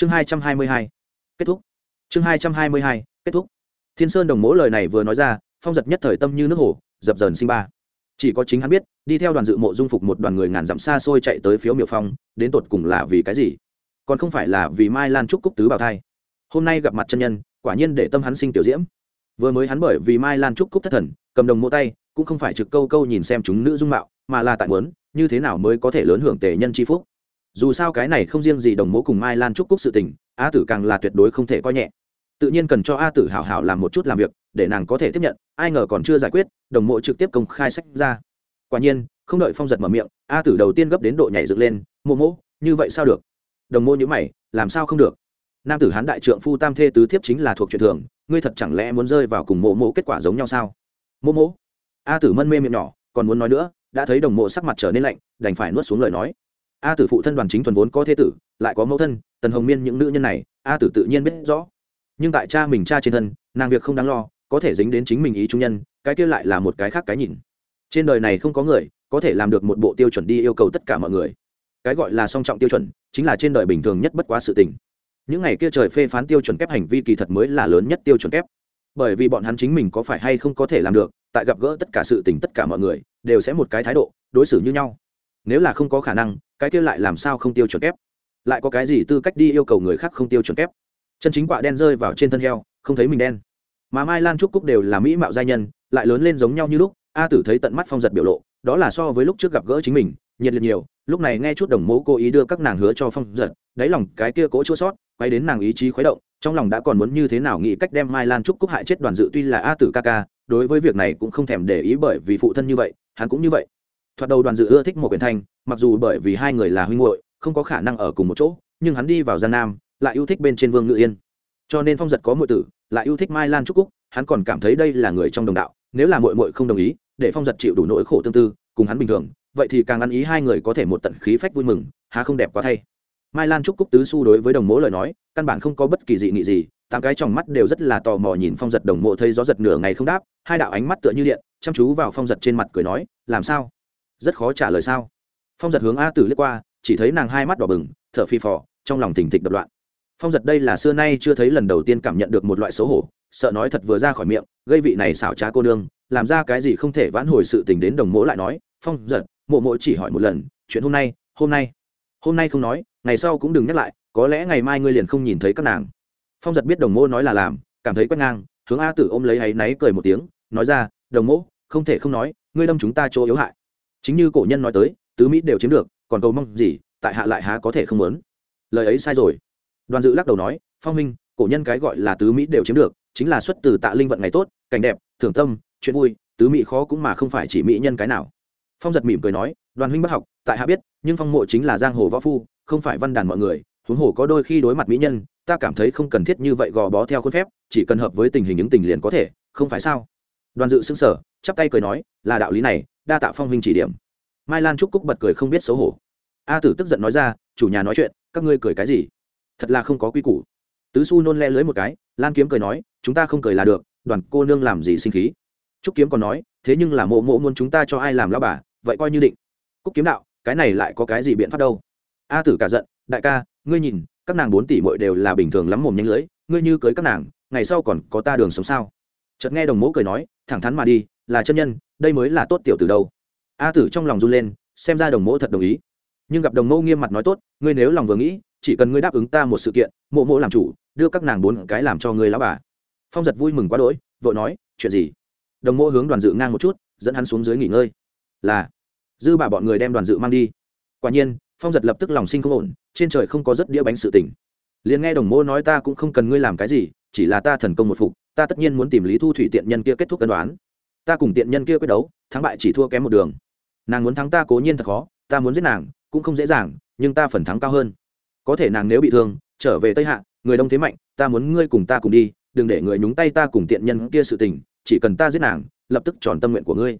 chương hai trăm hai mươi hai, kết thúc. Chương hai trăm hai mươi hai, kết thúc. Thiên sơn đồng mỗ lời này vừa nói ra, phong giật nhất thời tâm như nước hồ, dập dờn sinh ba. Chỉ có chính hắn biết, đi theo đoàn dự mộ dung phục một đoàn người ngàn dặm xa xôi chạy tới phiếu miệu phong, đến tột cùng là vì cái gì? Còn không phải là vì mai lan trúc cúc tứ bảo thai. Hôm nay gặp mặt chân nhân, quả nhiên để tâm hắn sinh tiểu diễm. Vừa mới hắn bởi vì mai lan trúc cúc thất thần, cầm đồng mộ tay, cũng không phải trực câu câu nhìn xem chúng nữ dung mạo, mà là tại muốn, như thế nào mới có thể lớn hưởng tề nhân c h i phúc? Dù sao cái này không riêng gì đồng mộ cùng mai lan trúc cúc sự tình, a tử càng là tuyệt đối không thể coi nhẹ. Tự nhiên cần cho a tử hảo hảo làm một chút làm việc, để nàng có thể tiếp nhận, ai ngờ còn chưa giải quyết, đồng mộ trực tiếp công khai sách ra. Quả nhiên, không đợi phong giật mở miệng, a tử đầu tiên gấp đến độ nhảy dựng lên, mộ mộ, như vậy sao được? Đồng mộ nhữ mày, làm sao không được? Nam tử hán đại trượng phu tam thê tứ thiếp chính là thuộc truyền thường, ngươi thật chẳng lẽ muốn rơi vào cùng mộ mộ kết quả giống nhau sao? Mộ mộ? A tử mân mê miệng nhỏ, còn muốn nói nữa, đã thấy đồng mộ sắc mặt trở nên lạnh, đành phải nuốt xuống lời nói a tử phụ thân đoàn chính thuần vốn có thế tử, lại có mẫu thân, tần hồng miên những nữ nhân này, a tử tự nhiên biết rõ. Nhưng tại cha mình cha trên thân, nàng việc không đáng lo, có thể dính đến chính mình ý trung nhân, cái kia lại là một cái khác cái nhìn. Trên đời này không có người có thể làm được một bộ tiêu chuẩn đi yêu cầu tất cả mọi người. Cái gọi là song trọng tiêu chuẩn, chính là trên đời bình thường nhất bất quá sự tình. Những ngày kia trời phê phán tiêu chuẩn kép hành vi kỳ thật mới là lớn nhất tiêu chuẩn kép. Bởi vì bọn hắn chính mình có phải hay không có thể làm được, tại gặp gỡ tất cả sự tình tất cả mọi người, đều sẽ một cái thái độ, đối xử như nhau. Nếu là không có khả năng cái kia lại làm sao không tiêu chuẩn kép? Lại có cái gì tư cách đi yêu cầu người khác không tiêu chuẩn kép? Chân chính quạ đen rơi vào trên thân heo, không thấy mình đen. Mà mai lan trúc cúc đều là mỹ mạo giai nhân, lại lớn lên giống nhau như lúc, a tử thấy tận mắt phong giật biểu lộ, đó là so với lúc trước gặp gỡ chính mình, nhiệt liệt nhiều, lúc này nghe chút đồng mẫu cố ý đưa các nàng hứa cho phong giật, đáy lòng cái kia cố chua sót, quay đến nàng ý chí khuấy động, trong lòng đã còn muốn như thế nào nghĩ cách đem mai lan trúc cúc hại chết đoàn dự tuy là a tử ca ca, đối với việc này cũng không thèm để ý bởi vì phụ thân như vậy, hắn cũng như vậy thoạt đầu đoàn dự ưa thích một quyển thanh, mặc dù bởi vì hai người là huynh hội không có khả năng ở cùng một chỗ, nhưng hắn đi vào gian nam, lại yêu thích bên trên vương ngự yên. Cho nên phong giật có mọi tử, lại yêu thích mai lan trúc cúc, hắn còn cảm thấy đây là người trong đồng đạo, nếu là mội mội không đồng ý, để phong giật chịu đủ nỗi khổ tương tư, cùng hắn bình thường, vậy thì càng ăn ý hai người có thể một tận khí phách vui mừng, há không đẹp quá thay. Mai lan trúc cúc tứ su đối với đồng mỗ lời nói, căn bản không có bất kỳ dị nghị gì, tám cái trong mắt đều rất là tò mò nhìn phong giật đồng mộ thấy gió giật nửa ngày không đáp, hai đạo ánh mắt tựa như điện, chăm chú vào phong giật trên mặt cười nói, làm sao? Rất khó trả lời sao? Phong giật hướng a tử liếc qua, chỉ thấy nàng hai mắt đỏ bừng, thở phi phò, trong lòng thình thịch đập loạn. Phong giật đây là xưa nay chưa thấy lần đầu tiên cảm nhận được một loại xấu hổ, sợ nói thật vừa ra khỏi miệng, gây vị này xảo trá cô nương, làm ra cái gì không thể vãn hồi sự tình đến đồng mỗ lại nói, phong giật, mộ mỗ chỉ hỏi một lần, chuyện hôm nay hôm nay hôm nay không nói, ngày sau cũng đừng nhắc lại, có lẽ ngày mai ngươi liền không nhìn thấy các nàng. Phong giật biết đồng mô nói là làm, cảm thấy quét ngang, hướng a tử ôm lấy áy náy cười một tiếng, nói ra, đồng mỗ, không thể không nói, ngươi đâm chúng ta chỗ yếu hại chính như cổ nhân nói tới, tứ mỹ đều chiếm được, còn cầu mong gì, tại hạ lại há có thể không muốn. Lời ấy sai rồi. Đoàn dự lắc đầu nói, phong minh cổ nhân cái gọi là tứ mỹ đều chiếm được, chính là xuất từ tạ linh vận ngày tốt, cảnh đẹp, thưởng tâm, chuyện vui, tứ mỹ khó cũng mà không phải chỉ mỹ nhân cái nào. Phong giật mỉm cười nói, đoàn huynh bất học, tại hạ biết, nhưng phong mộ chính là giang hồ võ phu, không phải văn đàn mọi người, huống hồ có đôi khi đối mặt mỹ nhân, ta cảm thấy không cần thiết như vậy gò bó theo khuôn phép, chỉ cần hợp với tình hình những tình liền có thể, không phải sao? Đoàn dự xưng sở chắp tay cười nói, là đạo lý này đa tạ phong huynh chỉ điểm. Mai lan trúc cúc bật cười không biết xấu hổ. A tử tức giận nói ra, chủ nhà nói chuyện, các ngươi cười cái gì? Thật là không có quy củ. Tứ su nôn le lưới một cái, lan kiếm cười nói, chúng ta không cười là được, đoàn cô nương làm gì sinh khí? Trúc kiếm còn nói, thế nhưng là mộ mộ muốn chúng ta cho ai làm lao bà, vậy coi như định. Cúc kiếm đạo, cái này lại có cái gì biện pháp đâu? A tử cả giận, đại ca, ngươi nhìn, các nàng bốn tỷ mội đều là bình thường lắm mồm nhanh lưới, ngươi như cưới các nàng, ngày sau còn có ta đường sống sao? Chợt nghe đồng mẫu cười nói, thẳng thắn mà đi là chân nhân, đây mới là tốt tiểu từ đâu. A tử trong lòng run lên, xem ra đồng mẫu thật đồng ý. Nhưng gặp đồng mẫu nghiêm mặt nói tốt, ngươi nếu lòng vừa nghĩ, chỉ cần ngươi đáp ứng ta một sự kiện, mộ mộ làm chủ, đưa các nàng bốn cái làm cho ngươi lão bà. Phong giật vui mừng quá đỗi, vội nói, chuyện gì? Đồng mộ hướng đoàn dự ngang một chút, dẫn hắn xuống dưới nghỉ ngơi. Là, dư bà bọn người đem đoàn dự mang đi. Quả nhiên, phong giật lập tức lòng sinh không ổn, trên trời không có rất đĩa bánh sự tỉnh liền nghe đồng mô nói ta cũng không cần ngươi làm cái gì, chỉ là ta thần công một phục, ta tất nhiên muốn tìm lý thu thủy tiện nhân kia kết thúc cân đoán ta cùng tiện nhân kia quyết đấu, thắng bại chỉ thua kém một đường. Nàng muốn thắng ta cố nhiên thật khó, ta muốn giết nàng, cũng không dễ dàng, nhưng ta phần thắng cao hơn. Có thể nàng nếu bị thương, trở về tây hạ, người đông thế mạnh, ta muốn ngươi cùng ta cùng đi, đừng để người nhúng tay ta cùng tiện nhân kia sự tình, chỉ cần ta giết nàng, lập tức tròn tâm nguyện của ngươi.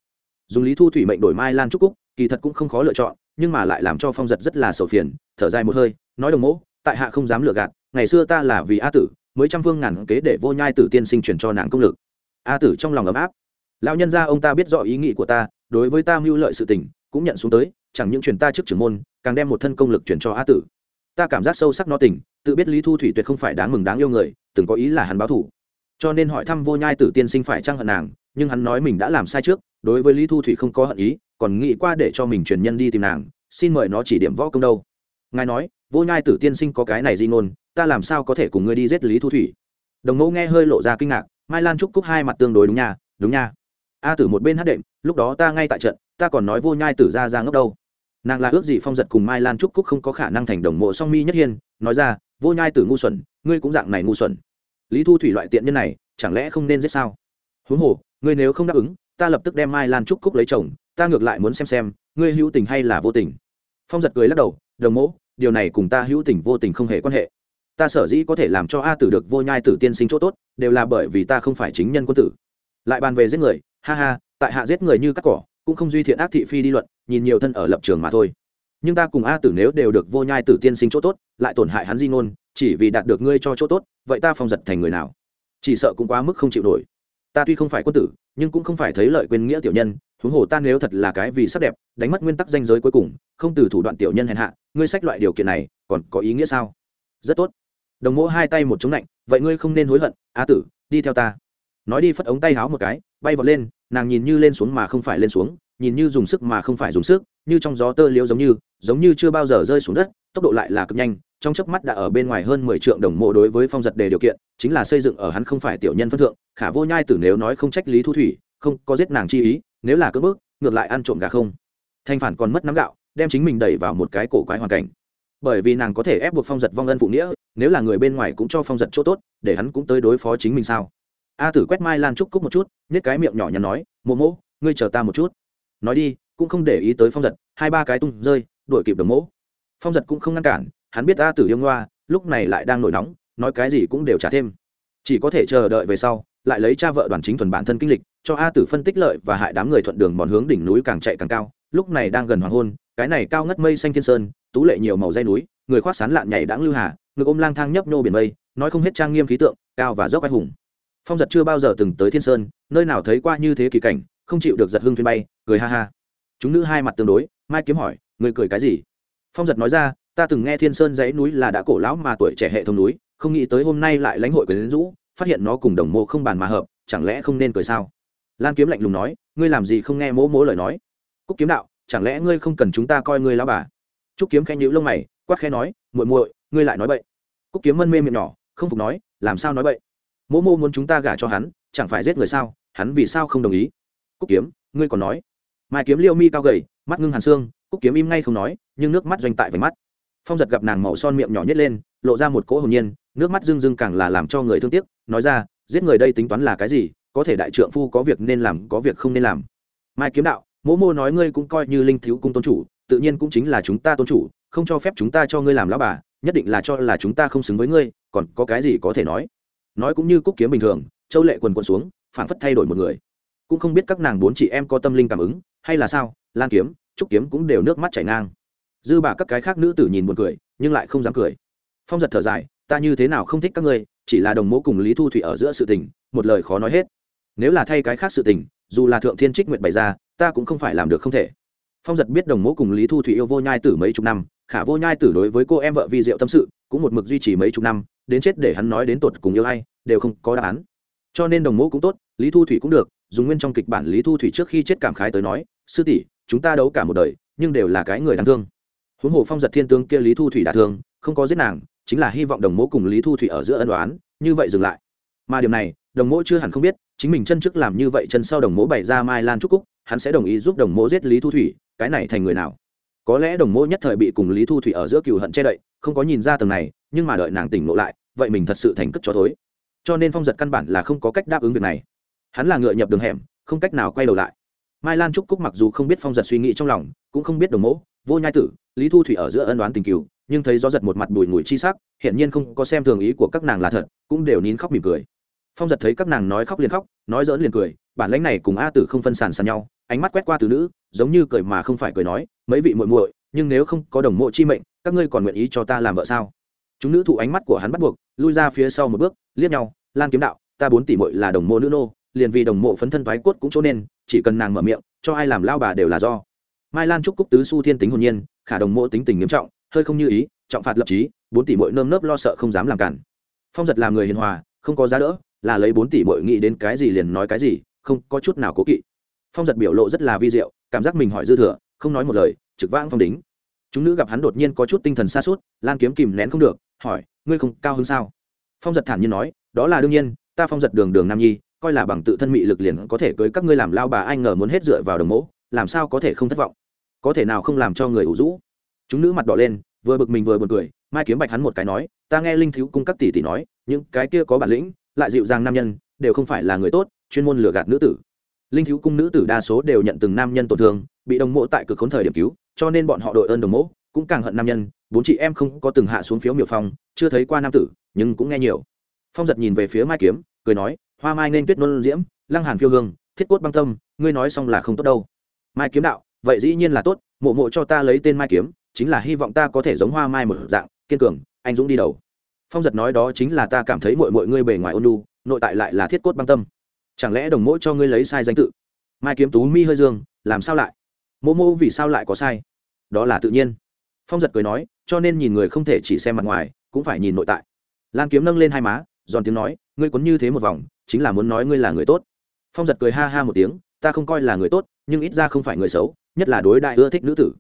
Dùng lý thu thủy mệnh đổi mai lan trúc cúc, kỳ thật cũng không khó lựa chọn, nhưng mà lại làm cho phong giật rất là sầu phiền, thở dài một hơi, nói đồng mẫu tại hạ không dám lựa gạt, ngày xưa ta là vì a tử, mới trăm phương ngàn kế để vô nhai tử tiên sinh truyền cho nàng công lực. A tử trong lòng ấm áp lão nhân gia ông ta biết rõ ý nghĩ của ta, đối với ta mưu lợi sự tình, cũng nhận xuống tới, chẳng những truyền ta trước trưởng môn, càng đem một thân công lực truyền cho a tử. Ta cảm giác sâu sắc nó tình tự biết lý thu thủy tuyệt không phải đáng mừng đáng yêu người, từng có ý là hắn báo thủ cho nên hỏi thăm vô nhai tử tiên sinh phải trăng hận nàng, nhưng hắn nói mình đã làm sai trước, đối với lý thu thủy không có hận ý, còn nghĩ qua để cho mình truyền nhân đi tìm nàng, xin mời nó chỉ điểm võ công đâu. Ngài nói, vô nhai tử tiên sinh có cái này di ngôn, ta làm sao có thể cùng ngươi đi giết lý thu thủy? Đồng mẫu nghe hơi lộ ra kinh ngạc, mai lan trúc cúc hai mặt tương đối đúng nha đúng nha a tử một bên hát đệm, lúc đó ta ngay tại trận, ta còn nói vô nhai tử ra ra ngốc đâu. Nàng là ước gì phong giật cùng mai lan trúc cúc không có khả năng thành đồng mộ song mi nhất hiên, nói ra, vô nhai tử ngu xuẩn, ngươi cũng dạng này ngu xuẩn. Lý thu thủy loại tiện nhân này, chẳng lẽ không nên giết sao? Huống hồ, ngươi nếu không đáp ứng, ta lập tức đem mai lan trúc cúc lấy chồng, ta ngược lại muốn xem xem, ngươi hữu tình hay là vô tình. Phong giật cười lắc đầu, đồng mộ, điều này cùng ta hữu tình vô tình không hề quan hệ. Ta sở dĩ có thể làm cho a tử được vô nhai tử tiên sinh chỗ tốt, đều là bởi vì ta không phải chính nhân quân tử. Lại bàn về giết người ha ha, tại hạ giết người như cắt cỏ, cũng không duy thiện ác thị phi đi luận, nhìn nhiều thân ở lập trường mà thôi. Nhưng ta cùng a tử nếu đều được vô nhai tử tiên sinh chỗ tốt, lại tổn hại hắn di ngôn, chỉ vì đạt được ngươi cho chỗ tốt, vậy ta phong giật thành người nào? Chỉ sợ cũng quá mức không chịu nổi. Ta tuy không phải quân tử, nhưng cũng không phải thấy lợi quên nghĩa tiểu nhân, huống hồ ta nếu thật là cái vì sắc đẹp, đánh mất nguyên tắc danh giới cuối cùng, không từ thủ đoạn tiểu nhân hèn hạ, ngươi sách loại điều kiện này, còn có ý nghĩa sao? Rất tốt. Đồng mỗ hai tay một chống lạnh vậy ngươi không nên hối hận, a tử, đi theo ta. Nói đi phất ống tay háo một cái bay vọt lên, nàng nhìn như lên xuống mà không phải lên xuống, nhìn như dùng sức mà không phải dùng sức, như trong gió tơ liễu giống như giống như chưa bao giờ rơi xuống đất, tốc độ lại là cực nhanh, trong chớp mắt đã ở bên ngoài hơn mười trượng đồng mộ đối với phong giật đề điều kiện, chính là xây dựng ở hắn không phải tiểu nhân phân thượng, khả vô nhai tử nếu nói không trách lý thu thủy, không có giết nàng chi ý, nếu là cỡ bước ngược lại ăn trộm gà không. Thanh phản còn mất nắm gạo, đem chính mình đẩy vào một cái cổ quái hoàn cảnh. Bởi vì nàng có thể ép buộc phong giật vong ân phụ nghĩa, nếu là người bên ngoài cũng cho phong giật chỗ tốt, để hắn cũng tới đối phó chính mình sao? A tử quét mai lan trúc cúc một chút nhét cái miệng nhỏ nhắn nói, mộ mỗ ngươi chờ ta một chút. Nói đi, cũng không để ý tới phong giật, hai ba cái tung rơi, đuổi kịp đồng mỗ phong giật cũng không ngăn cản, hắn biết a tử yêu ngoa, lúc này lại đang nổi nóng, nói cái gì cũng đều trả thêm. Chỉ có thể chờ đợi về sau, lại lấy cha vợ đoàn chính thuần bản thân kinh lịch, cho a tử phân tích lợi và hại đám người thuận đường mòn hướng đỉnh núi càng chạy càng cao, lúc này đang gần hoàng hôn, cái này cao ngất mây xanh thiên sơn, tú lệ nhiều màu dây núi, người khoác sán lạn nhảy đãng lưu hà, ngực ôm lang thang nhấp nhô biển mây, nói không hết trang nghiêm khí tượng, cao và dốc anh hùng phong giật chưa bao giờ từng tới thiên sơn, nơi nào thấy qua như thế kỳ cảnh, không chịu được giật hương thuyền bay, cười ha ha. Chúng nữ hai mặt tương đối, mai kiếm hỏi người cười cái gì? Phong giật nói ra, ta từng nghe thiên sơn dãy núi là đã cổ lão mà tuổi trẻ hệ thống núi, không nghĩ tới hôm nay lại lãnh hội quyền rũ, phát hiện nó cùng đồng mộ không bàn mà hợp, chẳng lẽ không nên cười sao? Lan kiếm lạnh lùng nói, ngươi làm gì không nghe mỗ mỗ lời nói? Cúc kiếm đạo, chẳng lẽ ngươi không cần chúng ta coi ngươi lão bà? Trúc kiếm khẽ nhữ lông mày, quát khẽ nói, muội muội, ngươi lại nói bậy. Cúc kiếm mân mê miệng nhỏ, không phục nói, làm sao nói bậy? Mỗ mô muốn chúng ta gả cho hắn, chẳng phải giết người sao? Hắn vì sao không đồng ý? Cúc kiếm, ngươi còn nói. Mai kiếm liêu mi cao gầy, mắt ngưng hàn xương, cúc kiếm im ngay không nói, nhưng nước mắt doanh tại vành mắt. Phong giật gặp nàng màu son miệng nhỏ nhất lên, lộ ra một cỗ hồn nhiên, nước mắt rưng rưng càng là làm cho người thương tiếc, nói ra, giết người đây tính toán là cái gì? Có thể đại trượng phu có việc nên làm, có việc không nên làm. Mai kiếm đạo, mỗ mô nói ngươi cũng coi như linh thiếu cung tôn chủ, tự nhiên cũng chính là chúng ta tôn chủ, không cho phép chúng ta cho ngươi làm lão bà, nhất định là cho là chúng ta không xứng với ngươi, còn có cái gì có thể nói? Nói cũng như cúc kiếm bình thường, châu lệ quần quần xuống, phảng phất thay đổi một người. Cũng không biết các nàng bốn chị em có tâm linh cảm ứng, hay là sao, lan kiếm, trúc kiếm cũng đều nước mắt chảy ngang. Dư bà các cái khác nữ tử nhìn buồn cười, nhưng lại không dám cười. Phong giật thở dài, ta như thế nào không thích các ngươi, chỉ là đồng mẫu cùng lý thu thủy ở giữa sự tình, một lời khó nói hết. Nếu là thay cái khác sự tình, dù là thượng thiên trích nguyện bày ra, ta cũng không phải làm được không thể. Phong giật biết đồng mẫu cùng lý thu thủy yêu vô nhai tử mấy chục năm, khả vô nhai tử đối với cô em vợ vi diệu tâm sự, cũng một mực duy trì mấy chục năm đến chết để hắn nói đến tột cùng yêu ai, đều không có đáp án. Cho nên đồng mẫu cũng tốt, lý thu thủy cũng được, dùng nguyên trong kịch bản lý thu thủy trước khi chết cảm khái tới nói, sư tỷ, chúng ta đấu cả một đời, nhưng đều là cái người đáng thương. Huống hồ phong giật thiên tướng kia lý thu thủy đả thương, không có giết nàng, chính là hy vọng đồng mẫu cùng lý thu thủy ở giữa ân đoán như vậy dừng lại. Mà điểm này, đồng mẫu chưa hẳn không biết, chính mình chân trước làm như vậy chân sau đồng mẫu bày ra mai lan trúc cúc, hắn sẽ đồng ý giúp đồng mẫu giết lý thu thủy, cái này thành người nào? Có lẽ đồng mẫu nhất thời bị cùng lý thu thủy ở giữa cừu hận che đậy, không có nhìn ra tầng này nhưng mà đợi nàng tỉnh ngộ lại, vậy mình thật sự thành cất cho thối. Cho nên phong giật căn bản là không có cách đáp ứng việc này. Hắn là ngựa nhập đường hẻm, không cách nào quay đầu lại. Mai lan trúc cúc mặc dù không biết phong giật suy nghĩ trong lòng, cũng không biết đồng mẫu, vô nhai tử, lý thu thủy ở giữa ân đoán tình cừu, nhưng thấy gió giật một mặt bùi ngùi chi sắc hiện nhiên không có xem thường ý của các nàng là thật, cũng đều nín khóc mỉm cười. Phong giật thấy các nàng nói khóc liền khóc, nói dỡn liền cười, bản lãnh này cùng a tử không phân sàn sàn nhau, ánh mắt quét qua từ nữ, giống như cười mà không phải cười nói, mấy vị muội muội, nhưng nếu không có đồng mộ chi mệnh, các ngươi còn nguyện ý cho ta làm vợ sao? Chúng nữ thụ ánh mắt của hắn bắt buộc, lui ra phía sau một bước, liếc nhau, lan kiếm đạo, ta bốn tỷ muội là đồng mộ nữ nô, liền vì đồng mộ phấn thân thoái cốt cũng chỗ nên, chỉ cần nàng mở miệng, cho ai làm lao bà đều là do. Mai lan trúc cúc tứ su thiên tính hồn nhiên, khả đồng mộ tính tình nghiêm trọng, hơi không như ý, trọng phạt lập trí, bốn tỷ mội nơm nớp lo sợ không dám làm cản. Phong giật làm người hiền hòa, không có giá đỡ, là lấy bốn tỷ mội nghĩ đến cái gì liền nói cái gì, không có chút nào cố kỵ. Phong giật biểu lộ rất là vi diệu, cảm giác mình hỏi dư thừa, không nói một lời, trực vãng phong đính. Chúng nữ gặp hắn đột nhiên có chút tinh thần xa suốt lan kiếm kìm nén không được hỏi, ngươi không cao hơn sao? Phong giật thản nhiên nói, đó là đương nhiên, ta phong giật đường đường nam nhi, coi là bằng tự thân mị lực liền có thể cưới các ngươi làm lao bà anh ngờ muốn hết dựa vào đồng mẫu làm sao có thể không thất vọng? Có thể nào không làm cho người ủ rũ? Chúng nữ mặt đỏ lên, vừa bực mình vừa buồn cười, mai kiếm bạch hắn một cái nói, ta nghe linh thiếu cung các tỷ tỷ nói, những cái kia có bản lĩnh, lại dịu dàng nam nhân, đều không phải là người tốt, chuyên môn lừa gạt nữ tử. Linh thiếu cung nữ tử đa số đều nhận từng nam nhân tổn thương, bị đồng mộ tại cực khốn thời điểm cứu, cho nên bọn họ đội ơn đồng mộ cũng càng hận nam nhân, bốn chị em không có từng hạ xuống phiếu miểu phong, chưa thấy qua nam tử, nhưng cũng nghe nhiều. Phong giật nhìn về phía mai kiếm, cười nói, hoa mai nên tuyết nôn diễm, lăng hàn phiêu hương, thiết cốt băng tâm, ngươi nói xong là không tốt đâu. Mai kiếm đạo, vậy dĩ nhiên là tốt, mộ mộ cho ta lấy tên mai kiếm, chính là hy vọng ta có thể giống hoa mai một dạng, kiên cường, anh dũng đi đầu. Phong giật nói đó chính là ta cảm thấy mọi mọi ngươi bề ngoài ôn lu nội tại lại là thiết cốt băng tâm. Chẳng lẽ đồng mỗi cho ngươi lấy sai danh tự? Mai kiếm tú mi hơi dương, làm sao lại? Mô mô vì sao lại có sai? Đó là tự nhiên phong giật cười nói, cho nên nhìn người không thể chỉ xem mặt ngoài, cũng phải nhìn nội tại. Lan kiếm nâng lên hai má, giòn tiếng nói, ngươi quấn như thế một vòng, chính là muốn nói ngươi là người tốt. Phong giật cười ha ha một tiếng, ta không coi là người tốt, nhưng ít ra không phải người xấu, nhất là đối đại ưa thích nữ tử.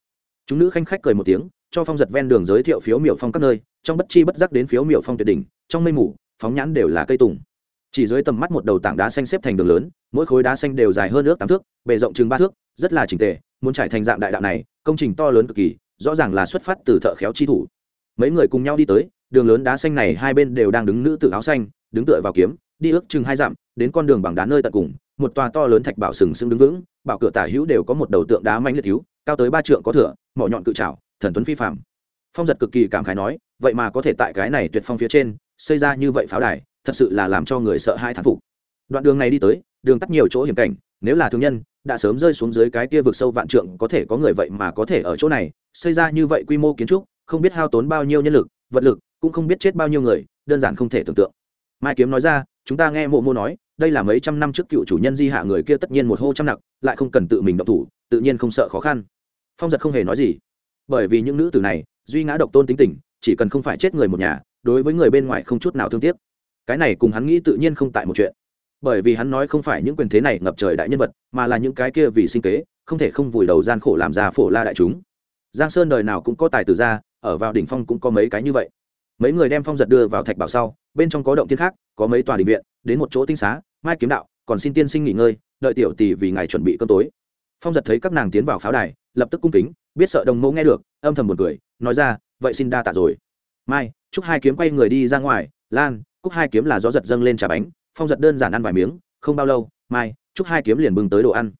Chúng nữ khanh khách cười một tiếng, cho phong giật ven đường giới thiệu phiếu miểu phong các nơi, trong bất chi bất giác đến phiếu miểu phong tuyệt đỉnh, trong mây mù, phóng nhãn đều là cây tùng. Chỉ dưới tầm mắt một đầu tảng đá xanh xếp thành đường lớn, mỗi khối đá xanh đều dài hơn ước tám thước, bề rộng chừng ba thước, rất là trình tề, muốn trải thành dạng đại đạo này, công trình to lớn cực kỳ rõ ràng là xuất phát từ thợ khéo chi thủ. Mấy người cùng nhau đi tới, đường lớn đá xanh này hai bên đều đang đứng nữ tử áo xanh, đứng tựa vào kiếm, đi ước chừng hai dặm, đến con đường bằng đá nơi tận cùng, một tòa to lớn thạch bảo sừng sững đứng vững, bảo cửa tả hữu đều có một đầu tượng đá mãnh liệt hữu cao tới ba trượng có thửa, mỏ nhọn cự trào thần tuấn phi phạm phong giật cực kỳ cảm khái nói, vậy mà có thể tại cái này tuyệt phong phía trên, xây ra như vậy pháo đài, thật sự là làm cho người sợ hai thán phục. Đoạn đường này đi tới, đường tắt nhiều chỗ hiểm cảnh, nếu là thương nhân, đã sớm rơi xuống dưới cái kia vực sâu vạn trượng, có thể có người vậy mà có thể ở chỗ này xây ra như vậy quy mô kiến trúc, không biết hao tốn bao nhiêu nhân lực, vật lực, cũng không biết chết bao nhiêu người, đơn giản không thể tưởng tượng. Mai kiếm nói ra, chúng ta nghe mộ mô nói, đây là mấy trăm năm trước cựu chủ nhân di hạ người kia tất nhiên một hô trăm nặng lại không cần tự mình động thủ, tự nhiên không sợ khó khăn. Phong giật không hề nói gì. Bởi vì những nữ tử này, duy ngã độc tôn tính tình, chỉ cần không phải chết người một nhà, đối với người bên ngoài không chút nào thương tiếc. Cái này cùng hắn nghĩ tự nhiên không tại một chuyện. Bởi vì hắn nói không phải những quyền thế này ngập trời đại nhân vật, mà là những cái kia vì sinh kế, không thể không vùi đầu gian khổ làm ra phổ la đại chúng giang sơn đời nào cũng có tài tử ra ở vào đỉnh phong cũng có mấy cái như vậy. Mấy người đem phong giật đưa vào thạch bảo sau, bên trong có động thiên khác, có mấy tòa định viện, đến một chỗ tinh xá, mai kiếm đạo, còn xin tiên sinh nghỉ ngơi, đợi tiểu tỷ vì ngài chuẩn bị cơm tối. Phong giật thấy các nàng tiến vào pháo đài, lập tức cung kính, biết sợ đồng mẫu nghe được, âm thầm một cười, nói ra, vậy xin đa tạ rồi. Mai, chúc hai kiếm quay người đi ra ngoài, lan, cúc hai kiếm là gió giật dâng lên trà bánh, phong giật đơn giản ăn vài miếng, không bao lâu, mai, chúc hai kiếm liền bưng tới đồ ăn.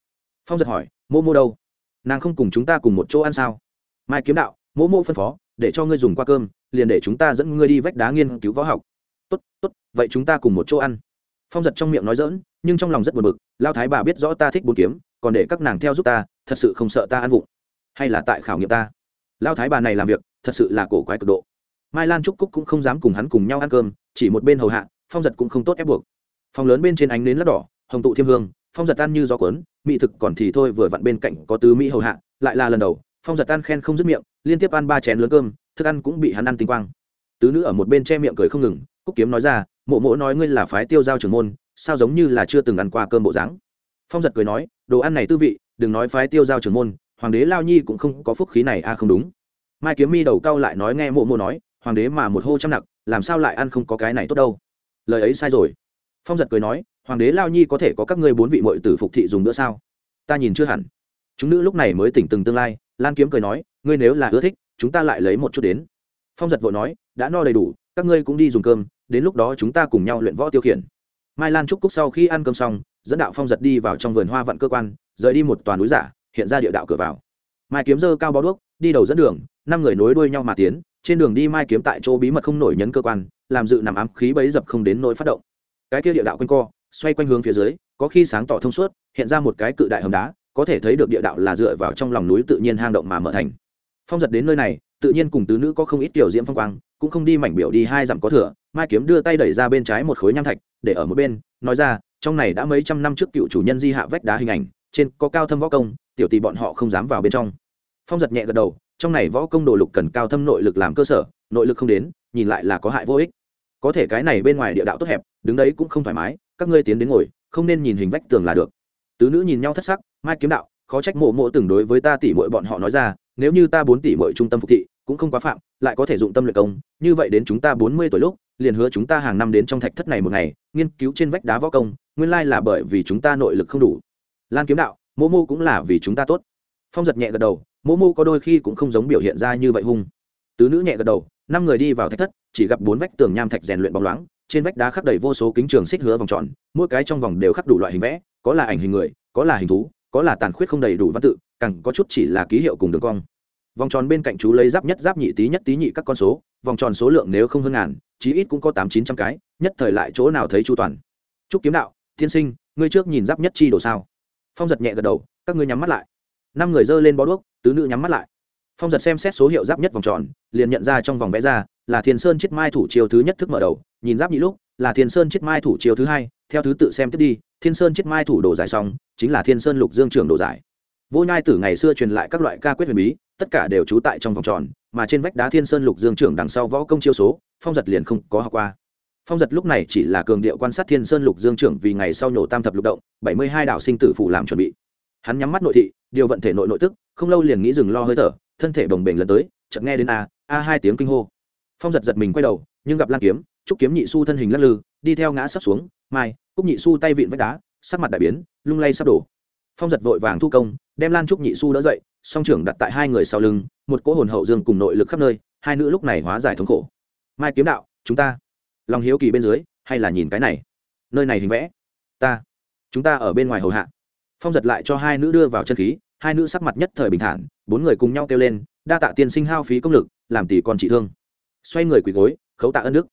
Phong giật hỏi, mô mô đâu? Nàng không cùng chúng ta cùng một chỗ ăn sao? Mai kiếm đạo, mỗ mỗ phân phó, để cho ngươi dùng qua cơm, liền để chúng ta dẫn ngươi đi vách đá nghiên cứu võ học. Tốt tốt, vậy chúng ta cùng một chỗ ăn. Phong giật trong miệng nói dỡn nhưng trong lòng rất buồn bực, lao thái bà biết rõ ta thích bốn kiếm, còn để các nàng theo giúp ta, thật sự không sợ ta ăn vụng. Hay là tại khảo nghiệm ta? Lao thái bà này làm việc, thật sự là cổ quái cực độ. Mai lan trúc cúc cũng không dám cùng hắn cùng nhau ăn cơm, chỉ một bên hầu hạ, phong giật cũng không tốt ép buộc. Phòng lớn bên trên ánh nến lát đỏ, hồng tụ thiêm hương, phong giật ăn như gió cuốn, mỹ thực còn thì thôi vừa vặn bên cạnh có tứ mỹ hầu hạ, lại là lần đầu phong giật ăn khen không dứt miệng, liên tiếp ăn ba chén lớn cơm, thức ăn cũng bị hắn ăn tinh quang. Tứ nữ ở một bên che miệng cười không ngừng, cúc kiếm nói ra, mộ mộ nói ngươi là phái tiêu giao trưởng môn, sao giống như là chưa từng ăn qua cơm bộ dáng? Phong giật cười nói, đồ ăn này tư vị, đừng nói phái tiêu giao trưởng môn, hoàng đế lao nhi cũng không có phúc khí này a à không đúng. Mai kiếm mi đầu cau lại nói nghe mộ mộ nói, hoàng đế mà một hô trăm nặc, làm sao lại ăn không có cái này tốt đâu? Lời ấy sai rồi. Phong giật cười nói, hoàng đế lao nhi có thể có các ngươi bốn vị mội tử phục thị dùng nữa sao? Ta nhìn chưa hẳn chúng nữ lúc này mới tỉnh từng tương lai, lan kiếm cười nói, ngươi nếu là ưa thích, chúng ta lại lấy một chút đến. Phong giật vội nói, đã no đầy đủ, các ngươi cũng đi dùng cơm, đến lúc đó chúng ta cùng nhau luyện võ tiêu khiển. Mai lan trúc cúc sau khi ăn cơm xong, dẫn đạo phong giật đi vào trong vườn hoa vạn cơ quan, rời đi một toàn núi giả, hiện ra địa đạo cửa vào. Mai kiếm dơ cao bó đuốc, đi đầu dẫn đường, năm người nối đuôi nhau mà tiến, trên đường đi mai kiếm tại chỗ bí mật không nổi nhấn cơ quan, làm dự nằm ám khí bấy dập không đến nỗi phát động. Cái kia địa đạo quanh co, xoay quanh hướng phía dưới, có khi sáng tỏ thông suốt, hiện ra một cái cự đại hầm đá có thể thấy được địa đạo là dựa vào trong lòng núi tự nhiên hang động mà mở thành. Phong giật đến nơi này, tự nhiên cùng tứ nữ có không ít tiểu diễm phong quang, cũng không đi mảnh biểu đi hai dặm có thừa, mai kiếm đưa tay đẩy ra bên trái một khối nham thạch, để ở một bên, nói ra, trong này đã mấy trăm năm trước cựu chủ nhân di hạ vách đá hình ảnh, trên có cao thâm võ công, tiểu tỷ bọn họ không dám vào bên trong. Phong giật nhẹ gật đầu, trong này võ công đồ lục cần cao thâm nội lực làm cơ sở, nội lực không đến, nhìn lại là có hại vô ích. Có thể cái này bên ngoài địa đạo tốt hẹp, đứng đấy cũng không thoải mái, các ngươi tiến đến ngồi, không nên nhìn hình vách tường là được tứ nữ nhìn nhau thất sắc, mai kiếm đạo, khó trách mộ mộ từng đối với ta tỉ muội bọn họ nói ra, nếu như ta bốn tỷ muội trung tâm phục thị, cũng không quá phạm, lại có thể dụng tâm luyện công, như vậy đến chúng ta bốn mươi tuổi lúc, liền hứa chúng ta hàng năm đến trong thạch thất này một ngày, nghiên cứu trên vách đá võ công, nguyên lai là bởi vì chúng ta nội lực không đủ. Lan kiếm đạo mô mô cũng là vì chúng ta tốt. Phong giật nhẹ gật đầu mô mô có đôi khi cũng không giống biểu hiện ra như vậy hung. Tứ nữ nhẹ gật đầu, năm người đi vào thạch thất, chỉ gặp bốn vách tường nham thạch rèn luyện bóng loáng, trên vách đá khắc đầy vô số kính trường xích hứa vòng tròn, mỗi cái trong vòng đều khắc đủ loại hình vẽ có là ảnh hình người, có là hình thú, có là tàn khuyết không đầy đủ văn tự, càng có chút chỉ là ký hiệu cùng đường cong. Vòng tròn bên cạnh chú lấy giáp nhất, giáp nhị tí nhất tí nhị các con số, vòng tròn số lượng nếu không hơn ngàn, chí ít cũng có tám, chín trăm cái, nhất thời lại chỗ nào thấy chu toàn. Chúc kiếm đạo thiên sinh, ngươi trước nhìn giáp nhất chi đồ sao? Phong giật nhẹ gật đầu, các ngươi nhắm mắt lại. Năm người giơ lên bó đuốc, tứ nữ nhắm mắt lại. Phong giật xem xét số hiệu giáp nhất vòng tròn, liền nhận ra trong vòng vẽ ra là thiên sơn chiết mai thủ chiều thứ nhất thức mở đầu, nhìn giáp nhị lúc, là thiên sơn chiết mai thủ chiều thứ hai theo thứ tự xem tiếp đi, thiên sơn chiết mai thủ đồ giải xong, chính là thiên sơn lục dương trưởng đồ giải. Vô nhai tử ngày xưa truyền lại các loại ca quyết huyền bí, tất cả đều trú tại trong vòng tròn, mà trên vách đá thiên sơn lục dương trưởng đằng sau võ công chiêu số, phong giật liền không có học qua. Phong giật lúc này chỉ là cường điệu quan sát thiên sơn lục dương trưởng vì ngày sau nhổ tam thập lục động, bảy mươi hai đạo sinh tử phủ làm chuẩn bị. Hắn nhắm mắt nội thị, điều vận thể nội nội tức, không lâu liền nghĩ dừng lo hơi thở, thân thể bồng bềnh lần tới, chợt nghe đến a a hai tiếng kinh hô. Phong giật giật mình quay đầu, nhưng gặp lan kiếm, trúc kiếm nhị su thân hình lắc lư, đi theo ngã sắp xuống mai, cúc nhị su tay vịn vách đá, sắc mặt đại biến, lung lay sắp đổ. Phong giật vội vàng thu công, đem lan trúc nhị su đỡ dậy, song trưởng đặt tại hai người sau lưng, một cỗ hồn hậu dương cùng nội lực khắp nơi, hai nữ lúc này hóa giải thống khổ. Mai kiếm đạo, chúng ta. Lòng hiếu kỳ bên dưới, hay là nhìn cái này? Nơi này hình vẽ. Ta. Chúng ta ở bên ngoài hầu hạ. Phong giật lại cho hai nữ đưa vào chân khí, hai nữ sắc mặt nhất thời bình thản, bốn người cùng nhau kêu lên, đa tạ tiên sinh hao phí công lực, làm tỷ con trị thương. Xoay người quỳ gối, khấu tạ ân đức.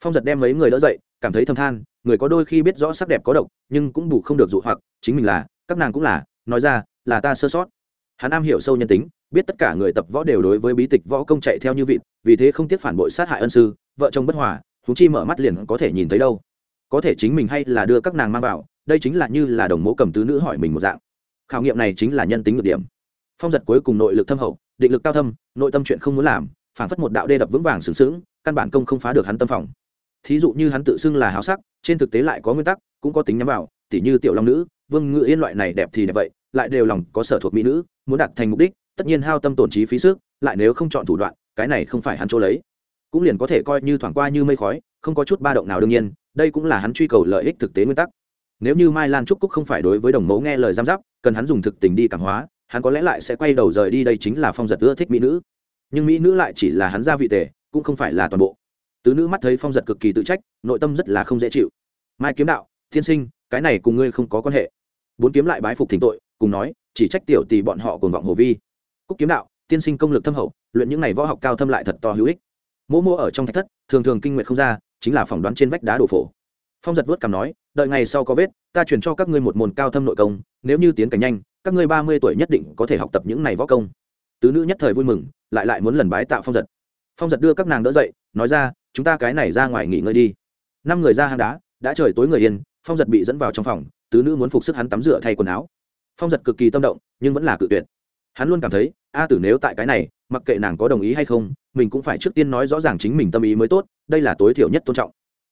Phong giật đem mấy người đỡ dậy cảm thấy thầm than người có đôi khi biết rõ sắc đẹp có độc nhưng cũng bù không được dụ hoặc chính mình là các nàng cũng là nói ra là ta sơ sót. Hắn am hiểu sâu nhân tính biết tất cả người tập võ đều đối với bí tịch võ công chạy theo như vịt vì thế không tiếc phản bội sát hại ân sư vợ chồng bất hòa thú chi mở mắt liền có thể nhìn thấy đâu. Có thể chính mình hay là đưa các nàng mang vào đây chính là như là đồng mẫu cầm tứ nữ hỏi mình một dạng. Khảo nghiệm này chính là nhân tính ngược điểm. Phong giật cuối cùng nội lực thâm hậu định lực cao thâm nội tâm chuyện không muốn làm phản phất một đạo đê đập vững vàng sướng sướng, căn bản công không phá được hắn tâm phòng thí dụ như hắn tự xưng là háo sắc, trên thực tế lại có nguyên tắc, cũng có tính nhắm vào, tỉ như tiểu long nữ, vương ngự yên loại này đẹp thì đẹp vậy, lại đều lòng có sở thuộc mỹ nữ, muốn đạt thành mục đích, tất nhiên hao tâm tổn trí phí sức, lại nếu không chọn thủ đoạn, cái này không phải hắn chỗ lấy. Cũng liền có thể coi như thoảng qua như mây khói, không có chút ba động nào đương nhiên, đây cũng là hắn truy cầu lợi ích thực tế nguyên tắc. Nếu như mai lan trúc cúc không phải đối với đồng mẫu nghe lời giam giáp, cần hắn dùng thực tình đi cảm hóa, hắn có lẽ lại sẽ quay đầu rời đi đây chính là phong giật ưa thích mỹ nữ. Nhưng mỹ nữ lại chỉ là hắn gia vị tề, cũng không phải là toàn bộ tứ nữ mắt thấy phong giật cực kỳ tự trách, nội tâm rất là không dễ chịu. Mai kiếm đạo thiên sinh, cái này cùng ngươi không có quan hệ. Bốn kiếm lại bái phục thỉnh tội, cùng nói, chỉ trách tiểu tỷ bọn họ cùng vọng hồ vi. Cúc kiếm đạo, tiên sinh công lực thâm hậu, luyện những này võ học cao thâm lại thật to hữu ích. Mỗ mỗ ở trong thạch thất, thường thường kinh nguyện không ra, chính là phỏng đoán trên vách đá đổ phổ. Phong giật vớt cảm nói, đợi ngày sau có vết, ta chuyển cho các ngươi một môn cao thâm nội công, nếu như tiến cảnh nhanh, các ngươi ba mươi tuổi nhất định có thể học tập những này võ công. Tứ nữ nhất thời vui mừng, lại lại muốn lần bái tạo phong giật. Phong giật đưa các nàng đỡ dậy, nói ra chúng ta cái này ra ngoài nghỉ ngơi đi. Năm người ra hang đá, đã trời tối người yên, phong giật bị dẫn vào trong phòng, tứ nữ muốn phục sức hắn tắm rửa thay quần áo. Phong giật cực kỳ tâm động, nhưng vẫn là cự tuyệt. Hắn luôn cảm thấy, a tử nếu tại cái này, mặc kệ nàng có đồng ý hay không, mình cũng phải trước tiên nói rõ ràng chính mình tâm ý mới tốt, đây là tối thiểu nhất tôn trọng.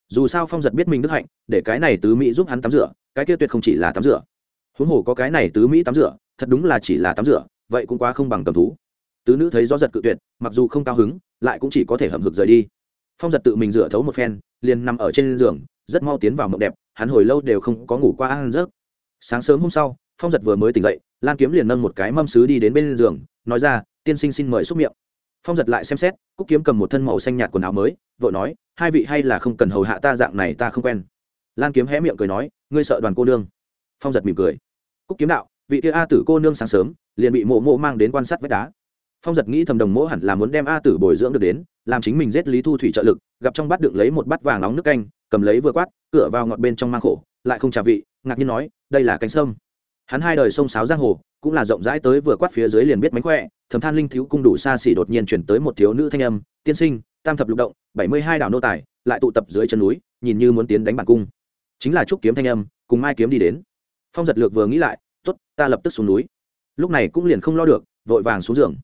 Dù sao phong giật biết mình đức hạnh, để cái này tứ mỹ giúp hắn tắm rửa, cái kia tuyệt không chỉ là tắm rửa. Huống hồ có cái này tứ mỹ tắm rửa, thật đúng là chỉ là tắm rửa, vậy cũng quá không bằng cầm thú. Tứ nữ thấy rõ giật cự tuyệt, mặc dù không cao hứng, lại cũng chỉ có thể hậm hực rời đi phong giật tự mình rửa thấu một phen, liền nằm ở trên giường, rất mau tiến vào mộng đẹp, hắn hồi lâu đều không có ngủ qua ăn rớt sáng sớm hôm sau, phong giật vừa mới tỉnh dậy, lan kiếm liền nâng một cái mâm xứ đi đến bên giường, nói ra, tiên sinh xin mời xúc miệng. Phong giật lại xem xét, cúc kiếm cầm một thân màu xanh nhạt quần áo mới vợ nói, hai vị hay là không cần hầu hạ ta dạng này ta không quen. Lan kiếm hé miệng cười nói, ngươi sợ đoàn cô nương. Phong giật mỉm cười. Cúc kiếm đạo, vị kia a tử cô nương sáng sớm, liền bị mộ mộ mang đến quan sát vách đá phong giật nghĩ thầm đồng mỗ hẳn là muốn đem a tử bồi dưỡng được đến, làm chính mình giết lý thu thủy trợ lực, gặp trong bát đựng lấy một bát vàng nóng nước canh, cầm lấy vừa quát, cửa vào ngọt bên trong mang khổ, lại không trà vị, ngạc nhiên nói, đây là cánh sâm. Hắn hai đời sông sáo giang hồ, cũng là rộng rãi tới vừa quát phía dưới liền biết mánh khỏe, thầm than linh thiếu cung đủ xa xỉ đột nhiên chuyển tới một thiếu nữ thanh âm, tiên sinh, tam thập lục động, bảy mươi hai đảo nô tài, lại tụ tập dưới chân núi, nhìn như muốn tiến đánh bản cung. Chính là trúc kiếm thanh âm, cùng mai kiếm đi đến. Phong giật lược vừa nghĩ lại t ố t ta lập tức xuống núi. Lúc này cũng liền không lo được, vội vàng xuống giường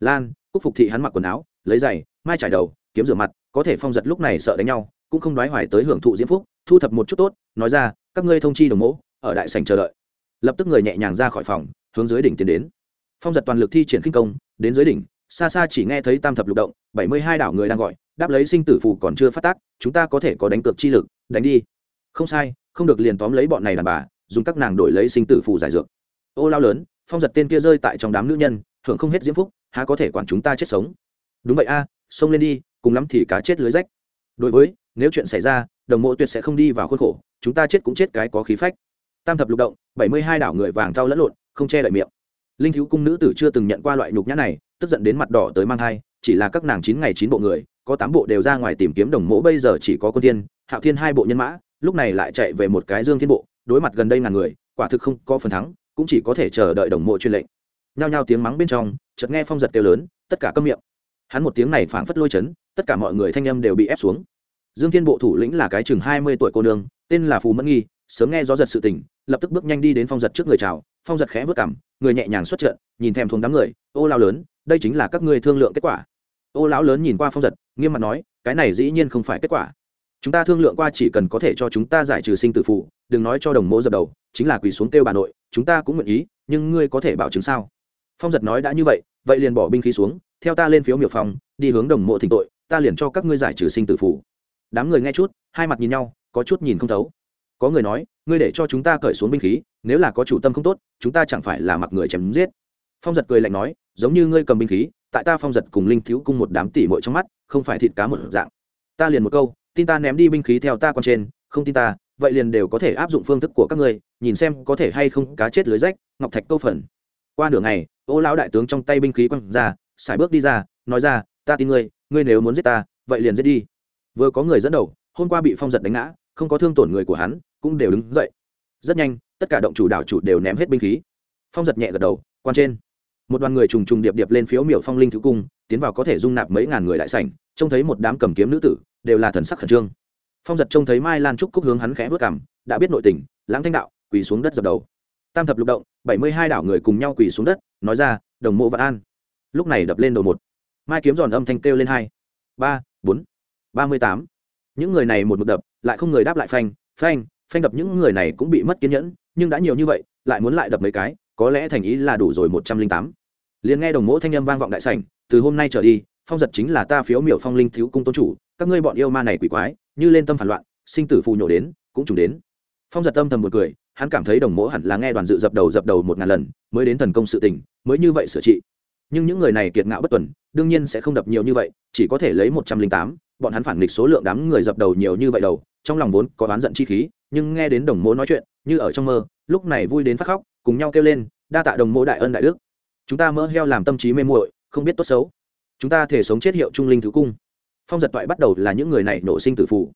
lan, cúc phục thị hắn mặc quần áo, lấy giày, mai trải đầu, kiếm rửa mặt, có thể phong giật lúc này sợ đánh nhau, cũng không nói hoài tới hưởng thụ diễm phúc, thu thập một chút tốt, nói ra, các ngươi thông chi đồng mẫu ở đại sành chờ đợi. Lập tức người nhẹ nhàng ra khỏi phòng, hướng dưới đỉnh tiến đến. Phong giật toàn lực thi triển kinh công, đến dưới đỉnh, xa xa chỉ nghe thấy tam thập lục động, bảy mươi hai đảo người đang gọi, đáp lấy sinh tử phù còn chưa phát tác, chúng ta có thể có đánh cược chi lực, đánh đi. Không sai, không được liền tóm lấy bọn này đàn bà, dùng các nàng đổi lấy sinh tử phù giải dược. Ô lao lớn, phong giật tên kia rơi tại trong đám nữ nhân hưởng không hết diễm phúc há có thể quản chúng ta chết sống? Đúng vậy a, xông lên đi, cùng lắm thì cá chết lưới rách. Đối với, nếu chuyện xảy ra, đồng mộ tuyệt sẽ không đi vào khuôn khổ, chúng ta chết cũng chết cái có khí phách. Tam thập lục động, bảy mươi hai đảo người vàng thao lẫn lộn, không che đậy miệng. Linh thiếu cung nữ tử chưa từng nhận qua loại nhục nhã này, tức giận đến mặt đỏ tới mang thai, chỉ là các nàng chín ngày chín bộ người, có tám bộ đều ra ngoài tìm kiếm đồng mộ, bây giờ chỉ có quân thiên, hạo thiên hai bộ nhân mã, lúc này lại chạy về một cái dương thiên bộ, đối mặt gần đây ngàn người, quả thực không có phần thắng, cũng chỉ có thể chờ đợi đồng mộ truyền lệnh nhao nhao tiếng mắng bên trong, chợt nghe phong giật kêu lớn, tất cả câm miệng. Hắn một tiếng này phảng phất lôi chấn, tất cả mọi người thanh âm đều bị ép xuống. Dương thiên bộ thủ lĩnh là cái chừng hai mươi tuổi cô nương, tên là phù mẫn nghi, sớm nghe gió giật sự tình, lập tức bước nhanh đi đến phong giật trước người chào. Phong giật khẽ vớt cảm người nhẹ nhàng xuất trận, nhìn thèm thuồng đám người, ô lao lớn, đây chính là các ngươi thương lượng kết quả. Ô lão lớn nhìn qua phong giật, nghiêm mặt nói, cái này dĩ nhiên không phải kết quả. Chúng ta thương lượng qua chỉ cần có thể cho chúng ta giải trừ sinh tử phụ đừng nói cho đồng mỗ dập đầu, chính là quỳ xuống kêu bà nội, chúng ta cũng nguyện ý, nhưng ngươi có thể bảo chứng sao? Phong giật nói đã như vậy vậy liền bỏ binh khí xuống, theo ta lên phiếu miểu phòng, đi hướng đồng mộ thỉnh tội, ta liền cho các ngươi giải trừ sinh tử phủ đám người nghe chút, hai mặt nhìn nhau, có chút nhìn không thấu. Có người nói, ngươi để cho chúng ta cởi xuống binh khí, nếu là có chủ tâm không tốt, chúng ta chẳng phải là mặc người chém giết. Phong giật cười lạnh nói, giống như ngươi cầm binh khí, tại ta phong giật cùng linh thiếu cung một đám tỉ mội trong mắt, không phải thịt cá một dạng. Ta liền một câu, tin ta ném đi binh khí theo ta con trên, không tin ta, vậy liền đều có thể áp dụng phương thức của các ngươi, nhìn xem có thể hay không cá chết lưới rách, ngọc thạch câu phần qua nửa ngày, ô lão đại tướng trong tay binh khí quăng ra, sải bước đi ra, nói ra, ta tin ngươi ngươi nếu muốn giết ta, vậy liền giết đi. Vừa có người dẫn đầu, hôm qua bị phong giật đánh ngã, không có thương tổn người của hắn, cũng đều đứng dậy. Rất nhanh, tất cả động chủ đảo chủ đều ném hết binh khí. Phong giật nhẹ gật đầu, quan trên. Một đoàn người trùng trùng điệp điệp lên phiếu miểu phong linh thứ cung, tiến vào có thể dung nạp mấy ngàn người đại sảnh, trông thấy một đám cầm kiếm nữ tử, đều là thần sắc khẩn trương. Phong giật trông thấy mai lan trúc cúc hướng hắn khẽ vớt cảm đã biết nội tình, lãng thanh đạo, quỳ xuống đất dập đầu tam thập lục động, bảy mươi hai đảo người cùng nhau quỳ xuống đất, nói ra, đồng mộ vạn an. Lúc này đập lên đầu một. Mai kiếm giòn âm thanh kêu lên hai, ba, bốn, ba mươi tám. Những người này một mực đập, lại không người đáp lại phanh phanh phanh đập những người này cũng bị mất kiên nhẫn, nhưng đã nhiều như vậy, lại muốn lại đập mấy cái, có lẽ thành ý là đủ rồi một trăm linh tám. Liền nghe đồng mỗ thanh âm vang vọng đại sảnh, từ hôm nay trở đi, phong giật chính là ta phiếu miểu phong linh thiếu cung tôn chủ, các ngươi bọn yêu ma này quỷ quái, như lên tâm phản loạn, sinh tử phù nhổ đến, cũng trùng đến. Phong giật tâm thầm một cười hắn cảm thấy đồng mỗ hẳn là nghe đoàn dự dập đầu dập đầu một ngàn lần, mới đến thần công sự tình, mới như vậy sửa trị. Nhưng những người này kiệt ngạo bất tuần, đương nhiên sẽ không đập nhiều như vậy, chỉ có thể lấy một trăm linh tám, bọn hắn phản nghịch số lượng đám người dập đầu nhiều như vậy đầu, trong lòng vốn có oán giận chi khí, nhưng nghe đến đồng mỗ nói chuyện, như ở trong mơ, lúc này vui đến phát khóc, cùng nhau kêu lên, đa tạ đồng mỗ đại ân đại đức. Chúng ta mỡ heo làm tâm trí mê muội, không biết tốt xấu. Chúng ta thể sống chết hiệu trung linh thứ cung. Phong giật toại bắt đầu là những người này nổ sinh tử phụ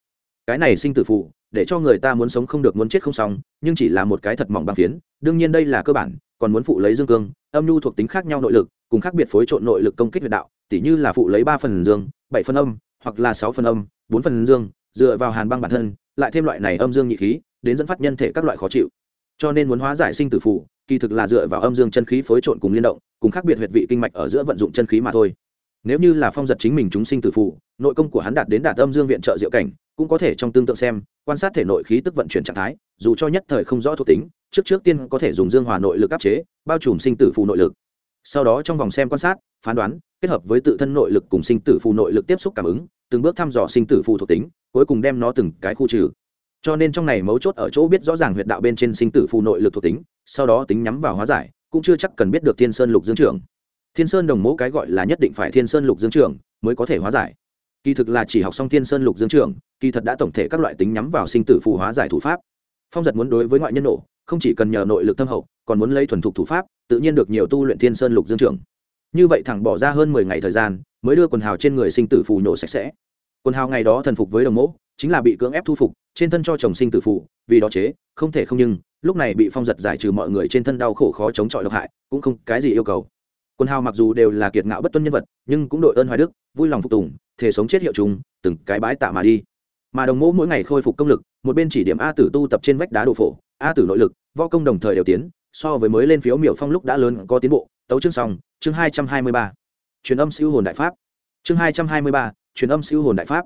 cái này sinh tử phụ để cho người ta muốn sống không được muốn chết không xong, nhưng chỉ là một cái thật mỏng băng phiến. Đương nhiên đây là cơ bản, còn muốn phụ lấy dương cương, âm nhu thuộc tính khác nhau nội lực, cùng khác biệt phối trộn nội lực công kích huyệt đạo, tỉ như là phụ lấy ba phần dương, bảy phần âm, hoặc là sáu phần âm, bốn phần dương, dựa vào hàn băng bản thân, lại thêm loại này âm dương nhị khí, đến dẫn phát nhân thể các loại khó chịu. Cho nên muốn hóa giải sinh tử phụ kỳ thực là dựa vào âm dương chân khí phối trộn cùng liên động, cùng khác biệt huyệt vị kinh mạch ở giữa vận dụng chân khí mà thôi. Nếu như là phong giật chính mình chúng sinh tử phụ nội công của hắn đạt đến đạt âm dương viện trợ diệu cảnh cũng có thể trong tương tự xem, quan sát thể nội khí tức vận chuyển trạng thái, dù cho nhất thời không rõ thuộc tính, trước trước tiên có thể dùng dương hòa nội lực áp chế, bao trùm sinh tử phù nội lực. Sau đó trong vòng xem quan sát, phán đoán, kết hợp với tự thân nội lực cùng sinh tử phù nội lực tiếp xúc cảm ứng, từng bước thăm dò sinh tử phù thuộc tính, cuối cùng đem nó từng cái khu trừ. Cho nên trong này mấu chốt ở chỗ biết rõ ràng huyệt đạo bên trên sinh tử phù nội lực thuộc tính, sau đó tính nhắm vào hóa giải, cũng chưa chắc cần biết được thiên sơn lục dương trưởng. Thiên sơn đồng mẫu cái gọi là nhất định phải thiên sơn lục dương trưởng mới có thể hóa giải kỳ thực là chỉ học xong thiên sơn lục dương trưởng kỳ thật đã tổng thể các loại tính nhắm vào sinh tử phù hóa giải thủ pháp. Phong giật muốn đối với ngoại nhân nổ, không chỉ cần nhờ nội lực thâm hậu, còn muốn lấy thuần thục thủ pháp, tự nhiên được nhiều tu luyện thiên sơn lục dương trưởng như vậy thẳng bỏ ra hơn mười ngày thời gian, mới đưa quần hào trên người sinh tử phù nhổ sạch sẽ. Quần hào ngày đó thần phục với đồng mẫu chính là bị cưỡng ép thu phục, trên thân cho chồng sinh tử phù, vì đó chế, không thể không nhưng, lúc này bị phong giật giải trừ mọi người trên thân đau khổ khó chống chọi độc hại, cũng không cái gì yêu cầu. Quần hào mặc dù đều là kiệt ngạo bất tuân nhân vật, nhưng cũng đội ơn hoài đức, vui lòng phục tùng thể sống chết hiệu chúng từng cái bái tạ mà đi. Mà đồng mẫu mỗi ngày khôi phục công lực, một bên chỉ điểm a tử tu tập trên vách đá đồ phổ, a tử nội lực, võ công đồng thời đều tiến, so với mới lên phiếu miểu phong lúc đã lớn có tiến bộ, tấu chương xong, chương hai trăm hai mươi ba. Truyền âm siêu hồn đại pháp. Chương hai trăm hai mươi ba, truyền âm siêu hồn đại pháp.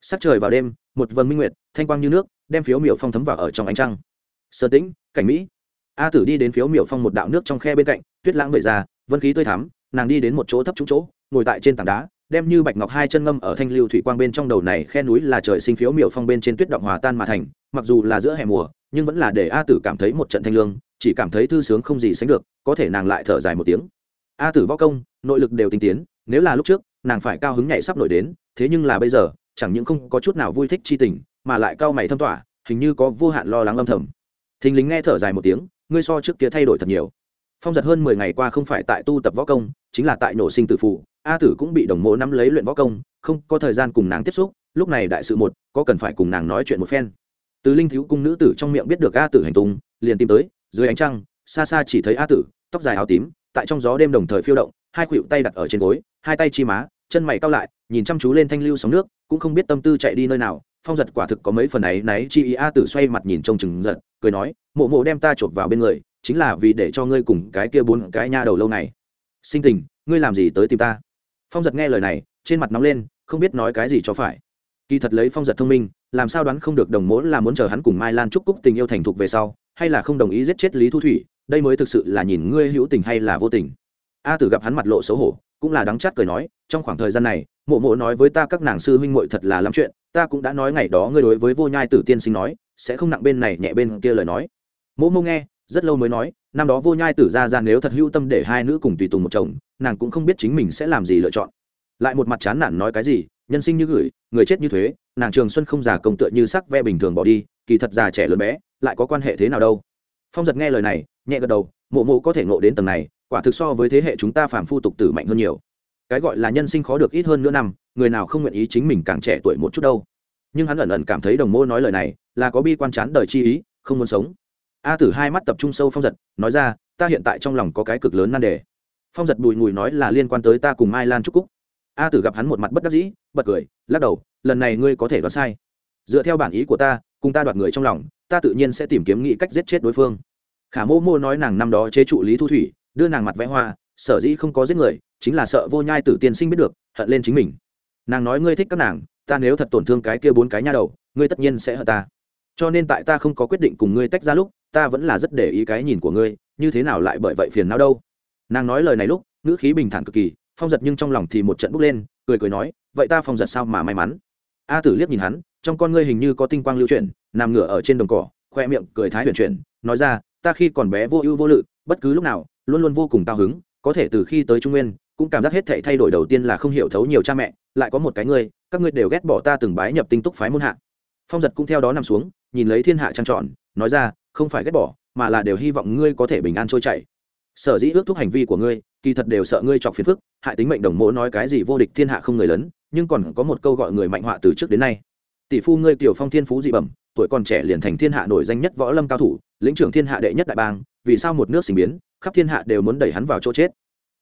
Sắc trời vào đêm, một vần minh nguyệt, thanh quang như nước, đem phiếu miểu phong thấm vào ở trong ánh trăng. Sơ tĩnh, cảnh mỹ. A tử đi đến phiếu miểu phong một đạo nước trong khe bên cạnh, tuyết lãng vẩy ra, vân khí tươi thắm, nàng đi đến một chỗ thấp trúng chỗ, ngồi tại trên tảng đá đem như bạch ngọc hai chân ngâm ở thanh lưu thủy quang bên trong đầu này khe núi là trời sinh phiếu miểu phong bên trên tuyết động hòa tan mà thành, mặc dù là giữa hè mùa, nhưng vẫn là để a tử cảm thấy một trận thanh lương, chỉ cảm thấy thư sướng không gì sánh được, có thể nàng lại thở dài một tiếng. A tử võ công, nội lực đều tinh tiến, nếu là lúc trước, nàng phải cao hứng nhảy sắp nổi đến, thế nhưng là bây giờ, chẳng những không có chút nào vui thích chi tình, mà lại cao mày thâm tỏa hình như có vô hạn lo lắng âm thầm. Thình lính nghe thở dài một tiếng, ngươi so trước kia thay đổi thật nhiều. Phong giật hơn mười ngày qua không phải tại tu tập võ công, chính là tại nổ sinh tử phụ a tử cũng bị đồng mộ nắm lấy luyện võ công, không có thời gian cùng nàng tiếp xúc, lúc này đại sự một, có cần phải cùng nàng nói chuyện một phen. Từ linh thiếu cung nữ tử trong miệng biết được a tử hành tung, liền tìm tới, dưới ánh trăng, xa xa chỉ thấy a tử, tóc dài áo tím, tại trong gió đêm đồng thời phiêu động, hai khuỷu tay đặt ở trên gối, hai tay chi má, chân mày cao lại, nhìn chăm chú lên thanh lưu sóng nước, cũng không biết tâm tư chạy đi nơi nào. Phong giật quả thực có mấy phần ấy náy chi ý a tử xoay mặt nhìn trông chừng giật, cười nói, mộ mộ đem ta chộp vào bên người, chính là vì để cho ngươi cùng cái kia bốn cái nha đầu lâu này. Sinh tình, ngươi làm gì tới tìm ta? Phong giật nghe lời này, trên mặt nóng lên, không biết nói cái gì cho phải. Kỳ thật lấy phong giật thông minh, làm sao đoán không được đồng mỗ là muốn chờ hắn cùng mai lan trúc cúc tình yêu thành thục về sau, hay là không đồng ý giết chết lý thu thủy, đây mới thực sự là nhìn ngươi hữu tình hay là vô tình. A tử gặp hắn mặt lộ xấu hổ, cũng là đắng chát cười nói, trong khoảng thời gian này, mộ mộ nói với ta các nàng sư huynh muội thật là lắm chuyện, ta cũng đã nói ngày đó ngươi đối với vô nhai tử tiên sinh nói, sẽ không nặng bên này nhẹ bên kia lời nói. Mộ mộ nghe rất lâu mới nói, năm đó vô nhai tử ra ra nếu thật hưu tâm để hai nữ cùng tùy tùng một chồng, nàng cũng không biết chính mình sẽ làm gì lựa chọn. Lại một mặt chán nản nói cái gì, nhân sinh như gửi, người chết như thuế, nàng trường xuân không già công tựa như sắc ve bình thường bỏ đi, kỳ thật già trẻ lớn bé, lại có quan hệ thế nào đâu. Phong giật nghe lời này, nhẹ gật đầu, mộ mộ có thể ngộ đến tầng này, quả thực so với thế hệ chúng ta phàm phu tục tử mạnh hơn nhiều. Cái gọi là nhân sinh khó được ít hơn nữa năm, người nào không nguyện ý chính mình càng trẻ tuổi một chút đâu. Nhưng hắn ẩn ẩn cảm thấy đồng mô nói lời này, là có bi quan chán đời chi ý, không muốn sống a tử hai mắt tập trung sâu phong giật, nói ra, ta hiện tại trong lòng có cái cực lớn nan đề. Phong giật bùi ngùi nói là liên quan tới ta cùng mai lan trúc cúc. A tử gặp hắn một mặt bất đắc dĩ, bật cười, lắc đầu, lần này ngươi có thể đoán sai. Dựa theo bản ý của ta, cùng ta đoạt người trong lòng, ta tự nhiên sẽ tìm kiếm nghĩ cách giết chết đối phương. Khả mô mô nói nàng năm đó chế trụ lý thu thủy, đưa nàng mặt vẽ hoa, sở dĩ không có giết người, chính là sợ vô nhai tử tiên sinh biết được, hận lên chính mình. Nàng nói, ngươi thích các nàng, ta nếu thật tổn thương cái kia bốn cái nha đầu, ngươi tất nhiên sẽ hận ta. Cho nên tại ta không có quyết định cùng ngươi tách ra lúc ta vẫn là rất để ý cái nhìn của ngươi, như thế nào lại bởi vậy phiền não đâu? Nàng nói lời này lúc, ngữ khí bình thản cực kỳ, phong giật nhưng trong lòng thì một trận bốc lên, cười cười nói, vậy ta phong giật sao mà may mắn? A tử liếc nhìn hắn, trong con ngươi hình như có tinh quang lưu chuyển, nằm ngửa ở trên đồng cỏ, khoe miệng cười thái huyền chuyển, nói ra, ta khi còn bé vô ưu vô lự, bất cứ lúc nào, luôn luôn vô cùng cao hứng, có thể từ khi tới trung nguyên, cũng cảm giác hết thảy thay đổi đầu tiên là không hiểu thấu nhiều cha mẹ, lại có một cái ngươi, các ngươi đều ghét bỏ ta từng bái nhập tinh túc phái môn hạ. Phong giật cũng theo đó nằm xuống, nhìn lấy thiên hạ trang trọn nói ra không phải ghét bỏ, mà là đều hy vọng ngươi có thể bình an trôi chảy. Sở dĩ ước thúc hành vi của ngươi, kỳ thật đều sợ ngươi chọc phiền phức, hại tính mệnh đồng mỗ nói cái gì vô địch thiên hạ không người lớn, nhưng còn có một câu gọi người mạnh họa từ trước đến nay. Tỷ phu ngươi tiểu phong thiên phú dị bẩm, tuổi còn trẻ liền thành thiên hạ nổi danh nhất võ lâm cao thủ, lĩnh trưởng thiên hạ đệ nhất đại bang, vì sao một nước sinh biến, khắp thiên hạ đều muốn đẩy hắn vào chỗ chết?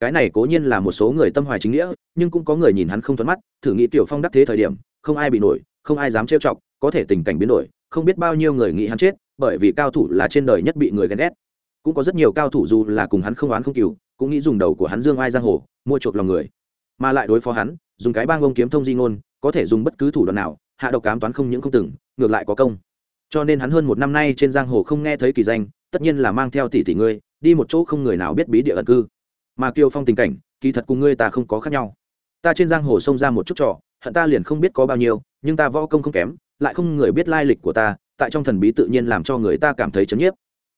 Cái này cố nhiên là một số người tâm hoài chính nghĩa, nhưng cũng có người nhìn hắn không thuận mắt, thử nghĩ tiểu phong đắc thế thời điểm, không ai bị nổi, không ai dám trêu chọc, có thể tình cảnh biến đổi, không biết bao nhiêu người nghĩ hắn chết bởi vì cao thủ là trên đời nhất bị người ghen ghét. Cũng có rất nhiều cao thủ dù là cùng hắn không oán không cừu, cũng nghĩ dùng đầu của hắn dương ai giang hồ, mua chuộc lòng người. Mà lại đối phó hắn, dùng cái bang ông kiếm thông di ngôn, có thể dùng bất cứ thủ đoạn nào, hạ độc cám toán không những không từng, ngược lại có công. Cho nên hắn hơn một năm nay trên giang hồ không nghe thấy kỳ danh, tất nhiên là mang theo tỷ tỷ ngươi, đi một chỗ không người nào biết bí địa ẩn cư. Mà kiều phong tình cảnh, kỳ thật cùng ngươi ta không có khác nhau. Ta trên giang hồ xông ra một chút trò, hận ta liền không biết có bao nhiêu, nhưng ta võ công không kém, lại không người biết lai lịch của ta tại trong thần bí tự nhiên làm cho người ta cảm thấy chấn nhiếp.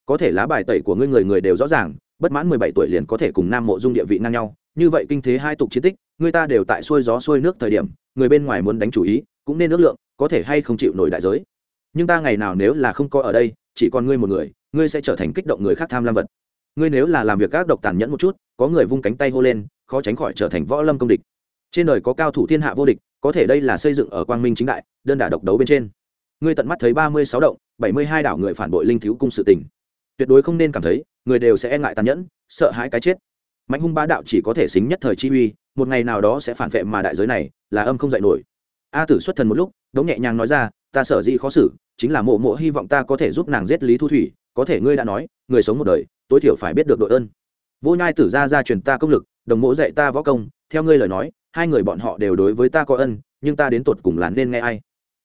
Có thể lá bài tẩy của ngươi người người đều rõ ràng, bất mãn mười bảy tuổi liền có thể cùng nam mộ dung địa vị ngang nhau, như vậy kinh thế hai tục chiến tích, người ta đều tại xuôi gió xuôi nước thời điểm, người bên ngoài muốn đánh chủ ý, cũng nên ước lượng, có thể hay không chịu nổi đại giới. Nhưng ta ngày nào nếu là không có ở đây, chỉ còn ngươi một người, ngươi sẽ trở thành kích động người khác tham lam vật. Ngươi nếu là làm việc các độc tàn nhẫn một chút, có người vung cánh tay hô lên, khó tránh khỏi trở thành võ lâm công địch. Trên đời có cao thủ thiên hạ vô địch, có thể đây là xây dựng ở quang minh chính đại, đơn đả độc đấu bên trên ngươi tận mắt thấy ba mươi sáu động, bảy mươi hai đảo người phản bội linh thiếu cung sự tình. Tuyệt đối không nên cảm thấy, người đều sẽ e ngại tàn nhẫn, sợ hãi cái chết. Mạnh hung bá đạo chỉ có thể xính nhất thời chi uy, một ngày nào đó sẽ phản vệ mà đại giới này, là âm không dạy nổi. A tử xuất thần một lúc, đống nhẹ nhàng nói ra, ta sở dĩ khó xử, chính là mộ mộ hy vọng ta có thể giúp nàng giết lý thu thủy, có thể ngươi đã nói, người sống một đời, tối thiểu phải biết được đội ơn. Vô nhai tử ra ra truyền ta công lực, đồng mộ dạy ta võ công, theo ngươi lời nói, hai người bọn họ đều đối với ta có ân, nhưng ta đến tột cùng là nên nghe ai?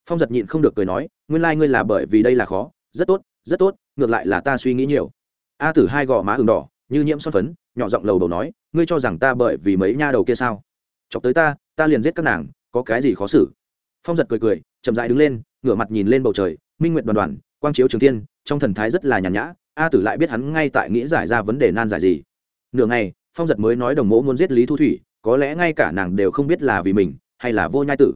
Phong giật nhịn không được cười nói, nguyên lai、like、ngươi là bởi vì đây là khó, rất tốt rất tốt, ngược lại là ta suy nghĩ nhiều. A tử hai gò má ừng đỏ, như nhiễm son phấn, nhỏ giọng lầu đầu nói, ngươi cho rằng ta bởi vì mấy nha đầu kia sao? Chọc tới ta ta liền giết các nàng, có cái gì khó xử? Phong giật cười cười, chậm dại đứng lên, ngửa mặt nhìn lên bầu trời, minh nguyện đoàn đoàn, quang chiếu trường tiên trong thần thái rất là nhàn nhã, a tử lại biết hắn ngay tại nghĩ giải ra vấn đề nan giải gì. Nửa ngày, phong giật mới nói đồng mẫu muốn giết lý thu thủy, có lẽ ngay cả nàng đều không biết là vì mình, hay là vô nhai tử.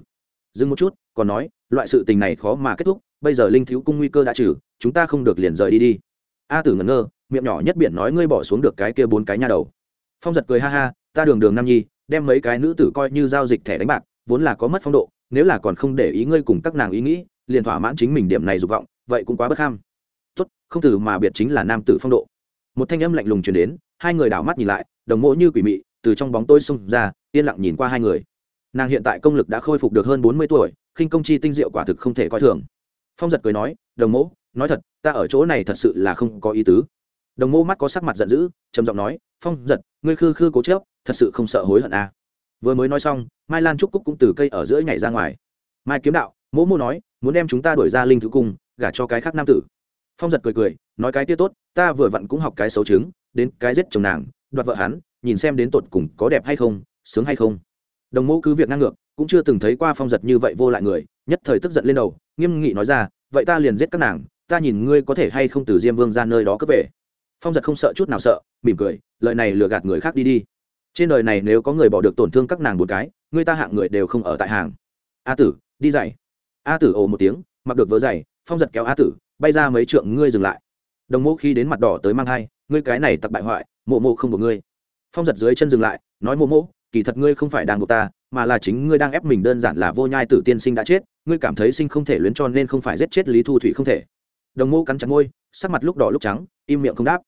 Dừng một chút, còn nói loại sự tình này khó mà kết thúc, bây giờ linh thiếu cung nguy cơ đã trừ, chúng ta không được liền rời đi đi. A tử ngẩn ngơ, miệng nhỏ nhất biển nói ngươi bỏ xuống được cái kia bốn cái nha đầu. Phong giật cười ha ha, ta đường đường nam nhi, đem mấy cái nữ tử coi như giao dịch thẻ đánh bạc, vốn là có mất phong độ, nếu là còn không để ý ngươi cùng các nàng ý nghĩ, liền thỏa mãn chính mình điểm này dục vọng, vậy cũng quá bất ham. Tốt, không từ mà biệt chính là nam tử phong độ. Một thanh âm lạnh lùng truyền đến, hai người đảo mắt nhìn lại, đồng mỗ như quỷ mị, từ trong bóng tôi xông ra, yên lặng nhìn qua hai người. Nàng hiện tại công lực đã khôi phục được hơn bốn mươi tuổi khinh công chi tinh diệu quả thực không thể coi thường. Phong giật cười nói, đồng mộ nói thật, ta ở chỗ này thật sự là không có ý tứ. Đồng mô mắt có sắc mặt giận dữ, trầm giọng nói, phong giật, ngươi khư khư cố chớp thật sự không sợ hối hận à. vừa mới nói xong, mai lan trúc cúc cũng từ cây ở giữa nhảy ra ngoài. Mai kiếm đạo, mỗ mô nói, muốn đem chúng ta đuổi ra linh thứ cung, gả cho cái khác nam tử. Phong giật cười cười, nói cái tia tốt, ta vừa vặn cũng học cái xấu chứng, đến cái giết chồng nàng, đoạt vợ hắn, nhìn xem đến tột cùng có đẹp hay không, sướng hay không. Đồng mẫu cứ việc ngang ngược cũng chưa từng thấy qua phong giật như vậy vô lại người, nhất thời tức giận lên đầu, nghiêm nghị nói ra, vậy ta liền giết các nàng, ta nhìn ngươi có thể hay không từ diêm vương ra nơi đó cướp về. Phong giật không sợ chút nào sợ, mỉm cười lợi này lừa gạt người khác đi đi. Trên đời này nếu có người bỏ được tổn thương các nàng một cái ngươi ta hạng người đều không ở tại hàng. A tử, đi dậy. A tử ồ một tiếng, mặc được vớ dày, phong giật kéo a tử, bay ra mấy trượng ngươi dừng lại. Đồng mộ khi đến mặt đỏ tới mang hai ngươi cái này tặc bại hoại, mộ mộ không của ngươi. Phong giật dưới chân dừng lại, nói mộ mộ kỳ thật ngươi không phải đang buộc ta, mà là chính ngươi đang ép mình đơn giản là vô nhai tử tiên sinh đã chết, ngươi cảm thấy sinh không thể luyến cho nên không phải giết chết lý thu thủy không thể. Đồng Mô cắn chặt môi, sắc mặt lúc đỏ lúc trắng, im miệng không đáp.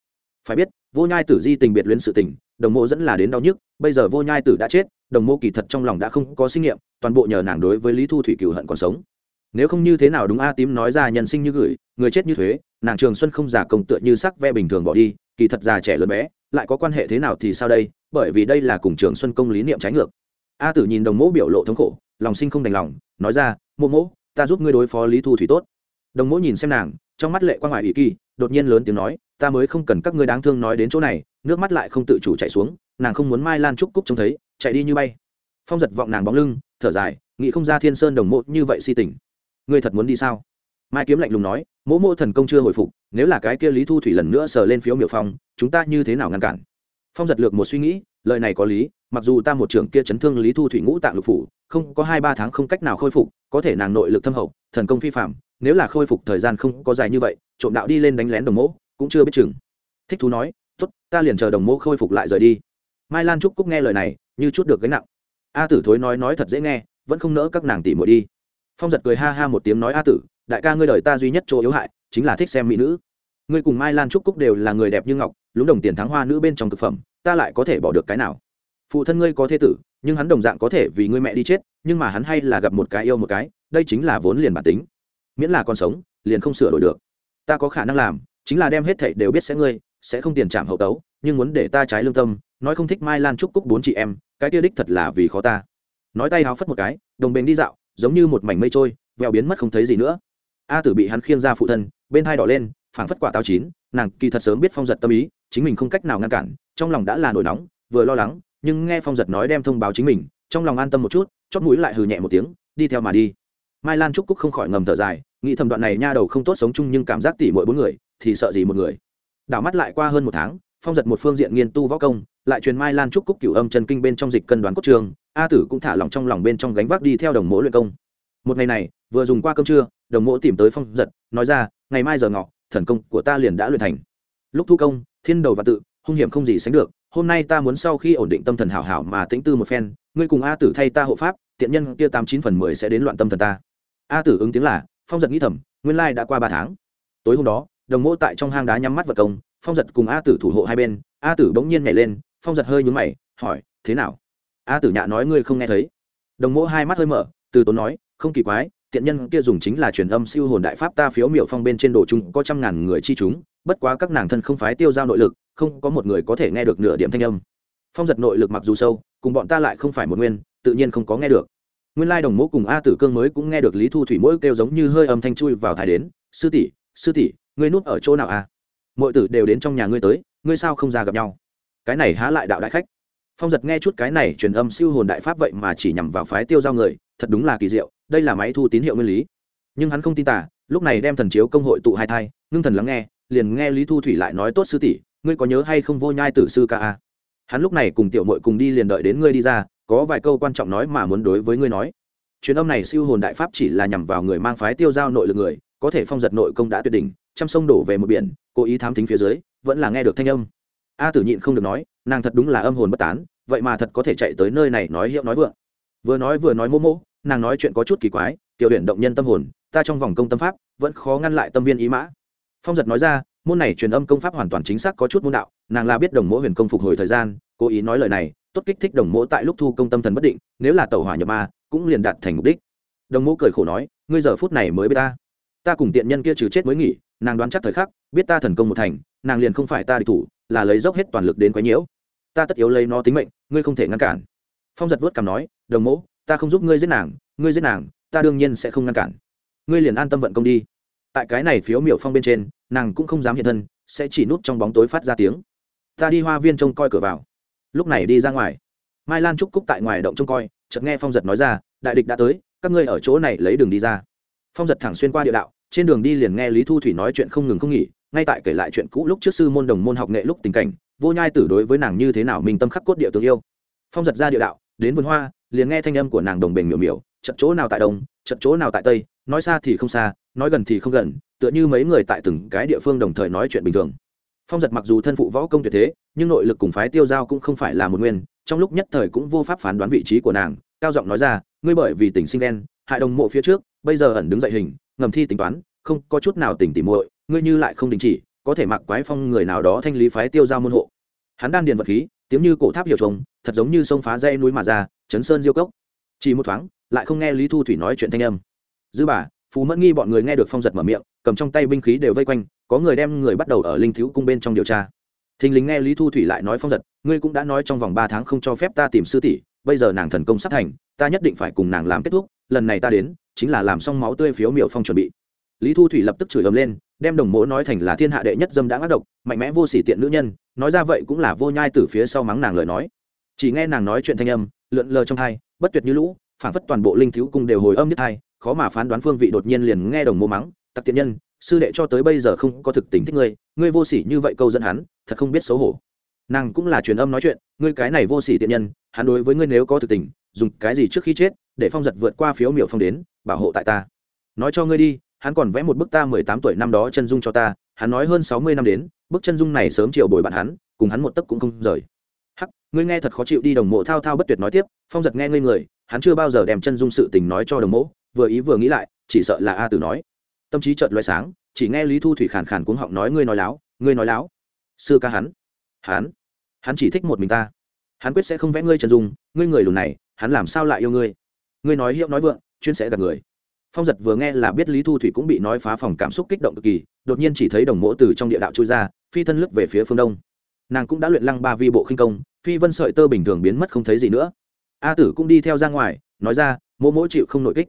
Phải biết, vô nhai tử di tình biệt luyến sự tình, đồng mộ dẫn là đến đau nhức, bây giờ vô nhai tử đã chết, đồng mộ kỳ thật trong lòng đã không có sinh nghiệm, toàn bộ nhờ nàng đối với lý thu thủy cựu hận còn sống. Nếu không như thế nào đúng a tím nói ra nhân sinh như gửi, người chết như thuế, nàng trường xuân không già công tựa như sắc ve bình thường bỏ đi, kỳ thật già trẻ lớn bé, lại có quan hệ thế nào thì sao đây? Bởi vì đây là cùng trường xuân công lý niệm trái ngược. A tử nhìn đồng mỗ biểu lộ thống khổ, lòng sinh không đành lòng, nói ra mộ mỗ, ta giúp ngươi đối phó lý thu thủy tốt. Đồng mỗ nhìn xem nàng, trong mắt lệ quan ngoại ủy kỳ, đột nhiên lớn tiếng nói, ta mới không cần các ngươi đáng thương nói đến chỗ này, nước mắt lại không tự chủ chạy xuống, nàng không muốn mai lan trúc cúc trông thấy, chạy đi như bay. Phong giật vọng nàng bóng lưng, thở dài, nghĩ không ra thiên sơn đồng mộ như vậy si tình. Ngươi thật muốn đi sao? Mai kiếm lạnh lùng nói, mỗ mỗ thần công chưa hồi phục, nếu là cái kia lý thu thủy lần nữa sờ lên phiếu miểu phong, chúng ta như thế nào ngăn cản? Phong giật lược một suy nghĩ, lời này có lý, mặc dù ta một trưởng kia chấn thương lý thu thủy ngũ tạng lục phủ, không có hai ba tháng không cách nào khôi phục, có thể nàng nội lực thâm hậu, thần công phi phạm nếu là khôi phục thời gian không có dài như vậy, trộm đạo đi lên đánh lén đồng mỗ, cũng chưa biết chừng. Thích thú nói, tốt, ta liền chờ đồng mỗ khôi phục lại rời đi. Mai lan trúc cúc nghe lời này, như chút được gánh nặng. A tử thối nói nói thật dễ nghe, vẫn không nỡ các nàng tỉ muội đi. Phong giật cười ha ha một tiếng nói, a tử, đại ca ngươi đời ta duy nhất chỗ yếu hại, chính là thích xem mỹ nữ. Ngươi cùng mai lan trúc cúc đều là người đẹp như ngọc, lúng đồng tiền thắng hoa nữ bên trong thực phẩm ta lại có thể bỏ được cái nào? Phụ thân ngươi có thế tử, nhưng hắn đồng dạng có thể vì ngươi mẹ đi chết, nhưng mà hắn hay là gặp một cái yêu một cái, đây chính là vốn liền bản tính. Miễn là còn sống, liền không sửa đổi được. Ta có khả năng làm, chính là đem hết thảy đều biết sẽ ngươi, sẽ không tiền trảm hậu tấu, nhưng muốn để ta trái lương tâm, nói không thích mai lan trúc cúc bốn chị em, cái tiêu đích thật là vì khó ta. Nói tay háo phất một cái, đồng bền đi dạo, giống như một mảnh mây trôi vèo biến mất không thấy gì nữa. A tử bị hắn khiêng ra phụ thân, bên hai đỏ lên, phảng phất quả táo chín, nàng kỳ thật sớm biết phong giật tâm ý, chính mình không cách nào ngăn cản trong lòng đã là nổi nóng, vừa lo lắng, nhưng nghe phong giật nói đem thông báo chính mình, trong lòng an tâm một chút, chót mũi lại hừ nhẹ một tiếng, đi theo mà đi. Mai lan trúc cúc không khỏi ngầm thở dài, nghĩ thầm đoạn này nha đầu không tốt sống chung nhưng cảm giác tỉ mỗi bốn người, thì sợ gì một người. Đảo mắt lại qua hơn một tháng, phong giật một phương diện nghiên tu võ công, lại truyền mai lan trúc cúc cửu âm chân kinh bên trong dịch cân đoán cốt trường, a tử cũng thả lòng trong lòng bên trong gánh vác đi theo đồng mỗ luyện công. Một ngày này, vừa dùng qua cơm trưa, đồng mỗ tìm tới phong giật, nói ra, ngày mai giờ ngọ, thần công của ta liền đã luyện thành. Lúc thu công, thiên đầu và tự hung hiểm không gì sánh được, hôm nay ta muốn sau khi ổn định tâm thần hảo hảo mà tĩnh tư một phen, ngươi cùng a tử thay ta hộ pháp, tiện nhân kia tám chín phần mười sẽ đến loạn tâm thần ta. A tử ứng tiếng là, phong giật nghĩ thầm, nguyên lai đã qua ba tháng. Tối hôm đó, đồng mỗ tại trong hang đá nhắm mắt vật công, phong giật cùng a tử thủ hộ hai bên, a tử bỗng nhiên nhảy lên, phong giật hơi nhún mày, hỏi, thế nào? A tử nhạ nói, ngươi không nghe thấy. Đồng mỗ hai mắt hơi mở, từ tốn nói, không kỳ quái, tiện nhân kia dùng chính là truyền âm siêu hồn đại pháp ta phiếu miểu phong bên trên đồ chúng có trăm ngàn người chi chúng bất quá các nàng thân không phái tiêu giao nội lực, không có một người có thể nghe được nửa điểm thanh âm. Phong giật nội lực mặc dù sâu, cùng bọn ta lại không phải một nguyên, tự nhiên không có nghe được. Nguyên lai đồng mỗ cùng a tử cương mới cũng nghe được lý thu thủy mỗi kêu giống như hơi âm thanh chui vào thái đến, sư tỷ sư tỷ, ngươi núp ở chỗ nào à? Mọi tử đều đến trong nhà ngươi tới, ngươi sao không ra gặp nhau? Cái này há lại đạo đại khách. Phong giật nghe chút cái này truyền âm siêu hồn đại pháp vậy mà chỉ nhằm vào phái tiêu giao người, thật đúng là kỳ diệu, đây là máy thu tín hiệu nguyên lý. Nhưng hắn không tin tả lúc này đem thần chiếu công hội tụ hai thai, ngưng thần lắng nghe liền nghe lý thu thủy lại nói, tốt sư tỷ, ngươi có nhớ hay không vô nhai tử sư ca a? Hắn lúc này cùng tiểu mội cùng đi liền đợi đến ngươi đi ra, có vài câu quan trọng nói mà muốn đối với ngươi nói. Truyền âm này siêu hồn đại pháp chỉ là nhằm vào người mang phái tiêu giao nội lực người, có thể phong giật nội công đã tuyệt đỉnh, trăm sông đổ về một biển, cố ý thám tính phía dưới, vẫn là nghe được thanh âm. A tử nhịn không được nói, nàng thật đúng là âm hồn bất tán, vậy mà thật có thể chạy tới nơi này nói hiệu nói vượng. Vừa nói vừa nói mô mô, nàng nói chuyện có chút kỳ quái, tiểu huyện động nhân tâm hồn, ta trong vòng công tâm pháp, vẫn khó ngăn lại tâm viên ý mã phong giật nói ra, môn này truyền âm công pháp hoàn toàn chính xác có chút môn đạo, nàng là biết đồng mỗ huyền công phục hồi thời gian, cố ý nói lời này, tốt kích thích đồng mỗ tại lúc thu công tâm thần bất định, nếu là tàu hỏa nhập ma, cũng liền đạt thành mục đích. Đồng mỗ cười khổ nói, ngươi giờ phút này mới biết ta. Ta cùng tiện nhân kia trừ chết mới nghỉ, nàng đoán chắc thời khắc, biết ta thần công một thành, nàng liền không phải ta địch thủ, là lấy dốc hết toàn lực đến quấy nhiễu. Ta tất yếu lấy nó tính mệnh, ngươi không thể ngăn cản. Phong giật vớt cảm nói, đồng mỗ, ta không giúp ngươi giết nàng, ngươi giết nàng, ta đương nhiên sẽ không ngăn cản. Ngươi liền an tâm vận công đi tại cái này phiếu miểu phong bên trên, nàng cũng không dám hiện thân, sẽ chỉ núp trong bóng tối phát ra tiếng. Ta đi hoa viên trông coi cửa vào. Lúc này đi ra ngoài. Mai lan trúc cúc tại ngoài động trông coi, chợt nghe phong giật nói ra, đại địch đã tới, các ngươi ở chỗ này lấy đường đi ra. Phong giật thẳng xuyên qua địa đạo, trên đường đi liền nghe lý thu thủy nói chuyện không ngừng không nghỉ, ngay tại kể lại chuyện cũ lúc trước sư môn đồng môn học nghệ lúc tình cảnh, vô nhai tử đối với nàng như thế nào mình tâm khắc cốt địa tương yêu. Phong giật ra địa đạo, đến vườn hoa, liền nghe thanh âm của nàng đồng bình miểu miểu chật chỗ nào tại đông, chật chỗ nào tại tây, nói xa thì không xa, nói gần thì không gần, tựa như mấy người tại từng cái địa phương đồng thời nói chuyện bình thường. Phong giật mặc dù thân phụ võ công tuyệt thế, nhưng nội lực cùng phái tiêu giao cũng không phải là một nguyên, trong lúc nhất thời cũng vô pháp phán đoán vị trí của nàng, cao giọng nói ra, ngươi bởi vì tình sinh đen, hại đồng mộ phía trước, bây giờ ẩn đứng dậy hình, ngầm thi tính toán, không có chút nào tỉnh tỉ muội, ngươi như lại không đình chỉ, có thể mặc quái phong người nào đó thanh lý phái tiêu giao môn hộ. Hắn đan điền vật khí, tiếng như cổ tháp hiểu trống thật giống như sông phá dây núi mà ra, chấn sơn diêu cốc. Chỉ một thoáng lại không nghe lý thu thủy nói chuyện thanh âm. Dư bà, phú mẫn nghi bọn người nghe được phong giật mở miệng, cầm trong tay binh khí đều vây quanh, có người đem người bắt đầu ở linh thiếu cung bên trong điều tra. Thình lính nghe lý thu thủy lại nói phong giật, ngươi cũng đã nói trong vòng ba tháng không cho phép ta tìm sư tỷ, bây giờ nàng thần công sắp thành, ta nhất định phải cùng nàng làm kết thúc, lần này ta đến, chính là làm xong máu tươi phiếu miểu phong chuẩn bị. Lý thu thủy lập tức chửi ấm lên, đem đồng mỗ nói thành là thiên hạ đệ nhất dâm đã ác độc, mạnh mẽ vô sỉ tiện nữ nhân, nói ra vậy cũng là vô nhai từ phía sau mắng nàng lời nói. Chỉ nghe nàng nói chuyện thanh âm, lượn lờ trong thai bất tuyệt như lũ phản phất toàn bộ linh thiếu cung đều hồi âm nhất hai, khó mà phán đoán phương vị đột nhiên liền nghe đồng mô mắng tặc tiện nhân sư đệ cho tới bây giờ không có thực tình thích ngươi ngươi vô sỉ như vậy câu dẫn hắn thật không biết xấu hổ. Nàng cũng là truyền âm nói chuyện ngươi cái này vô sỉ tiện nhân hắn đối với ngươi nếu có thực tình dùng cái gì trước khi chết để phong giật vượt qua phiếu miểu phong đến bảo hộ tại ta. Nói cho ngươi đi hắn còn vẽ một bức ta mười tám tuổi năm đó chân dung cho ta hắn nói hơn sáu mươi năm đến bức chân dung này sớm chiều bồi bạn hắn cùng hắn một tấc cũng không rời ngươi nghe thật khó chịu đi đồng mộ thao thao bất tuyệt nói tiếp, phong giật nghe ngươi người, hắn chưa bao giờ đem chân dung sự tình nói cho đồng mộ, vừa ý vừa nghĩ lại, chỉ sợ là a tử nói. Tâm trí chợt loay sáng, chỉ nghe lý thu thủy khàn khàn cuống họng nói, ngươi nói láo, ngươi nói láo. Sư ca hắn hắn hắn chỉ thích một mình ta. Hắn quyết sẽ không vẽ ngươi chân dung, ngươi người lùn này, hắn làm sao lại yêu ngươi? Ngươi nói hiệu nói vượng, chuyên sẽ gặp người. Phong giật vừa nghe là biết lý thu thủy cũng bị nói phá phòng cảm xúc kích động cực kỳ, đột nhiên chỉ thấy đồng mỗ từ trong địa đạo trôi ra, phi thân lướt về phía phương đông nàng cũng đã luyện lăng ba vi bộ khinh công, phi vân sợi tơ bình thường biến mất không thấy gì nữa. A tử cũng đi theo ra ngoài, nói ra, mỗ mỗ chịu không nội kích.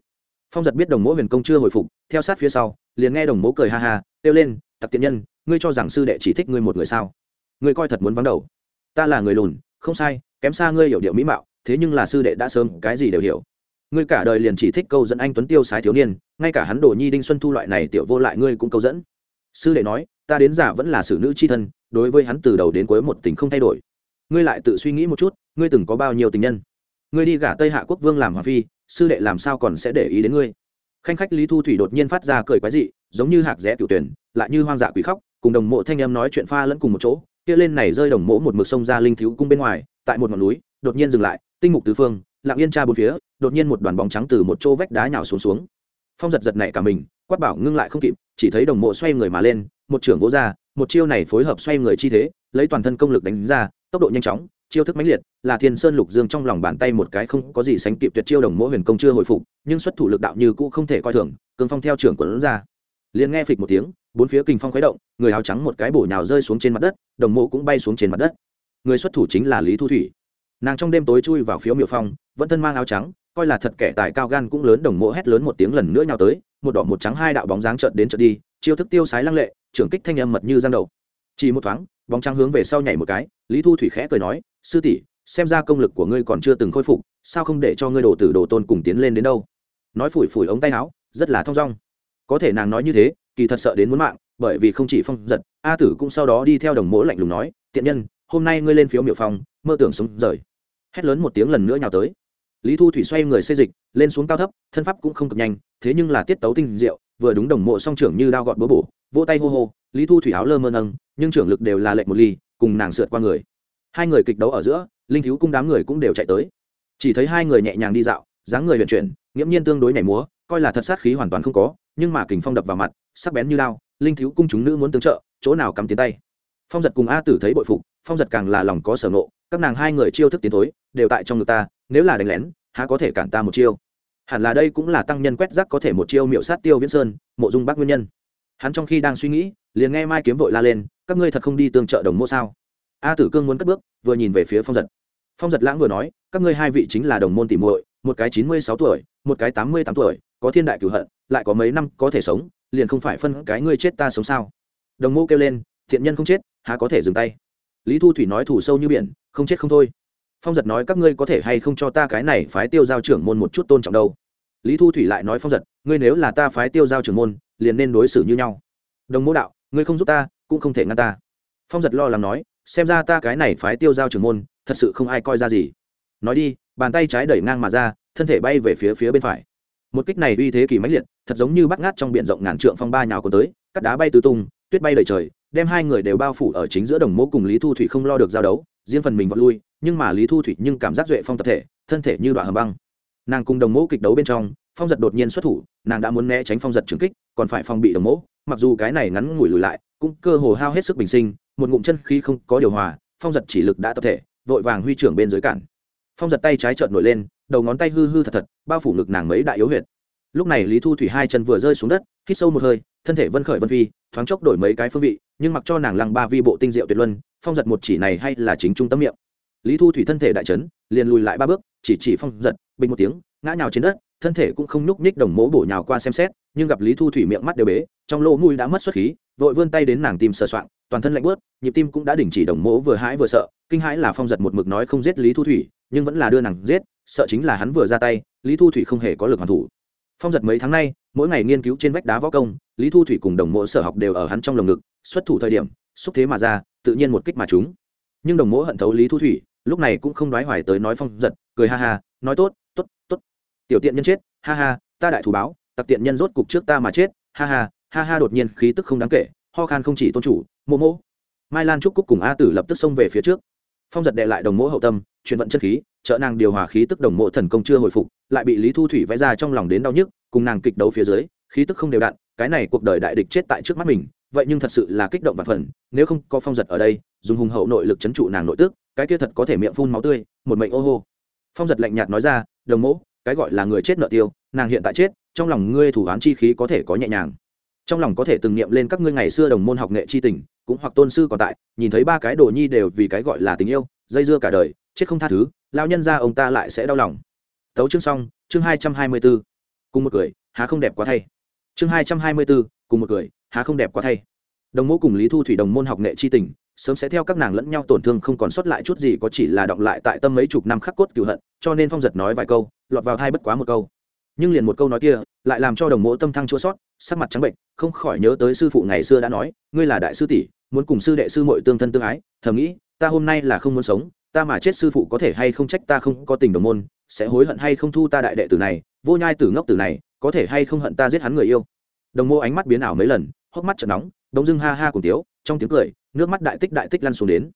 Phong giật biết đồng mỗ huyền công chưa hồi phục, theo sát phía sau, liền nghe đồng mỗ cười ha ha, kêu lên, tặc tiện nhân, ngươi cho rằng sư đệ chỉ thích ngươi một người sao? Ngươi coi thật muốn vắng đầu. Ta là người lùn, không sai, kém xa ngươi hiểu điệu mỹ mạo, thế nhưng là sư đệ đã sớm cái gì đều hiểu. Ngươi cả đời liền chỉ thích câu dẫn anh tuấn tiêu sái thiếu niên, ngay cả hắn đồ nhi đinh xuân thu loại này tiểu vô lại ngươi cũng câu dẫn. Sư đệ nói ta đến giả vẫn là xử nữ c h i thân, đối với hắn từ đầu đến cuối một tình không thay đổi. Ngươi lại tự suy nghĩ một chút, ngươi từng có bao nhiêu tình nhân? Ngươi đi gả tây hạ quốc vương làm hoàng phi, sư đệ làm sao còn sẽ để ý đến ngươi? Khanh khách lý thu thủy đột nhiên phát ra cười quái dị, giống như hạc rẽ cựu tuyển, lại như hoang dạ quỷ khóc, cùng đồng mộ thanh em nói chuyện pha lẫn cùng một chỗ, kia lên này rơi đồng mộ một mực sông ra linh thiếu cung bên ngoài, tại một ngọn núi, đột nhiên dừng lại, tinh mục tứ phương, lặng yên tra bốn phía, đột nhiên một đoàn bóng trắng từ một chỗ vách đá nhào xuống xuống. Phong giật giật này cả mình quát bảo ngưng lại không kịp, chỉ thấy đồng mộ xoay người mà lên, một trưởng vỗ ra, một chiêu này phối hợp xoay người chi thế, lấy toàn thân công lực đánh ra, tốc độ nhanh chóng, chiêu thức mãnh liệt, là thiên sơn lục dương trong lòng bàn tay một cái không có gì sánh kịp tuyệt chiêu đồng mộ huyền công chưa hồi phục, nhưng xuất thủ lực đạo như cũ không thể coi thường cường phong theo trưởng của lớn ra. Liền nghe phịch một tiếng, bốn phía kình phong khuấy động, người áo trắng một cái bổ nhào rơi xuống trên mặt đất, đồng mộ cũng bay xuống trên mặt đất. Người xuất thủ chính là lý thu thủy. Nàng trong đêm tối chui vào phiếu miệu phong, vẫn thân mang áo trắng, coi là thật kẻ tài cao gan cũng lớn, đồng mộ hét lớn một tiếng lần nữa nhào tới một đỏ một trắng hai đạo bóng dáng trợn đến trợn đi, chiêu thức tiêu sái lăng lệ, trưởng kích thanh âm mật như giang đầu. Chỉ một thoáng, bóng trắng hướng về sau nhảy một cái, lý thu thủy khẽ cười nói, sư tỷ, xem ra công lực của ngươi còn chưa từng khôi phục, sao không để cho ngươi đồ tử đồ tôn cùng tiến lên đến đâu? Nói phủi phủi ống tay áo, rất là thong dong. Có thể nàng nói như thế, kỳ thật sợ đến muốn mạng, bởi vì không chỉ phong giật, a tử cũng sau đó đi theo đồng mỗ lạnh lùng nói, tiện nhân, hôm nay ngươi lên phiếu miểu phong, mơ tưởng sống rời. Hét lớn một tiếng lần nữa nhào tới. Lý thu thủy xoay người xây dịch, lên xuống cao thấp, thân pháp cũng không cực nhanh thế nhưng là tiết tấu tinh diệu, vừa đúng đồng mộ song trưởng như đao gọt búa bổ, vỗ tay hô hô, lý thu thủy áo lơ mơ nâng, nhưng trưởng lực đều là lệnh một ly, cùng nàng sượt qua người. Hai người kịch đấu ở giữa, linh thiếu cung đám người cũng đều chạy tới. Chỉ thấy hai người nhẹ nhàng đi dạo, dáng người vận chuyển, nghiễm nhiên tương đối nhảy múa, coi là thật sát khí hoàn toàn không có, nhưng mà kình phong đập vào mặt, sắc bén như lao linh thiếu cung chúng nữ muốn tương trợ, chỗ nào cắm tiến tay. Phong giật cùng a tử thấy bội phục, phong giật càng là lòng có sở nộ các nàng hai người chiêu thức tiến thối, đều tại trong người ta, nếu là đánh lén, há có thể cản ta một chiêu hẳn là đây cũng là tăng nhân quét rác có thể một chiêu miệu sát tiêu viễn sơn, mộ dung bác nguyên nhân. Hắn trong khi đang suy nghĩ, liền nghe mai kiếm vội la lên, các ngươi thật không đi tương trợ đồng mô sao? A tử cương muốn cất bước, vừa nhìn về phía phong giật. Phong giật lãng vừa nói, các ngươi hai vị chính là đồng môn tỉ muội, một cái chín mươi sáu tuổi, một cái tám mươi tám tuổi, có thiên đại cửu hận, lại có mấy năm có thể sống, liền không phải phân cái ngươi chết ta sống sao? Đồng mô kêu lên, thiện nhân không chết, há có thể dừng tay? Lý thu thủy nói thủ sâu như biển, không chết không thôi phong giật nói, các ngươi có thể hay không cho ta cái này phái tiêu giao trưởng môn một chút tôn trọng đâu? Lý thu thủy lại nói, phong giật, ngươi nếu là ta phái tiêu giao trưởng môn, liền nên đối xử như nhau. Đồng mô đạo, ngươi không giúp ta, cũng không thể ngăn ta. Phong giật lo lắng nói, xem ra ta cái này phái tiêu giao trưởng môn, thật sự không ai coi ra gì. Nói đi, bàn tay trái đẩy ngang mà ra, thân thể bay về phía phía bên phải. Một kích này uy thế kỳ mãnh liệt, thật giống như bắt ngát trong biển rộng ngàn trượng phong ba nhào còn tới, cắt đá bay tứ tung, tuyết bay đầy trời, đem hai người đều bao phủ ở chính giữa đồng mô cùng lý thu thủy không lo được giao đấu, riêng phần mình vọt lui nhưng mà lý thu thủy nhưng cảm giác duệ phong tập thể, thân thể như đoạn hầm băng. Nàng cùng đồng mẫu kịch đấu bên trong, phong giật đột nhiên xuất thủ, nàng đã muốn né tránh phong giật trừng kích, còn phải phòng bị đồng mẫu mặc dù cái này ngắn ngủi lùi lại, cũng cơ hồ hao hết sức bình sinh, một ngụm chân khi không có điều hòa, phong giật chỉ lực đã tập thể, vội vàng huy trưởng bên dưới cản. Phong giật tay trái trợn nổi lên, đầu ngón tay hư hư thật thật, bao phủ ngực nàng mấy đại yếu huyệt. Lúc này lý thu thủy hai chân vừa rơi xuống đất, hít sâu một hơi, thân thể vân khởi vân phi, thoáng chốc đổi mấy cái phương vị, nhưng mặc cho nàng lăng ba vi bộ tinh diệu tuyệt luân, phong giật một chỉ này hay là chính trung tâm miệng lý thu thủy thân thể đại trấn liền lùi lại ba bước, chỉ chỉ phong giật, bình một tiếng, ngã nhào trên đất, thân thể cũng không nhúc nhích đồng mố bổ nhào qua xem xét, nhưng gặp lý thu thủy miệng mắt đều bế, trong lỗ mũi đã mất xuất khí, vội vươn tay đến nàng tìm sờ soạng, toàn thân lạnh bớt nhịp tim cũng đã đình chỉ đồng mố vừa hãi vừa sợ, kinh hãi là phong giật một mực nói không giết lý thu thủy, nhưng vẫn là đưa nàng giết, sợ chính là hắn vừa ra tay, lý thu thủy không hề có lực hoàn thủ. Phong giật mấy tháng nay, mỗi ngày nghiên cứu trên vách đá võ công, lý thu thủy cùng đồng mộ sở học đều ở hắn trong lồng ngực, xuất thủ thời điểm, xúc thế mà ra, tự nhiên một kích mà chúng nhưng đồng mỗ hận thấu lý thu thủy, lúc này cũng không đoái hoài tới nói phong giật, cười ha ha, nói tốt tốt tốt. Tiểu tiện nhân chết, ha ha, ta đại thủ báo, tặc tiện nhân rốt cục trước ta mà chết, ha ha ha ha đột nhiên khí tức không đáng kể, ho khan không chỉ tôn chủ mô mô mai lan trúc cúc cùng a tử lập tức xông về phía trước. Phong giật đệ lại đồng mỗ hậu tâm chuyển vận chân khí, trợ nàng điều hòa khí tức đồng mộ thần công chưa hồi phục, lại bị lý thu thủy vẽ ra trong lòng đến đau nhức, cùng nàng kịch đấu phía dưới, khí tức không đều đặn, cái này cuộc đời đại địch chết tại trước mắt mình vậy nhưng thật sự là kích động và phần, nếu không có phong giật ở đây, dùng hùng hậu nội lực chấn trụ nàng nội tức cái kia thật có thể miệng phun máu tươi, một mệnh ô hô. Phong giật lạnh nhạt nói ra, đồng mẫu cái gọi là người chết nợ tiêu, nàng hiện tại chết, trong lòng ngươi thủ án chi khí có thể có nhẹ nhàng. Trong lòng có thể từng niệm lên các ngươi ngày xưa đồng môn học nghệ chi tình, cũng hoặc tôn sư còn tại, nhìn thấy ba cái đồ nhi đều vì cái gọi là tình yêu, dây dưa cả đời, chết không tha thứ lao nhân ra ông ta lại sẽ đau lòng. Tấu chương xong, chương hai trăm hai mươi b ố cùng một cười, há không đẹp quá thay. Chương hai trăm hai mươi b ố cùng một cười, há không đẹp quá thay. Đồng mẫu cùng lý thu thủy đồng môn học nghệ chi tình, sớm sẽ theo các nàng lẫn nhau tổn thương không còn sót lại chút gì có chỉ là động lại tại tâm mấy chục năm khắc cốt cựu hận, cho nên phong giật nói vài câu, lọt vào thai bất quá một câu. Nhưng liền một câu nói kia, lại làm cho đồng mẫu tâm thăng chua sót, sắc mặt trắng bệnh, không khỏi nhớ tới sư phụ ngày xưa đã nói, ngươi là đại sư tỷ, muốn cùng sư đệ sư mội tương thân tương ái, thầm nghĩ, ta hôm nay là không muốn sống, ta mà chết sư phụ có thể hay không trách ta không có tình đồng môn, sẽ hối hận hay không thu ta đại đệ tử này, vô nhai tử ngốc tử này, có thể hay không hận ta giết hắn người yêu đồng mô ánh mắt biến ảo mấy lần, hốc mắt chợt nóng, đống dưng ha ha cùng tiếu, trong tiếng cười, nước mắt đại tích đại tích lăn xuống đến.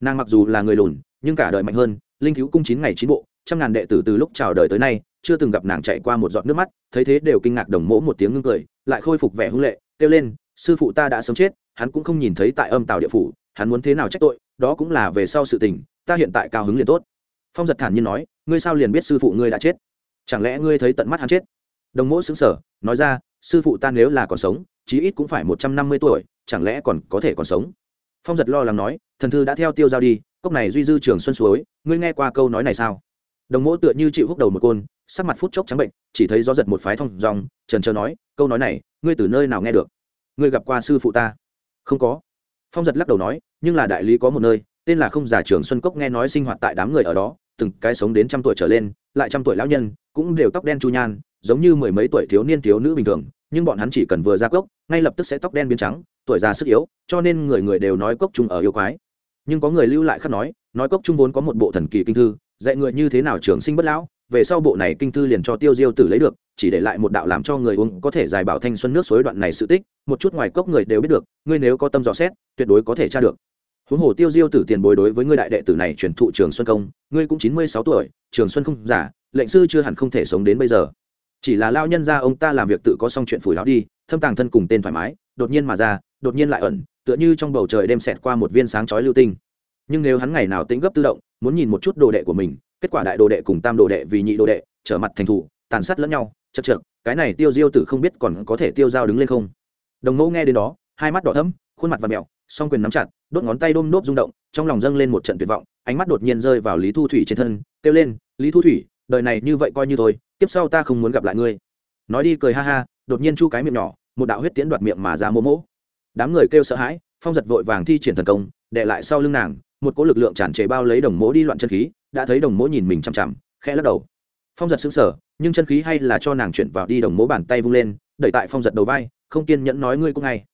Nàng mặc dù là người lùn, nhưng cả đời mạnh hơn, linh thiếu cung chín ngày chín bộ, trăm ngàn đệ tử từ lúc chào đời tới nay, chưa từng gặp nàng chạy qua một giọt nước mắt, thấy thế đều kinh ngạc đồng mỗ một tiếng ngưng cười, lại khôi phục vẻ hung lệ, kêu lên, sư phụ ta đã sống chết, hắn cũng không nhìn thấy tại âm tào địa phủ, hắn muốn thế nào trách tội, đó cũng là về sau sự tình, ta hiện tại cao hứng liền tốt. Phong giật thản nhiên nói, ngươi sao liền biết sư phụ ngươi đã chết? Chẳng lẽ ngươi thấy tận mắt hắn chết? Đồng mỗ xứng sở nói ra sư phụ ta nếu là còn sống, chí ít cũng phải một trăm năm mươi tuổi, chẳng lẽ còn có thể còn sống? Phong giật lo lắng nói, thần thư đã theo tiêu giao đi, cốc này duy dư trường xuân suối, ngươi nghe qua câu nói này sao? Đồng mỗ tựa như chịu húc đầu một côn, sắc mặt phút chốc trắng bệnh, chỉ thấy gió giật một phái thong dòng trần trờ nói, câu nói này, ngươi từ nơi nào nghe được? Ngươi gặp qua sư phụ ta? Không có. Phong giật lắc đầu nói, nhưng là đại lý có một nơi, tên là không giả trường xuân cốc nghe nói sinh hoạt tại đám người ở đó, từng cái sống đến trăm tuổi trở lên, lại trăm tuổi lão nhân, cũng đều tóc đen chu nhan giống như mười mấy tuổi thiếu niên thiếu nữ bình thường, nhưng bọn hắn chỉ cần vừa ra cốc, ngay lập tức sẽ tóc đen biến trắng, tuổi già sức yếu, cho nên người người đều nói cốc trung ở yêu quái. Nhưng có người lưu lại khắc nói nói cốc trung vốn có một bộ thần kỳ kinh thư, dạy người như thế nào trường sinh bất lão, về sau bộ này kinh thư liền cho tiêu diêu tử lấy được, chỉ để lại một đạo làm cho người uống, có thể giải bảo thanh xuân nước suối đoạn này sự tích, một chút ngoài cốc người đều biết được, ngươi nếu có tâm dò xét, tuyệt đối có thể tra được. Huống hồ tiêu diêu tử tiền bối đối với ngươi đại đệ tử này truyền thụ trường xuân công, ngươi cũng chín mươi sáu tuổi, trường xuân không giả, lệnh sư chưa hẳn không thể sống đến bây giờ chỉ là lao nhân ra ông ta làm việc tự có xong chuyện phủi láo đi, thâm tàng thân cùng tên thoải mái, đột nhiên mà ra, đột nhiên lại ẩn, tựa như trong bầu trời đêm xẹt qua một viên sáng chói lưu tinh. Nhưng nếu hắn ngày nào tính gấp tự động, muốn nhìn một chút đồ đệ của mình, kết quả đại đồ đệ cùng tam đồ đệ vì nhị đồ đệ, trở mặt thành thủ, tàn sát lẫn nhau, chật trượt cái này tiêu diêu tử không biết còn có thể tiêu dao đứng lên không. Đồng Ngô nghe đến đó, hai mắt đỏ thấm khuôn mặt và mẹo, song quyền nắm chặt, đốt ngón tay đôm nốt rung động, trong lòng dâng lên một trận tuyệt vọng, ánh mắt đột nhiên rơi vào lý thu thủy trên thân, kêu lên, lý thu thủy, đời này như vậy coi như thôi tiếp sau ta không muốn gặp lại ngươi. Nói đi cười ha ha, đột nhiên chu cái miệng nhỏ, một đạo huyết tiễn đoạt miệng mà ra mô mỗ đám người kêu sợ hãi, phong giật vội vàng thi triển thần công đệ lại sau lưng nàng, một cỗ lực lượng tràn trề bao lấy đồng mỗ đi loạn chân khí, đã thấy đồng mỗ nhìn mình chằm chằm, khẽ lắc đầu. Phong giật sững sờ, nhưng chân khí hay là cho nàng chuyển vào đi đồng mỗ bàn tay vung lên, đẩy tại phong giật đầu vai, không kiên nhẫn nói ngươi cũng ngay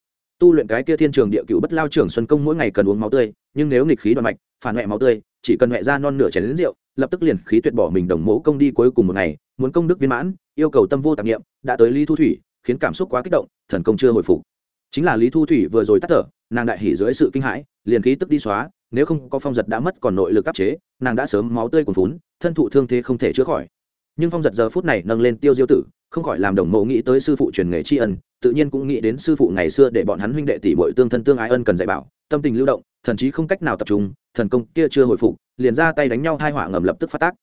tu luyện cái kia thiên trường địa cựu bất lao trường xuân công mỗi ngày cần uống máu tươi, nhưng nếu nghịch khí đoạn mạch, phản mẹ máu tươi, chỉ cần mẹ ra non nửa chén đến rượu, lập tức liền khí tuyệt bỏ mình đồng mẫu công đi cuối cùng một ngày, muốn công đức viên mãn, yêu cầu tâm vô tạp nghiệm đã tới lý thu thủy, khiến cảm xúc quá kích động, thần công chưa hồi phục. Chính là lý thu thủy vừa rồi tắt thở, nàng đại hỉ dưới sự kinh hãi, liền khí tức đi xóa, nếu không có phong giật đã mất còn nội lực áp chế, nàng đã sớm máu tươi còn phún thân thụ thương thế không thể chữa khỏi. Nhưng phong giật giờ phút này nâng lên tiêu diêu tử không khỏi làm đồng mộ nghĩ tới sư phụ truyền nghề tri ân, tự nhiên cũng nghĩ đến sư phụ ngày xưa để bọn hắn huynh đệ tỷ bội tương thân tương ái ân cần dạy bảo, tâm tình lưu động, thần chí không cách nào tập trung, thần công kia chưa hồi phục, liền ra tay đánh nhau hai họa ngầm lập tức phát tác.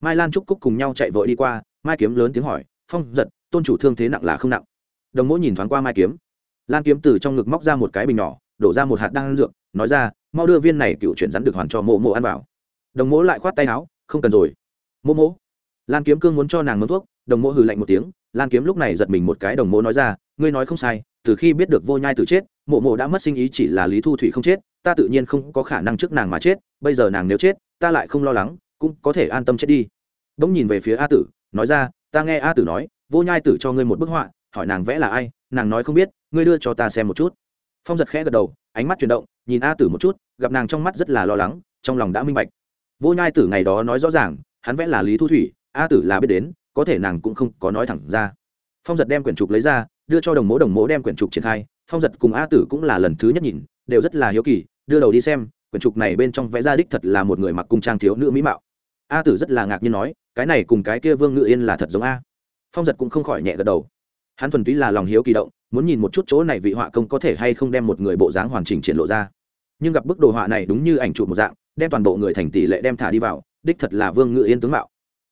Mai lan trúc cúc cùng nhau chạy vội đi qua, mai kiếm lớn tiếng hỏi, phong, giật, tôn chủ thương thế nặng là không nặng? Đồng mỗi nhìn thoáng qua mai kiếm. Lan kiếm từ trong ngực móc ra một cái bình nhỏ, đổ ra một hạt đan dược, nói ra, mau đưa viên này cựu chuyển rắn được hoàn cho mộ mộ ăn vào. Đồng mỗ lại khoát tay áo, không cần rồi. Mộ mỗ lan kiếm cương muốn cho nàng mướn thuốc đồng mỗ hừ lạnh một tiếng, lan kiếm lúc này giật mình một cái, đồng mỗ nói ra, ngươi nói không sai, từ khi biết được vô nhai tử chết, mộ mộ đã mất sinh ý chỉ là lý thu thủy không chết, ta tự nhiên không có khả năng trước nàng mà chết, bây giờ nàng nếu chết, ta lại không lo lắng, cũng có thể an tâm chết đi. Bỗng nhìn về phía a tử, nói ra, ta nghe a tử nói, vô nhai tử cho ngươi một bức họa, hỏi nàng vẽ là ai, nàng nói không biết, ngươi đưa cho ta xem một chút. Phong giật khẽ gật đầu, ánh mắt chuyển động, nhìn a tử một chút, gặp nàng trong mắt rất là lo lắng, trong lòng đã minh bạch. Vô nhai tử ngày đó nói rõ ràng, hắn vẽ là lý thu thủy, a tử là biết đến có thể nàng cũng không có nói thẳng ra. Phong giật đem quyển trục lấy ra, đưa cho đồng mố đồng mố đem quyển trục triển khai. Phong giật cùng a tử cũng là lần thứ nhất nhìn, đều rất là hiếu kỳ, đưa đầu đi xem, quyển trục này bên trong vẽ ra đích thật là một người mặc cung trang thiếu nữ mỹ mạo. A tử rất là ngạc nhiên nói, cái này cùng cái kia vương ngự yên là thật giống a. Phong giật cũng không khỏi nhẹ gật đầu. Hắn thuần túy là lòng hiếu kỳ động, muốn nhìn một chút chỗ này vị họa công có thể hay không đem một người bộ dáng hoàn chỉnh triển lộ ra. Nhưng gặp bức đồ họa này đúng như ảnh chụp một dạng, đem toàn bộ người thành tỷ lệ đem thả đi vào, đích thật là vương ngự yên tướng mạo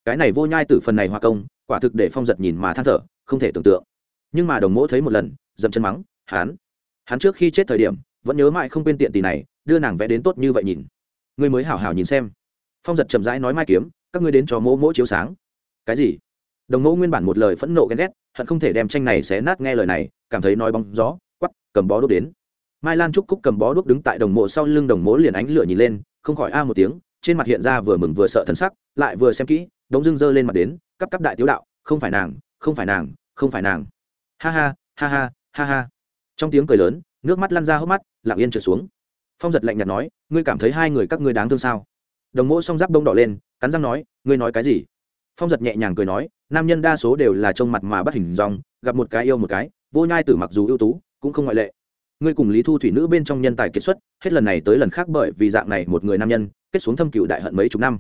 cái này vô nhai tử phần này hoa công, quả thực để phong giật nhìn mà than thở, không thể tưởng tượng. Nhưng mà đồng mỗ thấy một lần, dậm chân mắng hắn hắn trước khi chết thời điểm, vẫn nhớ mãi không quên tiện tỷ này, đưa nàng vẽ đến tốt như vậy nhìn. Ngươi mới hảo hảo nhìn xem. Phong giật chậm rãi nói mai kiếm, các ngươi đến cho mỗ mỗ chiếu sáng. Cái gì? Đồng mẫu nguyên bản một lời phẫn nộ ghen ghét, hận không thể đem tranh này xé nát nghe lời này, cảm thấy nói bóng gió quắp cầm bó đốt đến. Mai lan trúc cúc cầm bó đốt đứng tại đồng mộ sau lưng, đồng mỗ liền ánh lửa nhìn lên, không khỏi a một tiếng, trên mặt hiện ra vừa mừng vừa sợ thần sắc, lại vừa xem kỹ đống dưng dơ lên mặt đến, cắp cắp đại tiếu đạo, không phải nàng, không phải nàng, không phải nàng. Ha ha ha ha ha ha. Trong tiếng cười lớn, nước mắt lăn ra hốc mắt, lặng yên trượt xuống. Phong giật lạnh nhạt nói, ngươi cảm thấy hai người các ngươi đáng thương sao? Đồng mỗ song giáp đông đỏ lên, cắn răng nói, ngươi nói cái gì? Phong giật nhẹ nhàng cười nói, nam nhân đa số đều là trông mặt mà bắt hình dòng gặp một cái yêu một cái, vô nhai tử mặc dù ưu tú, cũng không ngoại lệ. Ngươi cùng lý thu thủy nữ bên trong nhân tài kiệt xuất, hết lần này tới lần khác bởi vì dạng này một người nam nhân, kết xuống thâm cựu đại hận mấy chục năm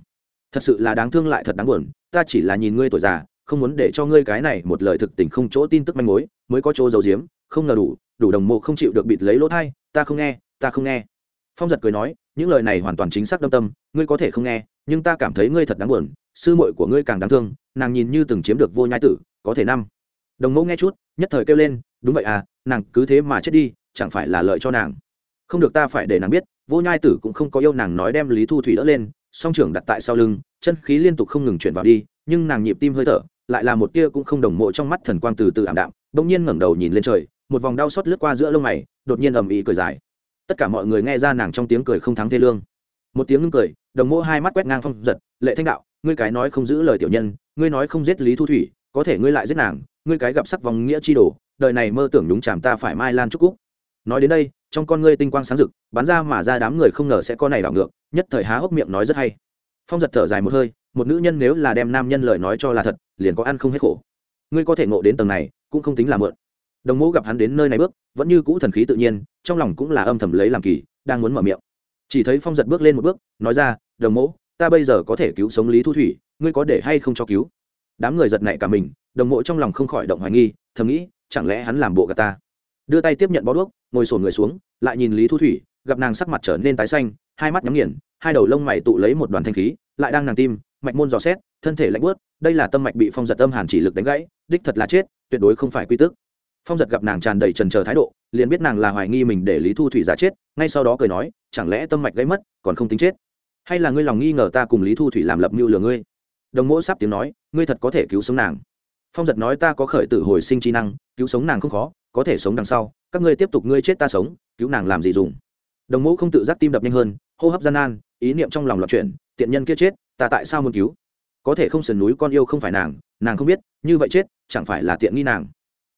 thật sự là đáng thương lại thật đáng buồn, ta chỉ là nhìn ngươi tuổi già, không muốn để cho ngươi cái này một lời thực tình không chỗ tin tức manh mối, mới có chỗ giấu giếm, không ngờ đủ đủ đồng mộ không chịu được bịt lấy lỗ thai, ta không nghe, ta không nghe. Phong giật cười nói, những lời này hoàn toàn chính xác đâm tâm, ngươi có thể không nghe, nhưng ta cảm thấy ngươi thật đáng buồn, sư muội của ngươi càng đáng thương, nàng nhìn như từng chiếm được vô nhai tử, có thể năm. Đồng mẫu nghe chút, nhất thời kêu lên, đúng vậy à nàng cứ thế mà chết đi, chẳng phải là lợi cho nàng. Không được ta phải để nàng biết, vô nhai tử cũng không có yêu nàng nói đem lý thu thủy đỡ lên song trưởng đặt tại sau lưng, chân khí liên tục không ngừng chuyển vào đi, nhưng nàng nhịp tim hơi thở, lại là một tia cũng không đồng mộ trong mắt thần quang từ từ ảm đạm, bỗng nhiên ngẩng đầu nhìn lên trời, một vòng đau xót lướt qua giữa lông mày, đột nhiên ầm ĩ cười dài. Tất cả mọi người nghe ra nàng trong tiếng cười không thắng thê lương. Một tiếng ngưng cười, đồng mộ hai mắt quét ngang phong giật, lệ thanh đạo, ngươi cái nói không giữ lời tiểu nhân, ngươi nói không giết lý thu thủy, có thể ngươi lại giết nàng, ngươi cái gặp sắc vòng nghĩa chi đồ, đời này mơ tưởng nhúng chàm ta phải mai lan trúc cúc. Nói đến đây trong con ngươi tinh quang sáng rực, bắn ra mà ra đám người không ngờ sẽ có này đảo ngược, nhất thời há hốc miệng nói rất hay. Phong giật thở dài một hơi, một nữ nhân nếu là đem nam nhân lời nói cho là thật, liền có ăn không hết khổ. Ngươi có thể ngộ đến tầng này, cũng không tính là mượn. Đồng mẫu gặp hắn đến nơi này bước, vẫn như cũ thần khí tự nhiên, trong lòng cũng là âm thầm lấy làm kỳ, đang muốn mở miệng. Chỉ thấy phong giật bước lên một bước, nói ra, đồng mẫu ta bây giờ có thể cứu sống lý thu thủy, ngươi có để hay không cho cứu? Đám người giật nảy cả mình, đồng mộ trong lòng không khỏi động hoài nghi, thầm nghĩ, chẳng lẽ hắn làm bộ gà ta? Đưa tay tiếp nhận bó đuốc, ngồi sổn người xuống, lại nhìn lý thu thủy, gặp nàng sắc mặt trở nên tái xanh, hai mắt nhắm nghiền, hai đầu lông mày tụ lấy một đoàn thanh khí, lại đang nàng tim, mạch môn dò xét, thân thể lạnh bớt đây là tâm mạch bị phong giật âm hàn chỉ lực đánh gãy, đích thật là chết, tuyệt đối không phải quy tức phong giật gặp nàng tràn đầy trần trờ thái độ, liền biết nàng là hoài nghi mình để lý thu thủy giả chết, ngay sau đó cười nói, chẳng lẽ tâm mạch gãy mất, còn không tính chết? Hay là ngươi lòng nghi ngờ ta cùng lý thu thủy làm lập mưu lừa ngươi? Đồng mỗ sắp tiếng nói, ngươi thật có thể cứu sống nàng. Phong giật nói ta có khởi tử hồi sinh trí năng, cứu sống nàng không khó có thể sống đằng sau, các ngươi tiếp tục ngươi chết ta sống, cứu nàng làm gì dùng. Đồng mẫu không tự giác tim đập nhanh hơn, hô hấp gian nan, ý niệm trong lòng loạt chuyển, tiện nhân kia chết, ta tại sao muốn cứu? Có thể không sườn núi con yêu không phải nàng nàng không biết, như vậy chết, chẳng phải là tiện nghi nàng?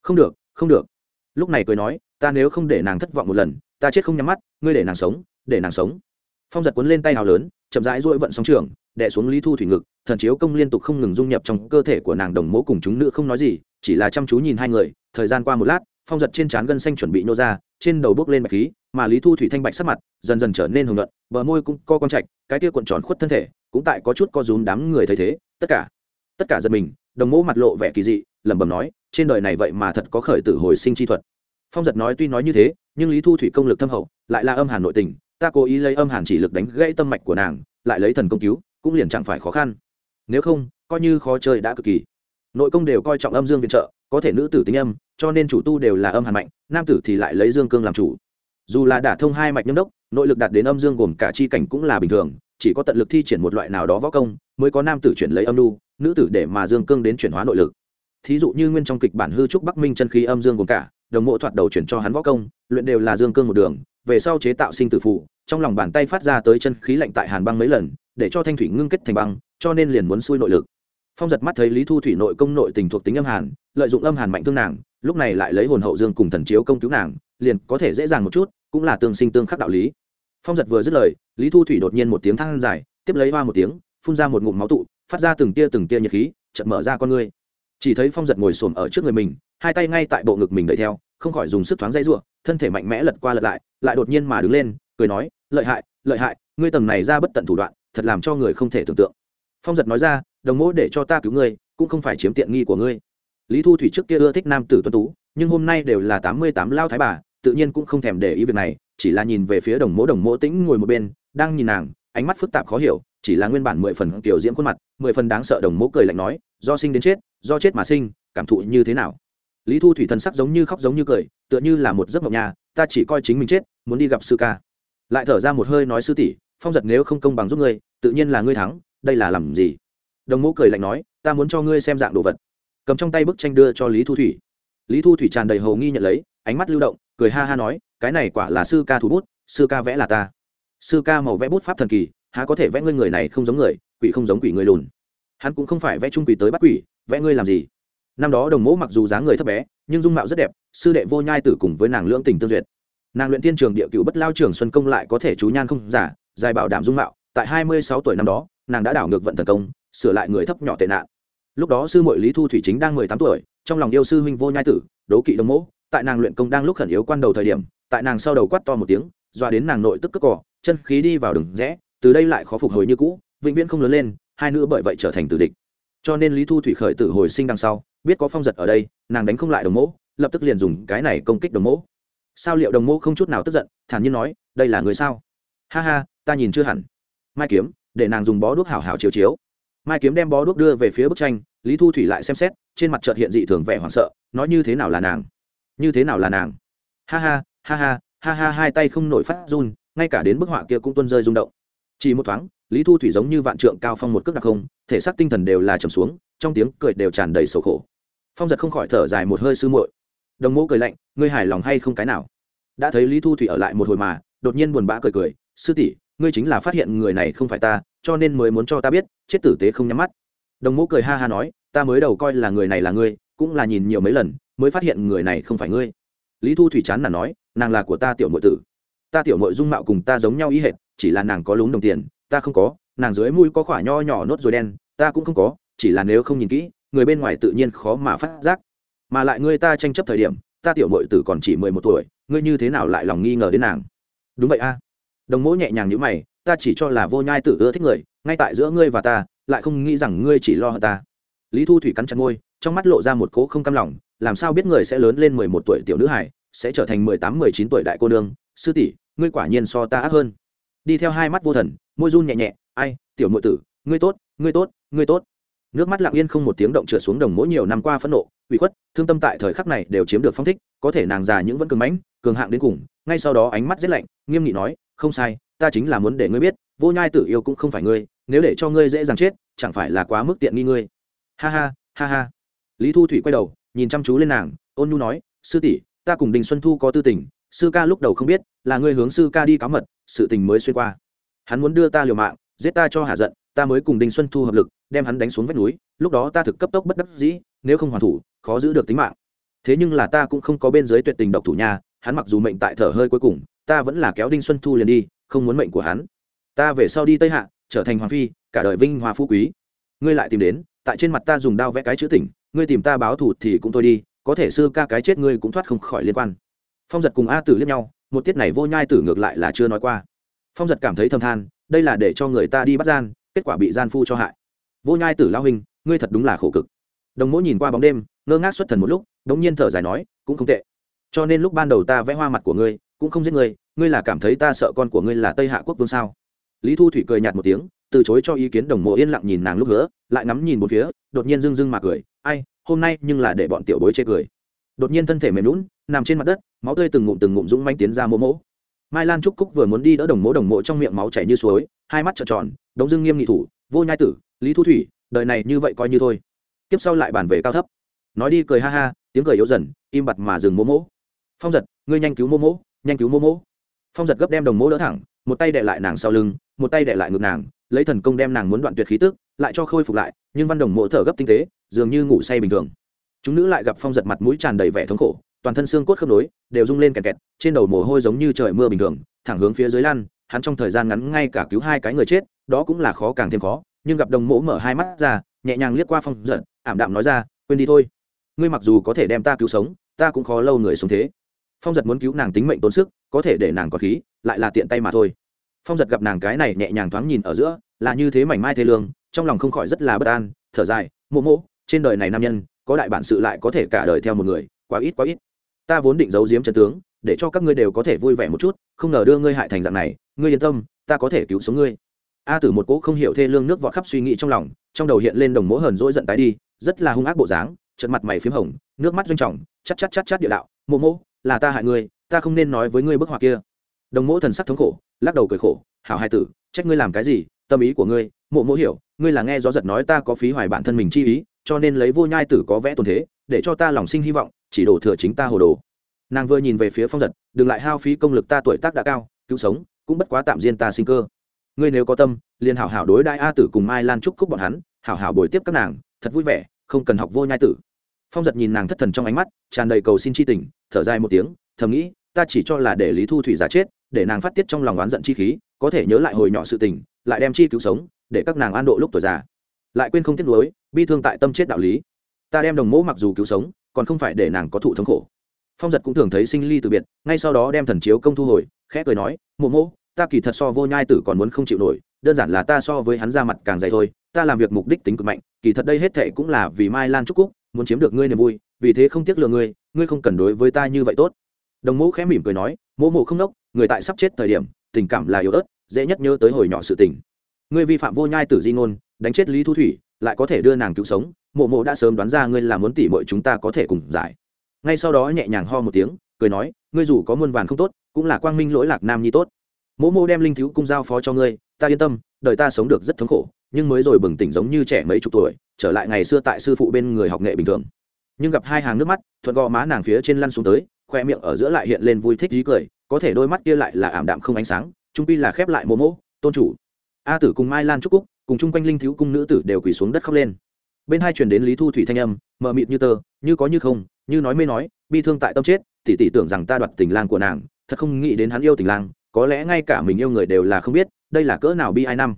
Không được không được. Lúc này cười nói, ta nếu không để nàng thất vọng một lần, ta chết không nhắm mắt, ngươi để nàng sống, để nàng sống. Phong giật cuốn lên tay hào lớn, chậm rãi dỗi vận sóng trường, đè xuống lý thu thủy ngực, thần chiếu công liên tục không ngừng dung nhập trong cơ thể của nàng đồng mẫu cùng chúng nữ không nói gì, chỉ là chăm chú nhìn hai người, thời gian qua một lát phong giật trên trán gân xanh chuẩn bị nô ra, trên đầu bước lên bạch khí, mà lý thu thủy thanh bạch sắc mặt dần dần trở nên hồng luận bờ môi cũng co con trạch, cái tia cuộn tròn khuất thân thể, cũng tại có chút co rúm đám người thấy thế, tất cả tất cả giật mình, đồng mỗ mặt lộ vẻ kỳ dị, lẩm bẩm nói, trên đời này vậy mà thật có khởi tử hồi sinh chi thuật. Phong giật nói tuy nói như thế, nhưng lý thu thủy công lực thâm hậu, lại là âm hàn nội tình, ta cố ý lấy âm hàn chỉ lực đánh gãy tâm mạch của nàng, lại lấy thần công cứu, cũng liền chẳng phải khó khăn. Nếu không, coi như khó chơi đã cực kỳ nội công đều coi trọng âm dương viện trợ, có thể nữ tử tính âm, cho nên chủ tu đều là âm hàn mạnh, nam tử thì lại lấy dương cương làm chủ. Dù là đả thông hai mạch nhâm đốc, nội lực đạt đến âm dương gồm cả chi cảnh cũng là bình thường, chỉ có tận lực thi triển một loại nào đó võ công, mới có nam tử chuyển lấy âm lưu nữ tử để mà dương cương đến chuyển hóa nội lực. Thí dụ như nguyên trong kịch bản hư trúc bắc minh chân khí âm dương gồm cả, đồng mộ thoạt đầu chuyển cho hắn võ công, luyện đều là dương cương một đường, về sau chế tạo sinh tử phụ trong lòng bàn tay phát ra tới chân khí lạnh tại hàn băng mấy lần, để cho thanh thủy ngưng kết thành băng, cho nên liền muốn xui nội lực phong giật mắt thấy lý thu thủy nội công nội tình thuộc tính âm hàn, lợi dụng âm hàn mạnh thương nàng, lúc này lại lấy hồn hậu dương cùng thần chiếu công cứu nàng, liền có thể dễ dàng một chút, cũng là tương sinh tương khắc đạo lý. Phong giật vừa dứt lời, lý thu thủy đột nhiên một tiếng thang dài, tiếp lấy hoa một tiếng, phun ra một ngụm máu tụ, phát ra từng tia từng tia nhiệt khí, chợt mở ra con ngươi. Chỉ thấy phong giật ngồi xổm ở trước người mình, hai tay ngay tại bộ ngực mình đẩy theo, không khỏi dùng sức thoáng dây ruộng thân thể mạnh mẽ lật qua lật lại lại đột nhiên mà đứng lên, cười nói, lợi hại lợi hại, ngươi tầng này ra bất tận thủ đoạn, thật làm cho người không thể tưởng tượng phong giật nói ra, đồng mỗ để cho ta cứu ngươi, cũng không phải chiếm tiện nghi của ngươi. Lý thu thủy trước kia ưa thích nam tử tuân tú, nhưng hôm nay đều là tám mươi tám lao thái bà, tự nhiên cũng không thèm để ý việc này, chỉ là nhìn về phía đồng mỗ đồng mỗ tĩnh ngồi một bên, đang nhìn nàng, ánh mắt phức tạp khó hiểu, chỉ là nguyên bản mười phần kiểu diễm khuôn mặt, mười phần đáng sợ đồng mỗ cười lạnh nói, do sinh đến chết, do chết mà sinh, cảm thụ như thế nào? Lý thu thủy thần sắc giống như khóc giống như cười, tựa như là một giấc mộng nhà, ta chỉ coi chính mình chết, muốn đi gặp sư ca. Lại thở ra một hơi nói, sư tỷ, phong giật nếu không công bằng giúp ngươi, tự nhiên là ngươi thắng đây là làm gì? Đồng mẫu cười lạnh nói, ta muốn cho ngươi xem dạng đồ vật. Cầm trong tay bức tranh đưa cho lý thu thủy. Lý thu thủy tràn đầy hầu nghi nhận lấy, ánh mắt lưu động, cười ha ha nói, cái này quả là sư ca thủ bút, sư ca vẽ là ta. Sư ca màu vẽ bút pháp thần kỳ, há có thể vẽ ngươi người này không giống người, quỷ không giống quỷ người lùn. Hắn cũng không phải vẽ trung quỷ tới bắt quỷ, vẽ ngươi làm gì? Năm đó đồng mẫu mặc dù dáng người thấp bé, nhưng dung mạo rất đẹp, sư đệ vô nhai tử cùng với nàng lưỡng tình tương duyệt. Nàng luyện tiên trường địa cựu bất lao trường xuân công lại có thể chú nhan không giả, dài bảo đảm dung mạo, tại hai mươi sáu tuổi năm đó nàng đã đảo ngược vận thần công, sửa lại người thấp nhỏ tệ nạn. Lúc đó sư mội lý thu thủy chính đang mười tám tuổi, trong lòng yêu sư huynh vô nhai tử, đố kỵ đồng mỗ. tại nàng luyện công đang lúc khẩn yếu quan đầu thời điểm, tại nàng sau đầu quát to một tiếng doa đến nàng nội tức cất cỏ chân khí đi vào đường rẽ, từ đây lại khó phục hồi như cũ, vĩnh viễn không lớn lên, hai nữ bởi vậy trở thành tử địch. Cho nên lý thu thủy khởi tử hồi sinh đằng sau, biết có phong giật ở đây, nàng đánh không lại đồng mẫu lập tức liền dùng cái này công kích đồng mẫu sao liệu đồng mẫu không chút nào tức giận, thản nhiên nói, đây là người sao? Ha ha, ta nhìn chưa hẳn. Mai kiếm để nàng dùng bó đuốc hảo hảo chiếu chiếu. Mai kiếm đem bó đuốc đưa về phía bức tranh, lý thu thủy lại xem xét, trên mặt trợt hiện dị thường vẻ hoảng sợ, nói như thế nào là nàng? Như thế nào là nàng? Ha ha ha ha ha ha, hai tay không nổi phát run, ngay cả đến bức họa kia cũng tuân rơi rung động. Chỉ một thoáng, lý thu thủy giống như vạn trượng cao phong một cước đặc không, thể xác tinh thần đều là trầm xuống, trong tiếng cười đều tràn đầy sầu khổ. Phong giật không khỏi thở dài một hơi sư muội. Đồng mẫu cười lạnh, ngươi hài lòng hay không cái nào? Đã thấy lý thu thủy ở lại một hồi mà, đột nhiên buồn bã cười cười, sư tỷ ngươi chính là phát hiện người này không phải ta, cho nên mới muốn cho ta biết, chết tử tế không nhắm mắt. Đồng mẫu cười ha ha nói, ta mới đầu coi là người này là ngươi, cũng là nhìn nhiều mấy lần, mới phát hiện người này không phải ngươi. Lý thu thủy chán là nói, nàng là của ta tiểu nội tử. Ta tiểu nội dung mạo cùng ta giống nhau ý hệt, chỉ là nàng có lúng đồng tiền, ta không có, nàng dưới mũi có khỏa nho nhỏ nốt rồi đen, ta cũng không có, chỉ là nếu không nhìn kỹ, người bên ngoài tự nhiên khó mà phát giác. Mà lại ngươi ta tranh chấp thời điểm, ta tiểu nội tử còn chỉ mười một tuổi, ngươi như thế nào lại lòng nghi ngờ đến nàng? Đúng vậy a đồng mỗ nhẹ nhàng như mày, ta chỉ cho là vô nhai tử ưa thích người, ngay tại giữa ngươi và ta, lại không nghĩ rằng ngươi chỉ lo hơn ta. Lý thu thủy cắn chặt ngôi trong mắt lộ ra một cỗ không cam lòng, làm sao biết người sẽ lớn lên mười một tuổi tiểu nữ hải sẽ trở thành mười tám, mười chín tuổi đại cô nương? Sư tỷ, ngươi quả nhiên so ta ác hơn. Đi theo hai mắt vô thần, môi run nhẹ nhẹ, ai, tiểu nội tử, ngươi tốt ngươi tốt ngươi tốt. Nước mắt lặng yên không một tiếng động trượt xuống đồng mỗi nhiều năm qua phẫn nộ, ủy khuất, thương tâm tại thời khắc này đều chiếm được phong thích, có thể nàng già những vẫn cường mãnh, cường hạng đến cùng, ngay sau đó ánh mắt rét lạnh, nghiêm nghị nói không sai, ta chính là muốn để ngươi biết, vô nhai tử yêu cũng không phải ngươi, nếu để cho ngươi dễ dàng chết, chẳng phải là quá mức tiện nghi ngươi. Ha ha ha ha. Lý thu thủy quay đầu, nhìn chăm chú lên nàng, ôn nhu nói, sư tỷ, ta cùng đình xuân thu có tư tình, sư ca lúc đầu không biết, là ngươi hướng sư ca đi cáo mật, sự tình mới xuyên qua. Hắn muốn đưa ta liều mạng, giết ta cho hạ giận, ta mới cùng đinh xuân thu hợp lực, đem hắn đánh xuống vách núi, lúc đó ta thực cấp tốc bất đắc dĩ, nếu không hoàn thủ, khó giữ được tính mạng. Thế nhưng là ta cũng không có bên dưới tuyệt tình độc thủ nhà hắn mặc dù mệnh tại thở hơi cuối cùng, ta vẫn là kéo đinh xuân thu liền đi, không muốn mệnh của hắn. Ta về sau đi tây hạ, trở thành hoàng phi, cả đời vinh hoa phú quý. Ngươi lại tìm đến, tại trên mặt ta dùng đao vẽ cái chữ tỉnh, ngươi tìm ta báo thù thì cũng thôi đi, có thể sư ca cái chết ngươi cũng thoát không khỏi liên quan. Phong giật cùng a tử liếc nhau, một tiết này vô nhai tử ngược lại là chưa nói qua. Phong giật cảm thấy thầm than, đây là để cho người ta đi bắt gian, kết quả bị gian phu cho hại. Vô nhai tử lao hình ngươi thật đúng là khổ cực. Đồng mỗ nhìn qua bóng đêm, ngơ ngác xuất thần một lúc, đống nhiên thở dài nói, cũng không tệ cho nên lúc ban đầu ta vẽ hoa mặt của ngươi, cũng không giết ngươi ngươi là cảm thấy ta sợ con của ngươi là tây hạ quốc vương sao? Lý thu thủy cười nhạt một tiếng, từ chối cho ý kiến đồng mộ yên lặng nhìn nàng lúc nữa lại ngắm nhìn một phía, đột nhiên dưng dưng mà cười, ai, hôm nay nhưng là để bọn tiểu bối chê cười. Đột nhiên thân thể mềm lún nằm trên mặt đất, máu tươi từng ngụm từng ngụm dũng manh tiến ra mỗ mỗ mai lan trúc cúc vừa muốn đi đỡ đồng mỗ đồng mộ trong miệng máu chảy như suối, hai mắt trợn tròn, đống dưng nghiêm nghị thủ, vô nhai tử, lý thu thủy, đời này như vậy coi như thôi. Tiếp sau lại bàn về cao thấp. Nói đi cười ha ha, tiếng cười yếu dần, im bặt mà dừng mỗ mỗ phong giật, ngươi nhanh cứu mô mỗ nhanh cứu mô mỗ phong giật gấp đem đồng mỗ đỡ thẳng, một tay đệ lại nàng sau lưng, một tay đệ lại ngực nàng, lấy thần công đem nàng muốn đoạn tuyệt khí tức, lại cho khôi phục lại, nhưng văn đồng mỗ thở gấp tinh tế, dường như ngủ say bình thường. Chúng nữ lại gặp phong giật mặt mũi tràn đầy vẻ thống khổ, toàn thân xương cốt khớp nối, đều rung lên kẹt kẹt, trên đầu mồ hôi giống như trời mưa bình thường, thẳng hướng phía dưới lăn, hắn trong thời gian ngắn ngay cả cứu hai cái người chết, đó cũng là khó càng thêm khó, nhưng gặp đồng mỗ mở hai mắt ra, nhẹ nhàng liếc qua phong giật, ảm đạm nói ra, quên đi thôi. Ngươi mặc dù có thể đem ta cứu sống, ta cũng khó lâu người sống thế phong giật muốn cứu nàng tính mệnh tốn sức, có thể để nàng có khí, lại là tiện tay mà thôi. Phong giật gặp nàng cái này nhẹ nhàng thoáng nhìn ở giữa, là như thế mảnh mai thế lương, trong lòng không khỏi rất là bất an, thở dài, mộ mộ, trên đời này nam nhân, có đại bản sự lại có thể cả đời theo một người, quá ít quá ít. Ta vốn định giấu giếm trần tướng, để cho các ngươi đều có thể vui vẻ một chút, không ngờ đưa ngươi hại thành dạng này, ngươi yên tâm, ta có thể cứu sống ngươi. A tử một cỗ không hiểu thê lương nước vọt khắp suy nghĩ trong lòng, trong đầu hiện lên đồng mỗ hờn dỗi giận tái đi, rất là hung ác bộ dáng trận mặt mày p h í m hồng, nước mắt doanh trọng chắc chắc chắc chắc địa đạo, mộ mộ là ta hại ngươi, ta không nên nói với ngươi bức họa kia. Đồng mỗ thần sắc thống khổ, lắc đầu cười khổ, hảo hai tử, trách ngươi làm cái gì, tâm ý của ngươi, mộ mỗ hiểu, ngươi là nghe gió giật nói ta có phí hoài bản thân mình chi ý, cho nên lấy vô nhai tử có vẽ tồn thế, để cho ta lòng sinh hy vọng, chỉ đổ thừa chính ta hồ đồ. Nàng vừa nhìn về phía phong giật, đừng lại hao phí công lực ta tuổi tác đã cao, cứu sống, cũng bất quá tạm diên ta sinh cơ. Ngươi nếu có tâm, liền hảo hảo đối đại a tử cùng mai lan trúc cúc bọn hắn, hảo hảo bồi tiếp các nàng, thật vui vẻ, không cần học vô nhai tử phong giật nhìn nàng thất thần trong ánh mắt, tràn đầy cầu xin chi tình, thở dài một tiếng, thầm nghĩ, ta chỉ cho là để lý thu thủy giả chết, để nàng phát tiết trong lòng oán giận chi khí, có thể nhớ lại hồi nhỏ sự tình, lại đem chi cứu sống, để các nàng an độ lúc tuổi già. Lại quên không tiếc nuối, bi thương tại tâm chết đạo lý. Ta đem đồng mẫu mặc dù cứu sống, còn không phải để nàng có thụ thống khổ. Phong giật cũng thường thấy sinh ly từ biệt, ngay sau đó đem thần chiếu công thu hồi, khẽ cười nói, mộ mộ, ta kỳ thật so vô nhai tử còn muốn không chịu nổi, đơn giản là ta so với hắn ra mặt càng dày thôi, ta làm việc mục đích tính cực mạnh, kỳ thật đây hết thệ cũng là vì mai lan trúc cúc muốn chiếm được ngươi niềm vui vì thế không tiếc lừa ngươi ngươi không cần đối với ta như vậy tốt. Đồng mẫu khẽ mỉm cười nói mộ mộ không nốc, người tại sắp chết thời điểm tình cảm là yếu ớt dễ nhất nhớ tới hồi nhỏ sự tình. Ngươi vi phạm vô nhai tử di ngôn đánh chết lý thu thủy lại có thể đưa nàng cứu sống mộ mộ đã sớm đoán ra ngươi là muốn tỉ mọi chúng ta có thể cùng giải. Ngay sau đó nhẹ nhàng ho một tiếng cười nói ngươi dù có muôn vàn không tốt cũng là quang minh lỗi lạc nam nhi tốt. Mộ mộ đem linh thiếu cung giao phó cho ngươi ta yên tâm đời ta sống được rất thống khổ nhưng mới rồi bừng tỉnh giống như trẻ mấy chục tuổi, trở lại ngày xưa tại sư phụ bên người học nghệ bình thường. Nhưng gặp hai hàng nước mắt, thuận gò má nàng phía trên lăn xuống tới, khoe miệng ở giữa lại hiện lên vui thích dí cười, có thể đôi mắt kia lại là ảm đạm không ánh sáng, trung pi là khép lại mô mỗ tôn chủ. A tử cùng mai lan trúc cúc, cùng chung quanh linh thiếu cung nữ tử đều quỳ xuống đất khóc lên. Bên hai truyền đến lý thu thủy thanh âm, mờ mịt như tơ, như có như không, như nói mê nói, bi thương tại tâm chết, tỷ tỷ tưởng rằng ta đoạt tình lang của nàng, thật không nghĩ đến hắn yêu tình lang, có lẽ ngay cả mình yêu người đều là không biết, đây là cỡ nào bi ai năm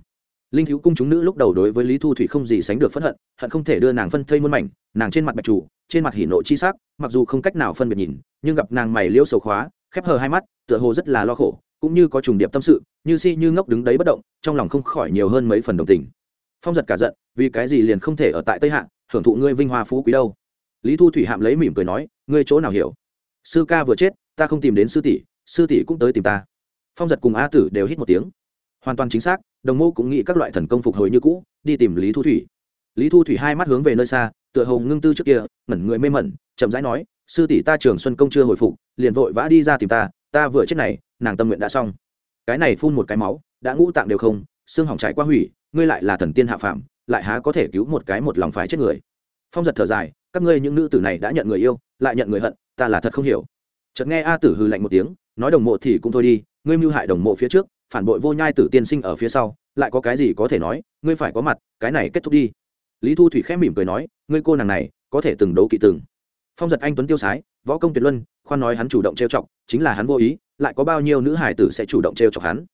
linh thiếu cung chúng nữ lúc đầu đối với lý thu thủy không gì sánh được phẫn hận hận không thể đưa nàng phân thây muôn mảnh, nàng trên mặt bạch chủ, trên mặt hỉ nộ chi sắc, mặc dù không cách nào phân biệt nhìn, nhưng gặp nàng mày liêu sầu khóa, khép hờ hai mắt, tựa hồ rất là lo khổ, cũng như có trùng điệp tâm sự, như si như ngốc đứng đấy bất động, trong lòng không khỏi nhiều hơn mấy phần đồng tình. Phong giật cả giận, vì cái gì liền không thể ở tại tây hạ, hưởng thụ ngươi vinh hoa phú quý đâu? Lý thu thủy hạm lấy mỉm cười nói, ngươi chỗ nào hiểu? Sư ca vừa chết, ta không tìm đến sư tỷ sư tỷ cũng tới tìm ta. Phong giật cùng a tử đều hít một tiếng. Hoàn toàn chính xác đồng mô cũng nghĩ các loại thần công phục hồi như cũ, đi tìm lý thu thủy. Lý thu thủy hai mắt hướng về nơi xa, tựa hồ ngưng tư trước kia, ngẩn người mê mẩn, chậm rãi nói, sư tỷ ta trường xuân công chưa hồi phục, liền vội vã đi ra tìm ta ta vừa chết này, nàng tâm nguyện đã xong. Cái này phun một cái máu, đã ngũ tạng đều không, xương hỏng trải qua hủy, ngươi lại là thần tiên hạ phàm, lại há có thể cứu một cái một lòng phải chết người. Phong giật thở dài, các ngươi những nữ tử này đã nhận người yêu, lại nhận người hận, ta là thật không hiểu. Chợt nghe a tử hư lạnh một tiếng, nói đồng mộ thì cũng thôi đi, ngươi mưu hại đồng mộ phía trước phản bội vô nhai tử tiên sinh ở phía sau, lại có cái gì có thể nói, ngươi phải có mặt, cái này kết thúc đi. Lý thu thủy khẽ mỉm cười nói, ngươi cô nàng này, có thể từng đấu kỵ từng. Phong giật anh tuấn tiêu sái, võ công tuyệt luân, khoan nói hắn chủ động trêu chọc, chính là hắn vô ý, lại có bao nhiêu nữ hải tử sẽ chủ động trêu chọc hắn.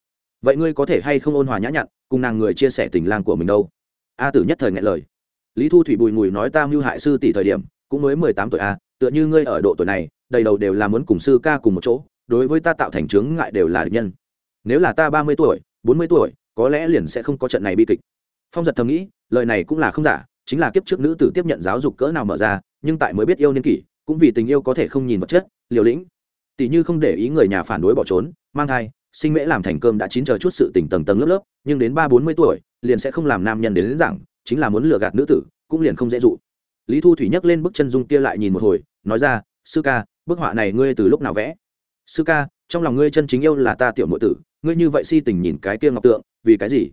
Vậy ngươi có thể hay không ôn hòa nhã nhặn, cùng nàng người chia sẻ tình lang của mình đâu? A tử nhất thời ngại lời. Lý thu thủy bùi ngùi nói ta mưu hại sư tỷ thời điểm, cũng mới mười tám tuổi a tựa như ngươi ở độ tuổi này, đầy đầu đều là muốn cùng sư ca cùng một chỗ, đối với ta tạo thành chướng ngại đều là địch nhân nếu là ta ba mươi tuổi bốn mươi tuổi có lẽ liền sẽ không có trận này bi kịch. Phong giật thầm nghĩ lời này cũng là không giả chính là kiếp trước nữ tử tiếp nhận giáo dục cỡ nào mở ra nhưng tại mới biết yêu niên kỷ cũng vì tình yêu có thể không nhìn vật chất liều lĩnh. Tỷ như không để ý người nhà phản đối bỏ trốn mang thai sinh mễ làm thành cơm đã chín chờ chút sự tỉnh tầng tầng lớp lớp nhưng đến ba bốn mươi tuổi liền sẽ không làm nam nhân đến, đến rằng chính là muốn lừa gạt nữ tử cũng liền không dễ dụ. Lý thu thủy nhấc lên bức chân dung kia lại nhìn một hồi nói ra sư ca bức họa này ngươi từ lúc nào vẽ? Sư ca trong lòng ngươi chân chính yêu là ta tiểu nội tử ngươi như vậy si tình nhìn cái kia ngọc tượng, vì cái gì?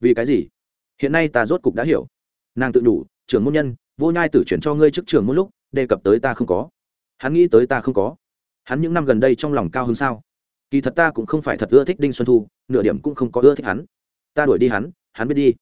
Vì cái gì? Hiện nay ta rốt cục đã hiểu. Nàng tự đủ, trưởng môn nhân, vô nhai tử chuyển cho ngươi trước trường một lúc, đề cập tới ta không có. Hắn nghĩ tới ta không có. Hắn những năm gần đây trong lòng cao hơn sao? Kỳ thật ta cũng không phải thật ưa thích đinh xuân thu, nửa điểm cũng không có ưa thích hắn. Ta đuổi đi hắn hắn biết đi.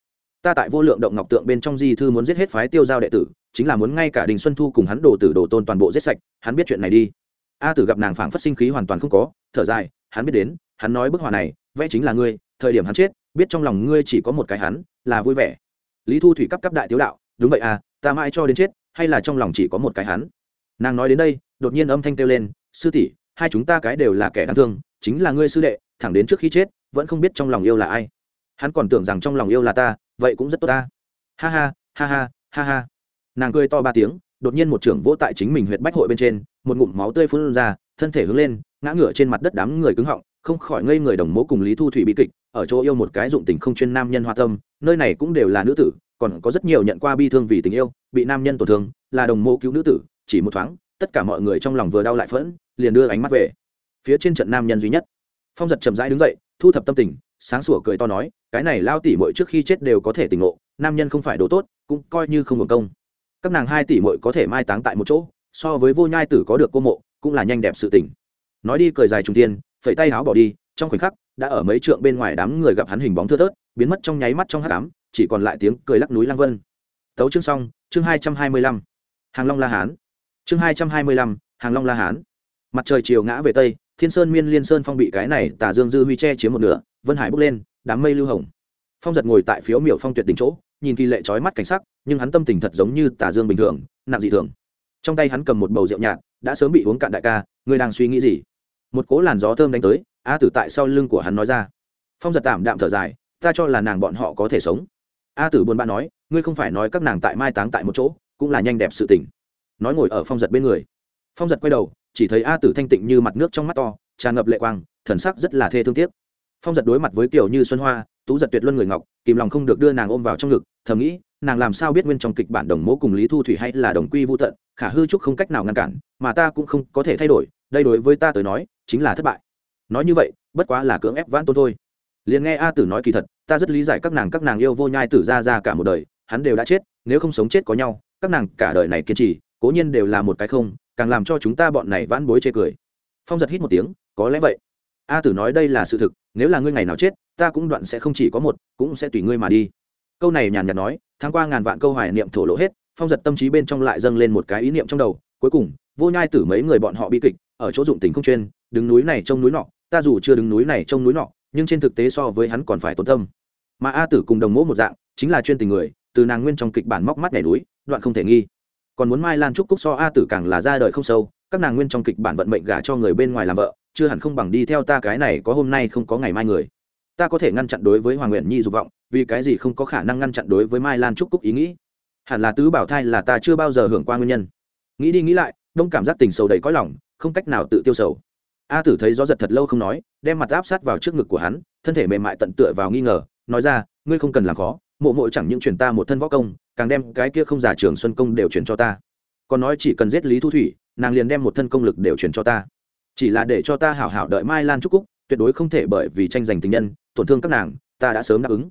Ta tại vô lượng động ngọc tượng bên trong di thư muốn giết hết phái tiêu giao đệ tử, chính là muốn ngay cả đình xuân thu cùng hắn đồ tử đồ tôn toàn bộ giết sạch, hắn biết chuyện này đi. A tử gặp nàng phảng phất sinh khí hoàn toàn không có, thở dài, hắn biết đến hắn nói bức họa này, vẽ chính là ngươi, thời điểm hắn chết, biết trong lòng ngươi chỉ có một cái hắn, là vui vẻ. Lý thu thủy cấp cấp đại tiếu đạo, đúng vậy à ta mãi cho đến chết, hay là trong lòng chỉ có một cái hắn? Nàng nói đến đây, đột nhiên âm thanh kêu lên, sư tỷ, hai chúng ta cái đều là kẻ đáng thương, chính là ngươi sư đệ, thẳng đến trước khi chết, vẫn không biết trong lòng yêu là ai. Hắn còn tưởng rằng trong lòng yêu là ta, vậy cũng rất tốt ta. Ha ha ha ha ha ha. Nàng cười to ba tiếng, đột nhiên một trưởng vỗ tại chính mình huyện bách hội bên trên, một ngụm máu tươi phun ra, thân thể hướng lên, ngã ngửa trên mặt đất đám người cứng họng không khỏi ngây người đồng mố cùng lý thu thủy bi kịch, ở chỗ yêu một cái dụng tình không chuyên nam nhân hoa tâm, nơi này cũng đều là nữ tử, còn có rất nhiều nhận qua bi thương vì tình yêu, bị nam nhân tổn thương, là đồng mô cứu nữ tử, chỉ một thoáng, tất cả mọi người trong lòng vừa đau lại phẫn, liền đưa ánh mắt về phía trên trận nam nhân duy nhất. Phong giật chậm rãi đứng dậy, thu thập tâm tình, sáng sủa cười to nói, cái này lao tỉ mội trước khi chết đều có thể tỉnh ngộ, nam nhân không phải đồ tốt, cũng coi như không hưởng công. Các nàng hai tỷ mội có thể mai táng tại một chỗ, so với vô nhai tử có được cô mộ, cũng là nhanh đẹp sự tỉnh nói đi cười dài trung tiên phẩy tay áo bỏ đi, trong khoảnh khắc, đã ở mấy trượng bên ngoài đám người gặp hắn hình bóng thưa thớt, biến mất trong nháy mắt trong hát cám chỉ còn lại tiếng cười lắc núi lang vân. Tấu chương xong, chương hai trăm hai mươi lăm. Hàng long la hán. Chương hai trăm hai mươi lăm, hàng long la hán. Mặt trời chiều ngã về tây, thiên sơn miên liên sơn phong bị cái này tả dương dư huy che chiếm một nửa, vân hải bốc lên, đám mây lưu hồng. Phong giật ngồi tại phiếu miểu phong tuyệt đỉnh chỗ, nhìn kỳ lệ trói mắt cảnh sắc, nhưng hắn tâm tình thật giống như tả dương bình thường, nặng dị thường. Trong tay hắn cầm một bầu rượu nhạt, đã sớm bị uống cạn đại ca ngươi đang suy nghĩ gì? Một cố làn gió thơm đánh tới, a tử tại sau lưng của hắn nói ra. Phong giật tạm đạm thở dài, ta cho là nàng bọn họ có thể sống. A tử buồn bã nói, ngươi không phải nói các nàng tại mai táng tại một chỗ, cũng là nhanh đẹp sự tình. Nói ngồi ở phong giật bên người. Phong giật quay đầu, chỉ thấy a tử thanh tịnh như mặt nước trong mắt to, tràn ngập lệ quang, thần sắc rất là thê thương tiếc. Phong giật đối mặt với kiểu như xuân hoa, tú giật tuyệt luân người ngọc, kìm lòng không được đưa nàng ôm vào trong ngực, thầm nghĩ, nàng làm sao biết nguyên trong kịch bản đồng mố cùng lý thu thủy hay là đồng quy vô tận, khả hư trúc không cách nào ngăn cản, mà ta cũng không có thể thay đổi đây đối với ta tới nói, chính là thất bại. Nói như vậy, bất quá là cưỡng ép vãn tôn thôi. Liền nghe a tử nói kỳ thật, ta rất lý giải các nàng các nàng yêu vô nhai tử ra ra cả một đời, hắn đều đã chết, nếu không sống chết có nhau, các nàng cả đời này kiên trì, cố nhiên đều là một cái không, càng làm cho chúng ta bọn này vãn bối chê cười. Phong giật hít một tiếng, có lẽ vậy. A tử nói đây là sự thực, nếu là ngươi ngày nào chết, ta cũng đoạn sẽ không chỉ có một, cũng sẽ tùy ngươi mà đi. Câu này nhàn nhạt nói, tháng qua ngàn vạn câu hoài niệm thổ lộ hết, phong giật tâm trí bên trong lại dâng lên một cái ý niệm trong đầu, cuối cùng, vô nhai tử mấy người bọn họ bi kịch ở chỗ dụng tình không chuyên, đứng núi này trông núi nọ, ta dù chưa đứng núi này trông núi nọ, nhưng trên thực tế so với hắn còn phải tốn tâm. Mà a tử cùng đồng mỗ một dạng, chính là chuyên tình người, từ nàng nguyên trong kịch bản móc mắt nhảy núi, đoạn không thể nghi. Còn muốn mai lan trúc cúc so a tử càng là ra đời không sâu, các nàng nguyên trong kịch bản vận mệnh gả cho người bên ngoài làm vợ, chưa hẳn không bằng đi theo ta cái này có hôm nay không có ngày mai người. Ta có thể ngăn chặn đối với hoàng nguyện nhi dục vọng, vì cái gì không có khả năng ngăn chặn đối với mai lan trúc cúc ý nghĩ? Hẳn là tứ bảo thai là ta chưa bao giờ hưởng qua nguyên nhân. Nghĩ đi nghĩ lại, đông cảm giác tình sầu đầy cõi lòng không cách nào tự tiêu sầu. A tử thấy gió giật thật lâu không nói, đem mặt áp sát vào trước ngực của hắn, thân thể mềm mại tận tựa vào nghi ngờ, nói ra, ngươi không cần làm khó, mộ mộ chẳng những truyền ta một thân võ công, càng đem cái kia không giả trường xuân công đều truyền cho ta. Còn nói chỉ cần giết lý thu thủy, nàng liền đem một thân công lực đều truyền cho ta. Chỉ là để cho ta hảo hảo đợi mai lan trúc cúc, tuyệt đối không thể bởi vì tranh giành tình nhân, tổn thương các nàng, ta đã sớm đáp ứng.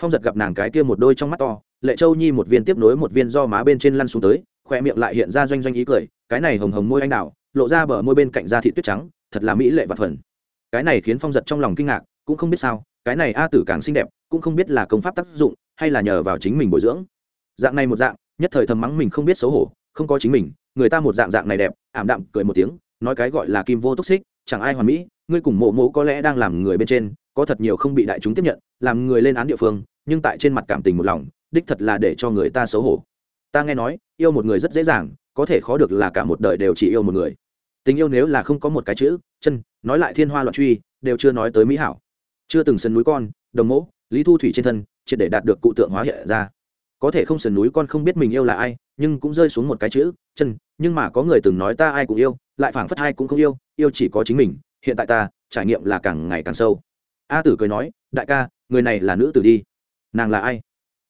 Phong giật gặp nàng cái kia một đôi trong mắt to, lệ châu nhi một viên tiếp nối một viên do má bên trên lăn xuống tới khoe miệng lại hiện ra doanh doanh ý cười, cái này hồng hồng môi anh đào lộ ra bờ môi bên cạnh da thị tuyết trắng, thật là mỹ lệ và phần cái này khiến phong giật trong lòng kinh ngạc, cũng không biết sao, cái này a tử càng xinh đẹp, cũng không biết là công pháp tác dụng, hay là nhờ vào chính mình bồi dưỡng. Dạng này một dạng, nhất thời thầm mắng mình không biết xấu hổ, không có chính mình, người ta một dạng dạng này đẹp, ảm đạm, cười một tiếng, nói cái gọi là kim vô túc xích, chẳng ai hoàn mỹ, ngươi cùng mộ mộ có lẽ đang làm người bên trên, có thật nhiều không bị đại chúng tiếp nhận, làm người lên án địa phương, nhưng tại trên mặt cảm tình một lòng, đích thật là để cho người ta xấu hổ. Ta nghe nói, yêu một người rất dễ dàng, có thể khó được là cả một đời đều chỉ yêu một người tình yêu nếu là không có một cái chữ, chân, nói lại thiên hoa loạn truy, đều chưa nói tới mỹ hảo. Chưa từng sân núi con, đồng mẫu lý thu thủy trên thân, triệt để đạt được cụ tượng hóa hiện ra. Có thể không sườn núi con không biết mình yêu là ai, nhưng cũng rơi xuống một cái chữ, chân, nhưng mà có người từng nói ta ai cũng yêu, lại phảng phất hai cũng không yêu yêu chỉ có chính mình, hiện tại ta, trải nghiệm là càng ngày càng sâu. A tử cười nói, đại ca, người này là nữ tử đi. Nàng là ai?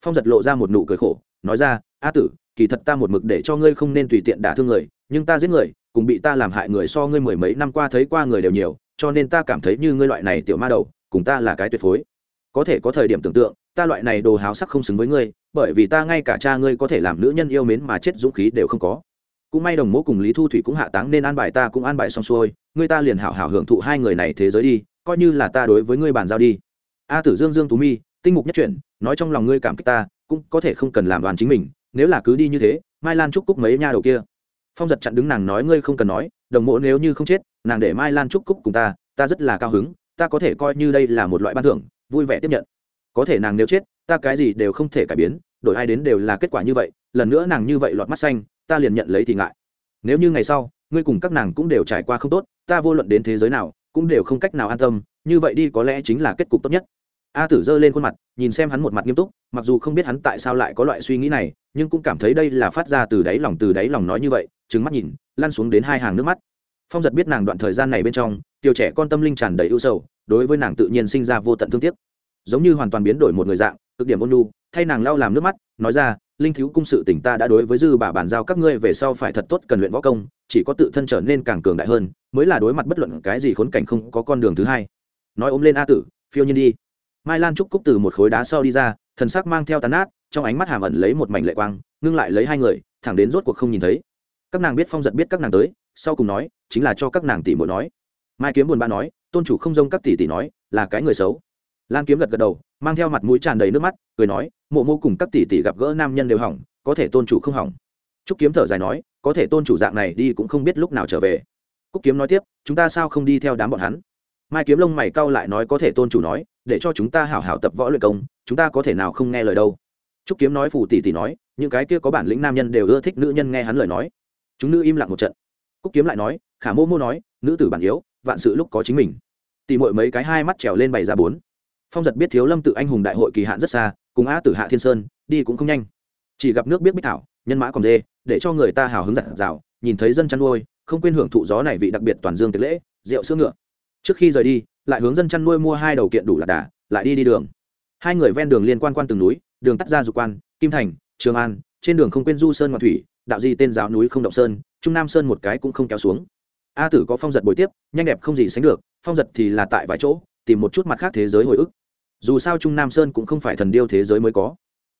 Phong giật lộ ra một nụ cười khổ, nói ra, a tử, kỳ thật ta một mực để cho ngươi không nên tùy tiện đả thương người, nhưng ta giết người cùng bị ta làm hại người so ngươi mười mấy năm qua thấy qua người đều nhiều, cho nên ta cảm thấy như ngươi loại này tiểu ma đầu, cùng ta là cái tuyệt phối. Có thể có thời điểm tưởng tượng, ta loại này đồ háo sắc không xứng với ngươi, bởi vì ta ngay cả cha ngươi có thể làm nữ nhân yêu mến mà chết dũng khí đều không có. Cũng may đồng mố cùng lý thu thủy cũng hạ táng nên an bài ta cũng an bài xong xuôi, ngươi ta liền hảo hảo hưởng thụ hai người này thế giới đi, coi như là ta đối với ngươi bàn giao đi. A tử dương dương tú mi, tinh mục nhất chuyển, nói trong lòng ngươi cảm kích ta, cũng có thể không cần làm đoàn chính mình, nếu là cứ đi như thế, mai lan trúc cúc mấy nha đầu kia phong giật chặn đứng nàng nói, ngươi không cần nói, đồng mộ nếu như không chết, nàng để mai lan trúc cúc cùng ta ta rất là cao hứng, ta có thể coi như đây là một loại ban thưởng, vui vẻ tiếp nhận. Có thể nàng nếu chết, ta cái gì đều không thể cải biến, đổi ai đến đều là kết quả như vậy, lần nữa nàng như vậy lọt mắt xanh, ta liền nhận lấy thì ngại. Nếu như ngày sau, ngươi cùng các nàng cũng đều trải qua không tốt, ta vô luận đến thế giới nào, cũng đều không cách nào an tâm, như vậy đi có lẽ chính là kết cục tốt nhất. A tử giơ lên khuôn mặt, nhìn xem hắn một mặt nghiêm túc, mặc dù không biết hắn tại sao lại có loại suy nghĩ này, nhưng cũng cảm thấy đây là phát ra từ đáy lòng, từ đáy lòng nói như vậy trứng mắt nhìn, lăn xuống đến hai hàng nước mắt. Phong giật biết nàng đoạn thời gian này bên trong, tiểu trẻ con tâm linh tràn đầy ưu sầu, đối với nàng tự nhiên sinh ra vô tận thương tiếc. Giống như hoàn toàn biến đổi một người dạng, cực điểm ôn nhu, thay nàng lau làm nước mắt, nói ra, linh thiếu cung sự tỉnh ta đã đối với dư bà bàn giao các ngươi về sau phải thật tốt cần luyện võ công, chỉ có tự thân trở nên càng cường đại hơn, mới là đối mặt bất luận cái gì khốn cảnh không có con đường thứ hai. Nói ôm lên a tử, phiêu nhiên đi. Mai lan trúc cúc từ một khối đá sau đi ra, thần sắc mang theo tàn át trong ánh mắt hàm ẩn lấy một mảnh lệ quang, ngưng lại lấy hai người, thẳng đến rốt cuộc không nhìn thấy các nàng biết phong giật biết các nàng tới, sau cùng nói, chính là cho các nàng tỷ muội nói. Mai kiếm buồn bã nói, tôn chủ không dông các tỷ tỷ nói, là cái người xấu. Lan kiếm gật gật đầu, mang theo mặt mũi tràn đầy nước mắt, cười nói, mộ mô cùng các tỷ tỷ gặp gỡ nam nhân đều hỏng, có thể tôn chủ không hỏng. Trúc kiếm thở dài nói, có thể tôn chủ dạng này đi cũng không biết lúc nào trở về. Cúc kiếm nói tiếp, chúng ta sao không đi theo đám bọn hắn? Mai kiếm lông mày cau lại nói, có thể tôn chủ nói, để cho chúng ta hảo hảo tập võ luyện công, chúng ta có thể nào không nghe lời đâu. Trúc kiếm nói, phù tỷ tỷ nói, những cái kia có bản lĩnh nam nhân đều ưa thích nữ nhân nghe hắn lời nói chúng nữ im lặng một trận. Cúc kiếm lại nói, khả mô mô nói, nữ tử bản yếu, vạn sự lúc có chính mình. Tỉ muội mấy cái hai mắt trèo lên bày ra bốn. Phong giật biết thiếu lâm tự anh hùng đại hội kỳ hạn rất xa, cùng a tử hạ thiên sơn, đi cũng không nhanh. Chỉ gặp nước biết bích thảo, nhân mã còn dê, để cho người ta hào hứng giặt rào nhìn thấy dân chăn nuôi, không quên hưởng thụ gió này vị đặc biệt toàn dương tiệc lễ, rượu sữa ngựa. Trước khi rời đi, lại hướng dân chăn nuôi mua hai đầu kiện đủ lạc đà, lại đi đi đường. Hai người ven đường liên quan quan từng núi, đường tắt ra dục quan, kim thành, trường an, trên đường không quên du sơn ngoại thủy đạo di tên giáo núi không động sơn, trung nam sơn một cái cũng không kéo xuống. A tử có phong giật bồi tiếp, nhanh đẹp không gì sánh được, phong giật thì là tại vài chỗ, tìm một chút mặt khác thế giới hồi ức. Dù sao trung nam sơn cũng không phải thần điêu thế giới mới có.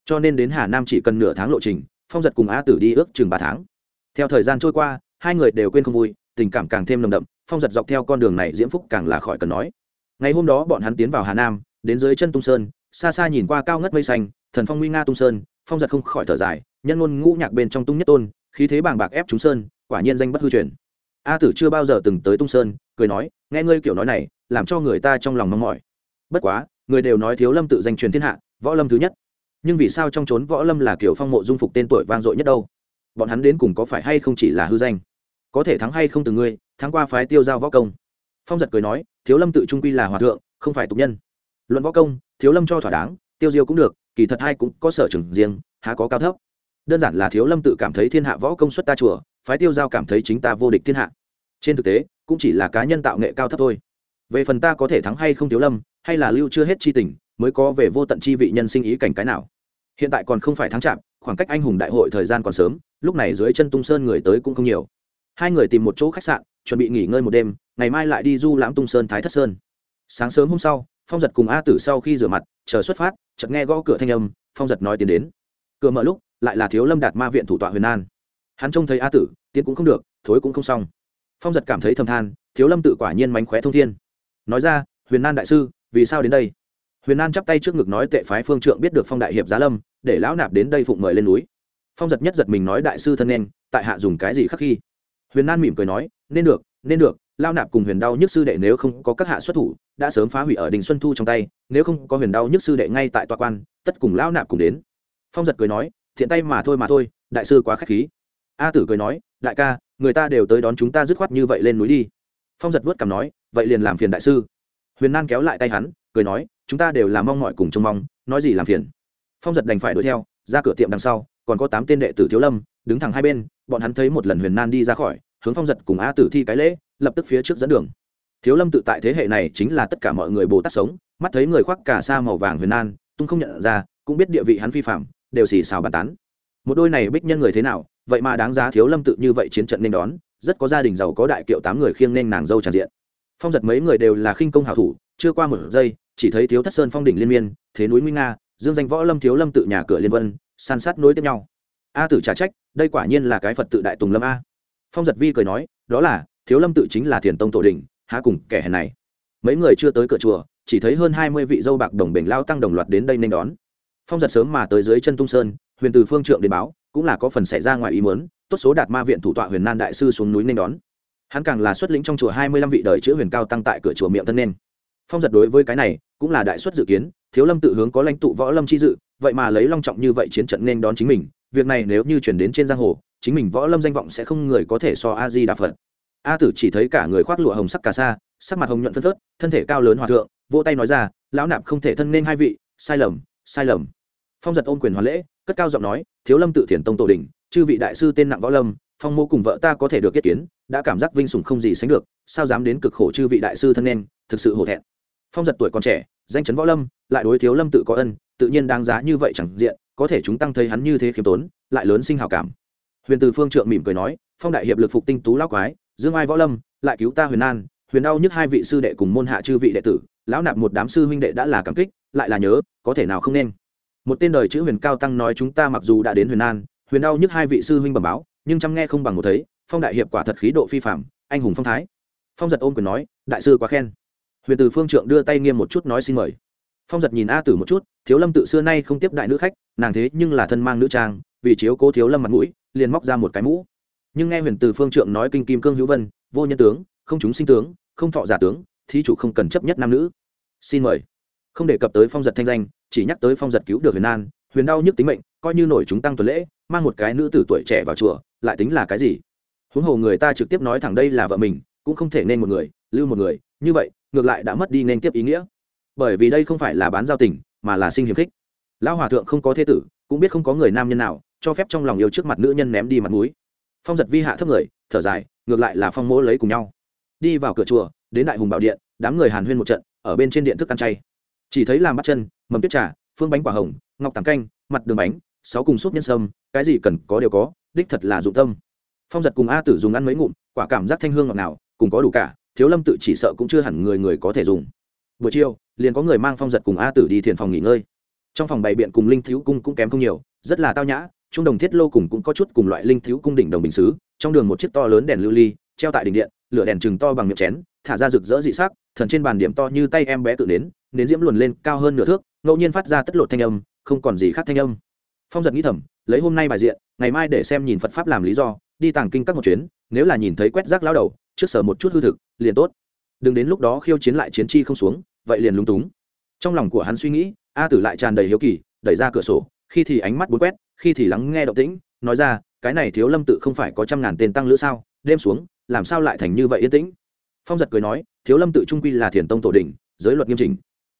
Cho nên đến hà nam chỉ cần nửa tháng lộ trình, phong giật cùng a tử đi ước chừng ba tháng. Theo thời gian trôi qua, hai người đều quên không vui, tình cảm càng thêm nồng đậm, phong giật dọc theo con đường này diễm phúc càng là khỏi cần nói. Ngày hôm đó bọn hắn tiến vào hà nam, đến dưới chân tung sơn, xa xa nhìn qua cao ngất mây xanh, thần phong nguy nga tung sơn, phong giật không khỏi thở dài nhân ngôn ngũ nhạc bên trong tung nhất tôn, khí thế bàng bạc ép chúng sơn, quả nhiên danh bất hư truyền. A tử chưa bao giờ từng tới tung sơn, cười nói, nghe ngươi kiểu nói này, làm cho người ta trong lòng mong mỏi. Bất quá, người đều nói thiếu lâm tự danh truyền thiên hạ, võ lâm thứ nhất. Nhưng vì sao trong trốn võ lâm là kiểu phong mộ dung phục tên tuổi vang dội nhất đâu? Bọn hắn đến cùng có phải hay không chỉ là hư danh? Có thể thắng hay không từ ngươi, thắng qua phái tiêu giao võ công. Phong giật cười nói, thiếu lâm tự trung quy là hòa thượng, không phải tục nhân. Luận võ công, thiếu lâm cho thỏa đáng, tiêu diêu cũng được, kỳ thật hai cũng có sở trường riêng, há có cao thấp đơn giản là thiếu lâm tự cảm thấy thiên hạ võ công suất ta chùa, phái tiêu giao cảm thấy chính ta vô địch thiên hạ. Trên thực tế, cũng chỉ là cá nhân tạo nghệ cao thấp thôi. Về phần ta có thể thắng hay không thiếu lâm, hay là lưu chưa hết chi tình, mới có về vô tận chi vị nhân sinh ý cảnh cái nào. Hiện tại còn không phải thắng chạm khoảng cách anh hùng đại hội thời gian còn sớm, lúc này dưới chân tung sơn người tới cũng không nhiều. Hai người tìm một chỗ khách sạn, chuẩn bị nghỉ ngơi một đêm, ngày mai lại đi du lãm tung sơn thái thất sơn. Sáng sớm hôm sau, phong giật cùng a tử sau khi rửa mặt, chờ xuất phát, chợt nghe gõ cửa thanh âm, phong giật nói tiến đến. Cửa mở lúc lại là thiếu lâm đạt ma viện thủ tọa huyền an. Hắn trông thấy a tử, tiến cũng không được, thối cũng không xong. Phong giật cảm thấy thầm than, thiếu lâm tự quả nhiên mánh khóe thông thiên. Nói ra, huyền an đại sư, vì sao đến đây? Huyền an chắp tay trước ngực nói tệ phái phương trượng biết được phong đại hiệp giá lâm, để lão nạp đến đây phụng mời lên núi. Phong giật nhất giật mình nói, đại sư thân nên, tại hạ dùng cái gì khắc khi? Huyền an mỉm cười nói, nên được nên được lao nạp cùng huyền đau nhức sư đệ nếu không có các hạ xuất thủ, đã sớm phá hủy ở đình xuân thu trong tay, nếu không có huyền đau nhức sư đệ ngay tại tòa quan, tất cùng lao nạp cùng đến. Phong giật cười nói thiện tay mà thôi mà thôi, đại sư quá k h á c h khí. A tử cười nói, đại ca, người ta đều tới đón chúng ta dứt khoát như vậy lên núi đi. Phong giật vớt cằm nói, vậy liền làm phiền đại sư. Huyền nan kéo lại tay hắn, cười nói, chúng ta đều là mong mọi cùng trông mong, nói gì làm phiền. Phong giật đành phải đuổi theo, ra cửa tiệm đằng sau, còn có tám tên đệ tử thiếu lâm, đứng thẳng hai bên, bọn hắn thấy một lần huyền nan đi ra khỏi, hướng phong giật cùng a tử thi cái lễ, lập tức phía trước dẫn đường. Thiếu lâm tự tại thế hệ này chính là tất cả mọi người bồ tát sống, mắt thấy người khoác cả sa màu vàng huyền nan, tung không nhận ra, cũng biết địa vị hắn phi phạm đều xì xào bàn tán. Một đôi này bích nhân người thế nào, vậy mà đáng giá thiếu lâm tự như vậy chiến trận nên đón, rất có gia đình giàu có đại kiệu tám người khiêng nên nàng dâu tràn diện. Phong giật mấy người đều là khinh công hảo thủ, chưa qua một giây, chỉ thấy thiếu thất sơn phong đỉnh liên miên, thế núi nguy nga, dương danh võ lâm thiếu lâm tự nhà cửa liên vân, san sát nối tiếp nhau. A tử trả trách, đây quả nhiên là cái phật tự đại tùng lâm a. Phong giật vi cười nói, đó là, thiếu lâm tự chính là thiền tông tổ đình há cùng kẻ hèn này. Mấy người chưa tới cửa chùa, chỉ thấy hơn hai mươi vị dâu bạc đồng bình lao tăng đồng loạt đến đây nên đón phong giật sớm mà tới dưới chân tung sơn, huyền từ phương trượng đến báo, cũng là có phần xảy ra ngoài ý muốn, tốt số đạt ma viện thủ tọa huyền nan đại sư xuống núi nên đón. Hắn càng là xuất lĩnh trong chùa hai mươi lăm vị đời chữ huyền cao tăng tại cửa chùa miệng tân nên. Phong giật đối với cái này, cũng là đại xuất dự kiến, thiếu lâm tự hướng có lãnh tụ võ lâm chi dự, vậy mà lấy long trọng như vậy chiến trận nên đón chính mình, việc này nếu như chuyển đến trên giang hồ, chính mình võ lâm danh vọng sẽ không người có thể so a di đà phật. A tử chỉ thấy cả người khoác lụa hồng sắc cà sa, sắc mặt hồng nhuận phân phớt, thân thể cao lớn hòa thượng, vỗ tay nói ra, lão nạp không thể thân nên hai vị, sai lầm sai lầm. Phong giật ôm quyền hoàn lễ, cất cao giọng nói, thiếu lâm tự thiền tông tổ đình chư vị đại sư tên nặng võ lâm, phong mô cùng vợ ta có thể được kết kiến, đã cảm giác vinh sùng không gì sánh được, sao dám đến cực khổ chư vị đại sư thân nên, thực sự hổ thẹn. Phong giật tuổi còn trẻ, danh chấn võ lâm, lại đối thiếu lâm tự có ân, tự nhiên đáng giá như vậy chẳng diện, có thể chúng tăng thấy hắn như thế khiêm tốn, lại lớn sinh hào cảm. Huyền từ phương trượng mỉm cười nói, phong đại hiệp lực phục tinh tú lão quái, dương ai võ lâm, lại cứu ta huyền an, huyền đau nhức hai vị sư đệ cùng môn hạ chư vị đệ tử lão nạp một đám sư huynh đệ đã là cảm kích, lại là nhớ, có thể nào không nên. Một tên đời chữ huyền cao tăng nói chúng ta mặc dù đã đến huyền an, huyền đau nhức hai vị sư huynh bẩm báo, nhưng chăm nghe không bằng một thấy, phong đại hiệp quả thật khí độ phi phạm anh hùng phong thái. Phong giật ôm quyền nói, đại sư quá khen. Huyền từ phương trượng đưa tay nghiêm một chút nói xin mời. Phong giật nhìn a tử một chút, thiếu lâm tự xưa nay không tiếp đại nữ khách, nàng thế nhưng là thân mang nữ trang, vì chiếu cố thiếu lâm mặt mũi, liền móc ra một cái mũ. Nhưng nghe huyền từ phương trượng nói kinh kim cương hữu vân, vô nhân tướng, không chúng sinh tướng, không thọ giả tướng thí chủ không cần chấp nhất nam nữ. Xin mời. Không đề cập tới phong giật thanh danh, chỉ nhắc tới phong giật cứu được huyền an, huyền đau nhức tính mệnh, coi như nổi chúng tăng tuần lễ, mang một cái nữ tử tuổi trẻ vào chùa, lại tính là cái gì? Huống hồ người ta trực tiếp nói thẳng đây là vợ mình, cũng không thể nên một người, lưu một người, như vậy, ngược lại đã mất đi nên tiếp ý nghĩa. Bởi vì đây không phải là bán giao tình, mà là sinh hiềm khích. Lão hòa thượng không có thế tử, cũng biết không có người nam nhân nào, cho phép trong lòng yêu trước mặt nữ nhân ném đi mặt mũi. Phong giật vi hạ thấp người, thở dài, ngược lại là phong mỗ lấy cùng nhau. Đi vào cửa chùa đến đại hùng bảo điện, đám người hàn huyên một trận, ở bên trên điện thức ăn chay. Chỉ thấy làm bắt chân, mầm tuyết trà, phương bánh quả hồng, ngọc tàng canh, mặt đường bánh, sáu cùng súp nhân sâm, cái gì cần có đều có, đích thật là dụng tâm. Phong giật cùng a tử dùng ăn mấy ngụm, quả cảm giác thanh hương ngọt nào cùng có đủ cả, thiếu lâm tự chỉ sợ cũng chưa hẳn người người có thể dùng. Buổi chiều, liền có người mang phong giật cùng a tử đi thiền phòng nghỉ ngơi. Trong phòng bày biện cùng linh thiếu cung cũng kém không nhiều, rất là tao nhã, trung đồng thiết lô cùng cũng có chút cùng loại linh thiếu cung đỉnh đồng bình xứ, trong đường một chiếc to lớn đèn lưu ly, treo tại đỉnh điện, lửa đèn chừng to bằng miệng chén thả ra rực rỡ dị sắc, thần trên bàn điểm to như tay em bé tự đến nến diễm luồn lên cao hơn nửa thước, ngẫu nhiên phát ra tất lột thanh âm, không còn gì khác thanh âm. Phong giật nghĩ thầm, lấy hôm nay bài diện, ngày mai để xem nhìn phật pháp làm lý do, đi tàng kinh các một chuyến, nếu là nhìn thấy quét rác lão đầu, trước sở một chút hư thực, liền tốt. Đừng đến lúc đó khiêu chiến lại chiến chi không xuống, vậy liền lúng túng. Trong lòng của hắn suy nghĩ, a tử lại tràn đầy hiếu kỳ, đẩy ra cửa sổ, khi thì ánh mắt bốn quét, khi thì lắng nghe động tĩnh, nói ra, cái này thiếu lâm tự không phải có trăm ngàn tên tăng lữ sao, đêm xuống, làm sao lại thành như vậy yên tĩnh? Phong giật cười nói, thiếu lâm tự trung quy là thiền tông tổ đình giới luật nghiêm chỉnh.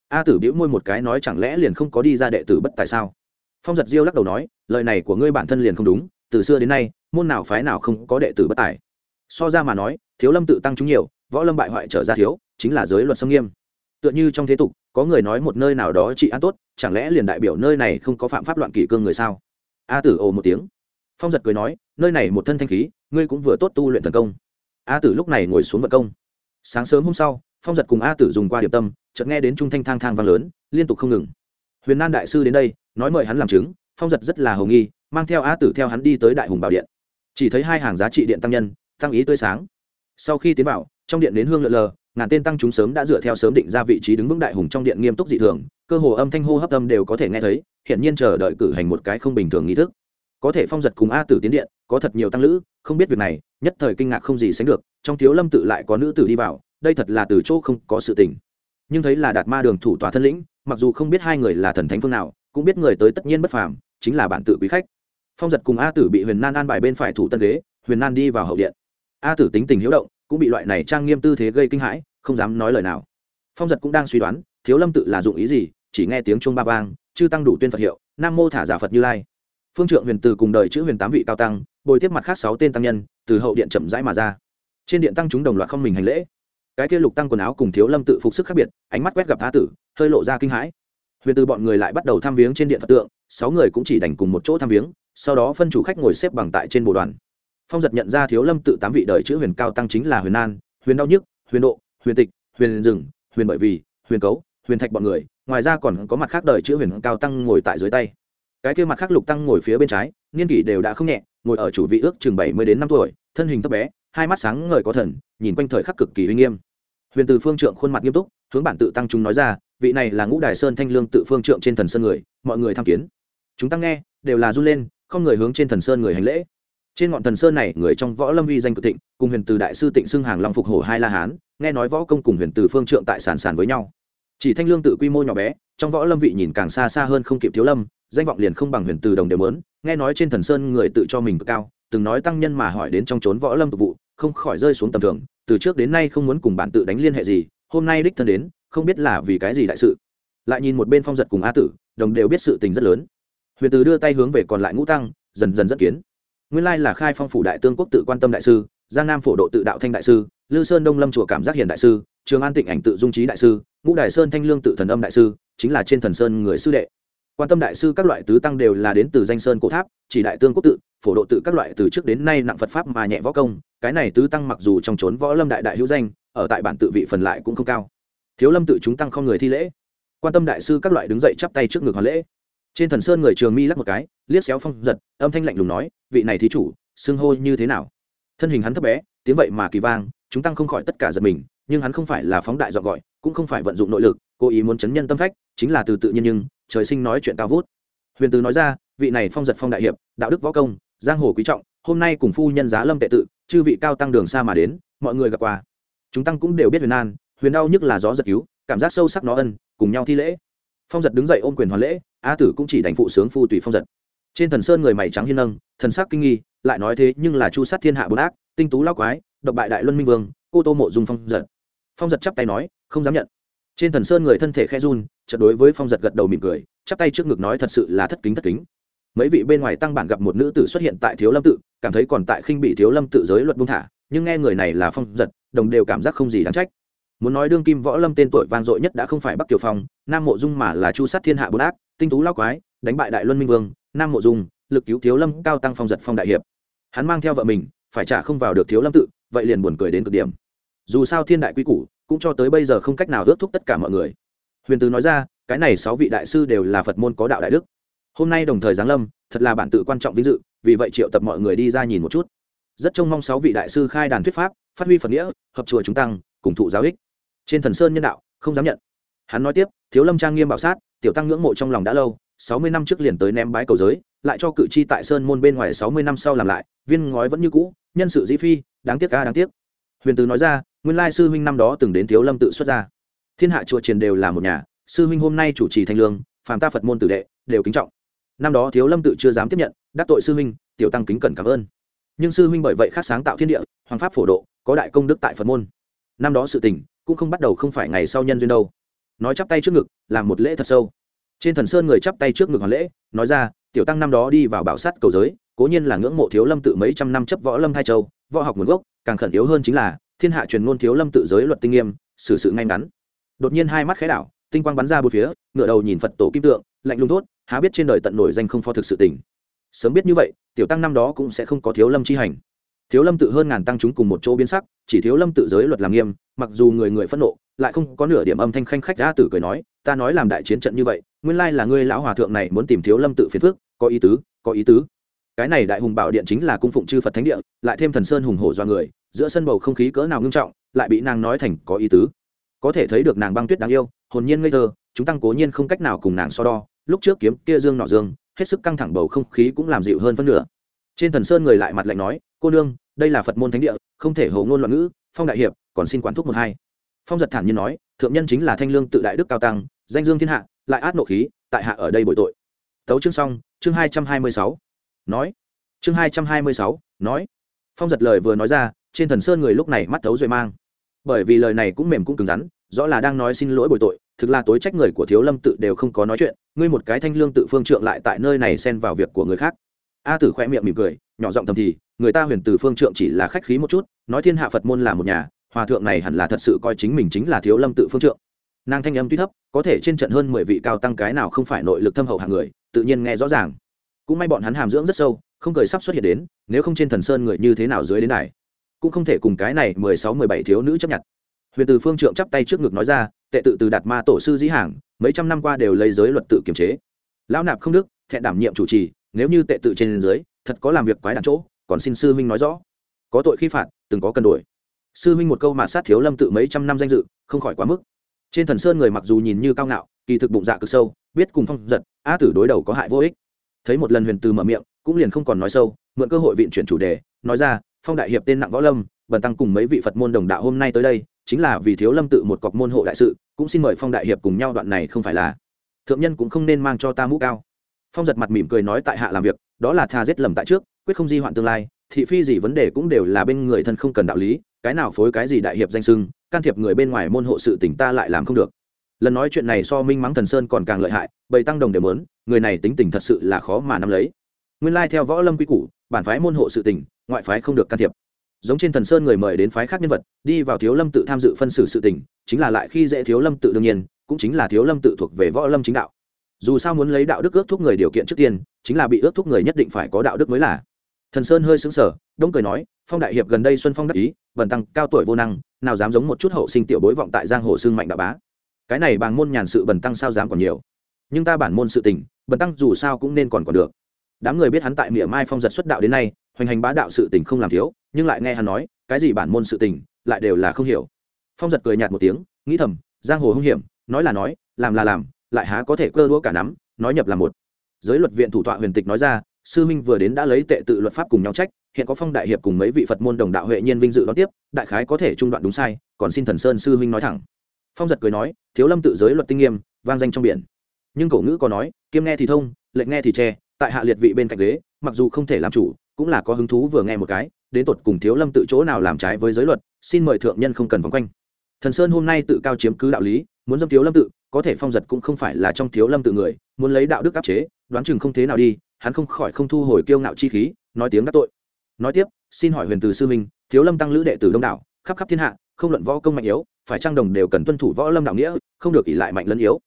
A tử biễu môi một cái nói, chẳng lẽ liền không có đi ra đệ tử bất tại sao? Phong giật diêu lắc đầu nói, lời này của ngươi bản thân liền không đúng, từ xưa đến nay, môn nào phái nào không có đệ tử bất tài? So ra mà nói, thiếu lâm tự tăng chúng nhiều, võ lâm bại hoại trở ra thiếu, chính là giới luật sông nghiêm. Tựa như trong thế tục, có người nói một nơi nào đó trị an tốt, chẳng lẽ liền đại biểu nơi này không có phạm pháp loạn kỷ cương người sao? A tử ồ một tiếng. Phong giật cười nói, nơi này một thân thanh khí, ngươi cũng vừa tốt tu luyện thần công. A tử lúc này ngồi xuống vận công sáng sớm hôm sau, phong giật cùng a tử dùng qua điểm tâm, chợt nghe đến trung thanh thang thang vang lớn, liên tục không ngừng. Huyền nan đại sư đến đây, nói mời hắn làm chứng, phong giật rất là hầu nghi, mang theo a tử theo hắn đi tới đại hùng bảo điện. Chỉ thấy hai hàng giá trị điện tăng nhân, tăng ý tươi sáng. Sau khi tiến vào, trong điện đến hương lượn lờ, ngàn tên tăng chúng sớm đã dựa theo sớm định ra vị trí đứng vững đại hùng trong điện nghiêm túc dị thường, cơ hồ âm thanh hô hấp âm đều có thể nghe thấy hiện nhiên chờ đợi cử hành một cái không bình thường nghi thức có thể phong giật cùng a tử tiến điện, có thật nhiều tăng lữ, không biết việc này, nhất thời kinh ngạc không gì sánh được, trong thiếu lâm tự lại có nữ tử đi vào, đây thật là từ chỗ không có sự tình. Nhưng thấy là đạt ma đường thủ tòa thân lĩnh, mặc dù không biết hai người là thần thánh phương nào, cũng biết người tới tất nhiên bất phàm, chính là bản tự quý khách. Phong giật cùng a tử bị huyền nan an bài bên phải thủ tân ghế, huyền nan đi vào hậu điện. A tử tính tình hiếu động, cũng bị loại này trang nghiêm tư thế gây kinh hãi, không dám nói lời nào. Phong giật cũng đang suy đoán, thiếu lâm tự là dụng ý gì, chỉ nghe tiếng chuông ba vang, chư tăng đủ tuyên phật hiệu, nam mô thả giả phật như lai phương trượng huyền từ cùng đời chữ huyền tám vị cao tăng, bồi tiếp mặt khác sáu tên tăng nhân, từ hậu điện chậm rãi mà ra. Trên điện tăng chúng đồng loạt không mình hành lễ. Cái kia lục tăng quần áo cùng thiếu lâm tự phục sức khác biệt, ánh mắt quét gặp tha tử, hơi lộ ra kinh hãi. Huyền từ bọn người lại bắt đầu tham viếng trên điện phật tượng, sáu người cũng chỉ đành cùng một chỗ tham viếng, sau đó phân chủ khách ngồi xếp bằng tại trên bộ đoàn. Phong giật nhận ra thiếu lâm tự tám vị đời chữ huyền cao tăng chính là huyền an, huyền đau nhức, huyền độ, huyền tịch, huyền rừng, huyền bởi vì, huyền cấu, huyền thạch bọn người, ngoài ra còn có mặt khác đời chữ huyền cao tăng ngồi tại dưới tay cái kia mặt khác lục tăng ngồi phía bên trái, niên kỷ đều đã không nhẹ, ngồi ở chủ vị ước chừng bảy mươi đến năm tuổi, thân hình thấp bé, hai mắt sáng ngời có thần, nhìn quanh thời khắc cực kỳ uy nghiêm. Huyền từ phương trượng khuôn mặt nghiêm túc, hướng bản tự tăng chúng nói ra, vị này là ngũ đài sơn thanh lương tự phương trượng trên thần sơn người, mọi người tham kiến. Chúng tăng nghe, đều là run lên, không người hướng trên thần sơn người hành lễ. Trên ngọn thần sơn này, người trong võ lâm uy danh cực thịnh, cùng huyền từ đại sư tịnh xưng hàng long phục hổ hai la hán, nghe nói võ công cùng huyền từ phương trượng tại sản sản với nhau. Chỉ thanh lương tự quy mô nhỏ bé, trong võ lâm vị nhìn càng xa xa hơn không kịp thiếu lâm danh vọng liền không bằng huyền từ đồng đều mớn nghe nói trên thần sơn người tự cho mình cực cao, từng nói tăng nhân mà hỏi đến trong trốn võ lâm tục vụ, không khỏi rơi xuống tầm thường, từ trước đến nay không muốn cùng bản tự đánh liên hệ gì, hôm nay đích thân đến, không biết là vì cái gì đại sự. Lại nhìn một bên phong giật cùng a tử, đồng đều biết sự tình rất lớn. Huyền từ đưa tay hướng về còn lại ngũ tăng, dần dần dẫn kiến. Nguyên lai là khai phong phủ đại tương quốc tự quan tâm đại sư, giang nam phổ độ tự đạo thanh đại sư, lư sơn đông lâm chùa cảm giác hiền đại sư, trường an tịnh ảnh tự dung trí đại sư, ngũ đại sơn thanh lương tự thần âm đại sư, chính là trên thần sơn người sư đệ quan tâm đại sư các loại tứ tăng đều là đến từ danh sơn cổ tháp, chỉ đại tương quốc tự, phổ độ tự các loại từ trước đến nay nặng phật pháp mà nhẹ võ công, cái này tứ tăng mặc dù trong trốn võ lâm đại đại hữu danh, ở tại bản tự vị phần lại cũng không cao. Thiếu lâm tự chúng tăng không người thi lễ. Quan tâm đại sư các loại đứng dậy chắp tay trước ngực hoàn lễ. Trên thần sơn người trường mi lắc một cái, liếc xéo phong giật, âm thanh lạnh lùng nói, vị này thí chủ, xưng hô như thế nào? Thân hình hắn thấp bé, tiếng vậy mà kỳ vang, chúng tăng không khỏi tất cả giật mình, nhưng hắn không phải là phóng đại dọn gọi, cũng không phải vận dụng nội lực, cố ý muốn chấn nhân tâm phách, chính là từ tự nhiên nhưng trời sinh nói chuyện cao vút. Huyền từ nói ra, vị này phong giật phong đại hiệp, đạo đức võ công, giang hồ quý trọng, hôm nay cùng phu nhân giá lâm tệ tự, chư vị cao tăng đường xa mà đến, mọi người gặp qua. Chúng tăng cũng đều biết huyền an, huyền đau nhức là gió giật cứu, cảm giác sâu sắc nó ân, cùng nhau thi lễ. Phong giật đứng dậy ôm quyền hoàn lễ a tử cũng chỉ đánh phụ sướng phu tùy phong giật. Trên thần sơn người mày trắng hiên nâng, thần sắc kinh nghi, lại nói thế nhưng là chu sát thiên hạ bốn ác, tinh tú lao quái, độc bại đại luân minh vương, cô tô mộ dùng phong giật. Phong giật chắp tay nói, không dám nhận trên thần sơn người thân thể khe run, chợt đối với phong giật gật đầu mỉm cười, chắp tay trước ngực nói thật sự là thất kính thất kính. Mấy vị bên ngoài tăng bản gặp một nữ tử xuất hiện tại thiếu lâm tự, cảm thấy còn tại khinh bị thiếu lâm tự giới luật buông thả, nhưng nghe người này là phong giật, đồng đều cảm giác không gì đáng trách. Muốn nói đương kim võ lâm tên tuổi vang dội nhất đã không phải bắc kiều phong, nam mộ dung mà là chu sát thiên hạ bốn ác, tinh tú lao quái, đánh bại đại luân minh vương, nam mộ dung, lực cứu thiếu lâm, cao tăng phong giật phong đại hiệp. Hắn mang theo vợ mình, phải trả không vào được thiếu lâm tự, vậy liền buồn cười đến cực điểm. Dù sao thiên đại quy củ cũng cho tới bây giờ không cách nào ước thúc tất cả mọi người. Huyền tứ nói ra, cái này sáu vị đại sư đều là phật môn có đạo đại đức. Hôm nay đồng thời giáng lâm, thật là bản tự quan trọng vinh dự, vì vậy triệu tập mọi người đi ra nhìn một chút. Rất trông mong sáu vị đại sư khai đàn thuyết pháp, phát huy phật nghĩa, hợp chùa chúng tăng, cùng thụ giáo ích. Trên thần sơn nhân đạo, không dám nhận. Hắn nói tiếp, thiếu lâm trang nghiêm bảo sát, tiểu tăng ngưỡng mộ trong lòng đã lâu, sáu mươi năm trước liền tới ném bái cầu giới, lại cho cự chi tại sơn môn bên ngoài sáu mươi năm sau làm lại, viên ngói vẫn như cũ, nhân sự dĩ phi, đáng tiếc ca đáng tiếc. Huyền tứ nói ra nguyên lai sư huynh năm đó từng đến thiếu lâm tự xuất gia, thiên hạ chùa triền đều là một nhà sư huynh hôm nay chủ trì thanh lương phàm ta phật môn tử đệ đều kính trọng. Năm đó thiếu lâm tự chưa dám tiếp nhận đắc tội sư huynh tiểu tăng kính cẩn cảm ơn. Nhưng sư huynh bởi vậy khác sáng tạo thiên địa hoàng pháp phổ độ có đại công đức tại phật môn. Năm đó sự tình cũng không bắt đầu không phải ngày sau nhân duyên đâu. Nói chắp tay trước ngực làm một lễ thật sâu. Trên thần sơn người chắp tay trước ngực hoàn lễ nói ra tiểu tăng năm đó đi vào bảo sát cầu giới cố nhiên là ngưỡng mộ thiếu lâm tự mấy trăm năm chấp võ lâm hai châu võ học nguồn gốc càng khẩn yếu hơn chính là thiên hạ truyền ngôn thiếu lâm tự giới luật tinh nghiêm, xử sự ngay ngắn. Đột nhiên hai mắt khẽ đảo, tinh quang bắn ra bốn phía ngựa đầu nhìn phật tổ kim tượng, lạnh lùng thốt, há biết trên đời tận nổi danh không phó thực sự tình? Sớm biết như vậy, tiểu tăng năm đó cũng sẽ không có thiếu lâm chi hành. Thiếu lâm tự hơn ngàn tăng chúng cùng một chỗ biến sắc, chỉ thiếu lâm tự giới luật làm nghiêm, mặc dù người người phẫn nộ, lại không có nửa điểm âm thanh khanh khách đã tử cười nói, ta nói làm đại chiến trận như vậy, nguyên lai là ngươi lão hòa thượng này muốn tìm thiếu lâm tự phiền phước có ý tứ, có ý tứ cái này đại hùng bảo điện chính là cung phụng chư phật thánh địa, lại thêm thần sơn hùng hổ do người, giữa sân bầu không khí cỡ nào ngưng trọng, lại bị nàng nói thành có ý tứ. Có thể thấy được nàng băng tuyết đáng yêu, hồn nhiên ngây thơ, chúng tăng cố nhiên không cách nào cùng nàng so đo, lúc trước kiếm kia dương nọ dương, hết sức căng thẳng bầu không khí cũng làm dịu hơn phân nửa. Trên thần sơn người lại mặt lạnh nói, cô nương, đây là phật môn thánh địa, không thể hầu ngôn loạn ngữ, phong đại hiệp, còn xin quán thúc một hai. Phong giật thản nhiên nói, thượng nhân chính là thanh lương tự đại đức cao tăng, danh dương thiên hạ, lại át nộ khí, tại hạ ở đây bội tội. Tấu chương xong, chương hai trăm hai mươi sáu nói. Chương hai trăm hai mươi sáu, nói. Phong giật lời vừa nói ra, trên thần sơn người lúc này mắt thấu rồi mang. Bởi vì lời này cũng mềm cũng cứng rắn, rõ là đang nói xin lỗi bồi tội, thực là tối trách người của thiếu lâm tự đều không có nói chuyện, ngươi một cái thanh lương tự phương trượng lại tại nơi này xen vào việc của người khác. A tử khoe miệng mỉm cười, nhỏ giọng thầm thì, người ta huyền từ phương trượng chỉ là khách khí một chút, nói thiên hạ phật môn là một nhà, hòa thượng này hẳn là thật sự coi chính mình chính là thiếu lâm tự phương trượng. Nàng thanh âm tuy thấp, có thể trên trận hơn mười vị cao tăng cái nào không phải nội lực thâm hậu hạng người, tự nhiên nghe rõ ràng cũng may bọn hắn hàm dưỡng rất sâu, không cười sắp xuất hiện đến, nếu không trên thần sơn người như thế nào dưới đến này cũng không thể cùng cái này mười sáu, mười bảy thiếu nữ chấp nhận. Huyền từ phương trượng chắp tay trước ngực nói ra, tệ tự từ đạt ma tổ sư dĩ hàng, mấy trăm năm qua đều lấy giới luật tự kiềm chế. Lão nạp không đức, thẹn đảm nhiệm chủ trì, nếu như tệ tự trên dưới, thật có làm việc quái đàn chỗ, còn xin sư huynh nói rõ. Có tội khi phạt, từng có cân đổi. Sư huynh một câu mà sát thiếu lâm tự mấy trăm năm danh dự, không khỏi quá mức. Trên thần sơn người mặc dù nhìn như cao ngạo, kỳ thực bụng dạ cực sâu, biết cùng phong giật a tử đối đầu có hại vô ích thấy một lần huyền từ mở miệng, cũng liền không còn nói sâu, mượn cơ hội viện chuyển chủ đề, nói ra, phong đại hiệp tên nặng võ lâm, bần tăng cùng mấy vị phật môn đồng đạo hôm nay tới đây, chính là vì thiếu lâm tự một cọc môn hộ đại sự, cũng xin mời phong đại hiệp cùng nhau đoạn này không phải là thượng nhân cũng không nên mang cho ta mũ cao. Phong giật mặt mỉm cười nói tại hạ làm việc, đó là tha giết lầm tại trước, quyết không di hoạn tương lai, thị phi gì vấn đề cũng đều là bên người thân không cần đạo lý, cái nào phối cái gì đại hiệp danh sưng can thiệp người bên ngoài môn hộ sự tỉnh ta lại làm không được. Lần nói chuyện này so minh mắng thần sơn còn càng lợi hại, bầy tăng đồng đều mớn người này tính tình thật sự là khó mà nắm lấy. Nguyên lai theo võ lâm quy củ bản phái môn hộ sự tình, ngoại phái không được can thiệp. Giống trên thần sơn người mời đến phái khác nhân vật đi vào thiếu lâm tự tham dự phân xử sự tình, chính là lại khi dễ thiếu lâm tự đương nhiên cũng chính là thiếu lâm tự thuộc về võ lâm chính đạo. Dù sao muốn lấy đạo đức ước thúc người điều kiện trước tiên chính là bị ước thúc người nhất định phải có đạo đức mới là. Thần sơn hơi xứng sở đông cười nói phong đại hiệp gần đây xuân phong đắc ý vần tăng cao tuổi vô năng nào dám giống một chút hậu sinh tiểu bối vọng tại giang hồ xương mạnh đạo bá. Cái này bằng môn nhàn sự bần tăng sao dám còn nhiều? Nhưng ta bản môn sự tình, bần tăng dù sao cũng nên còn còn được. Đám người biết hắn tại miệng mai phong giật xuất đạo đến nay, hoành hành bá đạo sự tình không làm thiếu, nhưng lại nghe hắn nói, cái gì bản môn sự tình, lại đều là không hiểu. Phong giật cười nhạt một tiếng, nghĩ thầm, giang hồ hung hiểm, nói là nói, làm là làm, lại há có thể cơ đũa cả nắm, nói nhập là một. Giới luật viện thủ tọa huyền tịch nói ra, sư minh vừa đến đã lấy tệ tự luật pháp cùng nhau trách, hiện có phong đại hiệp cùng mấy vị phật môn đồng đạo huệ nhiên vinh dự đón tiếp, đại khái có thể trung đoạn đúng sai, còn xin thần sơn sư minh nói thẳng. Phong giật cười nói, thiếu lâm tự giới luật tinh nghiêm, vang danh trong biển nhưng cổ ngữ có nói, kiêm nghe thì thông lệnh nghe thì che, tại hạ liệt vị bên cạnh ghế, mặc dù không thể làm chủ, cũng là có hứng thú vừa nghe một cái, đến tột cùng thiếu lâm tự chỗ nào làm trái với giới luật, xin mời thượng nhân không cần vòng quanh. Thần sơn hôm nay tự cao chiếm cứ đạo lý, muốn dâm thiếu lâm tự, có thể phong giật cũng không phải là trong thiếu lâm tự người, muốn lấy đạo đức áp chế, đoán chừng không thế nào đi, hắn không khỏi không thu hồi kiêu ngạo chi khí, nói tiếng đắc tội. Nói tiếp, xin hỏi huyền từ sư minh, thiếu lâm tăng lữ đệ tử đông đảo, khắp khắp thiên hạ, không luận võ công mạnh yếu, phải trang đồng đều cần tuân thủ võ lâm đạo nghĩa, không được ỉ lại mạnh lẫn yếu?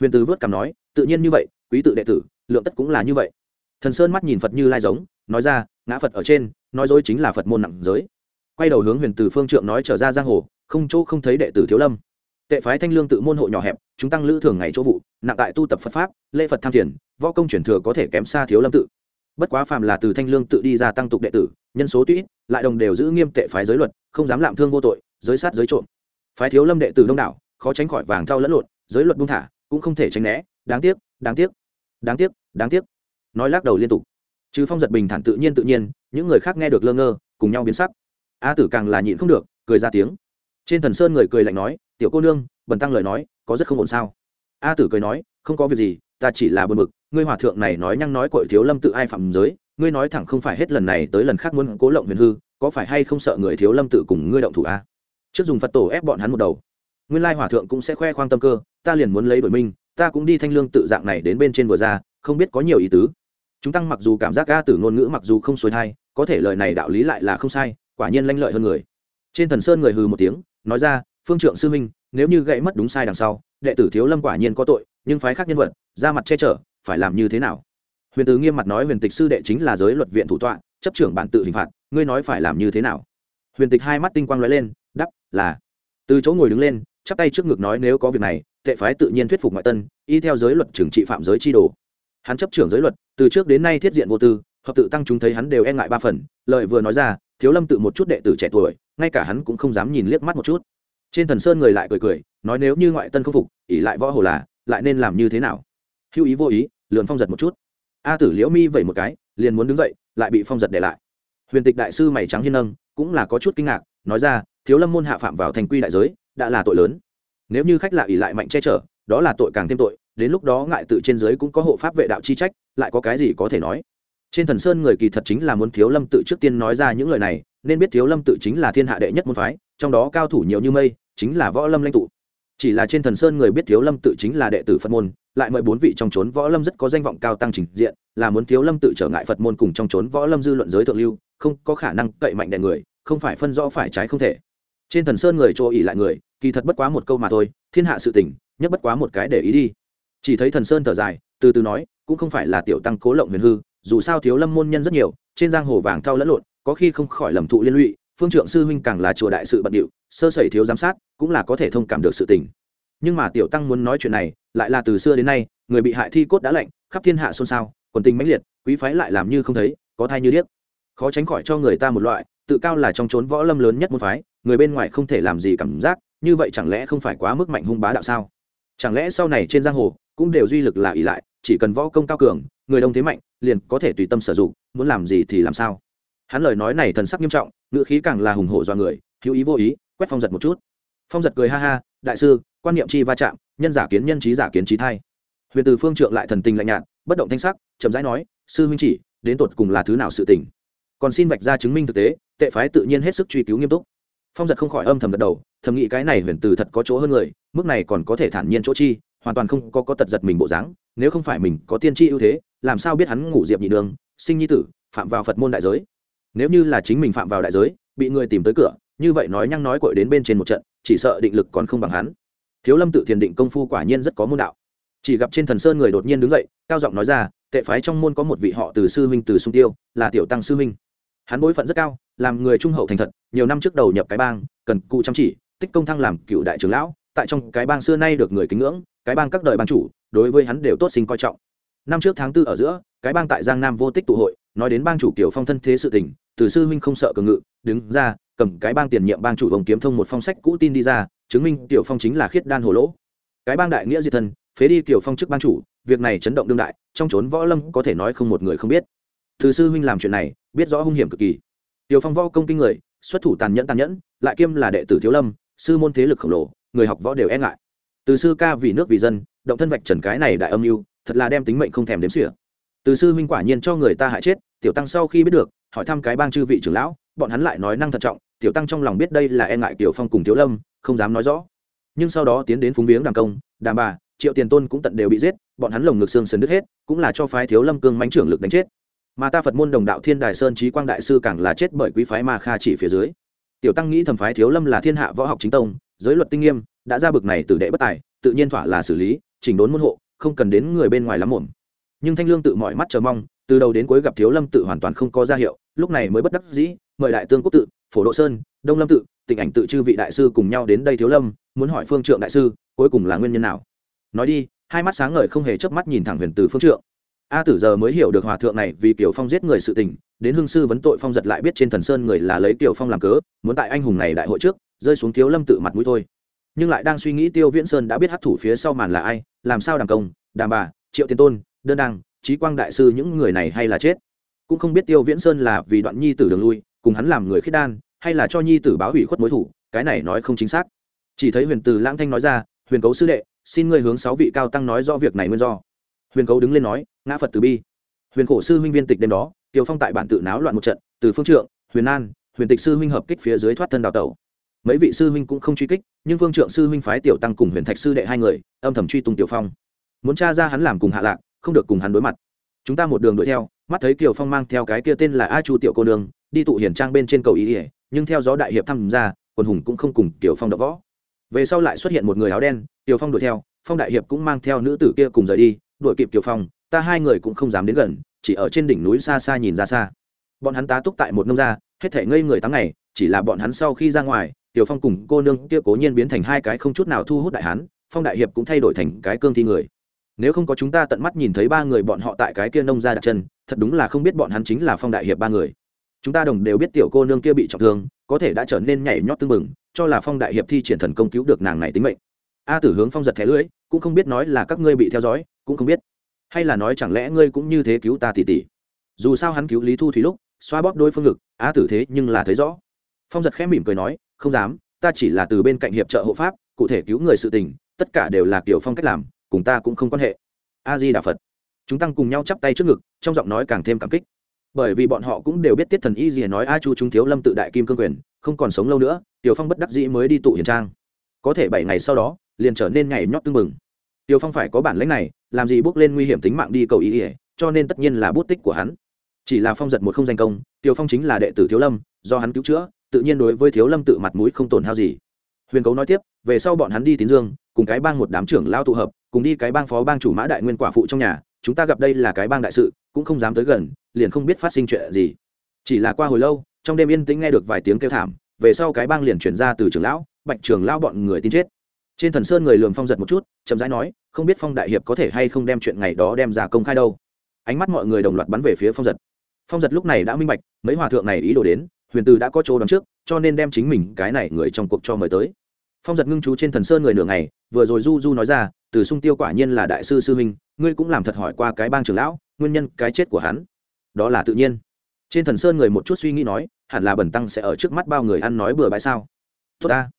Huyền từ vớt cảm nói, tự nhiên như vậy, quý tự đệ tử, lượng tất cũng là như vậy. Thần sơn mắt nhìn phật như lai giống, nói ra, ngã phật ở trên, nói dối chính là phật môn nặng giới. Quay đầu hướng huyền từ phương trượng nói trở ra giang hồ, không chỗ không thấy đệ tử thiếu lâm. Tệ phái thanh lương tự môn hộ nhỏ hẹp, chúng tăng lữ thường ngày chỗ vụ, nặng tại tu tập phật pháp, lễ phật tham thiền, võ công chuyển thừa có thể kém xa thiếu lâm tự. Bất quá phàm là từ thanh lương tự đi ra tăng tục đệ tử, nhân số tuy lại đồng đều giữ nghiêm tệ phái giới luật, không dám lạm thương vô tội, giới sát giới trộm. Phái thiếu lâm đệ tử đông đảo, khó tránh khỏi vàng thao lẫn lộn, giới luật buông thả cũng không thể tránh né, đáng tiếc đáng tiếc đáng tiếc đáng tiếc. Nói lắc đầu liên tục. Chứ phong giật bình thản tự nhiên tự nhiên, những người khác nghe được lơ ngơ, cùng nhau biến sắc. A tử càng là nhịn không được, cười ra tiếng. Trên thần sơn người cười lạnh nói, tiểu cô nương, bần tăng lời nói, có rất không ổn sao? A tử cười nói, không có việc gì, ta chỉ là buồn bực, ngươi hòa thượng này nói nhăng nói cội thiếu lâm tự ai phạm giới, ngươi nói thẳng không phải hết lần này tới lần khác muốn cố lộng huyền hư, có phải hay không sợ người thiếu lâm tự cùng ngươi động thủ a? Trước dùng phật tổ ép bọn hắn một đầu. Nguyên lai hòa thượng cũng sẽ khoe khoang tâm cơ ta liền muốn lấy đổi minh, ta cũng đi thanh lương tự dạng này đến bên trên vừa ra, không biết có nhiều ý tứ. Chúng tăng mặc dù cảm giác ca tử ngôn ngữ mặc dù không xuôi thai, có thể lời này đạo lý lại là không sai, quả nhiên lanh lợi hơn người. Trên thần sơn người hừ một tiếng, nói ra, phương trượng sư minh nếu như gãy mất đúng sai đằng sau, đệ tử thiếu lâm quả nhiên có tội, nhưng phái khác nhân vật, ra mặt che chở, phải làm như thế nào? Huyền tứ nghiêm mặt nói, huyền tịch sư đệ chính là giới luật viện thủ tọa, chấp trưởng bản tự hình phạt, ngươi nói phải làm như thế nào? Huyền tịch hai mắt tinh quang lóe lên đắp là, từ chỗ ngồi đứng lên chắp tay trước ngực nói nếu có việc này, tệ phái tự nhiên thuyết phục ngoại tân, y theo giới luật trừng trị phạm giới chi đồ. Hắn chấp trưởng giới luật, từ trước đến nay thiết diện vô tư, hợp tự tăng chúng thấy hắn đều e ngại ba phần lợi vừa nói ra, thiếu lâm tự một chút đệ tử trẻ tuổi, ngay cả hắn cũng không dám nhìn liếc mắt một chút. Trên thần sơn người lại cười cười, nói nếu như ngoại tân không phục ỉ lại võ hồ là, lại nên làm như thế nào? Hữu ý vô ý lườn phong giật một chút. A tử liễu mi vẩy một cái, liền muốn đứng dậy, lại bị phong giật để lại. Huyền tịch đại sư mày trắng hiên nâng, cũng là có chút kinh ngạc, nói ra, thiếu lâm môn hạ phạm vào thành quy đại giới đã là tội lớn. Nếu như khách lạ ỉ lại mạnh che chở, đó là tội càng thêm tội, đến lúc đó ngại tự trên dưới cũng có hộ pháp vệ đạo chi trách, lại có cái gì có thể nói? Trên thần sơn người kỳ thật chính là muốn thiếu lâm tự trước tiên nói ra những lời này, nên biết thiếu lâm tự chính là thiên hạ đệ nhất môn phái, trong đó cao thủ nhiều như mây, chính là võ lâm lãnh tụ. Chỉ là trên thần sơn người biết thiếu lâm tự chính là đệ tử phật môn, lại mời bốn vị trong trốn võ lâm rất có danh vọng cao tăng trình diện, là muốn thiếu lâm tự trở ngại phật môn cùng trong trốn võ lâm dư luận giới thượng lưu, không có khả năng cậy mạnh đè người, không phải phân rõ phải trái không thể. Trên thần sơn người chỗ ỉ lại người kỳ thật bất quá một câu mà thôi, thiên hạ sự tình, nhất bất quá một cái để ý đi. Chỉ thấy thần sơn thở dài, từ từ nói, cũng không phải là tiểu tăng cố lộng huyền hư, dù sao thiếu lâm môn nhân rất nhiều, trên giang hồ vàng thau lẫn lộn, có khi không khỏi lầm thụ liên lụy, phương trượng sư huynh càng là chùa đại sự bận điệu, sơ sẩy thiếu giám sát, cũng là có thể thông cảm được sự tình. Nhưng mà tiểu tăng muốn nói chuyện này, lại là từ xưa đến nay, người bị hại thi cốt đã lạnh, khắp thiên hạ xôn xao, quần tình mãnh liệt, quý phái lại làm như không thấy, có thai như điếc. Khó tránh khỏi cho người ta một loại, tự cao là trong trốn võ lâm lớn nhất môn phái, người bên ngoài không thể làm gì cảm giác như vậy chẳng lẽ không phải quá mức mạnh hung bá đạo sao? Chẳng lẽ sau này trên giang hồ cũng đều duy lực là ỷ lại, chỉ cần võ công cao cường, người đông thế mạnh, liền có thể tùy tâm sử dụng, muốn làm gì thì làm sao? Hắn lời nói này thần sắc nghiêm trọng, ngữ khí càng là hùng hổ do người, hữu ý vô ý, quét phong giật một chút. Phong giật cười ha ha, đại sư, quan niệm chi va chạm, nhân giả kiến nhân trí giả kiến trí thai. Huyền từ phương trượng lại thần tình lạnh nhạt, bất động thanh sắc, chậm rãi nói, sư huynh chỉ, đến tột cùng là thứ nào sự tình? Còn xin vạch ra chứng minh thực tế, tệ phái tự nhiên hết sức truy cứu nghiêm túc phong giật không khỏi âm thầm gật đầu, thầm nghĩ cái này huyền từ thật có chỗ hơn người, mức này còn có thể thản nhiên chỗ chi, hoàn toàn không có có tật giật mình bộ dáng, nếu không phải mình có tiên tri ưu thế, làm sao biết hắn ngủ diệp nhị đường, sinh nhi tử, phạm vào phật môn đại giới. Nếu như là chính mình phạm vào đại giới, bị người tìm tới cửa, như vậy nói nhăng nói cội đến bên trên một trận, chỉ sợ định lực còn không bằng hắn. Thiếu lâm tự thiền định công phu quả nhiên rất có môn đạo. Chỉ gặp trên thần sơn người đột nhiên đứng dậy, cao giọng nói ra, tệ phái trong môn có một vị họ từ sư huynh từ sung tiêu, là tiểu tăng sư huynh. Hắn bối phận rất cao làm người trung hậu thành thật, nhiều năm trước đầu nhập cái bang, cần cụ chăm chỉ, tích công thăng làm cựu đại trưởng lão, tại trong cái bang xưa nay được người kính ngưỡng, cái bang các đời bang chủ, đối với hắn đều tốt sinh coi trọng. Năm trước tháng tư ở giữa, cái bang tại giang nam vô tích tụ hội, nói đến bang chủ kiểu phong thân thế sự tình, từ sư huynh không sợ cường ngự, đứng ra, cầm cái bang tiền nhiệm bang chủ vòng kiếm thông một phong sách cũ tin đi ra, chứng minh tiểu phong chính là khiết đan hồ lỗ. Cái bang đại nghĩa diệt thân, phế đi tiểu phong chức bang chủ, việc này chấn động đương đại, trong trốn võ lâm có thể nói không một người không biết. Từ sư huynh làm chuyện này, biết rõ hung hiểm cực kỳ tiểu phong võ công kinh người, xuất thủ tàn nhẫn tàn nhẫn, lại kiêm là đệ tử thiếu lâm, sư môn thế lực khổng lồ, người học võ đều e ngại. Từ sư ca vì nước vì dân, động thân vạch trần cái này đại âm mưu, thật là đem tính mệnh không thèm đếm xỉa. Từ sư huynh quả nhiên cho người ta hại chết, tiểu tăng sau khi biết được, hỏi thăm cái bang chư vị trưởng lão, bọn hắn lại nói năng thận trọng, tiểu tăng trong lòng biết đây là e ngại tiểu phong cùng thiếu lâm, không dám nói rõ. Nhưng sau đó tiến đến phúng viếng đàng công, đàm bà, triệu tiền tôn cũng tận đều bị giết, bọn hắn lồng ngực xương sườn đứt hết, cũng là cho phái thiếu lâm cương mãnh trưởng lực đánh chết mà ta phật môn đồng đạo thiên đài sơn trí quang đại sư càng là chết bởi quý phái ma kha chỉ phía dưới. Tiểu tăng nghĩ thẩm phái thiếu lâm là thiên hạ võ học chính tông, giới luật tinh nghiêm, đã ra bực này từ đệ bất tài, tự nhiên thỏa là xử lý, chỉnh đốn môn hộ, không cần đến người bên ngoài lắm muộn. Nhưng thanh lương tự mọi mắt chờ mong, từ đầu đến cuối gặp thiếu lâm tự hoàn toàn không có ra hiệu, lúc này mới bất đắc dĩ, mời đại tương quốc tự, phổ độ sơn, đông lâm tự tình ảnh tự chư vị đại sư cùng nhau đến đây thiếu lâm, muốn hỏi phương trượng đại sư, cuối cùng là nguyên nhân nào? Nói đi, hai mắt sáng ngời không hề chớp mắt nhìn thẳng huyền từ phương trượng a tử giờ mới hiểu được hòa thượng này vì Tiểu phong giết người sự tình, đến hương sư vấn tội phong giật lại biết trên thần sơn người là lấy Tiểu phong làm cớ, muốn tại anh hùng này đại hội trước, rơi xuống thiếu lâm tự mặt mũi thôi. Nhưng lại đang suy nghĩ tiêu viễn sơn đã biết hắc thủ phía sau màn là ai, làm sao đàm công, đàm bà, triệu tiền tôn, đơn đăng trí quang đại sư những người này hay là chết? Cũng không biết tiêu viễn sơn là vì đoạn nhi tử đường lui, cùng hắn làm người khiết đan, hay là cho nhi tử báo hủy khuất mối thủ, cái này nói không chính xác. Chỉ thấy huyền từ lãng thanh nói ra, huyền cấu sư đệ, xin ngươi hướng sáu vị cao tăng nói rõ việc này nguyên do. Huyền cấu đứng lên nói ngã phật từ bi huyền Khổ sư huynh viên tịch đêm đó tiều phong tại bản tự náo loạn một trận từ phương trượng huyền an huyền tịch sư huynh hợp kích phía dưới thoát thân đào tẩu mấy vị sư huynh cũng không truy kích nhưng phương trượng sư huynh phái tiểu tăng cùng huyền thạch sư đệ hai người âm thầm truy tung tiểu phong muốn t r a ra hắn làm cùng hạ lạc không được cùng hắn đối mặt chúng ta một đường đuổi theo mắt thấy kiều phong mang theo cái kia tên là a chu tiểu cô nương đi tụ hiển trang bên trên cầu ý ỉa nhưng theo gió đại hiệp thăm ra quần hùng cũng không cùng kiều phong đập võ về sau lại xuất hiện một người áo đen kiều phong đuổi theo phong đại hiệp cũng mang theo nữ tử kia cùng rời đi đuổi kịp kiều phong ta hai người cũng không dám đến gần, chỉ ở trên đỉnh núi xa xa nhìn ra xa. Bọn hắn tá túc tại một nông gia, hết thể ngây người tháng ngày, chỉ là bọn hắn sau khi ra ngoài, tiểu phong cùng cô nương kia cố nhiên biến thành hai cái không chút nào thu hút đại hán, phong đại hiệp cũng thay đổi thành cái cương thi người. Nếu không có chúng ta tận mắt nhìn thấy ba người bọn họ tại cái kia nông gia đặt chân, thật đúng là không biết bọn hắn chính là phong đại hiệp ba người. Chúng ta đồng đều biết tiểu cô nương kia bị trọng thương, có thể đã trở nên nhảy nhót tưng bừng, cho là phong đại hiệp thi triển thần công cứu được nàng này tính mệnh. A tử hướng phong giật thẻ lưỡi, cũng không biết nói là các ngươi bị theo dõi, cũng không biết hay là nói chẳng lẽ ngươi cũng như thế cứu ta tỷ tỷ? dù sao hắn cứu lý thu thủy lúc, xoa bóp đôi phương ngực, á tử thế nhưng là thấy rõ. Phong giật khẽ mỉm cười nói, không dám, ta chỉ là từ bên cạnh hiệp trợ hộ pháp, cụ thể cứu người sự tình, tất cả đều là kiểu phong cách làm, cùng ta cũng không quan hệ. A di đà phật. Chúng tăng cùng nhau chắp tay trước ngực, trong giọng nói càng thêm cảm kích. Bởi vì bọn họ cũng đều biết tiết thần y gì nói a chu chúng thiếu lâm tự đại kim cương quyền, không còn sống lâu nữa, tiểu phong bất đắc dĩ mới đi tụ hiền trang. Có thể bảy ngày sau đó, liền trở nên ngày nhót tương mừng tiểu phong phải có bản lãnh này làm gì bước lên nguy hiểm tính mạng đi cầu ý ỉa cho nên tất nhiên là bút tích của hắn. Chỉ là phong giật một không danh công, tiểu phong chính là đệ tử thiếu lâm, do hắn cứu chữa, tự nhiên đối với thiếu lâm tự mặt mũi không tổn hao gì. Huyền cấu nói tiếp, về sau bọn hắn đi tín dương, cùng cái bang một đám trưởng lao tụ hợp, cùng đi cái bang phó bang chủ mã đại nguyên quả phụ trong nhà, chúng ta gặp đây là cái bang đại sự, cũng không dám tới gần, liền không biết phát sinh chuyện gì. Chỉ là qua hồi lâu, trong đêm yên tĩnh nghe được vài tiếng kêu thảm, về sau cái bang liền chuyển ra từ trưởng lão, bạch trưởng lão bọn người tin chết. Trên thần sơn người lường phong giật một chút, chậm rãi nói không biết phong đại hiệp có thể hay không đem chuyện ngày đó đem ra công khai đâu. Ánh mắt mọi người đồng loạt bắn về phía phong giật. Phong giật lúc này đã minh bạch, mấy hòa thượng này ý đồ đến, huyền từ đã có chỗ đón trước, cho nên đem chính mình, cái này người trong cuộc cho mời tới. Phong giật ngưng chú trên thần sơn người nửa ngày, vừa rồi du du nói ra, từ sung tiêu quả nhiên là đại sư sư huynh, ngươi cũng làm thật hỏi qua cái bang trưởng lão, nguyên nhân cái chết của hắn. Đó là tự nhiên. Trên thần sơn người một chút suy nghĩ nói, hẳn là bẩn tăng sẽ ở trước mắt bao người ăn nói bừa bãi sao? Tốt ta.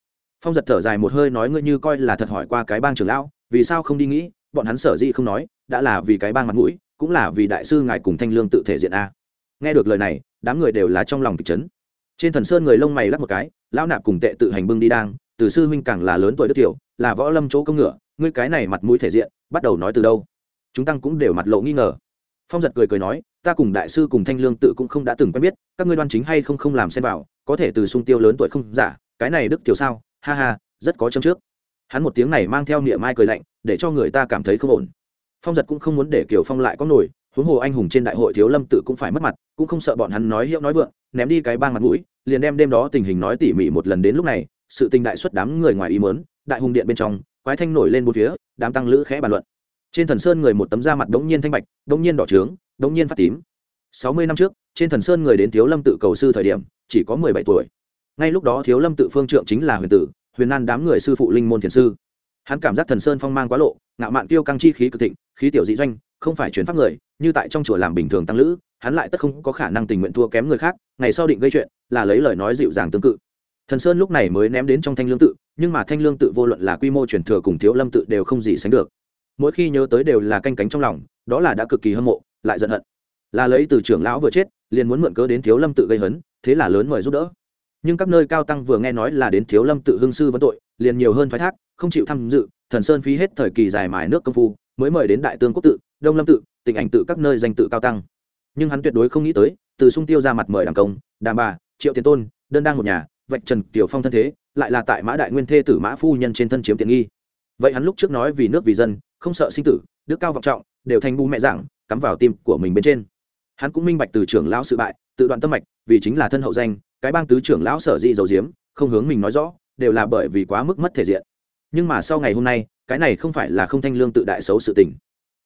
Phong giật thở dài một hơi nói ngươi như coi là thật hỏi qua cái bang trưởng lão vì sao không đi nghĩ, bọn hắn sở dĩ không nói, đã là vì cái bang mặt mũi, cũng là vì đại sư ngài cùng thanh lương tự thể diện a. Nghe được lời này, đám người đều là trong lòng kịch chấn. Trên thần sơn người lông mày lắc một cái, lão nạp cùng tệ tự hành bưng đi đang, từ sư huynh càng là lớn tuổi đức tiểu, là võ lâm chỗ công ngựa, ngươi cái này mặt mũi thể diện, bắt đầu nói từ đâu? Chúng tăng cũng đều mặt lộ nghi ngờ. Phong giật cười cười nói, ta cùng đại sư cùng thanh lương tự cũng không đã từng quen biết, các ngươi đoan chính hay không không làm xem vào, có thể từ sung tiêu lớn tuổi không? Giả cái này đức tiểu sao? Ha ha, rất có châm trước hắn một tiếng này mang theo niệm mai cười lạnh, để cho người ta cảm thấy không ổn. Phong giật cũng không muốn để kiều phong lại có nổi, huống hồ anh hùng trên đại hội thiếu lâm tự cũng phải mất mặt, cũng không sợ bọn hắn nói hiệu nói vượng, ném đi cái bang mặt mũi, liền đem đêm đó tình hình nói tỉ mỉ một lần đến lúc này, sự tình đại xuất đám người ngoài ý mớn đại hùng điện bên trong, quái thanh nổi lên bốn phía, đám tăng lữ khẽ bàn luận. Trên thần sơn người một tấm da mặt đống nhiên thanh bạch, đống nhiên đỏ trướng, đống nhiên phát tím. Sáu mươi năm trước, trên thần sơn người đến thiếu lâm tự cầu sư thời điểm, chỉ có mười bảy tuổi. Ngay lúc đó thiếu lâm tự phương trượng chính là huyền tử huyền nan đám người sư phụ linh môn thiền sư. Hắn cảm giác thần sơn phong mang quá lộ, ngạo mạn tiêu căng chi khí cực thịnh, khí tiểu dị doanh, không phải chuyển pháp người, như tại trong chùa làm bình thường tăng lữ, hắn lại tất không có khả năng tình nguyện thua kém người khác, ngày sau định gây chuyện, là lấy lời nói dịu dàng tương cự. thần sơn lúc này mới ném đến trong thanh lương tự, nhưng mà thanh lương tự vô luận là quy mô truyền thừa cùng thiếu lâm tự đều không gì sánh được. Mỗi khi nhớ tới đều là canh cánh trong lòng, đó là đã cực kỳ hâm mộ, lại giận hận. Là lấy từ trưởng lão vừa chết, liền muốn mượn cớ đến thiếu lâm tự gây hấn, thế là lớn mời giúp đỡ nhưng các nơi cao tăng vừa nghe nói là đến thiếu lâm tự hương sư vấn tội, liền nhiều hơn phái thác, không chịu tham dự, thần sơn phí hết thời kỳ dài mài nước công phu, mới mời đến đại tương quốc tự, đông lâm tự tỉnh ảnh tự các nơi danh tự cao tăng. Nhưng hắn tuyệt đối không nghĩ tới, từ sung tiêu ra mặt mời đảng công, đàm bà, triệu tiền tôn, đơn đang một nhà, vạch trần tiểu phong thân thế, lại là tại mã đại nguyên thê tử mã phu nhân trên thân chiếm tiện nghi. Vậy hắn lúc trước nói vì nước vì dân, không sợ sinh tử, đức cao vọng trọng, đều thành bu mẹ giảng, cắm vào tim của mình bên trên. Hắn cũng minh bạch từ trưởng lão sự bại, tự đoạn tâm mạch, vì chính là thân hậu danh cái bang tứ trưởng lão sở di dầu diếm không hướng mình nói rõ, đều là bởi vì quá mức mất thể diện. Nhưng mà sau ngày hôm nay, cái này không phải là không thanh lương tự đại xấu sự tình.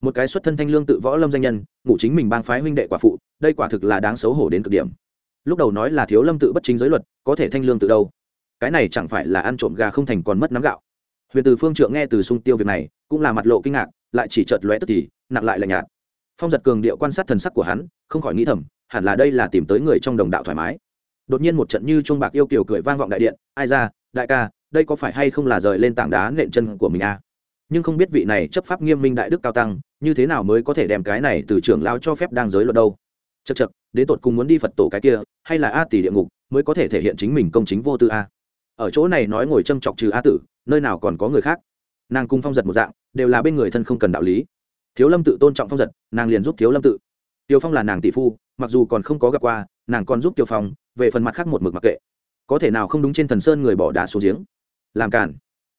Một cái xuất thân thanh lương tự võ lâm danh nhân, ngụ chính mình bang phái huynh đệ quả phụ, đây quả thực là đáng xấu hổ đến cực điểm. Lúc đầu nói là thiếu lâm tự bất chính giới luật, có thể thanh lương tự đâu? Cái này chẳng phải là ăn trộm gà không thành còn mất nắm gạo. Huyền từ phương trượng nghe từ sung tiêu việc này, cũng là mặt lộ kinh ngạc, lại chỉ chợt lóe tức thì, nặng lại lạnh nhạt. Phong giật cường điệu quan sát thần sắc của hắn, không khỏi nghĩ thầm, hẳn là đây là tìm tới người trong đồng đạo thoải mái đột nhiên một trận như chuông bạc yêu kiều cười vang vọng đại điện, ai ra, đại ca, đây có phải hay không là rời lên tảng đá nện chân của mình à? nhưng không biết vị này chấp pháp nghiêm minh đại đức cao tăng, như thế nào mới có thể đem cái này từ trưởng lao cho phép đang giới luật đâu? Chật chật đến tột cùng muốn đi phật tổ cái kia, hay là a tỷ địa ngục, mới có thể thể hiện chính mình công chính vô tư a ở chỗ này nói ngồi châm chọc trừ a tử, nơi nào còn có người khác? Nàng cung phong giật một dạng, đều là bên người thân không cần đạo lý. Thiếu lâm tự tôn trọng phong giật, nàng liền giúp thiếu lâm tự. Tiêu phong là nàng tỷ phu, mặc dù còn không có gặp qua, nàng còn giúp tiêu phong về phần mặt khác một mực mặc kệ. Có thể nào không đúng trên thần sơn người bỏ đá xuống giếng? Làm cản.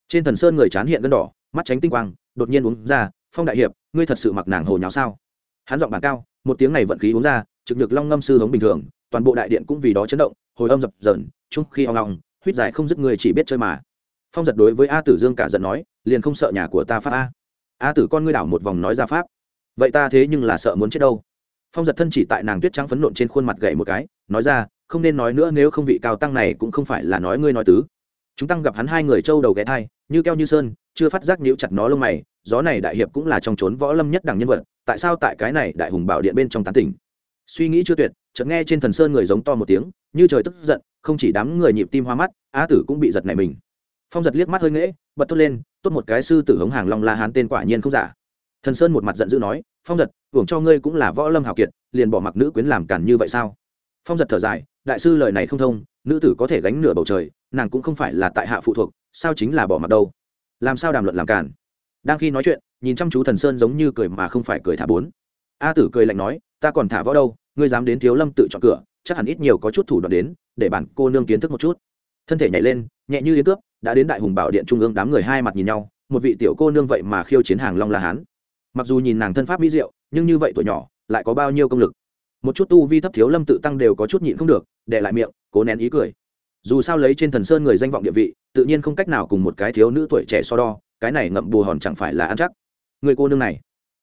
Trên thần sơn người chán hiện gân đỏ, mắt tránh tinh quang, đột nhiên uống ra, phong đại hiệp, ngươi thật sự mặc nàng hồ nháo sao? Hắn giọng bàn cao, một tiếng này vận khí uống ra, trực nhược long ngâm sư hống bình thường, toàn bộ đại điện cũng vì đó chấn động, hồi âm dập dờn, chung khi ong long huýt dài không dứt người chỉ biết chơi mà. Phong giật đối với a tử dương cả giận nói, liền không sợ nhà của ta pháp a. A tử con ngươi đảo một vòng nói ra pháp. Vậy ta thế nhưng là sợ muốn chết đâu. Phong giật thân chỉ tại nàng tuyết trắng phấn nộn trên khuôn mặt gậy một cái, nói ra không nên nói nữa, nếu không vị cao tăng này cũng không phải là nói ngươi nói tứ. Chúng tăng gặp hắn hai người trâu đầu ghé thai, như keo như sơn, chưa phát giác nhíu chặt nó lông mày, gió này đại hiệp cũng là trong trốn võ lâm nhất đẳng nhân vật, tại sao tại cái này đại hùng bảo điện bên trong tán tỉnh? Suy nghĩ chưa tuyệt, chợt nghe trên thần sơn người giống to một tiếng, như trời tức giận, không chỉ đám người nhịp tim hoa mắt, á tử cũng bị giật này mình. Phong giật liếc mắt hơi nghễ, bật thốt lên, tốt một cái sư tử hống hàng long la hán tên quả nhiên không giả. Thần sơn một mặt giận dữ nói, phong giật, hưởng cho ngươi cũng là võ lâm hào kiệt, liền bỏ mặc nữ quyến làm cản như vậy sao? Phong giật thở dài đại sư lời này không thông, nữ tử có thể gánh nửa bầu trời, nàng cũng không phải là tại hạ phụ thuộc, sao chính là bỏ mặt đâu? Làm sao đàm luận làm cản đang khi nói chuyện, nhìn chăm chú thần sơn giống như cười mà không phải cười thả bốn. A tử cười lạnh nói, ta còn thả võ đâu, ngươi dám đến thiếu lâm tự chọn cửa, chắc hẳn ít nhiều có chút thủ đoạn đến, để bản cô nương kiến thức một chút. Thân thể nhảy lên, nhẹ như yến cướp đã đến đại hùng bảo điện trung ương đám người hai mặt nhìn nhau, một vị tiểu cô nương vậy mà khiêu chiến hàng long la hán. Mặc dù nhìn nàng thân pháp mỹ diệu, nhưng như vậy tuổi nhỏ, lại có bao nhiêu công lực? Một chút tu vi thấp thiếu lâm tự tăng đều có chút nhịn không được, để lại miệng, cố nén ý cười. Dù sao lấy trên thần sơn người danh vọng địa vị, tự nhiên không cách nào cùng một cái thiếu nữ tuổi trẻ so đo, cái này ngậm bù hòn chẳng phải là ăn chắc. Người cô nương này,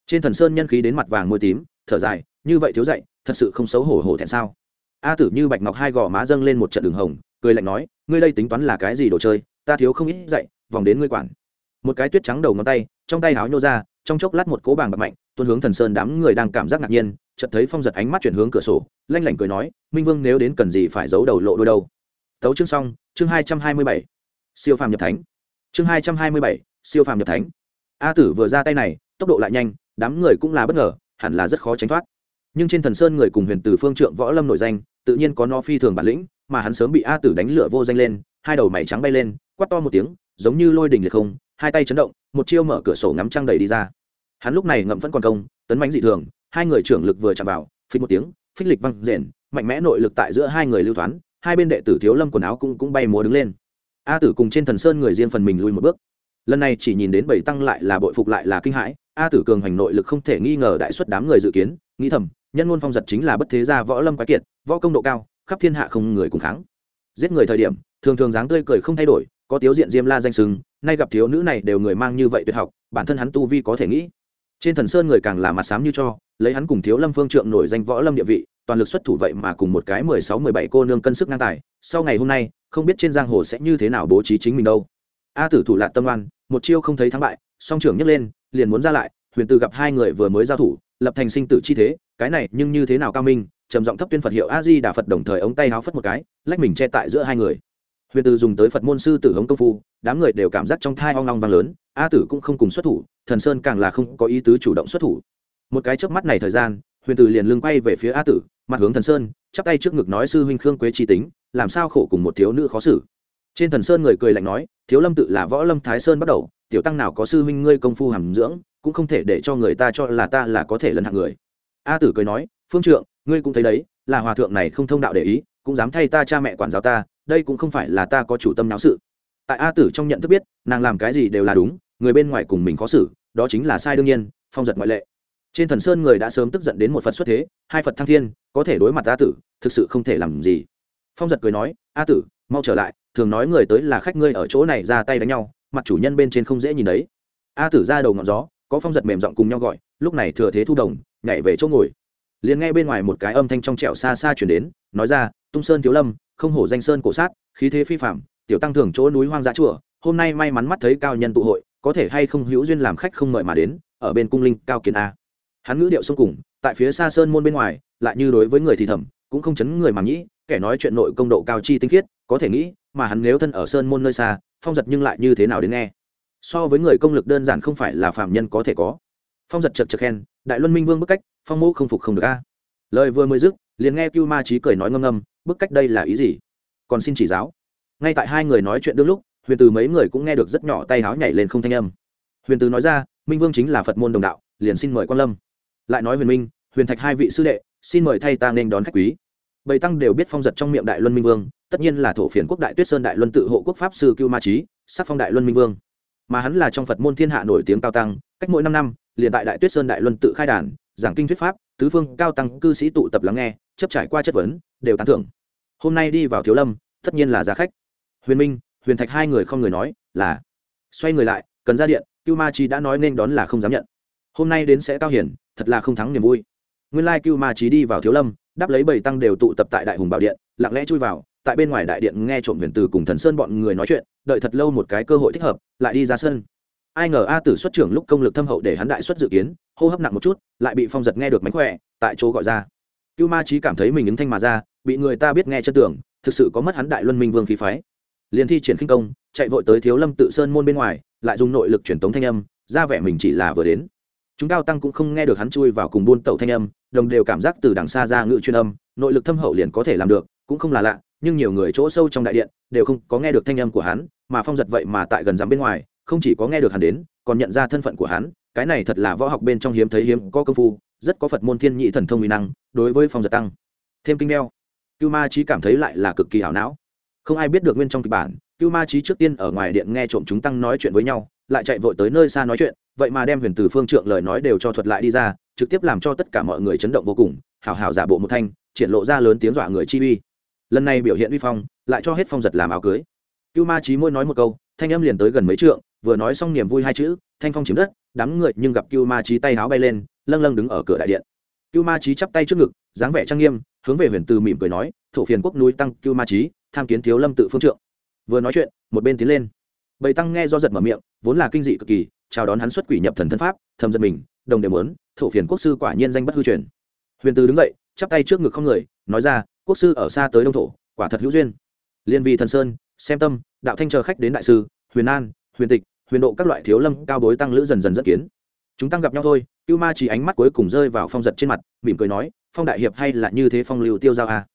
trên thần sơn nhân khí đến mặt vàng môi tím, thở dài, như vậy thiếu dậy thật sự không xấu hổ hổ thẹn sao? A tử như bạch ngọc hai gò má dâng lên một trận đường hồng, cười lạnh nói, ngươi đây tính toán là cái gì đồ chơi, ta thiếu không ít dậy vòng đến ngươi quản. Một cái tuyết trắng đầu ngón tay, trong tay háo nhô ra, trong chốc lát một cố bàng bạc mạnh, tuôn hướng thần sơn đám người đang cảm giác ngạc nhiên chợt thấy phong giật ánh mắt chuyển hướng cửa sổ, lanh lảnh cười nói, minh vương nếu đến cần gì phải giấu đầu lộ đôi đâu? Tấu chương xong, chương hai trăm hai mươi bảy. Siêu phàm nhập thánh. Chương hai trăm hai mươi bảy, siêu phàm nhập thánh. A tử vừa ra tay này, tốc độ lại nhanh, đám người cũng là bất ngờ, hẳn là rất khó tránh thoát. Nhưng trên thần sơn người cùng huyền tử phương trượng võ lâm nổi danh, tự nhiên có nó phi thường bản lĩnh, mà hắn sớm bị a tử đánh lửa vô danh lên, hai đầu mày trắng bay lên quắt to một tiếng, giống như lôi đình liệt không, hai tay chấn động, một chiêu mở cửa sổ ngắm trăng đầy đi ra. Hắn lúc này ngậm vẫn còn công, tấn bánh dị thường hai người trưởng lực vừa chạm vào phích một tiếng, phích lịch văng rền, mạnh mẽ nội lực tại giữa hai người lưu thoán, hai bên đệ tử thiếu lâm quần áo cũng cũng bay múa đứng lên. A tử cùng trên thần sơn người riêng phần mình lui một bước. Lần này chỉ nhìn đến bảy tăng lại là bội phục lại là kinh hãi, a tử cường hành nội lực không thể nghi ngờ đại suất đám người dự kiến, nghĩ thầm, nhân ngôn phong giật chính là bất thế gia võ lâm quái kiệt, võ công độ cao, khắp thiên hạ không người cùng kháng. Giết người thời điểm, thường thường dáng tươi cười không thay đổi, có tiếu diện diêm la danh sừng nay gặp thiếu nữ này đều người mang như vậy tuyệt học, bản thân hắn tu vi có thể nghĩ. Trên thần sơn người càng là mặt sám như cho lấy hắn cùng thiếu lâm phương trượng nổi danh võ lâm địa vị, toàn lực xuất thủ vậy mà cùng một cái mười sáu, mười bảy cô nương cân sức ngang tài, sau ngày hôm nay, không biết trên giang hồ sẽ như thế nào bố trí chính mình đâu. A tử thủ lạc tâm oan, một chiêu không thấy thắng bại, song trưởng nhấc lên, liền muốn ra lại, huyền từ gặp hai người vừa mới giao thủ, lập thành sinh tử chi thế, cái này nhưng như thế nào cao minh, trầm giọng thấp tuyên phật hiệu a di đà phật đồng thời ống tay háo phất một cái, lách mình che tại giữa hai người. Huyền từ dùng tới phật môn sư tử hống công phu, đám người đều cảm giác trong thai ong long vang lớn, a tử cũng không cùng xuất thủ, thần sơn càng là không có ý tứ chủ động xuất thủ một cái chớp mắt này thời gian, huyền tử liền lưng quay về phía a tử, mặt hướng thần sơn, chắp tay trước ngực nói, sư huynh khương quế chi tính, làm sao khổ cùng một thiếu nữ khó xử? Trên thần sơn người cười lạnh nói, thiếu lâm tự là võ lâm thái sơn bắt đầu, tiểu tăng nào có sư huynh ngươi công phu hàm dưỡng, cũng không thể để cho người ta cho là ta là có thể lấn hạng người. A tử cười nói, phương trượng, ngươi cũng thấy đấy, là hòa thượng này không thông đạo để ý, cũng dám thay ta cha mẹ quản giáo ta, đây cũng không phải là ta có chủ tâm náo sự. Tại a tử trong nhận thức biết, nàng làm cái gì đều là đúng, người bên ngoài cùng mình khó xử, đó chính là sai đương nhiên, phong giật ngoại lệ trên thần sơn người đã sớm tức giận đến một phật xuất thế, hai phật thăng thiên, có thể đối mặt a tử, thực sự không thể làm gì. Phong giật cười nói, a tử, mau trở lại, thường nói người tới là khách ngươi ở chỗ này ra tay đánh nhau, mặt chủ nhân bên trên không dễ nhìn đấy. A tử ra đầu ngọn gió, có phong giật mềm giọng cùng nhau gọi, lúc này thừa thế thu đồng, nhảy về chỗ ngồi. Liền nghe bên ngoài một cái âm thanh trong trẻo xa xa chuyển đến, nói ra, tung sơn thiếu lâm, không hổ danh sơn cổ sát, khí thế phi phạm tiểu tăng thường chỗ núi hoang dã chùa, hôm nay may mắn mắt thấy cao nhân tụ hội, có thể hay không hữu duyên làm khách không mời mà đến, ở bên cung linh cao kiến a hắn ngữ điệu sông cùng, tại phía xa sơn môn bên ngoài, lại như đối với người thì thầm, cũng không chấn người mà nghĩ, kẻ nói chuyện nội công độ cao chi tinh khiết, có thể nghĩ, mà hắn nếu thân ở sơn môn nơi xa, phong giật nhưng lại như thế nào đến nghe? So với người công lực đơn giản không phải là phạm nhân có thể có. Phong giật chật chật khen, đại luân minh vương bức cách, phong mẫu không phục không được a. Lời vừa mới dứt, liền nghe cưu ma trí cười nói ngâm ngâm, bức cách đây là ý gì? Còn xin chỉ giáo. Ngay tại hai người nói chuyện đương lúc, huyền từ mấy người cũng nghe được rất nhỏ tay háo nhảy lên không thanh âm. Huyền từ nói ra, minh vương chính là phật môn đồng đạo, liền xin mời quan lâm lại nói huyền minh, huyền thạch hai vị sư đệ, xin mời thay ta nên đón khách quý. Bầy tăng đều biết phong giật trong miệng đại luân minh vương, tất nhiên là thổ phiền quốc đại tuyết sơn đại luân tự hộ quốc pháp sư cưu ma trí sắc phong đại luân minh vương. Mà hắn là trong phật môn thiên hạ nổi tiếng cao tăng, cách mỗi năm năm, liền tại đại tuyết sơn đại luân tự khai đàn, giảng kinh thuyết pháp, tứ phương cao tăng cư sĩ tụ tập lắng nghe, chấp trải qua chất vấn, đều tán thưởng. Hôm nay đi vào thiếu lâm, tất nhiên là giá khách. Huyền minh, huyền thạch hai người không người nói, là, xoay người lại, cần ra điện, cưu ma trí đã nói nên đón là không dám nhận. Hôm nay đến sẽ cao hiển thật là không thắng niềm vui. Nguyên lai cưu ma trí đi vào thiếu lâm, đáp lấy bảy tăng đều tụ tập tại đại hùng bảo điện, lặng lẽ chui vào, tại bên ngoài đại điện nghe trộm huyền từ cùng thần sơn bọn người nói chuyện, đợi thật lâu một cái cơ hội thích hợp, lại đi ra sân. Ai ngờ a tử xuất trưởng lúc công lực thâm hậu để hắn đại xuất dự kiến, hô hấp nặng một chút, lại bị phong giật nghe được mánh khỏe, tại chỗ gọi ra. Cưu ma trí cảm thấy mình ứng thanh mà ra, bị người ta biết nghe chân tưởng, thực sự có mất hắn đại luân minh vương khí phái. Liền thi triển khinh công, chạy vội tới thiếu lâm tự sơn môn bên ngoài, lại dùng nội lực truyền tống thanh âm, ra vẻ mình chỉ là vừa đến chúng cao tăng cũng không nghe được hắn chui vào cùng buôn tẩu thanh âm, đồng đều cảm giác từ đằng xa ra ngự chuyên âm, nội lực thâm hậu liền có thể làm được, cũng không là lạ, nhưng nhiều người chỗ sâu trong đại điện đều không có nghe được thanh âm của hắn, mà phong giật vậy mà tại gần dặm bên ngoài, không chỉ có nghe được hắn đến, còn nhận ra thân phận của hắn, cái này thật là võ học bên trong hiếm thấy hiếm có công phu, rất có phật môn thiên nhị thần thông uy năng, đối với phong giật tăng, thêm kinh đeo. Cưu ma trí cảm thấy lại là cực kỳ hảo não. Không ai biết được nguyên trong kịch bản, cưu ma trí trước tiên ở ngoài điện nghe trộm chúng tăng nói chuyện với nhau, lại chạy vội tới nơi xa nói chuyện vậy mà đem huyền từ phương trượng lời nói đều cho thuật lại đi ra, trực tiếp làm cho tất cả mọi người chấn động vô cùng, hào hào giả bộ một thanh, triển lộ ra lớn tiếng dọa người chi uy. Lần này biểu hiện uy phong, lại cho hết phong giật làm áo cưới. Cưu ma trí môi nói một câu, thanh âm liền tới gần mấy trượng, vừa nói xong niềm vui hai chữ, thanh phong chiếm đất, đám người nhưng gặp cưu ma trí tay háo bay lên, lâng lâng đứng ở cửa đại điện. Cưu ma trí chắp tay trước ngực, dáng vẻ trang nghiêm, hướng về huyền từ mỉm cười nói, thổ phiền quốc núi tăng, cưu ma trí tham kiến thiếu lâm tự phương trượng. Vừa nói chuyện, một bên tiến lên. Bầy tăng nghe do giật mở miệng vốn là kinh dị cực kỳ, chào đón hắn xuất quỷ nhập thần thân pháp, thầm giật mình, đồng đều muốn, thổ phiền quốc sư quả nhiên danh bất hư truyền. Huyền từ đứng dậy, chắp tay trước ngực không người, nói ra, quốc sư ở xa tới đông thổ, quả thật hữu duyên. Liên vi thần sơn, xem tâm, đạo thanh chờ khách đến đại sư, huyền an, huyền tịch, huyền độ các loại thiếu lâm, cao bối tăng lữ dần dần dẫn kiến. Chúng tăng gặp nhau thôi, cưu ma chỉ ánh mắt cuối cùng rơi vào phong giật trên mặt, mỉm cười nói, phong đại hiệp hay là như thế phong lưu tiêu giao à?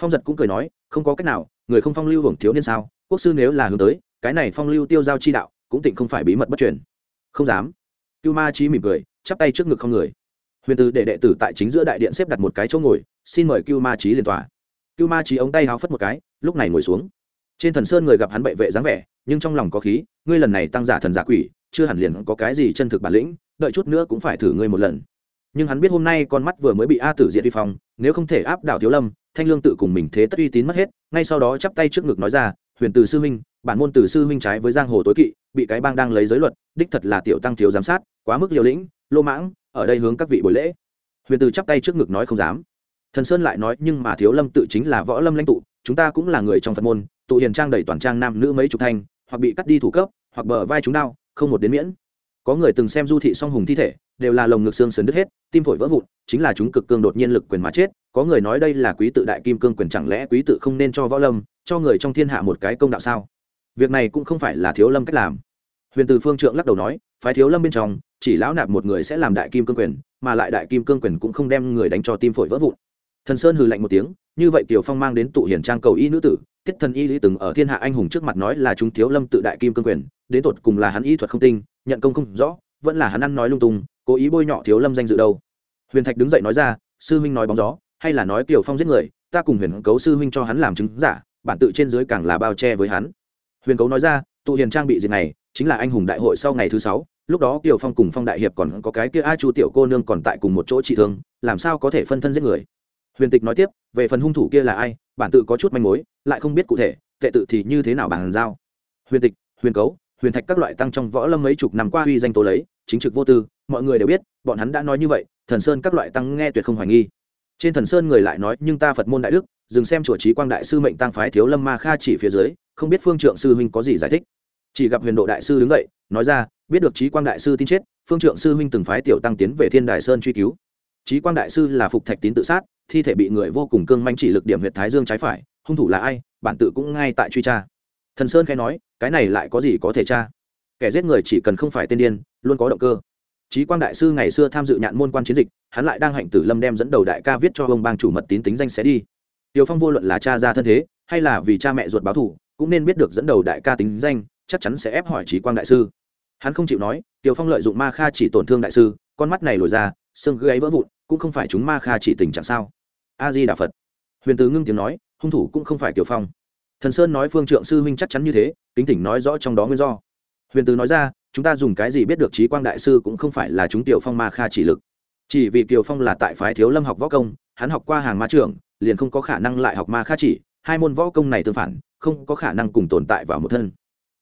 phong giật cũng cười nói, không có cách nào, người không phong lưu hưởng thiếu niên sao? Quốc sư nếu là hướng tới, cái này phong lưu tiêu giao chi đạo cũng tịnh không phải bí mật bất truyền. Không dám. Cưu ma trí mỉm cười, chắp tay trước ngực không người. Huyền từ để đệ tử tại chính giữa đại điện xếp đặt một cái chỗ ngồi, xin mời cưu ma trí liền tòa cưu ma trí ống tay háo phất một cái, lúc này ngồi xuống. Trên thần sơn người gặp hắn bệ vệ dáng vẻ, nhưng trong lòng có khí, ngươi lần này tăng giả thần giả quỷ, chưa hẳn liền có cái gì chân thực bản lĩnh, đợi chút nữa cũng phải thử ngươi một lần. Nhưng hắn biết hôm nay con mắt vừa mới bị a tử diệt vi phong, nếu không thể áp đảo thiếu lâm, thanh lương tự cùng mình thế tất uy tín mất hết, ngay sau đó chắp tay trước ngực nói ra, huyền từ sư huynh, bản môn từ sư huynh trái với giang hồ tối kỵ bị cái bang đang lấy giới luật, đích thật là tiểu tăng thiếu giám sát, quá mức liều lĩnh, lô mãng, ở đây hướng các vị buổi lễ. Huyền từ chắp tay trước ngực nói không dám. Thần sơn lại nói, nhưng mà thiếu lâm tự chính là võ lâm lãnh tụ, chúng ta cũng là người trong phật môn, tụ hiền trang đầy toàn trang nam nữ mấy chục thanh hoặc bị cắt đi thủ cấp, hoặc bờ vai chúng đau không một đến miễn. Có người từng xem du thị song hùng thi thể, đều là lồng ngực xương sườn đứt hết, tim phổi vỡ vụn, chính là chúng cực cương đột nhiên lực quyền mà chết. Có người nói đây là quý tự đại kim cương quyền, chẳng lẽ quý tự không nên cho võ lâm, cho người trong thiên hạ một cái công đạo sao? Việc này cũng không phải là thiếu lâm cách làm. Huyền từ phương trượng lắc đầu nói, phái thiếu lâm bên trong, chỉ lão nạp một người sẽ làm đại kim cương quyền, mà lại đại kim cương quyền cũng không đem người đánh cho tim phổi vỡ vụn. Thần sơn hừ lạnh một tiếng, như vậy tiểu phong mang đến tụ hiển trang cầu y nữ tử tiết thần y lý từng ở thiên hạ anh hùng trước mặt nói là chúng thiếu lâm tự đại kim cương quyền, đến tột cùng là hắn y thuật không tinh, nhận công không rõ, vẫn là hắn ăn nói lung tung, cố ý bôi nhọ thiếu lâm danh dự đâu. Huyền thạch đứng dậy nói ra, sư huynh nói bóng gió, hay là nói tiểu phong giết người, ta cùng huyền cấu sư huynh cho hắn làm chứng giả, bản tự trên dưới càng là bao che với hắn huyền cấu nói ra, tụ hiền trang bị gì này, chính là anh hùng đại hội sau ngày thứ sáu, lúc đó kiều phong cùng phong đại hiệp còn có cái kia a chu tiểu cô nương còn tại cùng một chỗ trị thương, làm sao có thể phân thân giết người? Huyền tịch nói tiếp, về phần hung thủ kia là ai, bản tự có chút manh mối, lại không biết cụ thể, tệ tự thì như thế nào bàn giao. Huyền tịch, huyền cấu, huyền thạch các loại tăng trong võ lâm mấy chục năm qua uy danh tố lấy, chính trực vô tư, mọi người đều biết, bọn hắn đã nói như vậy, thần sơn các loại tăng nghe tuyệt không hoài nghi. Trên thần sơn người lại nói, nhưng ta phật môn đại đức dừng xem chùa trí quang đại sư mệnh tăng phái thiếu lâm ma kha chỉ phía dưới, không biết phương trượng sư huynh có gì giải thích. Chỉ gặp huyền độ đại sư đứng dậy, nói ra, biết được trí quang đại sư tin chết, phương trượng sư huynh từng phái tiểu tăng tiến về thiên đại sơn truy cứu. Trí quang đại sư là phục thạch tín tự sát, thi thể bị người vô cùng cương manh chỉ lực điểm huyện thái dương trái phải, hung thủ là ai, bản tự cũng ngay tại truy tra. Thần sơn khai nói, cái này lại có gì có thể tra? Kẻ giết người chỉ cần không phải tên điên, luôn có động cơ. Trí quang đại sư ngày xưa tham dự nhạn môn quan chiến dịch, hắn lại đang hạnh tử lâm đem dẫn đầu đại ca viết cho ông bang chủ mật tín tính danh sẽ đi. Tiêu Phong vô luận là cha ra thân thế, hay là vì cha mẹ ruột báo thù, cũng nên biết được dẫn đầu đại ca tính danh, chắc chắn sẽ ép hỏi Trí Quang đại sư. Hắn không chịu nói, Tiêu Phong lợi dụng Ma Kha chỉ tổn thương đại sư, con mắt này lồi ra, xương gáy vỡ vụn, cũng không phải chúng Ma Kha chỉ tình trạng sao? A Di Đà Phật. Huyền Từ ngưng tiếng nói, hung thủ cũng không phải Tiêu Phong. Thần Sơn nói Phương Trượng sư huynh chắc chắn như thế, kính thỉnh nói rõ trong đó nguyên do. Huyền Từ nói ra, chúng ta dùng cái gì biết được Trí Quang đại sư cũng không phải là chúng Tiểu Phong Ma Kha chỉ lực. Chỉ vì Kiều Phong là tại phái Thiếu Lâm học võ công, hắn học qua hàng ma trưởng, liền không có khả năng lại học ma kha chỉ, hai môn võ công này tương phản, không có khả năng cùng tồn tại vào một thân.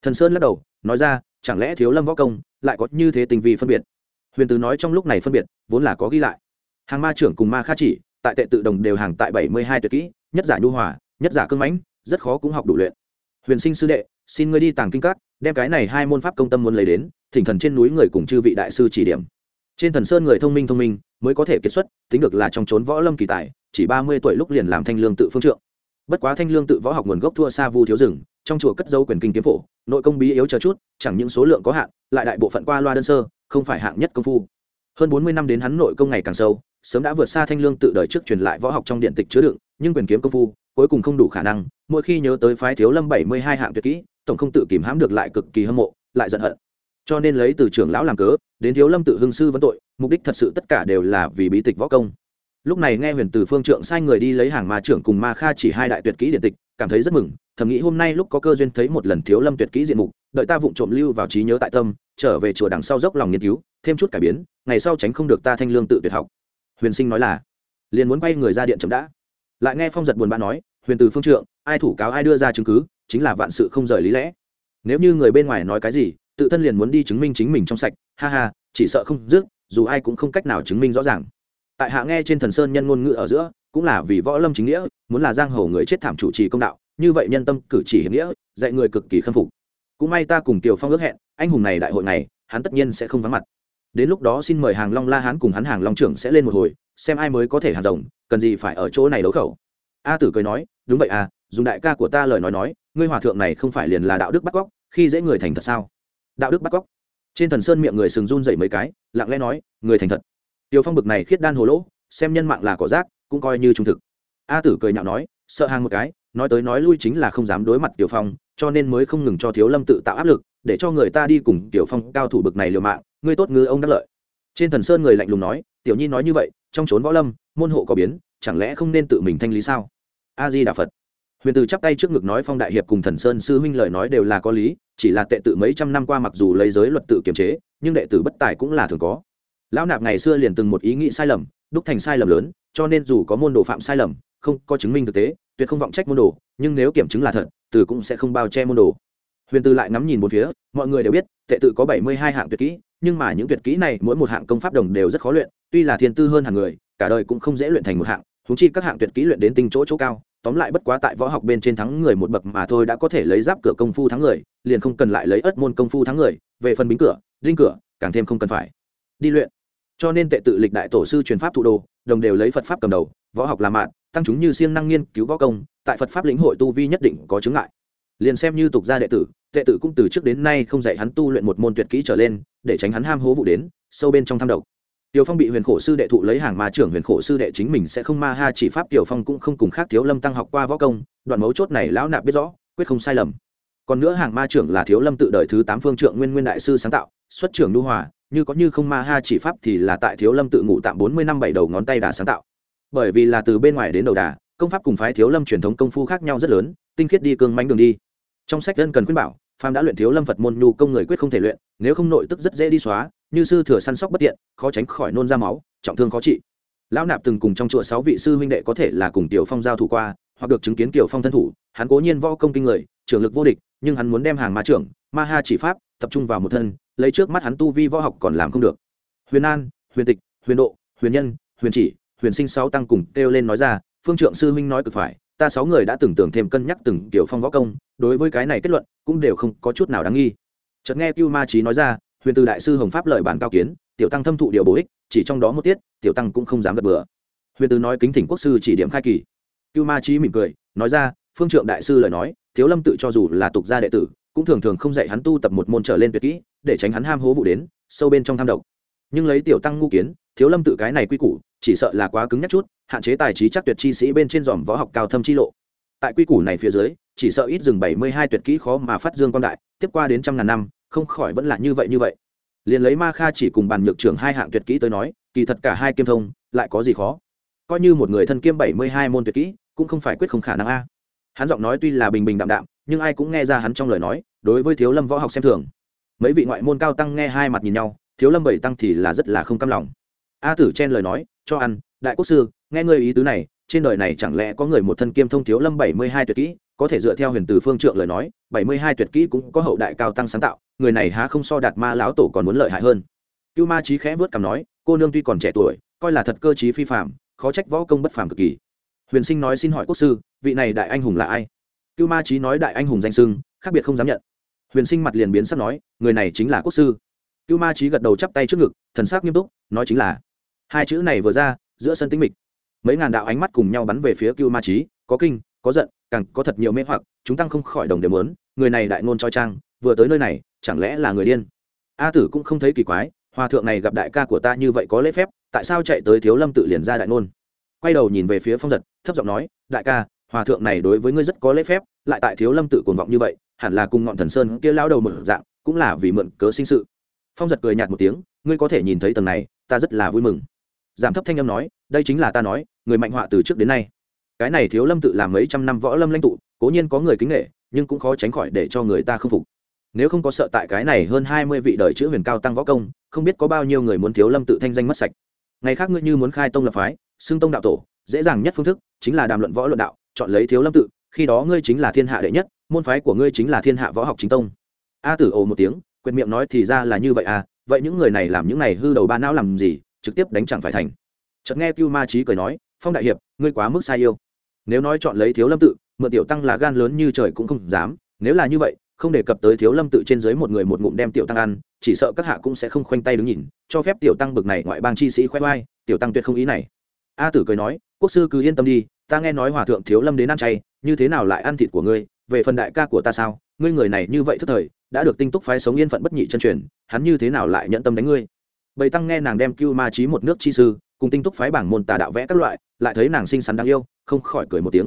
Thần sơn lắc đầu, nói ra, chẳng lẽ thiếu lâm võ công lại có như thế tình vì phân biệt? Huyền tứ nói trong lúc này phân biệt, vốn là có ghi lại. Hàng ma trưởng cùng ma kha chỉ, tại tệ tự đồng đều hàng tại bảy mươi hai tuyệt kỹ, nhất giả nhu hòa, nhất giả cưng mãnh, rất khó cũng học đủ luyện. Huyền sinh sư đệ, xin ngươi đi tàng kinh các, đem cái này hai môn pháp công tâm muốn lấy đến, thỉnh thần trên núi người cùng chư vị đại sư chỉ điểm. Trên thần sơn người thông minh thông minh, mới có thể kết xuất, tính được là trong trốn võ lâm kỳ tài chỉ ba mươi tuổi lúc liền làm thanh lương tự phương trượng. Bất quá thanh lương tự võ học nguồn gốc thua xa vu thiếu rừng, trong chùa cất dấu quyền kinh kiếm phổ, nội công bí yếu chờ chút, chẳng những số lượng có hạn, lại đại bộ phận qua loa đơn sơ, không phải hạng nhất công phu. Hơn bốn mươi năm đến hắn nội công ngày càng sâu, sớm đã vượt xa thanh lương tự đời trước truyền lại võ học trong điện tịch chứa đựng, nhưng quyền kiếm công phu, cuối cùng không đủ khả năng, mỗi khi nhớ tới phái thiếu lâm bảy mươi hai hạng tuyệt kỹ, tổng không tự kìm hãm được lại cực kỳ hâm mộ, lại giận hận. Cho nên lấy từ trưởng lão làm cớ, đến thiếu lâm tự hưng sư vấn tội, mục đích thật sự tất cả đều là vì bí tịch võ công lúc này nghe huyền từ phương trượng sai người đi lấy hàng ma trưởng cùng ma kha chỉ hai đại tuyệt kỹ điện tịch, cảm thấy rất mừng, thầm nghĩ hôm nay lúc có cơ duyên thấy một lần thiếu lâm tuyệt kỹ diện mục, đợi ta vụng trộm lưu vào trí nhớ tại tâm, trở về chùa đằng sau dốc lòng nghiên cứu, thêm chút cải biến, ngày sau tránh không được ta thanh lương tự tuyệt học. Huyền sinh nói là, liền muốn quay người ra điện chậm đã. Lại nghe phong giật buồn bã nói, huyền từ phương trượng, ai thủ cáo ai đưa ra chứng cứ, chính là vạn sự không rời lý lẽ. Nếu như người bên ngoài nói cái gì, tự thân liền muốn đi chứng minh chính mình trong sạch, ha ha, chỉ sợ không dứt, dù ai cũng không cách nào chứng minh rõ ràng tại hạ nghe trên thần sơn nhân ngôn ngữ ở giữa, cũng là vì võ lâm chính nghĩa, muốn là giang hồ người chết thảm chủ trì công đạo, như vậy nhân tâm cử chỉ hiểm nghĩa, dạy người cực kỳ khâm phục. Cũng may ta cùng tiểu phong ước hẹn, anh hùng này đại hội này, hắn tất nhiên sẽ không vắng mặt. Đến lúc đó xin mời hàng long la hán cùng hắn hàng long trưởng sẽ lên một hồi, xem ai mới có thể hàng rồng, cần gì phải ở chỗ này đấu khẩu. A tử cười nói, đúng vậy à dùng đại ca của ta lời nói nói, ngươi hòa thượng này không phải liền là đạo đức bắt cóc, khi dễ người thành thật sao? Đạo đức bắt cóc. Trên thần sơn miệng người sừng run dậy mấy cái, lặng lẽ nói, người thành thật. Tiểu Phong bực này khiết đan hồ lỗ, xem nhân mạng là cỏ rác, cũng coi như trung thực. A Tử cười nhạo nói, sợ hàng một cái, nói tới nói lui chính là không dám đối mặt Tiểu Phong, cho nên mới không ngừng cho Thiếu Lâm tự tạo áp lực, để cho người ta đi cùng Tiểu Phong cao thủ bực này liều mạng, ngươi tốt ngư ông đắc lợi. Trên Thần Sơn người lạnh lùng nói, Tiểu Nhi nói như vậy, trong chốn võ lâm, môn hộ có biến, chẳng lẽ không nên tự mình thanh lý sao? A Di Đà Phật. Huyền Từ chắp tay trước ngực nói Phong đại hiệp cùng Thần Sơn sư huynh lời nói đều là có lý, chỉ là tệ tự mấy trăm năm qua mặc dù lấy giới luật tự kiềm chế, nhưng đệ tử bất tài cũng là thường có lão nạp ngày xưa liền từng một ý nghĩ sai lầm, đúc thành sai lầm lớn, cho nên dù có môn đồ phạm sai lầm, không có chứng minh thực tế, tuyệt không vọng trách môn đồ, nhưng nếu kiểm chứng là thật, từ cũng sẽ không bao che môn đồ. Huyền tư lại ngắm nhìn một phía, mọi người đều biết, tệ tự có bảy mươi hai hạng tuyệt kỹ, nhưng mà những tuyệt kỹ này mỗi một hạng công pháp đồng đều rất khó luyện, tuy là thiên tư hơn hàng người, cả đời cũng không dễ luyện thành một hạng húng chi các hạng tuyệt kỹ luyện đến tinh chỗ chỗ cao, tóm lại bất quá tại võ học bên trên thắng người một bậc mà thôi đã có thể lấy giáp cửa công phu thắng người, liền không cần lại lấy ớt môn công phu thắng người, về phần bính cửa, đinh cửa, càng thêm không cần phải. Đi luyện cho nên tệ tự lịch đại tổ sư truyền pháp thủ đồ đồng đều lấy phật pháp cầm đầu võ học là mạn tăng chúng như siêng năng nghiên cứu võ công tại phật pháp lĩnh hội tu vi nhất định có chứng ngại liền xem như tục gia đệ tử tệ tử cũng từ trước đến nay không dạy hắn tu luyện một môn tuyệt kỹ trở lên để tránh hắn ham hố vụ đến sâu bên trong tham độc Tiểu Phong bị Huyền Khổ sư đệ thụ lấy hàng ma trưởng Huyền Khổ sư đệ chính mình sẽ không ma ha chỉ pháp Tiểu Phong cũng không cùng khác Thiếu Lâm tăng học qua võ công, đoạn mấu chốt này lão nạp biết rõ, quyết không sai lầm. Còn nữa hàng ma trưởng là Thiếu Lâm tự đời thứ tám phương trưởng Nguyên Nguyên đại sư sáng tạo, xuất trưởng lưu hòa, như có như không ma ha chỉ pháp thì là tại thiếu lâm tự ngủ tạm bốn mươi năm bảy đầu ngón tay đà sáng tạo. Bởi vì là từ bên ngoài đến đầu đà, công pháp cùng phái thiếu lâm truyền thống công phu khác nhau rất lớn, tinh khiết đi cương mánh đường đi. Trong sách dân cần khuyên bảo, phàm đã luyện thiếu lâm phật môn nhu công người quyết không thể luyện, nếu không nội tức rất dễ đi xóa, như sư thừa săn sóc bất tiện, khó tránh khỏi nôn ra máu, trọng thương khó trị. Lão nạp từng cùng trong chùa sáu vị sư huynh đệ có thể là cùng tiểu phong giao thủ qua, hoặc được chứng kiến tiểu phong thân thủ, hắn cố nhiên võ công kinh người, trưởng lực vô địch, nhưng hắn muốn đem hàng ma trưởng, ma ha chỉ pháp, tập trung vào một thân lấy trước mắt hắn tu vi võ học còn làm không được. Huyền an, huyền tịch, huyền độ, huyền nhân, huyền chỉ, huyền sinh sáu tăng cùng kêu lên nói ra, phương trượng sư huynh nói cực phải, ta sáu người đã từng tưởng thêm cân nhắc từng kiểu phong võ công, đối với cái này kết luận cũng đều không có chút nào đáng nghi. Chợt nghe cưu ma trí nói ra, huyền từ đại sư hồng pháp lợi bản cao kiến, tiểu tăng thâm thụ điều bổ ích, chỉ trong đó một tiết, tiểu tăng cũng không dám gật bừa. Huyền từ nói kính thỉnh quốc sư chỉ điểm khai kỳ. Cưu ma trí mỉm cười, nói ra, phương trượng đại sư lời nói, thiếu lâm tự cho dù là tục gia đệ tử, cũng thường thường không dạy hắn tu tập một môn trở lên tuyệt kỹ để tránh hắn ham hố vụ đến, sâu bên trong tham độc. Nhưng lấy tiểu tăng ngu kiến, thiếu lâm tự cái này quy củ, chỉ sợ là quá cứng nhắc chút, hạn chế tài trí chắc tuyệt chi sĩ bên trên dòm võ học cao thâm chi lộ. Tại quy củ này phía dưới, chỉ sợ ít dừng bảy mươi hai tuyệt kỹ khó mà phát dương quan đại, tiếp qua đến trăm ngàn năm, không khỏi vẫn là như vậy như vậy. Liền lấy ma kha chỉ cùng bàn nhược trưởng hai hạng tuyệt kỹ tới nói, kỳ thật cả hai kiêm thông, lại có gì khó? Coi như một người thân kiêm bảy mươi hai môn tuyệt kỹ, cũng không phải quyết không khả năng a. Hắn giọng nói tuy là bình bình đạm đạm, nhưng ai cũng nghe ra hắn trong lời nói, đối với thiếu lâm võ học xem thường mấy vị ngoại môn cao tăng nghe hai mặt nhìn nhau, thiếu lâm bảy tăng thì là rất là không cam lòng. A tử chen lời nói, cho ăn, đại quốc sư, nghe ngươi ý tứ này, trên đời này chẳng lẽ có người một thân kiêm thông thiếu lâm bảy mươi hai tuyệt kỹ, có thể dựa theo huyền từ phương trượng lời nói, bảy mươi hai tuyệt kỹ cũng có hậu đại cao tăng sáng tạo, người này há không so đạt ma lão tổ còn muốn lợi hại hơn. Cưu ma trí khẽ vớt cằm nói, cô nương tuy còn trẻ tuổi, coi là thật cơ trí phi phạm khó trách võ công bất phàm cực kỳ. Huyền sinh nói, xin hỏi quốc sư, vị này đại anh hùng là ai? Cưu ma trí nói, đại anh hùng danh sưng, khác biệt không dám nhận huyền sinh mặt liền biến sắc nói, người này chính là quốc sư. Cưu ma trí gật đầu chắp tay trước ngực, thần sắc nghiêm túc, nói chính là. Hai chữ này vừa ra, giữa sân tĩnh mịch. Mấy ngàn đạo ánh mắt cùng nhau bắn về phía cưu ma trí có kinh, có giận, càng có thật nhiều mê hoặc, chúng tăng không khỏi đồng đều lớn người này đại ngôn cho trang, vừa tới nơi này, chẳng lẽ là người điên? A tử cũng không thấy kỳ quái, hòa thượng này gặp đại ca của ta như vậy có lễ phép, tại sao chạy tới thiếu lâm tự liền ra đại ngôn? Quay đầu nhìn về phía phong giật, thấp giọng nói, đại ca hòa thượng này đối với ngươi rất có lễ phép, lại tại thiếu lâm tự cuồng vọng như vậy, hẳn là cùng ngọn thần sơn kia lao đầu một dạng, cũng là vì mượn cớ sinh sự. Phong giật cười nhạt một tiếng, ngươi có thể nhìn thấy tầng này, ta rất là vui mừng. Giảm thấp thanh âm nói, đây chính là ta nói, người mạnh họa từ trước đến nay. Cái này thiếu lâm tự làm mấy trăm năm võ lâm lãnh tụ, cố nhiên có người kính nghệ nhưng cũng khó tránh khỏi để cho người ta không phục. Nếu không có sợ tại cái này hơn hai mươi vị đời chữ huyền cao tăng võ công, không biết có bao nhiêu người muốn thiếu lâm tự thanh danh mất sạch. Ngày khác ngươi như muốn khai tông lập phái, xưng tông đạo tổ, dễ dàng nhất phương thức chính là đàm luận võ luận đạo chọn lấy thiếu lâm tự, khi đó ngươi chính là thiên hạ đệ nhất, môn phái của ngươi chính là thiên hạ võ học chính tông. A tử ồ một tiếng quyền miệng nói thì ra là như vậy à vậy những người này làm những này hư đầu ba não làm gì, trực tiếp đánh chẳng phải thành. Chợt nghe cưu ma trí cười nói, phong đại hiệp, ngươi quá mức sai yêu. Nếu nói chọn lấy thiếu lâm tự, mượn tiểu tăng là gan lớn như trời cũng không dám, nếu là như vậy, không đề cập tới thiếu lâm tự trên dưới một người một ngụm đem tiểu tăng ăn, chỉ sợ các hạ cũng sẽ không khoanh tay đứng nhìn, cho phép tiểu tăng bực này ngoại bang chi sĩ khoe oai, tiểu tăng tuyệt không ý này. A tử cười nói, quốc sư cứ yên tâm đi ta nghe nói hòa thượng thiếu lâm đến ăn chay, như thế nào lại ăn thịt của ngươi? Về phần đại ca của ta sao? Ngươi người này như vậy thức thời, đã được tinh túc phái sống yên phận bất nhị chân truyền, hắn như thế nào lại nhận tâm đánh ngươi? Bầy tăng nghe nàng đem cưu ma trí một nước chi sư, cùng tinh túc phái bảng môn tà đạo vẽ các loại, lại thấy nàng xinh xắn đáng yêu, không khỏi cười một tiếng.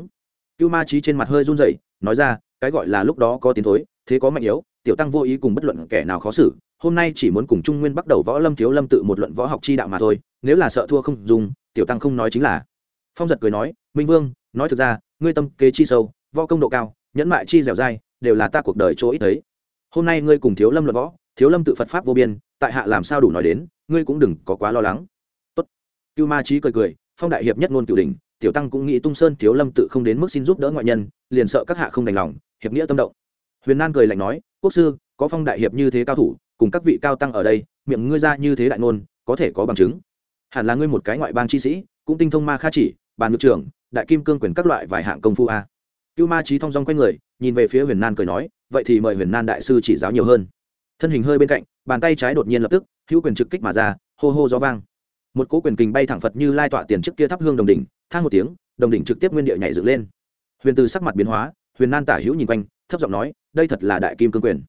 Cưu ma trí trên mặt hơi run rẩy, nói ra, cái gọi là lúc đó có tiến thối, thế có mạnh yếu, tiểu tăng vô ý cùng bất luận kẻ nào khó xử, hôm nay chỉ muốn cùng trung nguyên bắt đầu võ lâm thiếu lâm tự một luận võ học chi đạo mà thôi, nếu là sợ thua không dùng, tiểu tăng không nói chính là. Phong giật cười nói minh vương, nói thực ra, ngươi tâm kế chi sâu, võ công độ cao, nhẫn mại chi dẻo dai, đều là ta cuộc đời chỗ ít thấy. Hôm nay ngươi cùng thiếu lâm luận võ, thiếu lâm tự phật pháp vô biên, tại hạ làm sao đủ nói đến, ngươi cũng đừng có quá lo lắng. Tốt. Cưu ma trí cười cười, phong đại hiệp nhất ngôn cửu đình tiểu tăng cũng nghĩ tung sơn thiếu lâm tự không đến mức xin giúp đỡ ngoại nhân, liền sợ các hạ không đành lòng, hiệp nghĩa tâm động. Huyền nan cười lạnh nói, quốc sư, có phong đại hiệp như thế cao thủ, cùng các vị cao tăng ở đây, miệng ngươi ra như thế đại ngôn, có thể có bằng chứng. Hẳn là ngươi một cái ngoại bang chi sĩ, cũng tinh thông ma kha chỉ, bàn ngược trưởng đại kim cương quyền các loại vài hạng công phu a. Cưu ma trí thong dong quanh người, nhìn về phía huyền nan cười nói, vậy thì mời huyền nan đại sư chỉ giáo nhiều hơn. Thân hình hơi bên cạnh, bàn tay trái đột nhiên lập tức, hữu quyền trực kích mà ra, hô hô gió vang. Một cỗ quyền kình bay thẳng phật như lai tọa tiền trước kia thắp hương đồng đỉnh, thang một tiếng, đồng đỉnh trực tiếp nguyên địa nhảy dựng lên. Huyền từ sắc mặt biến hóa, huyền nan tả hữu nhìn quanh, thấp giọng nói, đây thật là đại kim cương quyền.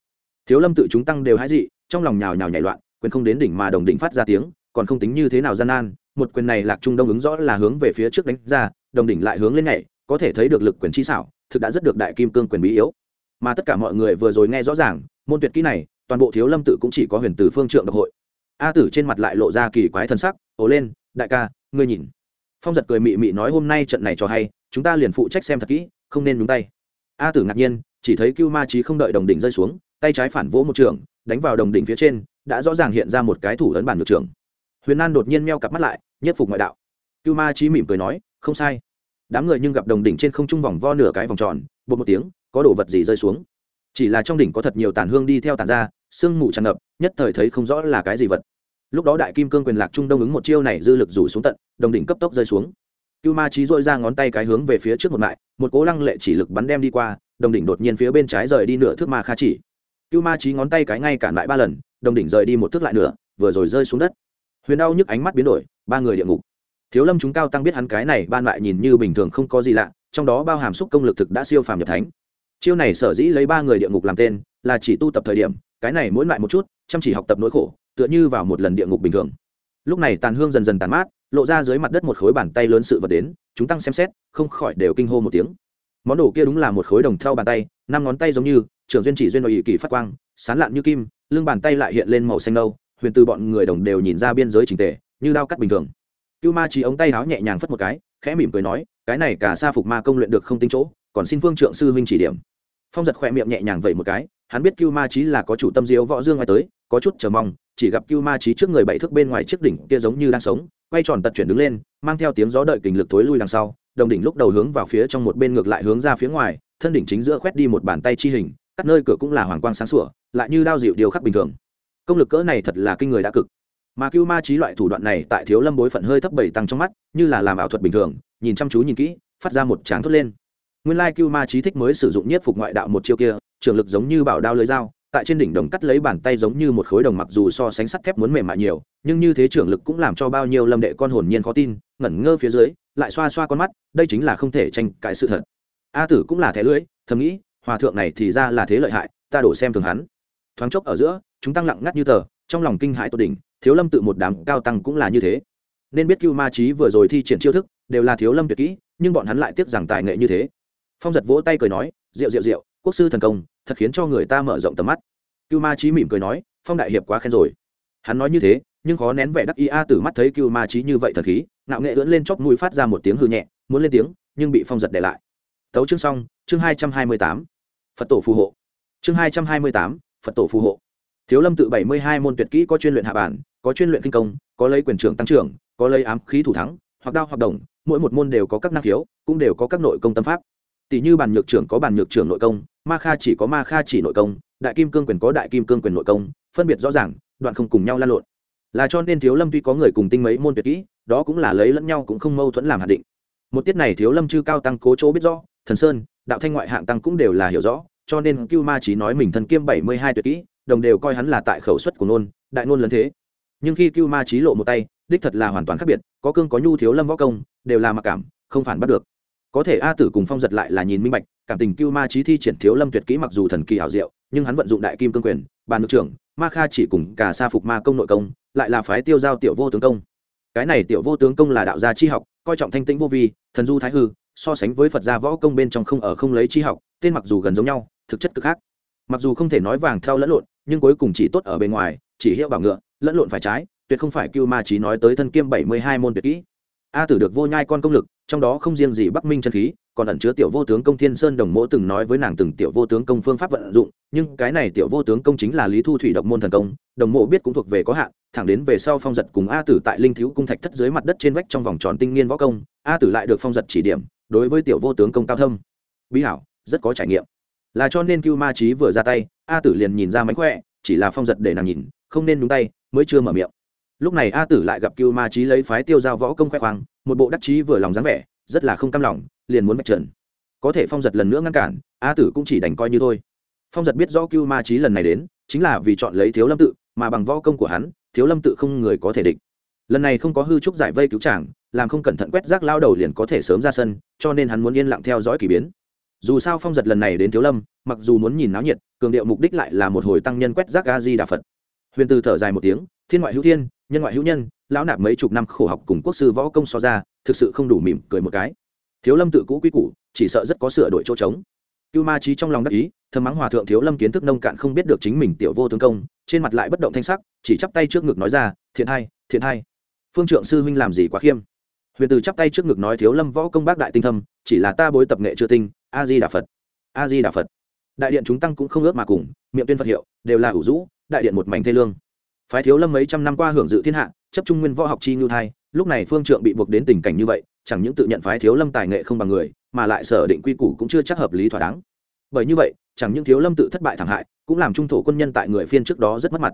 Thiếu lâm tự chúng tăng đều hái dị, trong lòng nhào nhào nhảy loạn, quyền không đến đỉnh mà đồng đỉnh phát ra tiếng, còn không tính như thế nào gian nan, một quyền này lạc trung đông ứng rõ là hướng về phía trước đánh ra đồng đỉnh lại hướng lên nhảy, có thể thấy được lực quyền chi xảo, thực đã rất được đại kim cương quyền bí yếu. Mà tất cả mọi người vừa rồi nghe rõ ràng, môn tuyệt kỹ này, toàn bộ thiếu lâm tự cũng chỉ có huyền tử phương trượng độc hội. A tử trên mặt lại lộ ra kỳ quái thân sắc, ồ lên, đại ca, ngươi nhìn. Phong giật cười mị mị nói, hôm nay trận này cho hay, chúng ta liền phụ trách xem thật kỹ, không nên nhúng tay. A tử ngạc nhiên, chỉ thấy cưu ma trí không đợi đồng đỉnh rơi xuống, tay trái phản vỗ một trường, đánh vào đồng đỉnh phía trên, đã rõ ràng hiện ra một cái thủ ấn bản được trường. Huyền an đột nhiên meo cặp mắt lại, nhất phục ngoại đạo. Cưu ma trí mỉm cười nói, không sai đám người nhưng gặp đồng đỉnh trên không trung vòng vo nửa cái vòng tròn bột một tiếng, có đồ vật gì rơi xuống. Chỉ là trong đỉnh có thật nhiều tàn hương đi theo tàn ra, sương mù tràn ngập, nhất thời thấy không rõ là cái gì vật. Lúc đó đại kim cương quyền lạc trung đông ứng một chiêu này dư lực rủ xuống tận, đồng đỉnh cấp tốc rơi xuống. Cưu ma trí dội ra ngón tay cái hướng về phía trước một mại, một cố lăng lệ chỉ lực bắn đem đi qua, đồng đỉnh đột nhiên phía bên trái rời đi nửa thước ma kha chỉ. Cưu ma trí ngón tay cái ngay cản lại ba lần, đồng đỉnh rời đi một thước lại nửa, vừa rồi rơi xuống đất. Huyền đau nhức ánh mắt biến đổi, ba người địa ngục thiếu lâm chúng cao tăng biết hắn cái này, ban lại nhìn như bình thường không có gì lạ, trong đó bao hàm xúc công lực thực đã siêu phàm nhập thánh. Chiêu này sở dĩ lấy ba người địa ngục làm tên, là chỉ tu tập thời điểm, cái này mỗi lại một chút, chăm chỉ học tập nỗi khổ, tựa như vào một lần địa ngục bình thường. Lúc này tàn hương dần dần tàn mát, lộ ra dưới mặt đất một khối bàn tay lớn sự vật đến, chúng tăng xem xét, không khỏi đều kinh hô một tiếng. Món đồ kia đúng là một khối đồng thau bàn tay, năm ngón tay giống như, trưởng duyên chỉ duyên nội kỳ phát quang, sán lạn như kim, lưng bàn tay lại hiện lên màu xanh nâu, huyền từ bọn người đồng đều nhìn ra biên giới trình tề, như đao cắt bình thường cưu ma chỉ ống tay áo nhẹ nhàng phất một cái, khẽ mỉm cười nói, cái này cả sa phục ma công luyện được không tinh chỗ, còn xin phương trượng sư huynh chỉ điểm. Phong giật khỏe miệng nhẹ nhàng vậy một cái, hắn biết cưu ma trí là có chủ tâm diếu võ dương ngoài tới, có chút chờ mong, chỉ gặp cưu ma trí trước người bảy thước bên ngoài chiếc đỉnh kia giống như đang sống, quay tròn tật chuyển đứng lên, mang theo tiếng gió đợi kình lực thối lui đằng sau, đồng đỉnh lúc đầu hướng vào phía trong một bên ngược lại hướng ra phía ngoài, thân đỉnh chính giữa khoét đi một bàn tay chi hình, cắt nơi cửa cũng là hoàng quang sáng sủa, lại như đao dịu điều khắc bình thường. Công lực cỡ này thật là kinh người đã cực mà cưu ma trí loại thủ đoạn này tại thiếu lâm bối phận hơi thấp bảy tăng trong mắt, như là làm ảo thuật bình thường, nhìn chăm chú nhìn kỹ, phát ra một tráng thốt lên. Nguyên lai cưu ma trí thích mới sử dụng nhất phục ngoại đạo một chiêu kia, trường lực giống như bảo đao lưới dao, tại trên đỉnh đồng cắt lấy bàn tay giống như một khối đồng mặc dù so sánh sắt thép muốn mềm mại nhiều, nhưng như thế trưởng lực cũng làm cho bao nhiêu lâm đệ con hồn nhiên khó tin, ngẩn ngơ phía dưới, lại xoa xoa con mắt, đây chính là không thể tranh cãi sự thật. A tử cũng là thẻ lưỡi thầm nghĩ, hòa thượng này thì ra là thế lợi hại, ta đổ xem thường hắn. Thoáng chốc ở giữa, chúng tăng lặng ngắt như tờ, trong lòng kinh hãi tột đỉnh thiếu lâm tự một đám cao tăng cũng là như thế. Nên biết cưu ma trí vừa rồi thi triển chiêu thức, đều là thiếu lâm tuyệt kỹ, nhưng bọn hắn lại tiếc rằng tài nghệ như thế. Phong giật vỗ tay cười nói, rượu rượu rượu, quốc sư thần công, thật khiến cho người ta mở rộng tầm mắt. Cưu ma trí mỉm cười nói, phong đại hiệp quá khen rồi. Hắn nói như thế, nhưng khó nén vẻ đắc ý a từ mắt thấy cưu ma trí như vậy thật khí nạo nghệ ưỡn lên chóp mũi phát ra một tiếng hư nhẹ, muốn lên tiếng, nhưng bị phong giật để lại. Tấu chương xong, chương hai trăm hai mươi tám. Phật tổ phù hộ. Chương hai trăm hai mươi tám, phật tổ phù hộ thiếu lâm tự bảy mươi hai môn tuyệt kỹ có chuyên luyện hạ bản, có chuyên luyện kinh công, có lấy quyền trưởng tăng trưởng, có lấy ám khí thủ thắng, hoặc đao hoặc đồng, mỗi một môn đều có các năng khiếu, cũng đều có các nội công tâm pháp. Tỷ như bản nhược trưởng có bản nhược trưởng nội công, ma kha chỉ có ma kha chỉ nội công, đại kim cương quyền có đại kim cương quyền nội công, phân biệt rõ ràng, đoạn không cùng nhau lan lộn. Là cho nên thiếu lâm tuy có người cùng tinh mấy môn tuyệt kỹ, đó cũng là lấy lẫn nhau cũng không mâu thuẫn làm hạt định. Một tiết này thiếu lâm chư cao tăng cố chỗ biết rõ, thần sơn, đạo thanh ngoại hạng tăng cũng đều là hiểu rõ, cho nên cưu ma chỉ nói mình thần kiêm bảy mươi hai tuyệt kỹ đồng đều coi hắn là tại khẩu suất của nôn, đại nôn lớn thế. Nhưng khi cưu ma trí lộ một tay, đích thật là hoàn toàn khác biệt, có cương có nhu thiếu lâm võ công, đều là mặc cảm, không phản bắt được. Có thể a tử cùng phong giật lại là nhìn minh bạch, cảm tình cưu ma trí thi triển thiếu lâm tuyệt kỹ mặc dù thần kỳ hảo diệu, nhưng hắn vận dụng đại kim cương quyền, bàn nước trưởng, ma kha chỉ cùng cả sa phục ma công nội công, lại là phái tiêu giao tiểu vô tướng công. Cái này tiểu vô tướng công là đạo gia chi học, coi trọng thanh tĩnh vô vi, thần du thái hư, so sánh với phật gia võ công bên trong không ở không lấy chi học, tên mặc dù gần giống nhau, thực chất cực khác. Mặc dù không thể nói vàng theo lẫn lộn nhưng cuối cùng chỉ tốt ở bên ngoài, chỉ hiệu bảo ngựa, lẫn lộn phải trái, tuyệt không phải cưu ma trí nói tới thân kiêm bảy mươi hai môn tuyệt kỹ. A tử được vô nhai con công lực, trong đó không riêng gì bắc minh chân khí, còn ẩn chứa tiểu vô tướng công thiên sơn đồng mỗ từng nói với nàng từng tiểu vô tướng công phương pháp vận dụng, nhưng cái này tiểu vô tướng công chính là lý thu thủy độc môn thần công, đồng mộ biết cũng thuộc về có hạn, thẳng đến về sau phong giật cùng a tử tại linh thiếu cung thạch thất dưới mặt đất trên vách trong vòng tròn tinh nghiên võ công, a tử lại được phong giật chỉ điểm, đối với tiểu vô tướng công cao thâm. Bí hảo, rất có trải nghiệm. Là cho nên cưu ma trí vừa ra tay a tử liền nhìn ra mánh khỏe, chỉ là phong giật để nàng nhìn, không nên đúng tay, mới chưa mở miệng. Lúc này a tử lại gặp cưu ma trí lấy phái tiêu giao võ công khoe khoang, một bộ đắc chí vừa lòng dáng vẻ, rất là không cam lòng, liền muốn vạch trần. Có thể phong giật lần nữa ngăn cản, a tử cũng chỉ đành coi như thôi. Phong giật biết rõ cưu ma trí lần này đến, chính là vì chọn lấy thiếu lâm tự, mà bằng võ công của hắn, thiếu lâm tự không người có thể địch. Lần này không có hư trúc giải vây cứu chàng, làm không cẩn thận quét rác lao đầu liền có thể sớm ra sân, cho nên hắn muốn yên lặng theo dõi k ỳ biến dù sao phong giật lần này đến thiếu lâm, mặc dù muốn nhìn náo nhiệt, cường điệu mục đích lại là một hồi tăng nhân quét rác a di đà phật. Huyền từ thở dài một tiếng, thiên ngoại hữu thiên, nhân ngoại hữu nhân, lão nạp mấy chục năm khổ học cùng quốc sư võ công so ra, thực sự không đủ mỉm cười một cái. Thiếu lâm tự cũ quy củ, chỉ sợ rất có sửa đổi chỗ trống. Cưu ma trí trong lòng đắc ý, thầm mắng hòa thượng thiếu lâm kiến thức nông cạn không biết được chính mình tiểu vô tướng công, trên mặt lại bất động thanh sắc, chỉ chắp tay trước ngực nói ra, thiện hai thiện hai. Phương trượng sư huynh làm gì quá khiêm? Huyền từ chắp tay trước ngực nói, thiếu lâm võ công bác đại tinh thâm, chỉ là ta bối tập nghệ chưa tinh a di đà phật. A di đà phật. Đại điện chúng tăng cũng không ước mà cùng, miệng tuyên phật hiệu, đều là ủ rũ, đại điện một mảnh thê lương. Phái thiếu lâm mấy trăm năm qua hưởng dự thiên hạ, chấp trung nguyên võ học chi ngưu thai, lúc này phương trượng bị buộc đến tình cảnh như vậy, chẳng những tự nhận phái thiếu lâm tài nghệ không bằng người, mà lại sở định quy củ cũng chưa chắc hợp lý thỏa đáng. Bởi như vậy, chẳng những thiếu lâm tự thất bại thảm hại, cũng làm trung thổ quân nhân tại người phiên trước đó rất mất mặt.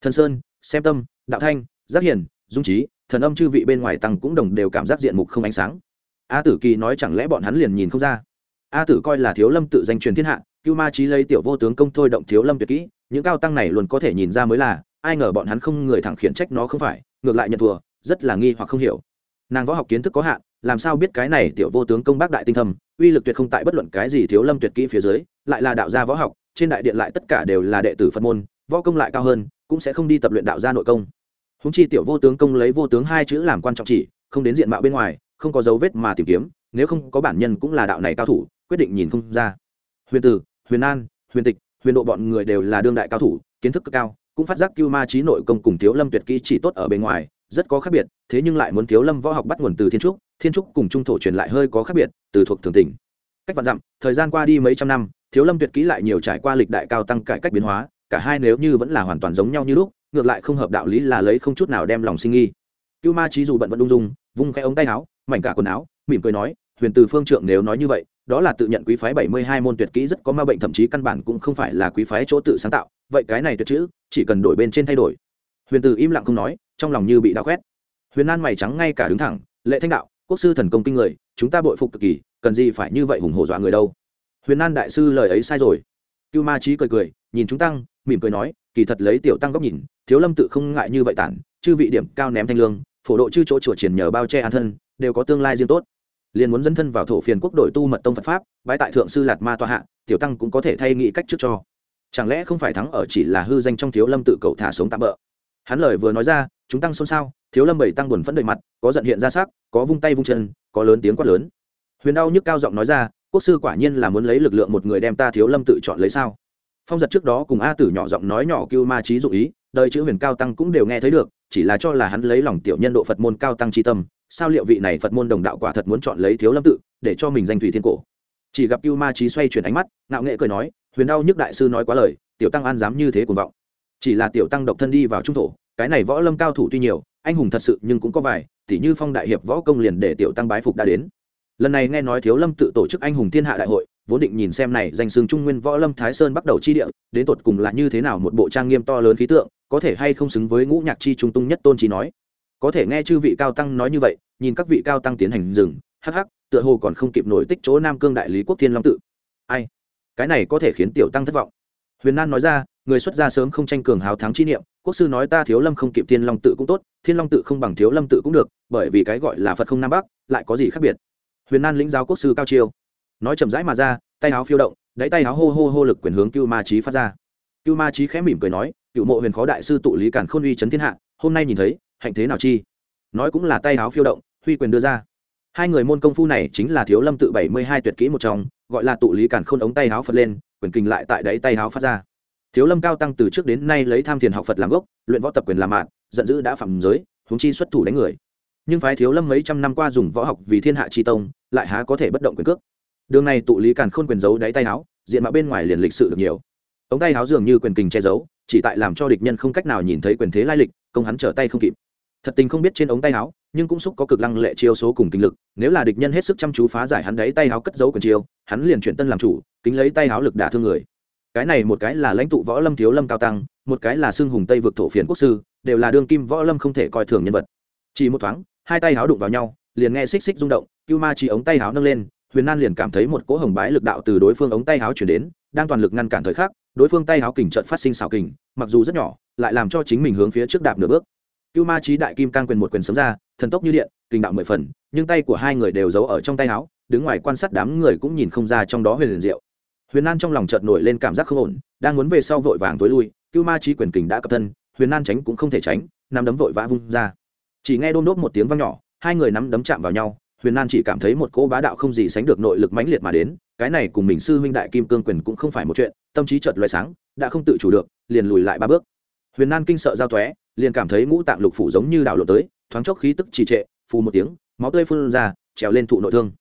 Thần sơn, xem tâm, đạo thanh, giác hiền, dung trí thần âm chư vị bên ngoài tăng cũng đồng đều cảm giác diện mục không ánh sáng. A tử kỳ nói chẳng lẽ bọn hắn liền nhìn không ra? A tử coi là thiếu lâm tự danh truyền thiên hạ, cưu ma trí lấy tiểu vô tướng công thôi động thiếu lâm tuyệt kỹ, những cao tăng này luôn có thể nhìn ra mới là, ai ngờ bọn hắn không người thẳng khiển trách nó không phải, ngược lại nhận thùa rất là nghi hoặc không hiểu. Nàng võ học kiến thức có hạn, làm sao biết cái này tiểu vô tướng công bác đại tinh thầm, uy lực tuyệt không tại bất luận cái gì thiếu lâm tuyệt kỹ phía dưới, lại là đạo gia võ học, trên đại điện lại tất cả đều là đệ tử phật môn, võ công lại cao hơn, cũng sẽ không đi tập luyện đạo gia nội công. Húng chi tiểu vô tướng công lấy vô tướng hai chữ làm quan trọng chỉ, không đến diện mạo bên ngoài, không có dấu vết mà tìm kiếm, nếu không có bản nhân cũng là đạo này cao thủ quyết định nhìn không ra. Huyền tử, huyền an, huyền tịch, huyền độ bọn người đều là đương đại cao thủ, kiến thức cực cao, cũng phát giác cưu ma trí nội công cùng thiếu lâm tuyệt kỹ chỉ tốt ở bên ngoài, rất có khác biệt, thế nhưng lại muốn thiếu lâm võ học bắt nguồn từ thiên trúc thiên trúc cùng trung thổ truyền lại hơi có khác biệt, từ thuộc thường tỉnh cách vạn dặm, thời gian qua đi mấy trăm năm, thiếu lâm tuyệt kỹ lại nhiều trải qua lịch đại cao tăng cải cách biến hóa, cả hai nếu như vẫn là hoàn toàn giống nhau như lúc, ngược lại không hợp đạo lý là lấy không chút nào đem lòng sinh nghi. Cưu ma trí dù bận vẫn ung dung, vung cái ống tay áo, mảnh cả quần áo, mỉm cười nói huyền từ phương trượng nếu nói như vậy, đó là tự nhận quý phái bảy mươi hai môn tuyệt kỹ rất có ma bệnh, thậm chí căn bản cũng không phải là quý phái chỗ tự sáng tạo. Vậy cái này tuyệt chữ, chỉ cần đổi bên trên thay đổi. Huyền từ im lặng không nói, trong lòng như bị đau quét huyền an mày trắng ngay cả đứng thẳng, lệ thanh đạo, quốc sư thần công kinh người, chúng ta bội phục cực kỳ, cần gì phải như vậy hùng hổ dọa người đâu? Huyền an đại sư lời ấy sai rồi. Cưu ma trí cười cười, nhìn chúng tăng, mỉm cười nói, kỳ thật lấy tiểu tăng góc nhìn, thiếu lâm tự không ngại như vậy tản, chư vị điểm cao ném thanh lương, phổ độ chư chỗ chùa triển nhờ bao che an thân, đều có tương lai riêng tốt liền muốn dẫn thân vào thổ phiền quốc đội tu mật tông phật pháp bãi tại thượng sư lạt ma tòa hạ, tiểu tăng cũng có thể thay nghị cách trước cho. Chẳng lẽ không phải thắng ở chỉ là hư danh trong thiếu lâm tự cầu thả sống tạm bỡ hắn lời vừa nói ra, chúng tăng xôn xao, thiếu lâm bảy tăng buồn phẫn đầy mặt, có giận hiện ra sắc, có vung tay vung chân, có lớn tiếng quát lớn. Huyền đau nhức cao giọng nói ra, quốc sư quả nhiên là muốn lấy lực lượng một người đem ta thiếu lâm tự chọn lấy sao? Phong giật trước đó cùng a tử nhỏ giọng nói nhỏ kêu ma trí dụ ý, đời chữ huyền cao tăng cũng đều nghe thấy được, chỉ là cho là hắn lấy lòng tiểu nhân độ phật môn cao tăng tri tâm sao liệu vị này phật môn đồng đạo quả thật muốn chọn lấy thiếu lâm tự để cho mình danh thủy thiên cổ? Chỉ gặp cưu ma trí xoay chuyển ánh mắt, ngạo nghệ cười nói, huyền đau nhức đại sư nói quá lời, tiểu tăng an dám như thế cuồng vọng. Chỉ là tiểu tăng độc thân đi vào trung thổ, cái này võ lâm cao thủ tuy nhiều, anh hùng thật sự nhưng cũng có vài, tỉ như phong đại hiệp võ công liền để tiểu tăng bái phục đã đến. Lần này nghe nói thiếu lâm tự tổ chức anh hùng thiên hạ đại hội, vốn định nhìn xem này danh xương trung nguyên võ lâm thái sơn bắt đầu chi địa, đến tột cùng là như thế nào một bộ trang nghiêm to lớn khí tượng, có thể hay không xứng với ngũ nhạc chi trung tung nhất tôn trí nói. Có thể nghe chư vị cao tăng nói như vậy nhìn các vị cao tăng tiến hành dừng, hắc hắc, tựa hồ còn không kịp nổi tích chỗ nam cương đại lý quốc thiên long tự. Ai? Cái này có thể khiến tiểu tăng thất vọng. Huyền nan nói ra, người xuất gia sớm không tranh cường hào thắng chi niệm, quốc sư nói ta thiếu lâm không kịp thiên long tự cũng tốt, thiên long tự không bằng thiếu lâm tự cũng được, bởi vì cái gọi là phật không nam bắc, lại có gì khác biệt? Huyền nan lĩnh giáo quốc sư cao chiêu. Nói chậm rãi mà ra, tay áo phiêu động, đáy tay áo hô hô hô lực quyền hướng cưu ma trí phát ra. Cưu ma trí khẽ mỉm cười nói, cựu mộ huyền khó đại sư tụ lý cản khôn uy chấn thiên hạ, hôm nay nhìn thấy, hạnh thế nào chi? Nói cũng là tay áo phiêu động, huy quyền đưa ra. Hai người môn công phu này chính là thiếu lâm tự bảy mươi hai tuyệt kỹ một trong, gọi là tụ lý cản khôn ống tay áo phật lên, quyền kinh lại tại đáy tay áo phát ra. Thiếu lâm cao tăng từ trước đến nay lấy tham thiền học phật làm gốc, luyện võ tập quyền làm mạng giận dữ đã phạm giới, huống chi xuất thủ đánh người. Nhưng phái thiếu lâm mấy trăm năm qua dùng võ học vì thiên hạ tri tông, lại há có thể bất động quyền cước. Đường này tụ lý càn khôn quyền giấu đáy tay áo diện mạo bên ngoài liền lịch sự được nhiều. Ống tay áo dường như quyền kình che giấu, chỉ tại làm cho địch nhân không cách nào nhìn thấy quyền thế lai lịch, công hắn trở tay không kịp thật tình không biết trên ống tay áo, nhưng cũng xúc có cực lăng lệ chiêu số cùng kinh lực, nếu là địch nhân hết sức chăm chú phá giải hắn đấy tay áo cất giấu quần chiêu, hắn liền chuyển tân làm chủ, kính lấy tay áo lực đả thương người. Cái này một cái là lãnh tụ võ lâm thiếu lâm cao tăng, một cái là xưng hùng tây vực thổ phiến quốc sư, đều là đương kim võ lâm không thể coi thường nhân vật. Chỉ một thoáng, hai tay háo đụng vào nhau, liền nghe xích xích rung động, cưu ma chỉ ống tay háo nâng lên, huyền nan liền cảm thấy một cỗ hồng bái lực đạo từ đối phương ống tay háo chuyển đến, đang toàn lực ngăn cản thời khắc, đối phương tay háo kình trận phát sinh xào kình, mặc dù rất nhỏ, lại làm cho chính mình hướng phía trước đạp nửa bước cưu ma trí đại kim can quyền một quyền sấm ra thần tốc như điện kình đạo mười phần nhưng tay của hai người đều giấu ở trong tay áo, đứng ngoài quan sát đám người cũng nhìn không ra trong đó huyền liền diệu. Huyền An trong lòng chợt nổi lên cảm giác không ổn đang muốn về sau vội vàng tối lui cưu ma trí quyền kình đã cập thân huyền An tránh cũng không thể tránh nắm đấm vội vã vung ra. Chỉ nghe đôn đốt một tiếng vang nhỏ hai người nắm đấm chạm vào nhau huyền An chỉ cảm thấy một cỗ bá đạo không gì sánh được nội lực mãnh liệt mà đến cái này cùng mình sư huynh đại kim cương quyền cũng không phải một chuyện tâm trí chợt loại sáng đã không tự chủ được liền lùi lại ba bước. Huyền An kinh sợ giao tóe liền cảm thấy ngũ tạng lục phủ giống như đảo lộn tới, thoáng chốc khí tức trì trệ, phù một tiếng, máu tươi phun ra, trèo lên thụ nội thương.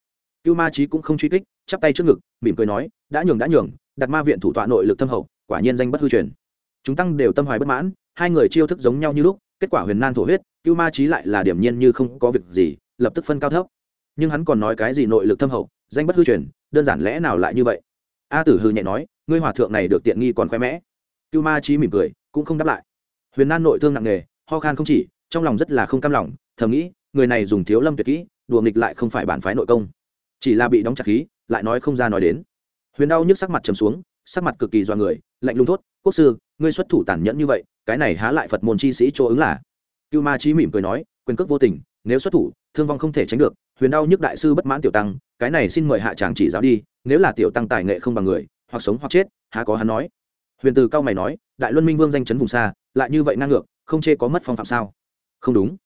Cưu ma trí cũng không truy kích, chắp tay trước ngực, mỉm cười nói, đã nhường đã nhường đặt ma viện thủ tọa nội lực thâm hậu, quả nhiên danh bất hư truyền. Chúng tăng đều tâm hoài bất mãn, hai người chiêu thức giống nhau như lúc, kết quả huyền nan thổ huyết, cưu ma trí lại là điểm nhiên như không có việc gì, lập tức phân cao thấp. Nhưng hắn còn nói cái gì nội lực thâm hậu, danh bất hư truyền, đơn giản lẽ nào lại như vậy? A tử hư nhẹ nói, ngươi hòa thượng này được tiện nghi còn khoe mẽ. Cưu ma trí mỉm cười, cũng không đáp lại huyền nan nội thương nặng nề, ho khan không chỉ, trong lòng rất là không cam lòng, thầm nghĩ, người này dùng thiếu lâm tuyệt kỹ, đùa nghịch lại không phải bản phái nội công. Chỉ là bị đóng chặt khí, lại nói không ra nói đến. Huyền đau nhức sắc mặt trầm xuống, sắc mặt cực kỳ do người, lạnh lùng thốt, quốc sư, ngươi xuất thủ tàn nhẫn như vậy, cái này há lại phật môn chi sĩ chỗ ứng là? Cưu ma trí mỉm cười nói, quyền cước vô tình, nếu xuất thủ, thương vong không thể tránh được, huyền đau nhức đại sư bất mãn tiểu tăng, cái này xin mời hạ chàng chỉ giáo đi, nếu là tiểu tăng tài nghệ không bằng người, hoặc sống hoặc chết, há có hắn nói? Huyền từ cao mày nói đại luân minh vương danh chấn vùng xa, lại như vậy ngang ngược, không chê có mất phong phạm sao? Không đúng.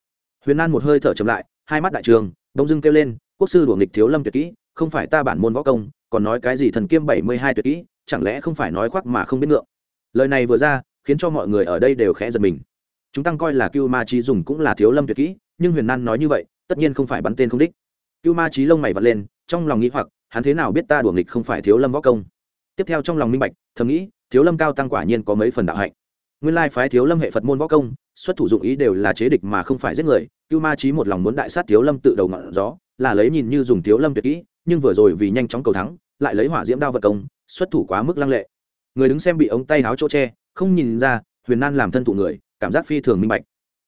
Huyền an một hơi thở chậm lại, hai mắt đại trường đông dưng kêu lên, quốc sư đuổi nghịch thiếu lâm tuyệt kỹ, không phải ta bản môn võ công, còn nói cái gì thần kiêm bảy mươi hai tuyệt kỹ, chẳng lẽ không phải nói khoác mà không biết ngượng? Lời này vừa ra, khiến cho mọi người ở đây đều khẽ giật mình. Chúng tăng coi là cưu ma trí dùng cũng là thiếu lâm tuyệt kỹ, nhưng huyền nan nói như vậy, tất nhiên không phải bắn tên không đích. Cưu ma trí lông mày vật lên, trong lòng nghĩ hoặc, hắn thế nào biết ta đuổi nghịch không phải thiếu lâm võ công? Tiếp theo trong lòng minh bạch, thầm nghĩ thiếu lâm cao tăng quả nhiên có mấy phần đạo hạnh. Nguyên lai phái thiếu lâm hệ phật môn võ công, xuất thủ dụng ý đều là chế địch mà không phải giết người, cưu ma trí một lòng muốn đại sát thiếu lâm tự đầu ngọn gió, là lấy nhìn như dùng thiếu lâm tuyệt kỹ, nhưng vừa rồi vì nhanh chóng cầu thắng, lại lấy hỏa diễm đao vật công, xuất thủ quá mức lăng lệ. Người đứng xem bị ống tay háo chỗ tre không nhìn ra, huyền nan làm thân thụ người, cảm giác phi thường minh bạch.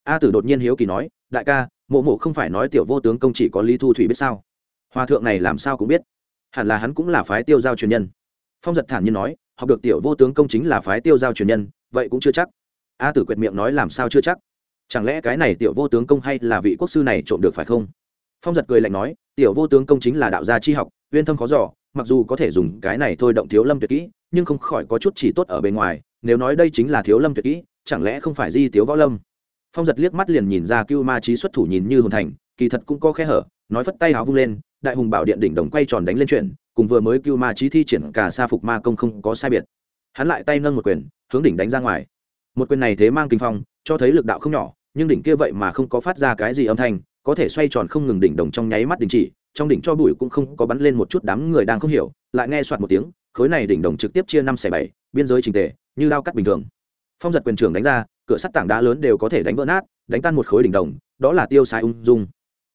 A tử đột nhiên hiếu kỳ nói, đại ca, mộ mộ không phải nói tiểu vô tướng công chỉ có lý thu thủy biết sao? Hòa thượng này làm sao cũng biết. Hẳn là hắn cũng là phái tiêu giao truyền nhân. Phong giật thản nhiên nói học được tiểu vô tướng công chính là phái tiêu giao truyền nhân, vậy cũng chưa chắc. A tử quyệt miệng nói làm sao chưa chắc? Chẳng lẽ cái này tiểu vô tướng công hay là vị quốc sư này trộm được phải không? Phong giật cười lạnh nói, tiểu vô tướng công chính là đạo gia chi học, uyên thâm khó giỏ mặc dù có thể dùng cái này thôi động thiếu lâm tuyệt kỹ, nhưng không khỏi có chút chỉ tốt ở bề ngoài, nếu nói đây chính là thiếu lâm tuyệt kỹ, chẳng lẽ không phải di tiếu võ lâm? Phong giật liếc mắt liền nhìn ra cưu ma trí xuất thủ nhìn như hồn thành, kỳ thật cũng có khe hở, nói phất tay áo vung lên đại hùng bảo điện đỉnh đồng quay tròn đánh lên chuyện cùng vừa mới cưu ma trí thi triển cả sa phục ma công không có sai biệt. Hắn lại tay nâng một quyền, hướng đỉnh đánh ra ngoài. Một quyền này thế mang kinh phong, cho thấy lực đạo không nhỏ, nhưng đỉnh kia vậy mà không có phát ra cái gì âm thanh, có thể xoay tròn không ngừng đỉnh đồng trong nháy mắt đình chỉ, trong đỉnh cho bụi cũng không có bắn lên một chút đám người đang không hiểu, lại nghe soạt một tiếng, khối này đỉnh đồng trực tiếp chia năm xẻ bảy, biên giới trình tề, như lao cắt bình thường. Phong giật quyền trưởng đánh ra, cửa sắt tảng đá lớn đều có thể đánh vỡ nát, đánh tan một khối đỉnh đồng, đó là tiêu sai ung dung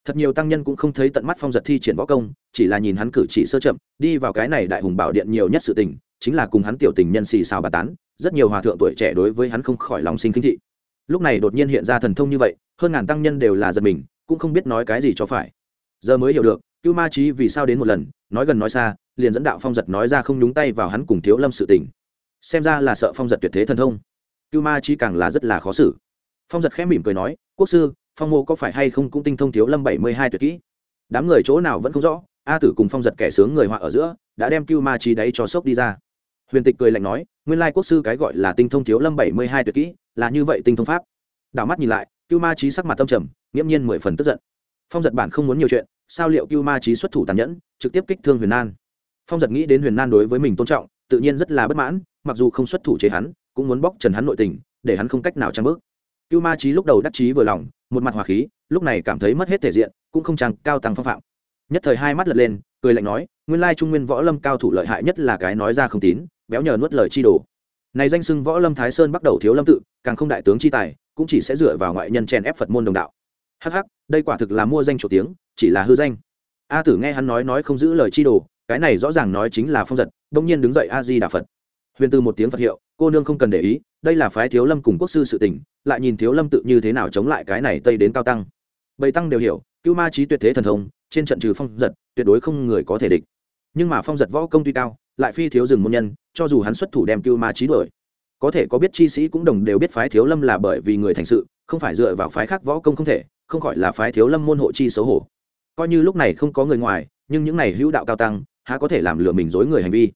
thật nhiều tăng nhân cũng không thấy tận mắt phong giật thi triển võ công, chỉ là nhìn hắn cử chỉ sơ chậm, đi vào cái này đại hùng bảo điện nhiều nhất sự tình, chính là cùng hắn tiểu tình nhân xì xào bà tán, rất nhiều hòa thượng tuổi trẻ đối với hắn không khỏi lòng sinh kính thị. Lúc này đột nhiên hiện ra thần thông như vậy, hơn ngàn tăng nhân đều là giật mình, cũng không biết nói cái gì cho phải. Giờ mới hiểu được, cưu ma trí vì sao đến một lần, nói gần nói xa, liền dẫn đạo phong giật nói ra không nhúng tay vào hắn cùng thiếu lâm sự tình. Xem ra là sợ phong giật tuyệt thế thần thông. Cưu ma trí càng là rất là khó xử. Phong giật khẽ mỉm cười nói, quốc sư phong mô có phải hay không cũng tinh thông thiếu lâm bảy mươi hai tuyệt kỹ. Đám người chỗ nào vẫn không rõ, a tử cùng phong giật kẻ sướng người họa ở giữa, đã đem cưu ma trí đấy cho sốc đi ra. Huyền tịch cười lạnh nói, nguyên lai quốc sư cái gọi là tinh thông thiếu lâm bảy mươi hai tuyệt kỹ, là như vậy tinh thông pháp. Đảo mắt nhìn lại, cưu ma trí sắc mặt tâm trầm, nghiễm nhiên mười phần tức giận. Phong giật bản không muốn nhiều chuyện, sao liệu cưu ma trí xuất thủ tàn nhẫn, trực tiếp kích thương huyền nan? Phong giật nghĩ đến huyền nan đối với mình tôn trọng, tự nhiên rất là bất mãn, mặc dù không xuất thủ chế hắn, cũng muốn bóc trần hắn nội tình, để hắn không cách nào trang bước. Cưu ma trí lúc đầu đắc chí vừa lòng một mặt hòa khí, lúc này cảm thấy mất hết thể diện, cũng không chẳng cao tăng phong phạm. Nhất thời hai mắt lật lên, cười lạnh nói, nguyên lai trung nguyên võ lâm cao thủ lợi hại nhất là cái nói ra không tín, béo nhờ nuốt lời chi đồ. Này danh xưng võ lâm thái sơn bắt đầu thiếu lâm tự, càng không đại tướng chi tài, cũng chỉ sẽ dựa vào ngoại nhân chèn ép phật môn đồng đạo. Hắc hắc, đây quả thực là mua danh chủ tiếng, chỉ là hư danh. A tử nghe hắn nói nói không giữ lời chi đồ, cái này rõ ràng nói chính là phong giật bỗng nhiên đứng dậy a di đà phật. Huyền từ một tiếng phật hiệu, cô nương không cần để ý, đây là phái thiếu lâm cùng quốc sư sự tình lại nhìn thiếu lâm tự như thế nào chống lại cái này tây đến cao tăng. Bầy tăng đều hiểu cưu ma trí tuyệt thế thần thông, trên trận trừ phong giật, tuyệt đối không người có thể địch. Nhưng mà phong giật võ công tuy cao, lại phi thiếu rừng môn nhân, cho dù hắn xuất thủ đem cưu ma trí đuổi, có thể có biết chi sĩ cũng đồng đều biết phái thiếu lâm là bởi vì người thành sự, không phải dựa vào phái khác võ công không thể, không gọi là phái thiếu lâm môn hộ chi xấu hổ. Coi như lúc này không có người ngoài, nhưng những này hữu đạo cao tăng, há có thể làm lừa mình dối người hành vi.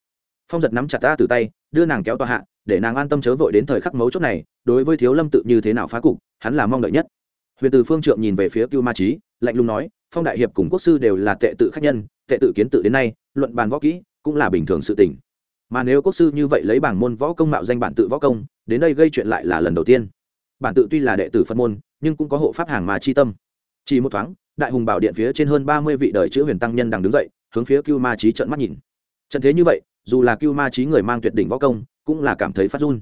Phong giật nắm chặt ta từ tay, đưa nàng kéo tòa hạ để nàng an tâm chớ vội đến thời khắc mấu chốt này, đối với thiếu lâm tự như thế nào phá cục, hắn là mong đợi nhất. Huyền từ phương trượng nhìn về phía cưu ma trí lạnh lùng nói, phong đại hiệp cùng quốc sư đều là tệ tự khách nhân, tệ tự kiến tự đến nay, luận bàn võ kỹ cũng là bình thường sự tình. Mà nếu quốc sư như vậy lấy bảng môn võ công mạo danh bản tự võ công, đến đây gây chuyện lại là lần đầu tiên. Bản tự tuy là đệ tử phật môn, nhưng cũng có hộ pháp hàng mà chi tâm. Chỉ một thoáng, đại hùng bảo điện phía trên hơn ba mươi vị đời chữ huyền tăng nhân đang đứng dậy, hướng phía cưu ma trí trợn mắt nhìn. Trận thế như vậy, dù là cưu ma trí người mang tuyệt đỉnh võ công cũng là cảm thấy phát run.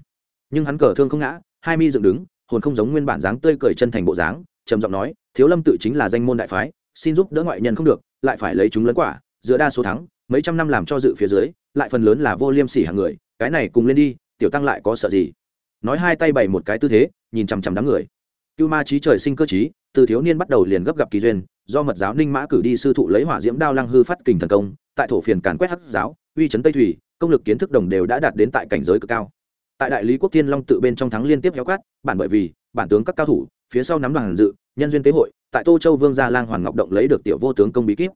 Nhưng hắn cờ thương không ngã, hai mi dựng đứng, hồn không giống nguyên bản dáng tươi cười chân thành bộ dáng, trầm giọng nói, thiếu lâm tự chính là danh môn đại phái, xin giúp đỡ ngoại nhân không được, lại phải lấy chúng lấn quả, giữa đa số thắng, mấy trăm năm làm cho dự phía dưới, lại phần lớn là vô liêm sỉ hàng người, cái này cùng lên đi, tiểu tăng lại có sợ gì? Nói hai tay bày một cái tư thế, nhìn chằm chằm đám người. Cưu ma trí trời sinh cơ trí, từ thiếu niên bắt đầu liền gấp gặp kỳ duyên, do mật giáo ninh mã cử đi sư thụ lấy hỏa diễm đao lăng hư phát kình thần công, tại thổ phiền càn quét hắc giáo, uy trấn tây thủy công lực kiến thức đồng đều đã đạt đến tại cảnh giới cực cao. Tại đại lý quốc thiên long tự bên trong thắng liên tiếp héo quát, bản bởi vì, bản tướng các cao thủ, phía sau nắm đoàn dự, nhân duyên tế hội, tại tô châu vương gia lang hoàn ngọc động lấy được tiểu vô tướng công bí kíp.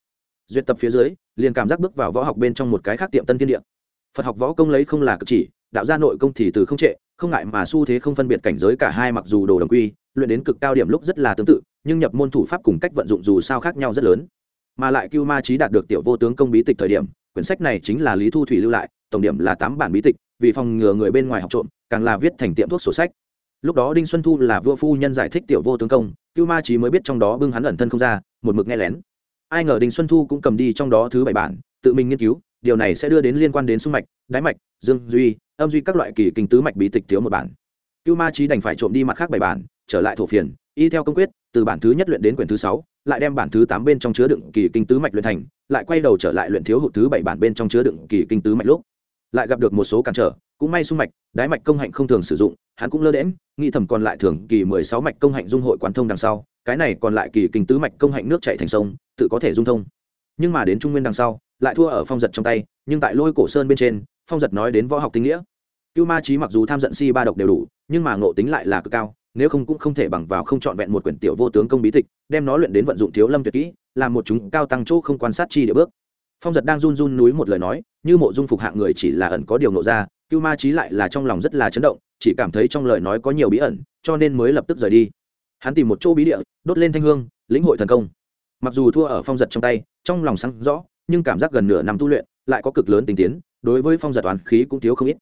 Duyệt tập phía dưới, liền cảm giác bước vào võ học bên trong một cái khác tiệm tân thiên địa. Phật học võ công lấy không là cực chỉ, đạo gia nội công thì từ không trệ, không ngại mà xu thế không phân biệt cảnh giới cả hai mặc dù đồ đồng quy, luyện đến cực cao điểm lúc rất là tương tự, nhưng nhập môn thủ pháp cùng cách vận dụng dù sao khác nhau rất lớn. Mà lại cưu ma trí đạt được tiểu vô tướng công bí tịch thời điểm quyển sách này chính là lý thu thủy lưu lại, tổng điểm là tám bản bí tịch, vì phòng ngừa người bên ngoài học trộm, càng là viết thành tiệm thuốc sổ sách. Lúc đó đinh xuân thu là vua phu nhân giải thích tiểu vô tướng công, cưu ma trí mới biết trong đó bưng hắn ẩn thân không ra, một mực nghe lén. Ai ngờ đinh xuân thu cũng cầm đi trong đó thứ bảy bản, tự mình nghiên cứu, điều này sẽ đưa đến liên quan đến sung mạch đáy mạch, dương duy, âm duy các loại kỳ kinh tứ mạch bí tịch thiếu một bản. Cưu ma trí đành phải trộm đi mặt khác bảy bản, trở lại thổ phiền, y theo công quyết từ bản thứ nhất luyện đến quyển thứ sáu, lại đem bản thứ tám bên trong chứa đựng kỳ kinh tứ mạch luyện thành, lại quay đầu trở lại luyện thiếu hụt thứ bảy bản bên trong chứa đựng kỳ kinh tứ mạch lúc. Lại gặp được một số cản trở, cũng may sung mạch, đái mạch công hạnh không thường sử dụng, hắn cũng lơ đễm nghĩ thầm còn lại thường kỳ mười sáu mạch công hạnh dung hội quán thông đằng sau, cái này còn lại kỳ kinh tứ mạch công hạnh nước chảy thành sông, tự có thể dung thông. Nhưng mà đến trung nguyên đằng sau, lại thua ở phong giật trong tay, nhưng tại lôi cổ sơn bên trên, phong giật nói đến võ học tinh nghĩa. Cưu ma trí mặc dù tham giận si ba độc đều đủ, nhưng mà ngộ tính lại là cực cao nếu không cũng không thể bằng vào không chọn vẹn một quyển tiểu vô tướng công bí tịch, đem nó luyện đến vận dụng thiếu lâm tuyệt kỹ làm một chúng cao tăng chỗ không quan sát chi địa bước. Phong giật đang run run núi một lời nói, như mộ dung phục hạng người chỉ là ẩn có điều nộ ra, cưu ma trí lại là trong lòng rất là chấn động, chỉ cảm thấy trong lời nói có nhiều bí ẩn, cho nên mới lập tức rời đi. Hắn tìm một chỗ bí địa, đốt lên thanh hương, lĩnh hội thần công. Mặc dù thua ở phong giật trong tay, trong lòng sáng rõ, nhưng cảm giác gần nửa năm tu luyện, lại có cực lớn tình tiến, đối với phong giật toán khí cũng thiếu không ít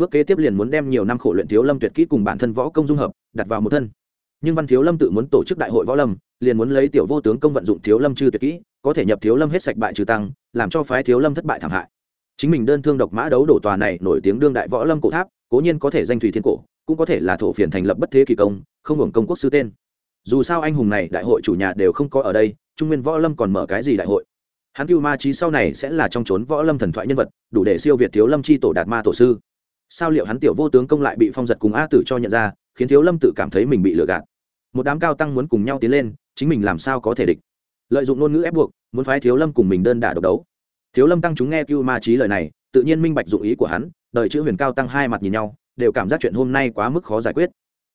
bước kế tiếp liền muốn đem nhiều năm khổ luyện thiếu lâm tuyệt kỹ cùng bản thân võ công dung hợp, đặt vào một thân. Nhưng văn thiếu lâm tự muốn tổ chức đại hội võ lâm, liền muốn lấy tiểu vô tướng công vận dụng thiếu lâm chư tuyệt kỹ, có thể nhập thiếu lâm hết sạch bại trừ tăng, làm cho phái thiếu lâm thất bại thảm hại. Chính mình đơn thương độc mã đấu đổ tòa này nổi tiếng đương đại võ lâm cổ tháp, cố nhiên có thể danh thủy thiên cổ, cũng có thể là thổ phiền thành lập bất thế kỳ công, không hưởng công quốc sư tên. Dù sao anh hùng này đại hội chủ nhà đều không có ở đây, trung nguyên võ lâm còn mở cái gì đại hội? Hắn cưu ma trí sau này sẽ là trong trốn võ lâm thần thoại nhân vật, đủ để siêu việt thiếu lâm chi tổ đạt ma tổ sư sao liệu hắn tiểu vô tướng công lại bị phong giật cùng a tử cho nhận ra, khiến thiếu lâm tự cảm thấy mình bị lừa gạt. Một đám cao tăng muốn cùng nhau tiến lên, chính mình làm sao có thể địch? Lợi dụng ngôn ngữ ép buộc, muốn phái thiếu lâm cùng mình đơn đả độc đấu. Thiếu lâm tăng chúng nghe cưu ma trí lời này, tự nhiên minh bạch dụng ý của hắn, đợi chữ huyền cao tăng hai mặt nhìn nhau, đều cảm giác chuyện hôm nay quá mức khó giải quyết.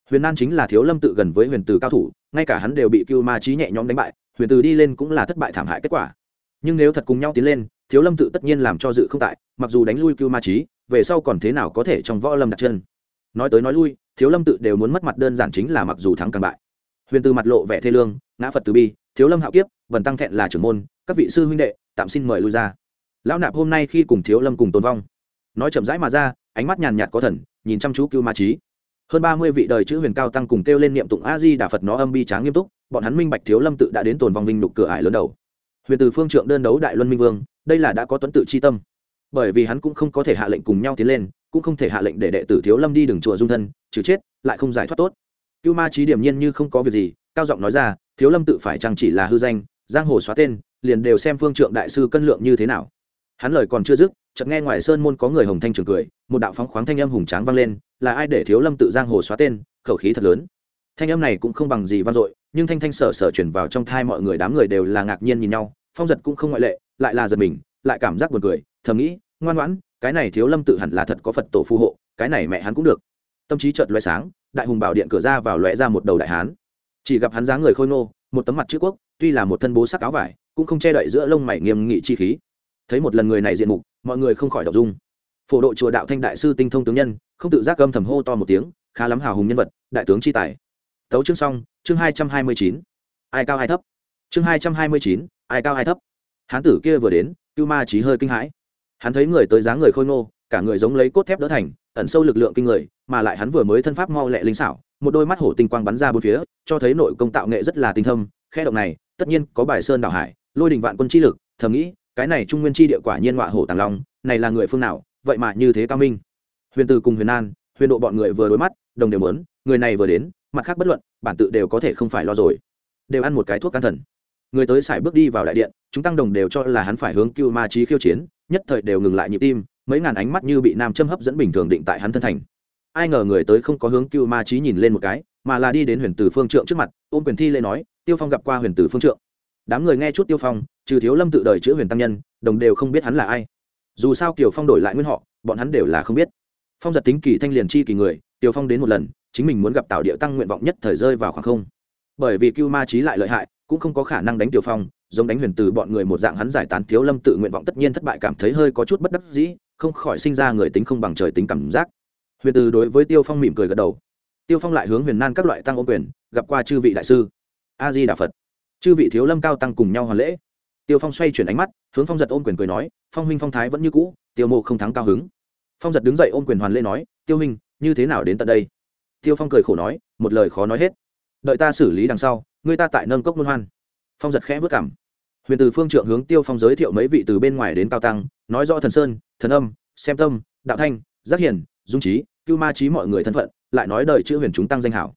Huyền nan chính là thiếu lâm tự gần với huyền từ cao thủ, ngay cả hắn đều bị cưu ma trí nhẹ nhõm đánh bại, huyền từ đi lên cũng là thất bại thảm hại kết quả. Nhưng nếu thật cùng nhau tiến lên, thiếu lâm tự tất nhiên làm cho dự không tại, mặc dù đánh lui cưu ma trí về sau còn thế nào có thể trong võ lâm đặt chân. Nói tới nói lui, thiếu lâm tự đều muốn mất mặt đơn giản chính là mặc dù thắng càng bại. Huyền từ mặt lộ vẻ thê lương, ngã phật từ bi, thiếu lâm hạo kiếp vần tăng thẹn là trưởng môn, các vị sư huynh đệ, tạm xin mời lui ra. Lão nạp hôm nay khi cùng thiếu lâm cùng tồn vong. Nói chậm rãi mà ra, ánh mắt nhàn nhạt có thần, nhìn chăm chú cưu ma trí hơn ba mươi vị đời chữ huyền cao tăng cùng kêu lên niệm tụng a di đà phật nó âm bi tráng nghiêm túc, bọn hắn minh bạch thiếu lâm tự đã đến tồn vong vinh lục cửa ải lớn đầu. Huyền từ phương trượng đơn đấu đại luân minh vương, đây là đã có tuấn tự chi tâm bởi vì hắn cũng không có thể hạ lệnh cùng nhau tiến lên, cũng không thể hạ lệnh để đệ tử thiếu lâm đi đường chùa dung thân, trừ chết, lại không giải thoát tốt. Cưu ma trí điểm nhiên như không có việc gì, cao giọng nói ra, thiếu lâm tự phải chẳng chỉ là hư danh, giang hồ xóa tên, liền đều xem phương trượng đại sư cân lượng như thế nào? Hắn lời còn chưa dứt, chợt nghe ngoài sơn môn có người hồng thanh trường cười, một đạo phóng khoáng thanh âm hùng tráng vang lên, là ai để thiếu lâm tự giang hồ xóa tên? Khẩu khí thật lớn. Thanh âm này cũng không bằng gì vang dội, nhưng thanh thanh sở sở chuyển vào trong thai mọi người đám người đều là ngạc nhiên nhìn nhau, phong giật cũng không ngoại lệ, lại là giật mình, lại cảm giác buồn cười thầm nghĩ, ngoan ngoãn, cái này thiếu lâm tự hẳn là thật có phật tổ phù hộ, cái này mẹ hắn cũng được. Tâm trí chợt loé sáng, đại hùng bảo điện cửa ra vào loé ra một đầu đại hán. Chỉ gặp hắn dáng người khôi ngô, một tấm mặt chữ quốc, tuy là một thân bố sắc áo vải, cũng không che đậy giữa lông mày nghiêm nghị chi khí. Thấy một lần người này diện mục, mọi người không khỏi đọc dung. Phổ độ chùa đạo thanh đại sư tinh thông tướng nhân, không tự giác âm thầm hô to một tiếng, khá lắm hào hùng nhân vật, đại tướng chi tài. Tấu chương xong, chương hai trăm hai mươi chín. Ai cao ai thấp? Chương hai trăm hai mươi chín, ai cao ai thấp? Hán tử kia vừa đến, cưu ma trí hơi kinh hãi hắn thấy người tới dáng người khôi ngô, cả người giống lấy cốt thép đỡ thành, ẩn sâu lực lượng kinh người, mà lại hắn vừa mới thân pháp mau lẹ linh xảo, một đôi mắt hổ tinh quang bắn ra bốn phía, cho thấy nội công tạo nghệ rất là tinh thâm, khe động này, tất nhiên có bài sơn đảo hải, lôi đình vạn quân chi lực, thầm nghĩ, cái này trung nguyên chi địa quả nhiên ngọa hổ tàng long, này là người phương nào, vậy mà như thế cao minh. Huyền từ cùng huyền an, huyền độ bọn người vừa đối mắt, đồng đều mớn người này vừa đến, mặt khác bất luận, bản tự đều có thể không phải lo rồi. Đều ăn một cái thuốc can thần. Người tới sải bước đi vào đại điện, chúng tăng đồng đều cho là hắn phải hướng cưu ma trí khiêu chiến nhất thời đều ngừng lại nhịp tim, mấy ngàn ánh mắt như bị nam châm hấp dẫn bình thường định tại hắn thân thành. Ai ngờ người tới không có hướng cưu ma trí nhìn lên một cái, mà là đi đến huyền tử phương trượng trước mặt, ôm quyền thi lễ nói, tiêu phong gặp qua huyền tử phương trượng. Đám người nghe chút tiêu phong, trừ thiếu lâm tự đời chữ huyền tăng nhân, đồng đều không biết hắn là ai. Dù sao kiều phong đổi lại nguyên họ, bọn hắn đều là không biết. Phong giật tính kỳ thanh liền chi kỳ người, tiêu phong đến một lần, chính mình muốn gặp tạo địa tăng nguyện vọng nhất thời rơi vào khoảng không. Bởi vì cưu ma trí lại lợi hại, cũng không có khả năng đánh tiêu phong giống đánh huyền từ bọn người một dạng hắn giải tán thiếu lâm tự nguyện vọng tất nhiên thất bại cảm thấy hơi có chút bất đắc dĩ, không khỏi sinh ra người tính không bằng trời tính cảm giác. Huyền từ đối với tiêu phong mỉm cười gật đầu. Tiêu phong lại hướng huyền nan các loại tăng ô quyền, gặp qua chư vị đại sư. A di đà phật. Chư vị thiếu lâm cao tăng cùng nhau hoàn lễ. Tiêu phong xoay chuyển ánh mắt, hướng phong giật ôm quyền cười nói, phong huynh phong thái vẫn như cũ, tiêu mộ không thắng cao hứng. Phong giật đứng dậy ôm quyền hoàn lễ nói, tiêu huynh, như thế nào đến tận đây? Tiêu phong cười khổ nói, một lời khó nói hết. Đợi ta xử lý đằng sau, người ta tại nâng cốc luân hoan. Phong giật khẽ vất cảm huyền từ phương trượng hướng tiêu phong giới thiệu mấy vị từ bên ngoài đến cao tăng, nói rõ thần sơn, thần âm, xem tâm, đạo thanh, giác hiền dung trí, cưu ma trí mọi người thân phận, lại nói đời chữ huyền chúng tăng danh hảo.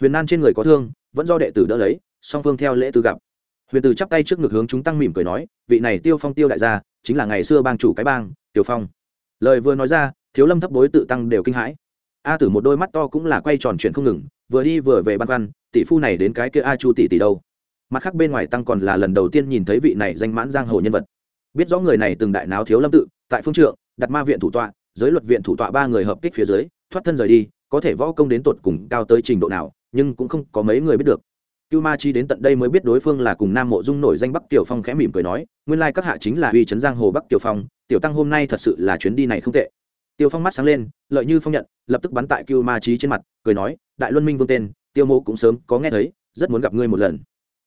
Huyền nan trên người có thương, vẫn do đệ tử đỡ lấy, song phương theo lễ tư gặp. Huyền từ chắp tay trước ngực hướng chúng tăng mỉm cười nói, vị này tiêu phong tiêu đại gia, chính là ngày xưa bang chủ cái bang, tiêu phong. Lời vừa nói ra, thiếu lâm thấp bối tự tăng đều kinh hãi. A tử một đôi mắt to cũng là quay tròn chuyện không ngừng, vừa đi vừa về băn khoăn, tỷ phu này đến cái kia a chu tỷ tỷ đâu? Mặt khác bên ngoài tăng còn là lần đầu tiên nhìn thấy vị này danh mãn giang hồ nhân vật. Biết rõ người này từng đại náo thiếu lâm tự, tại phương trượng, đặt ma viện thủ tọa, giới luật viện thủ tọa ba người hợp kích phía dưới, thoát thân rời đi, có thể võ công đến tột cùng cao tới trình độ nào, nhưng cũng không có mấy người biết được. Cưu ma chi đến tận đây mới biết đối phương là cùng nam mộ dung nổi danh bắc tiểu phong khẽ mỉm cười nói, nguyên lai các hạ chính là uy trấn giang hồ bắc tiểu phong, tiểu tăng hôm nay thật sự là chuyến đi này không tệ. Tiêu phong mắt sáng lên, lợi như phong nhận, lập tức bắn tại cưu ma chi trên mặt, cười nói, đại luân minh vương tên, tiêu mộ cũng sớm có nghe thấy, rất muốn gặp ngươi một lần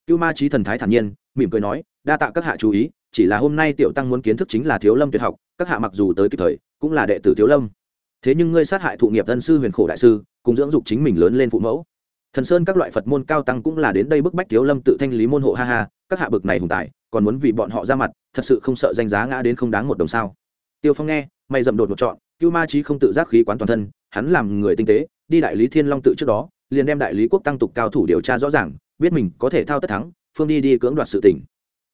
cưu ma trí thần thái thản nhiên, mỉm cười nói, đa tạ các hạ chú ý, chỉ là hôm nay tiểu tăng muốn kiến thức chính là thiếu lâm tuyệt học, các hạ mặc dù tới kịp thời, cũng là đệ tử thiếu lâm. Thế nhưng ngươi sát hại thụ nghiệp thân sư huyền khổ đại sư, cùng dưỡng dục chính mình lớn lên phụ mẫu. Thần sơn các loại phật môn cao tăng cũng là đến đây bức bách thiếu lâm tự thanh lý môn hộ, ha ha, các hạ bực này hùng tài, còn muốn vì bọn họ ra mặt, thật sự không sợ danh giá ngã đến không đáng một đồng sao. Tiêu phong nghe, mày dậm đột một chọn cưu ma trí không tự giác khí quán toàn thân, hắn làm người tinh tế, đi đại lý thiên long tự trước đó, liền đem đại lý quốc tăng tục cao thủ điều tra rõ ràng biết mình có thể thao tất thắng, phương đi đi cưỡng đoạt sự tỉnh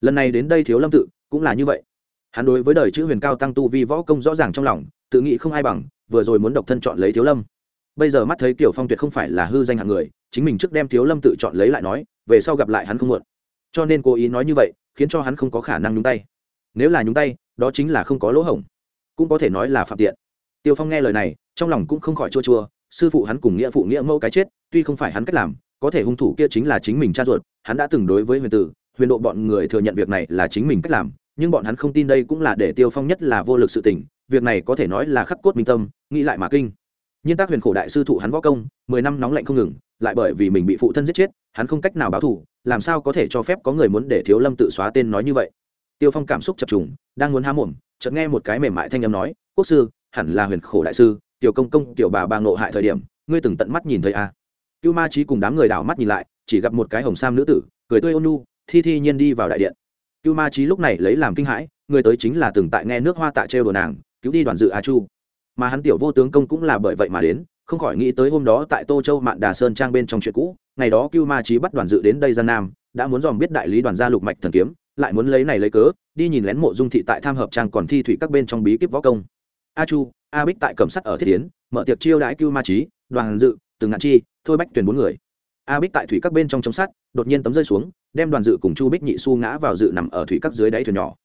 lần này đến đây thiếu lâm tự cũng là như vậy. Hắn đối với đời chữ huyền cao tăng tu vi võ công rõ ràng trong lòng, tự nghĩ không ai bằng, vừa rồi muốn độc thân chọn lấy thiếu lâm. Bây giờ mắt thấy kiểu phong tuyệt không phải là hư danh hạng người, chính mình trước đem thiếu lâm tự chọn lấy lại nói, về sau gặp lại hắn không muộn. Cho nên cố ý nói như vậy, khiến cho hắn không có khả năng nhúng tay. Nếu là nhúng tay, đó chính là không có lỗ hổng. Cũng có thể nói là phạm tiện. Tiêu phong nghe lời này, trong lòng cũng không khỏi chua chua, sư phụ hắn cùng nghĩa phụ nghĩa mẫu cái chết, tuy không phải hắn cách làm có thể hung thủ kia chính là chính mình cha ruột hắn đã từng đối với huyền tử huyền độ bọn người thừa nhận việc này là chính mình cách làm nhưng bọn hắn không tin đây cũng là để tiêu phong nhất là vô lực sự tỉnh, việc này có thể nói là khắc cốt minh tâm nghĩ lại mà kinh nhiên tác huyền khổ đại sư thụ hắn võ công mười năm nóng lạnh không ngừng lại bởi vì mình bị phụ thân giết chết hắn không cách nào báo thù làm sao có thể cho phép có người muốn để thiếu lâm tự xóa tên nói như vậy tiêu phong cảm xúc chập trùng đang muốn há mồm chợt nghe một cái mềm mại thanh âm nói quốc sư hẳn là huyền khổ đại sư tiểu công công tiểu bà bà ngộ hại thời điểm ngươi từng tận mắt nhìn thấy à cưu ma trí cùng đám người đảo mắt nhìn lại, chỉ gặp một cái hồng sam nữ tử, cười tươi ôn nu thi thi nhiên đi vào đại điện. Cưu ma trí lúc này lấy làm kinh hãi, người tới chính là từng tại nghe nước hoa tạ trêu đồ nàng, cứu đi đoàn dự a chu. Mà hắn tiểu vô tướng công cũng là bởi vậy mà đến, không khỏi nghĩ tới hôm đó tại tô châu mạn đà sơn trang bên trong chuyện cũ, ngày đó cưu ma trí bắt đoàn dự đến đây gian nam, đã muốn dòm biết đại lý đoàn gia lục mạch thần kiếm, lại muốn lấy này lấy cớ, đi nhìn lén mộ dung thị tại tham hợp trang còn thi thủy các bên trong bí kíp võ công. A chu, a bích tại cẩm sắt ở thiết tiến, mở tiệc chiêu đãi cưu ma trí đoàn dự từng ngạn chi, thôi bách tuyển bốn người. A bích tại thủy các bên trong trong sắt, đột nhiên tấm rơi xuống, đem đoàn dự cùng chu bích nhị su ngã vào dự nằm ở thủy các dưới đáy thuyền nhỏ.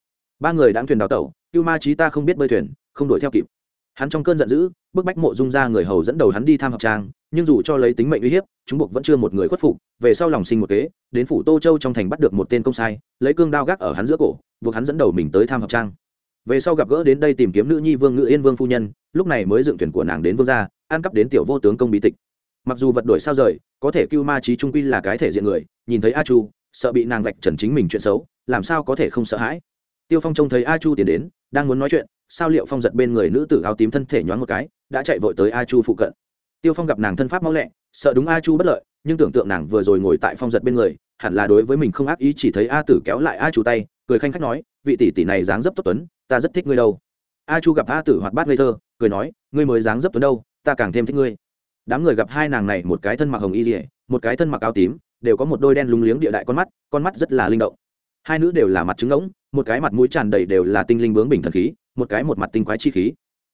Ba người đang thuyền đào tẩu, cưu ma trí ta không biết bơi thuyền, không đuổi theo kịp. Hắn trong cơn giận dữ, bức bách mộ dung ra người hầu dẫn đầu hắn đi tham học trang, nhưng dù cho lấy tính mệnh uy hiếp, chúng buộc vẫn chưa một người khuất phục, về sau lòng sinh một kế, đến phủ tô châu trong thành bắt được một tên công sai, lấy cương đao gác ở hắn giữa cổ, buộc hắn dẫn đầu mình tới tham học trang. Về sau gặp gỡ đến đây tìm kiếm nữ nhi vương ngự yên vương phu nhân, lúc này mới dựng thuyền của nàng đến vương gia ăn cắp đến tiểu vô tướng công bí tịch mặc dù vật đổi sao rời, có thể cưu ma trí trung quy là cái thể diện người, nhìn thấy a chu, sợ bị nàng vạch trần chính mình chuyện xấu, làm sao có thể không sợ hãi? Tiêu phong trông thấy a chu tiến đến, đang muốn nói chuyện, sao liệu phong giật bên người nữ tử áo tím thân thể nhoáng một cái, đã chạy vội tới a chu phụ cận. Tiêu phong gặp nàng thân pháp mau lẹ, sợ đúng a chu bất lợi, nhưng tưởng tượng nàng vừa rồi ngồi tại phong giật bên người, hẳn là đối với mình không ác ý chỉ thấy a tử kéo lại a chu tay, cười khanh khách nói, vị tỷ tỷ này dáng dấp tốt tuấn, ta rất thích ngươi đâu. A chu gặp a tử hoạt bát ngây thơ, cười nói, ngươi mới dáng dấp tuấn đâu, ta càng thêm thích ngươi đám người gặp hai nàng này, một cái thân mặc hồng y dỉa một cái thân mặc áo tím, đều có một đôi đen lúng liếng địa đại con mắt con mắt rất là linh động. Hai nữ đều là mặt trứng ngỗng, một cái mặt mũi tràn đầy đều là tinh linh bướng bình thần khí, một cái một mặt tinh quái chi khí.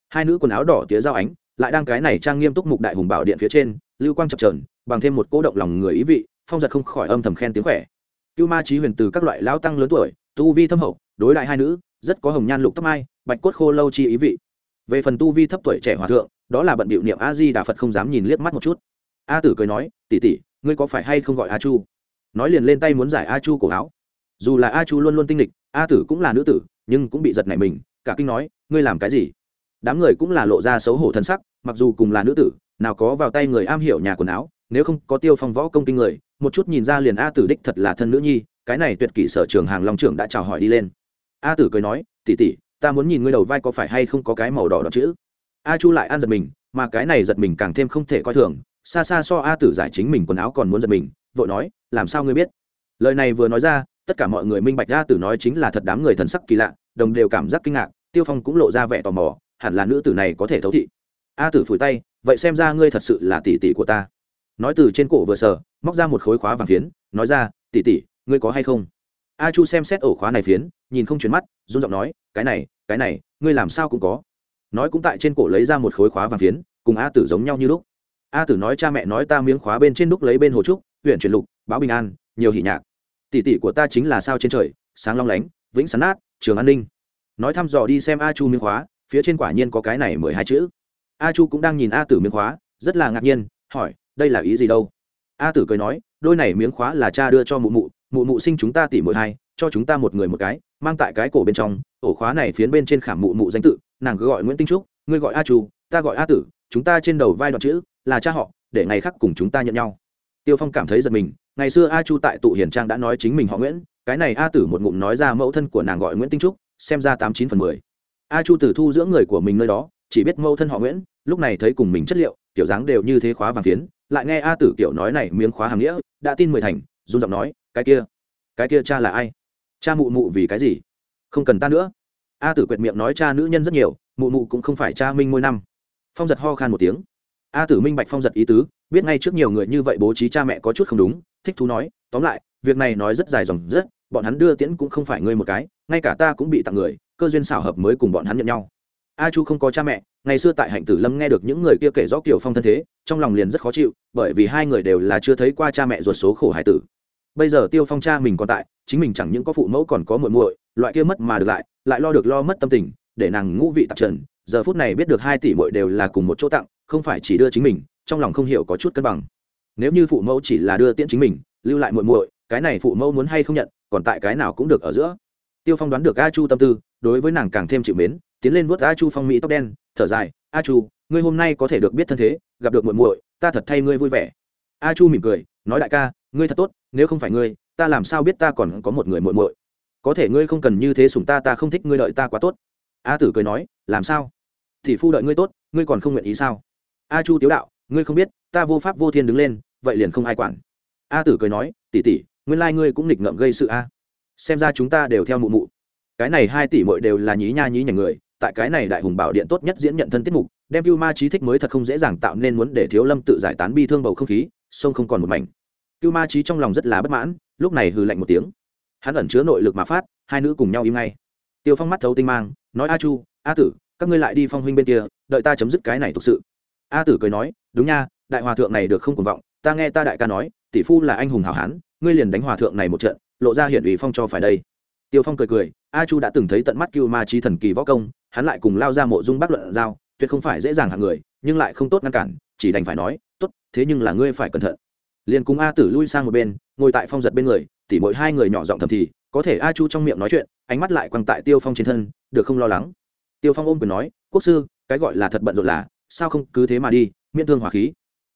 Hai nữ quần áo đỏ tía dao ánh, lại đang cái này trang nghiêm túc mục đại hùng bảo điện phía trên, lưu quang chập trờn bằng thêm một cố động lòng người ý vị, phong giật không khỏi âm thầm khen tiếng khỏe. Cưu ma trí huyền từ các loại lão tăng lớn tuổi, tu vi thâm hậu, đối đại hai nữ, rất có hồng nhan lục tóc mai, bạch cốt khô lâu chi ý vị. Về phần tu vi thấp tuổi trẻ hòa thượng đó là bận bịu niệm a di đà phật không dám nhìn liếc mắt một chút a tử cười nói tỉ tỉ ngươi có phải hay không gọi a chu nói liền lên tay muốn giải a chu cổ áo dù là a chu luôn luôn tinh lịch a tử cũng là nữ tử nhưng cũng bị giật nảy mình cả kinh nói ngươi làm cái gì đám người cũng là lộ ra xấu hổ thân sắc mặc dù cùng là nữ tử nào có vào tay người am hiểu nhà quần áo nếu không có tiêu phong võ công kinh người một chút nhìn ra liền a tử đích thật là thân nữ nhi cái này tuyệt kỷ sở trường hàng long trưởng đã chào hỏi đi lên a tử cười nói tỉ tỉ ta muốn nhìn ngươi đầu vai có phải hay không có cái màu đỏ đỏ chữ a chu lại ăn giật mình, mà cái này giật mình càng thêm không thể coi thường, xa xa so a tử giải chính mình quần áo còn muốn giật mình, vội nói, làm sao ngươi biết? Lời này vừa nói ra, tất cả mọi người minh bạch a tử nói chính là thật đám người thần sắc kỳ lạ, đồng đều cảm giác kinh ngạc, tiêu phong cũng lộ ra vẻ tò mò, hẳn là nữ tử này có thể thấu thị. A tử phủi tay, vậy xem ra ngươi thật sự là tỷ tỷ của ta. Nói từ trên cổ vừa sờ, móc ra một khối khóa vàng phiến, nói ra, tỷ tỷ, ngươi có hay không? A chu xem xét ổ khóa này phiến, nhìn không chuyển mắt, run giọng nói, cái này cái này, ngươi làm sao cũng có nói cũng tại trên cổ lấy ra một khối khóa vàng phiến, cùng a tử giống nhau như lúc. A tử nói, cha mẹ nói ta miếng khóa bên trên đúc lấy bên hồ trúc, huyện truyền lục, báo bình an, nhiều hỷ nhạc. Tỷ tỷ của ta chính là sao trên trời, sáng long lánh, vĩnh sắn nát, trường an ninh. Nói thăm dò đi xem a chu miếng khóa, phía trên quả nhiên có cái này mười hai chữ. A chu cũng đang nhìn a tử miếng khóa, rất là ngạc nhiên, hỏi, đây là ý gì đâu? A tử cười nói, đôi này miếng khóa là cha đưa cho mụ mụ mụ mụ sinh chúng ta tỷ mỗi hai cho chúng ta một người một cái, mang tại cái cổ bên trong, ổ khóa này phiến bên trên khảm mụ mụ danh tự, nàng cứ gọi nguyễn tinh trúc, ngươi gọi a chu, ta gọi a tử, chúng ta trên đầu vai đoạn chữ, là cha họ, để ngày khác cùng chúng ta nhận nhau. Tiêu phong cảm thấy giật mình, ngày xưa a chu tại tụ hiền trang đã nói chính mình họ nguyễn, cái này a tử một ngụm nói ra mẫu thân của nàng gọi nguyễn tinh trúc, xem ra tám chín phần mười. A chu tử thu dưỡng người của mình nơi đó, chỉ biết mẫu thân họ nguyễn, lúc này thấy cùng mình chất liệu, kiểu dáng đều như thế khóa vàng phiến, lại nghe a tử kiểu nói này miếng khóa hàm nghĩa, đã tin mười thành, run giọng nói, cái kia cái kia cha là ai? Cha mụ mụ vì cái gì? Không cần ta nữa. A tử quyệt miệng nói cha nữ nhân rất nhiều, mụ mụ cũng không phải cha minh môi năm. Phong giật ho khan một tiếng. A tử minh bạch phong giật ý tứ, biết ngay trước nhiều người như vậy bố trí cha mẹ có chút không đúng, thích thú nói, tóm lại, việc này nói rất dài dòng rất, bọn hắn đưa tiễn cũng không phải ngươi một cái, ngay cả ta cũng bị tặng người, cơ duyên xảo hợp mới cùng bọn hắn nhận nhau. A chu không có cha mẹ, ngày xưa tại hạnh tử lâm nghe được những người kia kể rõ kiểu phong thân thế, trong lòng liền rất khó chịu, bởi vì hai người đều là chưa thấy qua cha mẹ ruột số khổ hải tử bây giờ tiêu phong cha mình còn tại, chính mình chẳng những có phụ mẫu còn có muội muội, loại kia mất mà được lại lại lo được lo mất tâm tình, để nàng ngũ vị tạp trần, giờ phút này biết được hai tỷ muội đều là cùng một chỗ tặng, không phải chỉ đưa chính mình, trong lòng không hiểu có chút cân bằng. Nếu như phụ mẫu chỉ là đưa tiễn chính mình, lưu lại muội muội, cái này phụ mẫu muốn hay không nhận, còn tại cái nào cũng được ở giữa. Tiêu phong đoán được a chu tâm tư, đối với nàng càng thêm chịu mến, tiến lên vuốt a chu phong mỹ tóc đen, thở dài, a chu, ngươi hôm nay có thể được biết thân thế, gặp được muội muội, ta thật thay ngươi vui vẻ. A chu mỉm cười, nói đại ca ngươi thật tốt, nếu không phải ngươi, ta làm sao biết ta còn có một người muội muội? Có thể ngươi không cần như thế sủng ta ta không thích ngươi đợi ta quá tốt. A tử cười nói, làm sao? Thì phu đợi ngươi tốt, ngươi còn không nguyện ý sao? A chu tiếu đạo, ngươi không biết, ta vô pháp vô thiên đứng lên, vậy liền không ai quản. A tử cười nói tỉ tỉ nguyên lai ngươi cũng nghịch ngợm gây sự a. Xem ra chúng ta đều theo mụ mụ. Cái này hai tỷ mội đều là nhí nha nhí nhảnh người, tại cái này đại hùng bảo điện tốt nhất diễn nhận thân tiết mục, đem cưu ma trí thích mới thật không dễ dàng tạo nên muốn để thiếu lâm tự giải tán bi thương bầu không khí, sông không còn một mảnh cưu ma trí trong lòng rất là bất mãn, lúc này hừ lạnh một tiếng. Hắn ẩn chứa nội lực mà phát, hai nữ cùng nhau im ngay. Tiêu phong mắt thấu tinh mang, nói, a chu, a tử, các ngươi lại đi phong huynh bên kia, đợi ta chấm dứt cái này thực sự. A tử cười nói, đúng nha, đại hòa thượng này được không cuồng vọng, ta nghe ta đại ca nói, tỷ phu là anh hùng hảo hán, ngươi liền đánh hòa thượng này một trận, lộ ra hiện ủy phong cho phải đây. Tiêu phong cười cười, a chu đã từng thấy tận mắt cưu ma trí thần kỳ võ công, hắn lại cùng lao ra mộ dung bác luận giao, tuyệt không phải dễ dàng hạng người, nhưng lại không tốt ngăn cản, chỉ đành phải nói, tốt, thế nhưng là ngươi phải cẩn thận liền cùng a tử lui sang một bên, ngồi tại phong giật bên người, tỉ mỗi hai người nhỏ giọng thầm thì, có thể a chu trong miệng nói chuyện, ánh mắt lại quăng tại tiêu phong trên thân, được không lo lắng. Tiêu phong ôm quyền nói, quốc sư, cái gọi là thật bận rộn là, sao không cứ thế mà đi, miễn thương hỏa khí.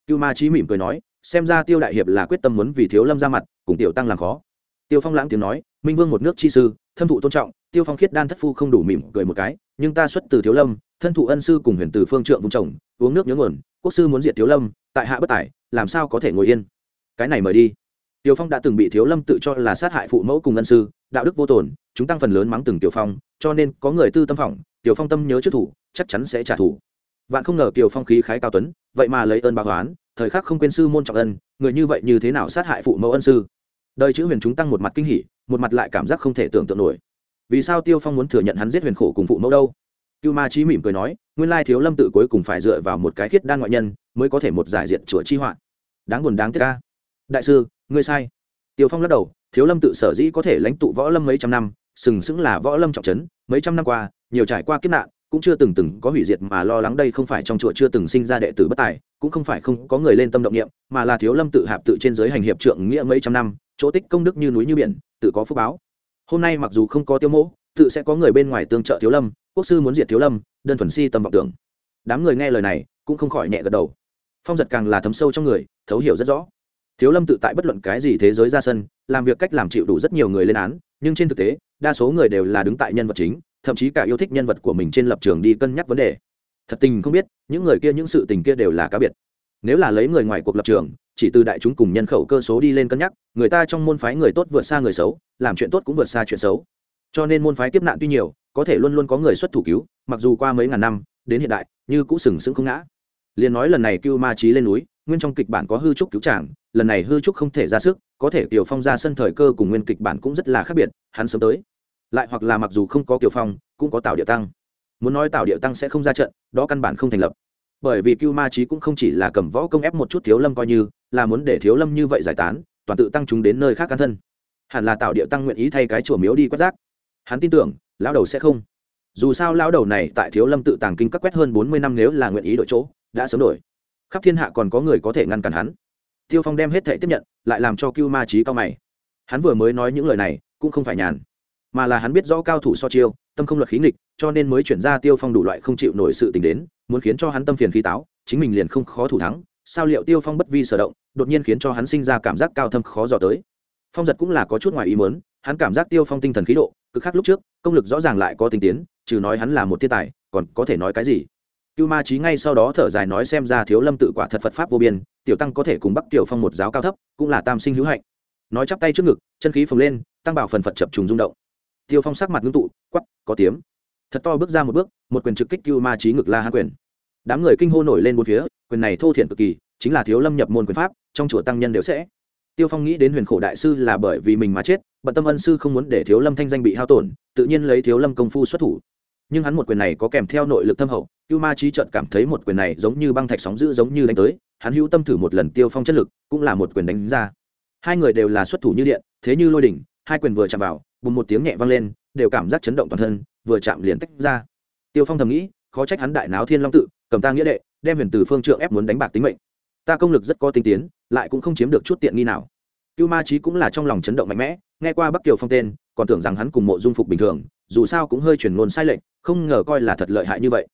Cưu ma trí mỉm cười nói, xem ra tiêu đại hiệp là quyết tâm muốn vì thiếu lâm ra mặt, cùng tiểu tăng làm khó. Tiêu phong lãng tiếng nói, minh vương một nước chi sư thâm thụ tôn trọng, tiêu phong khiết đan thất phu không đủ mỉm cười một cái, nhưng ta xuất từ thiếu lâm, thân thụ ân sư cùng huyền từ phương trượng vùng trồng, uống nước nhớ nguồn, quốc sư muốn diệt thiếu lâm, tại hạ bất tài, làm sao có thể ngồi yên? Cái này mời đi. Tiêu phong đã từng bị thiếu lâm tự cho là sát hại phụ mẫu cùng ân sư đạo đức vô tổn, chúng tăng phần lớn mắng từng tiểu phong cho nên có người tư tâm phỏng tiểu phong tâm nhớ trước thủ chắc chắn sẽ trả thù. Vạn không ngờ tiểu phong khí khái cao tuấn vậy mà lấy ơn báo oán thời khắc không quên sư môn trọng ân người như vậy như thế nào sát hại phụ mẫu ân sư? Đời chữ huyền chúng tăng một mặt kinh hỉ một mặt lại cảm giác không thể tưởng tượng nổi. Vì sao tiêu phong muốn thừa nhận hắn giết huyền khổ cùng phụ mẫu đâu? Cưu ma trí mỉm cười nói nguyên lai thiếu lâm tự cuối cùng phải dựa vào một cái khiết đan ngoại nhân mới có thể một giải diện chùa chi họa. Đáng buồn đáng tiếc ca đại sư, ngươi sai. Tiêu phong lắc đầu, thiếu lâm tự sở dĩ có thể lãnh tụ võ lâm mấy trăm năm, sừng sững là võ lâm trọng trấn, mấy trăm năm qua, nhiều trải qua kiếp nạn, cũng chưa từng từng có hủy diệt mà lo lắng đây không phải trong chùa chưa từng sinh ra đệ tử bất tài, cũng không phải không có người lên tâm động niệm, mà là thiếu lâm tự hạp tự trên giới hành hiệp trượng nghĩa mấy trăm năm, chỗ tích công đức như núi như biển, tự có phúc báo. Hôm nay mặc dù không có tiêu mỗ, tự sẽ có người bên ngoài tương trợ thiếu lâm, quốc sư muốn diệt thiếu lâm, đơn thuần si tâm vọng tưởng. Đám người nghe lời này, cũng không khỏi nhẹ gật đầu. Phong giật càng là thấm sâu trong người, thấu hiểu rất rõ thiếu lâm tự tại bất luận cái gì thế giới ra sân, làm việc cách làm chịu đủ rất nhiều người lên án, nhưng trên thực tế, đa số người đều là đứng tại nhân vật chính, thậm chí cả yêu thích nhân vật của mình trên lập trường đi cân nhắc vấn đề. Thật tình không biết, những người kia những sự tình kia đều là cá biệt. Nếu là lấy người ngoài cuộc lập trường, chỉ từ đại chúng cùng nhân khẩu cơ số đi lên cân nhắc, người ta trong môn phái người tốt vượt xa người xấu, làm chuyện tốt cũng vượt xa chuyện xấu. Cho nên môn phái kiếp nạn tuy nhiều, có thể luôn luôn có người xuất thủ cứu, mặc dù qua mấy ngàn năm, đến hiện đại, như cũ sừng sững không ngã. Liền nói lần này cưu ma trí lên núi nguyên trong kịch bản có hư trúc cứu chàng, lần này hư trúc không thể ra sức có thể tiểu phong ra sân thời cơ cùng nguyên kịch bản cũng rất là khác biệt hắn sớm tới. Lại hoặc là mặc dù không có tiểu phong cũng có tạo địa tăng. Muốn nói tạo địa tăng sẽ không ra trận đó căn bản không thành lập. Bởi vì cưu ma trí cũng không chỉ là cầm võ công ép một chút thiếu lâm coi như là muốn để thiếu lâm như vậy giải tán toàn tự tăng chúng đến nơi khác căn thân. Hẳn là tạo địa tăng nguyện ý thay cái chùa miếu đi quét rác. Hắn tin tưởng lão đầu sẽ không. Dù sao lão đầu này tại thiếu lâm tự tàng kinh các quét hơn bốn mươi năm nếu là nguyện ý đổi chỗ đã sớm đổi khắp thiên hạ còn có người có thể ngăn cản hắn. Tiêu phong đem hết thể tiếp nhận, lại làm cho cưu ma trí cao mày. Hắn vừa mới nói những lời này, cũng không phải nhàn, mà là hắn biết rõ cao thủ so chiêu, tâm không luật khí nghịch, cho nên mới chuyển ra tiêu phong đủ loại không chịu nổi sự tình đến, muốn khiến cho hắn tâm phiền khí táo, chính mình liền không khó thủ thắng. Sao liệu tiêu phong bất vi sở động, đột nhiên khiến cho hắn sinh ra cảm giác cao thâm khó dò tới? Phong giật cũng là có chút ngoài ý muốn, hắn cảm giác tiêu phong tinh thần khí độ, cực khác lúc trước, công lực rõ ràng lại có tinh tiến, trừ nói hắn là một thiên tài, còn có thể nói cái gì? Cưu ma trí ngay sau đó thở dài nói xem ra thiếu lâm tự quả thật phật pháp vô biên, tiểu tăng có thể cùng bắc tiểu phong một giáo cao thấp, cũng là tam sinh hữu hạnh. Nói chắp tay trước ngực, chân khí phồng lên, tăng bảo phần phật chập trùng rung động. Tiêu phong sắc mặt ngưng tụ quắp có tiếng thật to bước ra một bước, một quyền trực kích cưu ma trí ngực la hán quyền. Đám người kinh hô nổi lên bốn phía, quyền này thô thiển cực kỳ, chính là thiếu lâm nhập môn quyền pháp, trong chùa tăng nhân đều sẽ. Tiêu phong nghĩ đến huyền khổ đại sư là bởi vì mình mà chết, bận tâm ân sư không muốn để thiếu lâm thanh danh bị hao tổn, tự nhiên lấy thiếu lâm công phu xuất thủ nhưng hắn một quyền này có kèm theo nội lực thâm hậu, cưu ma trí trợt cảm thấy một quyền này giống như băng thạch sóng giữ giống như đánh tới, hắn hữu tâm thử một lần tiêu phong chất lực, cũng là một quyền đánh ra. Hai người đều là xuất thủ như điện, thế như lôi đỉnh, hai quyền vừa chạm vào, bùng một tiếng nhẹ vang lên, đều cảm giác chấn động toàn thân, vừa chạm liền tách ra. Tiêu phong thầm nghĩ, khó trách hắn đại náo thiên long tự, cầm ta nghĩa đệ, đem huyền từ phương trượng ép muốn đánh bạc tính mệnh. Ta công lực rất có tinh tiến, lại cũng không chiếm được chút tiện nghi nào. Cưu ma trí cũng là trong lòng chấn động mạnh mẽ, nghe qua bắc kiều phong tên, còn tưởng rằng hắn cùng mộ dung phục bình thường dù sao cũng hơi chuyển ngôn sai lệch, không ngờ coi là thật lợi hại như vậy.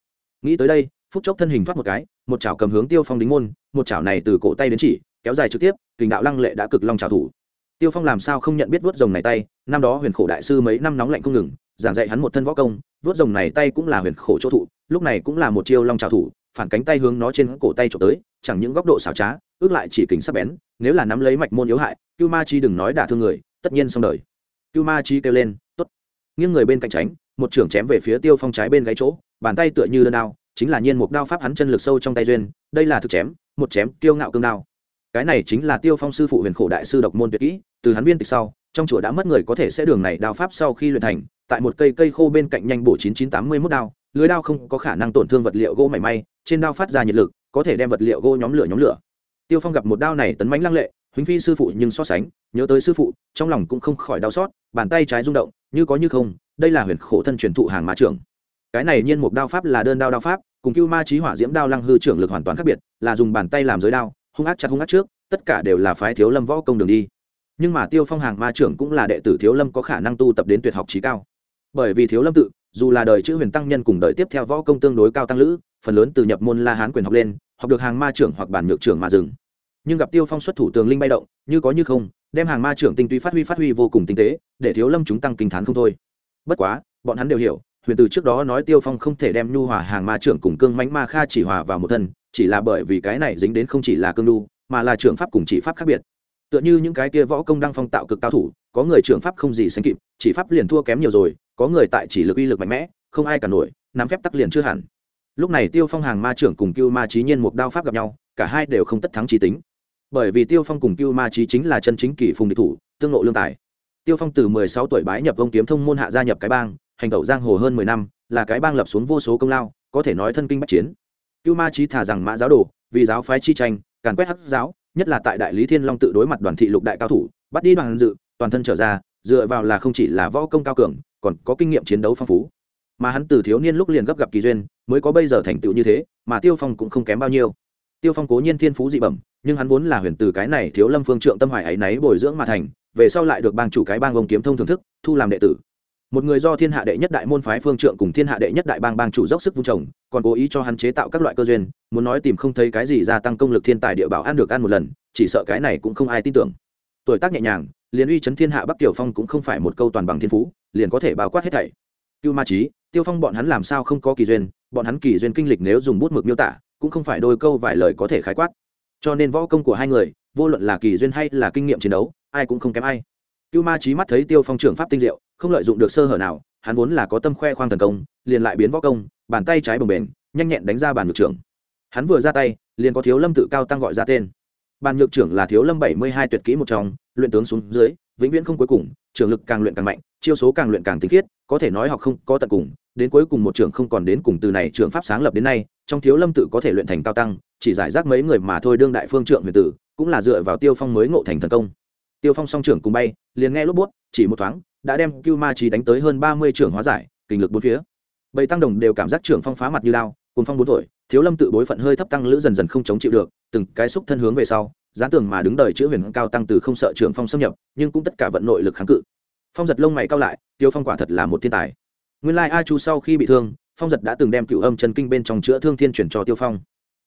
Nghĩ tới đây phút chốc thân hình thoát một cái, một chảo cầm hướng tiêu phong đính môn, một chảo này từ cổ tay đến chỉ, kéo dài trực tiếp, kình đạo lăng lệ đã cực long trào thủ. Tiêu phong làm sao không nhận biết vớt rồng này tay, năm đó huyền khổ đại sư mấy năm nóng lạnh không ngừng, giảng dạy hắn một thân võ công, vớt rồng này tay cũng là huyền khổ chỗ thụ, lúc này cũng là một chiêu long trào thủ, phản cánh tay hướng nó trên cổ tay trộm tới, chẳng những góc độ xảo trá, ước lại chỉ kính sắp bén, nếu là nắm lấy mạch môn yếu hại, cưu ma chi đừng nói đả thương người, tất nhiên xong đời. Cưu ma chi kêu lên nghiêng người bên cạnh tránh, một trưởng chém về phía tiêu phong trái bên gáy chỗ, bàn tay tựa như đơn đao, chính là nhiên một đao pháp hắn chân lực sâu trong tay duyên, đây là thực chém, một chém, kiêu ngạo cương đao. Cái này chính là tiêu phong sư phụ huyền khổ đại sư độc môn tuyệt kỹ, từ hắn viên tịch sau, trong chùa đã mất người có thể sẽ đường này đao pháp sau khi luyện thành, tại một cây cây khô bên cạnh nhanh bổ chín chín tám mươi mốt đao, lưới đao không có khả năng tổn thương vật liệu gỗ mảy may, trên đao phát ra nhiệt lực, có thể đem vật liệu gỗ nhóm lửa nhóm lửa. Tiêu phong gặp một đao này tấn mánh lăng lệ huỳnh phi sư phụ nhưng so sánh, nhớ tới sư phụ, trong lòng cũng không khỏi đau xót, bàn tay trái rung động, như có như không, đây là huyền khổ thân truyền thụ hàng ma trưởng. Cái này nhiên một đao pháp là đơn đao đao pháp, cùng cưu ma trí hỏa diễm đao lăng hư trưởng lực hoàn toàn khác biệt, là dùng bàn tay làm giới đao, hung ác chặt hung ác trước, tất cả đều là phái thiếu lâm võ công đường đi. Nhưng mà tiêu phong hàng ma trưởng cũng là đệ tử thiếu lâm có khả năng tu tập đến tuyệt học trí cao. Bởi vì thiếu lâm tự, dù là đời chữ huyền tăng nhân cùng đời tiếp theo võ công tương đối cao tăng lữ, phần lớn từ nhập môn la hán quyền học lên, học được hàng ma trưởng hoặc bản nhược trưởng mà dừng nhưng gặp tiêu phong xuất thủ tường linh bay động, như có như không, đem hàng ma trưởng tinh túy phát huy phát huy vô cùng tinh tế, để thiếu lâm chúng tăng kinh t h á n không thôi. Bất quá, bọn hắn đều hiểu, huyền từ trước đó nói tiêu phong không thể đem nhu hòa hàng ma trưởng cùng cương mánh ma kha chỉ hòa vào một thân, chỉ là bởi vì cái này dính đến không chỉ là cương nhu, mà là trưởng pháp cùng chỉ pháp khác biệt. Tựa như những cái kia võ công đang phong tạo cực cao thủ, có người trưởng pháp không gì sánh kịp, chỉ pháp liền thua kém nhiều rồi, có người tại chỉ lực uy lực mạnh mẽ, không ai cả nổi, nắm phép tắc liền chưa hẳn. Lúc này tiêu phong hàng ma trưởng cùng cưu ma trí nhiên một đao pháp gặp nhau, cả hai đều không tất thắng trí tính bởi vì tiêu phong cùng cưu ma trí chính là chân chính kỷ phùng địch thủ, tương lộ lương tài. Tiêu phong từ mười sáu tuổi bái nhập ông kiếm thông môn hạ gia nhập cái bang, hành tẩu giang hồ hơn mười năm, là cái bang lập xuống vô số công lao, có thể nói thân kinh bách chiến. Cưu ma trí thả rằng mã giáo đồ, vì giáo phái chi tranh, càn quét hắc giáo, nhất là tại đại lý thiên long tự đối mặt đoàn thị lục đại cao thủ, bắt đi đoàn dự, toàn thân trở ra, dựa vào là không chỉ là võ công cao cường, còn có kinh nghiệm chiến đấu phong phú. Mà hắn từ thiếu niên lúc liền gấp gặp kỳ duyên, mới có bây giờ thành tựu như thế, mà tiêu phong cũng không kém bao nhiêu tiêu phong cố nhiên thiên phú dị bẩm, nhưng hắn vốn là huyền từ cái này thiếu lâm phương trượng tâm hoài ấy náy bồi dưỡng mà thành, về sau lại được bang chủ cái bang ông kiếm thông thưởng thức, thu làm đệ tử. Một người do thiên hạ đệ nhất đại môn phái phương trượng cùng thiên hạ đệ nhất đại bang bang chủ dốc sức vung trồng, còn cố ý cho hắn chế tạo các loại cơ duyên, muốn nói tìm không thấy cái gì gia tăng công lực thiên tài địa bảo ăn được ăn một lần, chỉ sợ cái này cũng không ai tin tưởng. Tuổi tác nhẹ nhàng, liền uy chấn thiên hạ bắc tiểu phong cũng không phải một câu toàn bằng thiên phú, liền có thể bao quát hết thảy. Cưu ma trí tiêu phong bọn hắn làm sao không có kỳ duyên, bọn hắn kỳ duyên kinh lịch nếu dùng bút mực miêu tả cũng không phải đôi câu vài lời có thể khái quát. Cho nên võ công của hai người, vô luận là kỳ duyên hay là kinh nghiệm chiến đấu, ai cũng không kém ai. Cưu ma trí mắt thấy tiêu phong trưởng pháp tinh diệu, không lợi dụng được sơ hở nào, hắn vốn là có tâm khoe khoang thần công, liền lại biến võ công, bàn tay trái bồng bềnh, nhanh nhẹn đánh ra bàn nhược trưởng. Hắn vừa ra tay, liền có thiếu lâm tự cao tăng gọi ra tên. Bàn nhược trưởng là thiếu lâm bảy mươi hai tuyệt kỹ một trong, luyện tướng xuống dưới, vĩnh viễn không cuối cùng trường lực càng luyện càng mạnh, chiêu số càng luyện càng tinh khiết, có thể nói học không có tận cùng đến cuối cùng một trưởng không còn đến cùng từ này trưởng pháp sáng lập đến nay, trong thiếu lâm tự có thể luyện thành cao tăng, chỉ giải rác mấy người mà thôi đương đại phương trượng huyền tử, cũng là dựa vào tiêu phong mới ngộ thành thần công. Tiêu phong song trưởng cùng bay, liền nghe lốp bút, chỉ một thoáng, đã đem cưu ma trí đánh tới hơn ba mươi trưởng hóa giải, kinh lực bốn phía. Bảy tăng đồng đều cảm giác trưởng phong phá mặt như lao cùng phong bốn tuổi, thiếu lâm tự bối phận hơi thấp tăng lữ dần dần không chống chịu được, từng cái xúc thân hướng về sau giá tường mà đứng đời chữ huyền cao tăng từ không sợ trưởng phong xâm nhập, nhưng cũng tất cả vận nội lực kháng cự. Phong giật lông mày cao lại, tiêu phong quả thật là một thiên tài nguyên lai a chu sau khi bị thương, phong giật đã từng đem cựu âm chân kinh bên trong chữa thương thiên chuyển cho tiêu phong.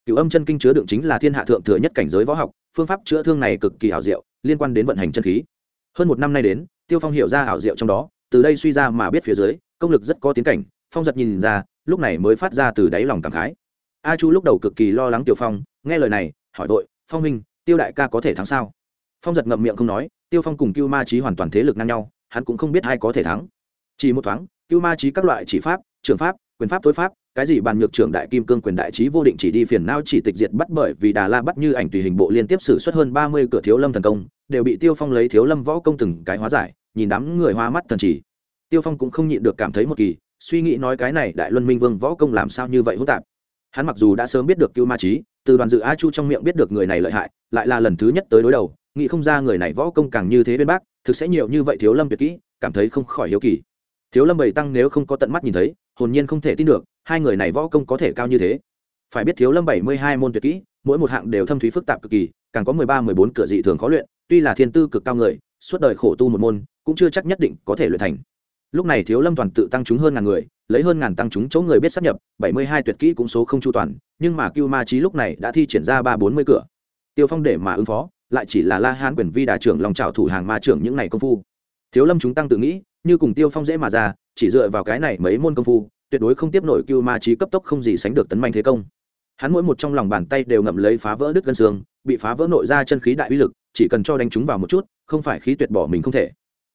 Cựu âm chân kinh chứa đựng chính là thiên hạ thượng thừa nhất cảnh giới võ học, phương pháp chữa thương này cực kỳ hảo diệu, liên quan đến vận hành chân khí. Hơn một năm nay đến, tiêu phong hiểu ra hảo diệu trong đó, từ đây suy ra mà biết phía dưới, công lực rất có tiến cảnh, phong giật nhìn ra, lúc này mới phát ra từ đáy lòng cảm khái. A chu lúc đầu cực kỳ lo lắng tiểu phong, nghe lời này, hỏi vội, phong minh tiêu đại ca có thể thắng sao? Phong giật ngậm miệng không nói, tiêu phong cùng cưu ma trí hoàn toàn thế lực ngang nhau, hắn cũng không biết ai có thể thắng. Chỉ một thoáng cưu ma trí các loại chỉ pháp, trường pháp, quyền pháp tối pháp, cái gì bàn nhược trưởng đại kim cương quyền đại trí vô định chỉ đi phiền não chỉ tịch diệt bắt bởi vì đà la bắt như ảnh tùy hình bộ liên tiếp xử suất hơn ba mươi cửa thiếu lâm thần công, đều bị tiêu phong lấy thiếu lâm võ công từng cái hóa giải, nhìn đám người hoa mắt thần chỉ. Tiêu phong cũng không nhịn được cảm thấy một kỳ, suy nghĩ nói cái này đại luân minh vương võ công làm sao như vậy hỗn tạp. Hắn mặc dù đã sớm biết được cưu ma trí, từ đoàn dự a chu trong miệng biết được người này lợi hại, lại là lần thứ nhất tới đối đầu, nghĩ không ra người này võ công càng như thế bên bác, thực sẽ nhiều như vậy thiếu lâm tuyệt kỹ, cảm thấy không khỏi hiếu kỳ thiếu lâm bảy tăng nếu không có tận mắt nhìn thấy, hồn nhiên không thể tin được, hai người này võ công có thể cao như thế. Phải biết thiếu lâm bảy mươi hai môn tuyệt kỹ, mỗi một hạng đều thâm thúy phức tạp cực kỳ, càng có mười ba, mười bốn cửa dị thường khó luyện, tuy là thiên tư cực cao người, suốt đời khổ tu một môn, cũng chưa chắc nhất định có thể luyện thành. Lúc này thiếu lâm toàn tự tăng chúng hơn ngàn người, lấy hơn ngàn tăng chúng chỗ người biết sắp nhập, bảy mươi hai tuyệt kỹ cũng số không chu toàn, nhưng mà cưu ma trí lúc này đã thi triển ra ba bốn mươi cửa. Tiêu phong để mà ứng phó, lại chỉ là la hán quyền vi đà trưởng lòng trào thủ hàng ma trưởng những này công phu. Thiếu lâm chúng tăng tự nghĩ như cùng tiêu phong dễ mà ra, chỉ dựa vào cái này mấy môn công phu, tuyệt đối không tiếp nổi cưu ma trí cấp tốc không gì sánh được tấn manh thế công. Hắn mỗi một trong lòng bàn tay đều ngậm lấy phá vỡ đứt gân xương, bị phá vỡ nội ra chân khí đại uy lực, chỉ cần cho đánh chúng vào một chút, không phải khí tuyệt bỏ mình không thể.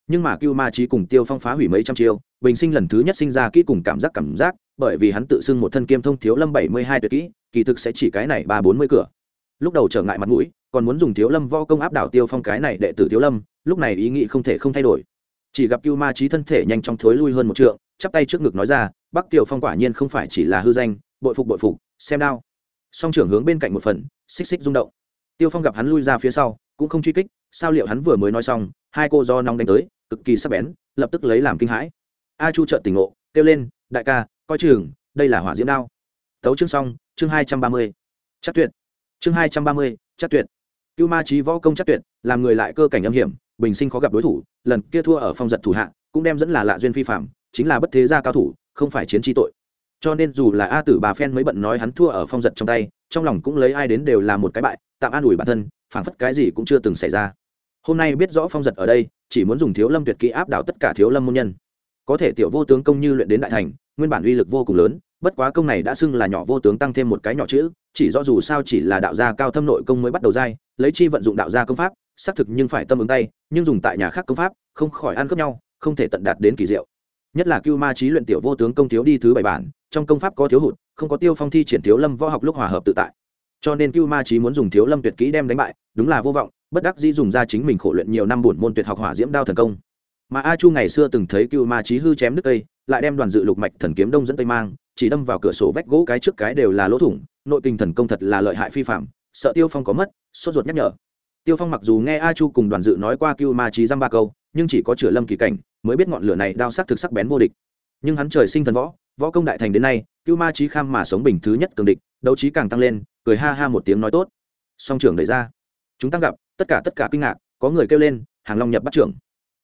Nhưng mà cưu ma trí cùng tiêu phong phá hủy mấy trăm chiêu, bình sinh lần thứ nhất sinh ra kỹ cùng cảm giác cảm giác, bởi vì hắn tự xưng một thân kiêm thông thiếu lâm bảy mươi hai tuyệt kỹ, kỳ thực sẽ chỉ cái này ba bốn mươi cửa. Lúc đầu trở ngại mặt mũi, còn muốn dùng thiếu lâm vo công áp đảo tiêu phong cái này đệ tử thiếu lâm, lúc này ý nghĩ không thể không thay đổi chỉ gặp cưu ma trí thân thể nhanh chóng thối lui hơn một trượng, chắp tay trước ngực nói ra, bắc kiều phong quả nhiên không phải chỉ là hư danh, bội phục bội phục, xem đao. Song trưởng hướng bên cạnh một phần, xích xích rung động. Tiêu phong gặp hắn lui ra phía sau, cũng không truy kích, sao liệu hắn vừa mới nói xong, hai cô do nóng đánh tới, cực kỳ sắc bén, lập tức lấy làm kinh hãi. A chu trợn tỉnh ngộ, kêu lên, đại ca, coi chừng, đây là hỏa diễm đao. Tấu chương xong, chương hai trăm ba mươi. Chắc tuyệt. Chương hai trăm ba mươi, chắc tuyệt cưu ma trí võ công chắc tuyệt, làm người lại cơ cảnh âm hiểm, bình sinh khó gặp đối thủ, lần kia thua ở phong giật thủ hạ, cũng đem dẫn là lạ duyên phi phạm, chính là bất thế gia cao thủ, không phải chiến tri tội. Cho nên dù là a tử bà phen mới bận nói hắn thua ở phong giật trong tay, trong lòng cũng lấy ai đến đều là một cái bại, tạm an ủi bản thân phảng phất cái gì cũng chưa từng xảy ra. Hôm nay biết rõ phong giật ở đây, chỉ muốn dùng thiếu lâm tuyệt kỹ áp đảo tất cả thiếu lâm môn nhân. Có thể tiểu vô tướng công như luyện đến đại thành, nguyên bản uy lực vô cùng lớn bất quá công này đã xưng là nhỏ vô tướng tăng thêm một cái nhỏ chữ chỉ do dù sao chỉ là đạo gia cao thâm nội công mới bắt đầu dai lấy chi vận dụng đạo gia công pháp xác thực nhưng phải tâm ứng tay nhưng dùng tại nhà khác công pháp không khỏi ăn khớp nhau không thể tận đạt đến kỳ diệu. Nhất là cưu ma trí luyện tiểu vô tướng công thiếu đi thứ bảy bản trong công pháp có thiếu hụt không có tiêu phong thi triển thiếu lâm võ học lúc hòa hợp tự tại. Cho nên cưu ma trí muốn dùng thiếu lâm tuyệt kỹ đem đánh bại đúng là vô vọng bất đắc dĩ dùng ra chính mình khổ luyện nhiều năm buồn môn tuyệt học hỏa diễm đao thần công. Mà a chu ngày xưa từng thấy cưu ma trí hư chém nước tây, lại đem đoàn dự lục mạch thần kiếm đông dẫn tây mang chỉ đâm vào cửa sổ vách gỗ cái trước cái đều là lỗ thủng, nội kinh thần công thật là lợi hại phi phạm, sợ tiêu phong có mất, sốt ruột nhắc nhở. Tiêu phong mặc dù nghe a chu cùng đoàn dự nói qua cưu ma trí dăm ba câu, nhưng chỉ có chửa lâm kỳ cảnh, mới biết ngọn lửa này đao sắc thực sắc bén vô địch. Nhưng hắn trời sinh thần võ võ công đại thành đến nay cưu ma trí kham mà sống bình thứ nhất cường địch, đấu trí càng tăng lên, cười ha ha một tiếng nói tốt. Song trưởng đẩy ra. Chúng tăng gặp, tất cả tất cả kinh ngạc, có người kêu lên, hàng long nhập bắt trưởng.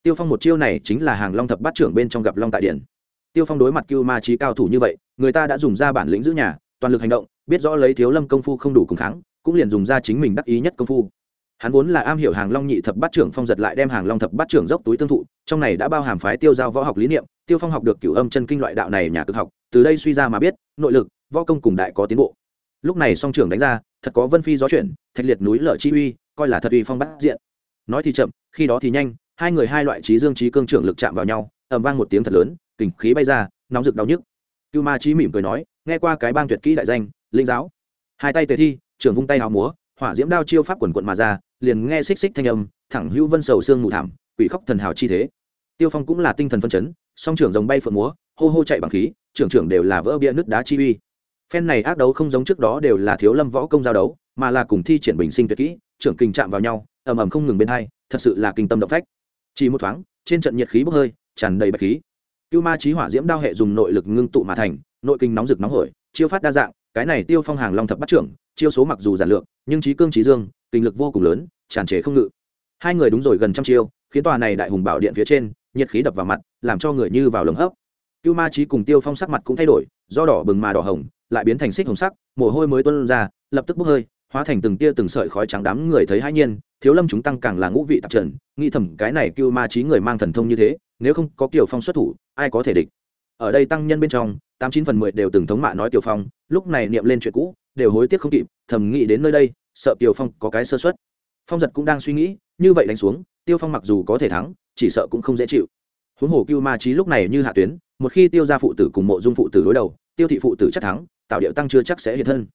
Tiêu phong một chiêu này chính là hàng long thập bắt trưởng bên trong gặp long tại điện. Tiêu phong đối mặt cưu ma trí cao thủ như vậy người ta đã dùng ra bản lĩnh giữ nhà, toàn lực hành động, biết rõ lấy thiếu lâm công phu không đủ cùng kháng, cũng liền dùng ra chính mình đắc ý nhất công phu. Hắn vốn là am hiểu hàng long nhị thập bát trưởng phong giật lại đem hàng long thập bát trưởng dốc túi tương thụ, trong này đã bao hàm phái tiêu giao võ học lý niệm, tiêu phong học được cửu âm chân kinh loại đạo này nhà cực học, từ đây suy ra mà biết, nội lực, võ công cùng đại có tiến bộ. Lúc này song trưởng đánh ra, thật có vân phi gió chuyển, thạch liệt núi lở chi uy, coi là thật uy phong bát diện. Nói thì chậm, khi đó thì nhanh, hai người hai loại trí dương trí cương trưởng lực chạm vào nhau, ầm vang một tiếng thật lớn, kình khí bay ra, nóng rực đau nhức cưu ma trí mỉm cười nói, nghe qua cái bang tuyệt kỹ đại danh, linh giáo. Hai tay tề thi, trưởng vung tay hào múa, hỏa diễm đao chiêu pháp quần quận mà ra, liền nghe xích xích thanh âm, thẳng hữu vân sầu xương mù thảm, quỷ khóc thần hào chi thế. Tiêu phong cũng là tinh thần phân chấn, song trưởng rồng bay phượng múa, hô hô chạy bằng khí, trưởng trưởng đều là vỡ bia nước đá chi uy. Phen này ác đấu không giống trước đó đều là thiếu lâm võ công giao đấu, mà là cùng thi triển bình sinh tuyệt kỹ, trưởng kình chạm vào nhau, ầm ầm không ngừng bên hai, thật sự là kinh tâm động phách. Chỉ một thoáng, trên trận nhiệt khí bốc hơi, tràn đầy bạch khí cưu ma trí hỏa diễm đao hệ dùng nội lực ngưng tụ mà thành, nội kinh nóng rực nóng hổi, chiêu phát đa dạng, cái này tiêu phong hàng long thập bắt trưởng, chiêu số mặc dù giản lược, nhưng trí cương trí dương, kinh lực vô cùng lớn, tràn trề không ngự. Hai người đúng rồi gần trăm chiêu, khiến tòa này đại hùng bảo điện phía trên, nhiệt khí đập vào mặt, làm cho người như vào lồng hấp. Cưu ma trí cùng tiêu phong sắc mặt cũng thay đổi, do đỏ bừng mà đỏ hồng, lại biến thành xích hồng sắc, mồ hôi mới tuân ra, lập tức bốc hơi, hóa thành từng tia từng sợi khói trắng đám người thấy hãi nhiên, thiếu lâm chúng tăng càng là ngũ vị tạp trần, nghĩ thầm cái này cưu ma trí người mang thần thông như thế nếu không có kiều phong xuất thủ, ai có thể địch? Ở đây tăng nhân bên trong, tám chín phần mười đều từng thống mạ nói kiều phong, lúc này niệm lên chuyện cũ, đều hối tiếc không kịp, thầm nghĩ đến nơi đây, sợ kiều phong có cái sơ suất. Phong giật cũng đang suy nghĩ, như vậy đánh xuống, tiêu phong mặc dù có thể thắng, chỉ sợ cũng không dễ chịu. Huống hồ cưu ma trí lúc này như hạ tuyến, một khi tiêu gia phụ tử cùng mộ dung phụ tử đối đầu, tiêu thị phụ tử chắc thắng tạo điệu tăng chưa chắc sẽ hiện thân.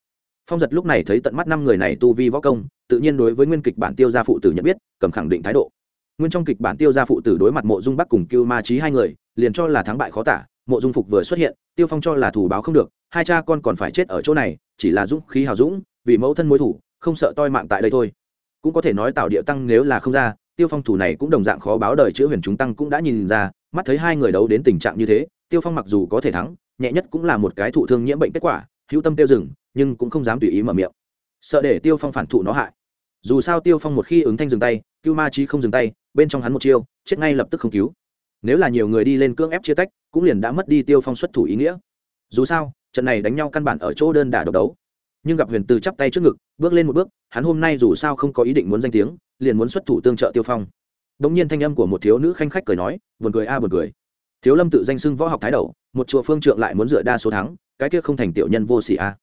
Phong giật lúc này thấy tận mắt năm người này tu vi võ công, tự nhiên đối với nguyên kịch bản tiêu gia phụ tử nhận biết, cầm khẳng định thái độ nguyên trong kịch bản tiêu gia phụ tử đối mặt mộ dung bắc cùng cưu ma trí hai người, liền cho là thắng bại khó tả, mộ dung phục vừa xuất hiện, tiêu phong cho là thủ báo không được, hai cha con còn phải chết ở chỗ này, chỉ là dũng khí hào dũng, vì mẫu thân mối thủ, không sợ toi mạng tại đây thôi. Cũng có thể nói tạo địa tăng nếu là không ra, tiêu phong thủ này cũng đồng dạng khó báo đời chữ huyền chúng tăng cũng đã nhìn ra, mắt thấy hai người đấu đến tình trạng như thế, tiêu phong mặc dù có thể thắng, nhẹ nhất cũng là một cái thụ thương nhiễm bệnh kết quả, hữu tâm tiêu rừng nhưng cũng không dám tùy ý mở miệng. Sợ để tiêu phong phản thụ nó hại. Dù sao tiêu phong một khi ứng thanh dừng tay cưu ma trí không dừng tay, bên trong hắn một chiêu, chết ngay lập tức không cứu. Nếu là nhiều người đi lên cưỡng ép chia tách, cũng liền đã mất đi tiêu phong xuất thủ ý nghĩa. Dù sao, trận này đánh nhau căn bản ở chỗ đơn đả độc đấu. Nhưng gặp huyền từ chắp tay trước ngực, bước lên một bước, hắn hôm nay dù sao không có ý định muốn danh tiếng, liền muốn xuất thủ tương trợ tiêu phong. Đ ỗ n g nhiên thanh âm của một thiếu nữ khanh khách cười nói, buồn cười a, buồn cười. Thiếu lâm tự danh xưng võ học thái đầu, một chùa phương trượng lại muốn dựa đa số thắng, cái kia không thành tiểu nhân vô s ỉ a.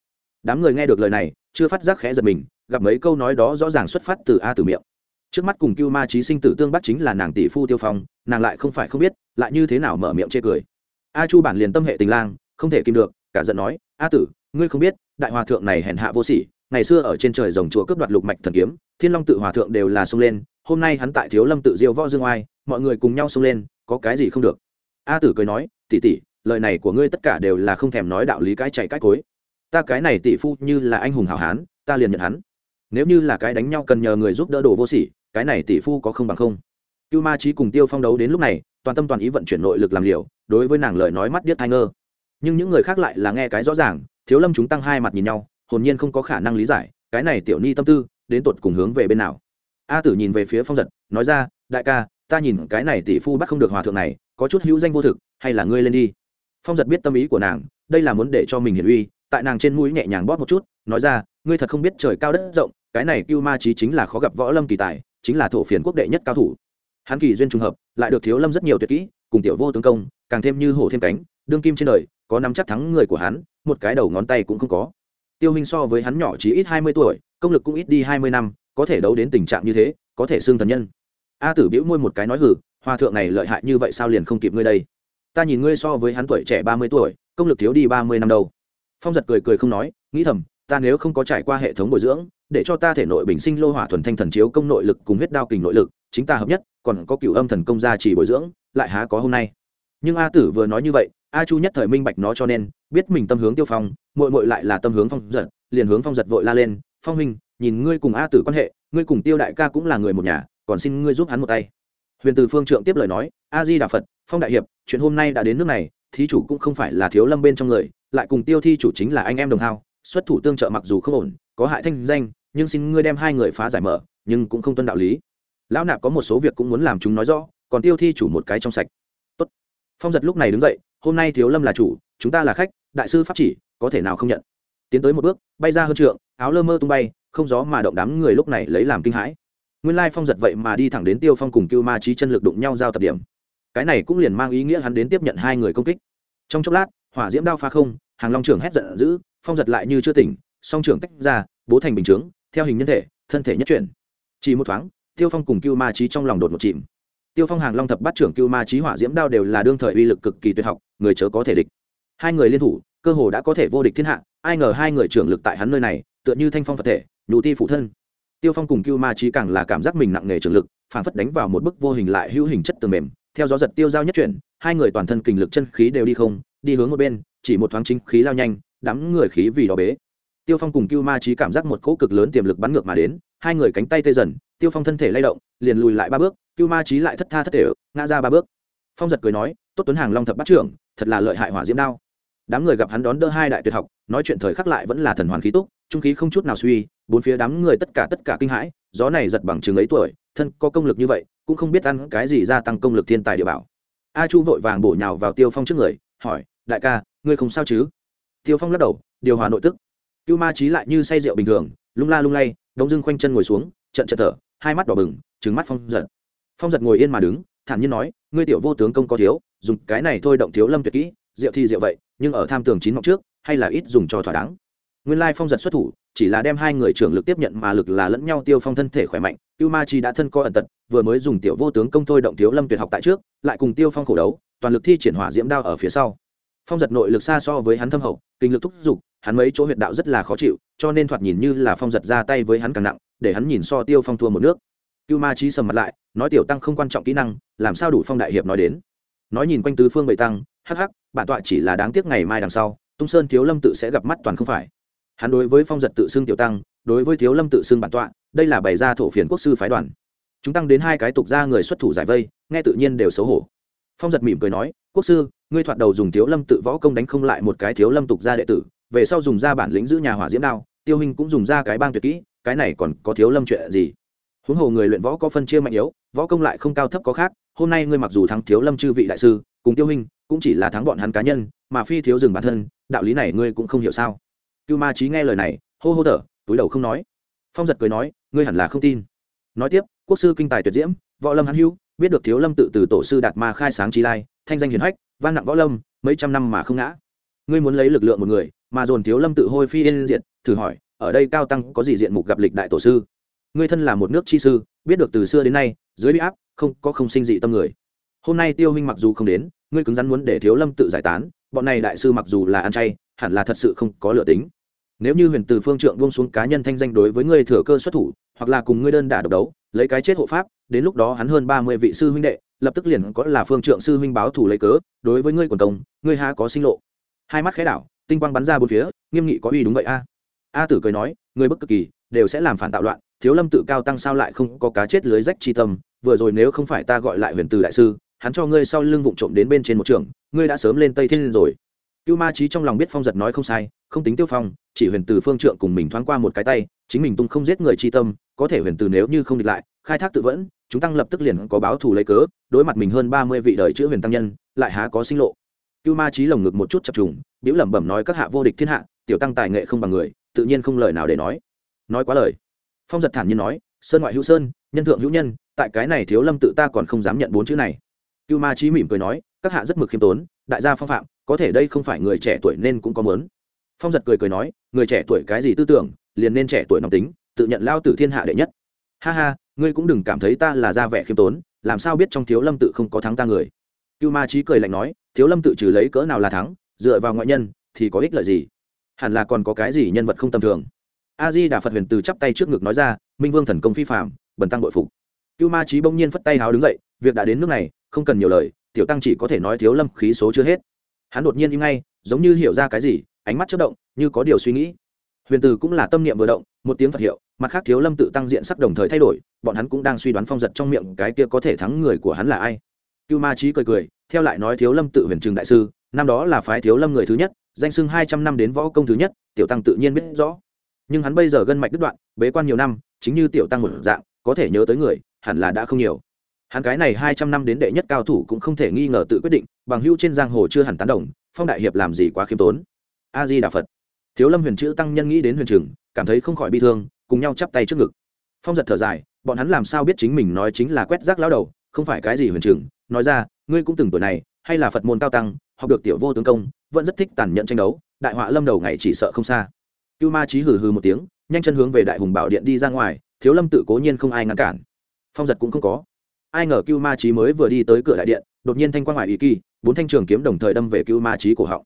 Đám người nghe được lời này, chưa phát giác khẽ giật mình, gặp mấy câu nói đó rõ ràng xuất phát từ a từ miệng trước mắt cùng cưu ma trí sinh tử tương bắt chính là nàng tỷ phu tiêu phong, nàng lại không phải không biết, lại như thế nào mở miệng chê cười. A chu bản liền tâm hệ tình lang, không thể kìm được, cả giận nói, a tử, ngươi không biết, đại hòa thượng này hèn hạ vô sỉ, ngày xưa ở trên trời rồng chùa cướp đoạt lục mạch thần kiếm, thiên long tự hòa thượng đều là xông lên, hôm nay hắn tại thiếu lâm tự diêu võ dương oai, mọi người cùng nhau xông lên, có cái gì không được? A tử cười nói tỉ tỉ lời này của ngươi tất cả đều là không thèm nói đạo lý cái chạy cái cối. Ta cái này tỷ phu như là anh hùng hảo hán, ta liền nhận hắn nếu như là cái đánh nhau cần nhờ người giúp đỡ đồ vô sỉ, cái này tỷ phu có không bằng không. Cưu ma trí cùng tiêu phong đấu đến lúc này, toàn tâm toàn ý vận chuyển nội lực làm liều, đối với nàng lời nói mắt điếc thai ngơ. Nhưng những người khác lại là nghe cái rõ ràng, thiếu lâm chúng tăng hai mặt nhìn nhau, hồn nhiên không có khả năng lý giải, cái này tiểu ni tâm tư, đến tột cùng hướng về bên nào. A tử nhìn về phía phong giật, nói ra, đại ca, ta nhìn cái này tỷ phu bắt không được hòa thượng này, có chút hữu danh vô thực, hay là ngươi lên đi? Phong giật biết tâm ý của nàng, đây là muốn để cho mình hiển uy, tại nàng trên mũi nhẹ nhàng bóp một chút, nói ra, ngươi thật không biết trời cao đất rộng cái này cưu ma trí chính là khó gặp võ lâm kỳ tài, chính là thổ phiền quốc đệ nhất cao thủ. Hắn kỳ duyên trùng hợp, lại được thiếu lâm rất nhiều tuyệt kỹ, cùng tiểu vô tướng công, càng thêm như hổ thêm cánh, đương kim trên đời, có nắm chắc thắng người của hắn, một cái đầu ngón tay cũng không có. Tiêu hình so với hắn nhỏ chỉ ít hai mươi tuổi, công lực cũng ít đi hai mươi năm, có thể đấu đến tình trạng như thế, có thể xương thần nhân. A tử biễu môi một cái nói hử hòa thượng này lợi hại như vậy sao liền không kịp ngươi đây? Ta nhìn ngươi so với hắn tuổi trẻ ba mươi tuổi, công lực thiếu đi ba mươi năm đâu. Phong giật cười cười không nói, nghĩ thầm ta nếu không có trải qua hệ thống bồi dưỡng, để cho ta thể nội bình sinh lô hỏa thuần thanh thần chiếu công nội lực cùng huyết đao kình nội lực, chính ta hợp nhất, còn có cựu âm thần công gia chỉ bồi dưỡng, lại há có hôm nay. Nhưng a tử vừa nói như vậy, a chu nhất thời minh bạch nó cho nên, biết mình tâm hướng tiêu phong mội mội lại là tâm hướng phong giật, liền hướng phong giật vội la lên, phong huynh, nhìn ngươi cùng a tử quan hệ, ngươi cùng tiêu đại ca cũng là người một nhà, còn xin ngươi giúp hắn một tay. Huyền từ phương trượng tiếp lời nói, a di đà phật, phong đại hiệp, chuyện hôm nay đã đến nước này, thí chủ cũng không phải là thiếu lâm bên trong người, lại cùng tiêu thi chủ chính là anh em đồng hao xuất thủ tương trợ mặc dù không ổn, có hại thanh danh, nhưng xin ngươi đem hai người phá giải mở, nhưng cũng không tuân đạo lý. Lão nạp có một số việc cũng muốn làm chúng nói rõ, còn tiêu thi chủ một cái trong sạch. Tốt. phong giật lúc này đứng dậy, hôm nay thiếu lâm là chủ, chúng ta là khách, đại sư pháp chỉ, có thể nào không nhận? Tiến tới một bước, bay ra hơn trượng, áo lơ mơ tung bay, không gió mà động đám người lúc này lấy làm kinh hãi. Nguyên lai phong giật vậy mà đi thẳng đến tiêu phong cùng cưu ma trí chân lực đụng nhau giao tập điểm. Cái này cũng liền mang ý nghĩa hắn đến tiếp nhận hai người công kích. Trong chốc lát, hỏa diễm đao pha không, hàng long trưởng hét giận dữ phong giật lại như chưa tỉnh, song trưởng tách ra, bố thành bình chướng, theo hình nhân thể, thân thể nhất chuyển. Chỉ một thoáng, tiêu phong cùng cưu ma trí trong lòng đột một chìm. Tiêu phong hàng long thập bát trưởng cưu ma trí hỏa diễm đao đều là đương thời uy lực cực kỳ tuyệt học, người chớ có thể địch. Hai người liên thủ, cơ hồ đã có thể vô địch thiên hạ, ai ngờ hai người trưởng lực tại hắn nơi này, tựa như thanh phong phật thể nhụ ti phụ thân. Tiêu phong cùng cưu ma trí càng là cảm giác mình nặng nề trưởng lực phản phất đánh vào một bức vô hình lại hữu hình chất tường mềm, theo gió giật tiêu giao nhất chuyển, hai người toàn thân kình lực chân khí đều đi không, đi hướng một bên, chỉ một thoáng chính khí lao nhanh đám người khí vì đó bế. Tiêu phong cùng cưu ma trí cảm giác một cỗ cực lớn tiềm lực bắn ngược mà đến, hai người cánh tay tê dần, tiêu phong thân thể lay động, liền lùi lại ba bước, cưu ma trí lại thất tha thất thể, ngã ra ba bước. Phong giật cười nói, tốt tuấn hàng long thập bắt trưởng, thật là lợi hại hỏa diễm đao. Đám người gặp hắn đón đỡ hai đại tuyệt học, nói chuyện thời khắc lại vẫn là thần hoàn khí túc, trung khí không chút nào suy, bốn phía đám người tất cả tất cả kinh hãi, gió này giật bằng chừng ấy tuổi, thân có công lực như vậy, cũng không biết ăn cái gì gia tăng công lực thiên tài địa bảo. A chu vội vàng bổ nhào vào tiêu phong trước người, hỏi, đại ca, ngươi không sao chứ? Tiêu phong lắc đầu, điều hòa nội tức. Cưu ma trí lại như say rượu bình thường, lung la lung lay đống dưng khoanh chân ngồi xuống, trận trận thở, hai mắt đỏ bừng trứng mắt phong giật. Phong giật ngồi yên mà đứng, thản nhiên nói, ngươi tiểu vô tướng công có thiếu, dùng cái này thôi động thiếu lâm tuyệt kỹ, rượu thì rượu vậy, nhưng ở tham tường chín mọc trước, hay là ít dùng cho thỏa đáng. Nguyên lai phong giật xuất thủ, chỉ là đem hai người trưởng lực tiếp nhận mà lực là lẫn nhau tiêu phong thân thể khỏe mạnh, cưu ma chi đã thân co ẩn tật, vừa mới dùng tiểu vô tướng công thôi động thiếu lâm tuyệt học tại trước, lại cùng tiêu phong khổ đấu, toàn lực thi triển hỏa diễm đao ở phía sau phong giật nội lực xa so với hắn thâm hậu, kinh lực thúc giục, hắn mấy chỗ huyệt đạo rất là khó chịu, cho nên thoạt nhìn như là phong giật ra tay với hắn càng nặng, để hắn nhìn so tiêu phong thua một nước. Cưu ma trí sầm mặt lại, nói tiểu tăng không quan trọng kỹ năng, làm sao đủ phong đại hiệp nói đến. Nói nhìn quanh tứ phương bầy tăng, hắc hắc, bản tọa chỉ là đáng tiếc ngày mai đằng sau, tung sơn thiếu lâm tự sẽ gặp mắt toàn không phải. Hắn đối với phong giật tự xưng tiểu tăng, đối với thiếu lâm tự xưng bản tọa, đây là bày ra thổ phiền quốc sư phái đoàn. Chúng tăng đến hai cái tục ra người xuất thủ giải vây, nghe tự nhiên đều xấu hổ. Phong giật mỉm cười nói, quốc sư ngươi thoạt đầu dùng thiếu lâm tự võ công đánh không lại một cái thiếu lâm tục gia đệ tử, về sau dùng ra bản lĩnh giữ nhà hỏa diễm đao, tiêu hình cũng dùng ra cái bang tuyệt kỹ, cái này còn có thiếu lâm chuyện gì? Huống hồ người luyện võ có phân chia mạnh yếu, võ công lại không cao thấp có khác, hôm nay ngươi mặc dù thắng thiếu lâm chư vị đại sư, cùng tiêu hình, cũng chỉ là thắng bọn hắn cá nhân, mà phi thiếu dừng bản thân, đạo lý này ngươi cũng không hiểu sao? Cưu ma trí nghe lời này, hô hô thở, túi đầu không nói. Phong giật cười nói, ngươi hẳn là không tin. Nói tiếp, quốc sư kinh tài tuyệt diễm, võ lâm hắn hữu, biết được thiếu lâm tự từ tổ sư đạt ma khai sáng trí lai, thanh danh hiền hách van nặng võ lâm, mấy trăm năm mà không ngã. Ngươi muốn lấy lực lượng một người, mà dồn thiếu lâm tự hôi phi yên diện thử hỏi, ở đây cao tăng có gì diện mục gặp lịch đại tổ sư? Ngươi thân là một nước chi sư, biết được từ xưa đến nay, dưới bị áp, không, có không sinh dị tâm người. Hôm nay tiêu huynh mặc dù không đến, ngươi cứng rắn muốn để thiếu lâm tự giải tán, bọn này đại sư mặc dù là ăn chay, hẳn là thật sự không có lựa tính. Nếu như huyền từ phương trượng buông xuống cá nhân thanh danh đối với ngươi thừa cơ xuất thủ hoặc là cùng ngươi đơn đả độc đấu, lấy cái chết hộ pháp, đến lúc đó hắn hơn ba mươi vị sư huynh đệ, lập tức liền có là phương trượng sư huynh báo thủ lấy cớ, đối với ngươi quần công, ngươi ha có sinh lộ. Hai mắt khẽ đảo, tinh quang bắn ra bốn phía, nghiêm nghị có uy đúng vậy a. A tử cười nói ngươi bức cực kỳ, đều sẽ làm phản tạo loạn, thiếu lâm tự cao tăng sao lại không có cá chết lưới rách chi tâm, vừa rồi nếu không phải ta gọi lại huyền từ đại sư, hắn cho ngươi sau lưng vụng trộm đến bên trên một trường, ngươi đã sớm lên tây thiên rồi. Cưu ma trí trong lòng biết phong giật nói không sai, không tính tiêu phong, chỉ huyền từ phương trượng cùng mình thoáng qua một cái tay, chính mình tung không giết người chi tâm có thể huyền từ nếu như không địch lại, khai thác tự vẫn, chúng tăng lập tức liền có báo thù lấy cớ, đối mặt mình hơn ba mươi vị đời chữ huyền tăng nhân, lại há có sinh lộ. Cưu ma trí lồng ngực một chút chập trùng biểu lẩm bẩm nói các hạ vô địch thiên hạ, tiểu tăng tài nghệ không bằng người, tự nhiên không lời nào để nói. Nói quá lời. Phong giật thản nhiên nói, sơn ngoại hữu sơn, nhân thượng hữu nhân, tại cái này thiếu lâm tự ta còn không dám nhận bốn chữ này. Cưu ma trí mỉm cười nói, các hạ rất mực khiêm tốn, đại gia phong phạm, có thể đây không phải người trẻ tuổi nên cũng có mớn phong giật cười cười nói, người trẻ tuổi cái gì tư tưởng, liền nên trẻ tuổi nóng tính tự nhận lao tử thiên hạ đệ nhất. Ha ha, ngươi cũng đừng cảm thấy ta là ra vẻ khiêm tốn, làm sao biết trong thiếu lâm tự không có thắng ta người? Cưu ma trí cười lạnh nói, thiếu lâm tự trừ lấy cỡ nào là thắng, dựa vào ngoại nhân, thì có ích lợi gì? Hẳn là còn có cái gì nhân vật không tầm thường? A di đà phật huyền từ chắp tay trước ngực nói ra, minh vương thần công phi phạm bần tăng bội phục. Cưu ma trí bỗng nhiên phất tay háo đứng dậy, việc đã đến nước này, không cần nhiều lời, tiểu tăng chỉ có thể nói thiếu lâm khí số chưa hết. Hắn đột nhiên im ngay, giống như hiểu ra cái gì, ánh mắt chất động, như có điều suy nghĩ. Huyền từ cũng là tâm niệm vừa động, một tiếng phật hiệu mặt khác thiếu lâm tự tăng diện sắc đồng thời thay đổi, bọn hắn cũng đang suy đoán phong giật trong miệng cái kia có thể thắng người của hắn là ai. Cưu ma trí cười cười, theo lại nói thiếu lâm tự huyền trường đại sư, năm đó là phái thiếu lâm người thứ nhất, danh sưng hai trăm năm đến võ công thứ nhất, tiểu tăng tự nhiên biết rõ. Nhưng hắn bây giờ gân mạch đứt đoạn, bế quan nhiều năm, chính như tiểu tăng một dạng, có thể nhớ tới người, hẳn là đã không nhiều. Hắn cái này hai trăm năm đến đệ nhất cao thủ cũng không thể nghi ngờ tự quyết định, bằng hưu trên giang hồ chưa hẳn tán đồng, phong đại hiệp làm gì quá khiêm tốn. A di đà phật. Thiếu lâm huyền chữ tăng nhân nghĩ đến huyền trường, cảm thấy không khỏi bi thương cùng nhau chắp tay trước ngực. Phong giật thở dài, bọn hắn làm sao biết chính mình nói chính là quét rác lao đầu, không phải cái gì huyền trường nói ra, ngươi cũng từng tuổi này, hay là phật môn cao tăng, học được tiểu vô tướng công, vẫn rất thích tàn nhẫn tranh đấu, đại họa lâm đầu ngày chỉ sợ không xa. Cưu ma trí hừ hừ một tiếng, nhanh chân hướng về đại hùng bảo điện đi ra ngoài, thiếu lâm tự cố nhiên không ai ngăn cản. Phong giật cũng không có. Ai ngờ cưu ma trí mới vừa đi tới cửa đại điện, đột nhiên thanh quan ngoại ý kỳ, bốn thanh trường kiếm đồng thời đâm về cưu ma trí cổ họng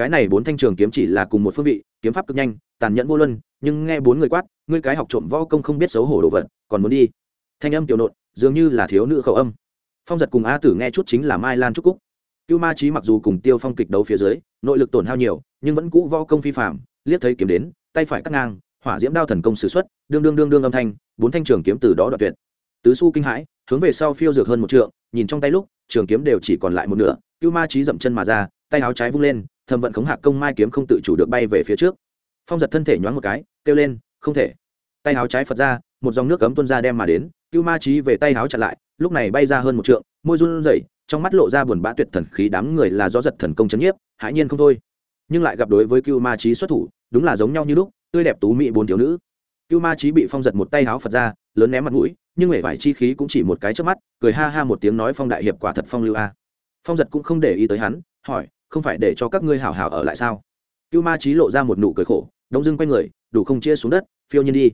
cái này bốn thanh trường kiếm chỉ là cùng một phương vị, kiếm pháp cực nhanh, tàn nhẫn vô luân, nhưng nghe bốn người quát, ngươi cái học trộm võ công không biết xấu hổ đồ vật, còn muốn đi. Thanh âm tiểu nộn, dường như là thiếu nữ khẩu âm. Phong giật cùng a tử nghe chút chính là mai lan trúc cúc. Cưu ma trí mặc dù cùng tiêu phong kịch đấu phía dưới, nội lực tổn hao nhiều, nhưng vẫn cũ võ công phi phạm liếc thấy kiếm đến, tay phải cắt ngang, hỏa diễm đao thần công s ử x u ấ t đương đương đương đương âm thanh, bốn thanh trường kiếm từ đó đoạn tuyệt. Tứ su kinh hãi, hướng về sau phiêu dược hơn một trượng, nhìn trong tay lúc, trường kiếm đều chỉ còn lại một nửa, cưu ma trí dậm chân mà ra, tay áo trái vung lên thẩm vận khống hạ công mai kiếm không tự chủ được bay về phía trước. Phong giật thân thể nhoáng một cái, kêu lên, không thể. Tay áo trái phật ra, một dòng nước cấm tuân ra đem mà đến, cưu ma trí về tay áo chặn lại, lúc này bay ra hơn một trượng, môi run rẩy, trong mắt lộ ra buồn bã tuyệt thần khí đám người là do giật thần công chấn nhiếp, hãi nhiên không thôi. Nhưng lại gặp đối với cưu ma trí xuất thủ, đúng là giống nhau như lúc, tươi đẹp tú mỹ bốn thiếu nữ. Cưu ma trí bị phong giật một tay áo phật ra, lớn ném mặt mũi, nhưng hể vải chi khí cũng chỉ một cái trước mắt, cười ha ha một tiếng nói phong đại hiệp quả thật phong lưu a. Phong giật cũng không để ý tới hắn, hỏi không phải để cho các ngươi hảo hảo ở lại sao? Cưu ma trí lộ ra một nụ cười khổ, đông dưng quay người, đủ không chia xuống đất, phiêu nhiên đi.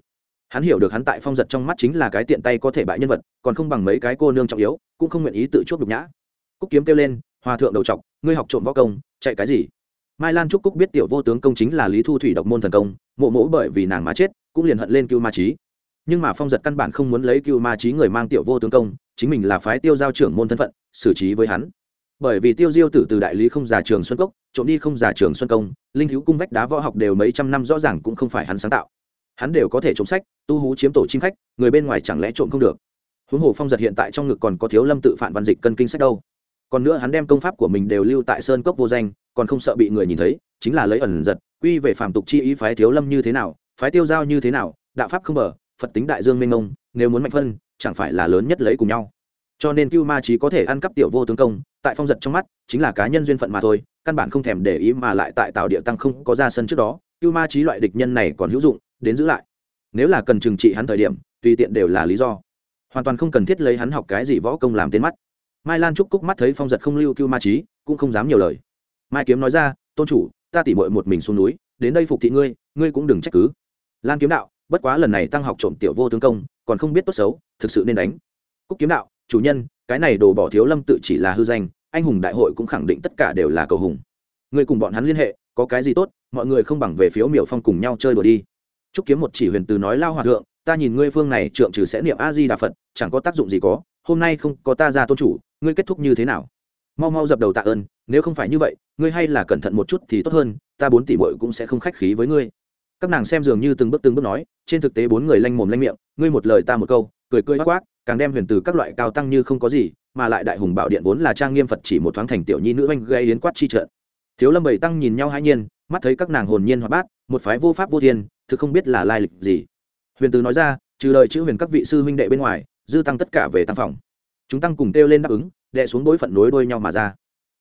Hắn hiểu được hắn tại phong giật trong mắt chính là cái tiện tay có thể bại nhân vật, còn không bằng mấy cái cô nương trọng yếu, cũng không nguyện ý tự chuốc nhục nhã. Cúc kiếm kêu lên, hòa thượng đầu trọc ngươi học trộm võ công, chạy cái gì? Mai lan trúc cúc biết tiểu vô tướng công chính là lý thu thủy độc môn thần công, mộ mỗ bởi vì nàng má chết, cũng liền hận lên cưu ma trí nhưng mà phong giật căn bản không muốn lấy cưu ma trí người mang tiểu vô tướng công, chính mình là phái tiêu giao trưởng môn thân phận, xử trí với hắn bởi vì tiêu diêu tử từ đại lý không già trường xuân cốc, trộm đi không già trường xuân công, linh hữu cung vách đá võ học đều mấy trăm năm rõ ràng cũng không phải hắn sáng tạo. Hắn đều có thể trộm sách, tu hú chiếm tổ chim khách, người bên ngoài chẳng lẽ trộm không được. Huống hồ phong giật hiện tại trong ngực còn có thiếu lâm tự phản văn dịch cân kinh sách đâu. Còn nữa hắn đem công pháp của mình đều lưu tại sơn cốc vô danh, còn không sợ bị người nhìn thấy, chính là lấy ẩn giật, quy về phạm tục chi ý phái thiếu lâm như thế nào, phái tiêu giao như thế nào, đạo pháp không mở phật tính đại dương mênh mông, nếu muốn mạnh phân, chẳng phải là lớn nhất lấy cùng nhau cho nên cưu ma trí có thể ăn cắp tiểu vô tướng công, tại phong giật trong mắt, chính là cá nhân duyên phận mà thôi, căn bản không thèm để ý mà lại tại tạo địa tăng không có ra sân trước đó, cưu ma trí loại địch nhân này còn hữu dụng, đến giữ lại. Nếu là cần trừng trị hắn thời điểm, tùy tiện đều là lý do. Hoàn toàn không cần thiết lấy hắn học cái gì võ công làm tên mắt. Mai lan trúc cúc mắt thấy phong giật không lưu cưu ma trí cũng không dám nhiều lời. Mai kiếm nói ra, tôn chủ, ta tỉ mội một mình xuống núi, đến đây phục thị ngươi ngươi cũng đừng trách cứ. Lan kiếm đạo, bất quá lần này tăng học trộm tiểu vô tướng công, còn không biết tốt xấu, thực sự nên đánh. Cúc kiếm đạo chủ nhân, cái này đồ bỏ thiếu lâm tự chỉ là hư danh, anh hùng đại hội cũng khẳng định tất cả đều là cầu hùng. Người cùng bọn hắn liên hệ, có cái gì tốt, mọi người không bằng về phiếu miểu phong cùng nhau chơi đùa đi. Chúc kiếm một chỉ huyền từ nói lao hòa thượng, ta nhìn ngươi phương này trượng trừ sẽ niệm a di đà phật, chẳng có tác dụng gì có, hôm nay không có ta ra tôn chủ, ngươi kết thúc như thế nào? Mau mau dập đầu tạ ơn, nếu không phải như vậy, ngươi hay là cẩn thận một chút thì tốt hơn, ta bốn tỷ bội cũng sẽ không khách khí với ngươi. Các nàng xem dường như từng bước từng bước nói, trên thực tế bốn người lanh mồm lanh miệng, ngươi một lời ta một câu, cười cười quát càng đem huyền từ các loại cao tăng như không có gì, mà lại đại hùng bảo điện vốn là trang nghiêm phật chỉ một thoáng thành tiểu nhi nữ anh gây yến quát chi trợ thiếu lâm bảy tăng nhìn nhau hai nhiên, mắt thấy các nàng hồn nhiên hoạt bát, một phái vô pháp vô thiên, thực không biết là lai lịch gì. Huyền từ nói ra, trừ lời chữ huyền các vị sư huynh đệ bên ngoài, dư tăng tất cả về tăng phòng. Chúng tăng cùng kêu lên đáp ứng, đệ xuống bối phận nối đuôi nhau mà ra.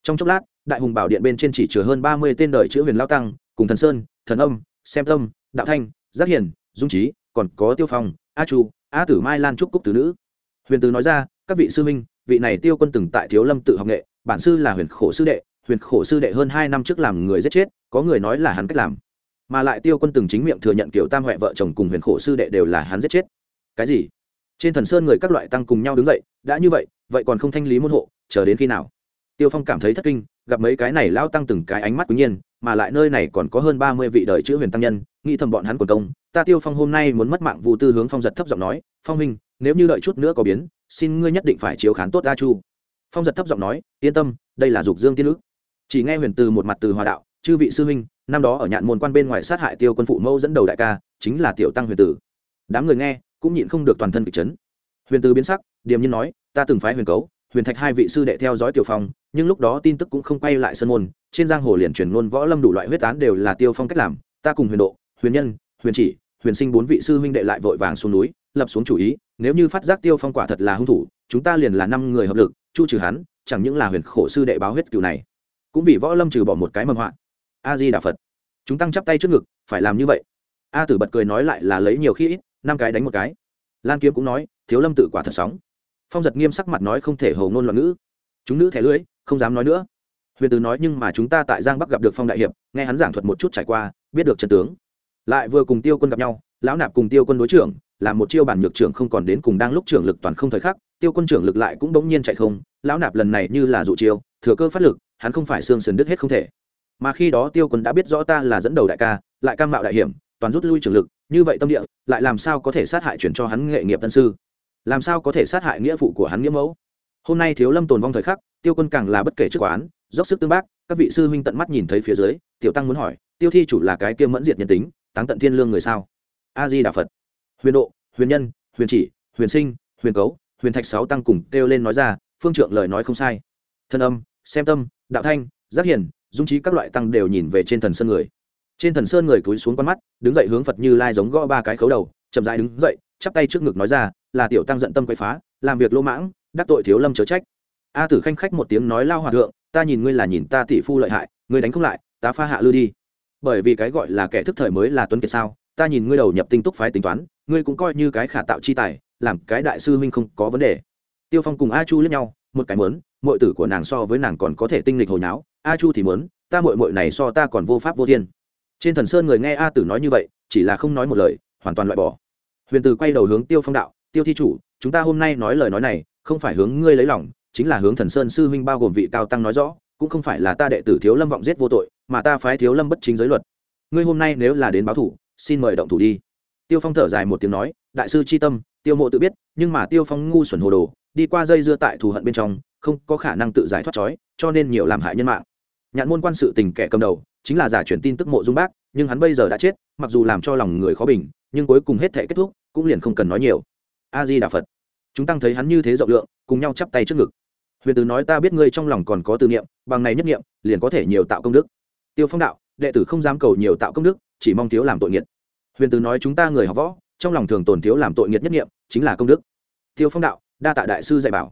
Trong chốc lát, đại hùng bảo điện bên trên chỉ chứa hơn ba mươi tên đời chữ huyền lao tăng, cùng thần sơn, thần âm, xem tâm, đạo thanh, giác hiền, dung trí, còn có tiêu phong, a chu, a tử mai lan trúc cúc tứ nữ huyền từ nói ra, các vị sư minh vị này tiêu quân từng tại thiếu lâm tự học nghệ, bản sư là huyền khổ sư đệ, huyền khổ sư đệ hơn hai năm trước làm người giết chết, có người nói là hắn cách làm. Mà lại tiêu quân từng chính miệng thừa nhận kiểu tam huệ vợ chồng cùng huyền khổ sư đệ đều là hắn giết chết. Cái gì? Trên thần sơn người các loại tăng cùng nhau đứng dậy, đã như vậy vậy còn không thanh lý môn hộ, chờ đến khi nào? Tiêu phong cảm thấy thất kinh, gặp mấy cái này lao tăng từng cái ánh mắt quý nhiên, mà lại nơi này còn có hơn ba mươi vị đời chữ huyền tăng nhân, nghĩ thầm bọn hắn quần công, ta tiêu phong hôm nay muốn mất mạng vụ tư hướng phong giật thấp giọng nói phong minh nếu như đợi chút nữa có biến, xin ngươi nhất định phải chiếu khán tốt a chu. Phong giật thấp giọng nói, yên tâm, đây là dục dương tiên ước. Chỉ nghe huyền từ một mặt từ hòa đạo, chư vị sư huynh, năm đó ở nhạn môn quan bên ngoài sát hại tiêu quân phụ mẫu dẫn đầu đại ca, chính là tiểu tăng huyền tử đám người nghe, cũng nhịn không được toàn thân kịch chấn. Huyền từ biến sắc, điềm nhiên nói, ta từng phái huyền cấu, huyền thạch hai vị sư đệ theo dõi tiểu phong, nhưng lúc đó tin tức cũng không quay lại sân môn, trên giang hồ liền truyền ngôn võ lâm đủ loại huyết án đều là tiêu phong cách làm, ta cùng huyền độ, huyền nhân, huyền chỉ, huyền sinh bốn vị sư huynh đệ lại vội vàng xuống núi lập xuống chủ ý, nếu như phát giác tiêu phong quả thật là hung thủ, chúng ta liền là năm người hợp lực, chu trừ hắn, chẳng những là huyền khổ sư đệ báo huyết cựu này, cũng vì võ lâm trừ bỏ một cái mầm họa. A di đà phật. Chúng tăng chắp tay trước ngực, phải làm như vậy. A tử bật cười nói lại là lấy nhiều khi ít, năm cái đánh một cái. Lan kiếm cũng nói, thiếu lâm tự quả thật sóng. Phong giật nghiêm sắc mặt nói không thể hầu ngôn loạn ngữ. Chúng nữ thẻ lưỡi, không dám nói nữa. Huyền từ nói nhưng mà chúng ta tại giang bắc gặp được phong đại hiệp, nghe hắn giảng thuật một chút trải qua, biết được trần tướng. Lại vừa cùng tiêu quân gặp nhau, lão nạp cùng tiêu quân đối trưởng làm một chiêu bản nhược trưởng không còn đến cùng đang lúc trưởng lực toàn không thời khắc, tiêu quân trưởng lực lại cũng bỗng nhiên chạy không, lão nạp lần này như là dụ chiêu, thừa cơ phát lực, hắn không phải xương sườn đứt hết không thể. Mà khi đó tiêu quân đã biết rõ ta là dẫn đầu đại ca, lại cam mạo đại hiểm, toàn rút lui trưởng lực, như vậy tâm địa, lại làm sao có thể sát hại chuyển cho hắn nghệ nghiệp tân sư? Làm sao có thể sát hại nghĩa phụ của hắn nghĩa mẫu? Hôm nay thiếu lâm tồn vong thời khắc, tiêu quân càng là bất kể trước quán, dốc sức tương bác, các vị sư huynh tận mắt nhìn thấy phía dưới, tiểu tăng muốn hỏi, tiêu thi chủ là cái kiêm mẫn diệt nhân tính, táng tận thiên lương người sao? A di đà phật huyền độ, huyền nhân, huyền chỉ, huyền sinh, huyền cấu, huyền thạch sáu tăng cùng kêu lên nói ra, phương trượng lời nói không sai. Thân âm, xem tâm, đạo thanh, giác hiền dung trí các loại tăng đều nhìn về trên thần sơn người. Trên thần sơn người cúi xuống con mắt, đứng dậy hướng phật như lai giống gõ ba cái khấu đầu, chậm dại đứng dậy, chắp tay trước ngực nói ra, là tiểu tăng giận tâm quậy phá, làm việc lỗ mãng, đắc tội thiếu lâm chớ trách. A tử khanh khách một tiếng nói lao hòa thượng, ta nhìn ngươi là nhìn ta tỷ phu lợi hại, ngươi đánh không lại, ta pha hạ lư đi. Bởi vì cái gọi là kẻ thức thời mới là tuấn kiệt sao ta nhìn ngươi đầu nhập tinh túc phái tính toán, ngươi cũng coi như cái khả tạo chi tài, làm cái đại sư huynh không có vấn đề. Tiêu phong cùng a chu lẫn nhau, một cái mớn mọi tử của nàng so với nàng còn có thể tinh lịch hồi nháo, a chu thì mớn, ta mội mội này so ta còn vô pháp vô thiên. Trên thần sơn người nghe a tử nói như vậy, chỉ là không nói một lời, hoàn toàn loại bỏ. Huyền tử quay đầu hướng tiêu phong đạo, tiêu thi chủ, chúng ta hôm nay nói lời nói này, không phải hướng ngươi lấy lòng, chính là hướng thần sơn sư huynh bao gồm vị cao tăng nói rõ, cũng không phải là ta đệ tử thiếu lâm vọng giết vô tội, mà ta phái thiếu lâm bất chính giới luật. Ngươi hôm nay nếu là đến báo thủ xin mời động thủ đi. Tiêu phong thở dài một tiếng nói, đại sư c h i tâm, tiêu mộ tự biết, nhưng mà tiêu phong ngu xuẩn hồ đồ, đi qua dây dưa tại thù hận bên trong, không có khả năng tự giải thoát trói, cho nên nhiều làm hại nhân mạng. Nhạn môn quan sự tình kẻ cầm đầu, chính là giả truyền tin tức mộ dung bác, nhưng hắn bây giờ đã chết, mặc dù làm cho lòng người khó bình, nhưng cuối cùng hết thể kết thúc, cũng liền không cần nói nhiều. A di đà phật chúng tăng thấy hắn như thế rộng lượng, cùng nhau chắp tay trước ngực. Huyền tử nói ta biết ngươi trong lòng còn có tư niệm, bằng này nhất niệm, liền có thể nhiều tạo công đức. Tiêu phong đạo, đệ tử không dám cầu nhiều tạo công đức chỉ mong thiếu làm tội nghiệt. Huyền tử nói chúng ta người học võ, trong lòng thường tồn thiếu làm tội nghiệt nhất niệm, chính là công đức. Tiêu phong đạo, đa tạ đại sư dạy bảo.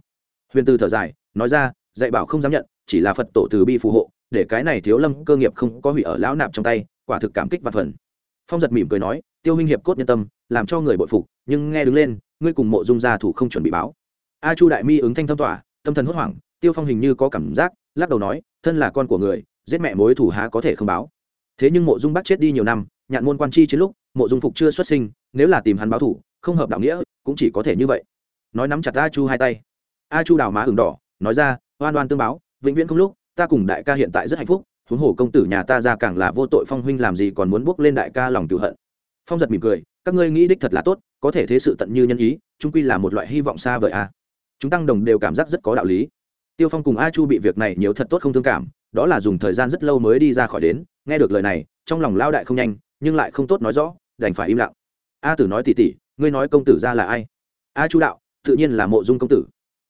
Huyền tử thở dài, nói ra, dạy bảo không dám nhận, chỉ là phật tổ từ bi phù hộ, để cái này thiếu lâm cơ nghiệp không có hủy ở lão nạp trong tay, quả thực cảm kích và phần. Phong giật mỉm cười nói, tiêu huynh hiệp cốt nhân tâm, làm cho người bội phục, nhưng nghe đứng lên, ngươi cùng mộ dung gia thủ không chuẩn bị báo. A chu đại mi ứng thanh thâm tỏa, tâm thần hốt hoảng, tiêu phong hình như có cảm giác, lắc đầu nói, thân là con của người, giết mẹ mối thủ há có thể không báo? Thế nhưng mộ dung bắt chết đi nhiều năm, nhạn môn quan chi chiến lúc, mộ dung phục chưa xuất sinh, nếu là tìm hắn báo thủ, không hợp đạo nghĩa, cũng chỉ có thể như vậy. Nói nắm chặt a chu hai tay. A chu đào má ửng đỏ, nói ra, oan oan tương báo, vĩnh viễn không lúc, ta cùng đại ca hiện tại rất hạnh phúc, huống hồ công tử nhà ta ra càng là vô tội phong huynh làm gì còn muốn bước lên đại ca lòng cựu hận. Phong giật mỉm cười, các ngươi nghĩ đích thật là tốt, có thể thế sự tận như nhân ý trung quy là một loại hy vọng xa vời a. Chúng tăng đồng đều cảm giác rất có đạo lý. Tiêu phong cùng a chu bị việc này nhiều thật tốt không thương cảm đó là dùng thời gian rất lâu mới đi ra khỏi đến, nghe được lời này, trong lòng lao đại không nhanh, nhưng lại không tốt nói rõ, đành phải im lặng. A tử nói tỉ tỉ, ngươi nói công tử ra là ai? A chu đạo, tự nhiên là mộ dung công tử.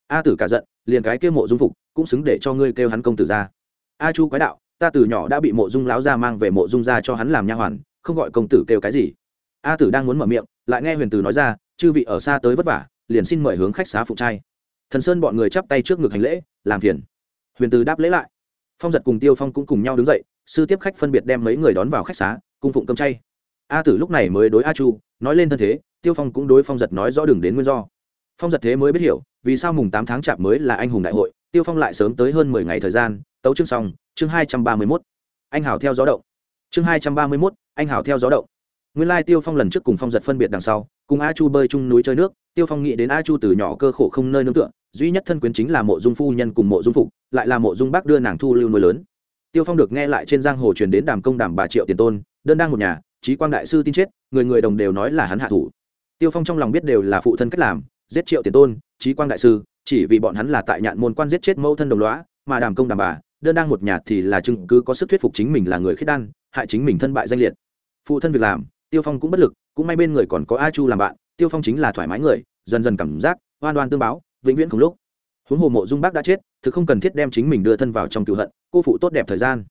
A tử cả giận, liền cái kêu mộ dung phục cũng xứng để cho ngươi kêu hắn công tử ra. A chu quái đạo, ta từ nhỏ đã bị mộ dung láo ra mang về mộ dung ra cho hắn làm nha hoàn, không gọi công tử kêu cái gì. A tử đang muốn mở miệng, lại nghe huyền tử nói ra, chư vị ở xa tới vất vả, liền xin mời hướng khách xá phụ trai. Thần sơn bọn người chắp tay trước ngực hành lễ, làm phiền. Huyền tử đáp lễ lại phong giật cùng tiêu phong cũng cùng nhau đứng dậy, sư tiếp khách phân biệt đem mấy người đón vào khách xá, cung phụng cơm chay. A tử lúc này mới đối a chu, nói lên thân thế, tiêu phong cũng đối phong giật nói rõ đường đến nguyên do. Phong giật thế mới biết hiểu, vì sao mùng tám tháng chạp mới là anh hùng đại hội, tiêu phong lại sớm tới hơn mười ngày thời gian, tấu chương xong, chương hai trăm ba mươi mốt. Anh hảo theo gió động. Chương hai trăm ba mươi mốt, anh hảo theo gió động nguyên lai tiêu phong lần trước cùng phong giật phân biệt đằng sau, cùng a chu bơi chung núi chơi nước, tiêu phong nghĩ đến a chu từ nhỏ cơ khổ không nơi nương tựa, duy nhất thân quyến chính là mộ dung phu nhân cùng mộ dung phục, lại là mộ dung bác đưa nàng thu lưu nuôi lớn. tiêu phong được nghe lại trên giang hồ truyền đến đàm công đàm bà triệu tiền tôn, đơn đang một nhà, trí quang đại sư tin chết, người người đồng đều nói là hắn hạ thủ. tiêu phong trong lòng biết đều là phụ thân cách làm, giết triệu tiền tôn, trí quang đại sư, chỉ vì bọn hắn là tại nhạn môn quan giết chết mẫu thân đồng lõa, mà đàm công đàm bà, đơn đang một nhà thì là chứng cứ có sức thuyết phục chính mình là người khiết đan, hại chính mình thân bại danh liệt. phụ thân việc làm tiêu phong cũng bất lực, cũng may bên người còn có a chu làm bạn, tiêu phong chính là thoải mái người, dần dần cảm giác oan oan tương báo, vĩnh viễn không lúc. Huống hồ mộ dung bác đã chết, thực không cần thiết đem chính mình đưa thân vào trong cựu hận, cô phụ tốt đẹp thời gian.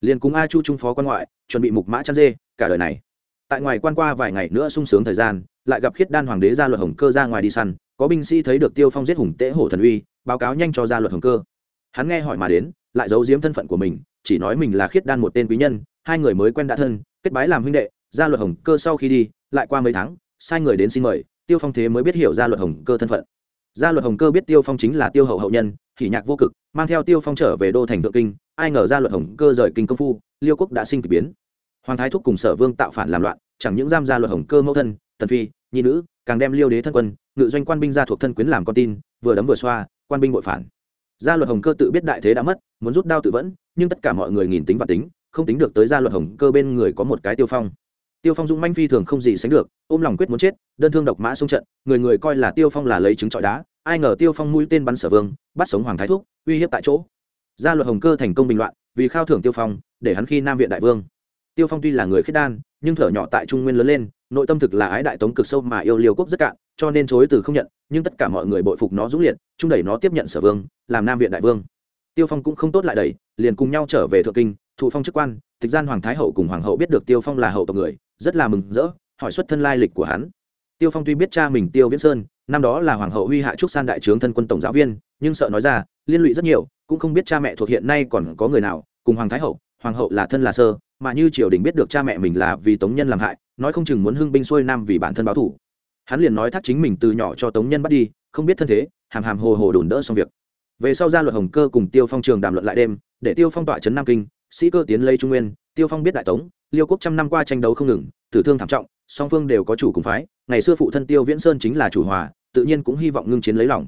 Liền cùng a chu trung phó quan ngoại, chuẩn bị mục mã chăn dê, cả đời này. Tại ngoài quan qua vài ngày nữa sung sướng thời gian, lại gặp khiết đan hoàng đế gia luật hồng cơ ra ngoài đi săn, có binh sĩ thấy được tiêu phong giết hùng tễ hổ thần uy, báo cáo nhanh cho gia luật hồng cơ. Hắn nghe hỏi mà đến, lại giấu giếm thân phận của mình, chỉ nói mình là khiết đan một tên quý nhân, hai người mới quen đã thân, kết bái làm huynh đệ gia luật hồng cơ sau khi đi, lại qua mấy tháng, sai người đến xin mời, tiêu phong thế mới biết hiểu gia luật hồng cơ thân phận. Gia luật hồng cơ biết tiêu phong chính là tiêu hậu hậu nhân, hỉ nhạc vô cực, mang theo tiêu phong trở về đô thành thượng kinh, ai ngờ gia luật hồng cơ rời kinh công phu, liêu quốc đã sinh k ỳ biến. Hoàng thái thúc cùng sở vương tạo phản làm loạn, chẳng những giam gia luật hồng cơ mẫu thân, tần phi, nhi nữ, càng đem liêu đế thân quân, ngự doanh quan binh ra thuộc thân quyến làm con tin, vừa đấm vừa xoa, quan binh bội phản. Gia luật hồng cơ tự biết đại thế đã mất, muốn rút đao tự vẫn, nhưng tất cả mọi người nhìn tính và tính, không tính được tới gia luật hồng cơ bên người có một cái tiêu phong tiêu phong dũng manh phi thường không gì sánh được, ôm lòng quyết muốn chết, đơn thương độc mã xung trận, người người coi là tiêu phong là lấy trứng trọi đá, ai ngờ tiêu phong mũi tên bắn sở vương, bắt sống hoàng thái thúc, uy hiếp tại chỗ. Gia luật hồng cơ thành công bình loạn, vì khao thưởng tiêu phong, để hắn khi nam viện đại vương. Tiêu phong tuy là người khiết đan, nhưng thở nhỏ tại trung nguyên lớn lên, nội tâm thực là ái đại tống cực sâu mà yêu liều quốc rất cạn, cho nên chối từ không nhận, nhưng tất cả mọi người bội phục nó dũng liệt, chung đẩy nó tiếp nhận sở vương, làm nam viện đại vương. Tiêu phong cũng không tốt lại đẩy, liền cùng nhau trở về thượng kinh, thụ phong chức quan, tịch gian hoàng thái hậu cùng hoàng hậu biết được tiêu phong là hậu tộc người rất là mừng rỡ, hỏi xuất thân lai lịch của hắn. Tiêu phong tuy biết cha mình tiêu viễn sơn, năm đó là hoàng hậu huy hạ trúc san đại trướng thân quân tổng giáo viên, nhưng sợ nói ra, liên lụy rất nhiều, cũng không biết cha mẹ thuộc hiện nay còn có người nào, cùng hoàng thái hậu, hoàng hậu là thân là sơ, mà như triều đình biết được cha mẹ mình là vì tống nhân làm hại, nói không chừng muốn hưng binh xuôi nam vì bản thân báo thủ. Hắn liền nói thác chính mình từ nhỏ cho tống nhân bắt đi, không biết thân thế, hàm hàm hồ hồ đồn đỡ xong việc. Về sau gia luật hồng cơ cùng tiêu phong trường đàm luận lại đêm, để tiêu phong tọa trấn nam kinh, sĩ cơ tiến lây trung nguyên, tiêu phong biết đại tống liêu quốc trăm năm qua tranh đấu không ngừng, tử thương thảm trọng, song phương đều có chủ cùng phái. Ngày xưa phụ thân tiêu viễn sơn chính là chủ hòa, tự nhiên cũng hy vọng ngưng chiến lấy lòng.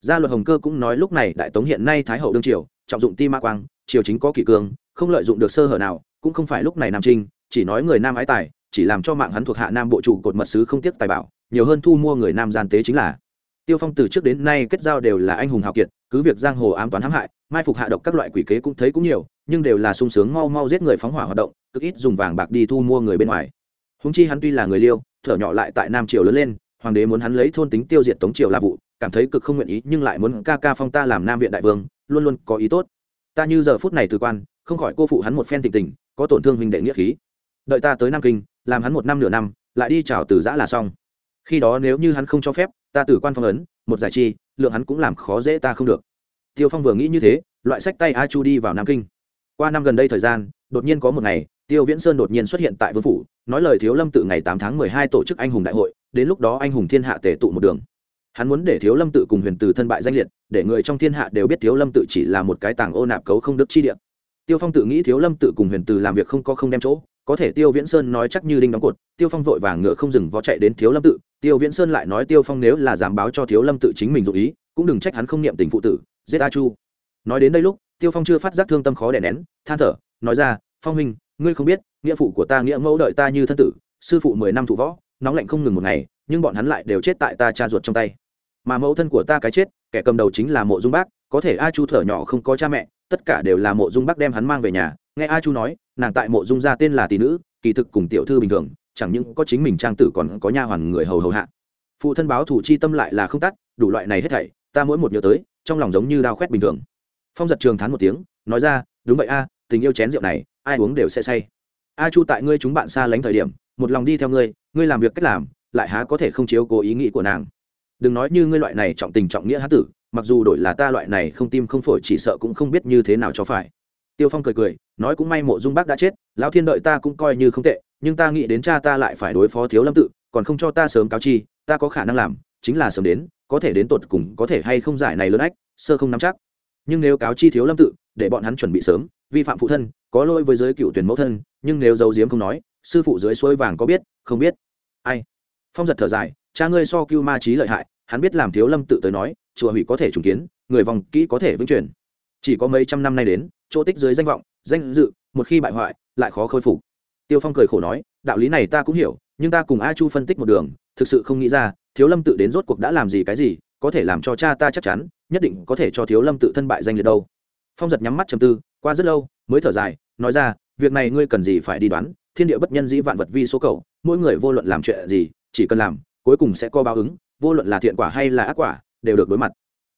Gia luật hồng cơ cũng nói lúc này đại tống hiện nay thái hậu đương triều, trọng dụng ti ma quang, triều chính có kỷ cương, không lợi dụng được sơ hở nào, cũng không phải lúc này nam trinh, chỉ nói người nam ái tài, chỉ làm cho mạng hắn thuộc hạ nam bộ chủ cột mật sứ không tiếc tài bảo, nhiều hơn thu mua người nam gian tế chính là. Tiêu phong từ trước đến nay kết giao đều là anh hùng hào kiệt, cứ việc giang hồ ám toán hãm hại, mai phục hạ độc các loại quỷ kế cũng thấy cũng nhiều nhưng đều là sung sướng mau mau giết người phóng hỏa hoạt động, cực ít dùng vàng bạc đi thu mua người bên ngoài. Húng chi hắn tuy là người liêu, thở nhỏ lại tại nam triều lớn lên, hoàng đế muốn hắn lấy thôn tính tiêu diệt tống triều là vụ, cảm thấy cực không nguyện ý, nhưng lại muốn ca ca phong ta làm nam viện đại vương, luôn luôn có ý tốt. Ta như giờ phút này từ quan, không khỏi cô phụ hắn một phen tình tình, có tổn thương huynh đệ nghĩa khí. Đợi ta tới nam kinh, làm hắn một năm nửa năm, lại đi chào từ giã là xong. Khi đó nếu như hắn không cho phép, ta từ quan phong ấn, một giải chi, lượng hắn cũng làm khó dễ ta không được. Tiêu phong vừa nghĩ như thế, loại sách tay a chu đi vào nam kinh qua năm gần đây thời gian, đột nhiên có một ngày, tiêu viễn sơn đột nhiên xuất hiện tại vương phủ, nói lời thiếu lâm tự ngày tám tháng mười hai tổ chức anh hùng đại hội, đến lúc đó anh hùng thiên hạ tề tụ một đường. Hắn muốn để thiếu lâm tự cùng huyền từ thân bại danh liệt, để người trong thiên hạ đều biết thiếu lâm tự chỉ là một cái tàng ô nạp cấu không đức chi địa. Tiêu phong tự nghĩ thiếu lâm tự cùng huyền từ làm việc không có không đem chỗ, có thể tiêu viễn sơn nói chắc như đinh đóng cột, tiêu phong vội vàng ngựa không dừng vó chạy đến thiếu lâm tự, tiêu viễn sơn lại nói tiêu phong nếu là dám báo cho thiếu lâm tự chính mình dụ ý, cũng đừng trách hắn không niệm tình phụ tử, giết a chu. Nói đến đây lúc tiêu phong chưa phát giác thương tâm khó đè nén, than thở, nói ra, phong huynh, ngươi không biết, nghĩa phụ của ta nghĩa mẫu đợi ta như thân tử, sư phụ mười năm thụ võ, nóng lạnh không ngừng một ngày, nhưng bọn hắn lại đều chết tại ta cha ruột trong tay. Mà mẫu thân của ta cái chết, kẻ cầm đầu chính là mộ dung bác, có thể a chu thở nhỏ không có cha mẹ, tất cả đều là mộ dung bác đem hắn mang về nhà. Nghe a chu nói, nàng tại mộ dung gia tên là tỷ nữ, kỳ thực cùng tiểu thư bình thường, chẳng những có chính mình trang tử còn có nha hoàn người hầu hầu hạ. Phụ thân báo thủ chi tâm lại là không tắt, đủ loại này hết thảy, ta mỗi một nhớ tới, trong lòng giống như đao khoét bình thường phong giật trường thán một tiếng, nói ra, đúng vậy a, tình yêu chén rượu này, ai uống đều sẽ say. A chu tại ngươi chúng bạn xa lánh thời điểm, một lòng đi theo ngươi ngươi làm việc cách làm, lại há có thể không chiếu cố ý nghĩ của nàng. Đừng nói như ngươi loại này trọng tình trọng nghĩa há tử, mặc dù đổi là ta loại này không tim không phổi chỉ sợ cũng không biết như thế nào cho phải. Tiêu phong cười cười, nói, cũng may mộ dung bác đã chết, lão thiên đợi ta cũng coi như không tệ, nhưng ta nghĩ đến cha ta lại phải đối phó thiếu lâm tự, còn không cho ta sớm cáo chi, ta có khả năng làm, chính là sớm đến, có thể đến tột cùng có thể hay không giải này lớn ách, sơ không nắm chắc nhưng nếu cáo chi thiếu lâm tự, để bọn hắn chuẩn bị sớm, vi phạm phụ thân, có lỗi với giới cựu tuyển mẫu thân, nhưng nếu giấu giếm không nói, sư phụ dưới suối vàng có biết, không biết. Ai? Phong giật thở dài, cha ngươi so cưu ma trí lợi hại, hắn biết làm thiếu lâm tự tới nói, chùa hủy có thể trùng kiến, người vòng kỹ có thể vĩnh chuyển chỉ có mấy trăm năm nay đến, chỗ tích dưới danh vọng, danh dự, một khi bại hoại, lại khó khôi phục. Tiêu phong cười khổ nói, đạo lý này ta cũng hiểu, nhưng ta cùng a chu phân tích một đường, thực sự không nghĩ ra, thiếu lâm tự đến rốt cuộc đã làm gì cái gì, có thể làm cho cha ta chắc chắn nhất định có thể cho thiếu lâm tự thân bại danh liệt đâu. Phong giật nhắm mắt chầm tư, qua rất lâu, mới thở dài, nói ra, việc này ngươi cần gì phải đi đoán, thiên địa bất nhân dĩ vạn vật vi số cầu, mỗi người vô luận làm chuyện gì, chỉ cần làm, cuối cùng sẽ có báo ứng, vô luận là thiện quả hay là ác quả, đều được đối mặt.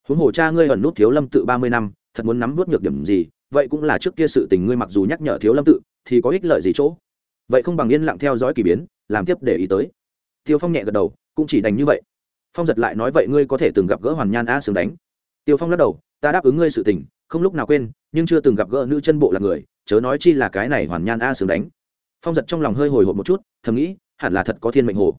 Huống hồ cha ngươi ẩn nút thiếu lâm tự ba mươi năm, thật muốn nắm vớt nhược điểm gì, vậy cũng là trước kia sự tình ngươi mặc dù nhắc nhở thiếu lâm tự, thì có ích lợi gì chỗ? Vậy không bằng yên lặng theo dõi k ỳ biến, làm tiếp để ý tới. Tiêu phong nhẹ gật đầu, cũng chỉ đành như vậy. Phong giật lại nói vậy ngươi có thể từng gặp gỡ hoàn nhan a sướng đánh tiêu phong lắc đầu, ta đáp ứng ngươi sự tình, không lúc nào quên, nhưng chưa từng gặp gỡ nữ chân bộ là người, chớ nói chi là cái này hoàn nhan a sướng đánh. Phong giật trong lòng hơi hồi hộp một chút, thầm nghĩ, hẳn là thật có thiên mệnh hồ.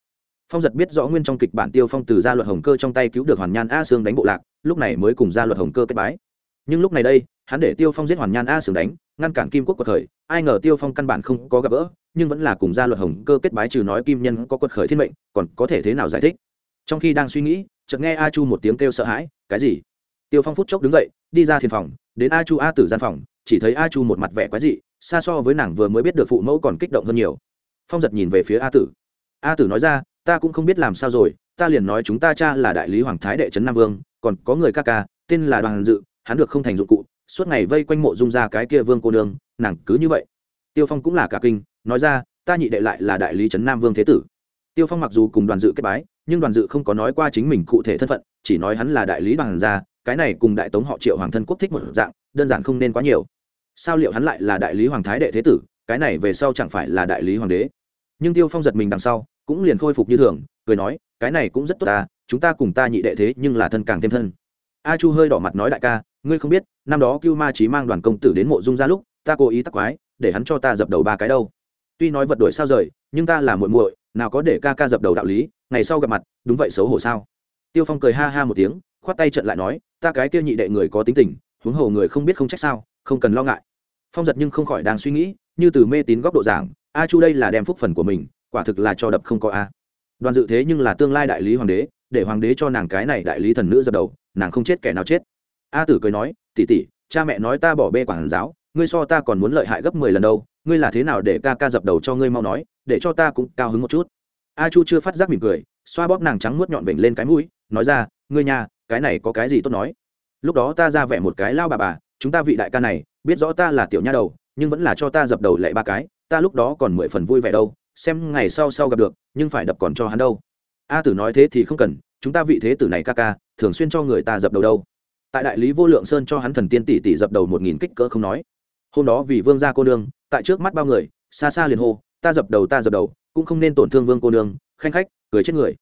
Phong giật biết rõ nguyên trong kịch bản tiêu phong từ gia luật hồng cơ trong tay cứu được hoàn nhan a sướng đánh bộ lạc, lúc này mới cùng gia luật hồng cơ kết bái. Nhưng lúc này đây, hắn để tiêu phong giết hoàn nhan a sướng đánh, ngăn cản kim quốc quật khởi, ai ngờ tiêu phong căn bản không có gặp gỡ, nhưng vẫn là cùng gia luật hồng cơ kết bái trừ nói kim nhân có quật khởi thiên mệnh, còn có thể thế nào giải thích? Trong khi đang suy nghĩ, chợt nghe a chu một tiếng kêu sợ hãi, cái gì? Tiêu phong phút chốc đứng dậy, đi ra thiền phòng, đến a chu a tử gian phòng, chỉ thấy a chu một mặt vẻ quái dị, xa so với nàng vừa mới biết được phụ mẫu còn kích động hơn nhiều. Phong giật nhìn về phía a tử. A tử nói ra, ta cũng không biết làm sao rồi, ta liền nói chúng ta cha là đại lý hoàng thái đệ trấn nam vương, còn có người ca ca, tên là đoàn dự, hắn được không thành dụng cụ, suốt ngày vây quanh mộ dung ra cái kia vương cô nương, nàng cứ như vậy. Tiêu phong cũng là cả kinh, nói ra, ta nhị đệ lại là đại lý trấn nam vương thế tử. Tiêu phong mặc dù cùng đoàn dự kết bái, nhưng đoàn dự không có nói qua chính mình cụ thể thân phận, chỉ nói hắn là đại lý đoàn gia cái này cùng đại tống họ triệu hoàng thân quốc thích một dạng, đơn giản không nên quá nhiều. Sao liệu hắn lại là đại lý hoàng thái đệ thế tử, cái này về sau chẳng phải là đại lý hoàng đế? Nhưng tiêu phong giật mình đằng sau, cũng liền khôi phục như thường, cười nói, cái này cũng rất tốt ta, chúng ta cùng ta nhị đệ thế nhưng là thân càng thêm thân. A chu hơi đỏ mặt nói đại ca, ngươi không biết, năm đó cưu ma trí mang đoàn công tử đến mộ dung ra lúc, ta cố ý tắc quái, để hắn cho ta dập đầu ba cái đâu. Tuy nói vật đổi sao rời, nhưng ta là muội muội, nào có để ca ca dập đầu đạo lý, ngày sau gặp mặt, đúng vậy xấu hổ sao? Tiêu phong cười ha ha một tiếng khoát tay trận lại nói, ta cái kia nhị đệ người có tính tình, huống hồ người không biết không trách sao, không cần lo ngại. Phong giật nhưng không khỏi đang suy nghĩ, như từ mê tín góc độ giảng, a chu đây là đem phúc phần của mình, quả thực là cho đập không có a. Đoàn dự thế nhưng là tương lai đại lý hoàng đế, để hoàng đế cho nàng cái này đại lý thần nữ dập đầu, nàng không chết kẻ nào chết. A tử cười nói tỉ tỉ cha mẹ nói ta bỏ bê quản giáo, ngươi so ta còn muốn lợi hại gấp mười lần đâu, ngươi là thế nào để ca ca dập đầu cho ngươi mau nói, để cho ta cũng cao hứng một chút. A chu chưa phát giác mỉm cười, xoa bóp nàng trắng muốt nhọn vểnh lên cái mũi, nói ra, ngươi nhà cái này có cái gì tốt nói? Lúc đó ta ra vẻ một cái lao bà bà, chúng ta vị đại ca này, biết rõ ta là tiểu nha đầu, nhưng vẫn là cho ta dập đầu lại ba cái, ta lúc đó còn mười phần vui vẻ đâu, xem ngày sau sau gặp được, nhưng phải đập còn cho hắn đâu. A tử nói thế thì không cần, chúng ta vị thế tử này ca ca, thường xuyên cho người ta dập đầu đâu. Tại đại lý vô lượng sơn cho hắn thần tiên tỷ tỷ dập đầu một nghìn kích cỡ không nói. Hôm đó vì vương gia cô nương, tại trước mắt bao người, xa xa liền hô, ta dập đầu, ta dập đầu, cũng không nên tổn thương vương cô nương, khanh khách, cười chết người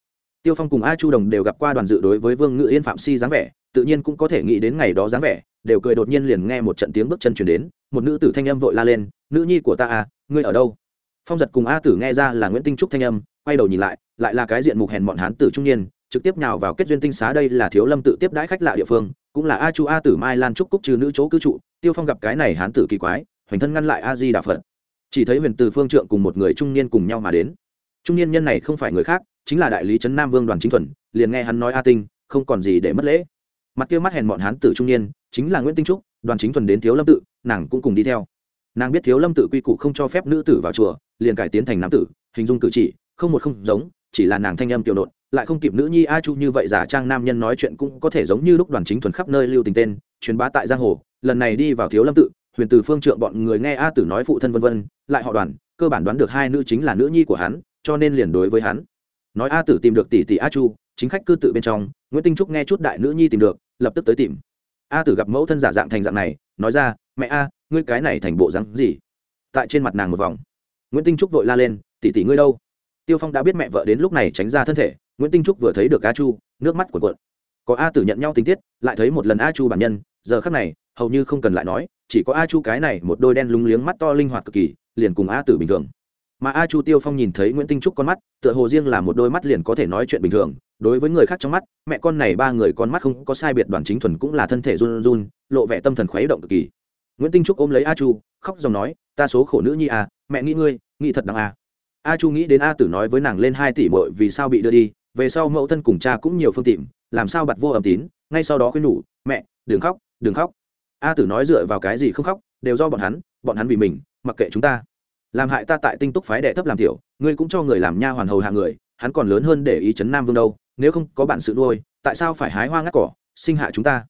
tiêu phong cùng a chu đồng đều gặp qua đoàn dự đối với vương ngự yên phạm si dáng vẻ, tự nhiên cũng có thể nghĩ đến ngày đó dáng vẻ, đều cười đột nhiên liền nghe một trận tiếng bước chân chuyển đến, một nữ tử thanh âm vội la lên, nữ nhi của ta à ngươi ở đâu? Phong giật cùng a tử nghe ra là nguyễn tinh trúc thanh âm, quay đầu nhìn lại lại là cái diện mục hèn bọn hán tử trung niên, trực tiếp nhào vào kết duyên tinh xá đây là thiếu lâm tự tiếp đãi khách lạ địa phương, cũng là a chu a tử mai lan trúc cúc trừ nữ chỗ cư trụ, tiêu phong gặp cái này hán tử kỳ quái, hoành thân ngăn lại a di đà phật. Chỉ thấy huyền từ phương trượng cùng một người trung niên cùng nhau mà đến. Trung niên nhân này không phải người khác chính là đại lý trấn nam vương đoàn chính thuần, liền nghe hắn nói a tinh, không còn gì để mất lễ. Mặt kia mắt hèn bọn hán tử trung niên, chính là nguyễn tinh trúc, đoàn chính thuần đến thiếu lâm tự, nàng cũng cùng đi theo. Nàng biết thiếu lâm tự quy củ không cho phép nữ tử vào chùa, liền cải tiến thành nam tử, hình dung cử chỉ, không một không giống, chỉ là nàng thanh âm tiểu nộn lại không kịp nữ nhi a chu như vậy giả trang nam nhân nói chuyện cũng có thể giống như lúc đoàn chính thuần khắp nơi lưu tình tên, truyền bá tại giang hồ, lần này đi vào thiếu lâm tự, huyền từ phương trượng bọn người nghe a tử nói phụ thân vân vân, lại họ đoàn, cơ bản đoán được hai nữ chính là nữ nhi của hắn, cho nên liền đối với hắn nói a tử tìm được tỷ tỷ a chu, chính khách cư tự bên trong, nguyễn tinh trúc nghe chút đại nữ nhi tìm được, lập tức tới tìm. A tử gặp mẫu thân giả dạng thành dạng này, nói ra, mẹ a, ngươi cái này thành bộ rắn gì? Tại trên mặt nàng một vòng. Nguyễn tinh trúc vội la lên, tỷ tỷ ngươi đâu? Tiêu phong đã biết mẹ vợ đến lúc này tránh ra thân thể, nguyễn tinh trúc vừa thấy được a chu, nước mắt cuộn cuộn. Có a tử nhận nhau tình tiết, lại thấy một lần a chu bản nhân, giờ khắc này, hầu như không cần lại nói, chỉ có a chu cái này một đôi đen lúng liếng mắt to linh hoạt cực kỳ, liền cùng a tử bình thường mà a chu tiêu phong nhìn thấy nguyễn tinh trúc con mắt, tựa hồ riêng là một đôi mắt liền có thể nói chuyện bình thường. Đối với người khác trong mắt, mẹ con này ba người con mắt không có sai biệt đoàn chính thuần cũng là thân thể run run, lộ vẻ tâm thần khuấy động cực kỳ. Nguyễn tinh trúc ôm lấy a chu, khóc dòng nói, ta số khổ nữ nhi à mẹ nghĩ ngươi, nghĩ thật đằng à. a chu nghĩ đến a tử nói với nàng lên hai tỷ mội vì sao bị đưa đi, về sau mẫu thân cùng cha cũng nhiều phương tiện, làm sao bặt vô âm tín, ngay sau đó khuyên nhủ, mẹ, đừng khóc đừng khóc. A tử nói dựa vào cái gì không khóc, đều do bọn hắn bọn hắn vì mình, mặc kệ chúng ta làm hại ta tại tinh túc phái đệ thấp làm tiểu, ngươi cũng cho người làm nha hoàn hầu hạ người, hắn còn lớn hơn để ý chấn nam vương đâu, nếu không có bản sự nuôi, tại sao phải hái hoa ngắt cỏ, sinh hạ chúng ta?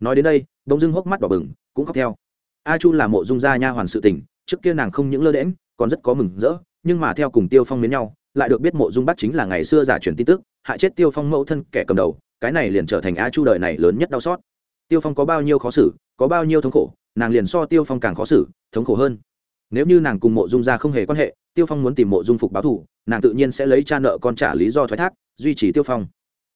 Nói đến đây, Đông dưng hốc mắt đỏ bừng, cũng khóc theo. A chu là mộ dung gia nha hoàn sự tình, trước kia nàng không những lơ đễm còn rất có mừng rỡ, nhưng mà theo cùng tiêu phong mến nhau, lại được biết mộ dung bắt chính là ngày xưa giả truyền tin tức, hại chết tiêu phong mẫu thân kẻ cầm đầu, cái này liền trở thành a chu đời này lớn nhất đau xót. Tiêu phong có bao nhiêu khó xử, có bao nhiêu thống khổ, nàng liền so tiêu phong càng khó xử, thống khổ hơn nếu như nàng cùng mộ dung gia không hề quan hệ, tiêu phong muốn tìm mộ dung phục báo thù, nàng tự nhiên sẽ lấy cha nợ con trả lý do thoái thác, duy trì tiêu phong.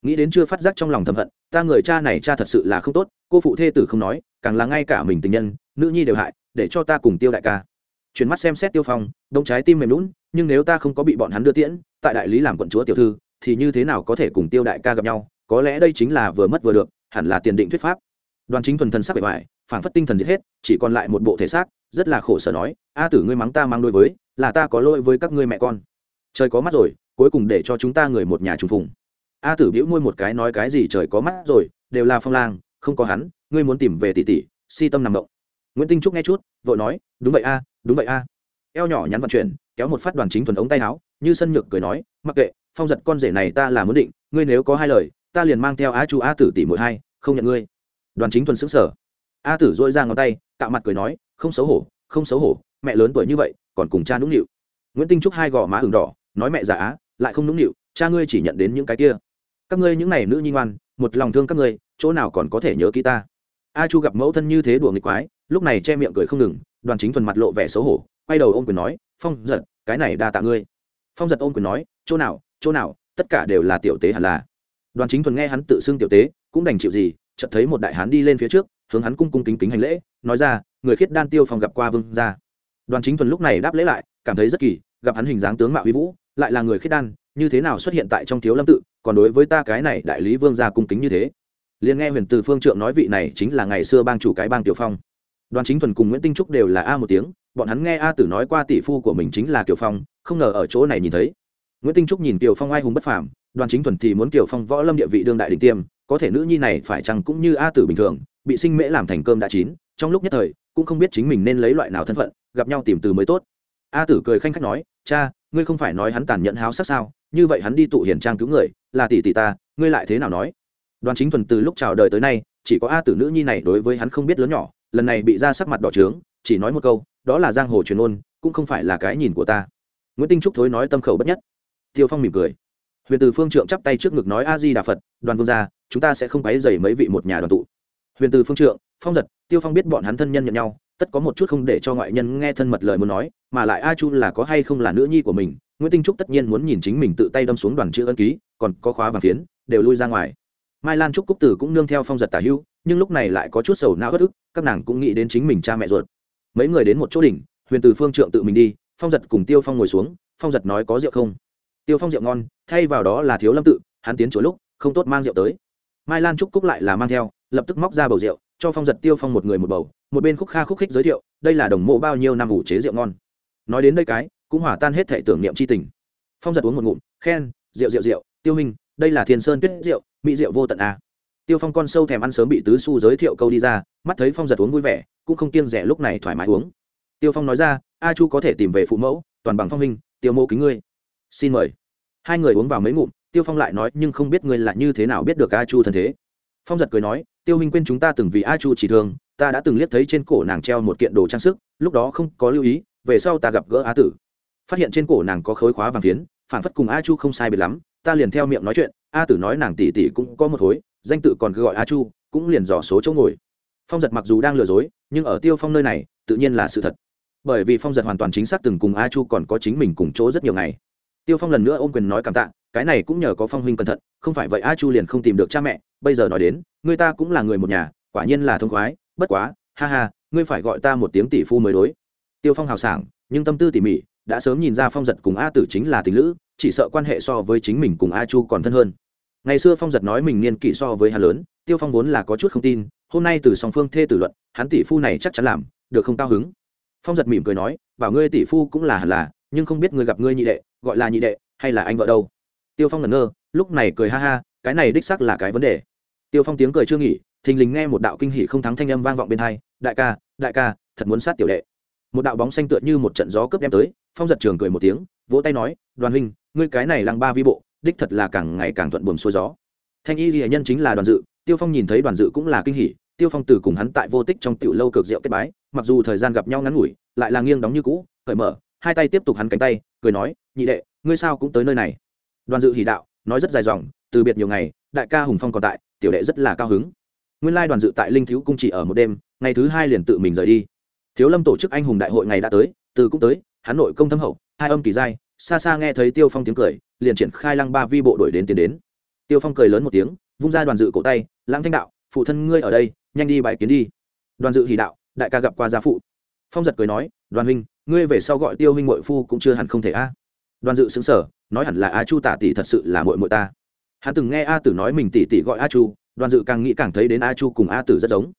Nghĩ đến chưa phát giác trong lòng thầm hận, ta người cha này cha thật sự là không tốt, cô phụ thê tử không nói, càng là ngay cả mình tình nhân, nữ nhi đều hại, để cho ta cùng tiêu đại ca. Chuyển mắt xem xét tiêu phong đông trái tim mềm lún nhưng nếu ta không có bị bọn hắn đưa tiễn, tại đại lý làm quận chúa tiểu thư, thì như thế nào có thể cùng tiêu đại ca gặp nhau, có lẽ đây chính là vừa mất vừa được, hẳn là tiền định thuyết pháp đoàn chính thuần thần sắc bề ngoài, phảng phất tinh thần giết hết, chỉ còn lại một bộ thể xác, rất là khổ sở nói, a tử ngươi mắng ta mang đôi với, là ta có lỗi với các ngươi mẹ con. Trời có mắt rồi, cuối cùng để cho chúng ta người một nhà trùng phùng. A tử bĩu môi một cái nói cái gì trời có mắt rồi, đều là phong lang, không có hắn, ngươi muốn tìm về tỷ tỷ, si tâm nằm động. Nguyễn tinh trúc nghe chút, vội nói, đúng vậy a, đúng vậy a. Eo nhỏ nhắn vận chuyển, kéo một phát đoàn chính thuần ống tay áo, như sân nhược cười nói, mặc kệ, phong giật con rể này ta là muốn định, ngươi nếu có hai lời, ta liền mang theo a chu a tử tỷ mỗi hai, không nhận ngươi đoàn chính thuần xứng sở. A tử dội ra ngón tay, cạo mặt cười nói, không xấu hổ, không xấu hổ, mẹ lớn tuổi như vậy, còn cùng cha nũng nịu. Nguyễn tinh trúc hai gò má ửng đỏ, nói, mẹ già á, lại không nũng nịu, cha ngươi chỉ nhận đến những cái kia. Các ngươi những này nữ nhi ngoan, một lòng thương các ngươi, chỗ nào còn có thể nhớ kỹ ta? A chu gặp mẫu thân như thế đùa nghịch quái, lúc này che miệng cười không ngừng, đoàn chính thuần mặt lộ vẻ xấu hổ, quay đầu ôm quyền nói, phong giật, cái này đa tạ ngươi. Phong giật ôm quyền nói, chỗ nào chỗ nào, tất cả đều là tiểu tế hẳn là. Đoàn chính thuần nghe hắn tự xưng tiểu tế, cũng đành chịu gì chợt thấy một đại hán đi lên phía trước, hướng hắn cung cung kính kính hành lễ, nói ra, người khiết đan tiêu phòng gặp qua vương gia. Đoàn chính thuần lúc này đáp lễ lại, cảm thấy rất kỳ, gặp hắn hình dáng tướng mạo huy vũ, lại là người khiết đan, như thế nào xuất hiện tại trong thiếu lâm tự, còn đối với ta cái này đại lý vương gia cung kính như thế. Liền nghe huyền từ phương trượng nói vị này chính là ngày xưa bang chủ cái bang tiểu phong. Đoàn chính thuần cùng nguyễn tinh trúc đều là a một tiếng, bọn hắn nghe a tử nói qua tỷ phu của mình chính là tiểu phong, không ngờ ở chỗ này nhìn thấy. Nguyễn tinh trúc nhìn tiểu phong ai hùng bất phàm đoàn chính thuần thì muốn kiểu phong võ lâm địa vị đương đại đình tiêm, có thể nữ nhi này phải chăng cũng như a tử bình thường, bị sinh mễ làm thành cơm đã chín, trong lúc nhất thời, cũng không biết chính mình nên lấy loại nào thân phận, gặp nhau tìm từ mới tốt. A tử cười khanh khách nói, cha, ngươi không phải nói hắn tàn nhẫn háo sắc sao? Như vậy hắn đi tụ hiền trang cứu người, là tỷ tỷ ta, ngươi lại thế nào nói? Đoàn chính thuần từ lúc chào đời tới nay, chỉ có a tử nữ nhi này đối với hắn không biết lớn nhỏ, lần này bị ra sắc mặt đỏ trướng, chỉ nói một câu, đó là giang hồ truyền ôn cũng không phải là cái nhìn của ta. Nguyễn tinh trúc thối nói tâm khẩu bất nhất. Tiêu phong mỉm cười huyền từ phương trượng chắp tay trước ngực nói, a di đà phật, đoàn vương gia, chúng ta sẽ không quấy dày mấy vị một nhà đoàn tụ. Huyền từ phương trượng, phong giật, tiêu phong biết bọn hắn thân nhân nhận nhau, tất có một chút không để cho ngoại nhân nghe thân mật lời muốn nói, mà lại a chu là có hay không là nữ nhi của mình, nguyễn tinh trúc tất nhiên muốn nhìn chính mình tự tay đâm xuống đoàn chữ ân ký, còn có khóa vàng phiến, đều lui ra ngoài. Mai lan trúc cúc tử cũng nương theo phong giật tả hưu, nhưng lúc này lại có chút sầu não bất ức, các nàng cũng nghĩ đến chính mình cha mẹ ruột. Mấy người đến một chỗ đỉnh, huyền từ phương trượng tự mình đi, phong giật cùng tiêu phong ngồi xuống, phong giật nói có rượu không? Tiêu phong rượu ngon, thay vào đó là thiếu lâm tự, hắn tiến chỗ lúc, không tốt mang rượu tới. Mai lan trúc cúc lại là mang theo, lập tức móc ra bầu rượu, cho phong giật tiêu phong một người một bầu, một bên khúc kha khúc khích giới thiệu, đây là đồng mộ bao nhiêu năm ủ chế rượu ngon. Nói đến đây cái, cũng hỏa tan hết thể tưởng niệm c h i tình. Phong giật uống một ngụm, khen, rượu rượu rượu, tiêu minh, đây là thiên sơn tuyết rượu, mỹ rượu vô tận à. tiêu phong con sâu thèm ăn sớm bị tứ su giới thiệu câu đi ra, mắt thấy phong giật uống vui vẻ, cũng không kiêng rẻ lúc này thoải mái uống. Tiêu phong nói ra, a chu có thể tìm về phụ mẫu, toàn bằng phong minh tiêu mô kính ngươi xin mời. Hai người uống vào mấy ngụm, tiêu phong lại nói, nhưng không biết ngươi là như thế nào biết được a chu thân thế. Phong giật cười nói, tiêu minh quên chúng ta từng vì a chu chỉ thương, ta đã từng liếc thấy trên cổ nàng treo một kiện đồ trang sức, lúc đó không có lưu ý, về sau ta gặp gỡ a tử. Phát hiện trên cổ nàng có khối khóa vàng phiến, phản phất cùng a chu không sai biệt lắm, ta liền theo miệng nói chuyện, a tử nói nàng tỷ tỷ cũng có một khối, danh tự còn cứ gọi a chu, cũng liền dò số chỗ ngồi. Phong giật mặc dù đang lừa dối, nhưng ở tiêu phong nơi này, tự nhiên là sự thật. Bởi vì phong giật hoàn toàn chính xác từng cùng a chu còn có chính mình cùng chỗ rất nhiều ngày tiêu phong lần nữa ôm quyền nói cảm tạ, cái này cũng nhờ có phong huynh cẩn thận, không phải vậy a chu liền không tìm được cha mẹ, bây giờ nói đến, người ta cũng là người một nhà, quả nhiên là thông khoái, bất quá, ha ha, ngươi phải gọi ta một tiếng tỷ phu mới đối. Tiêu phong hào sảng, nhưng tâm tư tỉ mỉ, đã sớm nhìn ra phong giật cùng a tử chính là tình lữ, chỉ sợ quan hệ so với chính mình cùng a chu còn thân hơn. Ngày xưa phong giật nói mình niên kỷ so với hắn lớn, tiêu phong vốn là có chút không tin, hôm nay từ song phương thê tử luận, hắn tỷ phu này chắc chắn làm, được không cao hứng. Phong giật mỉm cười nói, bảo ngươi tỷ phu cũng là hẳn là nhưng không biết ngươi gặp ngươi nhị đệ, gọi là nhị đệ, hay là anh vợ đâu. Tiêu phong ngẩn ngơ, lúc này cười ha ha, cái này đích xác là cái vấn đề. Tiêu phong tiếng cười chưa nghỉ, thình lình nghe một đạo kinh hỉ không thắng thanh âm vang vọng bên hai, đại ca đại ca, thật muốn sát tiểu đệ. Một đạo bóng xanh tựa như một trận gió cướp đem tới, phong giật trường cười một tiếng, vỗ tay nói, đoàn huynh, ngươi cái này lăng ba vi bộ, đích thật là càng ngày càng thuận buồm xuôi gió. Thanh y ghi nhân chính là đoàn dự, tiêu phong nhìn thấy đoàn dự cũng là kinh hỉ, tiêu phong từ cùng hắn tại vô tích trong tiểu lâu cực rượu kết bái, mặc dù thời gian gặp nhau ngắn ngủi, lại là nghiêng đóng như cũ, cởi mở hai tay tiếp tục hắn cánh tay, cười nói, nhị đệ, ngươi sao cũng tới nơi này? Đoàn dự hỉ đạo, nói rất dài dòng, từ biệt nhiều ngày, đại ca hùng phong còn tại, tiểu đệ rất là cao hứng. Nguyên lai đoàn dự tại linh thiếu cung chỉ ở một đêm, ngày thứ hai liền tự mình rời đi. Thiếu lâm tổ chức anh hùng đại hội ngày đã tới, từ cũng tới, hắn nội công thâm hậu, hai âm kỳ giai xa xa nghe thấy tiêu phong tiếng cười, liền triển khai lăng ba vi bộ đội đến tiến đến. Tiêu phong cười lớn một tiếng, vung ra đoàn dự cổ tay, lãng thanh đạo, phụ thân ngươi ở đây, nhanh đi bài kiến đi. Đoàn dự hỉ đạo, đại ca gặp qua gia phụ. Phong giật cười nói, đoàn huynh ngươi về sau gọi tiêu huynh mội phu cũng chưa hẳn không thể a. Đoàn dự xứng sở nói hẳn là a chu tả tỷ thật sự là mội mội ta. Hắn từng nghe a tử nói mình tỷ tỷ gọi a chu, đoàn dự càng nghĩ càng thấy đến a chu cùng a tử rất giống.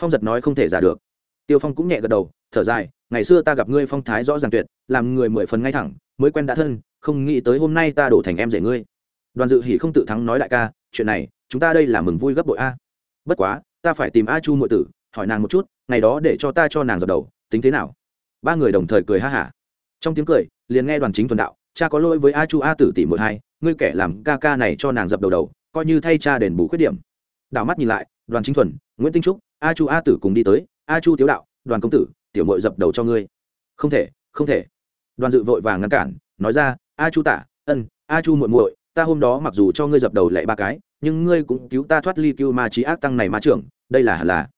Phong giật nói không thể giả được. Tiêu phong cũng nhẹ gật đầu, thở dài, ngày xưa ta gặp ngươi phong thái rõ ràng tuyệt, làm người mười phần ngay thẳng, mới quen đã thân, không nghĩ tới hôm nay ta đổ thành em rể ngươi. Đoàn dự hỉ không tự thắng nói đại ca, chuyện này, chúng ta đây là mừng vui gấp bội a. Bất quá, ta phải tìm a chu muội tử, hỏi nàng một chút, ngày đó để cho ta cho nàng dập đầu, tính thế nào? Ba người đồng thời cười ha hả. Trong tiếng cười, liền nghe đoàn chính thuần đạo, cha có lỗi với a chu a tử tỷ mỗi hai, ngươi kẻ làm ca ca này cho nàng dập đầu đầu, coi như thay cha đền bù khuyết điểm. Đảo mắt nhìn lại, đoàn chính thuần, nguyễn tinh trúc, a chu a tử cùng đi tới, a chu tiếu đạo, đoàn công tử, tiểu mội dập đầu cho ngươi. Không thể không thể. Đoàn dự vội vàng ngăn cản, nói ra, a chu tả, ân, a chu muội muội, ta hôm đó mặc dù cho ngươi dập đầu lại ba cái, nhưng ngươi cũng cứu ta thoát ly cưu ma trí ác tăng này ma trưởng, đây là hẳn là.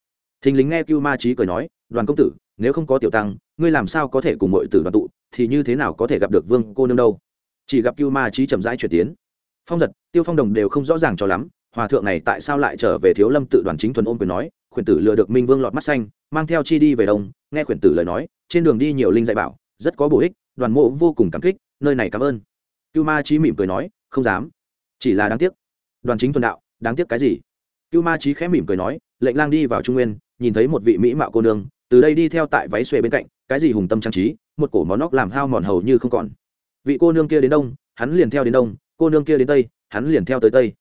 Thình lính nghe cưu ma trí cười nói, đoàn công tử nếu không có tiểu tăng, ngươi làm sao có thể cùng mọi tử đoàn tụ, thì như thế nào có thể gặp được vương cô nương đâu? Chỉ gặp cưu ma trí chậm rãi chuyển tiến. Phong giật, tiêu phong đồng đều không rõ ràng cho lắm, hòa thượng này tại sao lại trở về thiếu lâm tự đoàn chính thuần ôm quyền nói, khuyển tử lừa được minh vương lọt mắt xanh, mang theo chi đi về đông. Nghe khuyển tử lời nói, trên đường đi nhiều linh dạy bảo, rất có bổ ích, đoàn mộ vô cùng cảm kích, nơi này cảm ơn. Cưu ma trí mỉm cười nói, không dám. Chỉ là đáng tiếc. Đoàn chính thuần đạo, đáng tiếc cái gì? Cưu ma trí khẽ mỉm cười nói, lệnh lang đi vào trung nguyên, nhìn thấy một vị mỹ mạo cô nương từ đây đi theo tại váy xuề bên cạnh, cái gì hùng tâm trang trí, một cổ món nóc làm hao mòn hầu như không còn. Vị cô nương kia đến đông, hắn liền theo đến đông, cô nương kia đến tây, hắn liền theo tới tây.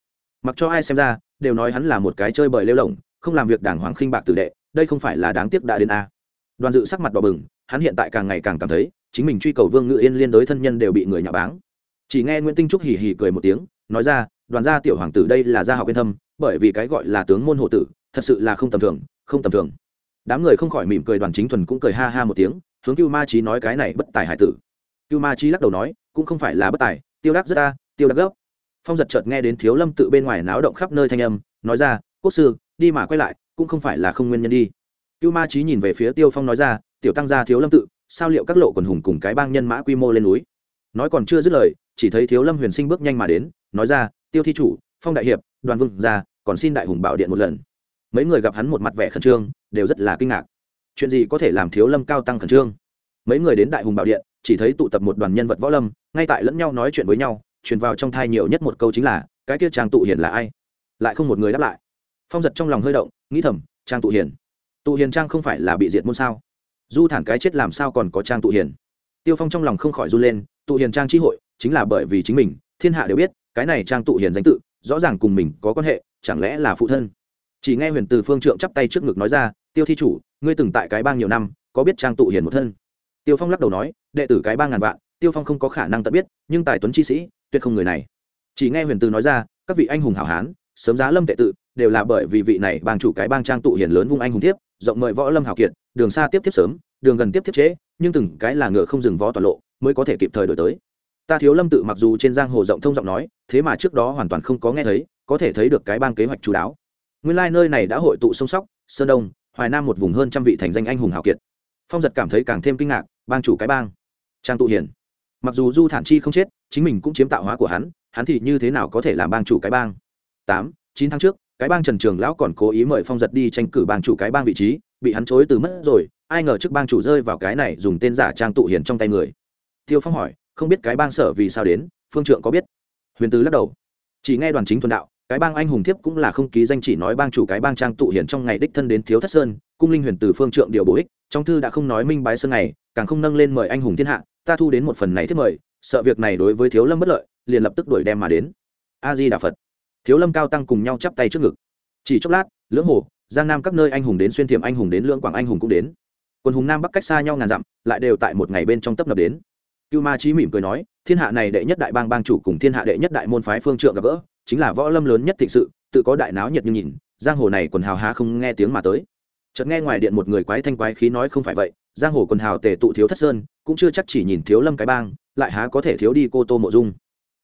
Mặc cho ai xem ra, đều nói hắn là một cái chơi bời lêu lỏng, không làm việc đàng hoàng khinh bạc tử đệ, đây không phải là đáng tiếc đã đến a. Đoàn dự sắc mặt đỏ bừng, hắn hiện tại càng ngày càng cảm thấy, chính mình truy cầu vương ngự yên liên đối thân nhân đều bị người nhà báng. Chỉ nghe nguyễn tinh trúc hì hì cười một tiếng, nói ra, đoàn gia tiểu hoàng tử đây là gia học yên thâm, bởi vì cái gọi là tướng môn hộ tử, thật sự là không tầm thường, không tầm thường đám người không khỏi mỉm cười, đoàn chính thuần cũng cười ha ha một tiếng, hướng cưu ma trí nói cái này bất tài hải tử. Cưu ma trí lắc đầu nói, cũng không phải là bất tài, tiêu đắc rất ta tiêu đắc gấp. Phong giật chợt nghe đến thiếu lâm tự bên ngoài náo động khắp nơi thanh âm, nói ra, quốc sư, đi mà quay lại, cũng không phải là không nguyên nhân đi. Cưu ma trí nhìn về phía tiêu phong nói ra, tiểu tăng gia thiếu lâm tự, sao liệu các lộ quần hùng cùng cái bang nhân mã quy mô lên núi? Nói còn chưa dứt lời, chỉ thấy thiếu lâm huyền sinh bước nhanh mà đến, nói ra, tiêu thi chủ, phong đại hiệp, đoàn vương ra còn xin đại hùng bảo điện một lần mấy người gặp hắn một mặt vẻ khẩn trương, đều rất là kinh ngạc. Chuyện gì có thể làm thiếu lâm cao tăng khẩn trương? Mấy người đến đại hùng bảo điện, chỉ thấy tụ tập một đoàn nhân vật võ lâm, ngay tại lẫn nhau nói chuyện với nhau, truyền vào trong thai nhiều nhất một câu chính là, cái kia trang tụ hiền là ai? Lại không một người đáp lại. Phong giật trong lòng hơi động, nghĩ thầm, trang tụ hiền? Tụ hiền trang không phải là bị diệt môn sao? Du thản cái chết làm sao còn có trang tụ hiền? Tiêu phong trong lòng không khỏi run lên, tụ hiền trang tri hội, chính là bởi vì chính mình, thiên hạ đều biết, cái này trang tụ hiền danh tự, rõ ràng cùng mình có quan hệ, chẳng lẽ là phụ thân? Chỉ nghe huyền từ phương trượng chắp tay trước ngực nói ra, tiêu thi chủ, ngươi từng tại cái bang nhiều năm, có biết trang tụ hiền một thân? Tiêu phong lắc đầu nói, đệ tử cái bang ngàn vạn, tiêu phong không có khả năng tận biết, nhưng tài tuấn chi sĩ, tuyệt không người này. Chỉ nghe huyền từ nói ra, các vị anh hùng hảo hán, sớm giá lâm tệ tự, đều là bởi vì vị này bang chủ cái bang trang tụ hiền lớn vung anh hùng tiếp rộng mời võ lâm hảo kiệt, đường xa tiếp tiếp sớm, đường gần tiếp tiếp chế nhưng từng cái là ngựa không dừng vó toàn lộ, mới có thể kịp thời đổi tới. Ta thiếu lâm tự mặc dù trên giang hồ rộng thông giọng nói, thế mà trước đó hoàn toàn không có nghe thấy, có thể thấy được cái bang kế hoạch chú đáo nguyên lai nơi này đã hội tụ sông sóc, sơn đông, hoài nam một vùng hơn trăm vị thành danh anh hùng hào kiệt. Phong giật cảm thấy càng thêm kinh ngạc, bang chủ cái bang. Trang tụ hiền mặc dù du thản chi không chết, chính mình cũng chiếm tạo hóa của hắn hắn thì như thế nào có thể làm bang chủ cái bang? Tám, chín tháng trước, cái bang trần trường lão còn cố ý mời phong giật đi tranh cử bang chủ cái bang vị trí, bị hắn chối từ mất rồi, ai ngờ trước bang chủ rơi vào cái này dùng tên giả trang tụ hiền trong tay người. Tiêu phong hỏi, không biết cái bang sở vì sao đến, phương trượng có biết? Huyền tứ lắc đầu. Chỉ nghe đoàn chính thuần đạo cái bang anh hùng thiếp cũng là không ký danh chỉ nói bang chủ, cái bang trang tụ hiển trong ngày đích thân đến thiếu thất sơn, cung linh huyền từ phương trượng điều bổ ích, trong thư đã không nói minh bái sơn này càng không nâng lên mời anh hùng thiên hạ, ta thu đến một phần này thiết mời, sợ việc này đối với thiếu lâm bất lợi, liền lập tức đuổi đem mà đến. A di đà phật. Thiếu lâm cao tăng cùng nhau chắp tay trước ngực. Chỉ chốc lát, lưỡng hồ, giang nam các nơi anh hùng đến xuyên thiểm anh hùng đến lưỡng quảng anh hùng cũng đến. Quân hùng nam bắc cách xa nhau ngàn dặm, lại đều tại một ngày bên trong tấp nập đến. Cưu ma trí mỉm cười nói, thiên hạ này đệ nhất đại bang bang chủ cùng thiên hạ đệ nhất đại môn phái phương trượng gặp gỡ chính là võ lâm lớn nhất thịnh sự, tự có đại náo nhiệt như nhìn, giang hồ này quần hào há không nghe tiếng mà tới. Chợt nghe ngoài điện một người quái thanh quái khí nói không phải vậy, giang hồ quần hào tề tụ thiếu thất sơn, cũng chưa chắc chỉ nhìn thiếu lâm cái bang, lại há có thể thiếu đi cô tô mộ dung.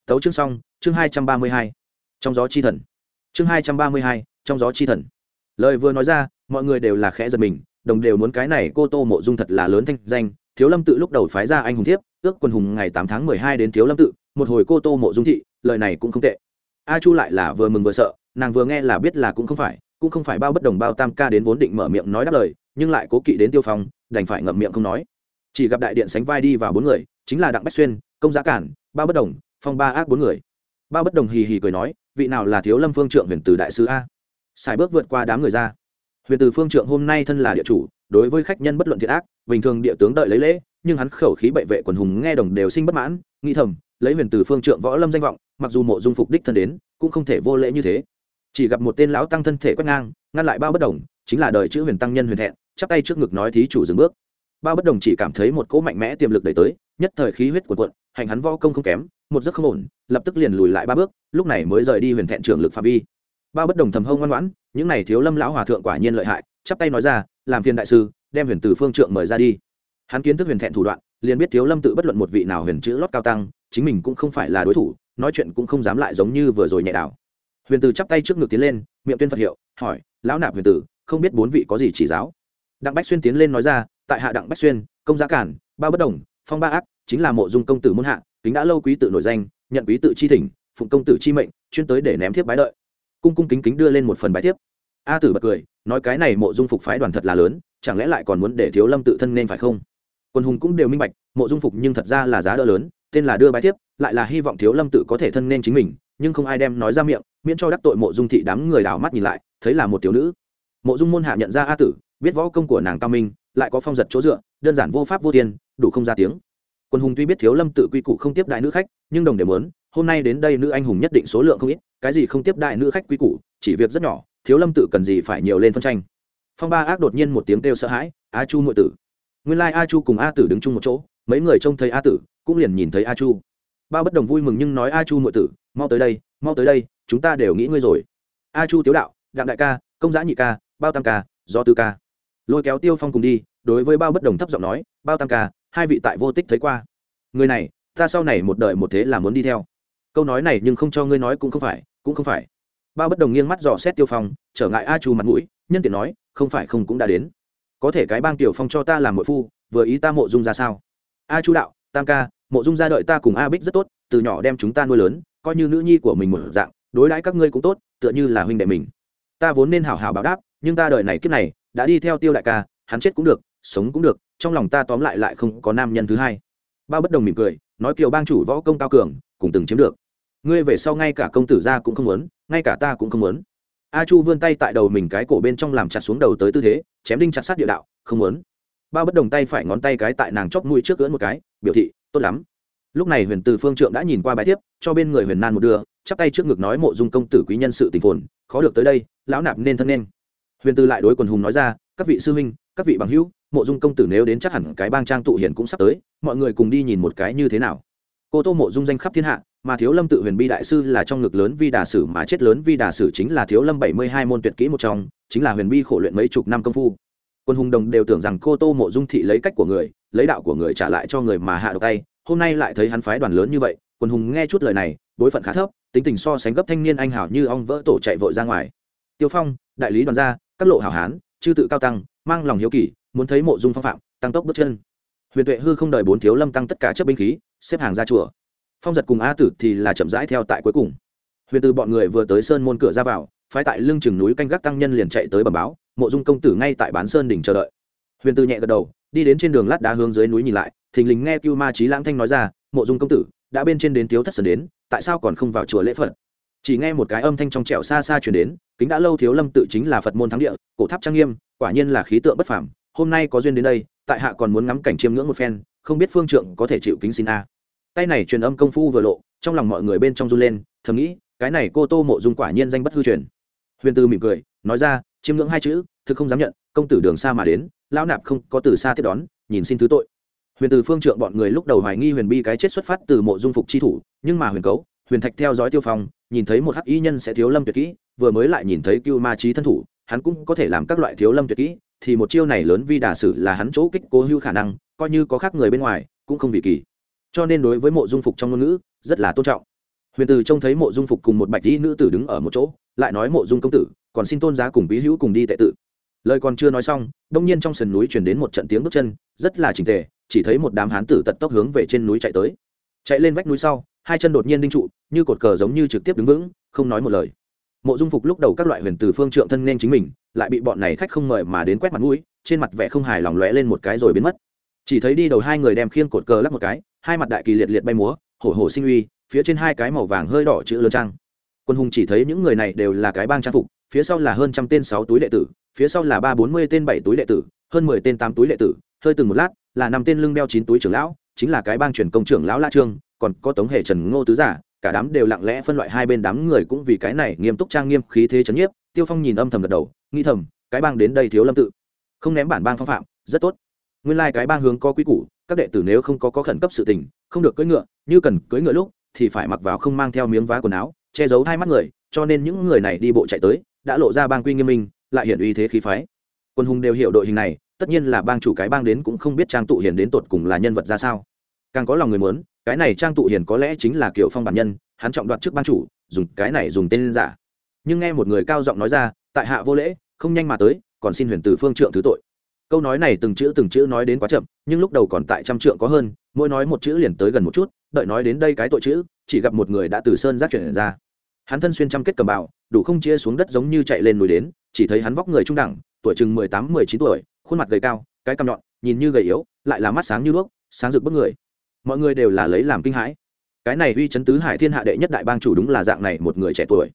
Tấu chương xong, chương hai trăm ba mươi hai, trong gió chi thần. Chương hai trăm ba mươi hai, trong gió chi thần. Lời vừa nói ra, mọi người đều là khẽ giật mình, đồng đều muốn cái này cô tô mộ dung thật là lớn thanh danh, thiếu lâm tự lúc đầu phái ra anh hùng thiếp, ước quân hùng ngày tám tháng mười hai đến thiếu lâm tự, một hồi cô tô mộ dung thị, lời này cũng không tệ a chu lại là vừa mừng vừa sợ, nàng vừa nghe là biết là cũng không phải, cũng không phải bao bất đồng bao tam ca đến vốn định mở miệng nói đáp lời, nhưng lại cố kỵ đến tiêu phong, đành phải ngậm miệng không nói. Chỉ gặp đại điện sánh vai đi vào bốn người, chính là đặng bách xuyên, công giá cản, bao bất đồng, phong ba ác bốn người. Bao bất đồng hì hì cười nói, vị nào là thiếu lâm phương trượng huyền từ đại sứ a? Xài bước vượt qua đám người ra. Huyền từ phương trượng hôm nay thân là địa chủ, đối với khách nhân bất luận thiệt ác, bình thường địa tướng đợi lấy lễ, nhưng hắn khẩu khí bệ vệ quần hùng nghe đồng đều sinh bất mãn, nghĩ thầm lấy huyền từ phương trượng võ lâm danh vọng, mặc dù mộ dung phục đích thân đến, cũng không thể vô lễ như thế. Chỉ gặp một tên lão tăng thân thể quét ngang, ngăn lại bao bất đồng, chính là đời chữ huyền tăng nhân huyền thẹn, chắp tay trước ngực nói thí chủ dừng bước. Bao bất đồng chỉ cảm thấy một cỗ mạnh mẽ tiềm lực đẩy tới, nhất thời khí huyết của quận hành hắn võ công không kém, một giấc không ổn, lập tức liền lùi lại ba bước, lúc này mới rời đi huyền thẹn trưởng lực phạm vi. Bao bất đồng thầm hông ngoan ngoãn, những này thiếu lâm lão hòa thượng quả nhiên lợi hại, chắp tay nói ra, làm phiền đại sư, đem huyền từ phương trượng mời ra đi. Hắn kiến thức huyền thẹn thủ đoạn liền biết thiếu lâm tự bất luận một vị nào huyền chữ lót cao tăng, chính mình cũng không phải là đối thủ, nói chuyện cũng không dám lại giống như vừa rồi nhẹ đảo. Huyền tử chắp tay trước ngực tiến lên, miệng tuyên phật hiệu, hỏi, lão nạp huyền tử, không biết bốn vị có gì chỉ giáo? Đặng bách xuyên tiến lên nói ra, tại hạ đặng bách xuyên, công giá cản, ba bất đồng, phong ba ác, chính là mộ dung công tử muôn hạ, kính đã lâu quý tự nổi danh, nhận quý tự chi thỉnh, phụng công tử chi mệnh, chuyên tới để ném thiếp bái đợi. Cung cung kính kính đưa lên một phần bài thiếp. A tử bật cười, nói cái này mộ dung phục phái đoàn thật là lớn, chẳng lẽ lại còn muốn để thiếu lâm tự thân nên phải không? Quân hùng cũng đều minh bạch, mộ dung phục nhưng thật ra là giá đỡ lớn, tên là đưa bài thiếp, lại là hy vọng thiếu lâm tự có thể thân nên chính mình, nhưng không ai đem nói ra miệng, miễn cho đắc tội mộ dung thị đám người đảo mắt nhìn lại, thấy là một thiếu nữ. Mộ dung môn hạ nhận ra a tử, biết võ công của nàng cao minh, lại có phong giật chỗ dựa, đơn giản vô pháp vô tiền đủ không ra tiếng. Quân hùng tuy biết thiếu lâm tự quy củ không tiếp đại nữ khách, nhưng đồng đều muốn, hôm nay đến đây nữ anh hùng nhất định số lượng không ít, cái gì không tiếp đại nữ khách quy củ, chỉ việc rất nhỏ, thiếu lâm tự cần gì phải nhiều lên phân tranh. Phong ba ác đột nhiên một tiếng kêu sợ hãi a chu muội tử! Nguyên lai a chu cùng a tử đứng chung một chỗ, mấy người trông thấy a tử, cũng liền nhìn thấy a chu. Ba bất đồng vui mừng nhưng nói a chu muội tử, mau tới đây, mau tới đây, chúng ta đều nghĩ ngươi rồi. A chu tiếu đạo, đặng đại ca, công giã nhị ca, bao tam ca do tư ca. Lôi kéo tiêu phong cùng đi, đối với bao bất đồng thấp giọng nói, bao tam ca, hai vị tại vô tích thấy qua. Người này, ta sau này một đời một thế là muốn đi theo. Câu nói này nhưng không cho ngươi nói cũng không phải, cũng không phải. Bao bất đồng nghiêng mắt dò xét tiêu phong, trở ngại a chu mặt mũi, nhân tiện nói, không phải không cũng đã đến có thể cái bang tiểu phong cho ta làm mội phu, vừa ý ta mộ dung ra sao? A chu đạo, tam ca, mộ dung ra đợi ta cùng a bích rất tốt, từ nhỏ đem chúng ta nuôi lớn, coi như nữ nhi của mình một dạng, đối đãi các ngươi cũng tốt, tựa như là huynh đệ mình. Ta vốn nên hảo hảo báo đáp, nhưng ta đợi này kiếp này, đã đi theo tiêu đại ca, hắn chết cũng được, sống cũng được, trong lòng ta tóm lại lại không có nam nhân thứ hai. Bao bất đồng mỉm cười, nói kiều bang chủ võ công cao cường, cùng từng chiếm được. Ngươi về sau ngay cả công tử gia cũng không muốn, ngay cả ta cũng không muốn a chu vươn tay tại đầu mình cái cổ bên trong làm chặt xuống đầu tới tư thế, chém đinh chặt sát địa đạo, không muốn. Bao bất đồng tay phải ngón tay cái tại nàng chóp mũi trước cưỡn một cái, biểu thị, tốt lắm. Lúc này huyền từ phương trượng đã nhìn qua bài thiếp, cho bên người huyền nan một đưa, chắp tay trước ngực nói mộ dung công tử quý nhân sự tình phồn, khó được tới đây, lão nạp nên thân nên. Huyền từ lại đối quần hùng nói ra, các vị sư huynh, các vị bằng hữu, mộ dung công tử nếu đến chắc hẳn cái bang trang tụ hiền cũng sắp tới, mọi người cùng đi nhìn một cái như thế nào. Cô tô mộ dung danh khắp thiên hạ mà thiếu lâm tự huyền bi đại sư là trong ngực lớn vi đà sử mà chết lớn vi đà sử chính là thiếu lâm bảy mươi hai môn tuyệt kỹ một trong, chính là huyền bi khổ luyện mấy chục năm công phu. Quân hùng đồng đều tưởng rằng cô tô mộ dung thị lấy cách của người, lấy đạo của người trả lại cho người mà hạ độc tay, hôm nay lại thấy hắn phái đoàn lớn như vậy, quân hùng nghe chút lời này bối phận khá thấp, tính tình so sánh gấp thanh niên anh hảo như ong vỡ tổ chạy vội ra ngoài. Tiêu phong, đại lý đoàn gia, các lộ hảo hán, chư tự cao tăng, mang lòng hiếu kỳ, muốn thấy mộ dung phong phạm, tăng tốc bước chân. Huyền tuệ hư không đợi bốn thiếu lâm tăng tất cả chấp binh khí, xếp hàng ra chùa phong giật cùng a tử thì là chậm rãi theo tại cuối cùng. Huyền từ bọn người vừa tới sơn môn cửa ra vào, phái tại lưng chừng núi canh gác tăng nhân liền chạy tới bẩm báo, mộ dung công tử ngay tại bán sơn đỉnh chờ đợi. Huyền từ nhẹ gật đầu, đi đến trên đường lát đá hướng dưới núi nhìn lại, thình lình nghe cưu ma trí lãng thanh nói ra, mộ dung công tử, đã bên trên đến thiếu thất sơn đến, tại sao còn không vào chùa lễ phật? Chỉ nghe một cái âm thanh trong trẻo xa xa chuyển đến, kính đã lâu thiếu lâm tự chính là phật môn thắng địa, cổ tháp trang nghiêm, quả nhiên là khí tượng bất phàm, hôm nay có duyên đến đây, tại hạ còn muốn ngắm cảnh chiêm ngưỡng một phen, không biết phương trượng có thể chịu kính xin a tay này truyền âm công phu vừa lộ, trong lòng mọi người bên trong run lên, thầm nghĩ, cái này cô tô mộ dung quả nhiên danh bất hư truyền. Huyền tư mỉm cười, nói ra, chiêm ngưỡng hai chữ, thực không dám nhận, công tử đường xa mà đến, lão nạp không có từ xa tiếp đón, nhìn xin thứ tội. Huyền từ phương trượng bọn người lúc đầu hoài nghi huyền bi cái chết xuất phát từ mộ dung phục chi thủ, nhưng mà huyền cấu, huyền thạch theo dõi tiêu phong, nhìn thấy một hắc y nhân sẽ thiếu lâm tuyệt kỹ, vừa mới lại nhìn thấy cưu ma trí thân thủ, hắn cũng có thể làm các loại thiếu lâm tuyệt kỹ, thì một chiêu này lớn vi đà sử là hắn chỗ kích cố hưu khả năng, coi như có khác người bên ngoài, cũng không vì kỳ cho nên đối với mộ dung phục trong ngôn ngữ, rất là tôn trọng. Huyền từ trông thấy mộ dung phục cùng một bạch dĩ nữ tử đứng ở một chỗ, lại nói mộ dung công tử, còn xin tôn giá cùng bí hữu cùng đi tệ tự. Lời còn chưa nói xong, đông nhiên trong sườn núi chuyển đến một trận tiếng bước chân, rất là trình tề, chỉ thấy một đám hán tử tật tốc hướng về trên núi chạy tới. Chạy lên vách núi sau, hai chân đột nhiên đinh trụ, như cột cờ giống như trực tiếp đứng vững, không nói một lời. Mộ dung phục lúc đầu các loại huyền từ phương trượng thân nên chính mình, lại bị bọn này khách không mời mà đến quét mặt mũi, trên mặt vẻ không hài lòng lóe lên một cái rồi biến mất. Chỉ thấy đi đầu hai người đem khiên cột cờ lắp một cái hai mặt đại kỳ liệt liệt bay múa, hổ hổ sinh uy, phía trên hai cái màu vàng hơi đỏ chữ lớn trang. Quân hùng chỉ thấy những người này đều là cái bang trang phục, phía sau là hơn trăm tên sáu túi đệ tử, phía sau là ba bốn mươi tên bảy túi đệ tử, hơn mười tên tám túi đệ tử, hơi từng một lát, là năm tên lưng đeo chín túi trưởng lão, chính là cái bang truyền công trưởng lão la trương, còn có tống hệ trần ngô tứ giả, cả đám đều lặng lẽ phân loại hai bên đám người cũng vì cái này nghiêm túc trang nghiêm khí thế chấn nhiếp, tiêu phong nhìn âm thầm gật đầu, nghĩ thầm, cái bang đến đây thiếu lâm tự, không ném bản bang phong phạm, rất tốt. Nguyên lai、like、cái bang hướng có quy củ các đệ tử nếu không có, có khẩn cấp sự tình không được cưỡi ngựa như cần cưỡi ngựa lúc thì phải mặc vào không mang theo miếng vá quần áo che giấu hai mắt người cho nên những người này đi bộ chạy tới đã lộ ra bang quy nghiêm minh lại hiện uy thế khí phái. Quân hùng đều hiểu đội hình này tất nhiên là bang chủ cái bang đến cũng không biết trang tụ hiền đến tột cùng là nhân vật ra sao. Càng có lòng người muốn cái này trang tụ hiền có lẽ chính là kiểu phong bản nhân hắn trọng đoạt trước bang chủ dùng cái này dùng tên giả. Nhưng nghe một người cao giọng nói ra tại hạ vô lễ không nhanh mà tới còn xin huyền từ phương trượng thứ tội câu nói này từng chữ từng chữ nói đến quá chậm, nhưng lúc đầu còn tại trăm trượng có hơn, mỗi nói một chữ liền tới gần một chút, đợi nói đến đây cái tội chữ, chỉ gặp một người đã từ sơn giác chuyển ra. Hắn thân xuyên trăm kết cầm bào, đủ không chia xuống đất giống như chạy lên núi đến, chỉ thấy hắn vóc người trung đẳng, tuổi chừng mười tám, mười chín tuổi, khuôn mặt gầy cao, cái cằm nhọn, nhìn như gầy yếu, lại là mắt sáng như đuốc, sáng rực bức người. Mọi người đều là lấy làm kinh hãi. Cái này uy chấn tứ hải thiên hạ đệ nhất đại bang chủ đúng là dạng này một người trẻ tuổi.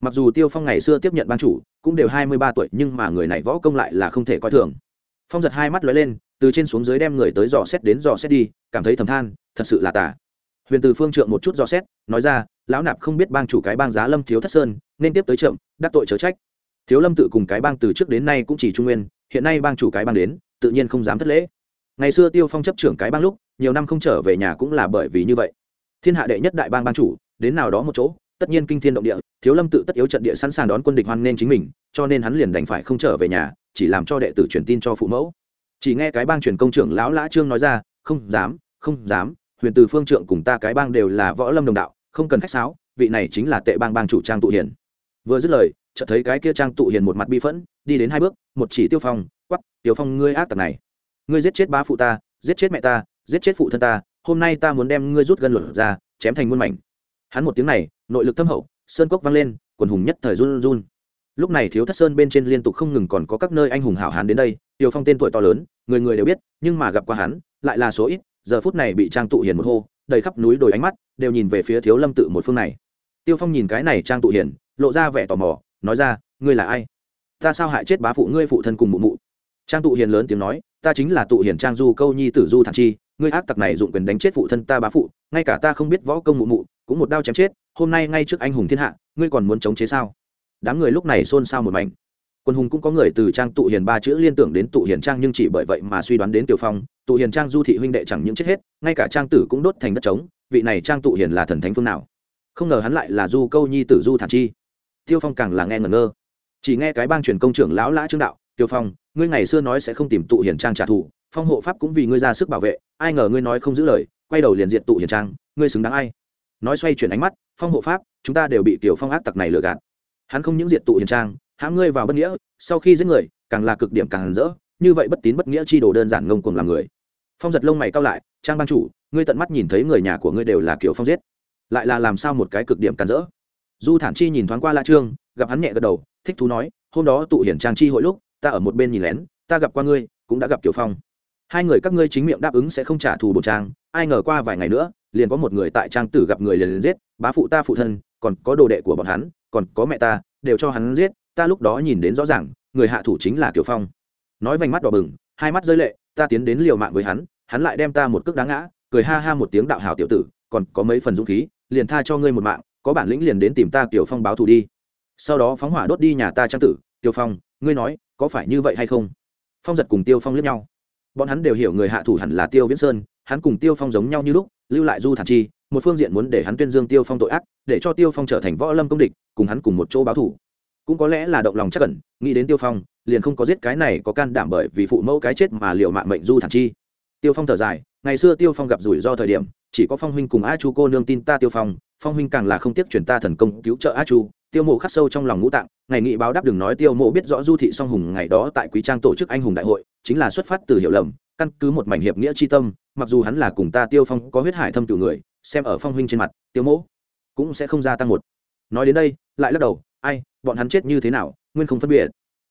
Mặc dù tiêu phong ngày xưa tiếp nhận bang chủ, cũng đều hai mươi ba tuổi, nhưng mà người này võ công lại là không thể coi thường phong giật hai mắt lóe lên, từ trên xuống dưới đem người tới dò xét đến dò xét đi, cảm thấy thầm than, thật sự là tả huyền từ phương trượng một chút dò xét, nói ra, lão nạp không biết bang chủ cái bang giá lâm thiếu thất sơn, nên tiếp tới trượng, đắc tội chớ trách. Thiếu lâm tự cùng cái bang từ trước đến nay cũng chỉ trung nguyên, hiện nay bang chủ cái bang đến, tự nhiên không dám thất lễ. Ngày xưa tiêu phong chấp trưởng cái bang lúc, nhiều năm không trở về nhà cũng là bởi vì như vậy. Thiên hạ đệ nhất đại bang bang chủ, đến nào đó một chỗ, tất nhiên kinh thiên động địa, thiếu lâm tự tất yếu trận địa sẵn sàng đón quân địch hoan nên chính mình, cho nên hắn liền đành phải không trở về nhà chỉ làm cho đệ tử truyền tin cho phụ mẫu. Chỉ nghe cái bang truyền công trưởng lão lã trương nói ra, không dám không dám, huyền từ phương trượng cùng ta cái bang đều là võ lâm đồng đạo, không cần khách sáo, vị này chính là tệ bang bang chủ trang tụ hiền. Vừa dứt lời, chợt thấy cái kia trang tụ hiền một mặt bi phẫn, đi đến hai bước, một chỉ tiêu phong quắp tiêu phong, ngươi ác tặc này, ngươi giết chết ba phụ ta, giết chết mẹ ta, giết chết phụ thân ta, hôm nay ta muốn đem ngươi rút gân luật ra, chém thành muôn mảnh. Hắn một tiếng này, nội lực thâm hậu, sơn cốc vang lên, quần hùng nhất thời run run lúc này thiếu thất sơn bên trên liên tục không ngừng còn có các nơi anh hùng hảo hán đến đây tiêu phong tên tuổi to lớn, người người đều biết, nhưng mà gặp qua hắn, lại là số ít, giờ phút này bị trang tụ hiền một hô, đầy khắp núi đồi ánh mắt, đều nhìn về phía thiếu lâm tự một phương này. Tiêu phong nhìn cái này trang tụ hiền, lộ ra vẻ tò mò, nói ra, ngươi là ai? Ta sao hại chết bá phụ ngươi phụ thân cùng mụ mụ? Trang tụ hiền lớn tiếng nói, ta chính là tụ hiền trang du câu nhi tử du thản chi, ngươi ác tặc này dụng quyền đánh chết phụ thân ta bá phụ, ngay cả ta không biết võ công mụ mụ, cũng một đao chém chết, hôm nay ngay trước anh hùng thiên hạ, ngươi còn muốn chống chế sao? Đám người lúc này xôn xao một mảnh. Quân hùng cũng có người từ trang tụ hiền ba chữ liên tưởng đến tụ hiền trang nhưng chỉ bởi vậy mà suy đoán đến tiểu phong, tụ hiền trang du thị huynh đệ chẳng những chết hết, ngay cả trang tử cũng đốt thành đất trống, vị này trang tụ hiền là thần thánh phương nào? Không ngờ hắn lại là du câu nhi tử du thản chi. Tiêu phong càng là nghe ngẩn ngơ. Chỉ nghe cái bang truyền công trưởng lão lã trương đạo, tiêu phong, ngươi ngày xưa nói sẽ không tìm tụ hiền trang trả thù, phong hộ pháp cũng vì ngươi ra sức bảo vệ, ai ngờ ngươi nói không giữ lời, quay đầu liền diện tụ hiền trang, ngươi xứng đáng ai? Nói xoay chuyển ánh mắt, phong hộ pháp, chúng ta đều bị tiểu phong ác tặc này lừa gạt hắn không những diện tụ hiền trang hãm ngươi vào bất nghĩa sau khi giết người càng là cực điểm càng rỡ như vậy bất tín bất nghĩa chi đồ đơn giản ngông cuồng làm người. Phong giật lông mày cao lại trang ban chủ ngươi tận mắt nhìn thấy người nhà của ngươi đều là kiểu phong giết. Lại là làm sao một cái cực điểm càn rỡ? Du thản chi nhìn thoáng qua la trương gặp hắn nhẹ gật đầu thích thú nói hôm đó tụ hiển trang chi hội lúc ta ở một bên nhìn lén ta gặp qua ngươi cũng đã gặp kiểu phong. Hai người các ngươi chính miệng đáp ứng sẽ không trả thù bổ trang ai ngờ qua vài ngày nữa liền có một người tại trang tử gặp người liền, liền giết bá phụ ta phụ thân còn có đồ đệ của bọn hắn còn có mẹ ta, đều cho hắn giết, ta lúc đó nhìn đến rõ ràng, người hạ thủ chính là kiều phong. Nói vành mắt đỏ bừng, hai mắt rơi lệ, ta tiến đến liều mạng với hắn hắn lại đem ta một cước đá ngã, cười ha ha một tiếng đạo hảo tiểu tử, còn có mấy phần dũng khí, liền tha cho ngươi một mạng, có bản lĩnh liền đến tìm ta tiểu phong báo thù đi. Sau đó phóng hỏa đốt đi nhà ta trang tử tiêu phong, ngươi nói, có phải như vậy hay không? Phong giật cùng tiêu phong lướt nhau. Bọn hắn đều hiểu người hạ thủ hẳn là tiêu viễn sơn, hắn cùng tiêu phong giống nhau như lúc, lưu lại du thản chi một phương diện muốn để hắn tuyên dương tiêu phong tội ác, để cho tiêu phong trở thành võ lâm công địch, cùng hắn cùng một chỗ báo thủ. Cũng có lẽ là động lòng chắc cẩn nghĩ đến tiêu phong, liền không có giết cái này có can đảm bởi vì phụ mẫu cái chết mà liệu mạng mệnh du thản chi. Tiêu phong thở dài, ngày xưa tiêu phong gặp rủi ro thời điểm, chỉ có phong huynh cùng a chu cô nương tin ta tiêu phong phong huynh càng là không tiếc chuyển ta thần công cứu trợ a chu. Tiêu mộ khắc sâu trong lòng ngũ tạng, ngày nghị báo đáp đừng nói tiêu mộ biết rõ du thị song hùng ngày đó tại quý trang tổ chức anh hùng đại hội, chính là xuất phát từ hiểu lầm, căn cứ một mảnh hiệp nghĩa chi tâm, mặc dù hắn là cùng ta tiêu phong có huyết hải thâm cửu người xem ở phong huynh trên mặt tiêu mỗ cũng sẽ không gia tăng một. Nói đến đây, lại lắc đầu, ai, bọn hắn chết như thế nào, nguyên không phân biệt.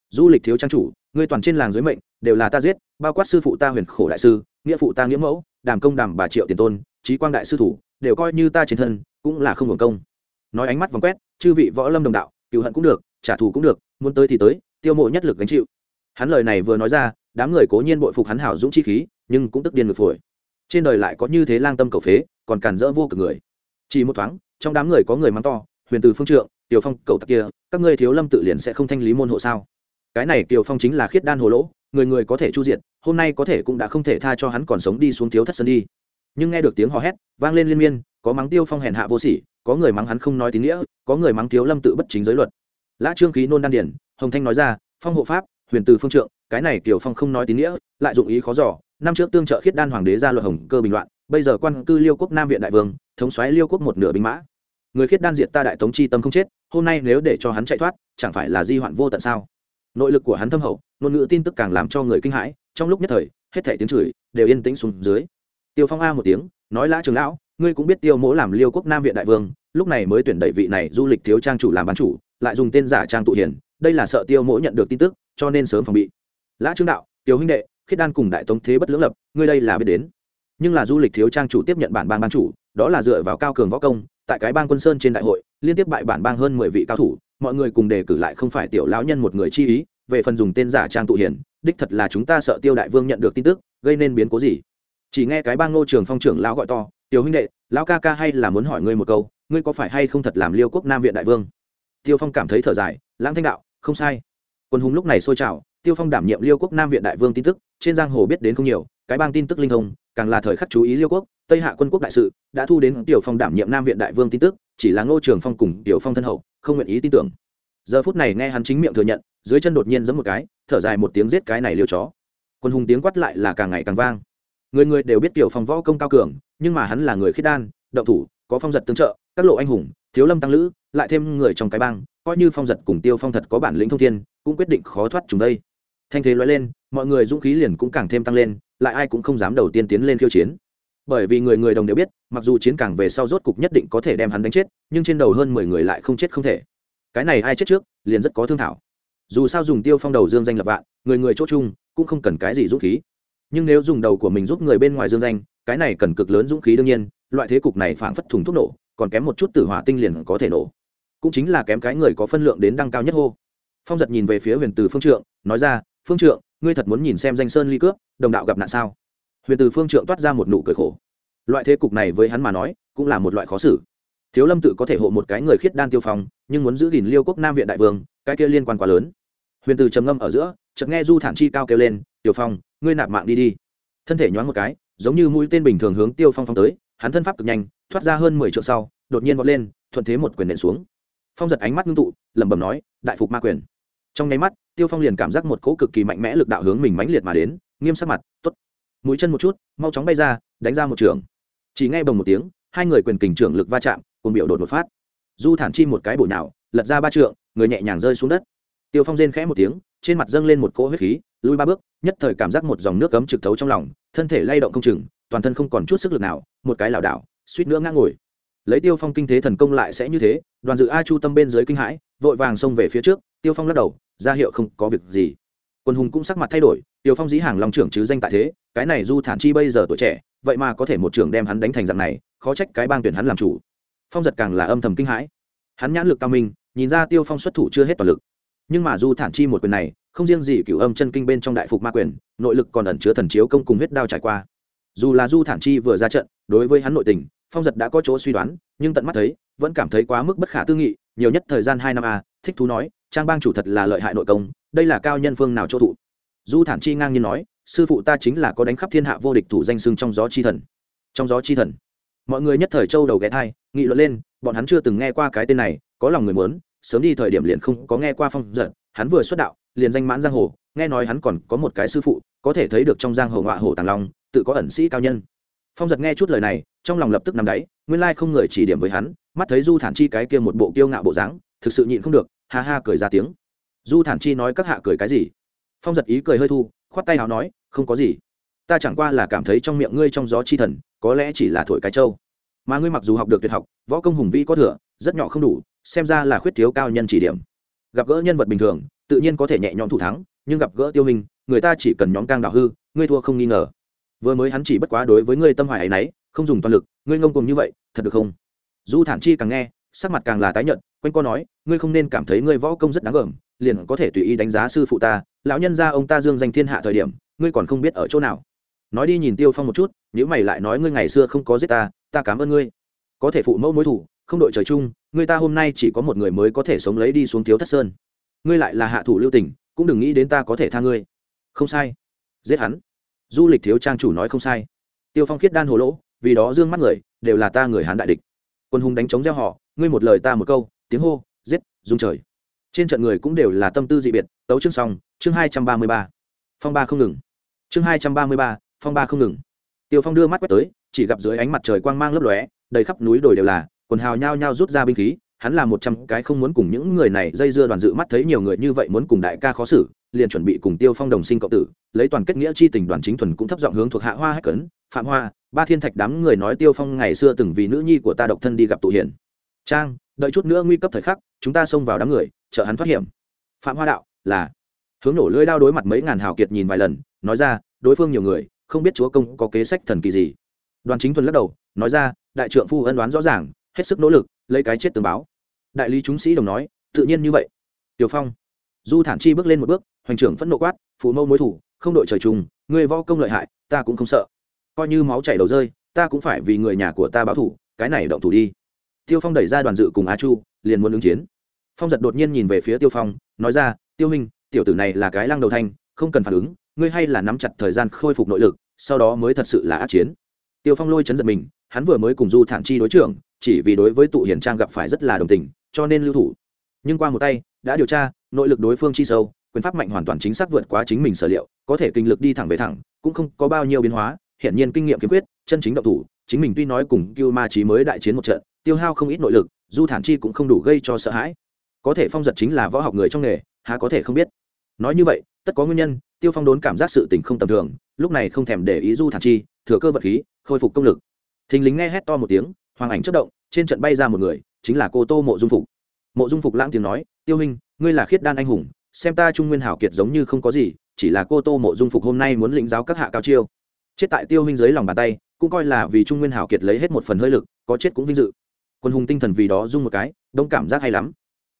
Du lịch thiếu trang chủ, ngươi toàn trên làng dưới mệnh, đều là ta giết, bao quát sư phụ ta huyền khổ đại sư, nghĩa phụ ta nghĩa mẫu, đàm công đàm bà triệu tiền tôn, trí quang đại sư thủ, đều coi như ta trên thân, cũng là không hưởng công. Nói ánh mắt vòng quét, chư vị võ lâm đồng đạo cựu hận cũng được, trả thù cũng được, muốn tới thì tới, tiêu mộ nhất lực gánh chịu. Hắn lời này vừa nói ra, đám người cố nhiên bội phục hắn hảo dũng chi khí, nhưng cũng tức điên ngược phổi trên đời lại có như thế lang tâm cầu phế, còn cản rỡ vô cực người. Chỉ một thoáng, trong đám người có người mắng to, huyền từ phương trượng, tiểu phong cầu tặc kia, các ngươi thiếu lâm tự liền sẽ không thanh lý môn hộ sao? Cái này tiểu phong chính là khiết đan hồ lỗ, người người có thể chu diệt, hôm nay có thể cũng đã không thể tha cho hắn còn sống đi xuống thiếu thất sân đi. Nhưng nghe được tiếng hò hét, vang lên liên miên, có mắng tiêu phong hèn hạ vô sỉ, có người mắng hắn không nói tín nghĩa, có người mắng thiếu lâm tự bất chính giới luật. Lã trương khí nôn đan điển, hồng thanh nói ra, phong hộ pháp, huyền từ phương trượng, cái này tiểu phong không nói tín nghĩa, lại dụng ý khó giỏ năm trước tương trợ khiết đan hoàng đế ra luật hồng cơ bình loạn, bây giờ quan cư liêu quốc nam viện đại vương, thống xoáy liêu quốc một nửa binh mã. Người khiết đan diệt ta đại tống chi tâm không chết, hôm nay nếu để cho hắn chạy thoát, chẳng phải là di hoạn vô tận sao? Nội lực của hắn thâm hậu, ngôn ngữ tin tức càng làm cho người kinh hãi, trong lúc nhất thời, hết thảy tiếng chửi đều yên tĩnh xuống dưới. Tiêu phong a một tiếng, nói lã trường lão, ngươi cũng biết tiêu mỗ làm liêu quốc nam viện đại vương, lúc này mới tuyển đẩy vị này du lịch thiếu trang chủ làm bán chủ, lại dùng tên giả trang tụ hiền, đây là sợ tiêu mỗ nhận được tin tức, cho nên sớm phòng bị. Lã trương đạo, tiêu huynh đệ khiết đan cùng đại tống thế bất lưỡng lập, ngươi đây là biết đến. Nhưng là du lịch thiếu trang chủ tiếp nhận bản bang ban chủ, đó là dựa vào cao cường võ công, tại cái bang quân sơn trên đại hội, liên tiếp bại bản bang hơn mười vị cao thủ, mọi người cùng đề cử lại không phải tiểu lão nhân một người chi ý, về phần dùng tên giả trang tụ hiển, đích thật là chúng ta sợ tiêu đại vương nhận được tin tức, gây nên biến cố gì? Chỉ nghe cái bang ngô trường phong trưởng lão gọi to, tiểu huynh đệ, lão ca ca hay là muốn hỏi ngươi một câu, ngươi có phải hay không thật làm liêu quốc nam viện đại vương? Tiêu phong cảm thấy thở dài, lãng thanh đạo, không sai. Quân hùng lúc này sôi trào tiêu phong đảm nhiệm liêu quốc nam viện đại vương tin tức, trên giang hồ biết đến không nhiều, cái bang tin tức linh thông, càng là thời khắc chú ý liêu quốc, tây hạ quân quốc đại sự, đã thu đến tiểu phong đảm nhiệm nam viện đại vương tin tức, chỉ là ngô trường phong cùng tiểu phong thân hậu, không nguyện ý tin tưởng. Giờ phút này nghe hắn chính miệng thừa nhận, dưới chân đột nhiên giấm một cái, thở dài một tiếng giết cái này liêu chó. Quân hùng tiếng quát lại là càng ngày càng vang. Người người đều biết tiểu phong võ công cao cường, nhưng mà hắn là người khiết đan, động thủ, có phong giật tương trợ, các lộ anh hùng, thiếu lâm tăng lữ, lại thêm người trong cái bang, coi như phong giật cùng tiêu phong thật có bản lĩnh thông thiên, cũng quyết định khó thoát chúng đây thanh thế loại lên, mọi người dũng khí liền cũng càng thêm tăng lên, lại ai cũng không dám đầu tiên tiến lên khiêu chiến. Bởi vì người người đồng đều biết, mặc dù chiến càng về sau rốt cục nhất định có thể đem hắn đánh chết, nhưng trên đầu hơn mười người lại không chết không thể. Cái này ai chết trước, liền rất có thương thảo. Dù sao dùng tiêu phong đầu dương danh lập vạn, người người chỗ chung, cũng không cần cái gì dũng khí. Nhưng nếu dùng đầu của mình giúp người bên ngoài dương danh, cái này cần cực lớn dũng khí đương nhiên, loại thế cục này phảng phất thùng thuốc nổ, còn kém một chút tử hỏa tinh liền có thể nổ. Cũng chính là kém cái người có phân lượng đến đăng cao nhất hô. Phong giật nhìn về phía huyền từ phương trượng, nói ra phương trượng, ngươi thật muốn nhìn xem danh sơn ly cướp, đồng đạo gặp nạn sao? Huyền từ phương trượng toát ra một nụ cười khổ. Loại thế cục này với hắn mà nói, cũng là một loại khó xử. Thiếu lâm tự có thể hộ một cái người khiết đan tiêu phong, nhưng muốn giữ gìn liêu quốc nam viện đại vương, cái kia liên quan quá lớn. Huyền từ trầm ngâm ở giữa, chợt nghe du thản chi cao kêu lên tiêu phong, ngươi nạp mạng đi đi. Thân thể nhoáng một cái, giống như mũi tên bình thường hướng tiêu phong phong tới, hắn thân pháp cực nhanh, thoát ra hơn mười triệu sau, đột nhiên vọt lên, thuận thế một quyền nện xuống. Phong giật ánh mắt ngưng tụ, lẩm bẩm nói, đại phục ma quyền trong nháy mắt, tiêu phong liền cảm giác một cỗ cực kỳ mạnh mẽ lực đạo hướng mình mãnh liệt mà đến, nghiêm sắc mặt t ố t mũi chân một chút, mau chóng bay ra, đánh ra một trường. Chỉ ngay bồng một tiếng, hai người quyền kình trưởng lực va chạm, cùng biểu đột một phát. Du thản chi một cái bụi nào lật ra ba trượng, người nhẹ nhàng rơi xuống đất. Tiêu phong rên khẽ một tiếng, trên mặt dâng lên một cỗ huyết khí, lui ba bước, nhất thời cảm giác một dòng nước cấm trực thấu trong lòng, thân thể lay động không chừng, toàn thân không còn chút sức lực nào, một cái lảo đảo, suýt nữa ngã ngồi. Lấy tiêu phong kinh thế thần công lại sẽ như thế, đoàn dự a chu tâm bên dưới kinh hãi, vội vàng xông về phía trước tiêu phong lắc đầu, ra hiệu không có việc gì. Quân hùng cũng sắc mặt thay đổi, tiêu phong dĩ hàng long trưởng chứ danh tại thế, cái này du thản chi bây giờ tuổi trẻ, vậy mà có thể một trưởng đem hắn đánh thành dạng này, khó trách cái bang tuyển hắn làm chủ. Phong giật càng là âm thầm kinh hãi. Hắn nhãn lực cao minh, nhìn ra tiêu phong xuất thủ chưa hết toàn lực. Nhưng mà du thản chi một quyền này, không riêng gì cửu âm chân kinh bên trong đại phục ma quyền, nội lực còn ẩn chứa thần chiếu công cùng huyết đao trải qua. Dù là du thản chi vừa ra trận, đối với hắn nội tình, phong giật đã có chỗ suy đoán, nhưng tận mắt thấy, vẫn cảm thấy quá mức bất khả tư nghị, nhiều nhất thời gian hai năm a, thích thú nói trang bang chủ thật là lợi hại nội công, đây là cao nhân phương nào chỗ thụ? Du thản chi ngang nhiên nói, sư phụ ta chính là có đánh khắp thiên hạ vô địch thủ danh sưng trong gió chi thần. Trong gió chi thần. Mọi người nhất thời châu đầu ghé thai, nghị luận lên, bọn hắn chưa từng nghe qua cái tên này, có lòng người muốn, sớm đi thời điểm liền không có nghe qua phong giật, hắn vừa xuất đạo, liền danh mãn giang hồ, nghe nói hắn còn có một cái sư phụ, có thể thấy được trong giang hồ ngọa hồ tàng long, tự có ẩn sĩ cao nhân. Phong giật nghe chút lời này, trong lòng lập tức nằm đáy, nguyên lai không người chỉ điểm với hắn, mắt thấy du thản chi cái kia một bộ kiêu ngạo bộ dáng, thực sự nhịn không được ha ha cười ra tiếng. Du thản chi nói các hạ cười cái gì? Phong giật ý cười hơi thu, khoát tay nào nói, không có gì. Ta chẳng qua là cảm thấy trong miệng ngươi trong gió chi thần, có lẽ chỉ là thổi cái trâu. Mà ngươi mặc dù học được tuyệt học, võ công hùng vĩ có thừa, rất nhỏ không đủ, xem ra là khuyết thiếu cao nhân chỉ điểm. Gặp gỡ nhân vật bình thường, tự nhiên có thể nhẹ nhõm thủ thắng, nhưng gặp gỡ tiêu hình, người ta chỉ cần nhóm cang đảo hư, ngươi thua không nghi ngờ. Vừa mới hắn chỉ bất quá đối với ngươi tâm hoài ấy nấy, không dùng toàn lực, ngươi ngông cùng như vậy, thật được không? Du thản chi càng nghe sắc mặt càng là tái nhợt, quanh co nói, ngươi không nên cảm thấy ngươi võ công rất đáng gờm liền có thể tùy ý đánh giá sư phụ ta, lão nhân gia ông ta dương danh thiên hạ thời điểm, ngươi còn không biết ở chỗ nào. Nói đi nhìn tiêu phong một chút nếu mày lại nói, ngươi ngày xưa không có giết ta ta cảm ơn ngươi. Có thể phụ mẫu mối thủ, không đội trời chung, ngươi ta hôm nay chỉ có một người mới có thể sống lấy đi xuống thiếu thất sơn. Ngươi lại là hạ thủ lưu tình, cũng đừng nghĩ đến ta có thể tha ngươi. Không sai. Giết hắn. Du lịch thiếu trang chủ nói, không sai. Tiêu phong khiết đan hồ lỗ, vì đó dương mắt người, đều là ta người hán đại địch. Quân hùng đánh chống gieo họ ngươi một lời ta một câu, tiếng hô, giết dung trời. Trên trận người cũng đều là tâm tư dị biệt, tấu chương xong, chương hai trăm ba mươi ba. Phong ba không ngừng. Chương hai trăm ba mươi ba, phong ba không ngừng. Tiêu phong đưa mắt quét tới, chỉ gặp dưới ánh mặt trời quang mang lấp lóe, đầy khắp núi đồi đều là, quần hào nhao nhao rút ra binh khí, hắn là một trăm cái không muốn cùng những người này dây dưa đoàn dự mắt thấy nhiều người như vậy muốn cùng đại ca khó xử, liền chuẩn bị cùng tiêu phong đồng sinh cộng tử, lấy toàn kết nghĩa chi tình đoàn chính thuần cũng thấp giọng hướng thuộc hạ hoa hách cấn, phạm hoa, ba thiên thạch đám người nói tiêu phong ngày xưa từng vì nữ nhi của ta độc thân đi gặp tụ hiển trang, đợi chút nữa nguy cấp thời khắc, chúng ta xông vào đám người trợ hắn thoát hiểm. Phạm hoa đạo, là. Hướng nổ lưỡi đao đối mặt mấy ngàn hào kiệt nhìn vài lần, nói ra, đối phương nhiều người, không biết chúa công có kế sách thần kỳ gì. Đoàn chính thuần lắc đầu, nói ra, đại trượng phu ân đoán rõ ràng, hết sức nỗ lực, lấy cái chết tường báo. Đại lý chúng sĩ đồng nói, tự nhiên như vậy. Tiểu phong. Du thản chi bước lên một bước, hoành trưởng phẫn nộ quát, phụ mâu mối thủ, không đội trời chung, người võ công lợi hại, ta cũng không sợ. Coi như máu chảy đầu rơi, ta cũng phải vì người nhà của ta báo thủ, cái này động thủ đi tiêu phong đẩy ra đoàn dự cùng á chu, liền muốn ứng chiến. Phong giật đột nhiên nhìn về phía tiêu phong, nói ra, tiêu hình tiểu tử này là cái lăng đầu thanh, không cần phản ứng, ngươi hay là nắm chặt thời gian khôi phục nội lực, sau đó mới thật sự là át chiến. Tiêu phong lôi chấn giật mình, hắn vừa mới cùng du thản chi đối trưởng chỉ vì đối với tụ hiền trang gặp phải rất là đồng tình, cho nên lưu thủ. Nhưng qua một tay, đã điều tra, nội lực đối phương chi sâu, quyền pháp mạnh hoàn toàn chính xác vượt quá chính mình sở liệu, có thể kinh lực đi thẳng về thẳng, cũng không có bao nhiêu biến hóa hiện nhiên kinh nghiệm kiếm quyết, chân chính động thủ, chính mình tuy nói cùng cưu ma trí mới đại chiến một trận tiêu hao không ít nội lực, du thản chi cũng không đủ gây cho sợ hãi. Có thể phong giật chính là võ học người trong nghề, há có thể không biết. Nói như vậy, tất có nguyên nhân, tiêu phong đốn cảm giác sự tình không tầm thường, lúc này không thèm để ý du thản chi, thừa cơ vật khí, khôi phục công lực. Thình lính nghe hét to một tiếng, hoàng ảnh chất động, trên trận bay ra một người, chính là cô tô mộ dung phục. Mộ dung phục lãng tiếng nói, tiêu hình ngươi là khiết đan anh hùng, xem ta trung nguyên hảo kiệt giống như không có gì, chỉ là cô tô mộ dung phục hôm nay muốn lĩnh giáo các hạ cao chiêu. Chết tại tiêu hình dưới lòng bàn tay, cũng coi là vì trung nguyên hảo kiệt lấy hết một phần hơi lực, có chết cũng vinh dự quân hùng tinh thần vì đó dung một cái, đông cảm giác hay lắm.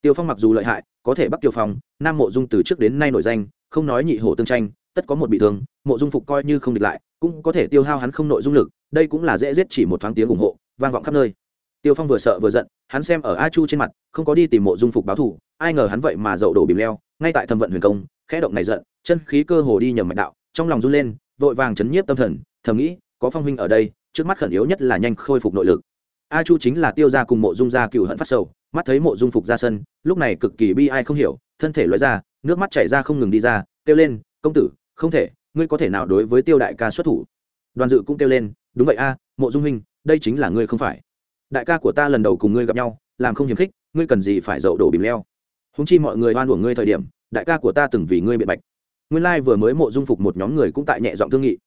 Tiêu phong mặc dù lợi hại, có thể bắt tiêu phong, nam mộ dung từ trước đến nay nổi danh, không nói nhị hổ tương tranh, tất có một bị thương, mộ dung phục coi như không địch lại, cũng có thể tiêu hao hắn không nội dung lực, đây cũng là dễ giết chỉ một thoáng tiếng ủng hộ, vang vọng khắp nơi. Tiêu phong vừa sợ vừa giận, hắn xem ở a chu trên mặt, không có đi tìm mộ dung phục báo thù, ai ngờ hắn vậy mà dậu đổ bìm leo, ngay tại thâm vận huyền công, khẽ động này giận, chân khí cơ hồ đi nhầm mạch đạo, trong lòng run lên, vội vàng chấn nhiếp tâm thần, thầm nghĩ, có phong huynh ở đây, trước mắt khẩn yếu nhất là nhanh khôi phục nội lực a chu chính là tiêu gia cùng mộ dung gia cựu hận phát sầu, mắt thấy mộ dung phục ra sân, lúc này cực kỳ bi ai không hiểu, thân thể loại ra, nước mắt chảy ra không ngừng đi ra, kêu lên, công tử, không thể, ngươi có thể nào đối với tiêu đại ca xuất thủ? Đoàn dự cũng kêu lên, đúng vậy a, mộ dung huynh, đây chính là ngươi không phải. Đại ca của ta lần đầu cùng ngươi gặp nhau, làm không hiềm khích, ngươi cần gì phải dậu đổ bìm leo. Húng chi mọi người oan uổng ngươi thời điểm, đại ca của ta từng vì ngươi biện bạch. Nguyên lai vừa mới mộ dung phục một nhóm người cũng tại nhẹ giọng thương nghị.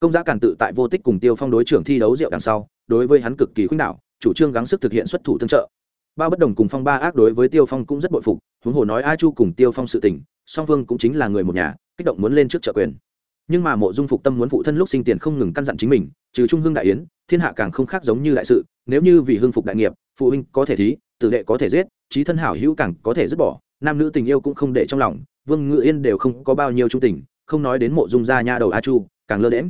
Công giá cản tự tại vô tích cùng tiêu phong đối trưởng thi đấu rượu đằng sau, đối với hắn cực kỳ khuynh đảo chủ trương gắng sức thực hiện xuất thủ tương trợ. Ba bất đồng cùng phong ba ác đối với tiêu phong cũng rất bội phục, huống hồ nói a chu cùng tiêu phong sự tình, song phương cũng chính là người một nhà, kích động muốn lên trước trợ quyền. Nhưng mà mộ dung phục tâm muốn phụ thân lúc sinh tiền không ngừng căn dặn chính mình, trừ trung hưng đại yến, thiên hạ càng không khác giống như đại sự, nếu như vì hưng phục đại nghiệp, phụ huynh có thể thí, tử đệ có thể giết, trí thân hảo hữu càng có thể dứt bỏ, nam nữ tình yêu cũng không để trong lòng, vương ngự yên đều không có bao nhiêu trung tình, không nói đến mộ dung gia nha đầu a chu, càng lơ đễm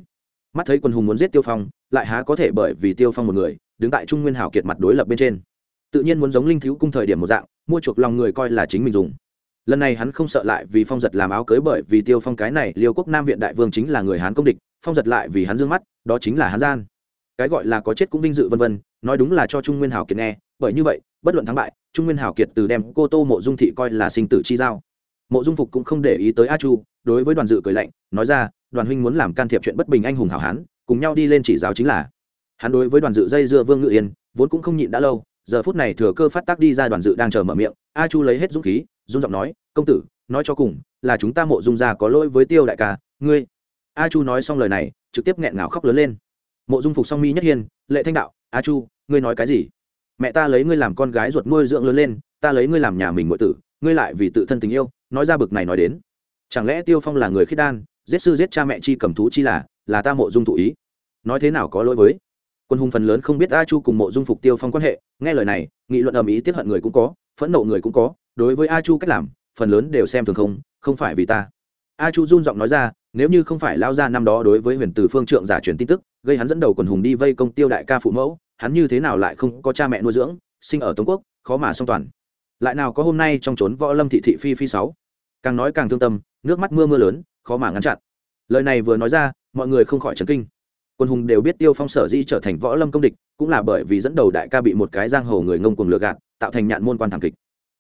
mắt thấy quân hùng muốn giết tiêu phong, lại há có thể bởi vì tiêu phong một người đứng tại trung nguyên hảo kiệt mặt đối lập bên trên. Tự nhiên muốn giống linh thiếu cung thời điểm một dạng, mua chuộc lòng người coi là chính mình dùng. Lần này hắn không sợ lại vì phong giật làm áo cưới bởi vì tiêu phong cái này, liêu quốc nam viện đại vương chính là người hán công địch, phong giật lại vì hắn dương mắt, đó chính là hán gian. Cái gọi là có chết cũng vinh dự vân vân, nói đúng là cho trung nguyên Hảo kiệt nghe, bởi như vậy, bất luận thắng bại, trung nguyên Hảo kiệt từ đem cô tô mộ dung thị coi là sinh tử chi giao. Mộ dung phục cũng không để ý tới a chu, đối với đoàn dự cười lạnh, nói ra, đoàn huynh muốn làm can thiệp chuyện bất bình anh hùng hảo hán, cùng nhau đi lên chỉ giáo chính là hắn đối với đoàn dự dây dưa vương ngự yên, vốn cũng không nhịn đã lâu, giờ phút này thừa cơ phát tác đi ra đoàn dự đang chờ mở miệng, a chu lấy hết dũng khí, run giọng nói, công tử, nói cho cùng, là chúng ta mộ dung gia có lỗi với tiêu đại ca, ngươi. A chu nói xong lời này, trực tiếp nghẹn ngào khóc lớn lên. Mộ dung phục song mi nhất hiên, lệ thanh đạo, a chu, ngươi nói cái gì? Mẹ ta lấy ngươi làm con gái ruột nuôi dưỡng lớn lên, ta lấy ngươi làm nhà mình ngội tử, ngươi lại vì tự thân tình yêu, nói ra bực này nói đến. Chẳng lẽ tiêu phong là người khiết đan, giết sư giết cha mẹ chi cầm thú chi là là ta mộ dung thụ ý? Nói thế nào có lỗi với? Quân hùng phần lớn không biết a chu cùng mộ dung phục tiêu phong quan hệ, nghe lời này, nghị luận ầm ĩ tiếp hận người cũng có, phẫn nộ người cũng có, đối với a chu cách làm, phần lớn đều xem thường không không phải vì ta. A chu run giọng nói ra, nếu như không phải lao ra năm đó đối với huyền từ phương trượng giả truyền tin tức, gây hắn dẫn đầu quần hùng đi vây công tiêu đại ca phụ mẫu, hắn như thế nào lại không có cha mẹ nuôi dưỡng, sinh ở tống quốc, khó mà song toàn. Lại nào có hôm nay trong trốn võ lâm thị thị phi phi sáu. Càng nói càng thương tâm, nước mắt mưa mưa lớn, khó mà ngăn chặn. Lời này vừa nói ra, mọi người không khỏi chấn kinh quân hùng đều biết tiêu phong sở di trở thành võ lâm công địch, cũng là bởi vì dẫn đầu đại ca bị một cái giang hồ người ngông cuồng lừa gạt, tạo thành nhạn môn quan thảm kịch.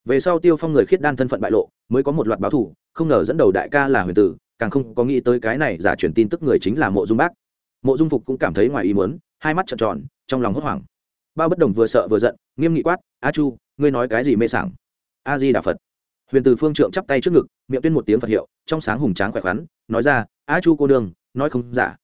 Về sau tiêu phong người khiết đan thân phận bại lộ, mới có một loạt báo thủ không ngờ dẫn đầu đại ca là huyền tử, càng không có nghĩ tới cái này giả truyền tin tức người chính là mộ dung bác. Mộ dung phục cũng cảm thấy ngoài ý muốn, hai mắt trợn tròn, trong lòng hốt hoảng. Bao bất đồng vừa sợ vừa giận, nghiêm nghị quát, a chu, ngươi nói cái gì mê sảng? A di đà phật. Huyền từ phương trượng chắp tay trước ngực, miệng tuyên một tiếng phật hiệu, trong sáng hùng tráng khỏe khoắn, nói ra, a chu cô đường nói không giả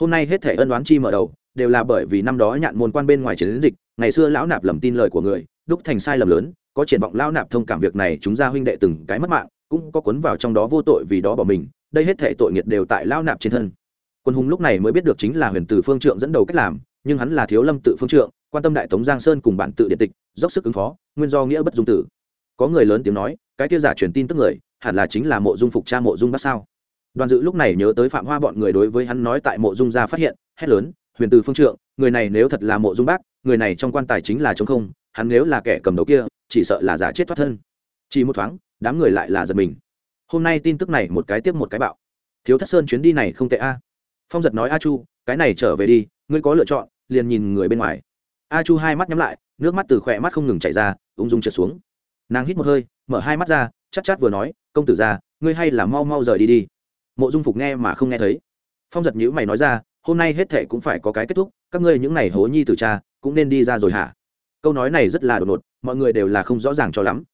hôm nay hết thể ân đoán chi mở đầu, đều là bởi vì năm đó nhạn môn quan bên ngoài chiến dịch, ngày xưa lão nạp lầm tin lời của người, đúc thành sai lầm lớn, có triển vọng lão nạp thông cảm việc này, chúng ra huynh đệ từng cái mất mạng, cũng có cuốn vào trong đó vô tội vì đó bỏ mình, đây hết thể tội nghiệt đều tại lão nạp trên thân. Quân hùng lúc này mới biết được chính là huyền tử phương trượng dẫn đầu cách làm, nhưng hắn là thiếu lâm tự phương trượng, quan tâm đại tống giang sơn cùng bản tự điện tịch, dốc sức ứng phó, nguyên do nghĩa bất dung tử. Có người lớn tiếng nói, cái kia giả truyền tin tức người, hẳn là chính là mộ dung phục cha mộ dung bác sao đoàn dự lúc này nhớ tới phạm hoa bọn người đối với hắn nói tại mộ dung gia phát hiện, hét lớn, huyền từ phương trượng, người này nếu thật là mộ dung bác, người này trong quan tài chính là chống không, hắn nếu là kẻ cầm đầu kia, chỉ sợ là giả chết thoát thân. Chỉ một thoáng, đám người lại là giật mình. Hôm nay tin tức này một cái tiếp một cái bạo. Thiếu thất sơn chuyến đi này không tệ a. Phong giật nói, a chu, cái này trở về đi, ngươi có lựa chọn, liền nhìn người bên ngoài. A chu hai mắt nhắm lại, nước mắt từ khỏe mắt không ngừng chảy ra, ung dung trượt xuống. Nàng hít một hơi, mở hai mắt ra chắc chát vừa nói, công tử ra ngươi hay là mau mau rời đi đi mộ dung phục nghe mà không nghe thấy. Phong giật nhữ mày nói ra, hôm nay hết thệ cũng phải có cái kết thúc, các ngươi những n à y hố nhi từ cha, cũng nên đi ra rồi hả? Câu nói này rất là đột ngột, mọi người đều là không rõ ràng cho lắm.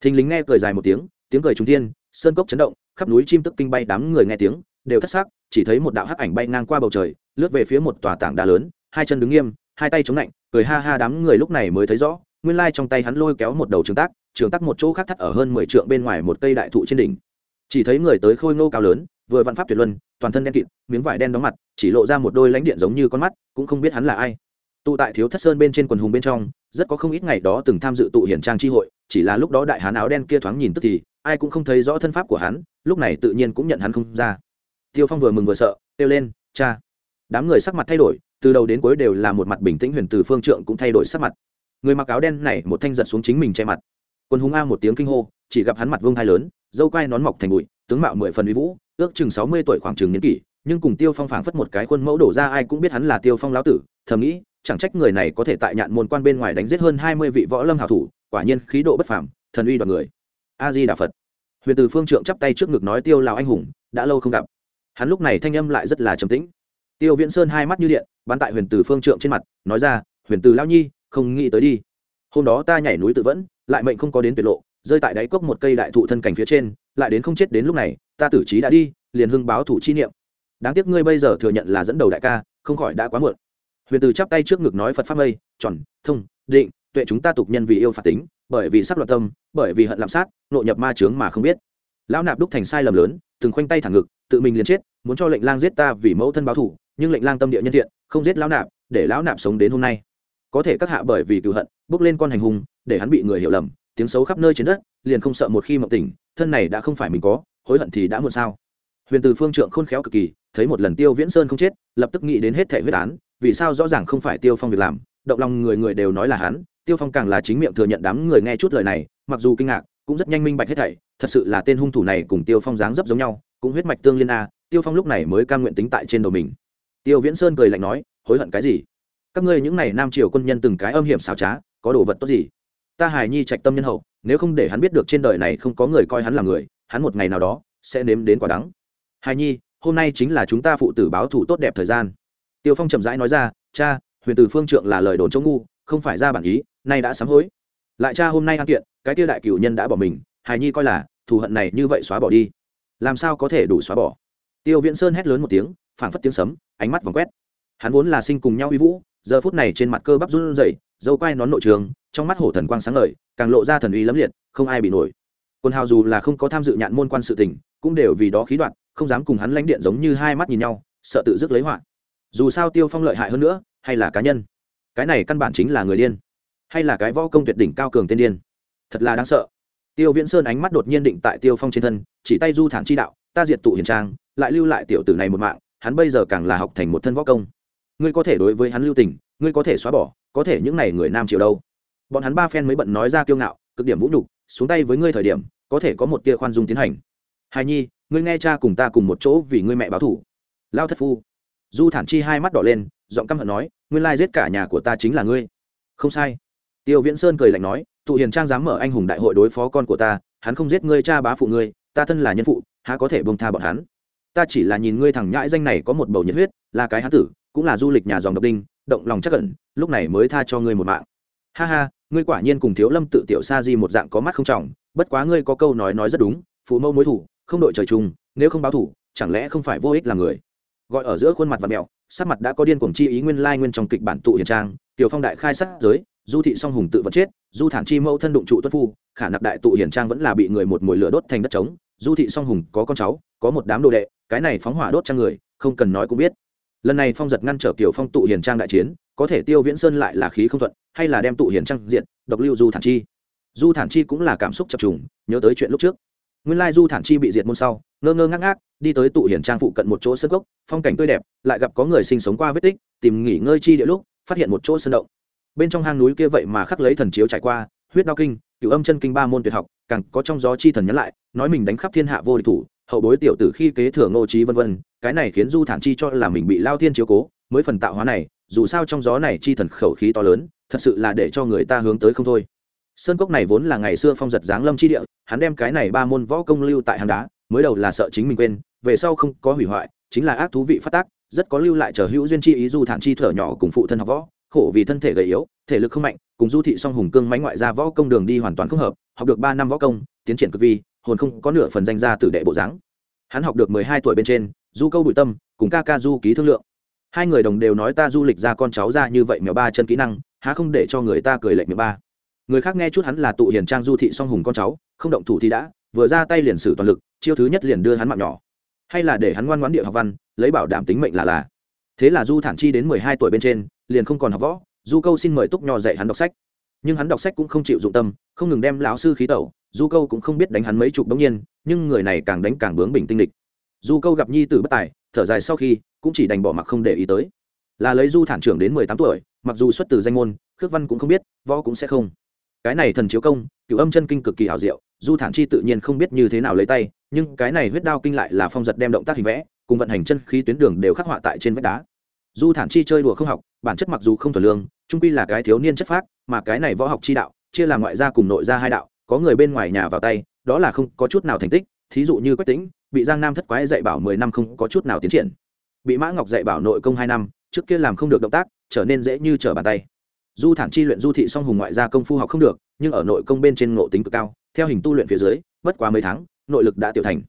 Thình lính nghe cười dài một tiếng tiếng cười trung thiên, sơn cốc chấn động, khắp núi chim tức kinh bay, đám người nghe tiếng, đều thất xác chỉ thấy một đạo hắc ảnh bay ngang qua bầu trời, lướt về phía một tòa tảng đá lớn, hai chân đứng nghiêm, hai tay chống lạnh, cười ha ha đám người lúc này mới thấy rõ, nguyên lai trong tay hắn lôi kéo một đầu trường tác trường tác một chỗ khác thắt ở hơn mười trượng bên ngoài một cây đại thụ trên đỉnh. Chỉ thấy người tới khôi ngô cao lớn vừa văn pháp tuyệt luân, toàn thân đen kịt, miếng vải đen đóng mặt, chỉ lộ ra một đôi lãnh điện giống như con mắt, cũng không biết hắn là ai. Tụ tại thiếu thất sơn bên trên quần hùng bên trong, rất có không ít ngày đó từng tham dự tụ hiển trang tri hội, chỉ là lúc đó đại hán áo đen kia thoáng nhìn tức thì, ai cũng không thấy rõ thân pháp của hắn, lúc này tự nhiên cũng nhận hắn không ra. Tiêu phong vừa mừng vừa sợ, kêu lên, cha! Đám người sắc mặt thay đổi, từ đầu đến cuối đều là một mặt bình tĩnh huyền từ phương trượng cũng thay đổi sắc mặt. Người mặc áo đen này một thanh giật xuống chính mình che mặt. Quân hùng a một tiếng kinh hô, chỉ gặp hắn mặt vương thai lớn, dâu quai nón mọc thành bụi, tướng mạo mười phần uy vũ ước chừng sáu mươi tuổi khoảng chừng niên kỷ, nhưng cùng tiêu phong phảng phất một cái khuôn mẫu đổ ra ai cũng biết hắn là tiêu phong lão tử, thầm nghĩ, chẳng trách người này có thể tại nhạn môn quan bên ngoài đánh giết hơn hai mươi vị võ lâm hảo thủ, quả nhiên khí độ bất phàm, thần uy đoàn người. A di đà phật huyền từ phương trượng chắp tay trước ngực nói, tiêu lào anh hùng, đã lâu không gặp. Hắn lúc này thanh âm lại rất là trầm tĩnh. Tiêu viễn sơn hai mắt như điện, bắn tại huyền từ phương trượng trên mặt, nói ra, huyền từ lao nhi, không nghĩ tới đi. Hôm đó ta nhảy núi tự vẫn, lại mệnh không có đến tuyệt lộ, rơi tại đáy cốc một cây đại thụ thân cảnh phía trên, lại đến không chết đến lúc này ta tử trí đã đi, liền hưng báo thủ chi niệm. Đáng tiếc ngươi bây giờ thừa nhận là dẫn đầu đại ca, không khỏi đã quá muộn. Huyền từ chắp tay trước ngực nói phật pháp mây, tròn, thông, định, tuệ chúng ta tục nhân vì yêu phạt tính, bởi vì sắc loạn tâm, bởi vì hận lạm sát, nội nhập ma chướng mà không biết. Lão nạp đúc thành sai lầm lớn, từng khoanh tay thẳng ngực, tự mình liền chết, muốn cho lệnh lang giết ta vì mẫu thân báo thủ, nhưng lệnh lang tâm địa nhân thiện, không giết lão nạp, để lão nạp sống đến hôm nay. Có thể các hạ bởi vì cựu hận, bước lên con hành hung, để hắn bị người hiểu lầm, tiếng xấu khắp nơi trên đất, liền không sợ một khi mộng tỉnh, thân này đã không phải mình có hối hận thì đã muộn sao? Huyền từ phương trượng khôn khéo cực kỳ, thấy một lần tiêu viễn sơn không chết, lập tức nghĩ đến hết thể huyết án, vì sao rõ ràng không phải tiêu phong việc làm, động lòng người người đều nói là hắn, tiêu phong càng là chính miệng thừa nhận đám người nghe chút lời này, mặc dù kinh ngạc, cũng rất nhanh minh bạch hết thảy, thật sự là tên hung thủ này cùng tiêu phong dáng dấp giống nhau, cũng huyết mạch tương liên a, tiêu phong lúc này mới cam nguyện tính tại trên đầu mình. Tiêu viễn sơn cười lạnh nói, hối hận cái gì? Các ngươi những n à y nam triều quân nhân từng cái âm hiểm xảo trá, có đồ vật tốt gì? Ta hài nhi trạch tâm nhân hậu, nếu không để hắn biết được trên đời này không có người coi hắn là người hắn một ngày nào đó sẽ nếm đến quả đắng. Hài nhi, hôm nay chính là chúng ta phụ tử báo thủ tốt đẹp thời gian. Tiêu phong chậm rãi nói ra, cha, huyền tử phương trượng là lời đồn chống ngu, không phải ra bản ý, nay đã sám hối. Lại cha hôm nay an kiện, cái tiêu đại cửu nhân đã bỏ mình hài nhi coi là, thù hận này như vậy xóa bỏ đi. Làm sao có thể đủ xóa bỏ? Tiêu viễn sơn hét lớn một tiếng, phảng phất tiếng sấm, ánh mắt vòng quét. Hắn vốn là sinh cùng nhau uy vũ, giờ phút này trên mặt cơ bắp run rẩy, dâu quai nón nội trường, trong mắt hổ thần quang sáng ngời, càng lộ ra thần uy lẫm liệt, không ai bị nổi quân hào dù là không có tham dự nhạn môn quan sự tình, cũng đều vì đó khí đoạn, không dám cùng hắn lãnh điện giống như hai mắt nhìn nhau, sợ tự dứt lấy họa. Dù sao tiêu phong lợi hại hơn nữa, hay là cá nhân. Cái này căn bản chính là người điên. Hay là cái võ công tuyệt đỉnh cao cường tiên điên. Thật là đáng sợ. Tiêu viễn sơn ánh mắt đột nhiên định tại tiêu phong trên thân, chỉ tay du thản chi đạo, ta diệt tụ hiền trang, lại lưu lại tiểu tử này một mạng, hắn bây giờ càng là học thành một thân võ công. Ngươi có thể đối với hắn lưu tình, ngươi có thể xóa bỏ, có thể những này người nam triều đâu. Bọn hắn ba phen mới bận nói ra kiêu ngạo, cực điểm vũ nhục, xuống tay với ngươi thời điểm có thể có một tia khoan dung tiến hành. Hài nhi, ngươi nghe cha cùng ta cùng một chỗ vì ngươi mẹ báo thủ lao thất phu. Du thản chi hai mắt đỏ lên, giọng căm hận nói, nguyên lai giết cả nhà của ta chính là ngươi. Không sai. Tiêu viễn sơn cười lạnh nói, tụ hiền trang dám mở anh hùng đại hội đối phó con của ta, hắn không giết ngươi cha bá phụ ngươi, ta thân là nhân phụ, há có thể bông tha bọn hắn? Ta chỉ là nhìn ngươi thằng nhãi danh này có một bầu nhiệt huyết, là cái hán tử, cũng là du lịch nhà dòng độc đinh, động lòng chắc cẩn lúc này mới tha cho ngươi một mạng. Ha ha, ngươi quả nhiên cùng thiếu lâm tự tiểu sa di một dạng có mắt không trọng bất quá ngươi có câu nói nói rất đúng, phụ mẫu mối thủ, không đội trời chung, nếu không báo thủ, chẳng lẽ không phải vô ích là người? Gọi ở giữa khuôn mặt và mẹo sắc mặt đã có điên cuồng chi ý nguyên lai nguyên trong kịch bản tụ hiền trang, tiểu phong đại khai sát giới, du thị song hùng tự vật chết, du thản chi mẫu thân đụng trụ tuất phu, khả nạp đại tụ hiền trang vẫn là bị người một mồi lửa đốt thành đất trống, du thị song hùng có con cháu, có một đám đồ đệ, cái này phóng hỏa đốt trang người, không cần nói cũng biết. Lần này phong giật ngăn trở kiểu phong tụ hiền trang đại chiến, có thể tiêu viễn sơn lại là khí không thuận, hay là đem tụ hiền trang diện độc lưu du thản chi? Du thản chi cũng là cảm xúc chập trùng, nhớ tới chuyện lúc trước. Nguyên lai du thản chi bị diệt môn sau, ngơ ngơ ngác ngác, đi tới tụ hiển trang phụ cận một chỗ sân gốc, phong cảnh tươi đẹp, lại gặp có người sinh sống qua vết tích, tìm nghỉ ngơi chi địa lúc, phát hiện một chỗ sân động. Bên trong hang núi kia vậy mà khắc lấy thần chiếu trải qua, huyết đao kinh cựu âm chân kinh ba môn tuyệt học, càng có trong gió chi thần nhắn lại, nói mình đánh khắp thiên hạ vô địch thủ, hậu bối tiểu tử khi kế thừa ngô trí vân vân, cái này khiến du thản chi cho là mình bị lao thiên chiếu cố, mới phần tạo hóa này, dù sao trong gió này chi thần khẩu khí to lớn, thật sự là để cho người ta hướng tới không thôi sơn cốc này vốn là ngày xưa phong giật giáng lâm chi địa, hắn đem cái này ba môn võ công lưu tại hang đá, mới đầu là sợ chính mình quên, về sau không có hủy hoại, chính là ác thú vị phát tác, rất có lưu lại chờ hữu duyên chi ý du thản chi thở nhỏ cùng phụ thân học võ, khổ vì thân thể gầy yếu, thể lực không mạnh, cùng du thị song hùng cương mánh ngoại ra võ công đường đi hoàn toàn không hợp, học được ba năm võ công, tiến triển cực vi, hồn không có nửa phần danh gia tử đệ bộ dáng. Hắn học được mười hai tuổi bên trên, du câu bụi tâm, cùng ca ca du ký thương lượng. Hai người đồng đều nói ta du lịch ra con cháu ra như vậy mèo ba chân kỹ năng, há không để cho người ta cười lệnh mười ba người khác nghe chút hắn là tụ hiền trang du thị song hùng con cháu, không động thủ thì đã, vừa ra tay liền sử toàn lực, chiêu thứ nhất liền đưa hắn mạng nhỏ. Hay là để hắn ngoan ngoãn địa học văn, lấy bảo đảm tính mệnh là là. Thế là du thản chi đến mười hai tuổi bên trên, liền không còn học võ, du câu xin mời túc nho dạy hắn đọc sách. Nhưng hắn đọc sách cũng không chịu dụng tâm, không ngừng đem lão sư khí tẩu, du câu cũng không biết đánh hắn mấy chục bỗng nhiên, nhưng người này càng đánh càng bướng bình tinh địch du câu gặp nhi tử bất tài, thở dài sau khi, cũng chỉ đành bỏ mặc không để ý tới. Là lấy du thản trưởng đến mười tám tuổi, mặc dù xuất từ danh môn, khước văn cũng không biết, võ cũng sẽ không cái này thần chiếu công cựu âm chân kinh cực kỳ hảo diệu, du thản chi tự nhiên không biết như thế nào lấy tay, nhưng cái này huyết đao kinh lại là phong giật đem động tác hình vẽ, cùng vận hành chân khí tuyến đường đều khắc họa tại trên vách đá. Du thản chi chơi đùa không học, bản chất mặc dù không thuần lương, trung quy là cái thiếu niên chất phác, mà cái này võ học chi đạo, chia làm ngoại gia cùng nội gia hai đạo, có người bên ngoài nhà vào tay, đó là không có chút nào thành tích, thí dụ như quách tính bị giang nam thất quái dạy bảo mười năm không có chút nào tiến triển. Bị mã ngọc dạy bảo nội công hai năm, trước kia làm không được động tác, trở nên dễ như trở bàn tay du thản chi luyện du thị song hùng ngoại gia công phu học không được, nhưng ở nội công bên trên ngộ tính cực cao, theo hình tu luyện phía dưới, bất quá mấy tháng, nội lực đã tiểu thành.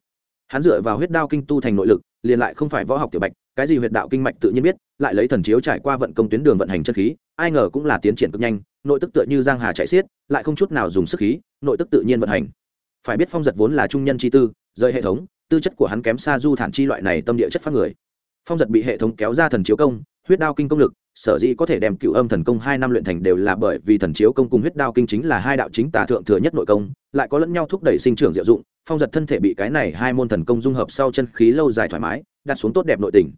Hắn dựa vào huyết đao kinh tu thành nội lực, liền lại không phải võ học tiểu bạch, cái gì huyệt đạo kinh mạch tự nhiên biết, lại lấy thần chiếu trải qua vận công tuyến đường vận hành chân khí, ai ngờ cũng là tiến triển cực nhanh, nội tức tựa như giang hà chạy xiết, lại không chút nào dùng sức khí, nội tức tự nhiên vận hành. Phải biết phong giật vốn là trung nhân chi tư rơi hệ thống, tư chất của hắn kém xa du thản chi loại này tâm địa chất phát người. Phong giật bị hệ thống kéo ra thần chiếu công, huyết đao kinh công lực sở dĩ có thể đem cựu âm thần công hai năm luyện thành đều là bởi vì thần chiếu công cùng huyết đao kinh chính là hai đạo chính tà thượng thừa nhất nội công, lại có lẫn nhau thúc đẩy sinh trưởng diệu dụng, phong giật thân thể bị cái này hai môn thần công dung hợp sau chân khí lâu dài thoải mái, đặt xuống tốt đẹp nội tình.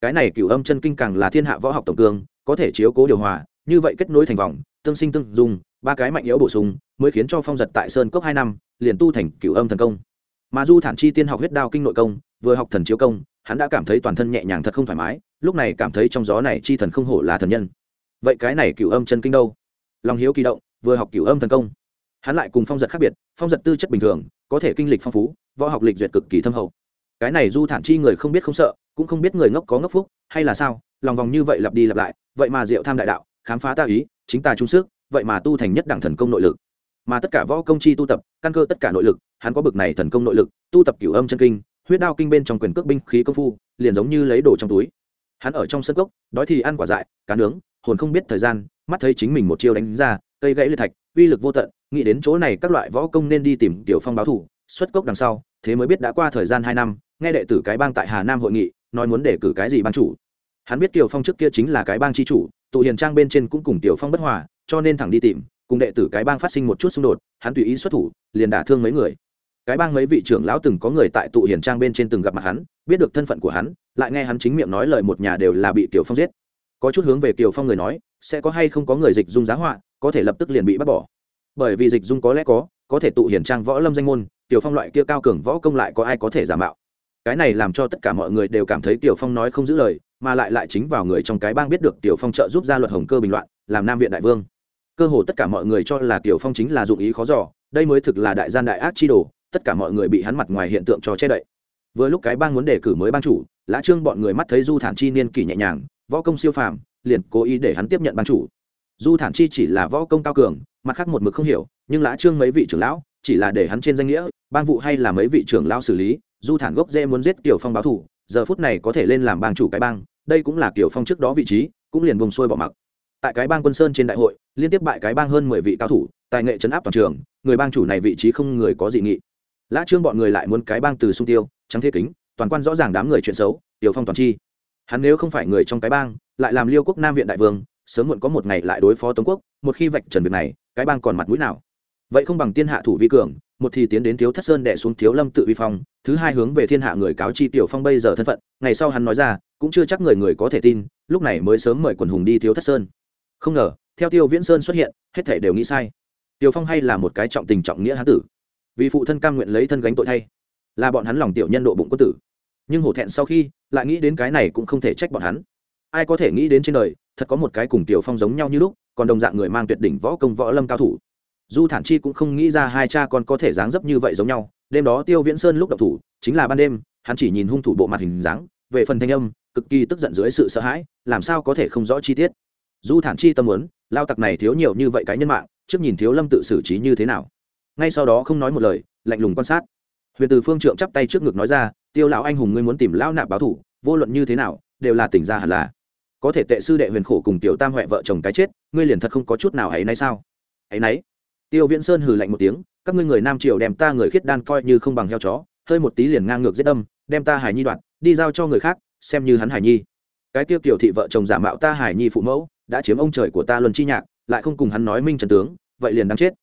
Cái này cựu âm chân kinh càng là thiên hạ võ học tổng cương, có thể chiếu cố điều hòa, như vậy kết nối thành vòng, tương sinh tương dung, ba cái mạnh yếu bổ sung, mới khiến cho phong giật tại sơn cốc hai năm, liền tu thành cựu âm thần công. Mà du thản chi tiên học huyết đao kinh nội công, vừa học thần chiếu công, hắn đã cảm thấy toàn thân nhẹ nhàng thật không thoải mái lúc này cảm thấy trong gió này chi thần không hổ là thần nhân. Vậy cái này cửu âm chân kinh đâu? Lòng hiếu kỳ động, vừa học cửu âm thần công. Hắn lại cùng phong giật khác biệt, phong giật tư chất bình thường, có thể kinh lịch phong phú, võ học lịch duyệt cực kỳ thâm hậu. Cái này du thản chi người không biết không sợ, cũng không biết người ngốc có ngốc phúc, hay là sao? Lòng vòng như vậy lặp đi lặp lại, vậy mà diệu tham đại đạo, khám phá ta ý, chính ta trung sức, vậy mà tu thành nhất đẳng thần công nội lực. Mà tất cả võ công chi tu tập, căn cơ tất cả nội lực, hắn có bực này thần công nội lực, tu tập cửu âm chân kinh, huyết đao kinh bên trong quyền cước binh khí công phu, liền giống như lấy đồ trong túi hắn ở trong sân gốc đói thì ăn quả dại, cá nướng, hồn không biết thời gian, mắt thấy chính mình một chiêu đánh ra, cây gãy liệt thạch, uy lực vô tận, nghĩ đến chỗ này các loại võ công nên đi tìm tiểu phong báo thủ, xuất cốc đằng sau, thế mới biết đã qua thời gian hai năm, nghe đệ tử cái bang tại hà nam hội nghị, nói muốn để cử cái gì ban chủ. Hắn biết tiểu phong trước kia chính là cái bang chi chủ, tụ hiền trang bên trên cũng cùng tiểu phong bất hòa, cho nên thẳng đi tìm, cùng đệ tử cái bang phát sinh một chút xung đột, hắn tùy ý xuất thủ, liền đả thương mấy người cái bang mấy vị trưởng lão từng có người tại tụ hiền trang bên trên từng gặp mặt hắn, biết được thân phận của hắn, lại nghe hắn chính miệng nói lời một nhà đều là bị tiểu phong giết. Có chút hướng về tiểu phong người nói, sẽ có hay không có người dịch dung giá họa, có thể lập tức liền bị bắt bỏ. Bởi vì dịch dung có lẽ có có thể tụ hiển trang võ lâm danh môn tiểu phong loại kia cao cường võ công lại có ai có thể giả mạo. Cái này làm cho tất cả mọi người đều cảm thấy tiểu phong nói không giữ lời, mà lại lại chính vào người trong cái bang biết được tiểu phong trợ giúp ra luật hồng cơ bình loạn, làm nam viện đại vương. Cơ hồ tất cả mọi người cho là tiểu phong chính là dụng ý khó giỏ đây mới thực là đại gian đại ác chi đồ tất cả mọi người bị hắn mặt ngoài hiện tượng cho che đậy. Vừa lúc cái bang muốn đề cử mới ban chủ, lã trương bọn người mắt thấy du thản chi niên kỷ nhẹ nhàng, võ công siêu phàm, liền cố ý để hắn tiếp nhận ban chủ. Du thản chi chỉ là võ công cao cường, mặt khác một mực không hiểu, nhưng lã trương mấy vị trưởng lão, chỉ là để hắn trên danh nghĩa ban vụ hay là mấy vị trưởng lão xử lý, du thản gốc dễ muốn giết tiểu phong báo thủ, giờ phút này có thể lên làm bang chủ cái bang, đây cũng là tiểu phong trước đó vị trí, cũng liền vùng xuôi bỏ mặc. Tại cái bang quân sơn trên đại hội, liên tiếp bại cái bang hơn mười vị cao thủ, tài nghệ chấn áp toàn trường, người bang chủ này vị trí không người có dị nghị lã trương bọn người lại muốn cái bang từ sung tiêu, trắng thế kính, toàn quan rõ ràng đám người chuyện xấu, tiểu phong toàn chi. Hắn nếu không phải người trong cái bang, lại làm liêu quốc nam viện đại vương, sớm muộn có một ngày lại đối phó tống quốc, một khi vạch trần việc này, cái bang còn mặt mũi nào? Vậy không bằng tiên hạ thủ vi cường, một thì tiến đến thiếu thất sơn đẻ xuống thiếu lâm tự vi phong, thứ hai hướng về thiên hạ người cáo chi tiểu phong bây giờ thân phận, ngày sau hắn nói ra, cũng chưa chắc người người có thể tin, lúc này mới sớm mời quần hùng đi thiếu thất sơn. Không ngờ, theo tiêu viễn sơn xuất hiện, hết thể đều nghĩ sai. Tiểu phong hay là một cái trọng tình trọng nghĩa hán tử vì phụ thân cam nguyện lấy thân gánh tội thay. Là bọn hắn lòng tiểu nhân độ bụng quân tử. Nhưng hổ thẹn sau khi, lại nghĩ đến cái này cũng không thể trách bọn hắn. Ai có thể nghĩ đến trên đời, thật có một cái cùng tiểu phong giống nhau như lúc, còn đồng dạng người mang tuyệt đỉnh võ công võ lâm cao thủ. Du thản chi cũng không nghĩ ra hai cha con có thể dáng dấp như vậy giống nhau. Đêm đó tiêu viễn sơn lúc độc thủ, chính là ban đêm, hắn chỉ nhìn hung thủ bộ mặt hình dáng, về phần thanh âm, cực kỳ tức giận dưới sự sợ hãi, làm sao có thể không rõ chi tiết. Du thản chi tâm muốn, lao tặc này thiếu nhiều như vậy cái nhân mạng, trước nhìn thiếu lâm tự xử trí như thế nào? Ngay sau đó không nói một lời, lạnh lùng quan sát. Huyền từ phương trượng chắp tay trước ngực nói ra, tiêu lão anh hùng ngươi muốn tìm lão nạp báo thủ, vô luận như thế nào, đều là tỉnh ra hẳn là. Có thể tệ sư đệ huyền khổ cùng tiểu tam huệ vợ chồng cái chết, ngươi liền thật không có chút nào ấy nấy sao? Ấy nấy? Tiêu viễn sơn hừ lạnh một tiếng, các ngươi người nam triều đem ta người khiết đan coi như không bằng heo chó, hơi một tí liền ngang ngược giết đâm đem ta hải nhi đoạn đi giao cho người khác, xem như hắn hải nhi. Cái tiêu tiểu thị vợ chồng giả mạo ta hải nhi phụ mẫu, đã chiếm ông trời của ta luân chi nhạc, lại không cùng hắn nói minh trần tướng, vậy liền đáng chết.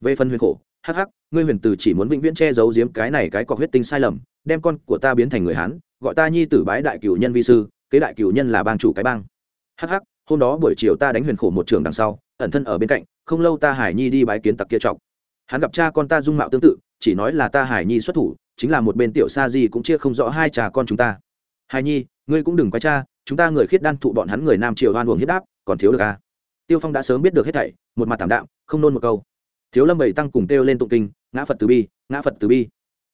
Về phần huyền khổ hắc hắc, ngươi huyền tử chỉ muốn vĩnh viễn che giấu giếm cái này cái cọc huyết tinh sai lầm, đem con của ta biến thành người hán, gọi ta nhi tử bái đại cửu nhân vi sư, kế đại cửu nhân là bang chủ cái bang. Hắc hắc, hôm đó buổi chiều ta đánh huyền khổ một trường đằng sau, ẩn thân ở bên cạnh, không lâu ta hải nhi đi bái kiến tặc kia trọng hắn gặp cha con ta dung mạo tương tự, chỉ nói là ta hải nhi xuất thủ, chính là một bên tiểu sa di cũng chia không rõ hai cha con chúng ta. Hải nhi, ngươi cũng đừng quay cha, chúng ta người khiết đan thụ bọn hắn người nam triều hoan uổng hiếp đáp, còn thiếu được à? Tiêu phong đã sớm biết được hết thảy, một mặt thảm đạm, không nôn một câu thiếu lâm bảy tăng cùng kêu lên tụng kinh, ngã phật từ bi, ngã phật từ bi.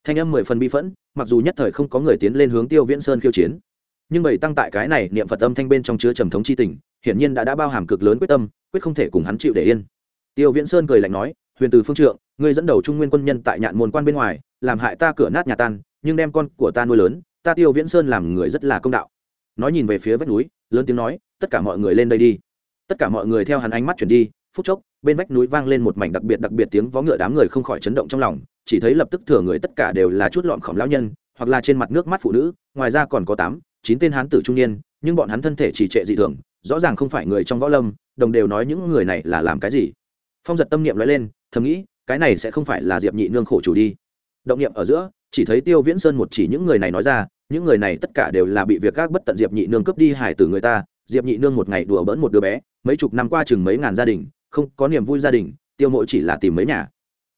Thanh âm mười phần bi phẫn, mặc dù nhất thời không có người tiến lên hướng tiêu viễn sơn khiêu chiến. Nhưng bảy tăng tại cái này niệm phật âm thanh bên trong chứa trầm thống c h i tình, hiển nhiên đã đã bao hàm cực lớn quyết tâm, quyết không thể cùng hắn chịu để yên. Tiêu viễn sơn cười lạnh nói, huyền từ phương trượng người dẫn đầu trung nguyên quân nhân tại nhạn môn quan bên ngoài, làm hại ta cửa nát nhà tan, nhưng đem con của ta nuôi lớn, ta tiêu viễn sơn làm người rất là công đạo. Nói nhìn về phía vách núi, lớn tiếng nói, tất cả mọi người lên đây đi. Tất cả mọi người theo hắn ánh mắt chuyển đi phút chốc, bên vách núi vang lên một mảnh đặc biệt đặc biệt tiếng vó ngựa đám người không khỏi chấn động trong lòng, chỉ thấy lập tức thừa người tất cả đều là chút lọn khổng lão nhân, hoặc là trên mặt nước mắt phụ nữ, ngoài ra còn có tám, chín tên hán tử trung niên, nhưng bọn hắn thân thể chỉ trệ dị thường, rõ ràng không phải người trong võ lâm, đồng đều nói những người này là làm cái gì. Phong giật tâm niệm nói lên, thầm nghĩ, cái này sẽ không phải là diệp nhị nương khổ chủ đi. Động niệm ở giữa, chỉ thấy tiêu viễn sơn một chỉ những người này nói ra, những người này tất cả đều là bị việc các bất tận diệp nhị nương cướp đi hải tử người ta, diệp nhị nương một ngày đùa bỡn một đứa bé, mấy chục năm qua chừng mấy ngàn gia đình không có niềm vui gia đình, tiêu mỗi chỉ là tìm mấy nhà.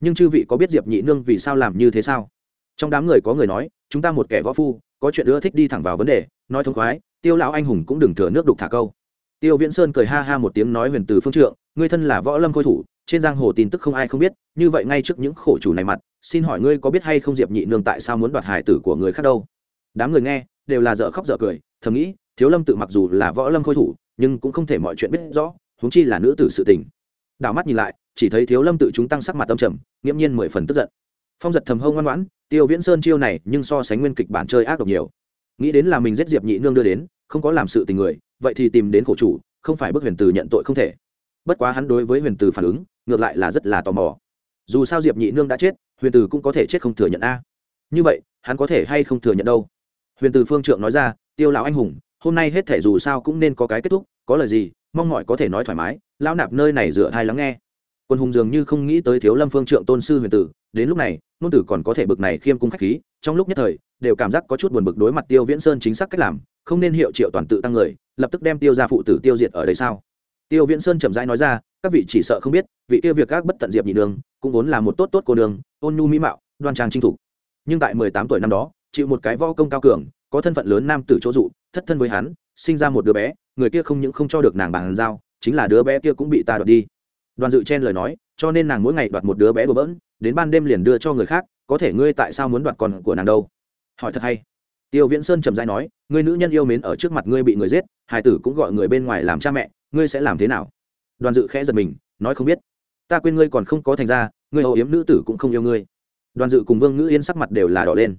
Nhưng chư vị có biết diệp nhị nương vì sao làm như thế sao? Trong đám người có người nói, chúng ta một kẻ võ phu, có chuyện ưa thích đi thẳng vào vấn đề, nói thông khoái, tiêu lão anh hùng cũng đừng thừa nước đục thả câu. Tiêu viễn sơn cười ha ha một tiếng nói huyền từ phương trượng, ngươi thân là võ lâm khôi thủ, trên giang hồ tin tức không ai không biết, như vậy ngay trước những khổ chủ này mặt, xin hỏi ngươi có biết hay không diệp nhị nương tại sao muốn đoạt hải tử của người khác đâu? Đám người nghe, đều là dở khóc dở cười, thầm nghĩ, thiếu lâm tự mặc dù là võ lâm khôi thủ, nhưng cũng không thể mọi chuyện biết rõ, huống chi là nữ tử sự tình đảo mắt nhìn lại, chỉ thấy thiếu lâm tự chúng tăng sắc mặt tâm trầm, nghiễm nhiên mười phần tức giận. Phong giật thầm hông ngoan ngoãn, tiêu viễn sơn chiêu này nhưng so sánh nguyên kịch bản chơi ác độc nhiều. Nghĩ đến là mình giết diệp nhị nương đưa đến, không có làm sự tình người, vậy thì tìm đến khổ chủ, không phải bức huyền từ nhận tội không thể. Bất quá hắn đối với huyền từ phản ứng, ngược lại là rất là tò mò. Dù sao diệp nhị nương đã chết, huyền từ cũng có thể chết không thừa nhận a. Như vậy, hắn có thể hay không thừa nhận đâu? Huyền từ phương trượng nói ra, tiêu lão anh hùng, hôm nay hết thể dù sao cũng nên có cái kết thúc, có lời gì mong mọi có thể nói thoải mái, lão nạp nơi này dựa thai lắng nghe. Quân hùng dường như không nghĩ tới thiếu lâm phương trượng tôn sư huyền tử, đến lúc này, nôn tử còn có thể bực này khiêm cung khách khí, trong lúc nhất thời, đều cảm giác có chút buồn bực đối mặt tiêu viễn sơn chính xác cách làm, không nên hiệu triệu toàn tự tăng người, lập tức đem tiêu ra phụ tử tiêu diệt ở đây sao? Tiêu viễn sơn chậm rãi nói ra, các vị chỉ sợ không biết, vị kia việc các bất tận diệp nhị đường, cũng vốn là một tốt tốt cô đường, ôn nhu mỹ mạo, đoan trang trinh thủ nhưng tại mười tám tuổi năm đó, chịu một cái vo công cao cường, có thân phận lớn nam tử chỗ dụ, thất thân với hắn sinh ra một đứa bé, người kia không những không cho được nàng bàn giao, chính là đứa bé kia cũng bị ta đoạt đi. Đoàn dự chen lời nói, cho nên nàng mỗi ngày đoạt một đứa bé đùa bỡn, đến ban đêm liền đưa cho người khác, có thể ngươi tại sao muốn đoạt con của nàng đâu? Hỏi thật hay. Tiêu viễn sơn trầm dai nói, ngươi nữ nhân yêu mến ở trước mặt ngươi bị người giết hải tử cũng gọi người bên ngoài làm cha mẹ, ngươi sẽ làm thế nào? Đoàn dự khẽ giật mình, nói không biết. Ta quên ngươi còn không có thành ra ngươi hầu yếm nữ tử cũng không yêu ngươi. Đoàn dự cùng vương ngữ yên sắc mặt đều là đỏ lên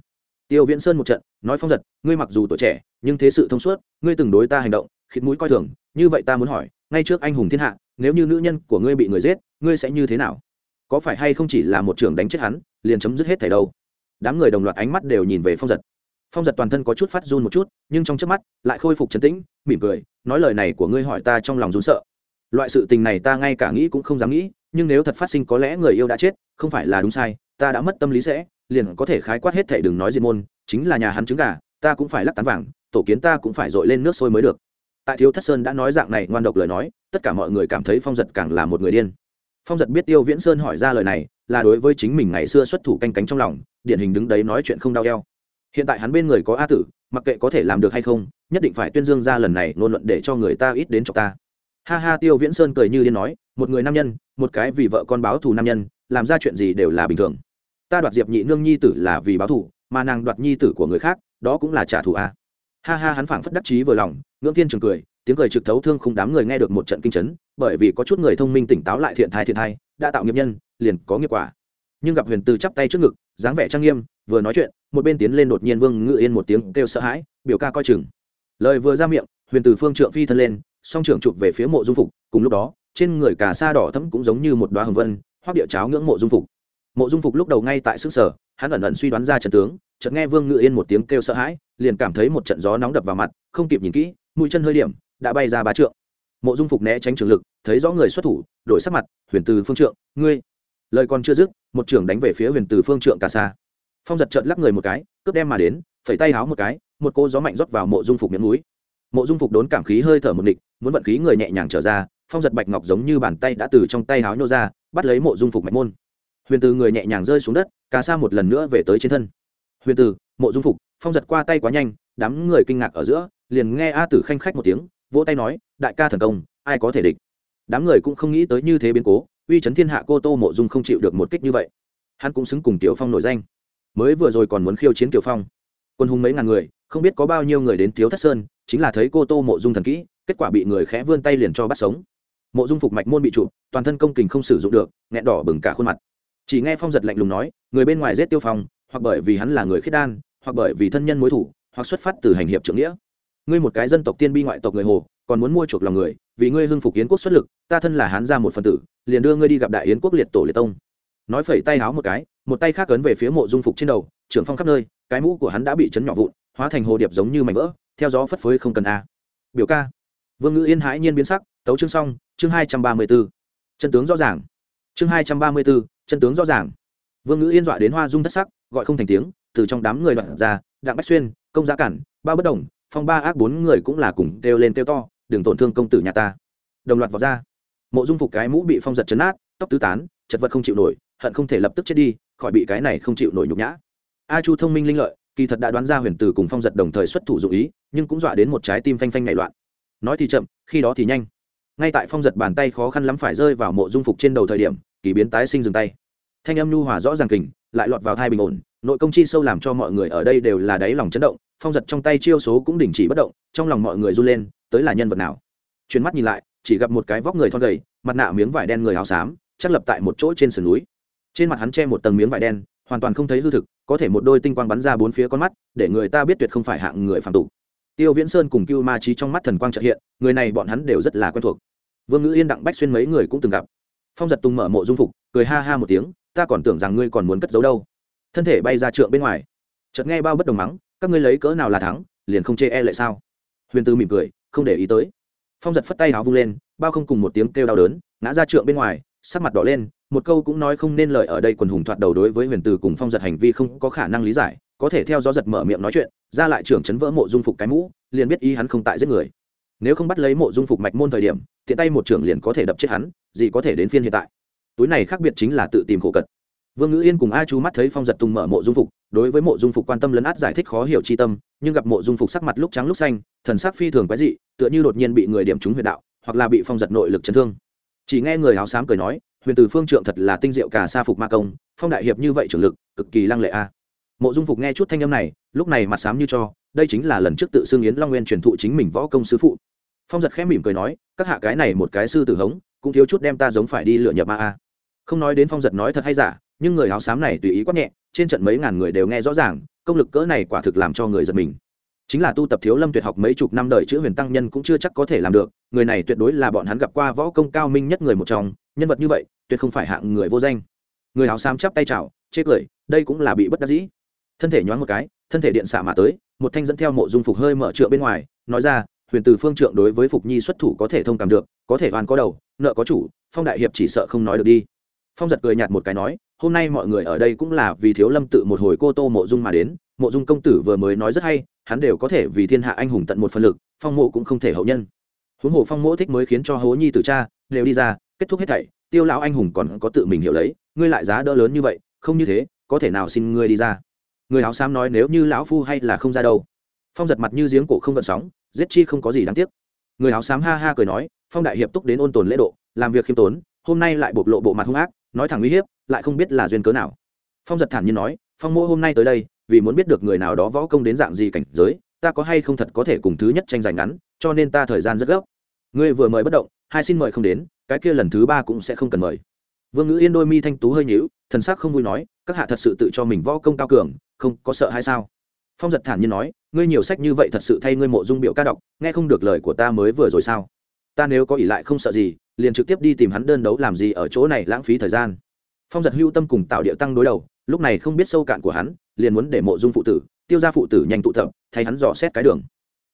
tiêu viễn sơn một trận, nói phong giật, ngươi mặc dù tuổi trẻ, nhưng thế sự thông suốt, ngươi từng đối ta hành động khiến mũi coi thường, như vậy ta muốn hỏi, ngay trước anh hùng thiên hạ, nếu như nữ nhân của ngươi bị người giết, ngươi sẽ như thế nào? Có phải hay không chỉ là một trưởng đánh chết hắn, liền chấm dứt hết thảy đâu? Đám người đồng loạt ánh mắt đều nhìn về phong giật. Phong giật toàn thân có chút phát run một chút, nhưng trong trước mắt, lại khôi phục trấn tĩnh, mỉm cười, nói lời này của ngươi hỏi ta trong lòng run sợ. Loại sự tình này ta ngay cả nghĩ cũng không dám nghĩ, nhưng nếu thật phát sinh có lẽ người yêu đã chết, không phải là đúng sai, ta đã mất tâm lý sẽ liền có thể khái quát hết thể đừng nói diệt môn, chính là nhà hắn trứng gà, ta cũng phải lắc tán vàng, tổ kiến ta cũng phải dội lên nước sôi mới được. Tại thiếu thất sơn đã nói dạng này, ngoan độc lời nói, tất cả mọi người cảm thấy phong giật càng là một người điên. Phong giật biết tiêu viễn sơn hỏi ra lời này, là đối với chính mình ngày xưa xuất thủ canh cánh trong lòng, điển hình đứng đấy nói chuyện không đau eo. Hiện tại hắn bên người có a tử, mặc kệ có thể làm được hay không, nhất định phải tuyên dương ra lần này ngôn luận để cho người ta ít đến chọc ta. Ha ha, tiêu viễn sơn cười như điên nói, một người nam nhân, một cái vì vợ con báo thù nam nhân, làm ra chuyện gì đều là bình thường ta đoạt diệp nhị nương nhi tử là vì báo thù, mà nàng đoạt nhi tử của người khác, đó cũng là trả thù a ha ha, hắn phảng phất đắc chí vừa lòng, ngưỡng thiên trường cười, tiếng cười trực thấu thương không đám người nghe được một trận kinh chấn, bởi vì có chút người thông minh tỉnh táo lại thiện thai thiện thai, đã tạo nghiệp nhân, liền có nghiệp quả. Nhưng gặp huyền từ chắp tay trước ngực, dáng vẻ trang nghiêm, vừa nói chuyện, một bên tiến lên đột nhiên vương ngự yên một tiếng kêu sợ hãi, biểu ca coi chừng. Lời vừa ra miệng, huyền từ phương trượng phi thân lên, song trưởng chụp về phía mộ dung phục, cùng lúc đó, trên người cả sa đỏ thấm cũng giống như một đoá hồng vân, hoác địa cháo ngưỡng mộ dung phục mộ dung phục lúc đầu ngay tại xứ sở, hắn ẩn ẩn suy đoán ra trận tướng, chợt nghe vương ngự yên một tiếng kêu sợ hãi, liền cảm thấy một trận gió nóng đập vào mặt, không kịp nhìn kỹ, mũi chân hơi điểm, đã bay ra ba trượng. Mộ dung phục né tránh trường lực, thấy rõ người xuất thủ, đổi sắc mặt, huyền từ phương trượng, ngươi. Lời còn chưa dứt, một trưởng đánh về phía huyền từ phương trượng cả xa. Phong giật trợn lắc người một cái, cướp đem mà đến, phẩy tay háo một cái, một cô gió mạnh rót vào mộ dung phục miệng núi mộ dung phục đốn cảm khí hơi thở một địch muốn vận khí người nhẹ nhàng trở ra, phong giật bạch ngọc giống như bàn tay đã từ trong tay háo nhô ra, bắt lấy mộ dung phục mạch môn huyền từ người nhẹ nhàng rơi xuống đất cả xa một lần nữa về tới trên thân. Huyền từ, mộ dung phục, phong giật qua tay quá nhanh, đám người kinh ngạc ở giữa, liền nghe a tử khanh khách một tiếng, vỗ tay nói, đại ca thần công, ai có thể địch? Đám người cũng không nghĩ tới như thế biến cố, uy chấn thiên hạ cô tô mộ dung không chịu được một kích như vậy. Hắn cũng xứng cùng tiểu phong nổi danh. Mới vừa rồi còn muốn khiêu chiến tiểu phong. Quân hùng mấy ngàn người, không biết có bao nhiêu người đến thiếu thất sơn, chính là thấy cô tô mộ dung thần kỹ, kết quả bị người khẽ vươn tay liền cho bắt sống. Mộ dung phục mạch môn bị trụ, toàn thân công kình không sử dụng được, nghẹn đỏ bừng cả khuôn mặt chỉ nghe phong giật lạnh lùng nói, người bên ngoài giết tiêu phong, hoặc bởi vì hắn là người khiết đan, hoặc bởi vì thân nhân mối thủ, hoặc xuất phát từ hành hiệp trưởng nghĩa. Ngươi một cái dân tộc tiên bi ngoại tộc người hồ, còn muốn mua chuộc lòng người, vì ngươi hưng phục yến quốc xuất lực, ta thân là hán ra một phần tử, liền đưa ngươi đi gặp đại yến quốc liệt tổ liệt tông. Nói phẩy tay háo một cái, một tay khác ấn về phía mộ dung phục trên đầu, trưởng phong khắp nơi, cái mũ của hắn đã bị chấn nhỏ vụn, hóa thành hồ điệp giống như mảnh vỡ, theo gió phất phới không cần a. Biểu ca. Vương ngữ yên hãi nhiên biến sắc, tấu chương xong, chương hai trăm ba mươi b ố chân tướng rõ ràng chương hai trăm ba mươi bốn, chân tướng rõ ràng. Vương ngữ yên dọa đến hoa dung thất sắc, gọi không thành tiếng, từ trong đám người đoạn ra, đặng bách xuyên, công giá cản, ba bất đồng, phong ba ác bốn người cũng là cùng kêu lên kêu to, đừng tổn thương công tử nhà ta. Đồng loạt vào ra. Mộ dung phục cái mũ bị phong giật chấn át tóc tứ tán, chật vật không chịu nổi, hận không thể lập tức chết đi, khỏi bị cái này không chịu nổi nhục nhã. A chu thông minh linh lợi, kỳ thật đã đoán ra huyền tử cùng phong giật đồng thời xuất thủ dụ ý, nhưng cũng dọa đến một trái tim phanh phanh nảy loạn. Nói thì chậm, khi đó thì nhanh. Ngay tại phong giật bàn tay khó khăn lắm phải rơi vào mộ dung phục trên đầu thời điểm kỳ biến tái sinh dừng tay. Thanh âm nhu hòa rõ ràng kình, lại lọt vào thai bình ổn, nội công chi sâu làm cho mọi người ở đây đều là đáy lòng chấn động, phong giật trong tay chiêu số cũng đình chỉ bất động, trong lòng mọi người run lên, tới là nhân vật nào? Chuyến mắt nhìn lại, chỉ gặp một cái vóc người thon gầy, mặt nạ miếng vải đen người áo xám, chắc lập tại một chỗ trên sườn núi. Trên mặt hắn che một tầng miếng vải đen, hoàn toàn không thấy hư thực, có thể một đôi tinh quang bắn ra bốn phía con mắt, để người ta biết tuyệt không phải hạng người phạm tục. Tiêu viễn sơn cùng cưu ma trí trong mắt thần quang trợ hiện, người này bọn hắn đều rất là quen thuộc. Vương ngữ yên đặng bách xuyên mấy người cũng từng gặp phong giật tung mở mộ dung phục, cười ha ha một tiếng, ta còn tưởng rằng ngươi còn muốn cất giấu đâu. Thân thể bay ra trượng bên ngoài. Chợt nghe bao bất đồng mắng, các ngươi lấy cỡ nào là thắng, liền không chê e lại sao? Huyền tư mỉm cười, không để ý tới. Phong giật phất tay áo vung lên, bao không cùng một tiếng kêu đau đớn, ngã ra trượng bên ngoài, sắc mặt đỏ lên, một câu cũng nói không nên lời ở đây quần hùng thoạt đầu đối với huyền từ cùng phong giật hành vi không có khả năng lý giải, có thể theo gió giật mở miệng nói chuyện, ra lại trưởng chấn vỡ mộ dung phục cái mũ, liền biết ý hắn không tại giết người. Nếu không bắt lấy mộ dung phục mạch môn thời điểm tiện tay một trưởng liền có thể đập chết hắn, gì có thể đến phiên hiện tại. Túi này khác biệt chính là tự tìm khổ cật. Vương ngữ yên cùng a chu mắt thấy phong giật tung mở mộ dung phục, đối với mộ dung phục quan tâm lấn át giải thích khó hiểu chi tâm, nhưng gặp mộ dung phục sắc mặt lúc trắng lúc xanh, thần sắc phi thường quái dị, tựa như đột nhiên bị người điểm trúng huyền đạo, hoặc là bị phong giật nội lực chấn thương. Chỉ nghe người áo xám cười nói, huyền từ phương trượng thật là tinh diệu cả sa phục ma công, phong đại hiệp như vậy trưởng lực, cực kỳ lăng lệ a. Mộ dung phục nghe chút thanh âm này, lúc này mặt xám như cho, đây chính là lần trước tự xưng yến long nguyên truyền thụ chính mình võ công sứ phụ phong giật khẽ mỉm cười nói, các hạ cái này một cái sư tử hống, cũng thiếu chút đem ta giống phải đi lựa nhập ma a. Không nói đến phong giật nói thật hay giả, nhưng người áo xám này tùy ý quát nhẹ, trên trận mấy ngàn người đều nghe rõ ràng, công lực cỡ này quả thực làm cho người giật mình. Chính là tu tập thiếu lâm tuyệt học mấy chục năm đời chữ huyền tăng nhân cũng chưa chắc có thể làm được, người này tuyệt đối là bọn hắn gặp qua võ công cao minh nhất người một trong, nhân vật như vậy, tuyệt không phải hạng người vô danh. Người áo xám chắp tay chào, chê cười, đây cũng là bị bất đắc dĩ. Thân thể nhoáng một cái, thân thể điện xạ mà tới, một thanh dẫn theo mộ dung phục hơi mở trượng bên ngoài, nói ra huyền từ phương trượng đối với phục nhi xuất thủ có thể thông cảm được, có thể oan có đầu, nợ có chủ, phong đại hiệp chỉ sợ không nói được đi. Phong giật cười nhạt một cái nói, hôm nay mọi người ở đây cũng là vì thiếu lâm tự một hồi cô tô mộ dung mà đến, mộ dung công tử vừa mới nói rất hay, hắn đều có thể vì thiên hạ anh hùng tận một phần lực, phong mộ cũng không thể hậu nhân. Huống hồ phong mộ thích mới khiến cho hố nhi tử cha, đều đi ra, kết thúc hết thảy, tiêu lão anh hùng còn có tự mình hiểu lấy, ngươi lại giá đỡ lớn như vậy, không như thế, có thể nào xin ngươi đi ra. Người áo xám nói nếu như lão phu hay là không ra đâu. Phong giật mặt như giếng cổ không gợn sóng giết chi không có gì đáng tiếc. Người áo xám ha ha cười nói, phong đại hiệp túc đến ôn tồn lễ độ, làm việc khiêm tốn, hôm nay lại bộc lộ bộ mặt hung ác, nói thẳng uy hiếp, lại không biết là duyên cớ nào. Phong giật thản nhiên nói, phong mô hôm nay tới đây, vì muốn biết được người nào đó võ công đến dạng gì cảnh giới, ta có hay không thật có thể cùng thứ nhất tranh giành ngắn, cho nên ta thời gian rất gấp. Ngươi vừa mời bất động, hai xin mời không đến, cái kia lần thứ ba cũng sẽ không cần mời. Vương ngữ yên đôi mi thanh tú hơi nhíu, thần sắc không vui nói, các hạ thật sự tự cho mình võ công cao cường, không có sợ hay sao? Phong giật thản nhiên nói, ngươi nhiều sách như vậy thật sự thay ngươi mộ dung biểu ca đọc, nghe không được lời của ta mới vừa rồi sao? Ta nếu có ỷ lại không sợ gì, liền trực tiếp đi tìm hắn đơn đấu làm gì ở chỗ này lãng phí thời gian. Phong giật hưu tâm cùng tạo địa tăng đối đầu, lúc này không biết sâu cạn của hắn, liền muốn để mộ dung phụ tử, tiêu ra phụ tử nhanh tụ tập, thay hắn dò xét cái đường.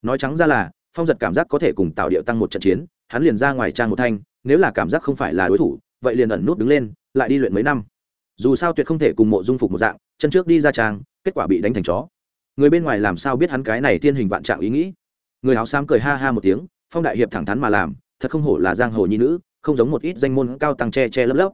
Nói trắng ra là, phong giật cảm giác có thể cùng tạo địa tăng một trận chiến, hắn liền ra ngoài trang một thanh, nếu là cảm giác không phải là đối thủ, vậy liền ẩn nút đứng lên, lại đi luyện mấy năm. Dù sao tuyệt không thể cùng mộ dung phục một dạng, chân trước đi ra trang, kết quả bị đánh thành chó người bên ngoài làm sao biết hắn cái này thiên hình vạn trạng ý nghĩ? Người áo xám cười ha ha một tiếng, phong đại hiệp thẳng thắn mà làm, thật không hổ là giang hồ nhi nữ, không giống một ít danh môn cao tăng che che lấp lấp.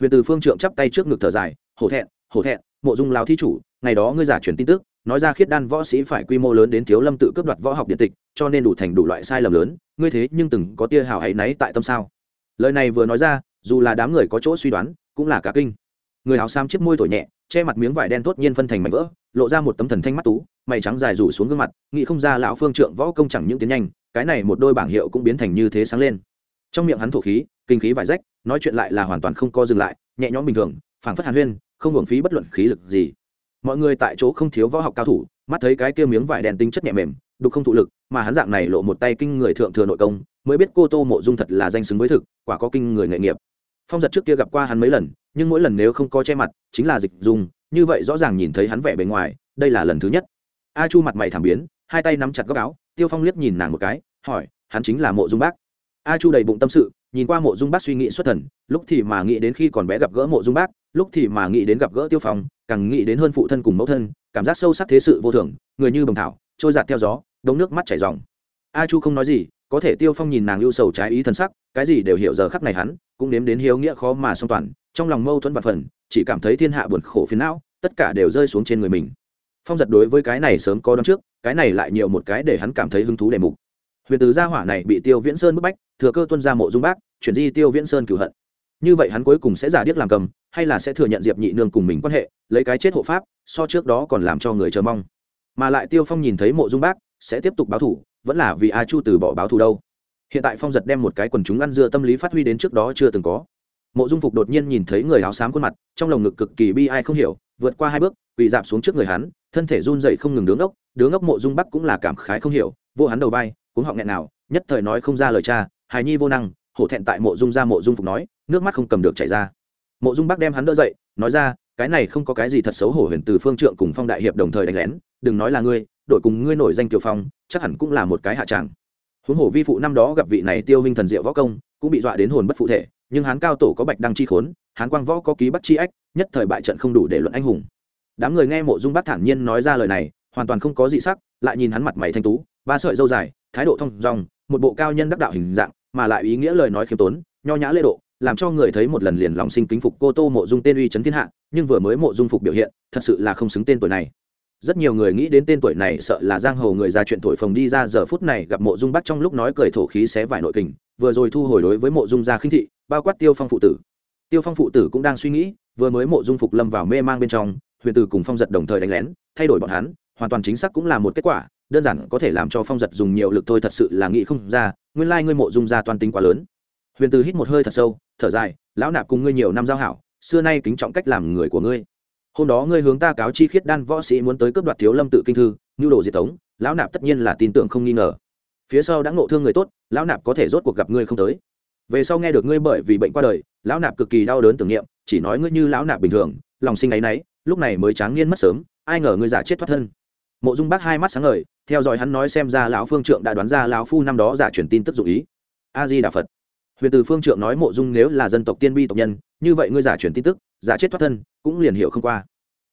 Huyền từ phương trượng chắp tay trước ngực thở dài, hổ thẹn hổ thẹn, mộ dung lao thi chủ, ngày đó ngươi giả truyền tin tức, nói ra khiết đan võ sĩ phải quy mô lớn đến thiếu lâm tự cướp đoạt võ học điện tịch, cho nên đủ thành đủ loại sai lầm lớn, ngươi thế nhưng từng có tia hào hãy náy tại tâm sao? Lời này vừa nói ra, dù là đám người có chỗ suy đoán, cũng là cả kinh. Người áo xám chiếc môi thổi nhẹ che mặt miếng vải đen tốt nhiên phân thành mảnh vỡ, lộ ra một tấm thần thanh mắt tú, mày trắng dài rủ xuống gương mặt, nghĩ không ra lão phương trượng võ công chẳng những tiến nhanh, cái này một đôi bảng hiệu cũng biến thành như thế sáng lên. Trong miệng hắn thổ khí, kinh khí vải rách, nói chuyện lại là hoàn toàn không co dừng lại, nhẹ nhõm bình thường, phảng phất hàn huyên, không hưởng phí bất luận khí lực gì. Mọi người tại chỗ không thiếu võ học cao thủ, mắt thấy cái kia miếng vải đen tinh chất nhẹ mềm, đục không thụ lực, mà hắn dạng này lộ một tay kinh người thượng thừa nội công, mới biết cô tô mộ dung thật là danh xứng với thực, quả có kinh người nghệ nghiệp. Phong giật trước kia gặp qua hắn mấy lần nhưng mỗi lần nếu không có che mặt, chính là dịch dùng, như vậy rõ ràng nhìn thấy hắn vẻ bề ngoài, đây là lần thứ nhất. A chu mặt mày thảm biến, hai tay nắm chặt góc áo, tiêu phong liếc nhìn nàng một cái, hỏi, hắn chính là mộ dung bác. A chu đầy bụng tâm sự, nhìn qua mộ dung bác suy nghĩ xuất thần, lúc thì mà nghĩ đến khi còn bé gặp gỡ mộ dung bác, lúc thì mà nghĩ đến gặp gỡ tiêu phong, càng nghĩ đến hơn phụ thân cùng mẫu thân, cảm giác sâu sắc thế sự vô thường, người như bồng thảo, trôi giạt theo gió, đống nước mắt chảy dòng a chu không nói gì, có thể tiêu phong nhìn nàng lưu sầu trái ý thân sắc, cái gì đều hiểu giờ khắc này hắn, cũng nếm đến hiếu nghĩa khó mà song toàn trong lòng mâu thuẫn và phần, chỉ cảm thấy thiên hạ buồn khổ phiền não, tất cả đều rơi xuống trên người mình. Phong giật đối với cái này sớm có đón trước, cái này lại nhiều một cái để hắn cảm thấy hứng thú đề mục. Huyền từ gia hỏa này bị tiêu viễn sơn bức bách, thừa cơ tuân ra mộ dung bác, chuyển di tiêu viễn sơn cửu hận. Như vậy hắn cuối cùng sẽ giả điếc làm cầm, hay là sẽ thừa nhận diệp nhị nương cùng mình quan hệ, lấy cái chết hộ pháp, so trước đó còn làm cho người chờ mong. Mà lại tiêu phong nhìn thấy mộ dung bác, sẽ tiếp tục báo thủ, vẫn là vì a chu từ bỏ báo thù đâu. Hiện tại phong giật đem một cái quần chúng ăn dưa tâm lý phát huy đến trước đó chưa từng có mộ dung phục đột nhiên nhìn thấy người áo xám khuôn mặt, trong lồng ngực cực kỳ bi ai không hiểu, vượt qua hai bước bị dạp xuống trước người hắn, thân thể run dậy không ngừng đứng ốc đứng ốc mộ dung bắc cũng là cảm khái không hiểu, vô hắn đầu vai cũng họng nghẹn nào, nhất thời nói không ra lời cha, hài nhi vô năng, hổ thẹn tại mộ dung ra mộ dung phục nói, nước mắt không cầm được chảy ra. Mộ dung bắc đem hắn đỡ dậy, nói ra, cái này không có cái gì thật xấu hổ huyền từ phương trượng cùng phong đại hiệp đồng thời đánh lén, đừng nói là ngươi, đội cùng ngươi nổi danh kiều phong, chắc hẳn cũng là một cái hạ tràng. Huống hồ vi phụ năm đó gặp vị này tiêu huynh thần diệu võ công, cũng bị dọa đến hồn bất phụ thể nhưng hán cao tổ có bạch đăng chi khốn, hán quang võ có ký bắt chi ách, nhất thời bại trận không đủ để luận anh hùng. Đám người nghe mộ dung bác thản nhiên nói ra lời này, hoàn toàn không có dị sắc, lại nhìn hắn mặt mày thanh tú, ba sợi dâu dài, thái độ thông dong, một bộ cao nhân đắc đạo hình dạng, mà lại ý nghĩa lời nói khiêm tốn, nho nhã lễ độ, làm cho người thấy một lần liền lòng sinh kính phục cô tô mộ dung tên uy chấn thiên hạ, nhưng vừa mới mộ dung phục biểu hiện, thật sự là không xứng tên tuổi này. Rất nhiều người nghĩ đến tên tuổi này sợ là giang hồ người ra chuyện thổi phồng đi ra giờ phút này gặp mộ dung bắt trong lúc nói cười thổ khí xé vải nội kình, vừa rồi thu hồi đối với mộ dung gia khinh thị bao quát tiêu phong phụ tử. Tiêu phong phụ tử cũng đang suy nghĩ, vừa mới mộ dung phục lâm vào mê mang bên trong, huyền tử cùng phong giật đồng thời đánh lén, thay đổi bọn hắn, hoàn toàn chính xác cũng là một kết quả, đơn giản có thể làm cho phong giật dùng nhiều lực thôi thật sự là nghĩ không ra, nguyên lai ngươi mộ dung ra toàn tính quá lớn. Huyền tử hít một hơi thật sâu, thở dài, lão nạp cùng ngươi nhiều năm giao hảo, xưa nay kính trọng cách làm người của ngươi. Hôm đó ngươi hướng ta cáo chi khiết đan võ sĩ muốn tới cướp đoạt thiếu lâm tự kinh thư, nhu đồ diệt tống, lão nạp tất nhiên là tin tưởng không nghi ngờ. Phía sau đã ngộ thương người tốt, lão nạp có thể rốt cuộc gặp ngươi không tới về sau nghe được ngươi bởi vì bệnh qua đời, lão nạp cực kỳ đau đớn tưởng niệm, chỉ nói ngươi như lão nạp bình thường, lòng sinh áy náy lúc này mới tráng niên mất sớm, ai ngờ ngươi giả chết thoát thân. Mộ dung bác hai mắt sáng ngời, theo dõi hắn nói xem ra lão phương trượng đã đoán ra lão phu năm đó giả truyền tin tức dụ ý. A di đà phật. Huyền từ phương trượng nói mộ dung nếu là dân tộc tiên bi tộc nhân, như vậy ngươi giả truyền tin tức, giả chết thoát thân, cũng liền hiểu không qua.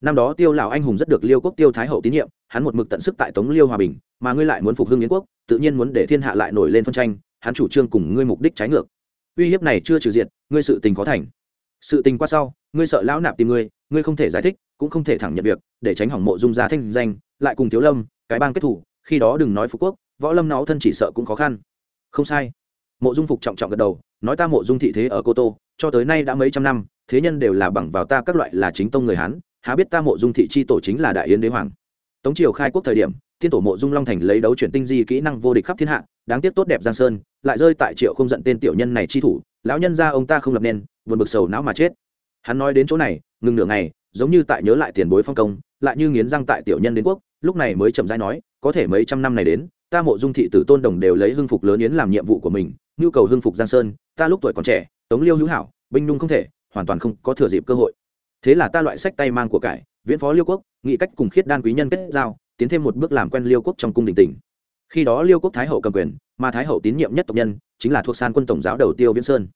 Năm đó tiêu lão anh hùng rất được liêu quốc tiêu thái hậu tín nhiệm, hắn một mực tận sức tại tống liêu hòa bình, mà ngươi lại muốn phục hưng yến quốc, tự nhiên muốn để thiên hạ lại nổi lên phân tranh, hắn chủ trương cùng ngươi mục đích trái ngược uy hiếp này chưa trừ diện ngươi sự tình có thành. Sự tình qua sau, ngươi sợ lão nạp tìm ngươi ngươi không thể giải thích, cũng không thể thẳng nhận việc, để tránh hỏng mộ dung gia thanh danh, lại cùng thiếu lâm, cái bang kết thủ, khi đó đừng nói phú quốc, võ lâm nó thân chỉ sợ cũng khó khăn. Không sai. Mộ dung phục trọng trọng gật đầu, nói ta mộ dung thị thế ở cô tô, cho tới nay đã mấy trăm năm, thế nhân đều là bằng vào ta các loại là chính tông người hán, há biết ta mộ dung thị chi tổ chính là đại yến đế hoàng. Tống triều khai quốc thời điểm tiên tổ mộ dung long thành lấy đấu chuyển tinh di kỹ năng vô địch khắp thiên hạ, đáng tiếc tốt đẹp giang sơn, lại rơi tại triệu không giận tên tiểu nhân này chi thủ, lão nhân ra ông ta không lập nên vượt bực sầu não mà chết. Hắn nói đến chỗ này, ngừng nửa ngày, giống như tại nhớ lại tiền bối phong công, lại như nghiến răng tại tiểu nhân đến quốc, lúc này mới chậm rãi nói, có thể mấy trăm năm này đến, ta mộ dung thị tử tôn đồng đều lấy hưng phục lớn yến làm nhiệm vụ của mình, nhu cầu hưng phục giang sơn, ta lúc tuổi còn trẻ, tống liêu hữu hảo, binh nhung không thể, hoàn toàn không có thừa dịp cơ hội. Thế là ta loại sách tay mang của cải, viễn phó liêu quốc nghĩ cách cùng khiết đan quý nhân kết giao tiến thêm một bước làm quen liêu quốc trong cung đình tỉnh. Khi đó liêu quốc thái hậu cầm quyền, mà thái hậu tín nhiệm nhất tộc nhân chính là thuộc san quân tổng giáo đầu tiêu viễn sơn.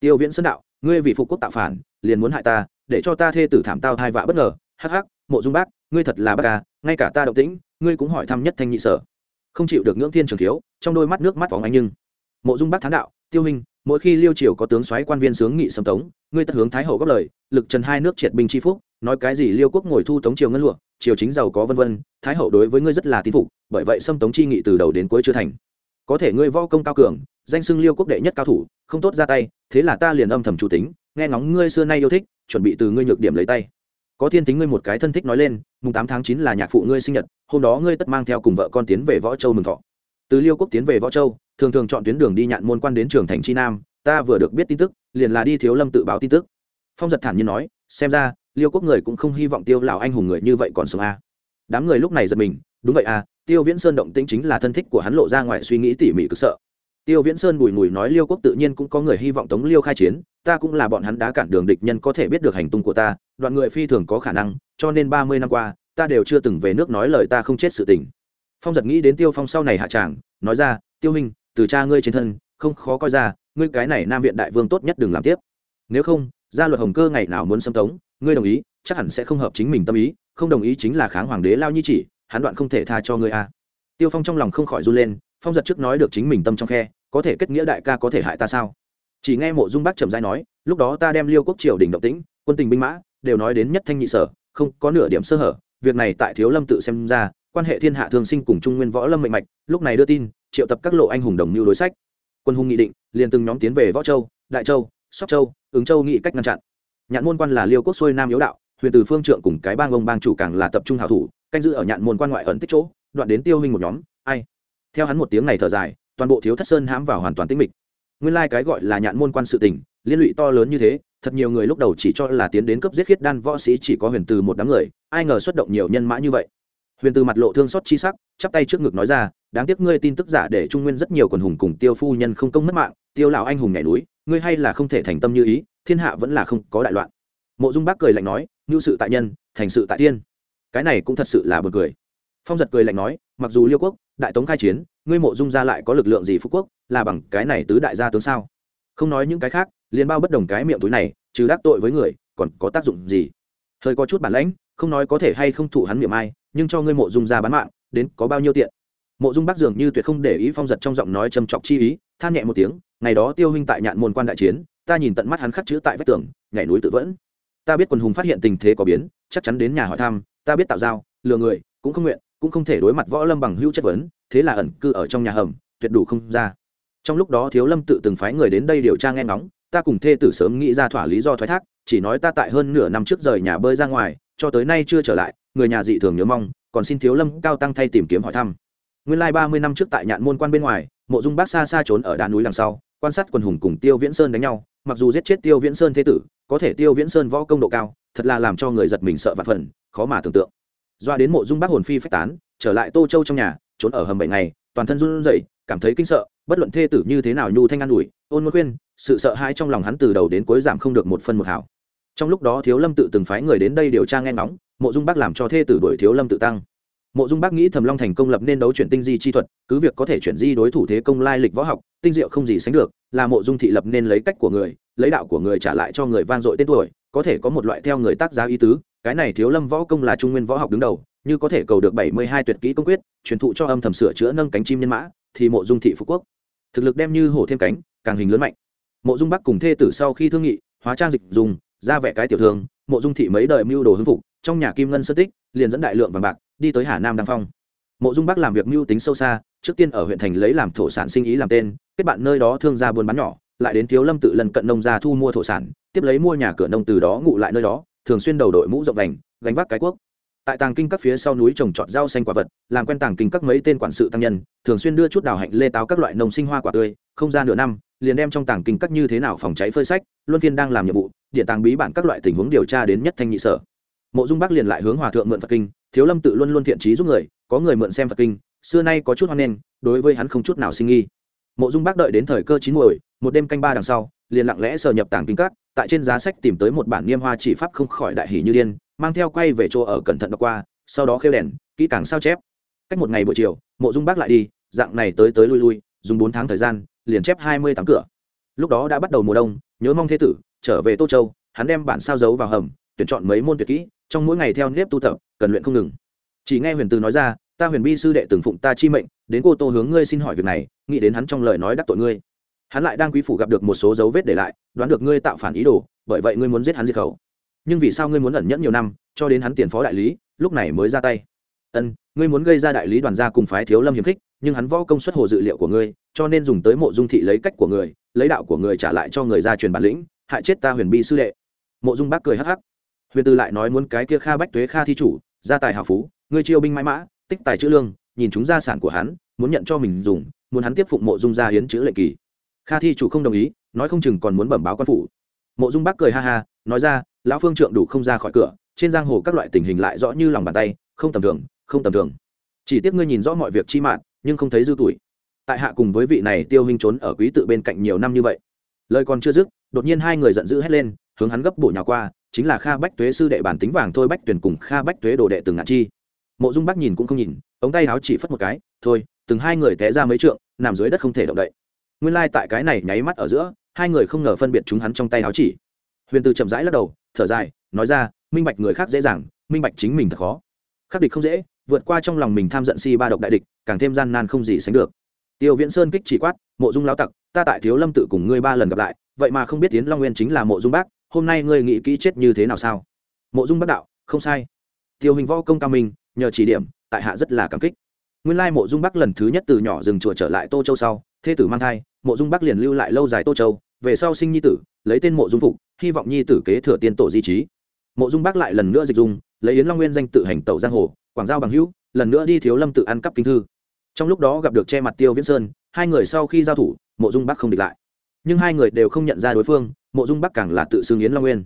Tiêu viễn sơn đạo, ngươi vì phục quốc tạo phản, liền muốn hại ta, để cho ta thê tử thảm tao thai vạ bất ngờ. Hắc hắc, mộ dung bác, ngươi thật là bác ca, ngay cả ta động tĩnh, ngươi cũng hỏi thăm nhất thanh nhị sở. Không chịu được ngưỡng thiên trường thiếu, trong đôi mắt nước mắt phóng anh nhưng. Mộ dung bác thán đạo, tiêu hình mỗi khi liêu triều có tướng soái quan viên sướng nghị sầm tống, ngươi tất hướng thái hậu góp lời, lực trần hai nước triệt binh chi phúc nói cái gì liêu quốc ngồi thu tống triều ngân lụa, triều chính giàu có vân vân, thái hậu đối với ngươi rất là tín phục, bởi vậy xâm tống chi nghị từ đầu đến cuối chưa thành. Có thể ngươi võ công cao cường, danh xưng liêu quốc đệ nhất cao thủ, không tốt ra tay, thế là ta liền âm thầm chủ tính, nghe ngóng ngươi xưa nay yêu thích, chuẩn bị từ ngươi nhược điểm lấy tay. Có thiên tính ngươi một cái thân thích nói lên, mùng tám tháng chín là nhạc phụ ngươi sinh nhật, hôm đó ngươi tất mang theo cùng vợ con tiến về võ châu mừng thọ. Từ liêu quốc tiến về võ châu, thường thường chọn tuyến đường đi nhạn môn quan đến trường thành chi nam, ta vừa được biết tin tức, liền là đi thiếu lâm tự báo tin tức. Phong giật thản nhiên nói, xem ra liêu quốc người cũng không hy vọng tiêu lão anh hùng người như vậy còn sống a à. đám người lúc này giật mình đúng vậy à tiêu viễn sơn động tĩnh chính là thân thích của hắn lộ ra ngoài suy nghĩ tỉ mỉ cực sợ. Tiêu viễn sơn bùi mùi nói liêu quốc tự nhiên cũng có người hy vọng tống liêu khai chiến ta cũng là bọn hắn đã cản đường địch nhân có thể biết được hành tung của ta đoạn người phi thường có khả năng cho nên ba mươi năm qua ta đều chưa từng về nước nói lời ta không chết sự tình. Phong giật nghĩ đến tiêu phong sau này hạ tràng nói ra tiêu Minh, từ cha ngươi trên thân không khó coi ra ngươi cái này nam viện đại vương tốt nhất đừng làm tiếp. Nếu không gia luật hồng cơ ngày nào muốn xâm tống ngươi đồng ý, chắc hẳn sẽ không hợp chính mình tâm ý, không đồng ý chính là kháng hoàng đế lao nhi chỉ, hắn đoạn không thể tha cho ngươi a. Tiêu phong trong lòng không khỏi run lên, phong giật trước nói được chính mình tâm trong khe, có thể kết nghĩa đại ca có thể hại ta sao? Chỉ nghe mộ dung bác trầm dai nói, lúc đó ta đem liêu quốc triều đình động tĩnh, quân tình binh mã, đều nói đến nhất thanh nhị sở, không có nửa điểm sơ hở, việc này tại thiếu lâm tự xem ra, quan hệ thiên hạ thường sinh cùng trung nguyên võ lâm mạnh mạch, lúc này đưa tin, triệu tập các lộ anh hùng đồng mưu đối sách. Quân hùng nghị định, liền từng nhóm tiến về võ châu, đại châu, sóc châu, ứng châu nghị cách ngăn chặn nhạn môn quan là liêu quốc xuôi nam yếu đạo, huyền từ phương trượng cùng cái bang ông bang chủ càng là tập trung hảo thủ, canh giữ ở nhạn môn quan ngoại ẩn tích chỗ, đoạn đến tiêu hình một nhóm, ai? Theo hắn một tiếng này thở dài, toàn bộ thiếu thất sơn hãm vào hoàn toàn tĩnh mịch. Nguyên lai cái gọi là nhạn môn quan sự tình, liên lụy to lớn như thế, thật nhiều người lúc đầu chỉ cho là tiến đến cấp giết khiết đan võ sĩ chỉ có huyền từ một đám người, ai ngờ xuất động nhiều nhân mã như vậy. Huyền từ mặt lộ thương xót chi sắc, chắp tay trước ngực nói ra, đáng tiếc ngươi tin tức giả để trung nguyên rất nhiều quần hùng cùng tiêu phu nhân không công mất mạng, tiêu lão anh hùng nhảy núi ngươi hay là không thể thành tâm như ý, thiên hạ vẫn là không có đại loạn. Mộ dung bác cười lạnh nói ngưu sự tại nhân, thành sự tại tiên. Cái này cũng thật sự là buồn cười. Phong giật cười lạnh nói, mặc dù liêu quốc, đại tống khai chiến, ngươi mộ dung ra lại có lực lượng gì phú quốc, là bằng cái này tứ đại gia tướng sao? Không nói những cái khác, liền bao bất đồng cái miệng túi này, trừ đắc tội với người, còn có tác dụng gì? Hơi có chút bản lãnh, không nói có thể hay không thụ hắn miệng ai, nhưng cho ngươi mộ dung ra bán mạng, đến có bao nhiêu tiện? Mộ dung bác dường như tuyệt không để ý phong giật trong giọng nói trầm trọng chi ý, than nhẹ một tiếng ngày đó tiêu huynh tại nhạn môn quan đại chiến, ta nhìn tận mắt hắn khắc chữ tại vách tường, nhảy núi tự vẫn. Ta biết quần hùng phát hiện tình thế có biến, chắc chắn đến nhà hỏi thăm, ta biết tạo giao, lừa người, cũng không nguyện, cũng không thể đối mặt võ lâm bằng hữu chất vấn, thế là ẩn cư ở trong nhà hầm, tuyệt đủ không ra. Trong lúc đó thiếu lâm tự từng phái người đến đây điều tra nghe ngóng, ta cùng thê tử sớm nghĩ ra thỏa lý do thoái thác, chỉ nói ta tại hơn nửa năm trước rời nhà bơi ra ngoài, cho tới nay chưa trở lại, người nhà dị thường nhớ mong, còn xin thiếu lâm cao tăng thay tìm kiếm hỏi thăm. Nguyên lai ba mươi năm trước tại nhạn môn quan bên ngoài, mộ dung bác xa xa trốn ở đá núi đằng sau quan sát quần hùng cùng tiêu viễn sơn đánh nhau, mặc dù giết chết tiêu viễn sơn thế tử, có thể tiêu viễn sơn võ công độ cao, thật là làm cho người giật mình sợ và phần, khó mà tưởng tượng. Doa đến mộ dung bác hồn phi phách tán, trở lại tô châu trong nhà, trốn ở hầm bảy ngày, toàn thân run rẩy, cảm thấy kinh sợ, bất luận thê tử như thế nào nhu thanh an ủi, ôn muốn khuyên sự sợ hãi trong lòng hắn từ đầu đến cuối giảm không được một phân một hảo trong lúc đó thiếu lâm tự từng phái người đến đây điều tra nghe ngóng, mộ dung bác làm cho thê tử đuổi thiếu lâm tự tăng mộ dung bác nghĩ thầm long thành công lập nên đấu chuyển tinh di chi thuật, cứ việc có thể chuyển di đối thủ thế công lai lịch võ học, tinh diệu không gì sánh được, là mộ dung thị lập nên lấy cách của người, lấy đạo của người trả lại cho người van dội tên tuổi, có thể có một loại theo người tác giá ý tứ, cái này thiếu lâm võ công là trung nguyên võ học đứng đầu, như có thể cầu được bảy mươi hai tuyệt kỹ công quyết, truyền thụ cho âm thầm sửa chữa nâng cánh chim nhân mã, thì mộ dung thị phú quốc. Thực lực đem như hổ thêm cánh, càng hình lớn mạnh. Mộ dung bắc cùng thê tử sau khi thương nghị, hóa trang dịch dùng, ra vẻ cái tiểu thương, mộ dung thị mấy đời mưu đồ hưng phục, trong nhà kim ngân sơ tích, liền dẫn đại lượng vàng bạc đi tới hà nam đăng phong. Mộ dung bắc làm việc mưu tính sâu xa, trước tiên ở huyện thành lấy làm thổ sản sinh ý làm tên, kết bạn nơi đó thương gia buôn bán nhỏ, lại đến thiếu lâm tự lần cận nông gia thu mua thổ sản, tiếp lấy mua nhà cửa nông từ đó ngụ lại nơi đó, thường xuyên đầu đội mũ rộng vành, gánh vác cái quốc. Tại tàng kinh các phía sau núi trồng trọt rau xanh quả vật, làm quen tàng kinh các mấy tên quản sự tăng nhân, thường xuyên đưa chút đào hạnh lê táo các loại nông sinh hoa quả tươi, không ra nửa năm, liền đem trong tàng kinh các như thế nào phòng cháy phơi sách luân phiên đang làm nhiệm vụ địa tàng bí bản các loại tình huống điều tra đến nhất thanh nhị sở. Mộ dung bắc liền lại hướng hòa thượng mượn phật kinh thiếu lâm tự luôn luôn thiện trí giúp người, có người mượn xem phật kinh, xưa nay có chút hoan nghênh, đối với hắn không chút nào sinh nghi. Mộ dung bác đợi đến thời cơ chín muồi, một đêm canh ba đằng sau, liền lặng lẽ sờ nhập tàng kinh các, tại trên giá sách tìm tới một bản niêm hoa chỉ pháp không khỏi đại hỷ như điên, mang theo quay về chỗ ở cẩn thận đọc qua, sau đó khêu đèn, kỹ càng sao chép. Cách một ngày buổi chiều, mộ dung bác lại đi, dạng này tới tới lui lui, dùng bốn tháng thời gian, liền chép hai mươi tám cửa. Lúc đó đã bắt đầu mùa đông, nhớ mong thế tử, trở về tô châu, hắn đem bản sao giấu vào hầm, tuyển chọn mấy môn tuyệt kỹ, trong mỗi ngày theo nếp tu tập cần luyện không ngừng. Chỉ nghe huyền từ nói ra, ta huyền bi sư đệ từng phụng ta chi mệnh, đến cô tô hướng ngươi xin hỏi việc này, nghĩ đến hắn trong lời nói đắc tội ngươi. Hắn lại đang quý phủ gặp được một số dấu vết để lại, đoán được ngươi tạo phản ý đồ, bởi vậy ngươi muốn giết hắn diệt khẩu. Nhưng vì sao ngươi muốn ẩn nhẫn nhiều năm, cho đến hắn tiền phó đại lý, lúc này mới ra tay? Ân, ngươi muốn gây ra đại lý đoàn gia cùng phái thiếu lâm hiềm khích, nhưng hắn võ công suất hồ dự liệu của ngươi, cho nên dùng tới mộ dung thị lấy cách của người, lấy đạo của người trả lại cho người ra truyền bản lĩnh, hại chết ta huyền bi sư đệ. Mộ dung bác cười hắc hắc. Huyền tư lại nói muốn cái kia kha bách tuế kha thi chủ gia tài hào phú, ngươi chiêu binh mãi mã, tích tài chữ lương, nhìn chúng gia sản của hắn, muốn nhận cho mình dùng, muốn hắn tiếp phụng mộ dung gia hiến chữ lệ kỳ. Kha thi chủ không đồng ý, nói không chừng còn muốn bẩm báo quan phủ. Mộ dung bác cười ha ha, nói ra, lão phương trượng đủ không ra khỏi cửa, trên giang hồ các loại tình hình lại rõ như lòng bàn tay, không tầm thường, không tầm thường. Chỉ tiếc ngươi nhìn rõ mọi việc chi mạng, nhưng không thấy dư tuổi. Tại hạ cùng với vị này tiêu hình trốn ở quý tự bên cạnh nhiều năm như vậy. Lời còn chưa dứt, đột nhiên hai người giận dữ hét lên, hướng hắn gấp bổ nhào qua chính là kha bách tuế sư đệ bản tính vàng thôi, bách tuyển cùng kha bách tuế đồ đệ từng ngạn chi. Mộ dung bác nhìn cũng không nhìn, ống tay áo chỉ phất một cái, thôi, từng hai người té ra mấy trượng, nằm dưới đất không thể động đậy. Nguyên lai tại cái này nháy mắt ở giữa, hai người không ngờ phân biệt chúng hắn trong tay áo chỉ. Huyền từ chậm rãi lắc đầu, thở dài, nói ra, minh bạch người khác dễ dàng, minh bạch chính mình thật khó. Khắc địch không dễ, vượt qua trong lòng mình tham giận si ba độc đại địch, càng thêm gian nan không gì sánh được. Tiêu viễn sơn kích chỉ quát, mộ dung lao tặc, ta tại thiếu lâm tự cùng ngươi ba lần gặp lại, vậy mà không biết tiến long nguyên chính là mộ dung bác hôm nay ngươi nghĩ kỹ chết như thế nào sao? Mộ dung Bắc đạo, không sai. Tiêu hình võ công cao minh, nhờ chỉ điểm, tại hạ rất là cảm kích. Nguyên lai mộ dung bắc lần thứ nhất từ nhỏ dừng chùa trở lại tô châu sau thê tử mang thai, mộ dung bắc liền lưu lại lâu dài tô châu, về sau sinh nhi tử, lấy tên mộ dung phục, hy vọng nhi tử kế thừa tiên tổ di trí. Mộ dung bắc lại lần nữa dịch dung, lấy yến long nguyên danh tự hành tẩu giang hồ, quảng giao bằng hữu, lần nữa đi thiếu lâm tự ăn cắp kinh thư. Trong lúc đó gặp được che mặt tiêu viễn sơn, hai người sau khi giao thủ, mộ dung bắc không địch lại nhưng hai người đều không nhận ra đối phương, mộ dung bắc càng là tự xưng yến long nguyên.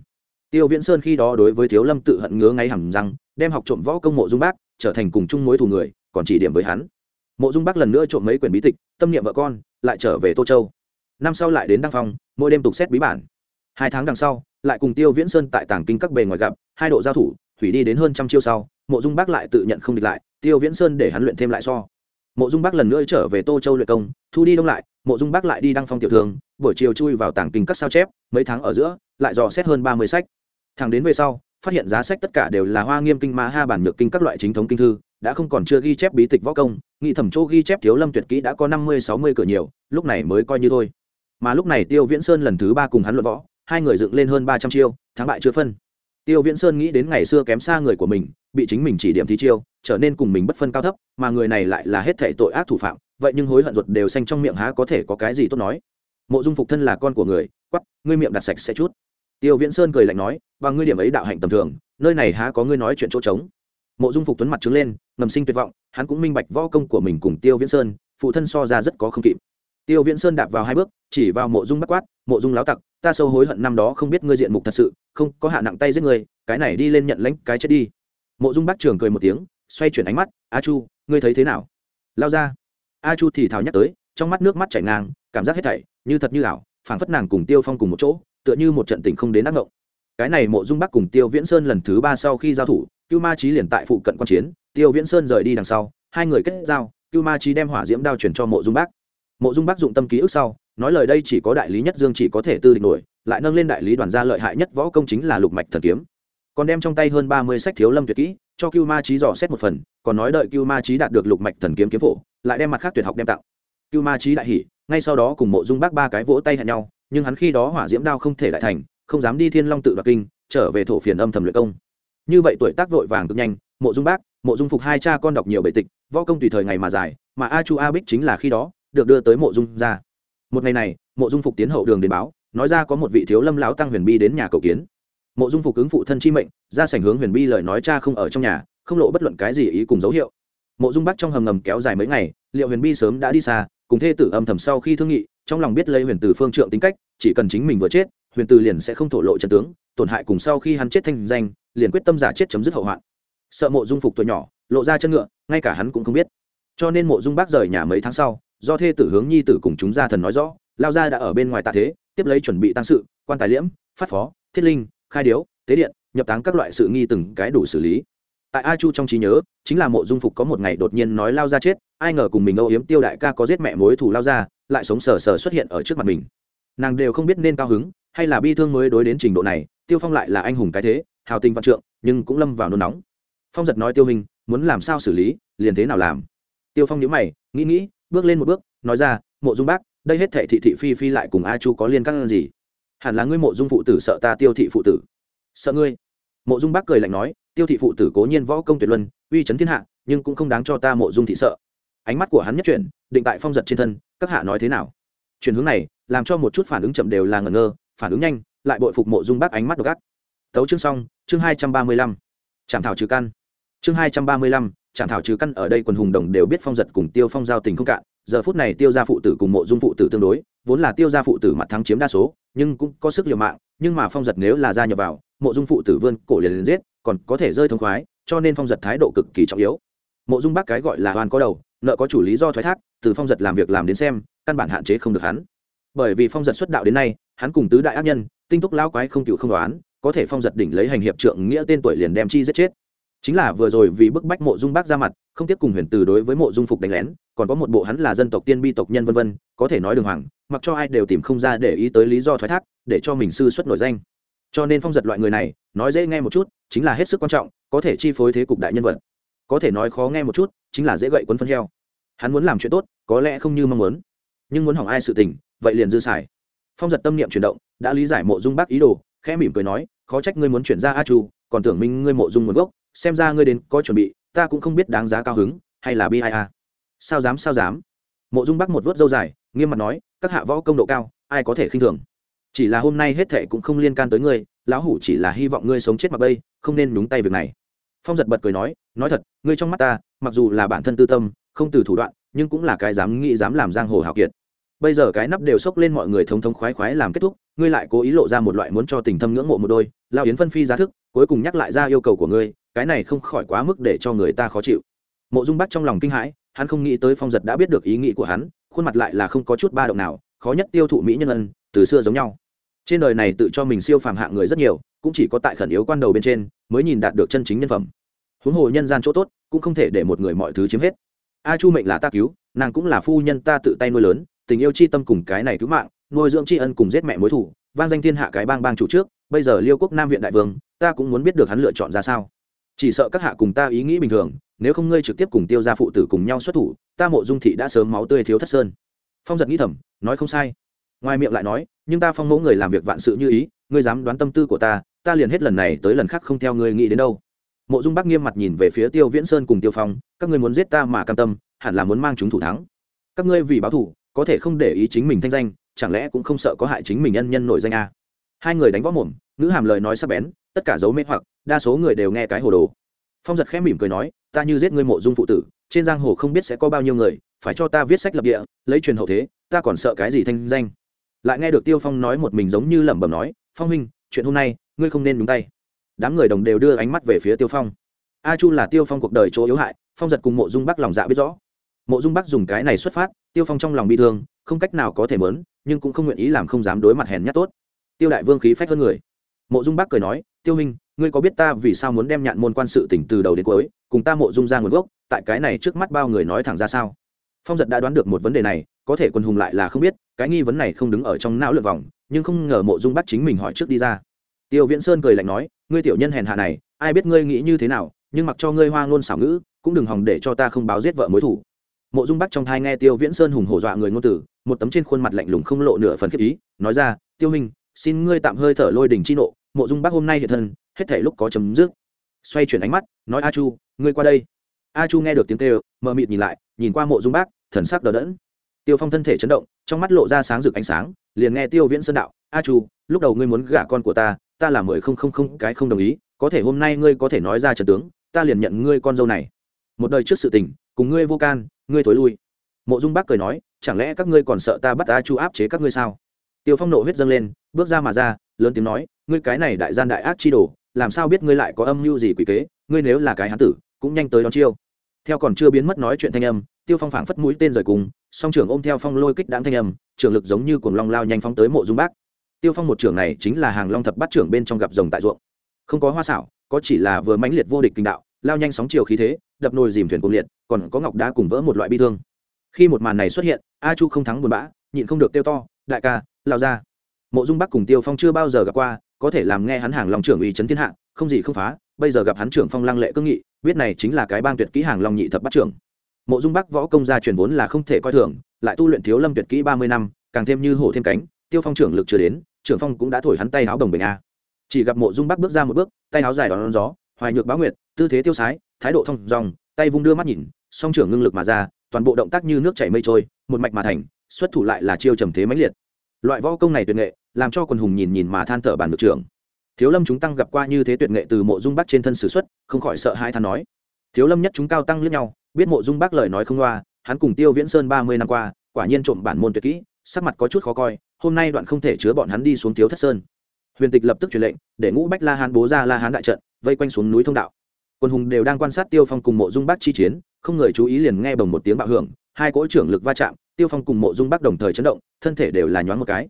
Tiêu viễn sơn khi đó đối với thiếu lâm tự hận ngứa ngáy hẳn rằng, đem học trộm võ công mộ dung bắc trở thành cùng chung mối thù người, còn chỉ điểm với hắn. Mộ dung bắc lần nữa trộm mấy quyển bí tịch, tâm niệm vợ con, lại trở về tô châu. Năm sau lại đến đăng phong, mỗi đêm tục xét bí bản. Hai tháng đằng sau, lại cùng tiêu viễn sơn tại tàng kinh các bề ngoài gặp, hai độ giao thủ, thủy đi đến hơn trăm chiêu sau, mộ dung bắc lại tự nhận không địch lại, tiêu viễn sơn để hắn luyện thêm lại so mộ dung bắc lần nữa trở về tô châu luyện công, thu đi đông lại, mộ dung bắc lại đi đăng phong tiểu thường buổi chiều chui vào tảng kinh các sao chép, mấy tháng ở giữa, lại dò xét hơn ba mươi sách. Thẳng đến về sau, phát hiện giá sách tất cả đều là hoa nghiêm kinh ma ha bản nhược kinh các loại chính thống kinh thư, đã không còn chưa ghi chép bí tịch võ công nghị thẩm chỗ ghi chép thiếu lâm tuyệt kỹ đã có năm mươi, sáu mươi cửa nhiều, lúc này mới coi như thôi. Mà lúc này tiêu viễn sơn lần thứ ba cùng hắn luận võ, hai người dựng lên hơn ba trăm chiêu, thắng bại chưa phân. Tiêu viễn sơn nghĩ đến ngày xưa kém xa người của mình, bị chính mình chỉ điểm thi chiêu trở nên cùng mình bất phân cao thấp, mà người này lại là hết thể tội ác thủ phạm, vậy nhưng hối hận ruột đều xanh trong miệng há có thể có cái gì tốt nói. Mộ dung phục thân là con của người quắp ngươi miệng đặt sạch sẽ chút. Tiêu viễn sơn cười lạnh nói, và ngươi điểm ấy đạo hạnh tầm thường, nơi này há có ngươi nói chuyện chỗ trống. Mộ dung phục tuấn mặt trứng lên, ngầm sinh tuyệt vọng, hắn cũng minh bạch võ công của mình cùng tiêu viễn sơn, phụ thân so ra rất có không kịp. Tiêu viễn sơn đạp vào hai bước, chỉ vào mộ dung bắt quát, mộ dung láo tặc, ta sâu hối hận năm đó không biết ngươi diện mục thật sự, không có hạ nặng tay giết người cái này đi lên nhận lãnh, cái chết đi. Mộ dung bác trường cười một tiếng xoay chuyển ánh mắt, a chu, ngươi thấy thế nào? Lao ra. A chu thì thào nhắc tới, trong mắt nước mắt chảy ngang, cảm giác hết thảy như thật như ảo, phảng phất nàng cùng tiêu phong cùng một chỗ, tựa như một trận tình không đến ác ngộng. Cái này mộ dung bắc cùng tiêu viễn sơn lần thứ ba sau khi giao thủ, cưu ma trí liền tại phụ cận quan chiến, tiêu viễn sơn rời đi đằng sau, hai người kết giao, cưu ma trí đem hỏa diễm đao chuyển cho mộ dung bắc. Mộ dung bắc dụng tâm ký ức sau, nói lời đây chỉ có đại lý nhất dương chỉ có thể tư định nổi, lại nâng lên đại lý đoàn gia lợi hại nhất võ công chính là lục mạch thần kiếm còn đem trong tay hơn ba mươi sách thiếu lâm tuyệt kỹ, cho cưu ma trí dò xét một phần, còn nói đợi cưu ma trí đạt được lục mạch thần kiếm kiếm phổ, lại đem mặt khác tuyệt học đem tặng. Cưu ma trí đại hỉ, ngay sau đó cùng mộ dung bác ba cái vỗ tay hẹn nhau, nhưng hắn khi đó hỏa diễm đao không thể lại thành, không dám đi thiên long tự đoạt kinh, trở về thổ phiền âm thầm luyện công. Như vậy tuổi tác vội vàng cực nhanh, mộ dung bác, mộ dung phục hai cha con đọc nhiều bệ tịch, võ công tùy thời ngày mà dài, mà a chu a bích chính là khi đó, được đưa tới mộ dung ra. Một ngày này, mộ dung phục tiến hậu đường đến báo, nói ra có một vị thiếu lâm lão tăng huyền bi đến nhà cầu kiến mộ dung phục ứng phụ thân chi mệnh, ra sảnh hướng huyền bi lời nói cha không ở trong nhà, không lộ bất luận cái gì ý cùng dấu hiệu. Mộ dung bắc trong hầm ngầm kéo dài mấy ngày, liệu huyền bi sớm đã đi xa, cùng thê tử âm thầm sau khi thương nghị, trong lòng biết lấy huyền tử phương trượng tính cách, chỉ cần chính mình vừa chết, huyền tử liền sẽ không thổ lộ trận tướng, tổn hại cùng sau khi hắn chết thanh danh, liền quyết tâm giả chết chấm dứt hậu hoạn. Sợ mộ dung phục tuổi nhỏ, lộ ra chân ngựa, ngay cả hắn cũng không biết. Cho nên mộ dung bác rời nhà mấy tháng sau, do thê tử hướng nhi tử cùng chúng gia thần nói rõ, lao gia đã ở bên ngoài tạ thế, tiếp lấy chuẩn bị tăng sự, quan tài liễm, phát phó, thiết linh khai điếu, tế điện, nhập táng các loại sự nghi từng cái đủ xử lý. Tại a chu trong trí nhớ, chính là mộ dung phục có một ngày đột nhiên nói lao ra chết, ai ngờ cùng mình âu yếm tiêu đại ca có giết mẹ mối thủ lao ra, lại sống sờ sờ xuất hiện ở trước mặt mình. Nàng đều không biết nên cao hứng, hay là bi thương mới đối đến trình độ này, tiêu phong lại là anh hùng cái thế, hào tình văn trượng, nhưng cũng lâm vào nôn nóng. Phong giật nói tiêu hình muốn làm sao xử lý, liền thế nào làm? Tiêu phong nhớ mày, nghĩ nghĩ, bước lên một bước, nói ra, mộ dung bác, đây hết thệ thị thị phi phi lại cùng a chu có liên căn gì? Hẳn là ngươi mộ dung phụ tử sợ ta tiêu thị phụ tử. Sợ ngươi? Mộ dung bác cười lạnh nói, tiêu thị phụ tử cố nhiên võ công tuyệt luân, uy chấn thiên hạ, nhưng cũng không đáng cho ta mộ dung thị sợ. Ánh mắt của hắn nhất chuyển, định tại phong giật trên thân, các hạ nói thế nào? Chuyển hướng này, làm cho một chút phản ứng chậm đều là ngẩn ngơ, phản ứng nhanh, lại bội phục mộ dung bác ánh mắt độc ác. Tấu chương xong, chương hai trăm ba mươi lăm. Chạm thảo trừ căn. Chương hai trăm ba mươi lăm chạm thảo trừ căn ở đây quần hùng đồng đều biết phong giật cùng tiêu phong giao tình không cạn, giờ phút này tiêu gia phụ tử cùng mộ dung phụ tử tương đối, vốn là tiêu gia phụ tử mặt thắng chiếm đa số nhưng cũng có sức liều mạng, nhưng mà phong giật nếu là gia nhập vào, mộ dung phụ tử vươn cổ liền liền giết, còn có thể rơi thông khoái, cho nên phong giật thái độ cực kỳ trọng yếu. Mộ dung bác cái gọi là hoàn có đầu, nợ có chủ lý do thoái thác, từ phong giật làm việc làm đến xem, căn bản hạn chế không được hắn. Bởi vì phong giật xuất đạo đến nay, hắn cùng tứ đại ác nhân, tinh túc lao quái không cựu không đoán, có thể phong giật đỉnh lấy hành hiệp trượng nghĩa tên tuổi liền đem chi giết chết. Chính là vừa rồi vì bức bách mộ dung bác ra mặt, không tiếp cùng huyền từ đối với mộ dung phục đánh lén còn có một bộ hắn là dân tộc tiên bi tộc nhân vân vân, có thể nói đường hoàng, mặc cho ai đều tìm không ra để ý tới lý do thoái thác, để cho mình sư xuất nổi danh. Cho nên phong giật loại người này, nói dễ nghe một chút, chính là hết sức quan trọng, có thể chi phối thế cục đại nhân vật. Có thể nói khó nghe một chút, chính là dễ gậy quấn phân heo. Hắn muốn làm chuyện tốt, có lẽ không như mong muốn, nhưng muốn hỏng ai sự tình, vậy liền dư xài. Phong giật tâm niệm chuyển động, đã lý giải mộ dung bác ý đồ, khẽ mỉm cười nói, khó trách ngươi muốn chuyển ra a chu, còn tưởng minh ngươi mộ dung nguồn gốc, xem ra ngươi đến có chuẩn bị, ta cũng không biết đáng giá cao hứng, hay là bi ai a sao dám sao dám? Mộ dung bắc một vớt dâu dài, nghiêm mặt nói, các hạ võ công độ cao, ai có thể khinh thường? Chỉ là hôm nay hết thệ cũng không liên can tới ngươi, lão hủ chỉ là hy vọng ngươi sống chết mặc bây, không nên nhúng tay việc này. Phong giật bật cười nói nói thật, ngươi trong mắt ta, mặc dù là bản thân tư tâm, không từ thủ đoạn, nhưng cũng là cái dám nghĩ, dám làm giang hồ hào kiệt. Bây giờ cái nắp đều xốc lên mọi người thống thống khoái khoái làm kết thúc, ngươi lại cố ý lộ ra một loại muốn cho tình thâm ngưỡng mộ một đôi lao yến phân phi giá thức, cuối cùng nhắc lại ra yêu cầu của ngươi, cái này không khỏi quá mức để cho người ta khó chịu. Mộ dung bắc trong lòng kinh hãi hắn không nghĩ tới phong giật đã biết được ý nghĩ của hắn, khuôn mặt lại là không có chút ba động nào, khó nhất tiêu thụ mỹ nhân ân, từ xưa giống nhau. Trên đời này tự cho mình siêu phàm hạng người rất nhiều, cũng chỉ có tại khẩn yếu quan đầu bên trên mới nhìn đạt được chân chính nhân phẩm. Huống hồ nhân gian chỗ tốt, cũng không thể để một người mọi thứ chiếm hết. A chu mệnh là ta cứu, nàng cũng là phu nhân ta tự tay nuôi lớn, tình yêu chi tâm cùng cái này cứu mạng, nuôi dưỡng tri ân cùng giết mẹ mối thủ vang danh thiên hạ cái bang bang chủ trước, bây giờ liêu quốc nam viện đại vương, ta cũng muốn biết được hắn lựa chọn ra sao chỉ sợ các hạ cùng ta ý nghĩ bình thường, nếu không ngươi trực tiếp cùng tiêu gia phụ tử cùng nhau xuất thủ, ta mộ dung thị đã sớm máu tươi thiếu thất sơn. Phong giật nghĩ thầm, nói không sai. Ngoài miệng lại nói, nhưng ta phong mẫu người làm việc vạn sự như ý, ngươi dám đoán tâm tư của ta ta liền hết lần này tới lần khác không theo ngươi nghĩ đến đâu. Mộ dung bắc nghiêm mặt nhìn về phía tiêu viễn sơn cùng tiêu phong, các ngươi muốn giết ta mà cam tâm, hẳn là muốn mang chúng thủ thắng. Các ngươi vì báo thủ có thể không để ý chính mình thanh danh, chẳng lẽ cũng không sợ có hại chính mình nhân nhân nổi danh a hai người đánh võ mồm, ngữ hàm lời nói sắp bén, tất cả dấu mê hoặc đa số người đều nghe cái hồ đồ. Phong giật khẽ mỉm cười nói, ta như giết ngươi mộ dung phụ tử, trên giang hồ không biết sẽ có bao nhiêu người, phải cho ta viết sách lập địa, lấy truyền hậu thế, ta còn sợ cái gì thanh danh? Lại nghe được tiêu phong nói một mình giống như lẩm bẩm nói, phong minh chuyện hôm nay, ngươi không nên đúng tay. Đám người đồng đều đưa ánh mắt về phía tiêu phong. A chu là tiêu phong cuộc đời chỗ yếu hại, phong giật cùng mộ dung bắc lòng dạ biết rõ. Mộ dung bắc dùng cái này xuất phát, tiêu phong trong lòng bị thương, không cách nào có thể mớn, nhưng cũng không nguyện ý làm không dám đối mặt hèn nhát tốt. Tiêu đại vương khí phách hơn người. Mộ dung bắc cười nói, tiêu minh ngươi có biết ta vì sao muốn đem nhạn môn quan sự tỉnh từ đầu đến cuối, cùng ta mộ dung ra nguồn gốc, tại cái này trước mắt bao người nói thẳng ra sao? Phong giật đã đoán được một vấn đề này, có thể quân hùng lại là không biết, cái nghi vấn này không đứng ở trong não lượt vòng, nhưng không ngờ mộ dung bắt chính mình hỏi trước đi ra. Tiêu viễn sơn cười lạnh nói, ngươi tiểu nhân hèn hạ này, ai biết ngươi nghĩ như thế nào, nhưng mặc cho ngươi hoa ngôn xảo ngữ, cũng đừng hòng để cho ta không báo giết vợ mối thủ. Mộ dung bắc trong thai nghe tiêu viễn sơn hùng hổ dọa người ngôn tử một tấm trên khuôn mặt lạnh lùng không lộ nửa phần khiếp ý, nói ra, tiêu minh xin ngươi tạm hơi thở lôi đỉnh chi nộ, mộ dung bắc hôm nay hiện thân hết thể lúc có chấm dứt. Xoay chuyển ánh mắt, nói a chu, ngươi qua đây. A chu nghe được tiếng kêu, mờ mịt nhìn lại, nhìn qua mộ dung bác, thần sắc đờ đẫn. Tiêu phong thân thể chấn động, trong mắt lộ ra sáng rực ánh sáng, liền nghe tiêu viễn sơn đạo, a chu, lúc đầu ngươi muốn gả con của ta ta là mười không không không cái không đồng ý, có thể hôm nay ngươi có thể nói ra trần tướng, ta liền nhận ngươi con dâu này. Một đời trước sự tình, cùng ngươi vô can, ngươi thối lui. Mộ dung bác cười nói, chẳng lẽ các ngươi còn sợ ta bắt a chu áp chế các ngươi sao? Tiêu phong nộ huyết dâng lên, bước ra mà ra, lớn tiếng nói, ngươi cái này đại gian đại ác chi đồ làm sao biết ngươi lại có âm mưu gì quỷ kế, ngươi nếu là cái hán tử, cũng nhanh tới đón chiêu. Theo còn chưa biến mất nói chuyện thanh âm, tiêu phong phảng phất mũi tên rời cùng, song trưởng ôm theo phong lôi kích đáng thanh âm trường lực giống như cuồng long lao nhanh phóng tới mộ dung bác. Tiêu phong một trưởng này chính là hàng long thập bắt trưởng bên trong gặp rồng tại ruộng. Không có hoa xảo, có chỉ là vừa mãnh liệt vô địch kinh đạo, lao nhanh sóng chiều khí thế, đập nồi dìm thuyền cuồng liệt, còn có ngọc đá cùng vỡ một loại bi thương. Khi một màn này xuất hiện, a chu không thắng buồn bã, nhịn không được tiêu to, đại ca, lao ra. Mộ dung bắc cùng tiêu phong chưa bao giờ gặp qua có thể làm nghe hắn hàng long trưởng uy chấn thiên hạ không gì không phá bây giờ gặp hắn trưởng phong lăng lệ cương nghị biết này chính là cái bang tuyệt kỹ hàng long nhị thập bắt trưởng. Mộ dung bắc võ công gia truyền vốn là không thể coi thường lại tu luyện thiếu lâm tuyệt kỹ ba mươi năm càng thêm như hổ thêm cánh tiêu phong trưởng lực chưa đến trưởng phong cũng đã thổi hắn tay áo đồng bình a. Chỉ gặp mộ dung bắc bước ra một bước tay áo dài đón, gió hoài nhược báo nguyệt tư thế tiêu sái thái độ thông dòng tay vung đưa mắt nhìn song trưởng ngưng lực mà ra toàn bộ động tác như nước chảy mây trôi một mạch mà thành xuất thủ lại là chiêu trầm thế mãnh liệt loại võ công này tuyệt nghệ, làm cho quần hùng nhìn nhìn mà than thở bản được trưởng. Thiếu lâm chúng tăng gặp qua như thế tuyệt nghệ từ mộ dung bắc trên thân sử xuất, không khỏi sợ hai than nói. Thiếu lâm nhất chúng cao tăng lẫn nhau, biết mộ dung bắc lời nói không loa, hắn cùng tiêu viễn sơn ba mươi năm qua, quả nhiên trộm bản môn tuyệt kỹ, sắc mặt có chút khó coi, hôm nay đoạn không thể chứa bọn hắn đi xuống thiếu thất sơn. Huyền tịch lập tức truyền lệnh, để ngũ bách la hán bố ra la hán đại trận, vây quanh xuống núi thông đạo. Quân hùng đều đang quan sát tiêu phong cùng mộ dung bắc chi chiến, không người chú ý liền nghe bồng một tiếng bạo hưởng, hai cỗ trưởng lực va chạm tiêu phong cùng mộ dung bắc đồng thời chấn động, thân thể đều là nhoáng một cái.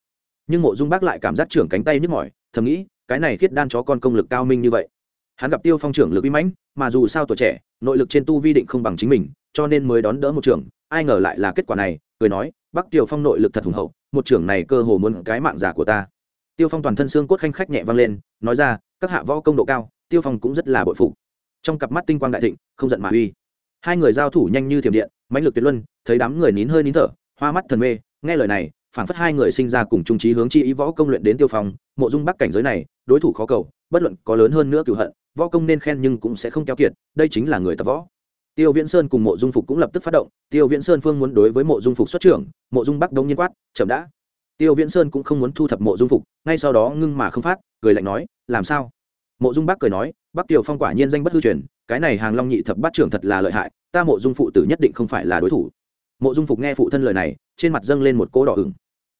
Nhưng mộ dung bắc lại cảm giác trưởng cánh tay nhức mỏi, thầm nghĩ, cái này khiết đan chó con công lực cao minh như vậy. Hắn gặp tiêu phong trưởng lực uy mãnh, mà dù sao tuổi trẻ, nội lực trên tu vi định không bằng chính mình, cho nên mới đón đỡ một trưởng, ai ngờ lại là kết quả này, cười nói bắc tiêu phong nội lực thật hùng hậu, một trưởng này cơ hồ muốn cái mạng giả của ta. Tiêu phong toàn thân xương cốt khanh khách nhẹ vang lên, nói ra, các hạ võ công độ cao, tiêu phong cũng rất là bội phụ trong cặp mắt tinh quang đại thịnh, không giận mà uy. Hai người giao thủ nhanh như thiểm điện, mãnh lực tuyệt luân thấy đám người nín hơi nín thở, hoa mắt thần mê, nghe lời này phản phất hai người sinh ra cùng trung trí hướng chi ý võ công luyện đến tiêu phong, mộ dung bắc cảnh giới này, đối thủ khó cầu, bất luận có lớn hơn nữa cựu hận, võ công nên khen nhưng cũng sẽ không keo kiệt, đây chính là người tập võ. Tiêu viễn sơn cùng mộ dung phục cũng lập tức phát động, tiêu viễn sơn phương muốn đối với mộ dung phục xuất trưởng, mộ dung bắc đông nhiên quát, chậm đã. Tiêu viễn sơn cũng không muốn thu thập mộ dung phục, ngay sau đó ngưng mà không phát, cười lạnh nói, làm sao? Mộ dung bắc cười nói, bắc tiểu phong quả nhiên danh bất hư truyền, cái này hàng long nhị thập bát trưởng thật là lợi hại, ta mộ dung phụ tử nhất định không phải là đối thủ mộ dung phục nghe phụ thân lời này, trên mặt dâng lên một cỗ đỏ ửng.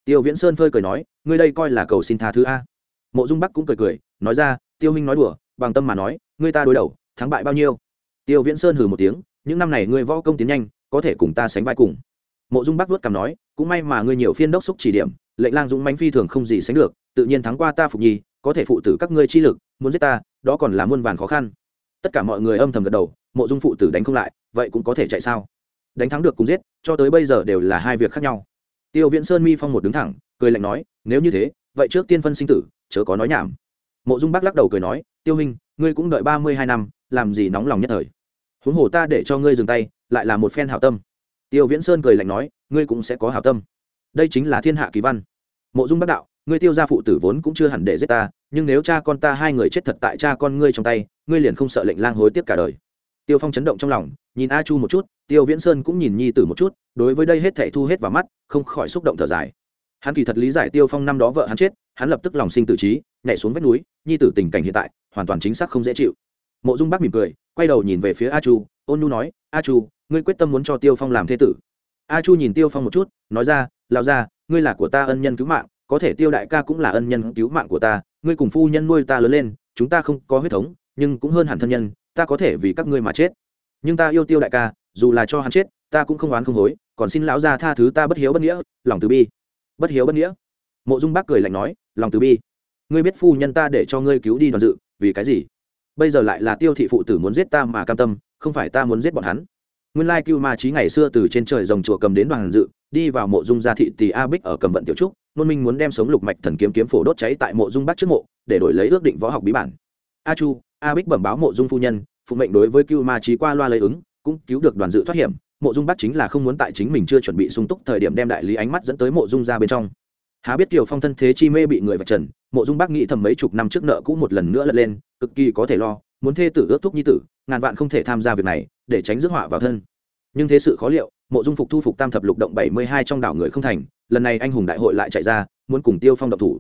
Tiêu viễn sơn phơi cười nói, ngươi đây coi là cầu xin tha thứ a? Mộ dung bắc cũng cười cười, nói ra, tiêu huynh nói đùa, bằng tâm mà nói, ngươi ta đối đầu, thắng bại bao nhiêu? Tiêu viễn sơn hừ một tiếng, những năm này ngươi võ công tiến nhanh, có thể cùng ta sánh vai cùng. Mộ dung bắc vớt cằm nói, cũng may mà ngươi nhiều phiên đốc xúc chỉ điểm, lệnh lang dũng mánh phi thường không gì sánh được, tự nhiên thắng qua ta phục nhi, có thể phụ tử các ngươi chi lực, muốn giết ta, đó còn là muôn vàn khó khăn. Tất cả mọi người âm thầm gật đầu, mộ dung phụ tử đánh không lại, vậy cũng có thể chạy sao? Đánh thắng được cùng giết, cho tới bây giờ đều là hai việc khác nhau. Tiêu viễn sơn mi phong một đứng thẳng, cười lạnh nói, nếu như thế, vậy trước tiên phân sinh tử, chớ có nói nhảm. Mộ dung bác lắc đầu cười nói, tiêu hình ngươi cũng đợi ba mươi hai năm, làm gì nóng lòng nhất thời? Huống hồ ta để cho ngươi dừng tay, lại là một phen hảo tâm. Tiêu viễn sơn cười lạnh nói, ngươi cũng sẽ có hảo tâm. Đây chính là thiên hạ kỳ văn. Mộ dung bác đạo, ngươi tiêu gia phụ tử vốn cũng chưa hẳn để giết ta, nhưng nếu cha con ta hai người chết thật tại cha con ngươi trong tay, ngươi liền không sợ lệnh lang hối tiếc cả đời tiêu phong chấn động trong lòng, nhìn a chu một chút, tiêu viễn sơn cũng nhìn nhi tử một chút, đối với đây hết thảy thu hết vào mắt, không khỏi xúc động thở dài. Hắn kỳ thật lý giải tiêu phong năm đó vợ hắn chết, hắn lập tức lòng sinh tự trí, nhảy xuống vách núi, nhi tử tình cảnh hiện tại, hoàn toàn chính xác không dễ chịu. Mộ dung bác mỉm cười, quay đầu nhìn về phía a chu, ôn nhu nói, a chu, ngươi quyết tâm muốn cho tiêu phong làm thế tử. A chu nhìn tiêu phong một chút, nói ra lao ra ngươi là của ta ân nhân cứu mạng, có thể tiêu đại ca cũng là ân nhân cứu mạng của ta, ngươi cùng phu nhân nuôi ta lớn lên, chúng ta không có huyết thống, nhưng cũng hơn hẳn thân nhân ta có thể vì các ngươi mà chết. Nhưng ta yêu tiêu đại ca, dù là cho hắn chết, ta cũng không oán không hối, còn xin lão gia tha thứ ta bất hiếu bất nghĩa, lòng từ bi. Bất hiếu bất nghĩa. Mộ dung bác cười lạnh nói, lòng từ bi. Ngươi biết phu nhân ta để cho ngươi cứu đi đoàn dự, vì cái gì? Bây giờ lại là tiêu thị phụ tử muốn giết ta mà cam tâm, không phải ta muốn giết bọn hắn. Nguyên lai cưu ma trí ngày xưa từ trên trời rồng chùa cầm đến đoàn dự, đi vào mộ dung gia thị tỷ a bích ở cầm vận tiểu trúc, nôn minh muốn đem sống lục mạch thần kiếm kiếm phổ đốt cháy tại mộ dung bắc trước mộ, để đổi lấy ước định võ học bí bản a chu, a bích bẩm báo mộ dung phu nhân, phụ mệnh đối với cưu ma trí qua loa lấy ứng, cũng cứu được đoàn dự thoát hiểm. Mộ dung bắc chính là không muốn tại chính mình chưa chuẩn bị sung túc thời điểm đem đại lý ánh mắt dẫn tới mộ dung ra bên trong. Há biết kiều phong thân thế chi mê bị người vạch trần, mộ dung bắc nghĩ thầm mấy chục năm trước nợ cũ một lần nữa lật lên, cực kỳ có thể lo, muốn thê tử ước thúc nhi tử, ngàn vạn không thể tham gia việc này, để tránh rước họa vào thân. Nhưng thế sự khó liệu, mộ dung phục thu phục tam thập lục động bảy mươi hai trong đảo người không thành, lần này anh hùng đại hội lại chạy ra, muốn cùng tiêu phong độc thủ.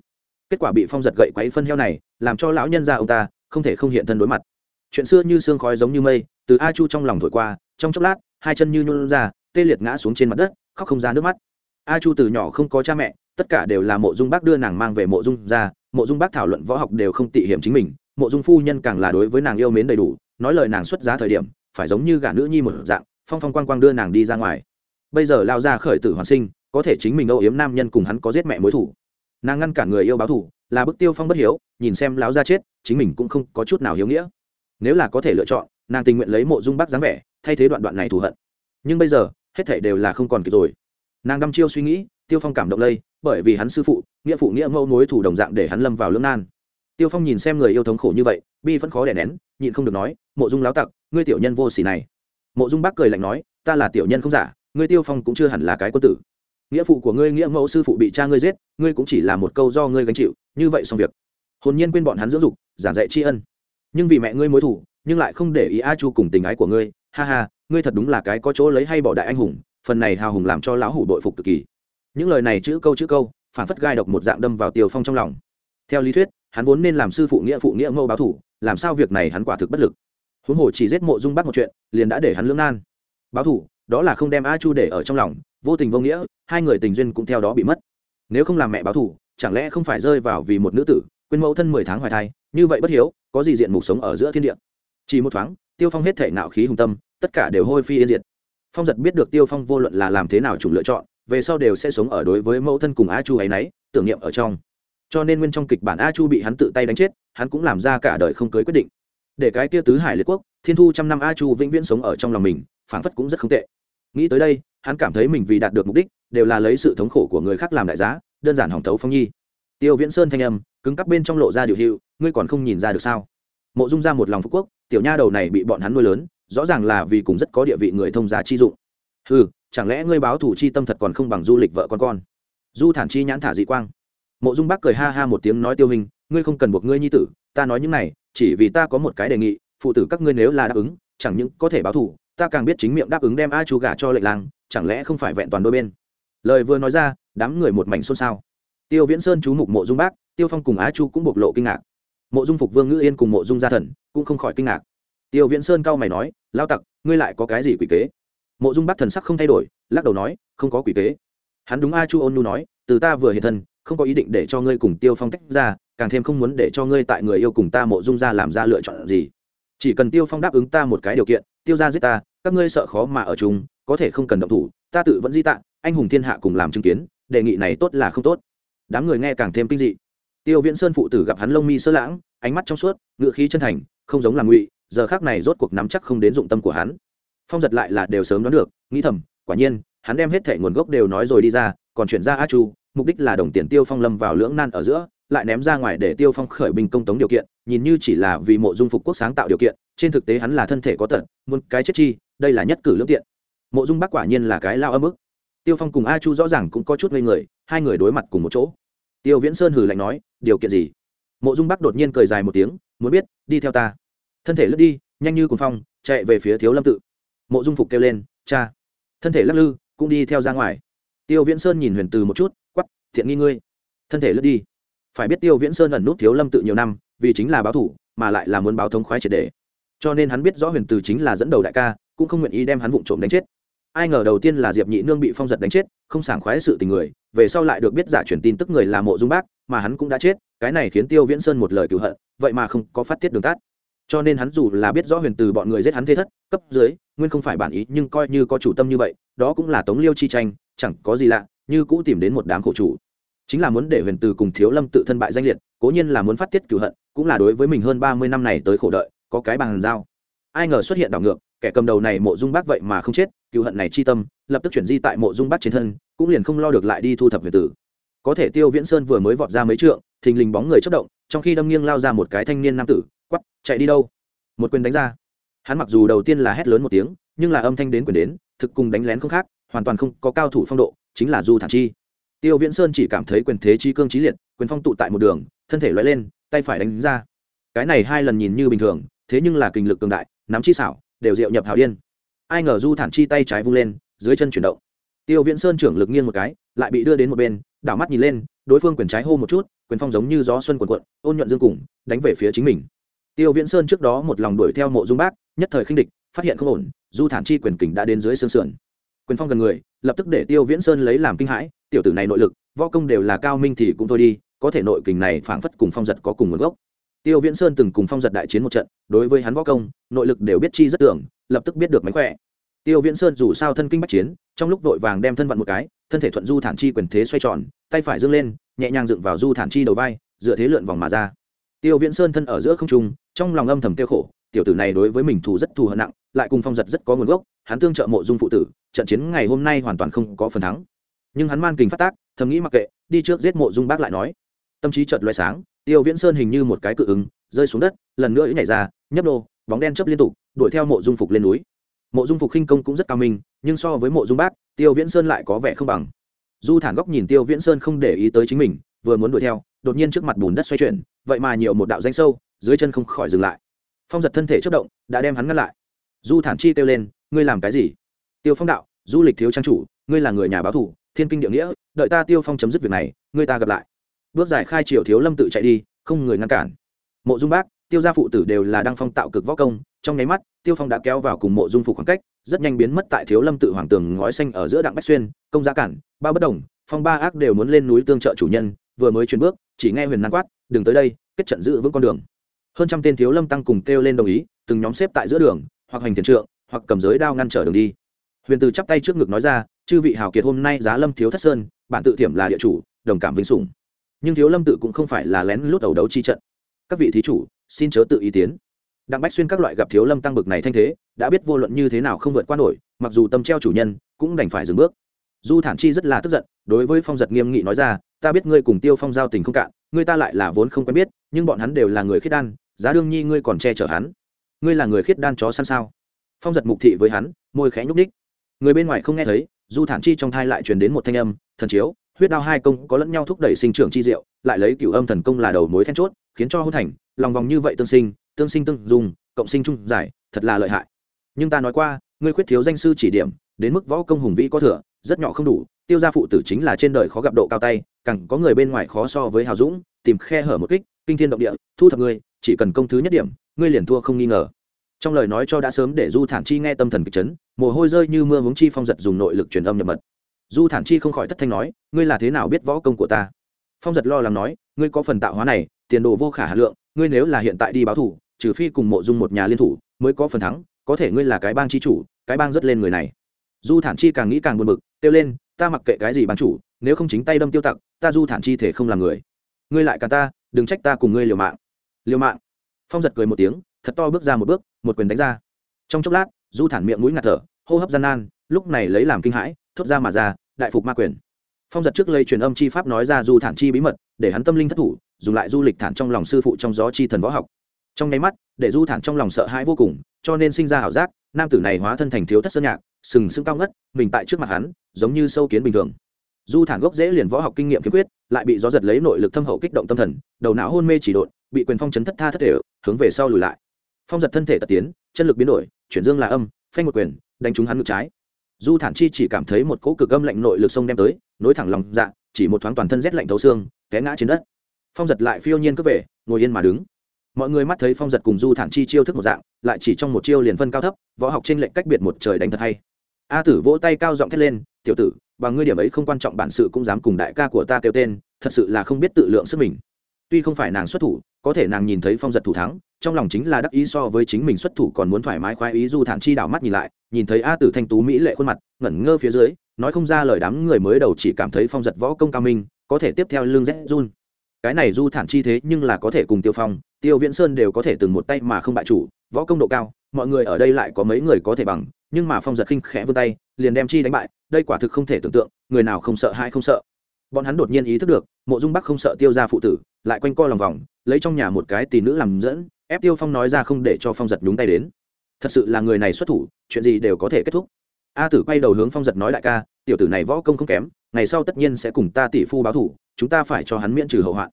Kết quả bị phong giật gậy quấy phân heo này, làm cho lão nhân ra ông ta không thể không hiện thân đối mặt. Chuyện xưa như sương khói giống như mây, từ a chu trong lòng thổi qua, trong chốc lát, hai chân như nhún ra, tê liệt ngã xuống trên mặt đất, khóc không ra nước mắt. A chu từ nhỏ không có cha mẹ, tất cả đều là mộ dung bác đưa nàng mang về mộ dung ra, mộ dung bác thảo luận võ học đều không tị hiểm chính mình, mộ dung phu nhân càng là đối với nàng yêu mến đầy đủ, nói lời nàng xuất giá thời điểm, phải giống như gả nữ nhi một dạng, phong phong quang quang đưa nàng đi ra ngoài. Bây giờ lao ra khởi tử hoàn sinh, có thể chính mình âu yếm nam nhân cùng hắn có giết mẹ mối thủ. Nàng ngăn cản người yêu báo thủ là bức tiêu phong bất hiếu, nhìn xem láo ra chết, chính mình cũng không có chút nào hiếu nghĩa. Nếu là có thể lựa chọn, nàng tình nguyện lấy mộ dung bác dáng vẻ, thay thế đoạn đoạn này thù hận. Nhưng bây giờ, hết thể đều là không còn kịp rồi. Nàng đăm chiêu suy nghĩ, tiêu phong cảm động lây, bởi vì hắn sư phụ, nghĩa phụ nghĩa mẫu mối thủ đồng dạng để hắn lâm vào lưỡng nan. Tiêu phong nhìn xem người yêu thống khổ như vậy, bi vẫn khó đè nén, nhịn không được nói, mộ dung láo tặc, ngươi tiểu nhân vô xỉ này. Mộ dung bác cười lạnh nói, ta là tiểu nhân không giả, ngươi tiêu phong cũng chưa hẳn là cái quân tử nghĩa phụ của ngươi, nghĩa mẫu sư phụ bị cha ngươi giết, ngươi cũng chỉ là một câu do ngươi gánh chịu, như vậy xong việc. Hồn nhiên quên bọn hắn dưỡng dục, giảng dạy tri ân. Nhưng vì mẹ ngươi mối thủ nhưng lại không để ý a chu cùng tình ái của ngươi. Ha ha, ngươi thật đúng là cái có chỗ lấy hay bỏ đại anh hùng, phần này hào hùng làm cho lão hủ đội phục cực kỳ. Những lời này chữ câu chữ câu, phản phất gai độc một dạng đâm vào tiêu phong trong lòng. Theo lý thuyết, hắn vốn nên làm sư phụ nghĩa phụ nghĩa mẫu báo thủ làm sao việc này hắn quả thực bất lực. Huống hồ chỉ giết mộ dung bắt một chuyện, liền đã để hắn lưỡng nan. Báo thủ đó là không đem a chu để ở trong lòng, vô tình vô nghĩa hai người tình duyên cũng theo đó bị mất. Nếu không làm mẹ báo thủ chẳng lẽ không phải rơi vào vì một nữ tử, quên mẫu thân mười tháng hoài thai, như vậy bất hiếu, có gì diện mục sống ở giữa thiên địa? Chỉ một thoáng, tiêu phong hết thể nạo khí hùng tâm, tất cả đều hôi phi yên diệt. Phong giật biết được tiêu phong vô luận là làm thế nào chủng lựa chọn, về sau đều sẽ sống ở đối với mẫu thân cùng a chu ấy nấy, tưởng niệm ở trong. Cho nên nguyên trong kịch bản a chu bị hắn tự tay đánh chết, hắn cũng làm ra cả đời không cưới quyết định. Để cái tia tứ hải liệt quốc, thiên thu trăm năm a chu vĩnh viễn sống ở trong lòng mình, phảng phất cũng rất không tệ. Nghĩ tới đây hắn cảm thấy mình vì đạt được mục đích, đều là lấy sự thống khổ của người khác làm đại giá, đơn giản hỏng tấu phong nhi. Tiêu viễn sơn thanh âm, cứng cắp bên trong lộ ra điều hiệu, ngươi còn không nhìn ra được sao? Mộ dung ra một lòng phú quốc, tiểu nha đầu này bị bọn hắn nuôi lớn, rõ ràng là vì cùng rất có địa vị người thông giá chi dụng. Ừ chẳng lẽ ngươi báo thủ chi tâm thật còn không bằng du lịch vợ con con? Du thản chi nhãn thả dị quang. Mộ dung bác cười ha ha một tiếng nói tiêu hình, ngươi không cần buộc ngươi nhi tử, ta nói những này, chỉ vì ta có một cái đề nghị, phụ tử các ngươi nếu là đáp ứng, chẳng những có thể báo thủ ta càng biết chính miệng đáp ứng đem a chu gả cho lệnh lang chẳng lẽ không phải vẹn toàn đôi bên? Lời vừa nói ra, đám người một mảnh xôn xao. Tiêu viễn sơn chú mục mộ dung bác, tiêu phong cùng á chu cũng bộc lộ kinh ngạc. Mộ dung phục vương ngữ yên cùng mộ dung gia thần cũng không khỏi kinh ngạc. Tiêu viễn sơn cao mày nói lao tặc, ngươi lại có cái gì quỷ kế? Mộ dung bác thần sắc không thay đổi, lắc đầu nói, không có quỷ kế. Hắn đúng a chu ôn nu nói, từ ta vừa hiện thân, không có ý định để cho ngươi cùng tiêu phong tách ra, càng thêm không muốn để cho ngươi tại người yêu cùng ta mộ dung ra làm ra lựa chọn gì. Chỉ cần tiêu phong đáp ứng ta một cái điều kiện, tiêu ra giết ta, các ngươi sợ khó mà ở chung có thể không cần động thủ, ta tự vẫn di tạ anh hùng thiên hạ cùng làm chứng kiến, đề nghị này tốt là không tốt. Đám người nghe càng thêm kinh dị. Tiêu viễn sơn phụ tử gặp hắn lông mi sơ lãng, ánh mắt trong suốt ngựa khí chân thành, không giống là ngụy, giờ khác này rốt cuộc nắm chắc không đến dụng tâm của hắn. Phong giật lại là đều sớm đoán được, nghĩ thầm, quả nhiên, hắn đem hết thẻ nguồn gốc đều nói rồi đi ra, còn chuyển ra a chu, mục đích là đồng tiền tiêu phong lâm vào lưỡng nan ở giữa, lại ném ra ngoài để tiêu phong khởi binh công tống điều kiện, nhìn như chỉ là vì mộ dung phục quốc sáng tạo điều kiện, trên thực tế hắn là thân thể có tật, muốn cái chết chi, đây là nhất cử lương tiện mộ dung bắc quả nhiên là cái lao âm ức. Tiêu phong cùng a chu rõ ràng cũng có chút ngây người, hai người đối mặt cùng một chỗ. Tiêu viễn sơn hừ lạnh nói, điều kiện gì? Mộ dung bắc đột nhiên cười dài một tiếng, muốn biết, đi theo ta. Thân thể lướt đi, nhanh như cùng phong, chạy về phía thiếu lâm tự. Mộ dung phục kêu lên, cha, thân thể lắc lư, cũng đi theo ra ngoài. Tiêu viễn sơn nhìn huyền từ một chút quắp thiện nghi ngươi, thân thể lướt đi. Phải biết tiêu viễn sơn ẩn nút thiếu lâm tự nhiều năm, vì chính là báo thủ, mà lại là muốn báo thống khoái triệt đề cho nên hắn biết rõ huyền từ chính là dẫn đầu đại ca, cũng không nguyện ý đem hắn vụng trộm đánh chết ai ngờ đầu tiên là diệp nhị nương bị phong giật đánh chết, không sảng khoái sự tình người, về sau lại được biết giả truyền tin tức người là mộ dung bác, mà hắn cũng đã chết, cái này khiến tiêu viễn sơn một lời cựu hận, vậy mà không có phát tiết đường tát cho nên hắn dù là biết rõ huyền từ bọn người giết hắn thế thất, cấp dưới, nguyên không phải bản ý, nhưng coi như có chủ tâm như vậy, đó cũng là tống liêu chi tranh, chẳng có gì lạ, như cũ tìm đến một đám khổ chủ. Chính là muốn để huyền từ cùng thiếu lâm tự thân bại danh liệt, cố nhiên là muốn phát tiết cựu hận, cũng là đối với mình hơn ba mươi năm này tới khổ đợi, có cái bàn giao ai ngờ xuất hiện đảo ngược kẻ cầm đầu này mộ dung bác vậy mà không chết cựu hận này chi tâm, lập tức chuyển di tại mộ dung bác trên thân, cũng liền không lo được lại đi thu thập huyền tử. Có thể tiêu viễn sơn vừa mới vọt ra mấy trượng, thình lình bóng người chất động, trong khi đâm nghiêng lao ra một cái thanh niên nam tử quắp chạy đi đâu? Một quyền đánh ra. Hắn mặc dù đầu tiên là hét lớn một tiếng, nhưng là âm thanh đến quyền đến, thực cùng đánh lén không khác, hoàn toàn không có cao thủ phong độ, chính là du thản chi. Tiêu viễn sơn chỉ cảm thấy quyền thế chi cương trí liệt, quyền phong tụ tại một đường, thân thể loại lên, tay phải đánh ra. Cái này hai lần nhìn như bình thường, thế nhưng là kinh lực cường đại, nắm chi xảo đều diệu nhập hào điên. Ai ngờ du thản chi tay trái vung lên, dưới chân chuyển động. Tiêu viễn sơn trưởng lực nghiêng một cái, lại bị đưa đến một bên, đảo mắt nhìn lên, đối phương quyền trái hô một chút, quyền phong giống như gió xuân quần quận ôn nhuận dương cùng, đánh về phía chính mình. Tiêu viễn sơn trước đó một lòng đuổi theo mộ dung bác, nhất thời khinh địch, phát hiện không ổn, du thản chi quyền kình đã đến dưới xương sườn. Quyền phong gần người, lập tức để tiêu viễn sơn lấy làm kinh hãi, tiểu tử này nội lực, võ công đều là cao minh thì cũng thôi đi, có thể nội kình này phảng phất cùng phong giật có cùng nguồn gốc tiêu viễn sơn từng cùng phong giật đại chiến một trận, đối với hắn võ công, nội lực đều biết chi rất tưởng, lập tức biết được mánh khỏe. Tiêu viễn sơn dù sao thân kinh bắc chiến, trong lúc vội vàng đem thân vận một cái, thân thể thuận du thản chi quyền thế xoay tròn, tay phải dâng lên, nhẹ nhàng dựng vào du thản chi đầu vai, dựa thế lượn vòng mà ra. Tiêu viễn sơn thân ở giữa không trung, trong lòng âm thầm tiêu khổ, tiểu tử này đối với mình thù rất thù hận nặng, lại cùng phong giật rất có nguồn gốc, hắn tương trợ mộ dung phụ tử, trận chiến ngày hôm nay hoàn toàn không có phần thắng. Nhưng hắn man kình phát tác, thầm nghĩ mặc kệ, đi trước giết mộ dung bác lại nói. Tâm trí chợt loay sáng tiêu viễn sơn hình như một cái cự ứng, rơi xuống đất, lần nữa ý nhảy ra, nhấp nô, bóng đen chấp liên tục, đuổi theo mộ dung phục lên núi. Mộ dung phục khinh công cũng rất cao minh, nhưng so với mộ dung bác, tiêu viễn sơn lại có vẻ không bằng. Du thản góc nhìn tiêu viễn sơn không để ý tới chính mình, vừa muốn đuổi theo, đột nhiên trước mặt bùn đất xoay chuyển, vậy mà nhiều một đạo danh sâu, dưới chân không khỏi dừng lại. Phong giật thân thể chất động, đã đem hắn ngăn lại. Du thản chi kêu lên, ngươi làm cái gì? Tiêu phong đạo, du lịch thiếu trang chủ, ngươi là người nhà báo thủ, thiên kinh địa nghĩa, đợi ta tiêu phong chấm dứt việc này, ngươi ta gặp lại bước giải khai triều thiếu lâm tự chạy đi, không người ngăn cản. Mộ dung bác, tiêu gia phụ tử đều là đăng phong tạo cực võ công, trong nháy mắt, tiêu phong đã kéo vào cùng mộ dung phục khoảng cách, rất nhanh biến mất tại thiếu lâm tự hoàng tường ngói xanh ở giữa đặng bách xuyên, công gia cản, ba bất đồng, phong ba ác đều muốn lên núi tương trợ chủ nhân, vừa mới chuyển bước, chỉ nghe huyền năng quát, đừng tới đây, kết trận giữ vững con đường. Hơn trăm tên thiếu lâm tăng cùng kêu lên đồng ý, từng nhóm xếp tại giữa đường, hoặc hành thiền trượng, hoặc cầm giới đao ngăn trở đường đi. Huyền từ chắp tay trước ngực nói ra, chư vị hào kiệt hôm nay giá lâm thiếu thất sơn, bản tự thiểm là địa chủ, đồng cảm vinh sủng nhưng thiếu lâm tự cũng không phải là lén lút đầu đấu chi trận. Các vị thí chủ, xin chớ tự ý tiến. Đặng bách xuyên các loại gặp thiếu lâm tăng bực này thanh thế, đã biết vô luận như thế nào không vượt qua nổi, mặc dù tâm treo chủ nhân, cũng đành phải dừng bước. Du thản chi rất là tức giận, đối với phong giật nghiêm nghị nói ra, ta biết ngươi cùng tiêu phong giao tình không cạn, ngươi ta lại là vốn không quen biết, nhưng bọn hắn đều là người khiết đan, giá đương nhi ngươi còn che chở hắn. Ngươi là người khiết đan chó săn sao? Phong giật mục thị với hắn, môi khẽ nhúc ních người bên ngoài không nghe thấy, du thản chi trong thai lại truyền đến một thanh âm, thần chiếu huyết đao hai công có lẫn nhau thúc đẩy sinh trưởng chi diệu, lại lấy cửu âm thần công là đầu mối then chốt, khiến cho hôn thành, lòng vòng như vậy tương sinh tương sinh tương dùng cộng sinh chung giải, thật là lợi hại. Nhưng ta nói qua, ngươi khuyết thiếu danh sư chỉ điểm, đến mức võ công hùng vĩ có thừa, rất nhỏ không đủ, tiêu gia phụ tử chính là trên đời khó gặp độ cao tay, càng có người bên ngoài khó so với hào dũng, tìm khe hở một kích, kinh thiên động địa, thu thập ngươi, chỉ cần công thứ nhất điểm, ngươi liền thua không nghi ngờ. Trong lời nói cho đã sớm để du thản chi nghe tâm thần kịch chấn, mồ hôi rơi như mưa hướng chi phong giật dùng nội lực truyền âm nhập mật du thản chi không khỏi thất thanh nói, ngươi là thế nào biết võ công của ta? Phong giật lo lắng nói, ngươi có phần tạo hóa này, tiền đồ vô khả hà lượng, ngươi nếu là hiện tại đi báo thủ, trừ phi cùng mộ dung một nhà liên thủ mới có phần thắng, có thể ngươi là cái bang chi chủ, cái bang rất lên người này. Du thản chi càng nghĩ càng buồn bực, kêu lên, ta mặc kệ cái gì bán chủ, nếu không chính tay đâm tiêu tặc, ta du thản chi thể không làm người. Ngươi lại cả ta, đừng trách ta cùng ngươi liều mạng. Liều mạng? Phong giật cười một tiếng, thật to bước ra một bước, một quyền đánh ra. Trong chốc lát, du thản miệng mũi ngạt thở, hô hấp gian nan, lúc này lấy làm kinh hãi, thốt ra mà ra đại phục ma quyền. Phong giật trước lây truyền âm chi pháp nói ra du thản chi bí mật, để hắn tâm linh thất thủ, dùng lại du lịch thản trong lòng sư phụ trong gió chi thần võ học. Trong nháy mắt, để du thản trong lòng sợ hãi vô cùng, cho nên sinh ra ảo giác, nam tử này hóa thân thành thiếu thất sơn nhạc, sừng sững cao ngất, mình tại trước mặt hắn, giống như sâu kiến bình thường. Du thản gốc dễ liền võ học kinh nghiệm kiếm quyết lại bị gió giật lấy nội lực thâm hậu kích động tâm thần, đầu não hôn mê chỉ độn, bị quyền phong chấn thất tha thất thể, hướng về sau lùi lại. Phong giật thân thể tật tiến, chân lực biến đổi, chuyển dương là âm, phanh một quyền, đánh trúng hắn ngực trái du thản chi chỉ cảm thấy một cỗ cực âm lạnh nội lực sông đem tới, nối thẳng lòng dạ chỉ một thoáng toàn thân rét lạnh thấu xương, té ngã trên đất. Phong giật lại phiêu nhiên cướp về, ngồi yên mà đứng. Mọi người mắt thấy phong giật cùng du thản chi chiêu thức một dạng, lại chỉ trong một chiêu liền phân cao thấp, võ học trên lệnh cách biệt một trời đánh thật hay. A tử vỗ tay cao giọng thét lên, tiểu tử, bằng ngươi điểm ấy không quan trọng bản sự cũng dám cùng đại ca của ta kêu tên, thật sự là không biết tự lượng sức mình tuy không phải nàng xuất thủ, có thể nàng nhìn thấy phong giật thủ thắng, trong lòng chính là đắc ý so với chính mình xuất thủ còn muốn thoải mái khoái ý du thản chi đảo mắt nhìn lại, nhìn thấy a tử thanh tú mỹ lệ khuôn mặt, ngẩn ngơ phía dưới, nói không ra lời đám người mới đầu chỉ cảm thấy phong giật võ công cao minh, có thể tiếp theo lương z run. Cái này du thản chi thế nhưng là có thể cùng tiêu phong, tiêu viễn sơn đều có thể từng một tay mà không bại chủ, võ công độ cao, mọi người ở đây lại có mấy người có thể bằng, nhưng mà phong giật khinh khẽ vươn tay, liền đem chi đánh bại, đây quả thực không thể tưởng tượng, người nào không sợ hay không sợ. Bọn hắn đột nhiên ý thức được, mộ dung bắc không sợ tiêu ra phụ tử lại quanh co lòng vòng, lấy trong nhà một cái tỷ nữ làm dẫn, ép tiêu phong nói ra không để cho phong giật nhúng tay đến. Thật sự là người này xuất thủ, chuyện gì đều có thể kết thúc. A tử quay đầu hướng phong giật nói đại ca, tiểu tử này võ công không kém, ngày sau tất nhiên sẽ cùng ta tỷ phu báo thủ, chúng ta phải cho hắn miễn trừ hậu hoạn.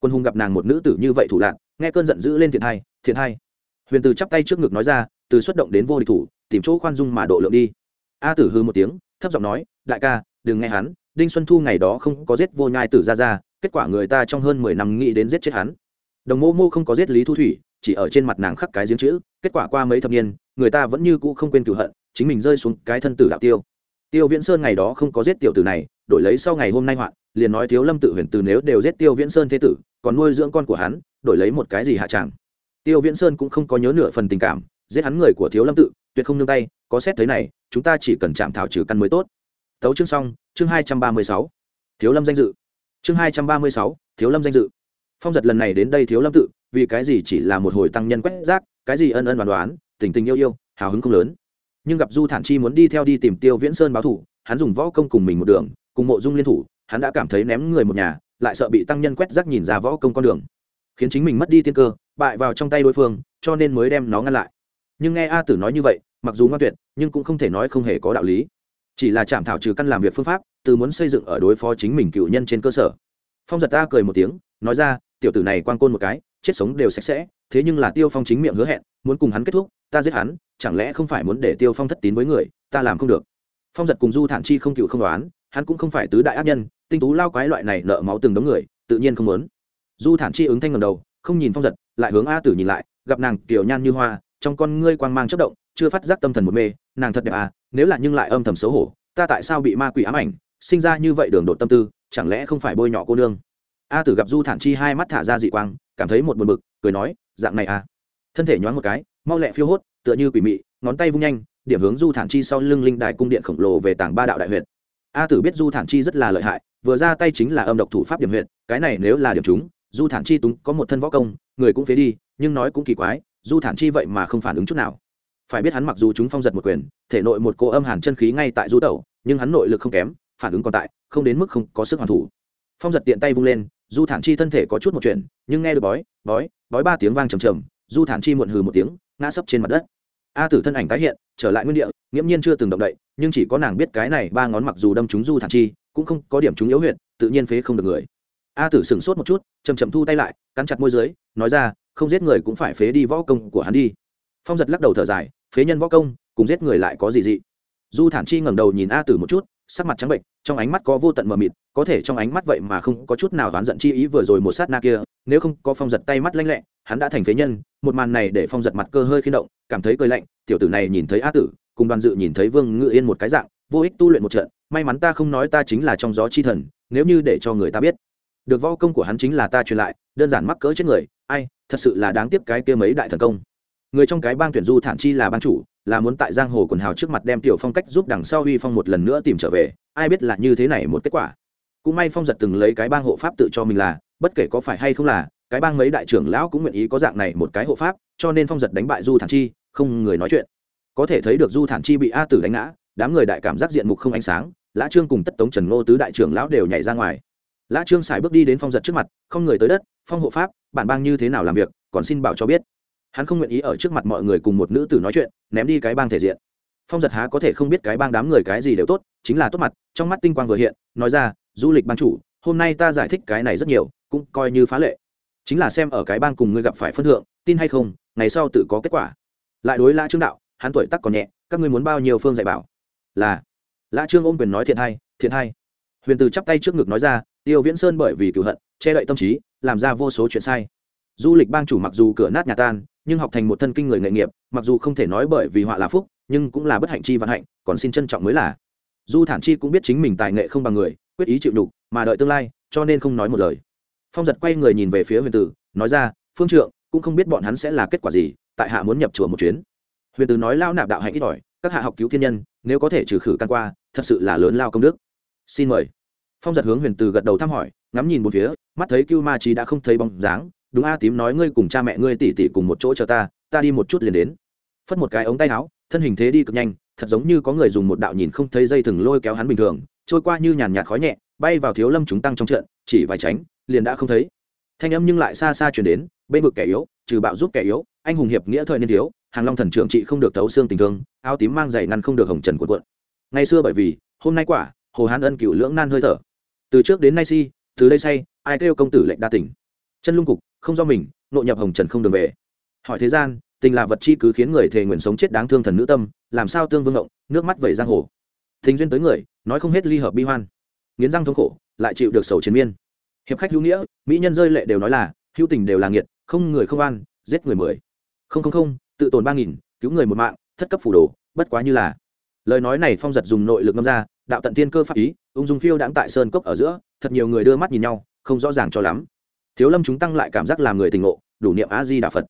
Quân hùng gặp nàng một nữ tử như vậy thủ lạc nghe cơn giận dữ lên thiện hai thiện hai. Huyền từ chắp tay trước ngực nói ra, từ xuất động đến vô địch thủ, tìm chỗ khoan dung mà độ lượng đi. A tử hư một tiếng, thấp giọng nói, đại ca, đừng nghe hắn, đinh xuân thu ngày đó không có giết vô nhai tử ra ra kết quả người ta trong hơn mười năm nghĩ đến giết chết hắn. Đồng mô mô không có giết lý thu thủy, chỉ ở trên mặt nàng khắc cái giếng chữ, kết quả qua mấy thập niên, người ta vẫn như cũ không quên cửu hận, chính mình rơi xuống cái thân tử đạo tiêu. Tiêu viễn sơn ngày đó không có giết tiểu tử này, đổi lấy sau ngày hôm nay hoạn, liền nói thiếu lâm tự huyền từ nếu đều giết tiêu viễn sơn thế tử, còn nuôi dưỡng con của hắn, đổi lấy một cái gì hạ chẳng. Tiêu viễn sơn cũng không có nhớ nửa phần tình cảm, giết hắn người của thiếu lâm tự, tuyệt không nương tay, có xét thế này, chúng ta chỉ cần chạm thảo trừ căn mới tốt. Tấu chương xong, chương hai trăm ba mươi sáu. Thiếu lâm danh dự chương hai trăm ba mươi sáu, thiếu lâm danh dự. Phong giật lần này đến đây thiếu lâm tự, vì cái gì chỉ là một hồi tăng nhân quét rác, cái gì ân ân đoán đoán, tình tình yêu yêu, hào hứng không lớn. Nhưng gặp du thản chi muốn đi theo đi tìm tiêu viễn sơn báo thủ, hắn dùng võ công cùng mình một đường, cùng mộ dung liên thủ, hắn đã cảm thấy ném người một nhà, lại sợ bị tăng nhân quét rác nhìn ra võ công con đường. Khiến chính mình mất đi tiên cơ, bại vào trong tay đối phương, cho nên mới đem nó ngăn lại. Nhưng nghe a tử nói như vậy, mặc dù ngoan tuyệt, nhưng cũng không thể nói không hề có đạo lý chỉ là chạm thảo trừ căn làm việc phương pháp, từ muốn xây dựng ở đối phó chính mình cựu nhân trên cơ sở. Phong giật ta cười một tiếng, nói ra, tiểu tử này quan côn một cái, chết sống đều sạch sẽ, thế nhưng là tiêu phong chính miệng hứa hẹn, muốn cùng hắn kết thúc, ta giết hắn, chẳng lẽ không phải muốn để tiêu phong thất tín với người, ta làm không được. Phong giật cùng du thản chi không cựu không đoán, hắn cũng không phải tứ đại ác nhân, tinh tú lao quái loại này nợ máu từng đống người, tự nhiên không muốn. Du thản chi ứng thanh ngầm đầu, không nhìn phong giật, lại hướng a tử nhìn lại, gặp nàng tiểu nhan như hoa, trong con ngươi quang mang chất động, chưa phát giác tâm thần một mê, nàng thật đẹp à nếu là nhưng lại âm thầm xấu hổ, ta tại sao bị ma quỷ ám ảnh, sinh ra như vậy đường đột tâm tư, chẳng lẽ không phải bôi nhọ cô nương? A tử gặp du thản chi hai mắt thả ra dị quang, cảm thấy một buồn bực, cười nói, dạng này à? Thân thể nhoáng một cái, mau lẹ phiêu hốt, tựa như quỷ mị, ngón tay vung nhanh, điểm hướng du thản chi sau lưng linh đài cung điện khổng lồ về tảng ba đạo đại huyện a tử biết du thản chi rất là lợi hại, vừa ra tay chính là âm độc thủ pháp điểm huyện cái này nếu là điểm chúng, du thản chi túng có một thân võ công, người cũng phế đi, nhưng nói cũng kỳ quái, du thản chi vậy mà không phản ứng chút nào phải biết hắn mặc dù chúng phong giật một quyền, thể nội một cô âm hàn chân khí ngay tại du tẩu, nhưng hắn nội lực không kém, phản ứng còn tại, không đến mức không có sức hoàn thủ. Phong giật tiện tay vung lên, du thản chi thân thể có chút một chuyện, nhưng nghe được bói bói bói ba tiếng vang trầm trầm, du thản chi muộn hừ một tiếng, ngã sấp trên mặt đất. A tử thân ảnh tái hiện, trở lại nguyên địa, nghiễm nhiên chưa từng động đậy, nhưng chỉ có nàng biết cái này ba ngón mặc dù đâm trúng du thản chi, cũng không có điểm trúng yếu huyệt, tự nhiên phế không được người. A tử sửng sốt một chút chầm chậm thu tay lại, cắn chặt môi dưới, nói ra, không giết người cũng phải phế đi võ công của hắn đi phong giật lắc đầu thở dài, phế nhân võ công, cùng giết người lại có gì dị. Du thản chi ngẩng đầu nhìn a tử một chút, sắc mặt trắng bệnh trong ánh mắt có vô tận mờ mịt, có thể trong ánh mắt vậy mà không có chút nào oán giận chi ý vừa rồi một sát na kia, nếu không có phong giật tay mắt lanh lẹ, hắn đã thành phế nhân, một màn này để phong giật mặt cơ hơi khi động, cảm thấy cười lạnh, tiểu tử này nhìn thấy a tử, cùng đoàn dự nhìn thấy vương ngự yên một cái dạng, vô ích tu luyện một trận, may mắn ta không nói ta chính là trong gió chi thần, nếu như để cho người ta biết. Được võ công của hắn chính là ta truyền lại, đơn giản mắc cỡ chết người, ai, thật sự là đáng tiếc cái kia mấy đại thần công người trong cái bang tuyển du thản chi là ban chủ, là muốn tại giang hồ quần hào trước mặt đem tiểu phong cách giúp đằng sau Huy phong một lần nữa tìm trở về, ai biết là như thế này một kết quả. Cũng may phong giật từng lấy cái bang hộ pháp tự cho mình là, bất kể có phải hay không là, cái bang mấy đại trưởng lão cũng nguyện ý có dạng này một cái hộ pháp, cho nên phong giật đánh bại du thản chi, không người nói chuyện. Có thể thấy được du thản chi bị a tử đánh ngã, đám người đại cảm giác diện mục không ánh sáng, lã trương cùng tất tống trần ngô tứ đại trưởng lão đều nhảy ra ngoài. Lã trương xài bước đi đến phong giật trước mặt, không người tới đất, phong hộ pháp, bản bang như thế nào làm việc, còn xin bảo cho biết hắn không nguyện ý ở trước mặt mọi người cùng một nữ tử nói chuyện, ném đi cái bang thể diện. Phong giật há có thể không biết cái bang đám người cái gì đều tốt, chính là tốt mặt, trong mắt tinh quang vừa hiện, nói ra, du lịch ban chủ, hôm nay ta giải thích cái này rất nhiều, cũng coi như phá lệ. Chính là xem ở cái bang cùng ngươi gặp phải phân thượng, tin hay không, ngày sau tự có kết quả. Lại đối lã trương đạo, hắn tuổi tắc còn nhẹ, các ngươi muốn bao nhiêu phương dạy bảo? Là, lã trương ôm quyền nói thiện hay thiện hay. Huyền từ chắp tay trước ngực nói ra, tiêu viễn sơn bởi vì cựu hận, che đậy tâm trí, làm ra vô số chuyện sai. Du lịch bang chủ mặc dù cửa nát nhà tan nhưng học thành một thân kinh người nghề nghiệp, mặc dù không thể nói bởi vì họa là phúc, nhưng cũng là bất hạnh chi vạn hạnh, còn xin trân trọng mới là. Du thản chi cũng biết chính mình tài nghệ không bằng người, quyết ý chịu đục mà đợi tương lai, cho nên không nói một lời. Phong giật quay người nhìn về phía huyền tử, nói ra, phương trượng, cũng không biết bọn hắn sẽ là kết quả gì, tại hạ muốn nhập chùa một chuyến. Huyền tử nói, lao nạp đạo hạnh ít ỏi, các hạ học cứu thiên nhân, nếu có thể trừ khử căn qua, thật sự là lớn lao công đức. Xin mời. Phong giật hướng huyền tử gật đầu thăm hỏi, ngắm nhìn một phía, mắt thấy cưu ma trí đã không thấy bóng dáng đúng a, tím nói ngươi cùng cha mẹ ngươi tỉ tỉ cùng một chỗ chờ ta ta đi một chút liền đến. Phất một cái ống tay áo, thân hình thế đi cực nhanh, thật giống như có người dùng một đạo nhìn không thấy dây thừng lôi kéo hắn bình thường, trôi qua như nhàn nhạt khói nhẹ, bay vào thiếu lâm chúng tăng trong trận, chỉ vài tránh, liền đã không thấy. Thanh âm nhưng lại xa xa chuyển đến, bên vực kẻ yếu, trừ bạo giúp kẻ yếu, anh hùng hiệp nghĩa thời niên thiếu, hàng long thần trưởng trị không được thấu xương tình thương, áo tím mang giày ngăn không được hồng trần cuộn cuộn. Ngày xưa bởi vì, hôm nay quả, hồ hán ân cựu lưỡng nan hơi thở. Từ trước đến nay si, từ đây say, ai kêu công tử lệnh đa tỉnh. Chân lung cục không do mình nội nhập hồng trần không đường về. Hỏi thế gian, tình là vật chi cứ khiến người thề nguyện sống chết đáng thương thần nữ tâm, làm sao tương vương ngộng, nước mắt vẩy giang hồ. Thình duyên tới người, nói không hết ly hợp bi hoan. Nghiến răng thống khổ, lại chịu được sầu chiến miên. Hiệp khách hữu nghĩa, mỹ nhân rơi lệ đều nói là, hữu tình đều là nghiệt, không người không an, giết người mười. Không không không, tự tồn ba nghìn, cứu người một mạng, thất cấp phủ đồ, bất quá như là. Lời nói này phong giật dùng nội lực ngâm ra, đạo tận tiên cơ pháp ý, ung dung phiêu đãng tại sơn cốc ở giữa, thật nhiều người đưa mắt nhìn nhau, không rõ ràng cho lắm thiếu lâm chúng tăng lại cảm giác làm người tình ngộ, đủ niệm a di đà phật.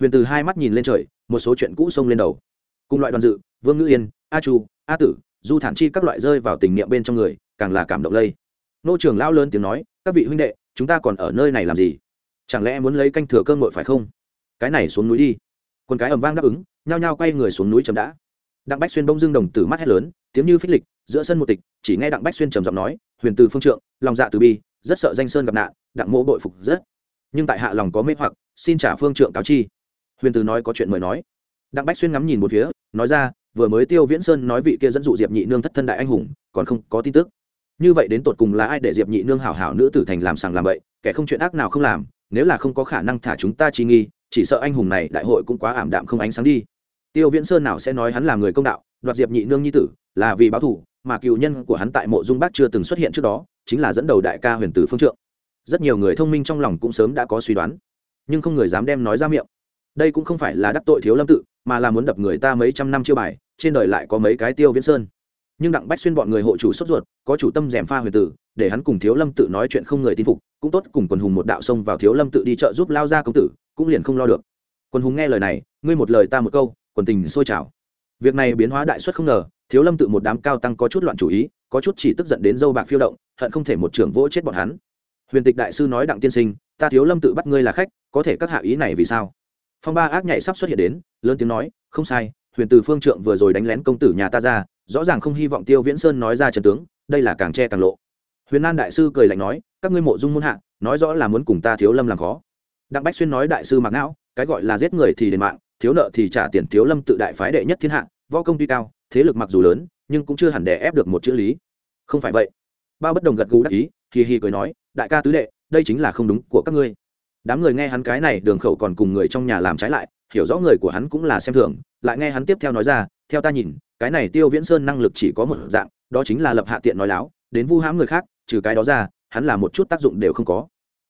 Huyền từ hai mắt nhìn lên trời, một số chuyện cũ xông lên đầu. Cùng loại đoàn dự, vương ngữ yên, a chu, a tử, du thản chi các loại rơi vào tình niệm bên trong người, càng là cảm động lây. Nô trường lão lớn tiếng nói, các vị huynh đệ, chúng ta còn ở nơi này làm gì? Chẳng lẽ muốn lấy canh thừa cơm ngội phải không? Cái này xuống núi đi. Quân cái ầm vang đáp ứng, nhao nhao quay người xuống núi chấm đã. Đặng bách xuyên bông dưng đồng tử mắt hét lớn, tiếng như phích lịch, giữa sân một tịch, chỉ nghe đặng bách xuyên trầm giọng nói, huyền từ phương trượng, lòng dạ từ bi, rất sợ danh sơn gặp nạn đặng mộ bội phục rất. Nhưng tại hạ lòng có mê hoặc, xin trả phương trượng cáo chi. Huyền từ nói có chuyện mời nói. Đặng bách xuyên ngắm nhìn một phía, nói ra, vừa mới tiêu viễn sơn nói vị kia dẫn dụ diệp nhị nương thất thân đại anh hùng, còn không có tin tức. Như vậy đến tột cùng là ai để diệp nhị nương hảo hảo nữ tử thành làm sàng làm bậy, kẻ không chuyện ác nào không làm, nếu là không có khả năng thả chúng ta chi nghi, chỉ sợ anh hùng này đại hội cũng quá ảm đạm không ánh sáng đi. Tiêu viễn sơn nào sẽ nói hắn là người công đạo, đoạt diệp nhị nương nhi tử, là vì báo thủ mà cựu nhân của hắn tại mộ dung bác chưa từng xuất hiện trước đó, chính là dẫn đầu đại ca huyền tử phương trượng rất nhiều người thông minh trong lòng cũng sớm đã có suy đoán, nhưng không người dám đem nói ra miệng. Đây cũng không phải là đắc tội thiếu lâm tự, mà là muốn đập người ta mấy trăm năm chiêu bài, trên đời lại có mấy cái tiêu viễn sơn. Nhưng đặng bách xuyên bọn người hộ chủ sốt ruột, có chủ tâm rèm pha huyền tử, để hắn cùng thiếu lâm tự nói chuyện không người tin phục, cũng tốt cùng quần hùng một đạo sông vào thiếu lâm tự đi chợ giúp lao ra công tử, cũng liền không lo được. Quần hùng nghe lời này, ngươi một lời ta một câu, quần tình sôi trào. Việc này biến hóa đại suất không ngờ, thiếu lâm tự một đám cao tăng có chút loạn chủ ý, có chút chỉ tức giận đến dâu bạc phiêu động, hận không thể một trưởng vỗ chết bọn hắn huyền tịch đại sư nói đặng tiên sinh, ta thiếu lâm tự bắt ngươi là khách, có thể các hạ ý này vì sao? Phong ba ác nhảy sắp xuất hiện đến, lớn tiếng nói, không sai, huyền từ phương trượng vừa rồi đánh lén công tử nhà ta ra, rõ ràng không hy vọng tiêu viễn sơn nói ra trần tướng, đây là càng che càng lộ. Huyền an đại sư cười lạnh nói, các ngươi mộ dung muôn hạ, nói rõ là muốn cùng ta thiếu lâm làm khó. Đặng bách xuyên nói đại sư mặc não, cái gọi là giết người thì đền mạng, thiếu nợ thì trả tiền, thiếu lâm tự đại phái đệ nhất thiên hạ, võ công tuy cao, thế lực mặc dù lớn, nhưng cũng chưa hẳn đè ép được một chữ lý. Không phải vậy. Bao bất đồng gật gù đắc ý hì hì cười nói, đại ca tứ đệ, đây chính là không đúng của các ngươi. Đám người nghe hắn cái này, đường khẩu còn cùng người trong nhà làm trái lại, hiểu rõ người của hắn cũng là xem thường, lại nghe hắn tiếp theo nói ra, theo ta nhìn, cái này tiêu viễn sơn năng lực chỉ có một dạng, đó chính là lập hạ tiện nói láo, đến vu hãm người khác, trừ cái đó ra, hắn là một chút tác dụng đều không có.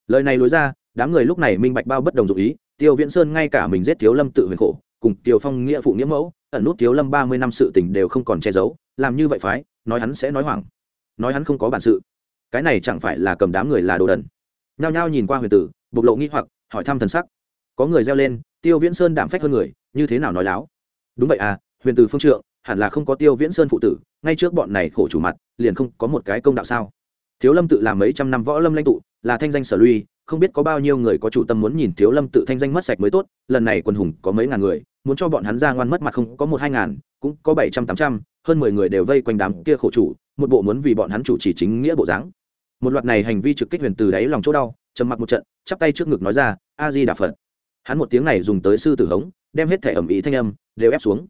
Lời này lối ra, đám người lúc này minh bạch bao bất đồng dụ ý, tiêu viễn sơn ngay cả mình giết thiếu lâm tự huyền khổ, cùng tiêu phong nghĩa phụ nghĩa mẫu, ẩn nút thiếu lâm ba mươi năm sự tình đều không còn che giấu, làm như vậy phái, nói hắn sẽ nói hoảng, nói hắn không có bản sự cái này chẳng phải là cầm đám người là đồ đần. Nhao nhao nhìn qua huyền tử, bộc lộ nghi hoặc, hỏi thăm thần sắc. Có người reo lên, tiêu viễn sơn đảm phách hơn người, như thế nào nói láo? Đúng vậy à huyền tử phương trượng, hẳn là không có tiêu viễn sơn phụ tử, ngay trước bọn này khổ chủ mặt, liền không có một cái công đạo sao? Thiếu lâm tự làm mấy trăm năm võ lâm lãnh tụ, là thanh danh sở luy không biết có bao nhiêu người có chủ tâm muốn nhìn thiếu lâm tự thanh danh mất sạch mới tốt, lần này quần hùng có mấy ngàn người, muốn cho bọn hắn ra ngoan mất mặt không có một hai ngàn, cũng có bảy trăm tám trăm, hơn mười người đều vây quanh đám kia khổ chủ, một bộ muốn vì bọn hắn chủ trì chính nghĩa bộ dáng một loạt này hành vi trực kích huyền từ đáy lòng chỗ đau, trầm mặc một trận, chắp tay trước ngực nói ra, a di đà phật. Hắn một tiếng này dùng tới sư tử hống, đem hết thể ẩm ý thanh âm đều ép xuống.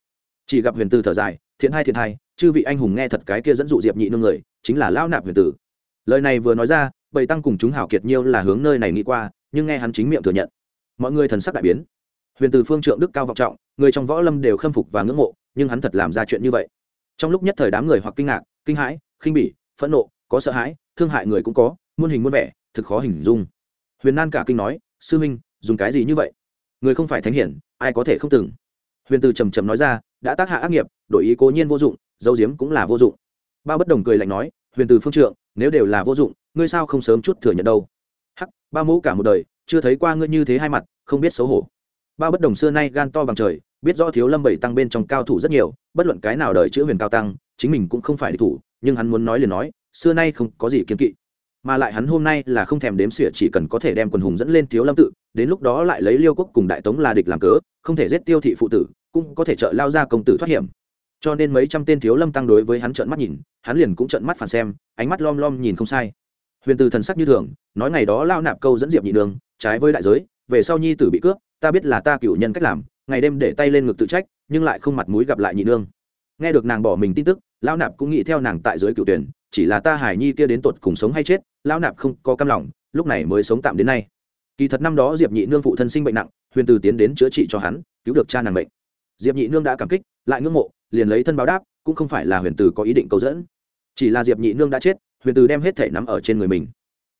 Chỉ gặp huyền từ thở dài, thiện hai thiện hai, chư vị anh hùng nghe thật cái kia dẫn dụ diệp nhị nương người, chính là lao nạp huyền tử. Lời này vừa nói ra, bầy tăng cùng chúng hảo kiệt nhiêu là hướng nơi này nghĩ qua, nhưng nghe hắn chính miệng thừa nhận. Mọi người thần sắc đại biến. Huyền từ phương trượng đức cao vọng trọng, người trong võ lâm đều khâm phục và ngưỡng mộ, nhưng hắn thật làm ra chuyện như vậy. Trong lúc nhất thời đám người hoặc kinh ngạc, kinh hãi, khinh bỉ, phẫn nộ, có sợ hãi thương hại người cũng có, muôn hình muôn vẻ, thực khó hình dung. Huyền nan cả kinh nói, sư minh dùng cái gì như vậy? Người không phải thánh hiển, ai có thể không từng huyền từ trầm trầm nói ra, đã tác hạ ác nghiệp, đổi ý cố nhiên vô dụng dấu diếm cũng là vô dụng. Bao bất đồng cười lạnh nói, huyền từ phương trượng, nếu đều là vô dụng, ngươi sao không sớm chút thừa nhận đâu? Hắc, ba mẫu cả một đời, chưa thấy qua ngươi như thế hai mặt, không biết xấu hổ. Bao bất đồng xưa nay gan to bằng trời, biết rõ thiếu lâm bảy tăng bên trong cao thủ rất nhiều, bất luận cái nào đời chữ huyền cao tăng, chính mình cũng không phải địch thủ, nhưng hắn muốn nói liền nói xưa nay không có gì kiên kỵ. Mà lại hắn hôm nay là không thèm đếm xỉa, chỉ cần có thể đem quần hùng dẫn lên thiếu lâm tự, đến lúc đó lại lấy liêu quốc cùng đại tống là địch làm cớ, không thể giết tiêu thị phụ tử, cũng có thể trợ lao ra công tử thoát hiểm. Cho nên mấy trăm tên thiếu lâm tăng đối với hắn trợn mắt nhìn, hắn liền cũng trợn mắt phản xem, ánh mắt lom lom nhìn không sai. Huyền từ thần sắc như thường, nói ngày đó lao nạp câu dẫn diệp nhị đường, trái với đại giới, về sau nhi tử bị cướp, ta biết là ta cựu nhân cách làm, ngày đêm để tay lên ngực tự trách, nhưng lại không mặt mũi gặp lại nhị nương nghe được nàng bỏ mình tin tức, lao nạp cũng nghĩ theo nàng tại dưới cựu tuyển chỉ là ta hải nhi kia đến tột cùng sống hay chết, lão nạp không có cam lòng, lúc này mới sống tạm đến nay. Kỳ thật năm đó diệp nhị nương phụ thân sinh bệnh nặng, huyền từ tiến đến chữa trị cho hắn, cứu được cha nàng bệnh diệp nhị nương đã cảm kích, lại ngưỡng mộ, liền lấy thân báo đáp, cũng không phải là huyền từ có ý định cầu dẫn. Chỉ là diệp nhị nương đã chết, huyền từ đem hết thể nắm ở trên người mình.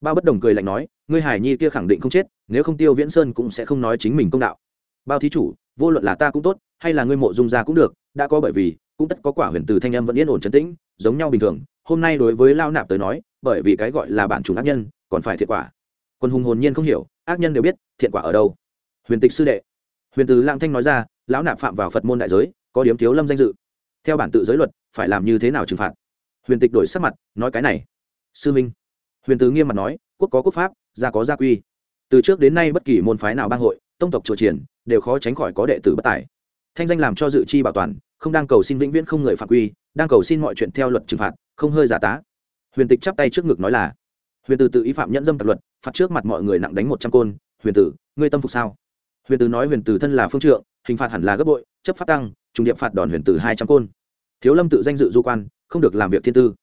Bao bất đồng cười lạnh nói, ngươi hải nhi kia khẳng định không chết, nếu không tiêu viễn sơn cũng sẽ không nói chính mình công đạo. Bao thí chủ, vô luận là ta cũng tốt, hay là ngươi mộ dung gia cũng được, đã có bởi vì cũng tất có quả huyền từ thanh em vẫn yên ổn trấn tĩnh, giống nhau bình thường. Hôm nay đối với lao nạp tới nói, bởi vì cái gọi là bản chủng ác nhân, còn phải thiệt quả. Quân hùng hồn nhiên không hiểu, ác nhân đều biết, thiện quả ở đâu? Huyền tịch sư đệ. Huyền từ lang thanh nói ra, lão nạp phạm vào phật môn đại giới, có điếm thiếu lâm danh dự. Theo bản tự giới luật, phải làm như thế nào trừng phạt? Huyền tịch đổi sắc mặt, nói cái này. Sư minh. Huyền tứ nghiêm mặt nói, quốc có quốc pháp, gia có gia quy. Từ trước đến nay bất kỳ môn phái nào bang hội, tông tộc chùa triển đều khó tránh khỏi có đệ tử bất tài thanh danh làm cho dự chi bảo toàn, không đang cầu xin vĩnh viễn không người phạm quy, đang cầu xin mọi chuyện theo luật trừng phạt, không hơi giả tá. Huyền tịch chắp tay trước ngực nói là, huyền tử tự ý phạm nhẫn dâm tập luật, phạt trước mặt mọi người nặng đánh một trăm côn, huyền tử, ngươi tâm phục sao? Huyền tử nói huyền tử thân là phương trượng, hình phạt hẳn là gấp bội, chấp pháp tăng, trùng điệp phạt đòn huyền tử hai trăm côn. Thiếu lâm tự danh dự du quan, không được làm việc thiên tư.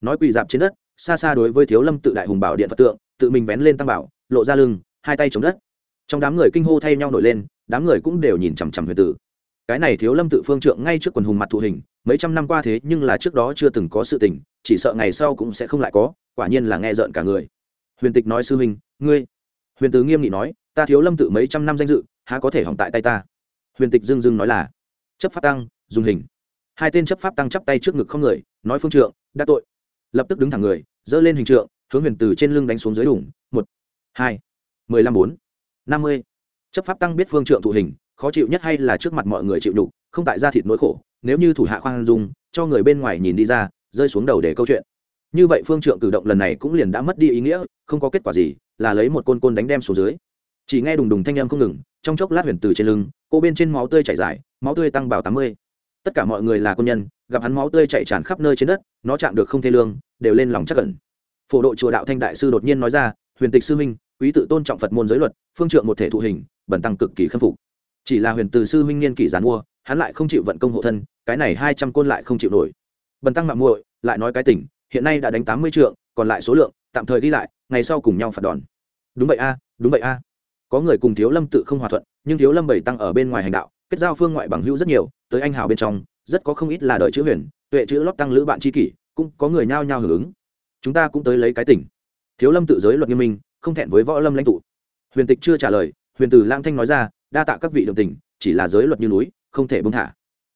Nói quỳ dạp trên đất, xa xa đối với thiếu lâm tự đại hùng bảo điện phật tượng, tự mình vén lên tăng bảo, lộ ra lưng, hai tay chống đất. Trong đám người kinh hô thay nhau nổi lên, đám người cũng đều nhìn chằm chằm huyền tử cái này thiếu lâm tự phương trượng ngay trước quần hùng mặt thụ hình, mấy trăm năm qua thế nhưng là trước đó chưa từng có sự tình, chỉ sợ ngày sau cũng sẽ không lại có, quả nhiên là nghe rợn cả người. Huyền tịch nói sư huynh, ngươi. Huyền tứ nghiêm nghị nói, ta thiếu lâm tự mấy trăm năm danh dự, há có thể hỏng tại tay ta? Huyền tịch dưng dưng nói là, chấp pháp tăng, dùng hình. Hai tên chấp pháp tăng chắp tay trước ngực không người, nói phương trượng, đã tội. Lập tức đứng thẳng người, giơ lên hình trượng, hướng huyền từ trên lưng đánh xuống dưới đủng, một, hai, mười lăm bốn, năm mươi. Chấp pháp tăng biết phương trượng thụ hình khó chịu nhất hay là trước mặt mọi người chịu đục không tại ra thịt nỗi khổ, nếu như thủ hạ khoan dung, cho người bên ngoài nhìn đi ra, rơi xuống đầu để câu chuyện. Như vậy phương trượng cử động lần này cũng liền đã mất đi ý nghĩa, không có kết quả gì, là lấy một côn côn đánh đem xuống dưới. Chỉ nghe đùng đùng thanh âm không ngừng, trong chốc lát huyền từ trên lưng, cô bên trên máu tươi chảy dài, máu tươi tăng bảo tám mươi. Tất cả mọi người là quân nhân, gặp hắn máu tươi chảy tràn khắp nơi trên đất, nó chạm được không thê lương, đều lên lòng chắc cẩn phổ độ chùa đạo thanh đại sư đột nhiên nói ra, huyền tịch sư huynh, quý tự tôn trọng phật môn giới luật, phương trượng một thể thụ hình, bẩn tăng cực kỳ khâm phục chỉ là huyền từ sư huynh niên kỷ giàn mua, hắn lại không chịu vận công hộ thân, cái này hai trăm côn lại không chịu nổi. Bần tăng mạng muội, lại nói cái tỉnh hiện nay đã đánh tám mươi trượng, còn lại số lượng, tạm thời đi lại, ngày sau cùng nhau phạt đòn. Đúng vậy a, đúng vậy a. Có người cùng thiếu lâm tự không hòa thuận, nhưng thiếu lâm bảy tăng ở bên ngoài hành đạo, kết giao phương ngoại bằng hữu rất nhiều, tới anh hào bên trong, rất có không ít là đời chữ huyền, tuệ chữ lót tăng lữ bạn tri kỷ, cũng có người nhao nhao hưởng ứng. Chúng ta cũng tới lấy cái tỉnh thiếu lâm tự giới luật nghiêm minh, không thẹn với võ lâm lãnh tụ. Huyền tịch chưa trả lời, huyền từ lang thanh nói ra đa tạ các vị đồng tình, chỉ là giới luật như núi, không thể bông thả.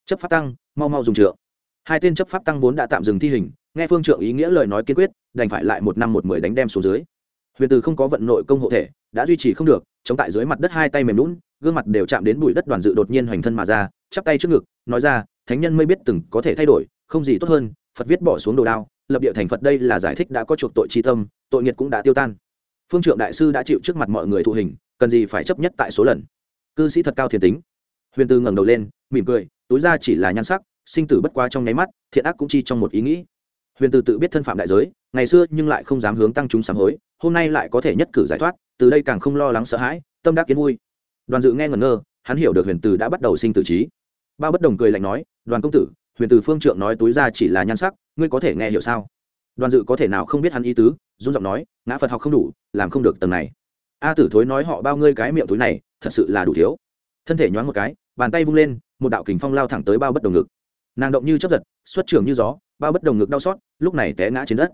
Chấp pháp tăng, mau mau dùng trượng. Hai tên chấp pháp tăng vốn đã tạm dừng thi hình, nghe phương trượng ý nghĩa lời nói kiên quyết, đành phải lại một năm một mười đánh đem xuống dưới. Huyền từ không có vận nội công hộ thể, đã duy trì không được, chống tại dưới mặt đất hai tay mềm lún gương mặt đều chạm đến bụi đất đoàn dự đột nhiên hoành thân mà ra, chắp tay trước ngực, nói ra, thánh nhân mới biết từng có thể thay đổi, không gì tốt hơn, phật viết bỏ xuống đồ đao, lập địa thành phật đây là giải thích đã có chuộc tội tri tâm, tội nghiệt cũng đã tiêu tan. Phương trượng đại sư đã chịu trước mặt mọi người thụ hình, cần gì phải chấp nhất tại số lần? Cư sĩ thật cao thiền tính. Huyền tư ngẩng đầu lên, mỉm cười, túi ra chỉ là nhan sắc, sinh tử bất quá trong nháy mắt, thiện ác cũng chi trong một ý nghĩ. Huyền tư tự biết thân phạm đại giới, ngày xưa nhưng lại không dám hướng tăng chúng sám hối, hôm nay lại có thể nhất cử giải thoát, từ đây càng không lo lắng sợ hãi, tâm đắc kiến vui. Đoàn dự nghe ngẩn ngơ, hắn hiểu được huyền tử đã bắt đầu sinh tử trí. Bao bất đồng cười lạnh nói, đoàn công tử, huyền tử phương trượng nói túi ra chỉ là nhan sắc, ngươi có thể nghe hiểu sao? Đoàn dự có thể nào không biết hắn ý tứ, run giọng nói, ngã phật học không đủ, làm không được tầng này a tử thối nói họ bao ngươi cái miệng túi này, thật sự là đủ thiếu. Thân thể nhoáng một cái, bàn tay vung lên, một đạo kình phong lao thẳng tới bao bất đồng ngực. Nàng động như chấp giật, xuất trường như gió, bao bất đồng ngực đau xót, lúc này té ngã trên đất.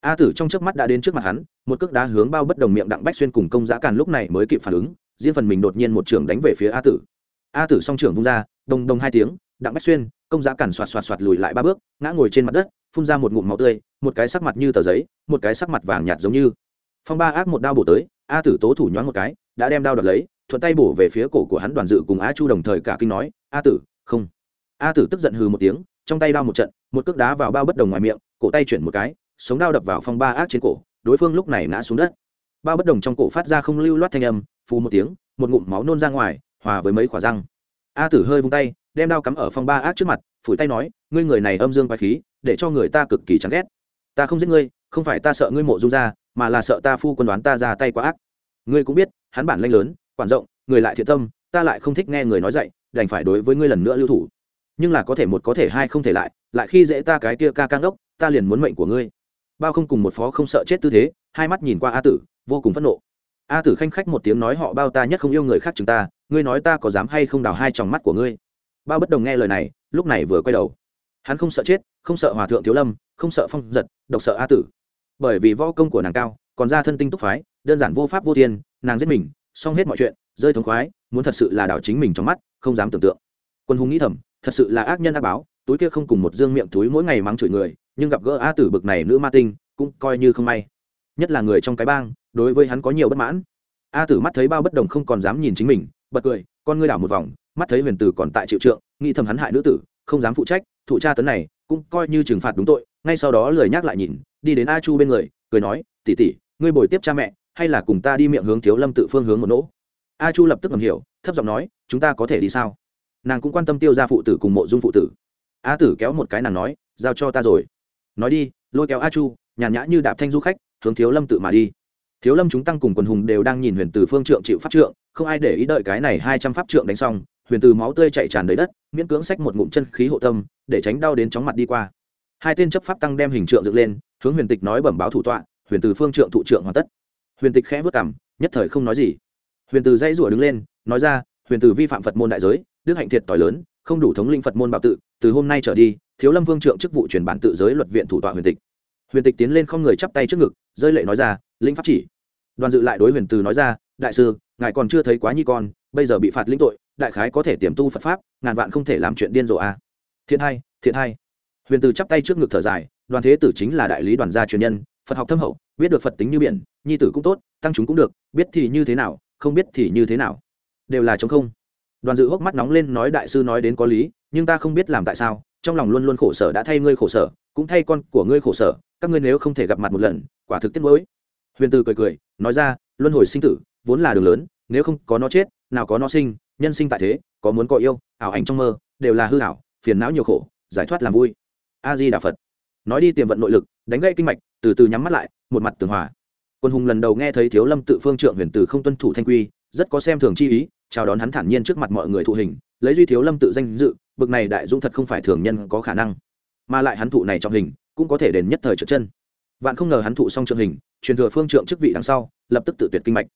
A tử trong trước mắt đã đến trước mặt hắn, một cước đá hướng bao bất đồng miệng đặng bách xuyên cùng công giã càn lúc này mới kịp phản ứng, riêng phần mình đột nhiên một trường đánh về phía a tử. A tử song trưởng vung ra, đồng đồng hai tiếng, đặng bách xuyên, công giã càn xoạt xoạt xoạt lùi lại ba bước, ngã ngồi trên mặt đất, phun ra một ngụm máu tươi, một cái sắc mặt như tờ giấy, một cái sắc mặt vàng nhạt giống như. Phong ba ác một đao bổ tới a tử tố thủ nhoáng một cái, đã đem đao đập lấy, thuận tay bổ về phía cổ của hắn đoàn dự cùng a chu đồng thời cả kinh nói, a tử, không. A tử tức giận hừ một tiếng, trong tay đao một trận, một cước đá vào bao bất đồng ngoài miệng, cổ tay chuyển một cái, sống đao đập vào phong ba ác trên cổ, đối phương lúc này ngã xuống đất. Bao bất đồng trong cổ phát ra không lưu loát thanh âm, phù một tiếng, một ngụm máu nôn ra ngoài, hòa với mấy khỏa răng. A tử hơi vung tay, đem đao cắm ở phong ba ác trước mặt, phủi tay nói, ngươi người này âm dương quái khí, để cho người ta cực kỳ chán ghét. Ta không giết ngươi, không phải ta sợ ngươi mộ dung ra mà là sợ ta phu quân đoán ta ra tay quá ác. Ngươi cũng biết, hắn bản lanh lớn, quản rộng, người lại thiện tâm, ta lại không thích nghe người nói dạy, đành phải đối với ngươi lần nữa lưu thủ. Nhưng là có thể một có thể hai không thể lại lại khi dễ ta cái kia ca căng đốc, ta liền muốn mệnh của ngươi. Bao không cùng một phó không sợ chết tư thế, hai mắt nhìn qua a tử, vô cùng phẫn nộ. A tử khanh khách một tiếng nói họ bao ta nhất không yêu người khác chúng ta, ngươi nói ta có dám hay không đào hai tròng mắt của ngươi? Bao bất đồng nghe lời này, lúc này vừa quay đầu. Hắn không sợ chết, không sợ hòa thượng thiếu lâm, không sợ phong giật, độc sợ a tử bởi vì võ công của nàng cao còn ra thân tinh túc phái đơn giản vô pháp vô thiên, nàng giết mình xong hết mọi chuyện rơi thống khoái muốn thật sự là đảo chính mình trong mắt không dám tưởng tượng. Quân hùng nghĩ thầm thật sự là ác nhân ác báo túi kia không cùng một dương miệng túi mỗi ngày mắng chửi người nhưng gặp gỡ a tử bực này nữ ma tinh cũng coi như không may. Nhất là người trong cái bang đối với hắn có nhiều bất mãn. A tử mắt thấy bao bất đồng không còn dám nhìn chính mình bật cười con ngươi đảo một vòng mắt thấy huyền tử còn tại chịu trượng nghĩ thầm hắn hại nữ tử không dám phụ trách thụ tra tấn này cũng coi như trừng phạt đúng tội ngay sau đó lời nhắc lại nhìn đi đến a chu bên người, cười nói tỉ tỉ ngươi bồi tiếp cha mẹ, hay là cùng ta đi miệng hướng thiếu lâm tự phương hướng một nỗ? A chu lập tức ngầm hiểu, thấp giọng nói, chúng ta có thể đi sao? Nàng cũng quan tâm tiêu ra phụ tử cùng mộ dung phụ tử. A tử kéo một cái nàng nói, giao cho ta rồi. Nói đi, lôi kéo a chu, nhàn nhã như đạp thanh du khách, hướng thiếu lâm tự mà đi. Thiếu lâm chúng tăng cùng quần hùng đều đang nhìn huyền từ phương trượng chịu pháp trượng, không ai để ý đợi cái này hai trăm pháp trượng đánh xong, huyền từ máu tươi chạy tràn đầy đất, miễn cưỡng xách một ngụm chân khí hộ tâm, để tránh đau đến chóng mặt đi qua. Hai tên chấp pháp tăng đem hình trượng dựng lên hướng huyền tịch nói bẩm báo thủ tọa, huyền từ phương trượng thụ trượng hoàn tất. Huyền tịch khẽ vất cảm nhất thời không nói gì. Huyền từ dãy rủa đứng lên, nói ra, huyền từ vi phạm phật môn đại giới, đức hạnh thiệt tỏi lớn, không đủ thống linh phật môn bảo tự, từ hôm nay trở đi, thiếu lâm vương trượng chức vụ chuyển bản tự giới luật viện thủ tọa huyền tịch. Huyền tịch tiến lên không người chắp tay trước ngực, rơi lệ nói ra linh pháp chỉ. Đoàn dự lại đối huyền từ nói ra, đại sư, ngài còn chưa thấy quá nhi con, bây giờ bị phạt lĩnh tội, đại khái có thể tiềm tu phật pháp, ngàn vạn không thể làm chuyện điên rồ à. thiện hai thiện hai huyền từ chắp tay trước ngực thở dài đoàn thế tử chính là đại lý đoàn gia truyền nhân, phật học thâm hậu, biết được phật tính như biển, nhi tử cũng tốt, tăng chúng cũng được, biết thì như thế nào, không biết thì như thế nào. Đều là chống không. Đoàn dự hốc mắt nóng lên nói đại sư nói đến có lý, nhưng ta không biết làm tại sao, trong lòng luôn luôn khổ sở đã thay ngươi khổ sở, cũng thay con của ngươi khổ sở, các ngươi nếu không thể gặp mặt một lần, quả thực tiếc nuối. Huyền từ cười cười, nói ra, luân hồi sinh tử, vốn là đường lớn, nếu không có nó chết, nào có nó sinh, nhân sinh tại thế, có muốn có yêu, ảo ảnh trong mơ, đều là hư ảo, phiền não nhiều khổ, giải thoát làm vui. A di đà phật nói đi tiềm vận nội lực, đánh gãy kinh mạch, từ từ nhắm mắt lại, một mặt tường hòa. Quân hùng lần đầu nghe thấy thiếu lâm tự phương trượng huyền từ không tuân thủ thanh quy, rất có xem thường chi ý, chào đón hắn thản nhiên trước mặt mọi người thụ hình, lấy duy thiếu lâm tự danh dự, bực này đại dũng thật không phải thường nhân có khả năng. Mà lại hắn thụ này trong hình, cũng có thể đền nhất thời trượt chân. Vạn không ngờ hắn thụ xong trượng hình, truyền thừa phương trượng chức vị đằng sau, lập tức tự tuyệt kinh mạch.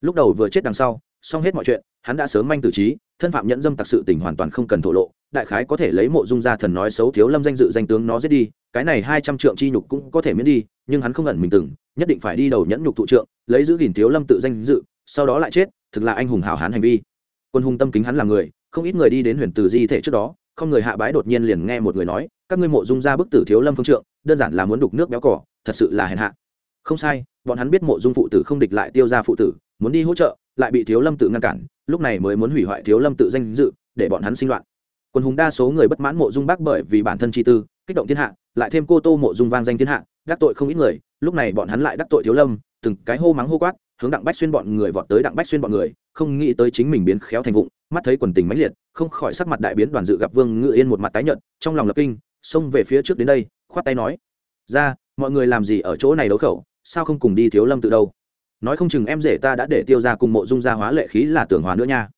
Lúc đầu vừa chết đằng sau, xong hết mọi chuyện, hắn đã sớm manh tử trí, thân phạm nhẫn dâm tặc sự tình hoàn toàn không cần thổ lộ đại khái có thể lấy mộ dung gia thần nói xấu thiếu lâm danh dự danh tướng nó giết đi, cái này hai trăm trượng chi nhục cũng có thể miễn đi, nhưng hắn không ẩn mình từng, nhất định phải đi đầu nhẫn nhục thụ trượng, lấy giữ gìn thiếu lâm tự danh dự, sau đó lại chết, thực là anh hùng hảo hán hành vi. Quân hùng tâm kính hắn là người, không ít người đi đến huyền từ di thể trước đó, không người hạ bái đột nhiên liền nghe một người nói, các ngươi mộ dung ra bức tử thiếu lâm phương trượng, đơn giản là muốn đục nước béo cỏ, thật sự là hèn hạ. Không sai, bọn hắn biết mộ dung phụ tử không địch lại tiêu ra phụ tử, muốn đi hỗ trợ, lại bị thiếu lâm tự ngăn cản, lúc này mới muốn hủy hoại thiếu lâm tự danh dự, để bọn hắn sinh loạn quân hùng đa số người bất mãn mộ dung bác bởi vì bản thân chi tư, kích động thiên hạ, lại thêm cô tô mộ dung vang danh thiên hạ, đắc tội không ít người, lúc này bọn hắn lại đắc tội thiếu lâm, từng cái hô mắng hô quát, hướng đặng bách xuyên bọn người vọt tới đặng bách xuyên bọn người, không nghĩ tới chính mình biến khéo thành vụng, mắt thấy quần tình mãnh liệt, không khỏi sắc mặt đại biến đoàn dự gặp vương ngự yên một mặt tái nhợt, trong lòng lập kinh, xông về phía trước đến đây, khoát tay nói, ra, mọi người làm gì ở chỗ này đấu khẩu, sao không cùng đi thiếu lâm tự đâu? Nói không chừng em rể ta đã để tiêu ra cùng mộ dung gia hóa lệ khí là tưởng hòa nữa nha.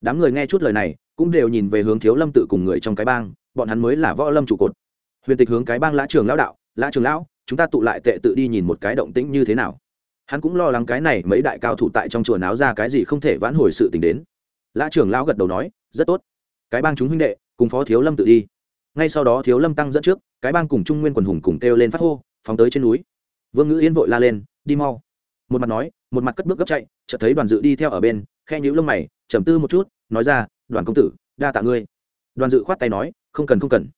Đám người nghe chút lời này cũng đều nhìn về hướng thiếu lâm tự cùng người trong cái bang, bọn hắn mới là võ lâm trụ cột. Huyền tịch hướng cái bang lã trường lão đạo, lã trường lão, chúng ta tụ lại tệ tự đi nhìn một cái động tĩnh như thế nào? Hắn cũng lo lắng cái này mấy đại cao thủ tại trong chùa náo ra cái gì không thể vãn hồi sự tình đến. Lã trưởng lão gật đầu nói, rất tốt. Cái bang chúng huynh đệ, cùng phó thiếu lâm tự đi. Ngay sau đó thiếu lâm tăng dẫn trước, cái bang cùng trung nguyên quần hùng cùng kêu lên phát hô, phóng tới trên núi. Vương ngữ yên vội la lên, đi mau. Một mặt nói, một mặt cất bước gấp chạy, chợt thấy đoàn dự đi theo ở bên, khe nhũ lông mày, trầm tư một chút, nói ra đoàn công tử, đa tạ ngươi. Đoàn dự khoát tay nói, không cần không cần.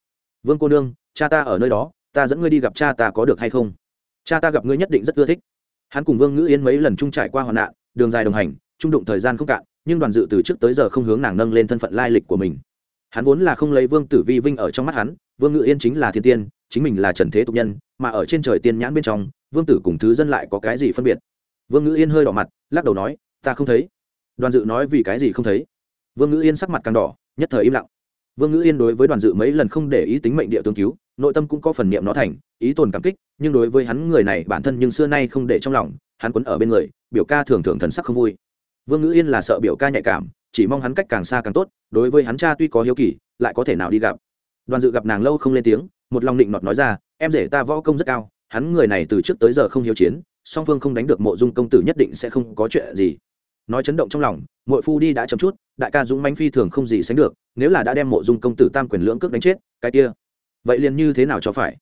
Vương cô nương, cha ta ở nơi đó, ta dẫn ngươi đi gặp cha ta có được hay không? Cha ta gặp ngươi nhất định rất ưa thích. Hắn cùng vương ngữ yên mấy lần chung trải qua hoạn nạn, đường dài đồng hành, trung đụng thời gian không cạn, nhưng đoàn dự từ trước tới giờ không hướng nàng nâng lên thân phận lai lịch của mình. Hắn vốn là không lấy vương tử vi vinh ở trong mắt hắn, vương ngữ yên chính là thiên tiên, chính mình là trần thế tục nhân, mà ở trên trời tiên nhãn bên trong, vương tử cùng thứ dân lại có cái gì phân biệt? Vương ngữ yên hơi đỏ mặt, lắc đầu nói, ta không thấy. Đoàn dự nói, vì cái gì không thấy? Vương ngữ yên sắc mặt càng đỏ, nhất thời im lặng. Vương ngữ yên đối với đoàn dự mấy lần không để ý tính mệnh địa tương cứu, nội tâm cũng có phần niệm nó thành, ý tồn cảm kích, nhưng đối với hắn người này bản thân nhưng xưa nay không để trong lòng, hắn quấn ở bên người, biểu ca thường thường thần sắc không vui. Vương ngữ yên là sợ biểu ca nhạy cảm, chỉ mong hắn cách càng xa càng tốt, đối với hắn cha tuy có hiếu kỳ, lại có thể nào đi gặp. Đoàn dự gặp nàng lâu không lên tiếng, một lòng định nọt nói ra, em rể ta võ công rất cao, hắn người này từ trước tới giờ không hiếu chiến, song phương không đánh được mộ dung công tử nhất định sẽ không có chuyện gì nói chấn động trong lòng mội phu đi đã chấm chút, đại ca dũng manh phi thường không gì sánh được, nếu là đã đem mộ dung công tử tam quyền lưỡng cước đánh chết, cái kia, vậy liền như thế nào cho phải?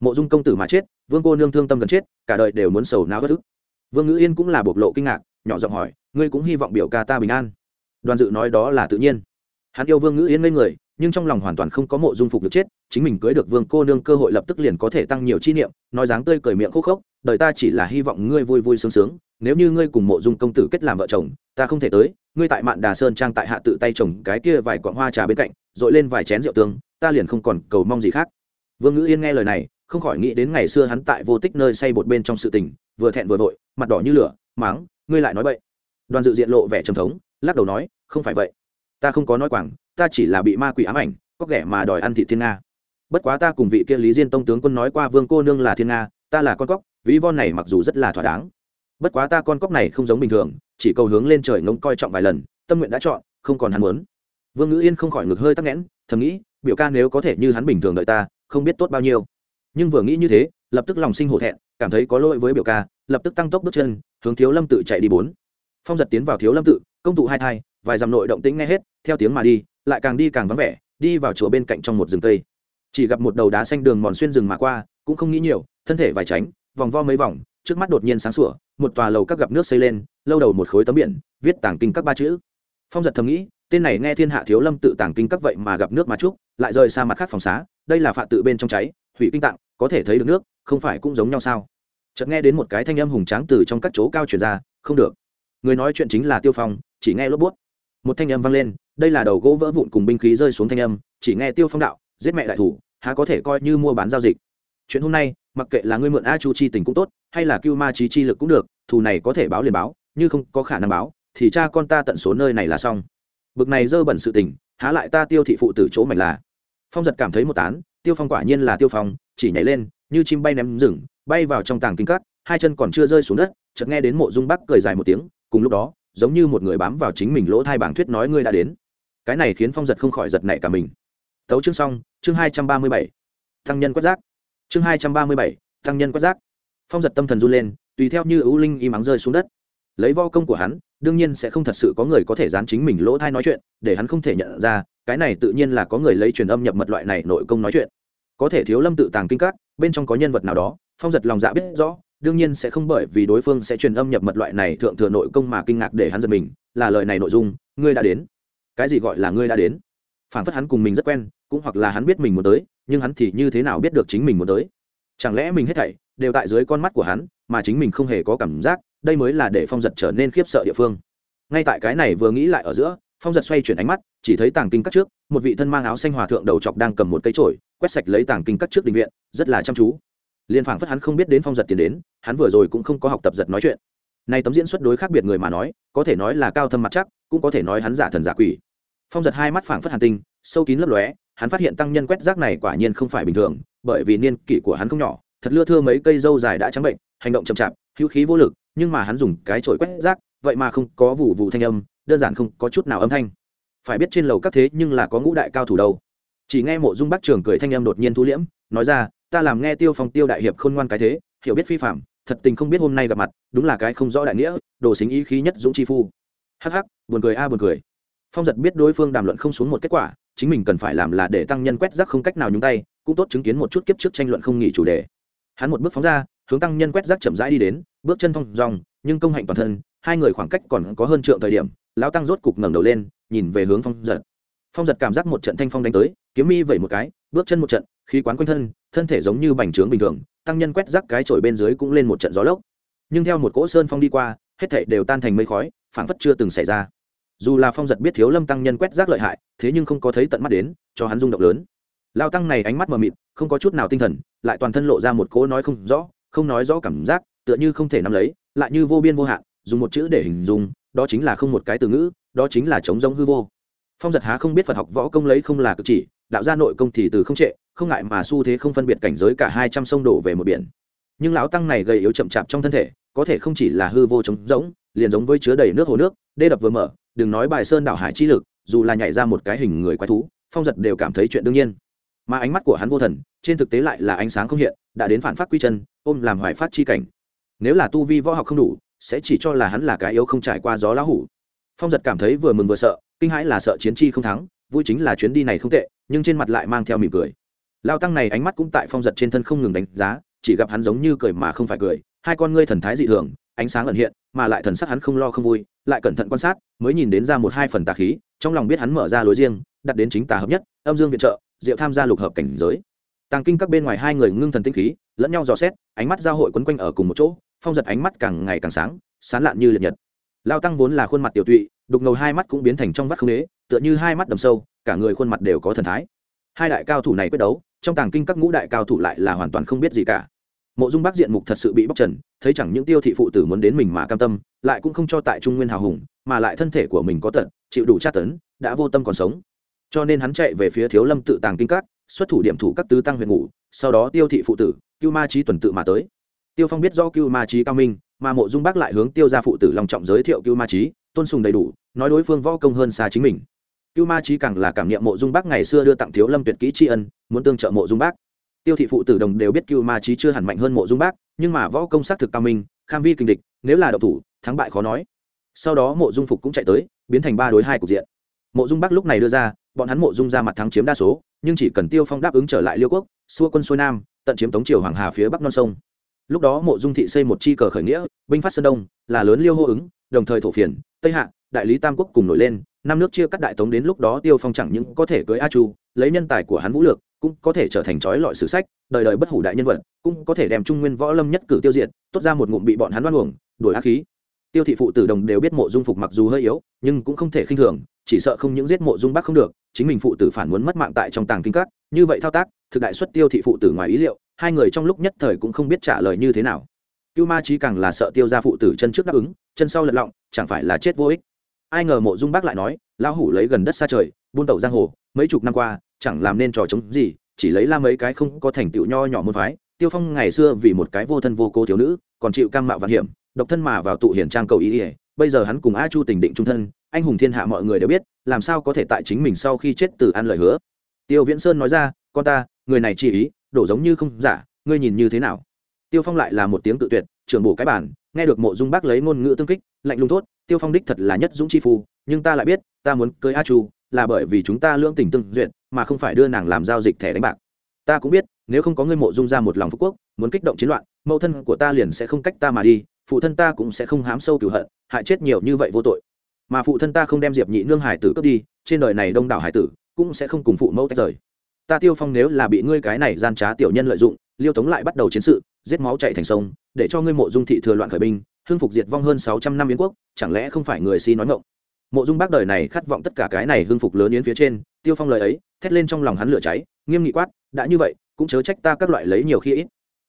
Mộ dung công tử mà chết, vương cô nương thương tâm gần chết, cả đời đều muốn sầu não bất ức. Vương ngữ yên cũng là bộc lộ kinh ngạc, nhỏ giọng hỏi, ngươi cũng hy vọng biểu ca ta bình an. Đoàn dự nói đó là tự nhiên. Hắn yêu vương ngữ yên ngây người, nhưng trong lòng hoàn toàn không có mộ dung phục được chết, chính mình cưới được vương cô nương cơ hội lập tức liền có thể tăng nhiều chi niệm, nói dáng tươi cười miệng khúc khốc, đời ta chỉ là hy vọng ngươi vui vui sướng sướng nếu như ngươi cùng mộ dung công tử kết làm vợ chồng, ta không thể tới, ngươi tại mạn đà sơn trang tại hạ tự tay trồng cái kia vài quọn hoa trà bên cạnh dội lên vài chén rượu tương, ta liền không còn cầu mong gì khác. Vương ngữ yên nghe lời này, không khỏi nghĩ đến ngày xưa hắn tại vô tích nơi say bột bên trong sự tình, vừa thẹn vừa vội, mặt đỏ như lửa, máng, ngươi lại nói vậy đoàn dự diện lộ vẻ trầm thống, lắc đầu nói, không phải vậy, ta không có nói quảng, ta chỉ là bị ma quỷ ám ảnh, có kẻ mà đòi ăn thị thiên nga. Bất quá ta cùng vị kia lý diên tông tướng quân nói qua vương cô nương là thiên nga, ta là con cóc, ví von này mặc dù rất là thỏa đáng bất quá ta con cóc này không giống bình thường, chỉ cầu hướng lên trời ngông coi trọng vài lần, tâm nguyện đã chọn, không còn hắn muốn. Vương ngữ yên không khỏi ngực hơi tắc nghẽn, thầm nghĩ, biểu ca nếu có thể như hắn bình thường đợi ta, không biết tốt bao nhiêu. Nhưng vừa nghĩ như thế, lập tức lòng sinh hổ thẹn, cảm thấy có lỗi với biểu ca, lập tức tăng tốc bước chân, hướng thiếu lâm tự chạy đi bốn. Phong giật tiến vào thiếu lâm tự, công tụ hai thai, vài dặm nội động tĩnh nghe hết, theo tiếng mà đi, lại càng đi càng vắng vẻ, đi vào chùa bên cạnh trong một rừng cây. Chỉ gặp một đầu đá xanh đường mòn xuyên rừng mà qua, cũng không nghĩ nhiều, thân thể vài tránh, vòng vo mấy vòng, trước mắt đột nhiên sáng sủa một tòa lầu các gặp nước xây lên, lâu đầu một khối tấm biển, viết tàng kinh các ba chữ. Phong giật thầm nghĩ, tên này nghe thiên hạ thiếu lâm tự tàng kinh các vậy mà gặp nước mà trúc lại rời xa mặt khác phòng xá, đây là phạ tự bên trong cháy, hủy kinh tạng, có thể thấy được nước, không phải cũng giống nhau sao? Chợt nghe đến một cái thanh âm hùng tráng từ trong các chỗ cao truyền ra, không được. Người nói chuyện chính là tiêu phong, chỉ nghe lốp bút. Một thanh âm vang lên, đây là đầu gỗ vỡ vụn cùng binh khí rơi xuống thanh âm, chỉ nghe tiêu phong đạo, giết mẹ đại thủ, há có thể coi như mua bán giao dịch. Chuyện hôm nay mặc kệ là ngươi mượn a chu chi tình cũng tốt, hay là cưu ma trí chi lực cũng được, thù này có thể báo liền báo, như không có khả năng báo, thì cha con ta tận số nơi này là xong. Bực này dơ bẩn sự tình, há lại ta tiêu thị phụ tử chỗ mảnh là. Phong giật cảm thấy một tán, tiêu phong quả nhiên là tiêu phong, chỉ nhảy lên, như chim bay ném rừng, bay vào trong tàng kinh cắt hai chân còn chưa rơi xuống đất, chợt nghe đến mộ dung bắc cười dài một tiếng, cùng lúc đó, giống như một người bám vào chính mình lỗ thai bảng thuyết nói ngươi đã đến. Cái này khiến phong giật không khỏi giật nảy cả mình. Tấu chương xong, chương hai trăm ba mươi bảy. Thăng nhân quất giác chương hai trăm ba mươi bảy tăng nhân quát giác phong giật tâm thần run lên, tùy theo như ưu linh y mắng rơi xuống đất. Lấy vo công của hắn, đương nhiên sẽ không thật sự có người có thể dán chính mình lỗ thai nói chuyện, để hắn không thể nhận ra, cái này tự nhiên là có người lấy truyền âm nhập mật loại này nội công nói chuyện. Có thể thiếu lâm tự tàng kinh các, bên trong có nhân vật nào đó, phong giật lòng dạ biết rõ, đương nhiên sẽ không bởi vì đối phương sẽ truyền âm nhập mật loại này thượng thừa nội công mà kinh ngạc để hắn giật mình, là lời này nội dung, ngươi đã đến. Cái gì gọi là ngươi đã đến? Phản phất hắn cùng mình rất quen cũng hoặc là hắn biết mình muốn tới, nhưng hắn thì như thế nào biết được chính mình muốn tới? Chẳng lẽ mình hết thảy đều tại dưới con mắt của hắn, mà chính mình không hề có cảm giác, đây mới là để phong giật trở nên khiếp sợ địa phương. Ngay tại cái này vừa nghĩ lại ở giữa, phong giật xoay chuyển ánh mắt, chỉ thấy tàng kinh các trước, một vị thân mang áo xanh hòa thượng đầu chọc đang cầm một cây trổi quét sạch lấy tàng kinh các trước định viện, rất là chăm chú. Liền phảng phất hắn không biết đến phong giật tiền đến, hắn vừa rồi cũng không có học tập giật nói chuyện. Nay tấm diễn xuất đối khác biệt người mà nói, có thể nói là cao thâm mặt chắc, cũng có thể nói hắn giả thần giả quỷ. Phong giật hai mắt phảng phất hàn tinh, sâu kín lấp lóe hắn phát hiện tăng nhân quét rác này quả nhiên không phải bình thường, bởi vì niên kỷ của hắn không nhỏ, thật lưa thưa mấy cây dâu dài đã trắng bệnh, hành động chậm chạp, hữu khí vô lực, nhưng mà hắn dùng cái chổi quét rác, vậy mà không có vụ vụ thanh âm, đơn giản không có chút nào âm thanh. Phải biết trên lầu các thế nhưng là có ngũ đại cao thủ đâu. Chỉ nghe mộ dung bắc trường cười thanh âm đột nhiên thu liễm, nói ra, ta làm nghe tiêu phong tiêu đại hiệp khôn ngoan cái thế, hiểu biết phi phạm, thật tình không biết hôm nay gặp mặt, đúng là cái không rõ đại nghĩa, đồ xính ý khí nhất dũng chi phu. Hắc hắc, buồn cười a, buồn cười. Phong giật biết đối phương đàm luận không xuống một kết quả chính mình cần phải làm là để tăng nhân quét rác không cách nào nhúng tay, cũng tốt chứng kiến một chút kiếp trước tranh luận không nghỉ chủ đề. Hắn một bước phóng ra, hướng tăng nhân quét rác chậm rãi đi đến, bước chân thong dòng nhưng công hạnh toàn thân, hai người khoảng cách còn có hơn trượng thời điểm, lão tăng rốt cục ngẩng đầu lên, nhìn về hướng phong giật. Phong giật cảm giác một trận thanh phong đánh tới, kiếm mi vẩy một cái, bước chân một trận, khí quán quanh thân thân thể giống như bành trướng bình thường, tăng nhân quét rác cái chổi bên dưới cũng lên một trận gió lốc. Nhưng theo một cỗ sơn phong đi qua, hết thảy đều tan thành mây khói, phảng phất chưa từng xảy ra dù là phong giật biết thiếu lâm tăng nhân quét rác lợi hại thế nhưng không có thấy tận mắt đến cho hắn rung động lớn lao tăng này ánh mắt mờ mịt không có chút nào tinh thần lại toàn thân lộ ra một cỗ nói không rõ không nói rõ cảm giác tựa như không thể nắm lấy lại như vô biên vô hạn dùng một chữ để hình dung đó chính là không một cái từ ngữ đó chính là chống giống hư vô phong giật há không biết phật học võ công lấy không là cực chỉ đạo gia nội công thì từ không trệ không ngại mà xu thế không phân biệt cảnh giới cả hai trăm sông đổ về một biển nhưng lão tăng này gầy yếu chậm chạp trong thân thể có thể không chỉ là hư vô trống rỗng liền giống với chứa đầy nước hồ nước đê đập vừa mở đừng nói bài sơn đảo hải chi lực, dù là nhảy ra một cái hình người quái thú, phong giật đều cảm thấy chuyện đương nhiên. Mà ánh mắt của hắn vô thần, trên thực tế lại là ánh sáng không hiện, đã đến phản phát quy chân, ôm làm hoài phát chi cảnh. Nếu là tu vi võ học không đủ, sẽ chỉ cho là hắn là cái yếu không trải qua gió lão hủ. Phong giật cảm thấy vừa mừng vừa sợ, kinh hãi là sợ chiến chi không thắng, vui chính là chuyến đi này không tệ, nhưng trên mặt lại mang theo mỉm cười. Lao tăng này ánh mắt cũng tại phong giật trên thân không ngừng đánh giá, chỉ gặp hắn giống như cười mà không phải cười, hai con ngươi thần thái dị thường, ánh sáng ẩn hiện, mà lại thần sắc hắn không lo không vui lại cẩn thận quan sát, mới nhìn đến ra một hai phần tà khí, trong lòng biết hắn mở ra lối riêng, đặt đến chính tà hợp nhất, âm dương viện trợ, diệu tham gia lục hợp cảnh giới. Tàng kinh các bên ngoài hai người ngưng thần tinh khí, lẫn nhau dò xét, ánh mắt giao hội quấn quanh ở cùng một chỗ, phong giật ánh mắt càng ngày càng sáng, sán lạn như liệt nhật. Lao tăng vốn là khuôn mặt tiểu tụy, đục ngầu hai mắt cũng biến thành trong vắt không đế tựa như hai mắt đầm sâu, cả người khuôn mặt đều có thần thái. Hai đại cao thủ này quyết đấu, trong tàng kinh các ngũ đại cao thủ lại là hoàn toàn không biết gì cả mộ dung bác diện mục thật sự bị bóc trần, thấy chẳng những tiêu thị phụ tử muốn đến mình mà cam tâm, lại cũng không cho tại trung nguyên hào hùng, mà lại thân thể của mình có tận chịu đủ tra tấn, đã vô tâm còn sống. Cho nên hắn chạy về phía thiếu lâm tự tàng kinh các, xuất thủ điểm thủ các tứ tăng huyện ngủ, sau đó tiêu thị phụ tử, cưu ma trí tuần tự mà tới. Tiêu phong biết do cưu ma trí cao minh, mà mộ dung bác lại hướng tiêu ra phụ tử lòng trọng giới thiệu cưu ma trí tôn sùng đầy đủ, nói đối phương võ công hơn xa chính mình. Cưu ma trí càng là cảm nghiệm mộ dung bác ngày xưa đưa tặng thiếu lâm tuyệt kỹ tri ân, muốn tương trợ mộ dung bác tiêu thị phụ tử đồng đều biết cưu ma trí chưa hẳn mạnh hơn mộ dung bác, nhưng mà võ công xác thực cao minh, kham vi kinh địch, nếu là đậu thủ, thắng bại khó nói. Sau đó mộ dung phục cũng chạy tới, biến thành ba đối hai cục diện. Mộ dung bắc lúc này đưa ra, bọn hắn mộ dung ra mặt thắng chiếm đa số, nhưng chỉ cần tiêu phong đáp ứng trở lại liêu quốc, xua quân xuôi nam, tận chiếm tống triều hoàng hà phía bắc non sông. Lúc đó mộ dung thị xây một chi cờ khởi nghĩa, binh phát sơn đông, là lớn liêu hô ứng, đồng thời thổ phiền, tây hạ, đại lý tam quốc cùng nổi lên, năm nước chia cắt đại tống đến lúc đó tiêu phong chẳng những có thể cưới a chu, lấy nhân tài của hắn vũ lược cũng có thể trở thành trói lọi sử sách, đời đời bất hủ đại nhân vật, cũng có thể đem trung nguyên võ lâm nhất cử tiêu diệt, tốt ra một ngụm bị bọn hắn đoan uổng, đuổi ác khí. Tiêu thị phụ tử đồng đều biết mộ dung phục mặc dù hơi yếu, nhưng cũng không thể khinh thường, chỉ sợ không những giết mộ dung bắc không được, chính mình phụ tử phản muốn mất mạng tại trong tàng kinh các, như vậy thao tác, thực đại xuất tiêu thị phụ tử ngoài ý liệu, hai người trong lúc nhất thời cũng không biết trả lời như thế nào. Cưu ma trí càng là sợ tiêu ra phụ tử chân trước đáp ứng, chân sau lật lọng, chẳng phải là chết vô ích. Ai ngờ mộ dung bác lại nói, lão hủ lấy gần đất xa trời, buôn tẩu giang hồ, mấy chục năm qua chẳng làm nên trò chống gì, chỉ lấy la mấy cái không có thành tựu nho nhỏ môn phái, tiêu phong ngày xưa vì một cái vô thân vô cô thiếu nữ, còn chịu cam mạo vạn hiểm, độc thân mà vào tụ hiển trang cầu ý ỉa bây giờ hắn cùng a chu tình định trung thân, anh hùng thiên hạ mọi người đều biết, làm sao có thể tại chính mình sau khi chết từ ăn lời hứa. Tiêu viễn sơn nói ra, con ta, người này chỉ ý, đổ giống như không giả, ngươi nhìn như thế nào? Tiêu phong lại là một tiếng tự tuyệt, trưởng bổ cái bản, nghe được mộ dung bác lấy ngôn ngữ tương kích, lạnh lùng thốt, tiêu phong đích thật là nhất dũng chi phu, nhưng ta lại biết, ta muốn cưới a chu là bởi vì chúng ta lưỡng tình tương duyệt, mà không phải đưa nàng làm giao dịch thẻ đánh bạc. Ta cũng biết, nếu không có ngươi mộ dung ra một lòng phú quốc, muốn kích động chiến loạn, mẫu thân của ta liền sẽ không cách ta mà đi, phụ thân ta cũng sẽ không hám sâu cửu hận, hại chết nhiều như vậy vô tội. Mà phụ thân ta không đem diệp nhị nương hải tử cướp đi, trên đời này đông đảo hải tử, cũng sẽ không cùng phụ mẫu tách rời. Ta tiêu phong nếu là bị ngươi cái này gian trá tiểu nhân lợi dụng, liêu tống lại bắt đầu chiến sự, giết máu chạy thành sông, để cho ngươi mộ dung thị thừa loạn khởi binh, hưng phục diệt vong hơn sáu trăm năm yến quốc, chẳng lẽ không phải người si nói ngộng mộ dung bác đời này khát vọng tất cả cái này hưng phục lớn yến phía trên, tiêu phong lời ấy, thét lên trong lòng hắn lửa cháy, nghiêm nghị quát, đã như vậy, cũng chớ trách ta các loại lấy nhiều khi ít.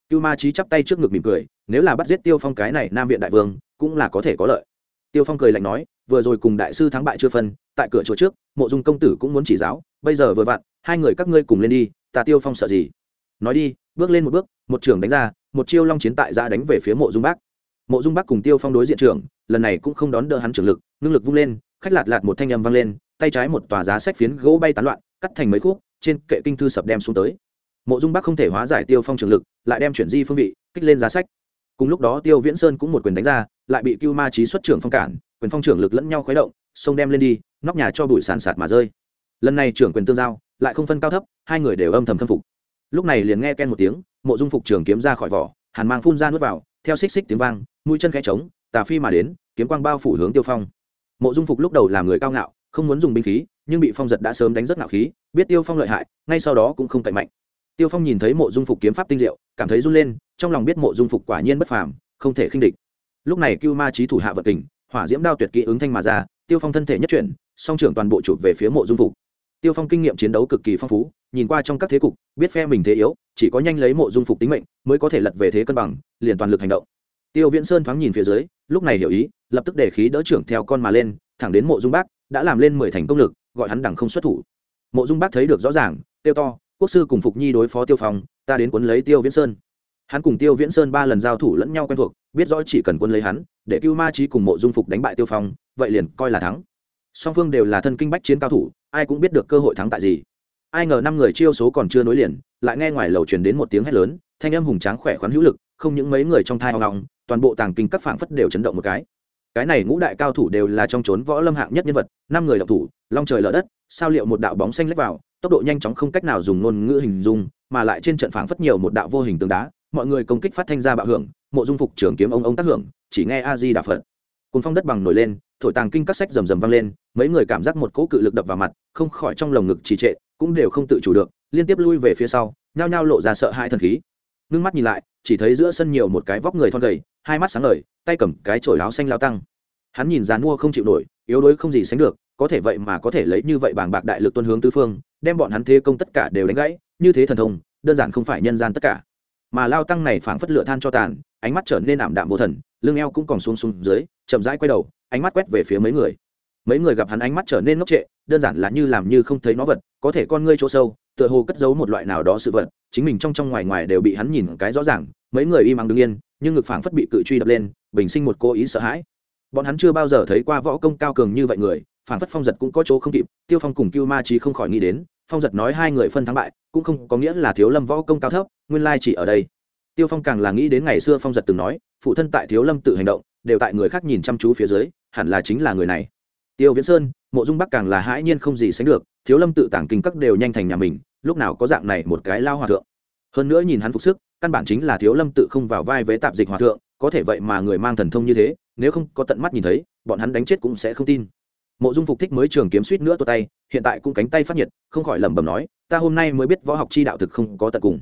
Cưu ma trí chắp tay trước ngực mỉm cười, nếu là bắt giết tiêu phong cái này nam viện đại vương, cũng là có thể có lợi. Tiêu phong cười lạnh nói, vừa rồi cùng đại sư thắng bại chưa phân, tại cửa chỗ trước, mộ dung công tử cũng muốn chỉ giáo, bây giờ vừa vặn, hai người các ngươi cùng lên đi, ta tiêu phong sợ gì? Nói đi, bước lên một bước, một trường đánh ra, một chiêu long chiến tại ra đánh về phía mộ dung bác. Mộ dung bác cùng tiêu phong đối diện trưởng lần này cũng không đón đỡ hắn trưởng lực, ngưng lực vung lên khách lạt lạt một thanh âm vang lên, tay trái một tòa giá sách phiến gỗ bay tán loạn, cắt thành mấy khúc, trên kệ kinh thư sập đem xuống tới. Mộ dung Bắc không thể hóa giải tiêu phong trường lực, lại đem chuyển di phương vị, kích lên giá sách. Cùng lúc đó tiêu viễn sơn cũng một quyền đánh ra, lại bị cưu ma trí xuất trưởng phong cản, quyền phong trưởng lực lẫn nhau khuấy động, xông đem lên đi, nóc nhà cho bụi sàn sạt mà rơi. Lần này trưởng quyền tương giao, lại không phân cao thấp, hai người đều âm thầm khâm phục. Lúc này liền nghe ken một tiếng, mộ dung phục trường kiếm ra khỏi vỏ, hàn mang phun ra nuốt vào, theo xích xích tiếng vang, mũi chân khẽ trống, tà phi mà đến, kiếm quang bao phủ hướng tiêu phong mộ dung phục lúc đầu là người cao ngạo, không muốn dùng binh khí, nhưng bị phong giật đã sớm đánh rất ngạo khí, biết tiêu phong lợi hại, ngay sau đó cũng không cậy mạnh. Tiêu phong nhìn thấy mộ dung phục kiếm pháp tinh diệu, cảm thấy run lên, trong lòng biết mộ dung phục quả nhiên bất phàm, không thể khinh địch. Lúc này cưu ma trí thủ hạ vật tình hỏa diễm đao tuyệt kỹ ứng thanh mà ra, tiêu phong thân thể nhất chuyển, song trưởng toàn bộ chụp về phía mộ dung phục. Tiêu phong kinh nghiệm chiến đấu cực kỳ phong phú, nhìn qua trong các thế cục, biết phe mình thế yếu, chỉ có nhanh lấy mộ dung phục tính mệnh, mới có thể lật về thế cân bằng, liền toàn lực hành động tiêu viễn sơn thoáng nhìn phía dưới, lúc này hiểu ý, lập tức để khí đỡ trưởng theo con mà lên, thẳng đến mộ dung bác, đã làm lên mười thành công lực, gọi hắn đẳng không xuất thủ. Mộ dung bác thấy được rõ ràng tiêu to, quốc sư cùng phục nhi đối phó tiêu phong, ta đến quấn lấy tiêu viễn sơn. Hắn cùng tiêu viễn sơn ba lần giao thủ lẫn nhau quen thuộc, biết rõ chỉ cần quân lấy hắn, để cưu ma trí cùng mộ dung phục đánh bại tiêu phong, vậy liền coi là thắng. Song phương đều là thân kinh bách chiến cao thủ, ai cũng biết được cơ hội thắng tại gì. Ai ngờ năm người chiêu số còn chưa nối liền, lại nghe ngoài lầu truyền đến một tiếng hét lớn, thanh âm hùng tráng khỏe khoắn hữu lực, không những mấy người trong thai hoang ngọng toàn bộ tàng kinh các phảng phất đều chấn động một cái. Cái này ngũ đại cao thủ đều là trong trốn võ lâm hạng nhất nhân vật, năm người đọc thủ, long trời lở đất, sao liệu một đạo bóng xanh lách vào, tốc độ nhanh chóng không cách nào dùng ngôn ngữ hình dung, mà lại trên trận phảng phất nhiều một đạo vô hình tường đá, mọi người công kích phát thanh ra bạo hưởng, mộ dung phục trưởng kiếm ông ông tác hưởng, chỉ nghe a di đà phật. Cùng phong đất bằng nổi lên, thổi tàng kinh các sách rầm rầm vang lên, mấy người cảm giác một cỗ cự lực đập vào mặt, không khỏi trong lồng ngực trì trệ, cũng đều không tự chủ được, liên tiếp lui về phía sau, nhao nhao lộ ra sợ hãi thần khí. Ngưng mắt nhìn lại chỉ thấy giữa sân nhiều một cái vóc người thon gầy, hai mắt sáng ngời, tay cầm cái chổi áo xanh lao tăng. Hắn nhìn dàn mua không chịu nổi, yếu đuối không gì sánh được, có thể vậy mà có thể lấy như vậy bàng bạc đại lực tuân hướng tứ phương, đem bọn hắn thế công tất cả đều đánh gãy, như thế thần thông, đơn giản không phải nhân gian tất cả. Mà lao tăng này phảng phất lửa than cho tàn, ánh mắt trở nên ảm đạm vô thần, lưng eo cũng còn xuống xuống dưới, chậm rãi quay đầu, ánh mắt quét về phía mấy người. Mấy người gặp hắn ánh mắt trở nên ngốc trệ, đơn giản là như làm như không thấy nó vật, có thể con ngươi chỗ sâu, tựa hồ cất giấu một loại nào đó sự vật chính mình trong trong ngoài ngoài đều bị hắn nhìn cái rõ ràng, mấy người im ắng đứng yên, nhưng ngực phảng phất bị cự truy đập lên, bình sinh một cố ý sợ hãi. Bọn hắn chưa bao giờ thấy qua võ công cao cường như vậy người, phảng phất phong giật cũng có chỗ không kịp, tiêu phong cùng cưu ma trí không khỏi nghĩ đến, phong giật nói hai người phân thắng bại, cũng không có nghĩa là thiếu lâm võ công cao thấp, nguyên lai chỉ ở đây. Tiêu phong càng là nghĩ đến ngày xưa phong giật từng nói, phụ thân tại thiếu lâm tự hành động, đều tại người khác nhìn chăm chú phía dưới, hẳn là chính là người này. Tiêu viễn sơn, mộ dung bắc càng là hãi nhiên không gì sánh được, thiếu lâm tự tảng kinh các đều nhanh thành nhà mình lúc nào có dạng này một cái lao hòa thượng. Hơn nữa nhìn hắn phục sức căn bản chính là thiếu lâm tự không vào vai với tạp dịch hòa thượng có thể vậy mà người mang thần thông như thế nếu không có tận mắt nhìn thấy bọn hắn đánh chết cũng sẽ không tin. Mộ dung phục thích mới trường kiếm suýt nữa tua tay hiện tại cũng cánh tay phát nhiệt không khỏi lẩm bẩm nói ta hôm nay mới biết võ học chi đạo thực không có tận cùng.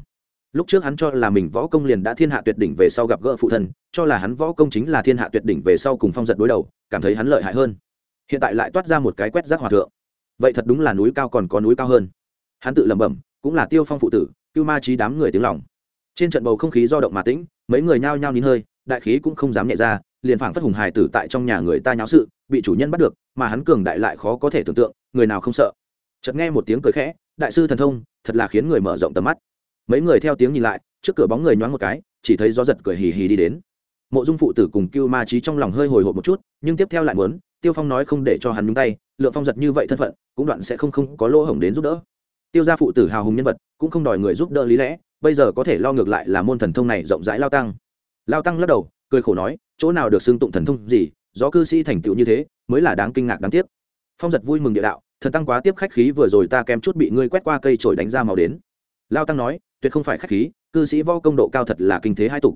Lúc trước hắn cho là mình võ công liền đã thiên hạ tuyệt đỉnh về sau gặp gỡ phụ thần, cho là hắn võ công chính là thiên hạ tuyệt đỉnh về sau cùng phong giật đối đầu cảm thấy hắn lợi hại hơn. Hiện tại lại toát ra một cái quét rác hòa thượng. Vậy thật đúng là núi cao còn có núi cao hơn hắn tự lẩm bẩm, cũng là tiêu phong phụ tử, cưu ma trí đám người tiếng lòng. Trên trận bầu không khí do động mà tĩnh, mấy người nhao nhao nín hơi, đại khí cũng không dám nhẹ ra, liền phảng phất hùng hài tử tại trong nhà người ta nháo sự, bị chủ nhân bắt được, mà hắn cường đại lại khó có thể tưởng tượng, người nào không sợ. Chợt nghe một tiếng cười khẽ, đại sư thần thông, thật là khiến người mở rộng tầm mắt. Mấy người theo tiếng nhìn lại, trước cửa bóng người nhoáng một cái, chỉ thấy gió giật cười hì hì đi đến. Mộ dung phụ tử cùng cưu ma trí trong lòng hơi hồi hộp một chút, nhưng tiếp theo lại muốn, tiêu phong nói không để cho hắn nhúng tay, lượng phong giật như vậy thân phận, cũng đoạn sẽ không không có lỗ hổng đến giúp đỡ tiêu gia phụ tử hào hùng nhân vật, cũng không đòi người giúp đỡ lý lẽ, bây giờ có thể lo ngược lại là môn thần thông này rộng rãi lao tăng. Lao tăng lắc đầu, cười khổ nói, chỗ nào được xưng tụng thần thông gì do cư sĩ thành tựu như thế, mới là đáng kinh ngạc đáng tiếc. Phong giật vui mừng địa đạo, thần tăng quá tiếp khách khí vừa rồi ta kém chút bị ngươi quét qua cây trổi đánh ra màu đến. Lao tăng nói, tuyệt không phải khách khí, cư sĩ võ công độ cao thật là kinh thế hai tục.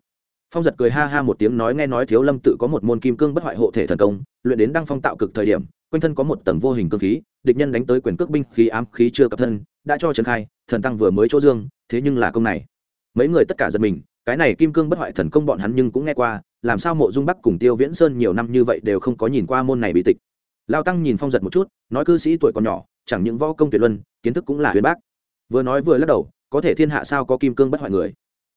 Phong giật cười ha ha một tiếng nói nghe nói thiếu lâm tự có một môn kim cương bất hoại hộ thể thần công, luyện đến đăng phong tạo cực thời điểm quanh thân có một tầng vô hình cương khí, địch nhân đánh tới quyền cước binh khí ám khí chưa cập thân, đã cho trần khai, thần tăng vừa mới chỗ dương, thế nhưng là công này. Mấy người tất cả giật mình, cái này kim cương bất hoại thần công bọn hắn nhưng cũng nghe qua, làm sao mộ dung bắc cùng tiêu viễn sơn nhiều năm như vậy đều không có nhìn qua môn này bị tịch. Lao tăng nhìn phong giật một chút, nói cư sĩ tuổi còn nhỏ, chẳng những võ công tuyệt luân, kiến thức cũng là huyền bác. Vừa nói vừa lắc đầu, có thể thiên hạ sao có kim cương bất hoại người?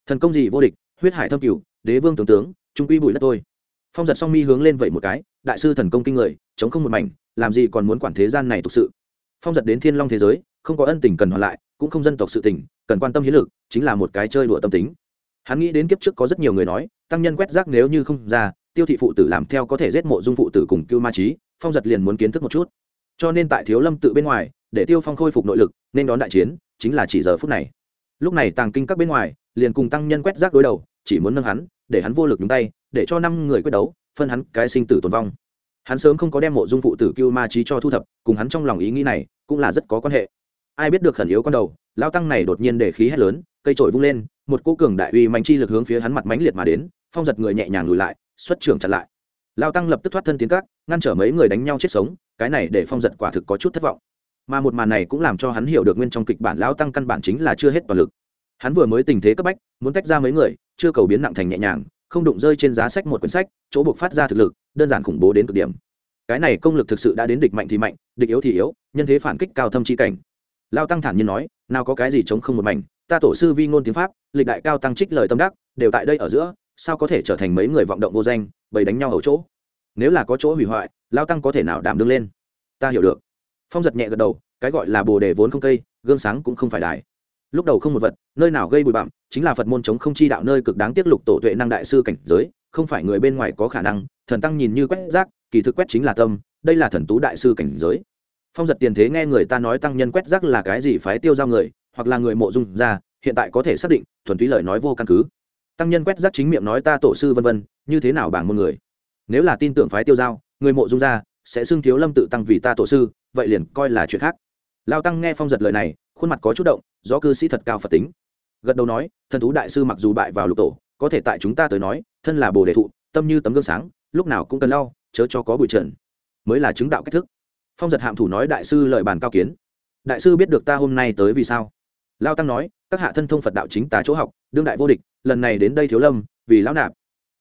Thần công gì vô địch, huyết hải thâm cửu, đế vương tướng tướng, trung quy bụi đất thôi. Phong giật song mi hướng lên vậy một cái, đại sư thần công kinh người, chống không một mảnh làm gì còn muốn quản thế gian này thực sự? Phong giật đến thiên long thế giới, không có ân tình cần hoàn lại, cũng không dân tộc sự tình, cần quan tâm hiến lực, chính là một cái chơi đùa tâm tính. Hắn nghĩ đến kiếp trước có rất nhiều người nói, tăng nhân quét rác nếu như không ra, tiêu thị phụ tử làm theo có thể giết mộ dung phụ tử cùng cưu ma trí phong giật liền muốn kiến thức một chút. Cho nên tại thiếu lâm tự bên ngoài, để tiêu phong khôi phục nội lực, nên đón đại chiến, chính là chỉ giờ phút này. Lúc này tàng kinh các bên ngoài, liền cùng tăng nhân quét rác đối đầu, chỉ muốn nâng hắn, để hắn vô lực nhúng tay, để cho năm người quyết đấu, phân hắn cái sinh tử tồn vong hắn sớm không có đem mộ dung phụ tử cưu ma trí cho thu thập, cùng hắn trong lòng ý nghĩ này cũng là rất có quan hệ. Ai biết được khẩn yếu con đầu lao tăng này đột nhiên để khí hét lớn, cây trổi vung lên, một cô cường đại uy mạnh chi lực hướng phía hắn mặt mãnh liệt mà đến, phong giật người nhẹ nhàng lùi lại, xuất trưởng chặn lại. Lao tăng lập tức thoát thân tiến các ngăn trở mấy người đánh nhau chết sống, cái này để phong giật quả thực có chút thất vọng. Mà một màn này cũng làm cho hắn hiểu được nguyên trong kịch bản lao tăng căn bản chính là chưa hết toàn lực. Hắn vừa mới tình thế cấp bách, muốn tách ra mấy người, chưa cầu biến nặng thành nhẹ nhàng không đụng rơi trên giá sách một quyển sách, chỗ buộc phát ra thực lực, đơn giản khủng bố đến cực điểm. Cái này công lực thực sự đã đến địch mạnh thì mạnh, địch yếu thì yếu, nhân thế phản kích cao thâm chi cảnh. Lao tăng thản nhiên nói, nào có cái gì chống không một mảnh, ta tổ sư vi ngôn tiếng pháp, lịch đại cao tăng trích lời tâm đắc, đều tại đây ở giữa, sao có thể trở thành mấy người vọng động vô danh, bày đánh nhau ở chỗ? Nếu là có chỗ hủy hoại, lao tăng có thể nào đảm đương lên? Ta hiểu được. Phong giật nhẹ gật đầu, cái gọi là bồ đề vốn không cây, gương sáng cũng không phải đài lúc đầu không một vật, nơi nào gây bụi bặm, chính là phật môn chống không chi đạo nơi cực đáng tiết lục tổ tuệ năng đại sư cảnh giới, không phải người bên ngoài có khả năng, thần tăng nhìn như quét rác, kỳ thực quét chính là tâm, đây là thần tú đại sư cảnh giới. Phong giật tiền thế nghe người ta nói tăng nhân quét rác là cái gì phái tiêu giao người, hoặc là người mộ dung ra, hiện tại có thể xác định, thuần túy lời nói vô căn cứ. Tăng nhân quét rác chính miệng nói ta tổ sư vân vân, như thế nào bảng môn người? Nếu là tin tưởng phái tiêu giao, người mộ dung ra, sẽ xưng thiếu lâm tự tăng vì ta tổ sư, vậy liền coi là chuyện khác lao tăng nghe phong giật lời này, khuôn mặt có chút động do cư sĩ thật cao phật tính. Gật đầu nói, thần thú đại sư mặc dù bại vào lục tổ, có thể tại chúng ta tới nói, thân là bồ đề thụ, tâm như tấm gương sáng, lúc nào cũng cần lau chớ cho có bụi trần. Mới là chứng đạo cách thức. Phong giật hạm thủ nói đại sư lợi bàn cao kiến. Đại sư biết được ta hôm nay tới vì sao? Lao tăng nói, các hạ thân thông phật đạo chính tá chỗ học, đương đại vô địch, lần này đến đây thiếu lâm, vì lão nạp.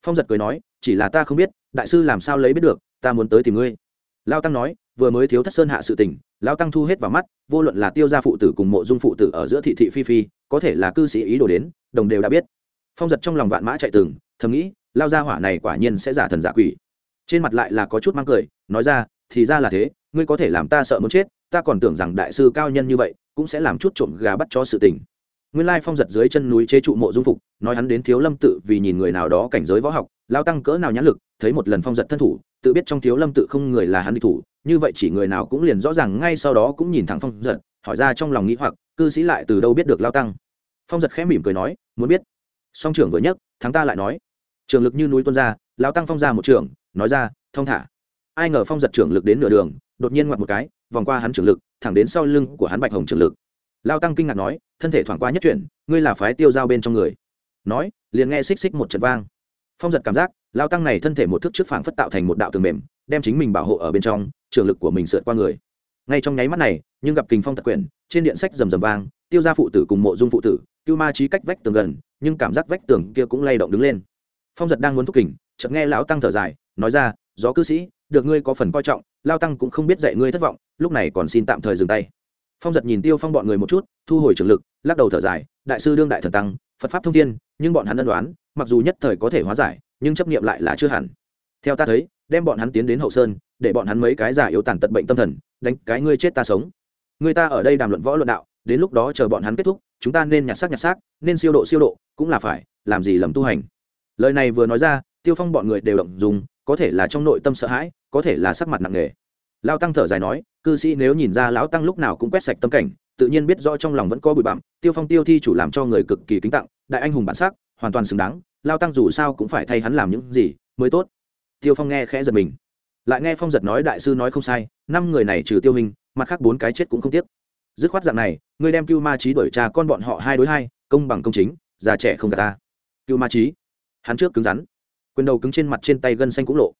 Phong giật cười nói, chỉ là ta không biết, đại sư làm sao lấy biết được, ta muốn tới tìm ngươi. Lao tăng nói vừa mới thiếu thất sơn hạ sự tình lao tăng thu hết vào mắt, vô luận là tiêu gia phụ tử cùng mộ dung phụ tử ở giữa thị thị phi phi, có thể là cư sĩ ý đồ đến, đồng đều đã biết. Phong giật trong lòng vạn mã chạy từng, thầm nghĩ, lao gia hỏa này quả nhiên sẽ giả thần giả quỷ. Trên mặt lại là có chút mang cười, nói ra, thì ra là thế, ngươi có thể làm ta sợ muốn chết, ta còn tưởng rằng đại sư cao nhân như vậy, cũng sẽ làm chút trộm gà bắt cho sự tình. Nguyên lai phong giật dưới chân núi chế trụ mộ dung phục, nói hắn đến thiếu lâm tự vì nhìn người nào đó cảnh giới võ học, lao tăng cỡ nào nhãn lực, thấy một lần phong giật thân thủ, tự biết trong thiếu lâm tự không người là hắn địch thủ như vậy chỉ người nào cũng liền rõ ràng ngay sau đó cũng nhìn thẳng phong giật, hỏi ra trong lòng nghĩ hoặc, cư sĩ lại từ đâu biết được lao tăng? Phong giật khẽ mỉm cười nói, muốn biết. Song trưởng vừa nhất thắng ta lại nói. Trường lực như núi tuân ra, lao tăng phong ra một trường, nói ra, thông thả. Ai ngờ phong giật trưởng lực đến nửa đường, đột nhiên ngoặt một cái, vòng qua hắn trưởng lực, thẳng đến sau lưng của hắn bạch hồng trưởng lực. Lao tăng kinh ngạc nói, thân thể thoảng qua nhất chuyển, ngươi là phái tiêu dao bên trong người. Nói, liền nghe xích xích một trận vang. Phong giật cảm giác, lao tăng này thân thể một thức trước phảng phất tạo thành một đạo tường mềm, đem chính mình bảo hộ ở bên trong trường lực của mình sượt qua người. Ngay trong nháy mắt này, nhưng gặp kình phong tật quyển, trên điện sách rầm rầm vang, tiêu ra phụ tử cùng mộ dung phụ tử, cưu ma trí cách vách tường gần, nhưng cảm giác vách tường kia cũng lay động đứng lên. Phong giật đang muốn thúc kình, chợt nghe lão tăng thở dài, nói ra, gió cư sĩ, được ngươi có phần coi trọng lao tăng cũng không biết dạy ngươi thất vọng, lúc này còn xin tạm thời dừng tay. Phong giật nhìn tiêu phong bọn người một chút, thu hồi trường lực, lắc đầu thở dài, đại sư đương đại thần tăng, phật pháp thông thiên, nhưng bọn hắn ân đoán, mặc dù nhất thời có thể hóa giải, nhưng chấp nghiệm lại là chưa hẳn. Theo ta thấy, đem bọn hắn tiến đến hậu sơn để bọn hắn mấy cái giả yếu tàn tật bệnh tâm thần, đánh cái ngươi chết ta sống. Người ta ở đây đàm luận võ luận đạo, đến lúc đó chờ bọn hắn kết thúc, chúng ta nên nhặt xác nhặt xác, nên siêu độ siêu độ, cũng là phải, làm gì lầm tu hành. Lời này vừa nói ra, tiêu phong bọn người đều động dùng có thể là trong nội tâm sợ hãi, có thể là sắc mặt nặng nề. Lao tăng thở dài nói, cư sĩ nếu nhìn ra lão tăng lúc nào cũng quét sạch tâm cảnh, tự nhiên biết rõ trong lòng vẫn có bụi bặm, tiêu phong tiêu thi chủ làm cho người cực kỳ kính tặng, đại anh hùng bản sắc, hoàn toàn xứng đáng lao tăng dù sao cũng phải thay hắn làm những gì mới tốt. Tiêu phong nghe khẽ giật mình lại nghe phong giật nói đại sư nói không sai, năm người này trừ tiêu hình, mặt khác bốn cái chết cũng không tiếc. Dứt khoát dạng này, ngươi đem cưu ma trí đuổi cha con bọn họ hai đối hai, công bằng công chính, già trẻ không cả ta. Cưu ma trí hắn trước cứng rắn, quyền đầu cứng trên mặt trên tay gân xanh cũng lộ.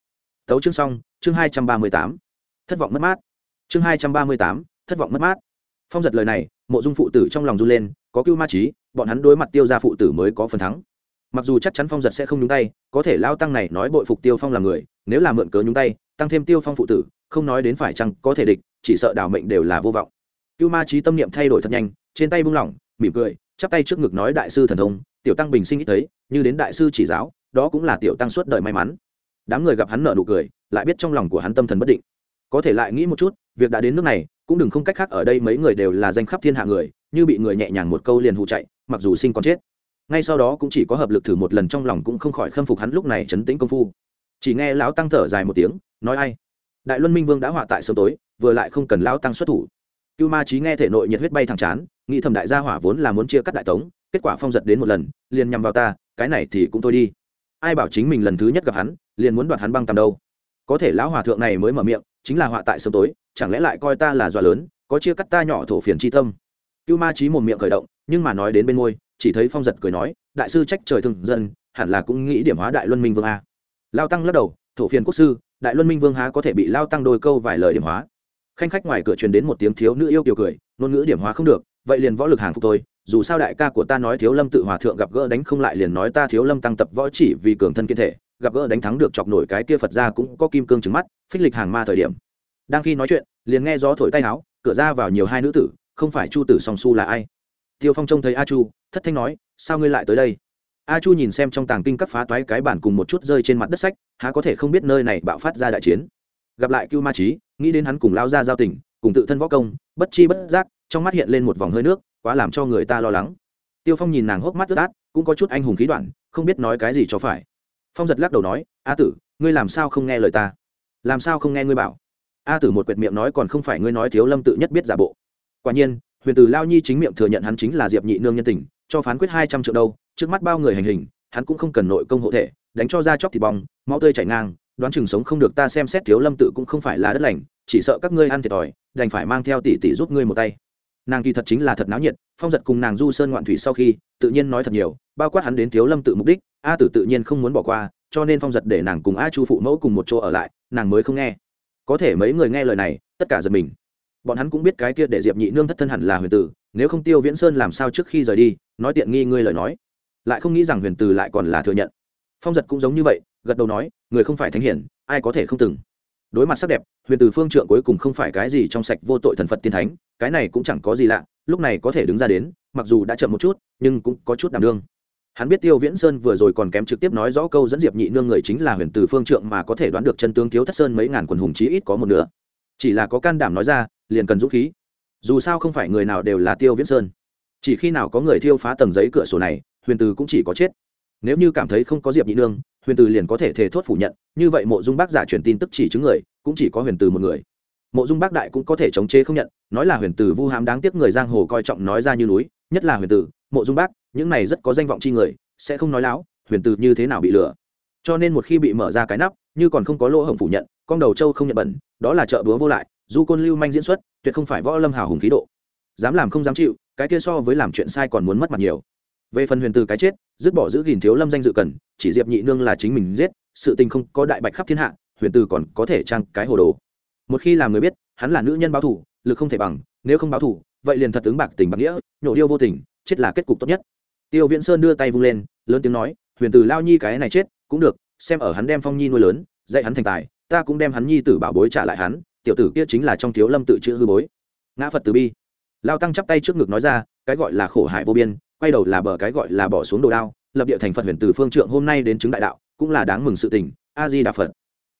Tấu chương xong, chương hai trăm ba mươi tám, thất vọng mất mát. Chương hai trăm ba mươi tám, thất vọng mất mát. Phong giật lời này, mộ dung phụ tử trong lòng run lên, có cưu ma trí bọn hắn đối mặt tiêu ra phụ tử mới có phần thắng. Mặc dù chắc chắn phong giật sẽ không nhúng tay, có thể lao tăng này nói bội phục tiêu phong là người, nếu là mượn cớ nhúng tay tăng thêm tiêu phong phụ tử, không nói đến phải chăng có thể địch, chỉ sợ đảo mệnh đều là vô vọng. Cưu ma trí tâm niệm thay đổi thật nhanh, trên tay buông lỏng, mỉm cười, chắp tay trước ngực nói đại sư thần thông, tiểu tăng bình sinh ít thấy, như đến đại sư chỉ giáo, đó cũng là tiểu tăng suốt đời may mắn. Đám người gặp hắn nợ nụ cười, lại biết trong lòng của hắn tâm thần bất định. Có thể lại nghĩ một chút, việc đã đến nước này, cũng đừng không cách khác ở đây mấy người đều là danh khắp thiên hạ người, như bị người nhẹ nhàng một câu liền hụ chạy, mặc dù sinh còn chết. Ngay sau đó cũng chỉ có hợp lực thử một lần trong lòng cũng không khỏi khâm phục hắn lúc này chấn tĩnh công phu. Chỉ nghe lão tăng thở dài một tiếng nói ai? Đại luân minh vương đã họa tại sớm tối, vừa lại không cần lão tăng xuất thủ. Cưu ma trí nghe thể nội nhiệt huyết bay thẳng chán, nghĩ thầm đại gia hỏa vốn là muốn chia cắt đại tống, kết quả phong giật đến một lần, liền nhằm vào ta, cái này thì cũng thôi đi. Ai bảo chính mình lần thứ nhất gặp hắn, liền muốn đoạt hắn băng tầm đâu? Có thể lão hòa thượng này mới mở miệng, chính là họa tại sớm tối, chẳng lẽ lại coi ta là dọa lớn, có chia cắt ta nhỏ thổ phiền chi tâm? Cưu ma trí một miệng khởi động, nhưng mà nói đến bên môi, chỉ thấy phong giật cười nói, đại sư trách trời thương dân, hẳn là cũng nghĩ điểm hóa đại luân minh vương a. Lao tăng lắc đầu, thổ phiền quốc sư đại luân minh vương há có thể bị lao tăng đôi câu vài lời điểm hóa. Khanh khách ngoài cửa truyền đến một tiếng thiếu nữ yêu kiều cười, ngôn ngữ điểm hóa không được, vậy liền võ lực hàng phục tôi, dù sao đại ca của ta nói thiếu lâm tự hòa thượng gặp gỡ đánh không lại liền nói ta thiếu lâm tăng tập võ chỉ vì cường thân kiên thể, gặp gỡ đánh thắng được chọc nổi cái kia phật ra cũng có kim cương trứng mắt, phích lịch hàng ma thời điểm. Đang khi nói chuyện, liền nghe gió thổi tay áo, cửa ra vào nhiều hai nữ tử, không phải chu tử song su là ai? Tiêu phong trông thấy a chu, thất thanh nói, sao ngươi lại tới đây? A chu nhìn xem trong tàng kinh các phá toái cái bản cùng một chút rơi trên mặt đất sách, há có thể không biết nơi này bạo phát ra đại chiến. Gặp lại cưu ma trí nghĩ đến hắn cùng lao ra giao tình, cùng tự thân võ công, bất chi bất giác, trong mắt hiện lên một vòng hơi nước, quá làm cho người ta lo lắng. Tiêu phong nhìn nàng hốc mắt ướt át, cũng có chút anh hùng khí đoạn, không biết nói cái gì cho phải. Phong giật lắc đầu nói, a tử, ngươi làm sao không nghe lời ta? Làm sao không nghe ngươi bảo? A tử một quệt miệng nói còn không phải ngươi nói thiếu lâm tự nhất biết giả bộ. Quả nhiên, huyền tử lao nhi chính miệng thừa nhận hắn chính là diệp nhị nương nhân tình, cho phán quyết hai trăm triệu đâu trước mắt bao người hành hình, hắn cũng không cần nội công hộ thể, đánh cho ra chóc thì bong, máu tươi chảy ngang, đoán chừng sống không được ta xem xét thiếu lâm tự cũng không phải là đất lành, chỉ sợ các ngươi ăn thiệt thòi, đành phải mang theo tỷ tỷ giúp ngươi một tay. Nàng kỳ thật chính là thật náo nhiệt, phong giật cùng nàng du sơn ngoạn thủy sau khi, tự nhiên nói thật nhiều, bao quát hắn đến thiếu lâm tự mục đích, a tử tự nhiên không muốn bỏ qua, cho nên phong giật để nàng cùng a chu phụ mẫu cùng một chỗ ở lại, nàng mới không nghe. Có thể mấy người nghe lời này, tất cả giật mình. Bọn hắn cũng biết cái kia để diệp nhị nương thất thân hẳn là huyền tử, nếu không tiêu viễn sơn làm sao trước khi rời đi, nói tiện nghi ngươi lời nói lại không nghĩ rằng huyền Từ lại còn là thừa nhận. Phong giật cũng giống như vậy, gật đầu nói, người không phải thánh hiển, ai có thể không từng. Đối mặt sắc đẹp, huyền từ phương trượng cuối cùng không phải cái gì trong sạch vô tội thần phật tiên thánh, cái này cũng chẳng có gì lạ, lúc này có thể đứng ra đến, mặc dù đã chậm một chút, nhưng cũng có chút đảm đương. Hắn biết tiêu viễn sơn vừa rồi còn kém trực tiếp nói rõ câu dẫn diệp nhị nương người chính là huyền từ phương trượng mà có thể đoán được chân tướng thiếu thất sơn mấy ngàn quần hùng chí ít có một nửa. Chỉ là có can đảm nói ra, liền cần dũng khí. Dù sao không phải người nào đều là tiêu viễn sơn. Chỉ khi nào có người thiêu phá tầng giấy cửa sổ này huyền từ cũng chỉ có chết. Nếu như cảm thấy không có diệp nhị nương, huyền từ liền có thể thề thốt phủ nhận, như vậy mộ dung bác giả truyền tin tức chỉ chứng người, cũng chỉ có huyền từ một người. Mộ dung bác đại cũng có thể chống chế không nhận, nói là huyền từ vu hám đáng tiếc người giang hồ coi trọng nói ra như núi, nhất là huyền từ, mộ dung bác, những này rất có danh vọng chi người, sẽ không nói láo, huyền từ như thế nào bị lừa. Cho nên một khi bị mở ra cái nắp, như còn không có lỗ hổng phủ nhận, con đầu châu không nhận bẩn, đó là chợ búa vô lại, du côn lưu manh diễn xuất, tuyệt không phải võ lâm hào hùng khí độ. Dám làm không dám chịu, cái kia so với làm chuyện sai còn muốn mất mặt nhiều về phần huyền từ cái chết, dứt bỏ giữ gìn thiếu lâm danh dự cần, chỉ diệp nhị nương là chính mình giết, sự tình không có đại bạch khắp thiên hạ, huyền từ còn có thể trang cái hồ đồ. Một khi làm người biết, hắn là nữ nhân báo thủ lực không thể bằng, nếu không báo thủ vậy liền thật tướng bạc tình bạc nghĩa, nhổ điêu vô tình, chết là kết cục tốt nhất. Tiêu viễn sơn đưa tay vung lên, lớn tiếng nói, huyền từ lao nhi cái này chết, cũng được, xem ở hắn đem phong nhi nuôi lớn, dạy hắn thành tài, ta cũng đem hắn nhi tử bảo bối trả lại hắn, tiểu tử kia chính là trong thiếu lâm tự chữ hư bối. Ngã phật từ bi. Lao tăng chắp tay trước ngực nói ra, cái gọi là khổ hại vô biên quay đầu là bờ cái gọi là bỏ xuống đồ đao, lập địa thành phật huyền từ phương trượng hôm nay đến chứng đại đạo, cũng là đáng mừng sự tình, a di đà phật.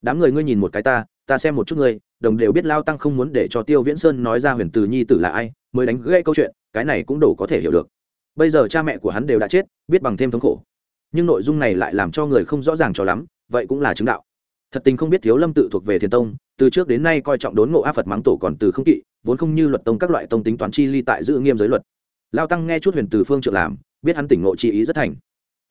Đám người ngươi nhìn một cái ta ta xem một chút ngươi, đồng đều biết lao tăng không muốn để cho tiêu viễn sơn nói ra huyền từ nhi tử là ai, mới đánh gây câu chuyện, cái này cũng đủ có thể hiểu được. Bây giờ cha mẹ của hắn đều đã chết, biết bằng thêm thống khổ. Nhưng nội dung này lại làm cho người không rõ ràng cho lắm, vậy cũng là chứng đạo. Thật tình không biết thiếu lâm tự thuộc về thiền tông, từ trước đến nay coi trọng đốn ngộ a phật mắng tổ còn từ không kỵ, vốn không như luật tông các loại tông tính toán chi ly tại giữ nghiêm giới luật lao tăng nghe chút huyền từ phương trượng làm, biết hắn tỉnh ngộ chi ý rất thành.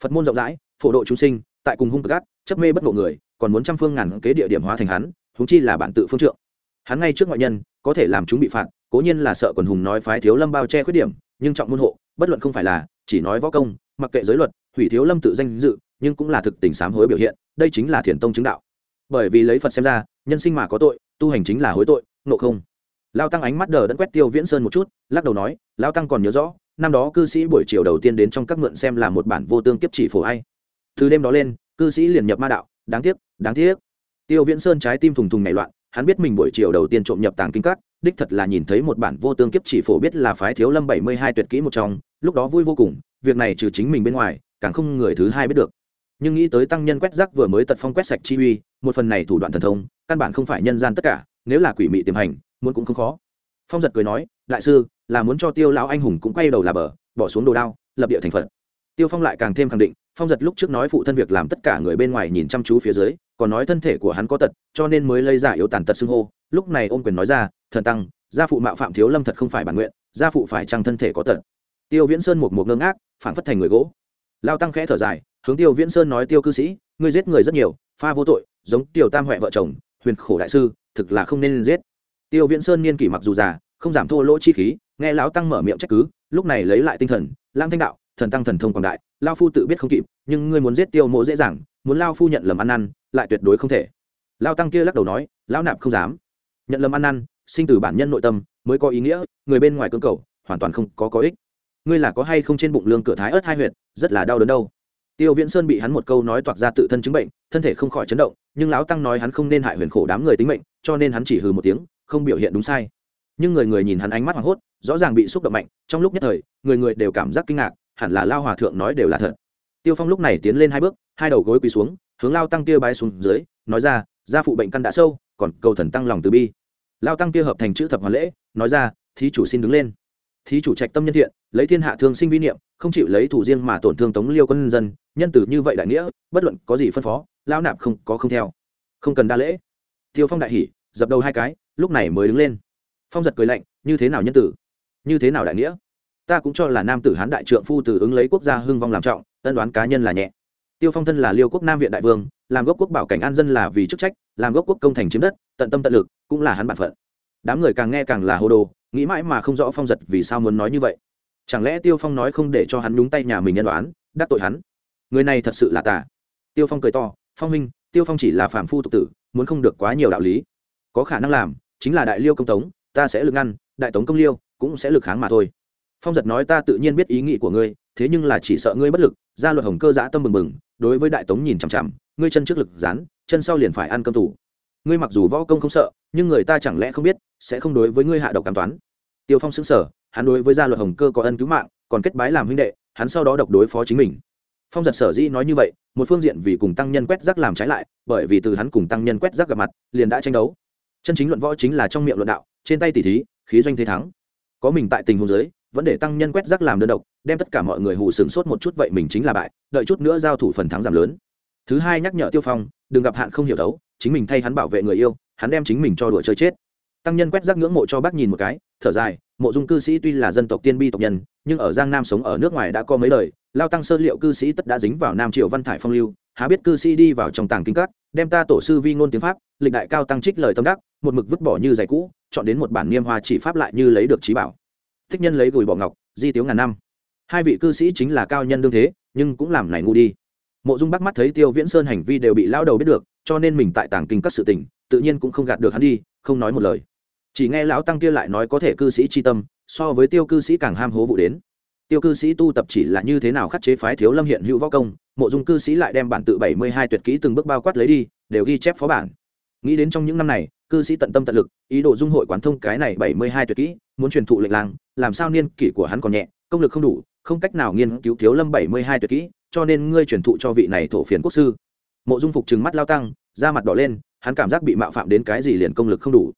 Phật môn rộng rãi, phổ độ chúng sinh, tại cùng hung gác chấp mê bất ngộ người, còn muốn trăm phương ngàn kế địa điểm hóa thành hắn húng chi là bản tự phương trượng. Hắn ngay trước ngoại nhân, có thể làm chúng bị phạt, cố nhiên là sợ quần hùng nói phái thiếu lâm bao che khuyết điểm, nhưng trọng môn hộ, bất luận không phải là chỉ nói võ công, mặc kệ giới luật, hủy thiếu lâm tự danh dự, nhưng cũng là thực tình sám hối biểu hiện, đây chính là thiền tông chứng đạo. Bởi vì lấy phật xem ra, nhân sinh mà có tội, tu hành chính là hối tội nộ không lao tăng ánh mắt đờ đẫn quét tiêu viễn sơn một chút, lắc đầu nói, lao tăng còn nhớ rõ, năm đó cư sĩ buổi chiều đầu tiên đến trong các mượn xem là một bản vô tương kiếp chỉ phổ ai. Từ đêm đó lên, cư sĩ liền nhập ma đạo, đáng tiếc đáng tiếc. Tiêu viễn sơn trái tim thùng thùng nảy loạn, hắn biết mình buổi chiều đầu tiên trộm nhập tàng kinh các, đích thật là nhìn thấy một bản vô tương kiếp chỉ phổ biết là phái thiếu lâm bảy mươi hai tuyệt kỹ một trong, lúc đó vui vô cùng, việc này trừ chính mình bên ngoài, càng không người thứ hai biết được. Nhưng nghĩ tới tăng nhân quét rác vừa mới tật phong quét sạch chi uy, một phần này thủ đoạn thần thông, căn bản không phải nhân gian tất cả, nếu là quỷ mị tiềm hành muốn cũng không khó. Phong giật cười nói, đại sư, là muốn cho tiêu lão anh hùng cũng quay đầu là bờ, bỏ xuống đồ đao, lập địa thành phật. Tiêu phong lại càng thêm khẳng định, phong giật lúc trước nói phụ thân việc làm tất cả người bên ngoài nhìn chăm chú phía dưới, còn nói thân thể của hắn có tật, cho nên mới lây giả yếu tàn tật xưng hô. Lúc này ôm quyền nói ra, thần tăng, gia phụ mạo phạm thiếu lâm thật không phải bản nguyện, gia phụ phải chăng thân thể có tật? Tiêu viễn sơn một một ngơ ngác, phản phất thành người gỗ. Lao tăng khẽ thở dài, hướng tiêu viễn sơn nói, tiêu cư sĩ, ngươi giết người rất nhiều, pha vô tội, giống tiểu tam huệ vợ chồng, huyền khổ đại sư, thực là không nên giết tiêu viễn sơn niên kỷ mặc dù già, không giảm thô lỗ chi khí, nghe lão tăng mở miệng trách cứ, lúc này lấy lại tinh thần lang thanh đạo, thần tăng thần thông quảng đại, lao phu tự biết không kịp, nhưng ngươi muốn giết tiêu mộ dễ dàng, muốn lao phu nhận lầm ăn năn, lại tuyệt đối không thể. Lao tăng kia lắc đầu nói, lão nạp không dám. Nhận lầm ăn năn, sinh từ bản nhân nội tâm, mới có ý nghĩa, người bên ngoài cưỡng cầu, hoàn toàn không có có ích. Ngươi là có hay không trên bụng lương cửa thái ớt hai huyệt, rất là đau đớn đâu. Tiêu viễn sơn bị hắn một câu nói toạc ra tự thân chứng bệnh, thân thể không khỏi chấn động, nhưng lão tăng nói hắn không nên hại huyền khổ đám người tính mệnh, cho nên hắn chỉ hừ một tiếng không biểu hiện đúng sai. Nhưng người người nhìn hắn ánh mắt hoảng hốt, rõ ràng bị xúc động mạnh, trong lúc nhất thời, người người đều cảm giác kinh ngạc, hẳn là lao hòa thượng nói đều là thật. Tiêu phong lúc này tiến lên hai bước, hai đầu gối quỳ xuống, hướng lao tăng kia bái xuống dưới, nói ra, gia phụ bệnh căn đã sâu, còn cầu thần tăng lòng từ bi. Lao tăng kia hợp thành chữ thập hoàn lễ, nói ra, thí chủ xin đứng lên. Thí chủ trạch tâm nhân thiện, lấy thiên hạ thương sinh vi niệm, không chịu lấy thủ riêng mà tổn thương tống liêu quân dân, nhân tử như vậy đại nghĩa, bất luận có gì phân phó, lao nạp không có không theo. Không cần đa lễ. Tiêu phong đại hỉ, dập đầu hai cái lúc này mới đứng lên. Phong giật cười lạnh, như thế nào nhân tử? Như thế nào đại nghĩa? Ta cũng cho là nam tử hán đại trượng phu từ ứng lấy quốc gia hưng vong làm trọng tân đoán cá nhân là nhẹ. Tiêu phong thân là liêu quốc nam viện đại vương, làm gốc quốc bảo cảnh an dân là vì chức trách, làm gốc quốc công thành chiếm đất, tận tâm tận lực, cũng là hắn bản phận. Đám người càng nghe càng là hô đồ, nghĩ mãi mà không rõ phong giật vì sao muốn nói như vậy. Chẳng lẽ tiêu phong nói không để cho hắn đúng tay nhà mình nhân đoán đắc tội hắn? Người này thật sự là tà. Tiêu phong cười to, phong minh tiêu phong chỉ là phạm phu tục tử, muốn không được quá nhiều đạo lý. Có khả năng làm chính là đại liêu công tống, ta sẽ lực ngăn, đại tống công liêu cũng sẽ lực kháng mà thôi. Phong giật nói ta tự nhiên biết ý nghĩ của ngươi, thế nhưng là chỉ sợ ngươi bất lực, gia luật hồng cơ giã tâm bừng bừng, đối với đại tống nhìn chằm chằm, ngươi chân trước lực rán chân sau liền phải ăn cơm tủ. Ngươi mặc dù võ công không sợ, nhưng người ta chẳng lẽ không biết, sẽ không đối với ngươi hạ độc cảm toán. Tiêu phong xứng sở hắn đối với gia luật hồng cơ có ân cứu mạng, còn kết bái làm huynh đệ, hắn sau đó độc đối phó chính mình. Phong giật sở dĩ nói như vậy, một phương diện vì cùng tăng nhân quét rác làm trái lại, bởi vì từ hắn cùng tăng nhân quét rác gặp mặt, liền đã tranh đấu chân chính luận võ chính là trong miệng luận đạo, trên tay tỷ thí, khí doanh thế thắng. Có mình tại tình huống giới vẫn để tăng nhân quét rác làm đơn độc, đem tất cả mọi người hù sừng sốt một chút vậy mình chính là bại, đợi chút nữa giao thủ phần thắng giảm lớn. Thứ hai nhắc nhở tiêu phong, đừng gặp hạn không hiểu đấu, chính mình thay hắn bảo vệ người yêu, hắn đem chính mình cho đùa chơi chết. Tăng nhân quét rác ngưỡng mộ cho bác nhìn một cái, thở dài, mộ dung cư sĩ tuy là dân tộc tiên bi tộc nhân, nhưng ở giang nam sống ở nước ngoài đã có mấy lời lao tăng sơ liệu cư sĩ tất đã dính vào nam triều văn thải phong lưu há biết cư sĩ đi vào trong tàng kinh các, đem ta tổ sư vi ngôn tiếng pháp, lịch đại cao tăng trích lời tâm đắc, một mực vứt bỏ như giày cũ, chọn đến một bản niêm hoa chỉ pháp lại như lấy được trí bảo. Thích nhân lấy gùi bỏ ngọc, di tiếu ngàn năm. Hai vị cư sĩ chính là cao nhân đương thế, nhưng cũng làm này ngu đi. Mộ dung bắc mắt thấy tiêu viễn sơn hành vi đều bị lao đầu biết được, cho nên mình tại tàng kinh các sự tình, tự nhiên cũng không gạt được hắn đi, không nói một lời. Chỉ nghe lão tăng kia lại nói có thể cư sĩ c tâm, so với tiêu cư sĩ càng ham hố vụ đến tiêu cư sĩ tu tập chỉ là như thế nào khắc chế phái thiếu lâm hiện hữu võ công, mộ dung cư sĩ lại đem bản tự bảy mươi hai tuyệt kỹ từng bước bao quát lấy đi, đều ghi chép phó bản. Nghĩ đến trong những năm này, cư sĩ tận tâm tận lực, ý đồ dung hội quán thông cái này bảy mươi hai tuyệt kỹ, muốn truyền thụ lệnh lang làm sao niên kỷ của hắn còn nhẹ, công lực không đủ, không cách nào nghiên cứu thiếu lâm bảy mươi hai tuyệt kỹ, cho nên ngươi truyền thụ cho vị này thổ phiền quốc sư. Mộ dung phục trừng mắt lao tăng, da mặt đỏ lên, hắn cảm giác bị mạo phạm đến cái gì liền công lực không đủ.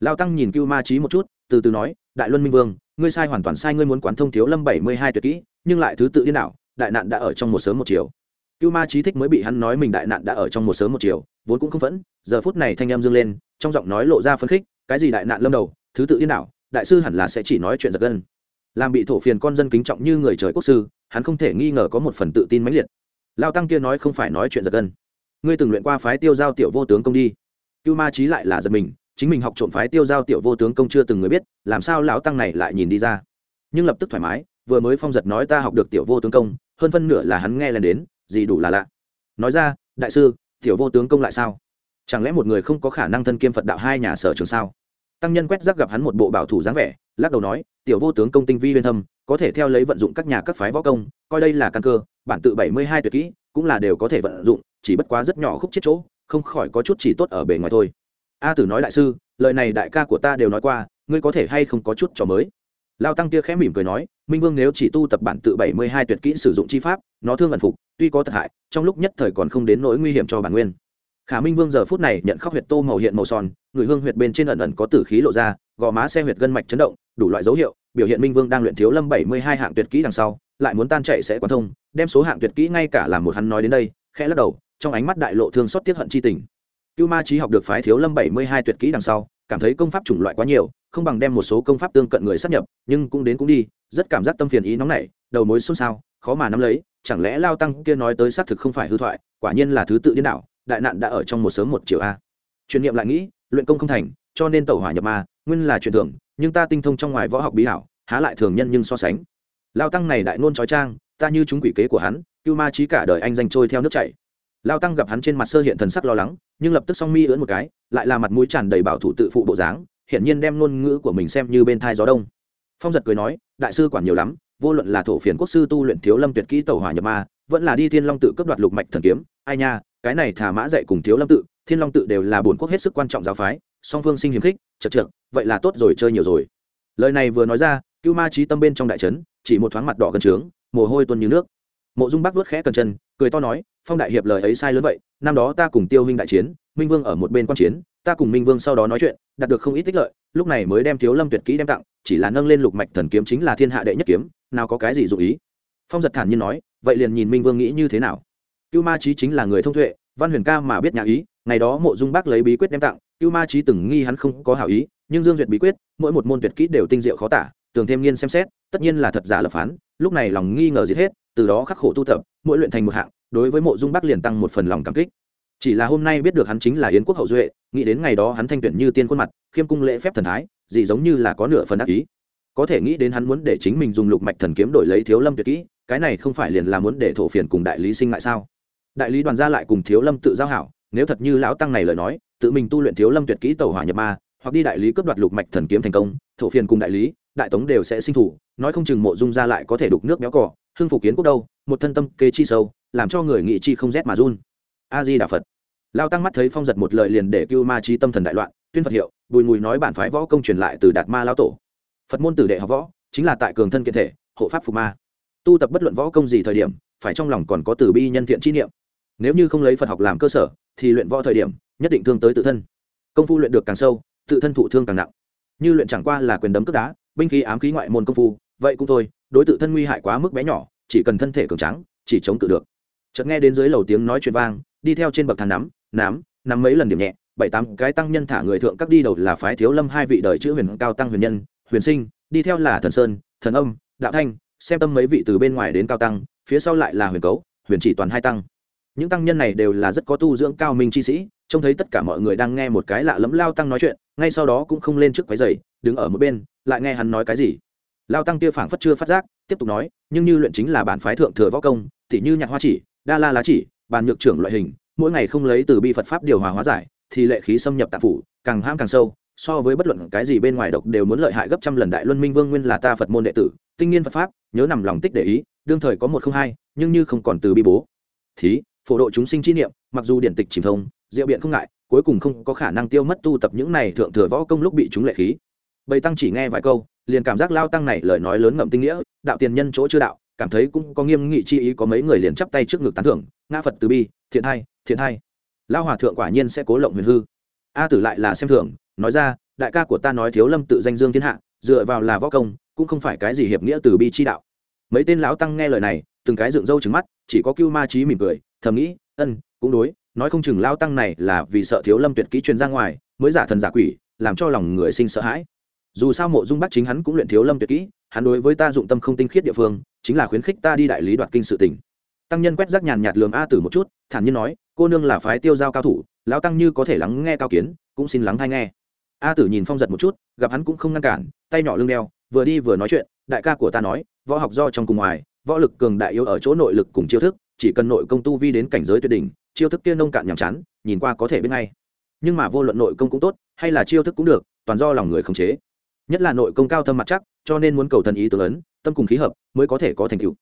Lao tăng nhìn cưu ma trí một chút, từ từ nói, đại luân minh vương ngươi sai hoàn toàn sai, ngươi muốn quán thông thiếu lâm bảy mươi hai tuyệt kỹ, nhưng lại thứ tự điên đảo, đại nạn đã ở trong một sớm một chiều. Cưu ma trí thích mới bị hắn nói mình đại nạn đã ở trong một sớm một chiều, vốn cũng không phẫn, giờ phút này thanh em dương lên, trong giọng nói lộ ra phấn khích, cái gì đại nạn lâm đầu, thứ tự điên đảo, đại sư hẳn là sẽ chỉ nói chuyện giật gân. Làm bị thổ phiền con dân kính trọng như người trời quốc sư, hắn không thể nghi ngờ có một phần tự tin mãnh liệt. Lao tăng kia nói không phải nói chuyện giật gân. Ngươi từng luyện qua phái tiêu giao tiểu vô tướng công đi. Cưu ma trí lại là giật mình chính mình học trộm phái tiêu giao tiểu vô tướng công chưa từng người biết, làm sao lão tăng này lại nhìn đi ra. Nhưng lập tức thoải mái, vừa mới phong giật nói ta học được tiểu vô tướng công, hơn phân nửa là hắn nghe lên đến, gì đủ là lạ. Nói ra, đại sư, tiểu vô tướng công lại sao? Chẳng lẽ một người không có khả năng thân kiêm phật đạo hai nhà sở trường sao? Tăng nhân quét rác gặp hắn một bộ bảo thủ dáng vẻ, lắc đầu nói, tiểu vô tướng công tinh vi huyên thâm, có thể theo lấy vận dụng các nhà các phái võ công, coi đây là căn cơ, bản tự bảy mươi hai tuyệt kỹ, cũng là đều có thể vận dụng, chỉ bất quá rất nhỏ khúc chết chỗ, không khỏi có chút chỉ tốt ở bề ngoài thôi a tử nói đại sư, lời này đại ca của ta đều nói qua, ngươi có thể hay không có chút trò mới? Lao tăng kia khẽ mỉm cười nói, minh vương nếu chỉ tu tập bản tự bảy mươi hai tuyệt kỹ sử dụng chi pháp, nó thương ẩn phục, tuy có tật hại, trong lúc nhất thời còn không đến nỗi nguy hiểm cho bản nguyên. Khả minh vương giờ phút này nhận khóc huyệt tô màu hiện màu son, người hương huyệt bên trên ẩn ẩn có tử khí lộ ra, gò má xe huyệt gân mạch chấn động, đủ loại dấu hiệu, biểu hiện minh vương đang luyện thiếu lâm bảy mươi hai hạng tuyệt kỹ đằng sau, lại muốn tan chạy sẽ quan thông, đem số hạng tuyệt kỹ ngay cả làm một hắn nói đến đây, khẽ lắc đầu, trong ánh mắt đại lộ thương xót tiếp hận chi tình cưu ma trí học được phái thiếu lâm bảy mươi hai tuyệt kỹ đằng sau, cảm thấy công pháp chủng loại quá nhiều, không bằng đem một số công pháp tương cận người sắp nhập, nhưng cũng đến cũng đi, rất cảm giác tâm phiền ý nóng nảy, đầu mối xôn xao, khó mà nắm lấy, chẳng lẽ lao tăng kia nói tới xác thực không phải hư thoại, quả nhiên là thứ tự điên đảo, đại nạn đã ở trong một sớm một chiều a. Truyền niệm lại nghĩ, luyện công không thành, cho nên tẩu hỏa nhập ma, nguyên là truyền thường, nhưng ta tinh thông trong ngoài võ học bí hảo, há lại thường nhân nhưng so sánh. Lao tăng này đại nôn trói trang, ta như chúng quỷ kế của hắn, cưu ma trí cả đời anh danh trôi theo nước chảy lao tăng gặp hắn trên mặt sơ hiện thần sắc lo lắng, nhưng lập tức song mi ưỡn một cái, lại là mặt mũi tràn đầy bảo thủ tự phụ bộ dáng hiện nhiên đem ngôn ngữ của mình xem như bên thai gió đông. Phong giật cười nói, đại sư quản nhiều lắm, vô luận là thổ phiền quốc sư tu luyện thiếu lâm tuyệt kỹ tẩu hỏa nhập ma, vẫn là đi thiên long tự cấp đoạt lục mạch thần kiếm, ai nha, cái này thả mã dạy cùng thiếu lâm tự, thiên long tự đều là bổn quốc hết sức quan trọng giáo phái, song phương sinh hiếm khích, chật chật vậy là tốt rồi, chơi nhiều rồi. Lời này vừa nói ra, cưu ma trí tâm bên trong đại trấn chỉ một thoáng mặt đỏ gần trướng, mồ hôi tuôn như nước mộ dung bắc vớt khẽ cần chân, cười to nói, phong đại hiệp lời ấy sai lớn vậy, năm đó ta cùng tiêu huynh đại chiến, minh vương ở một bên quan chiến, ta cùng minh vương sau đó nói chuyện, đạt được không ít tích lợi, lúc này mới đem thiếu lâm tuyệt kỹ đem tặng, chỉ là nâng lên lục mạch thần kiếm chính là thiên hạ đệ nhất kiếm, nào có cái gì dụ ý. Phong giật thản nhiên nói, vậy liền nhìn minh vương nghĩ như thế nào? Cưu ma trí chính là người thông tuệ, văn huyền ca mà biết nhà ý, ngày đó mộ dung bác lấy bí quyết đem tặng, cưu ma trí từng nghi hắn không có hảo ý, nhưng dương duyệt bí quyết, mỗi một môn tuyệt kỹ đều tinh diệu khó tả tường thêm nghiên xem xét, tất nhiên là thật giả lập phán, lúc này lòng nghi ngờ giết hết từ đó khắc khổ tu tập, mỗi luyện thành một hạng, đối với mộ dung bắc liền tăng một phần lòng cảm kích. Chỉ là hôm nay biết được hắn chính là yến quốc hậu duệ, nghĩ đến ngày đó hắn thanh tuyển như tiên khuôn mặt, khiêm cung lễ phép thần thái, gì giống như là có nửa phần ác ý. Có thể nghĩ đến hắn muốn để chính mình dùng lục mạch thần kiếm đổi lấy thiếu lâm tuyệt kỹ, cái này không phải liền là muốn để thổ phiền cùng đại lý sinh lại sao? Đại lý đoàn gia lại cùng thiếu lâm tự giao hảo, nếu thật như lão tăng này lời nói, tự mình tu luyện thiếu lâm tuyệt kỹ tàu hỏa nhập ma, hoặc đi đại lý cướp đoạt lục mạch thần kiếm thành công, thổ phiền cùng đại lý, đại tống đều sẽ sinh thủ, nói không chừng mộ dung ra lại có thể đục nước béo cỏ hưng phục kiến quốc đâu, một thân tâm kê chi sâu, làm cho người nghị chi không rét mà run. A di đà phật. Lao tăng mắt thấy phong giật một lời liền để cưu ma trí tâm thần đại loạn, tuyên phật hiệu, bùi mùi nói bản phái võ công truyền lại từ đạt ma lao tổ. Phật môn tử đệ học võ, chính là tại cường thân kiện thể, hộ pháp phục ma. Tu tập bất luận võ công gì thời điểm, phải trong lòng còn có từ bi nhân thiện chi niệm. Nếu như không lấy phật học làm cơ sở, thì luyện võ thời điểm, nhất định thương tới tự thân. Công phu luyện được càng sâu, tự thân thụ thương càng nặng. Như luyện chẳng qua là quyền đấm cướp đá, binh khí ám khí ngoại môn công phu, vậy cũng thôi đối tự thân nguy hại quá mức bé nhỏ, chỉ cần thân thể cường trắng chỉ chống cự được. Chợt nghe đến dưới lầu tiếng nói chuyện vang, đi theo trên bậc thang nắm nắm nắm mấy lần điểm nhẹ, bảy tám cái tăng nhân thả người thượng các đi đầu là phái thiếu lâm hai vị đời chữ huyền cao tăng huyền nhân, huyền sinh, đi theo là thần sơn, thần âm, đạo thanh, xem tâm mấy vị từ bên ngoài đến cao tăng, phía sau lại là huyền cấu, huyền chỉ toàn hai tăng. Những tăng nhân này đều là rất có tu dưỡng cao minh chi sĩ, trông thấy tất cả mọi người đang nghe một cái lạ lẫm lao tăng nói chuyện, ngay sau đó cũng không lên trước quái giày đứng ở một bên, lại nghe hắn nói cái gì lao tăng kia phảng phất chưa phát giác, tiếp tục nói, nhưng như luyện chính là bản phái thượng thừa võ công thì như nhạc hoa chỉ, đa la lá chỉ, bàn nhược trưởng loại hình, mỗi ngày không lấy từ bi phật pháp điều hòa hóa giải, thì lệ khí xâm nhập tạp phủ, càng ham càng sâu, so với bất luận cái gì bên ngoài độc đều muốn lợi hại gấp trăm lần đại luân minh vương nguyên là ta phật môn đệ tử, tinh nghiên phật pháp, nhớ nằm lòng tích để ý, đương thời có một không hai, nhưng như không còn từ bi bố. Thí, phổ độ chúng sinh chi niệm, mặc dù điển tịch chìm thông, diệu biện không ngại, cuối cùng không có khả năng tiêu mất tu tập những này thượng thừa võ công lúc bị chúng lệ khí. Bầy tăng chỉ nghe vài câu liền cảm giác lao tăng này lời nói lớn ngậm tinh nghĩa, đạo tiền nhân chỗ chưa đạo, cảm thấy cũng có nghiêm nghị chi ý, có mấy người liền chắp tay trước ngực tán thưởng, ngã phật từ bi, thiện hai thiện hai lao hòa thượng quả nhiên sẽ cố lộng huyền hư. A tử lại là xem thường, nói ra, đại ca của ta nói thiếu lâm tự danh dương thiên hạ, dựa vào là võ công, cũng không phải cái gì hiệp nghĩa từ bi chi đạo. Mấy tên lão tăng nghe lời này, từng cái dựng râu trứng mắt, chỉ có cưu ma trí mỉm cười, thầm nghĩ, ân, cũng đối, nói không chừng lao tăng này là vì sợ thiếu lâm tuyệt kỹ truyền ra ngoài, mới giả thần giả quỷ, làm cho lòng người sinh sợ hãi dù sao mộ dung bắc chính hắn cũng luyện thiếu lâm tuyệt kỹ, hắn đối với ta dụng tâm không tinh khiết địa phương, chính là khuyến khích ta đi đại lý đoạt kinh sự tỉnh tăng nhân quét rác nhàn nhạt lường a tử một chút, thản nhiên nói, cô nương là phái tiêu giao cao thủ, lão tăng như có thể lắng nghe cao kiến, cũng xin lắng hay nghe. A tử nhìn phong giật một chút, gặp hắn cũng không ngăn cản, tay nhỏ lưng đeo, vừa đi vừa nói chuyện, đại ca của ta nói, võ học do trong cùng ngoài, võ lực cường đại yếu ở chỗ nội lực cùng chiêu thức, chỉ cần nội công tu vi đến cảnh giới tuyệt đỉnh, chiêu thức kia nông cạn nhàm chán, nhìn qua có thể biết ngay. Nhưng mà vô luận nội công cũng tốt, hay là chiêu thức cũng được, toàn do lòng người khống chế nhất là nội công cao thâm mặt chắc, cho nên muốn cầu thần ý tưởng ấn, tâm cùng khí hợp mới có thể có thành tựu.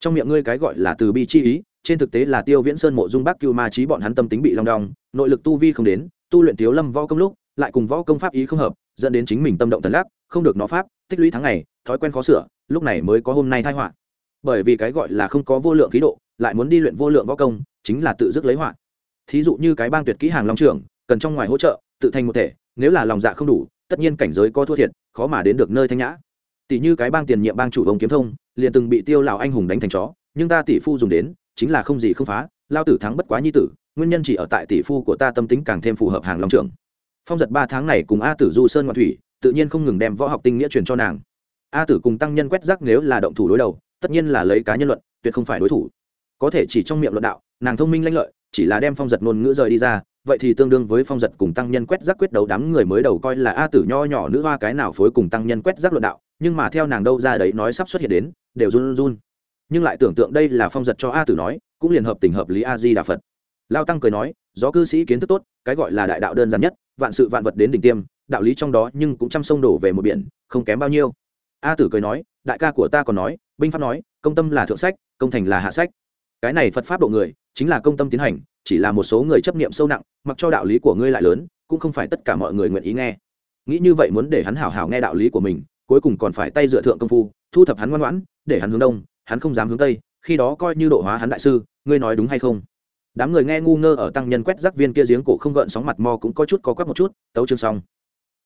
Trong miệng ngươi cái gọi là từ bi chi ý, trên thực tế là tiêu viễn sơn, mộ dung bác cưu ma trí bọn hắn tâm tính bị long đong, nội lực tu vi không đến, tu luyện thiếu lâm võ công lúc, lại cùng võ công pháp ý không hợp, dẫn đến chính mình tâm động thần lắc, không được nó pháp, tích lũy tháng ngày, thói quen khó sửa, lúc này mới có hôm nay thai họa. Bởi vì cái gọi là không có vô lượng khí độ, lại muốn đi luyện vô lượng võ công, chính là tự dứt lấy họa. Thí dụ như cái bang tuyệt kỹ hàng long trưởng, cần trong ngoài hỗ trợ, tự thành một thể, nếu là lòng dạ không đủ tất nhiên cảnh giới có thua thiệt, khó mà đến được nơi thanh nhã. Tỷ như cái bang tiền nhiệm bang chủ ông kiếm thông, liền từng bị tiêu lão anh hùng đánh thành chó, nhưng ta tỷ phu dùng đến, chính là không gì không phá, lao tử thắng bất quá nhi tử, nguyên nhân chỉ ở tại tỷ phu của ta tâm tính càng thêm phù hợp hàng long trưởng. Phong giật ba tháng này cùng a tử du sơn ngoạn thủy, tự nhiên không ngừng đem võ học tinh nghĩa truyền cho nàng. A tử cùng tăng nhân quét rác nếu là động thủ đối đầu, tất nhiên là lấy cá nhân luận, tuyệt không phải đối thủ. Có thể chỉ trong miệng luận đạo, nàng thông minh lanh lợi, chỉ là đem phong giật ngôn ngữ rời đi ra vậy thì tương đương với phong giật cùng tăng nhân quét rác quyết đấu đám người mới đầu coi là a tử nho nhỏ nữ hoa cái nào phối cùng tăng nhân quét rác luận đạo, nhưng mà theo nàng đâu ra đấy nói sắp xuất hiện đến, đều run run. Nhưng lại tưởng tượng đây là phong giật cho a tử nói, cũng liền hợp tình hợp lý a di đà phật. Lao tăng cười nói do cư sĩ kiến thức tốt, cái gọi là đại đạo đơn giản nhất, vạn sự vạn vật đến đỉnh tiêm, đạo lý trong đó nhưng cũng chăm sông đổ về một biển, không kém bao nhiêu. A tử cười nói, đại ca của ta còn nói, binh pháp nói, công tâm là thượng sách, công thành là hạ sách. Cái này phật pháp độ người chính là công tâm tiến hành, chỉ là một số người chấp niệm sâu nặng, mặc cho đạo lý của ngươi lại lớn, cũng không phải tất cả mọi người nguyện ý nghe. Nghĩ như vậy muốn để hắn hảo hảo nghe đạo lý của mình, cuối cùng còn phải tay dựa thượng công phu, thu thập hắn ngoan ngoãn, để hắn hướng đông, hắn không dám hướng tây, khi đó coi như độ hóa hắn đại sư, ngươi nói đúng hay không? Đám người nghe ngu ngơ ở tăng nhân quét rác viên kia giếng cổ không gợn sóng mặt mò cũng có chút có quắc một chút, tấu chương xong.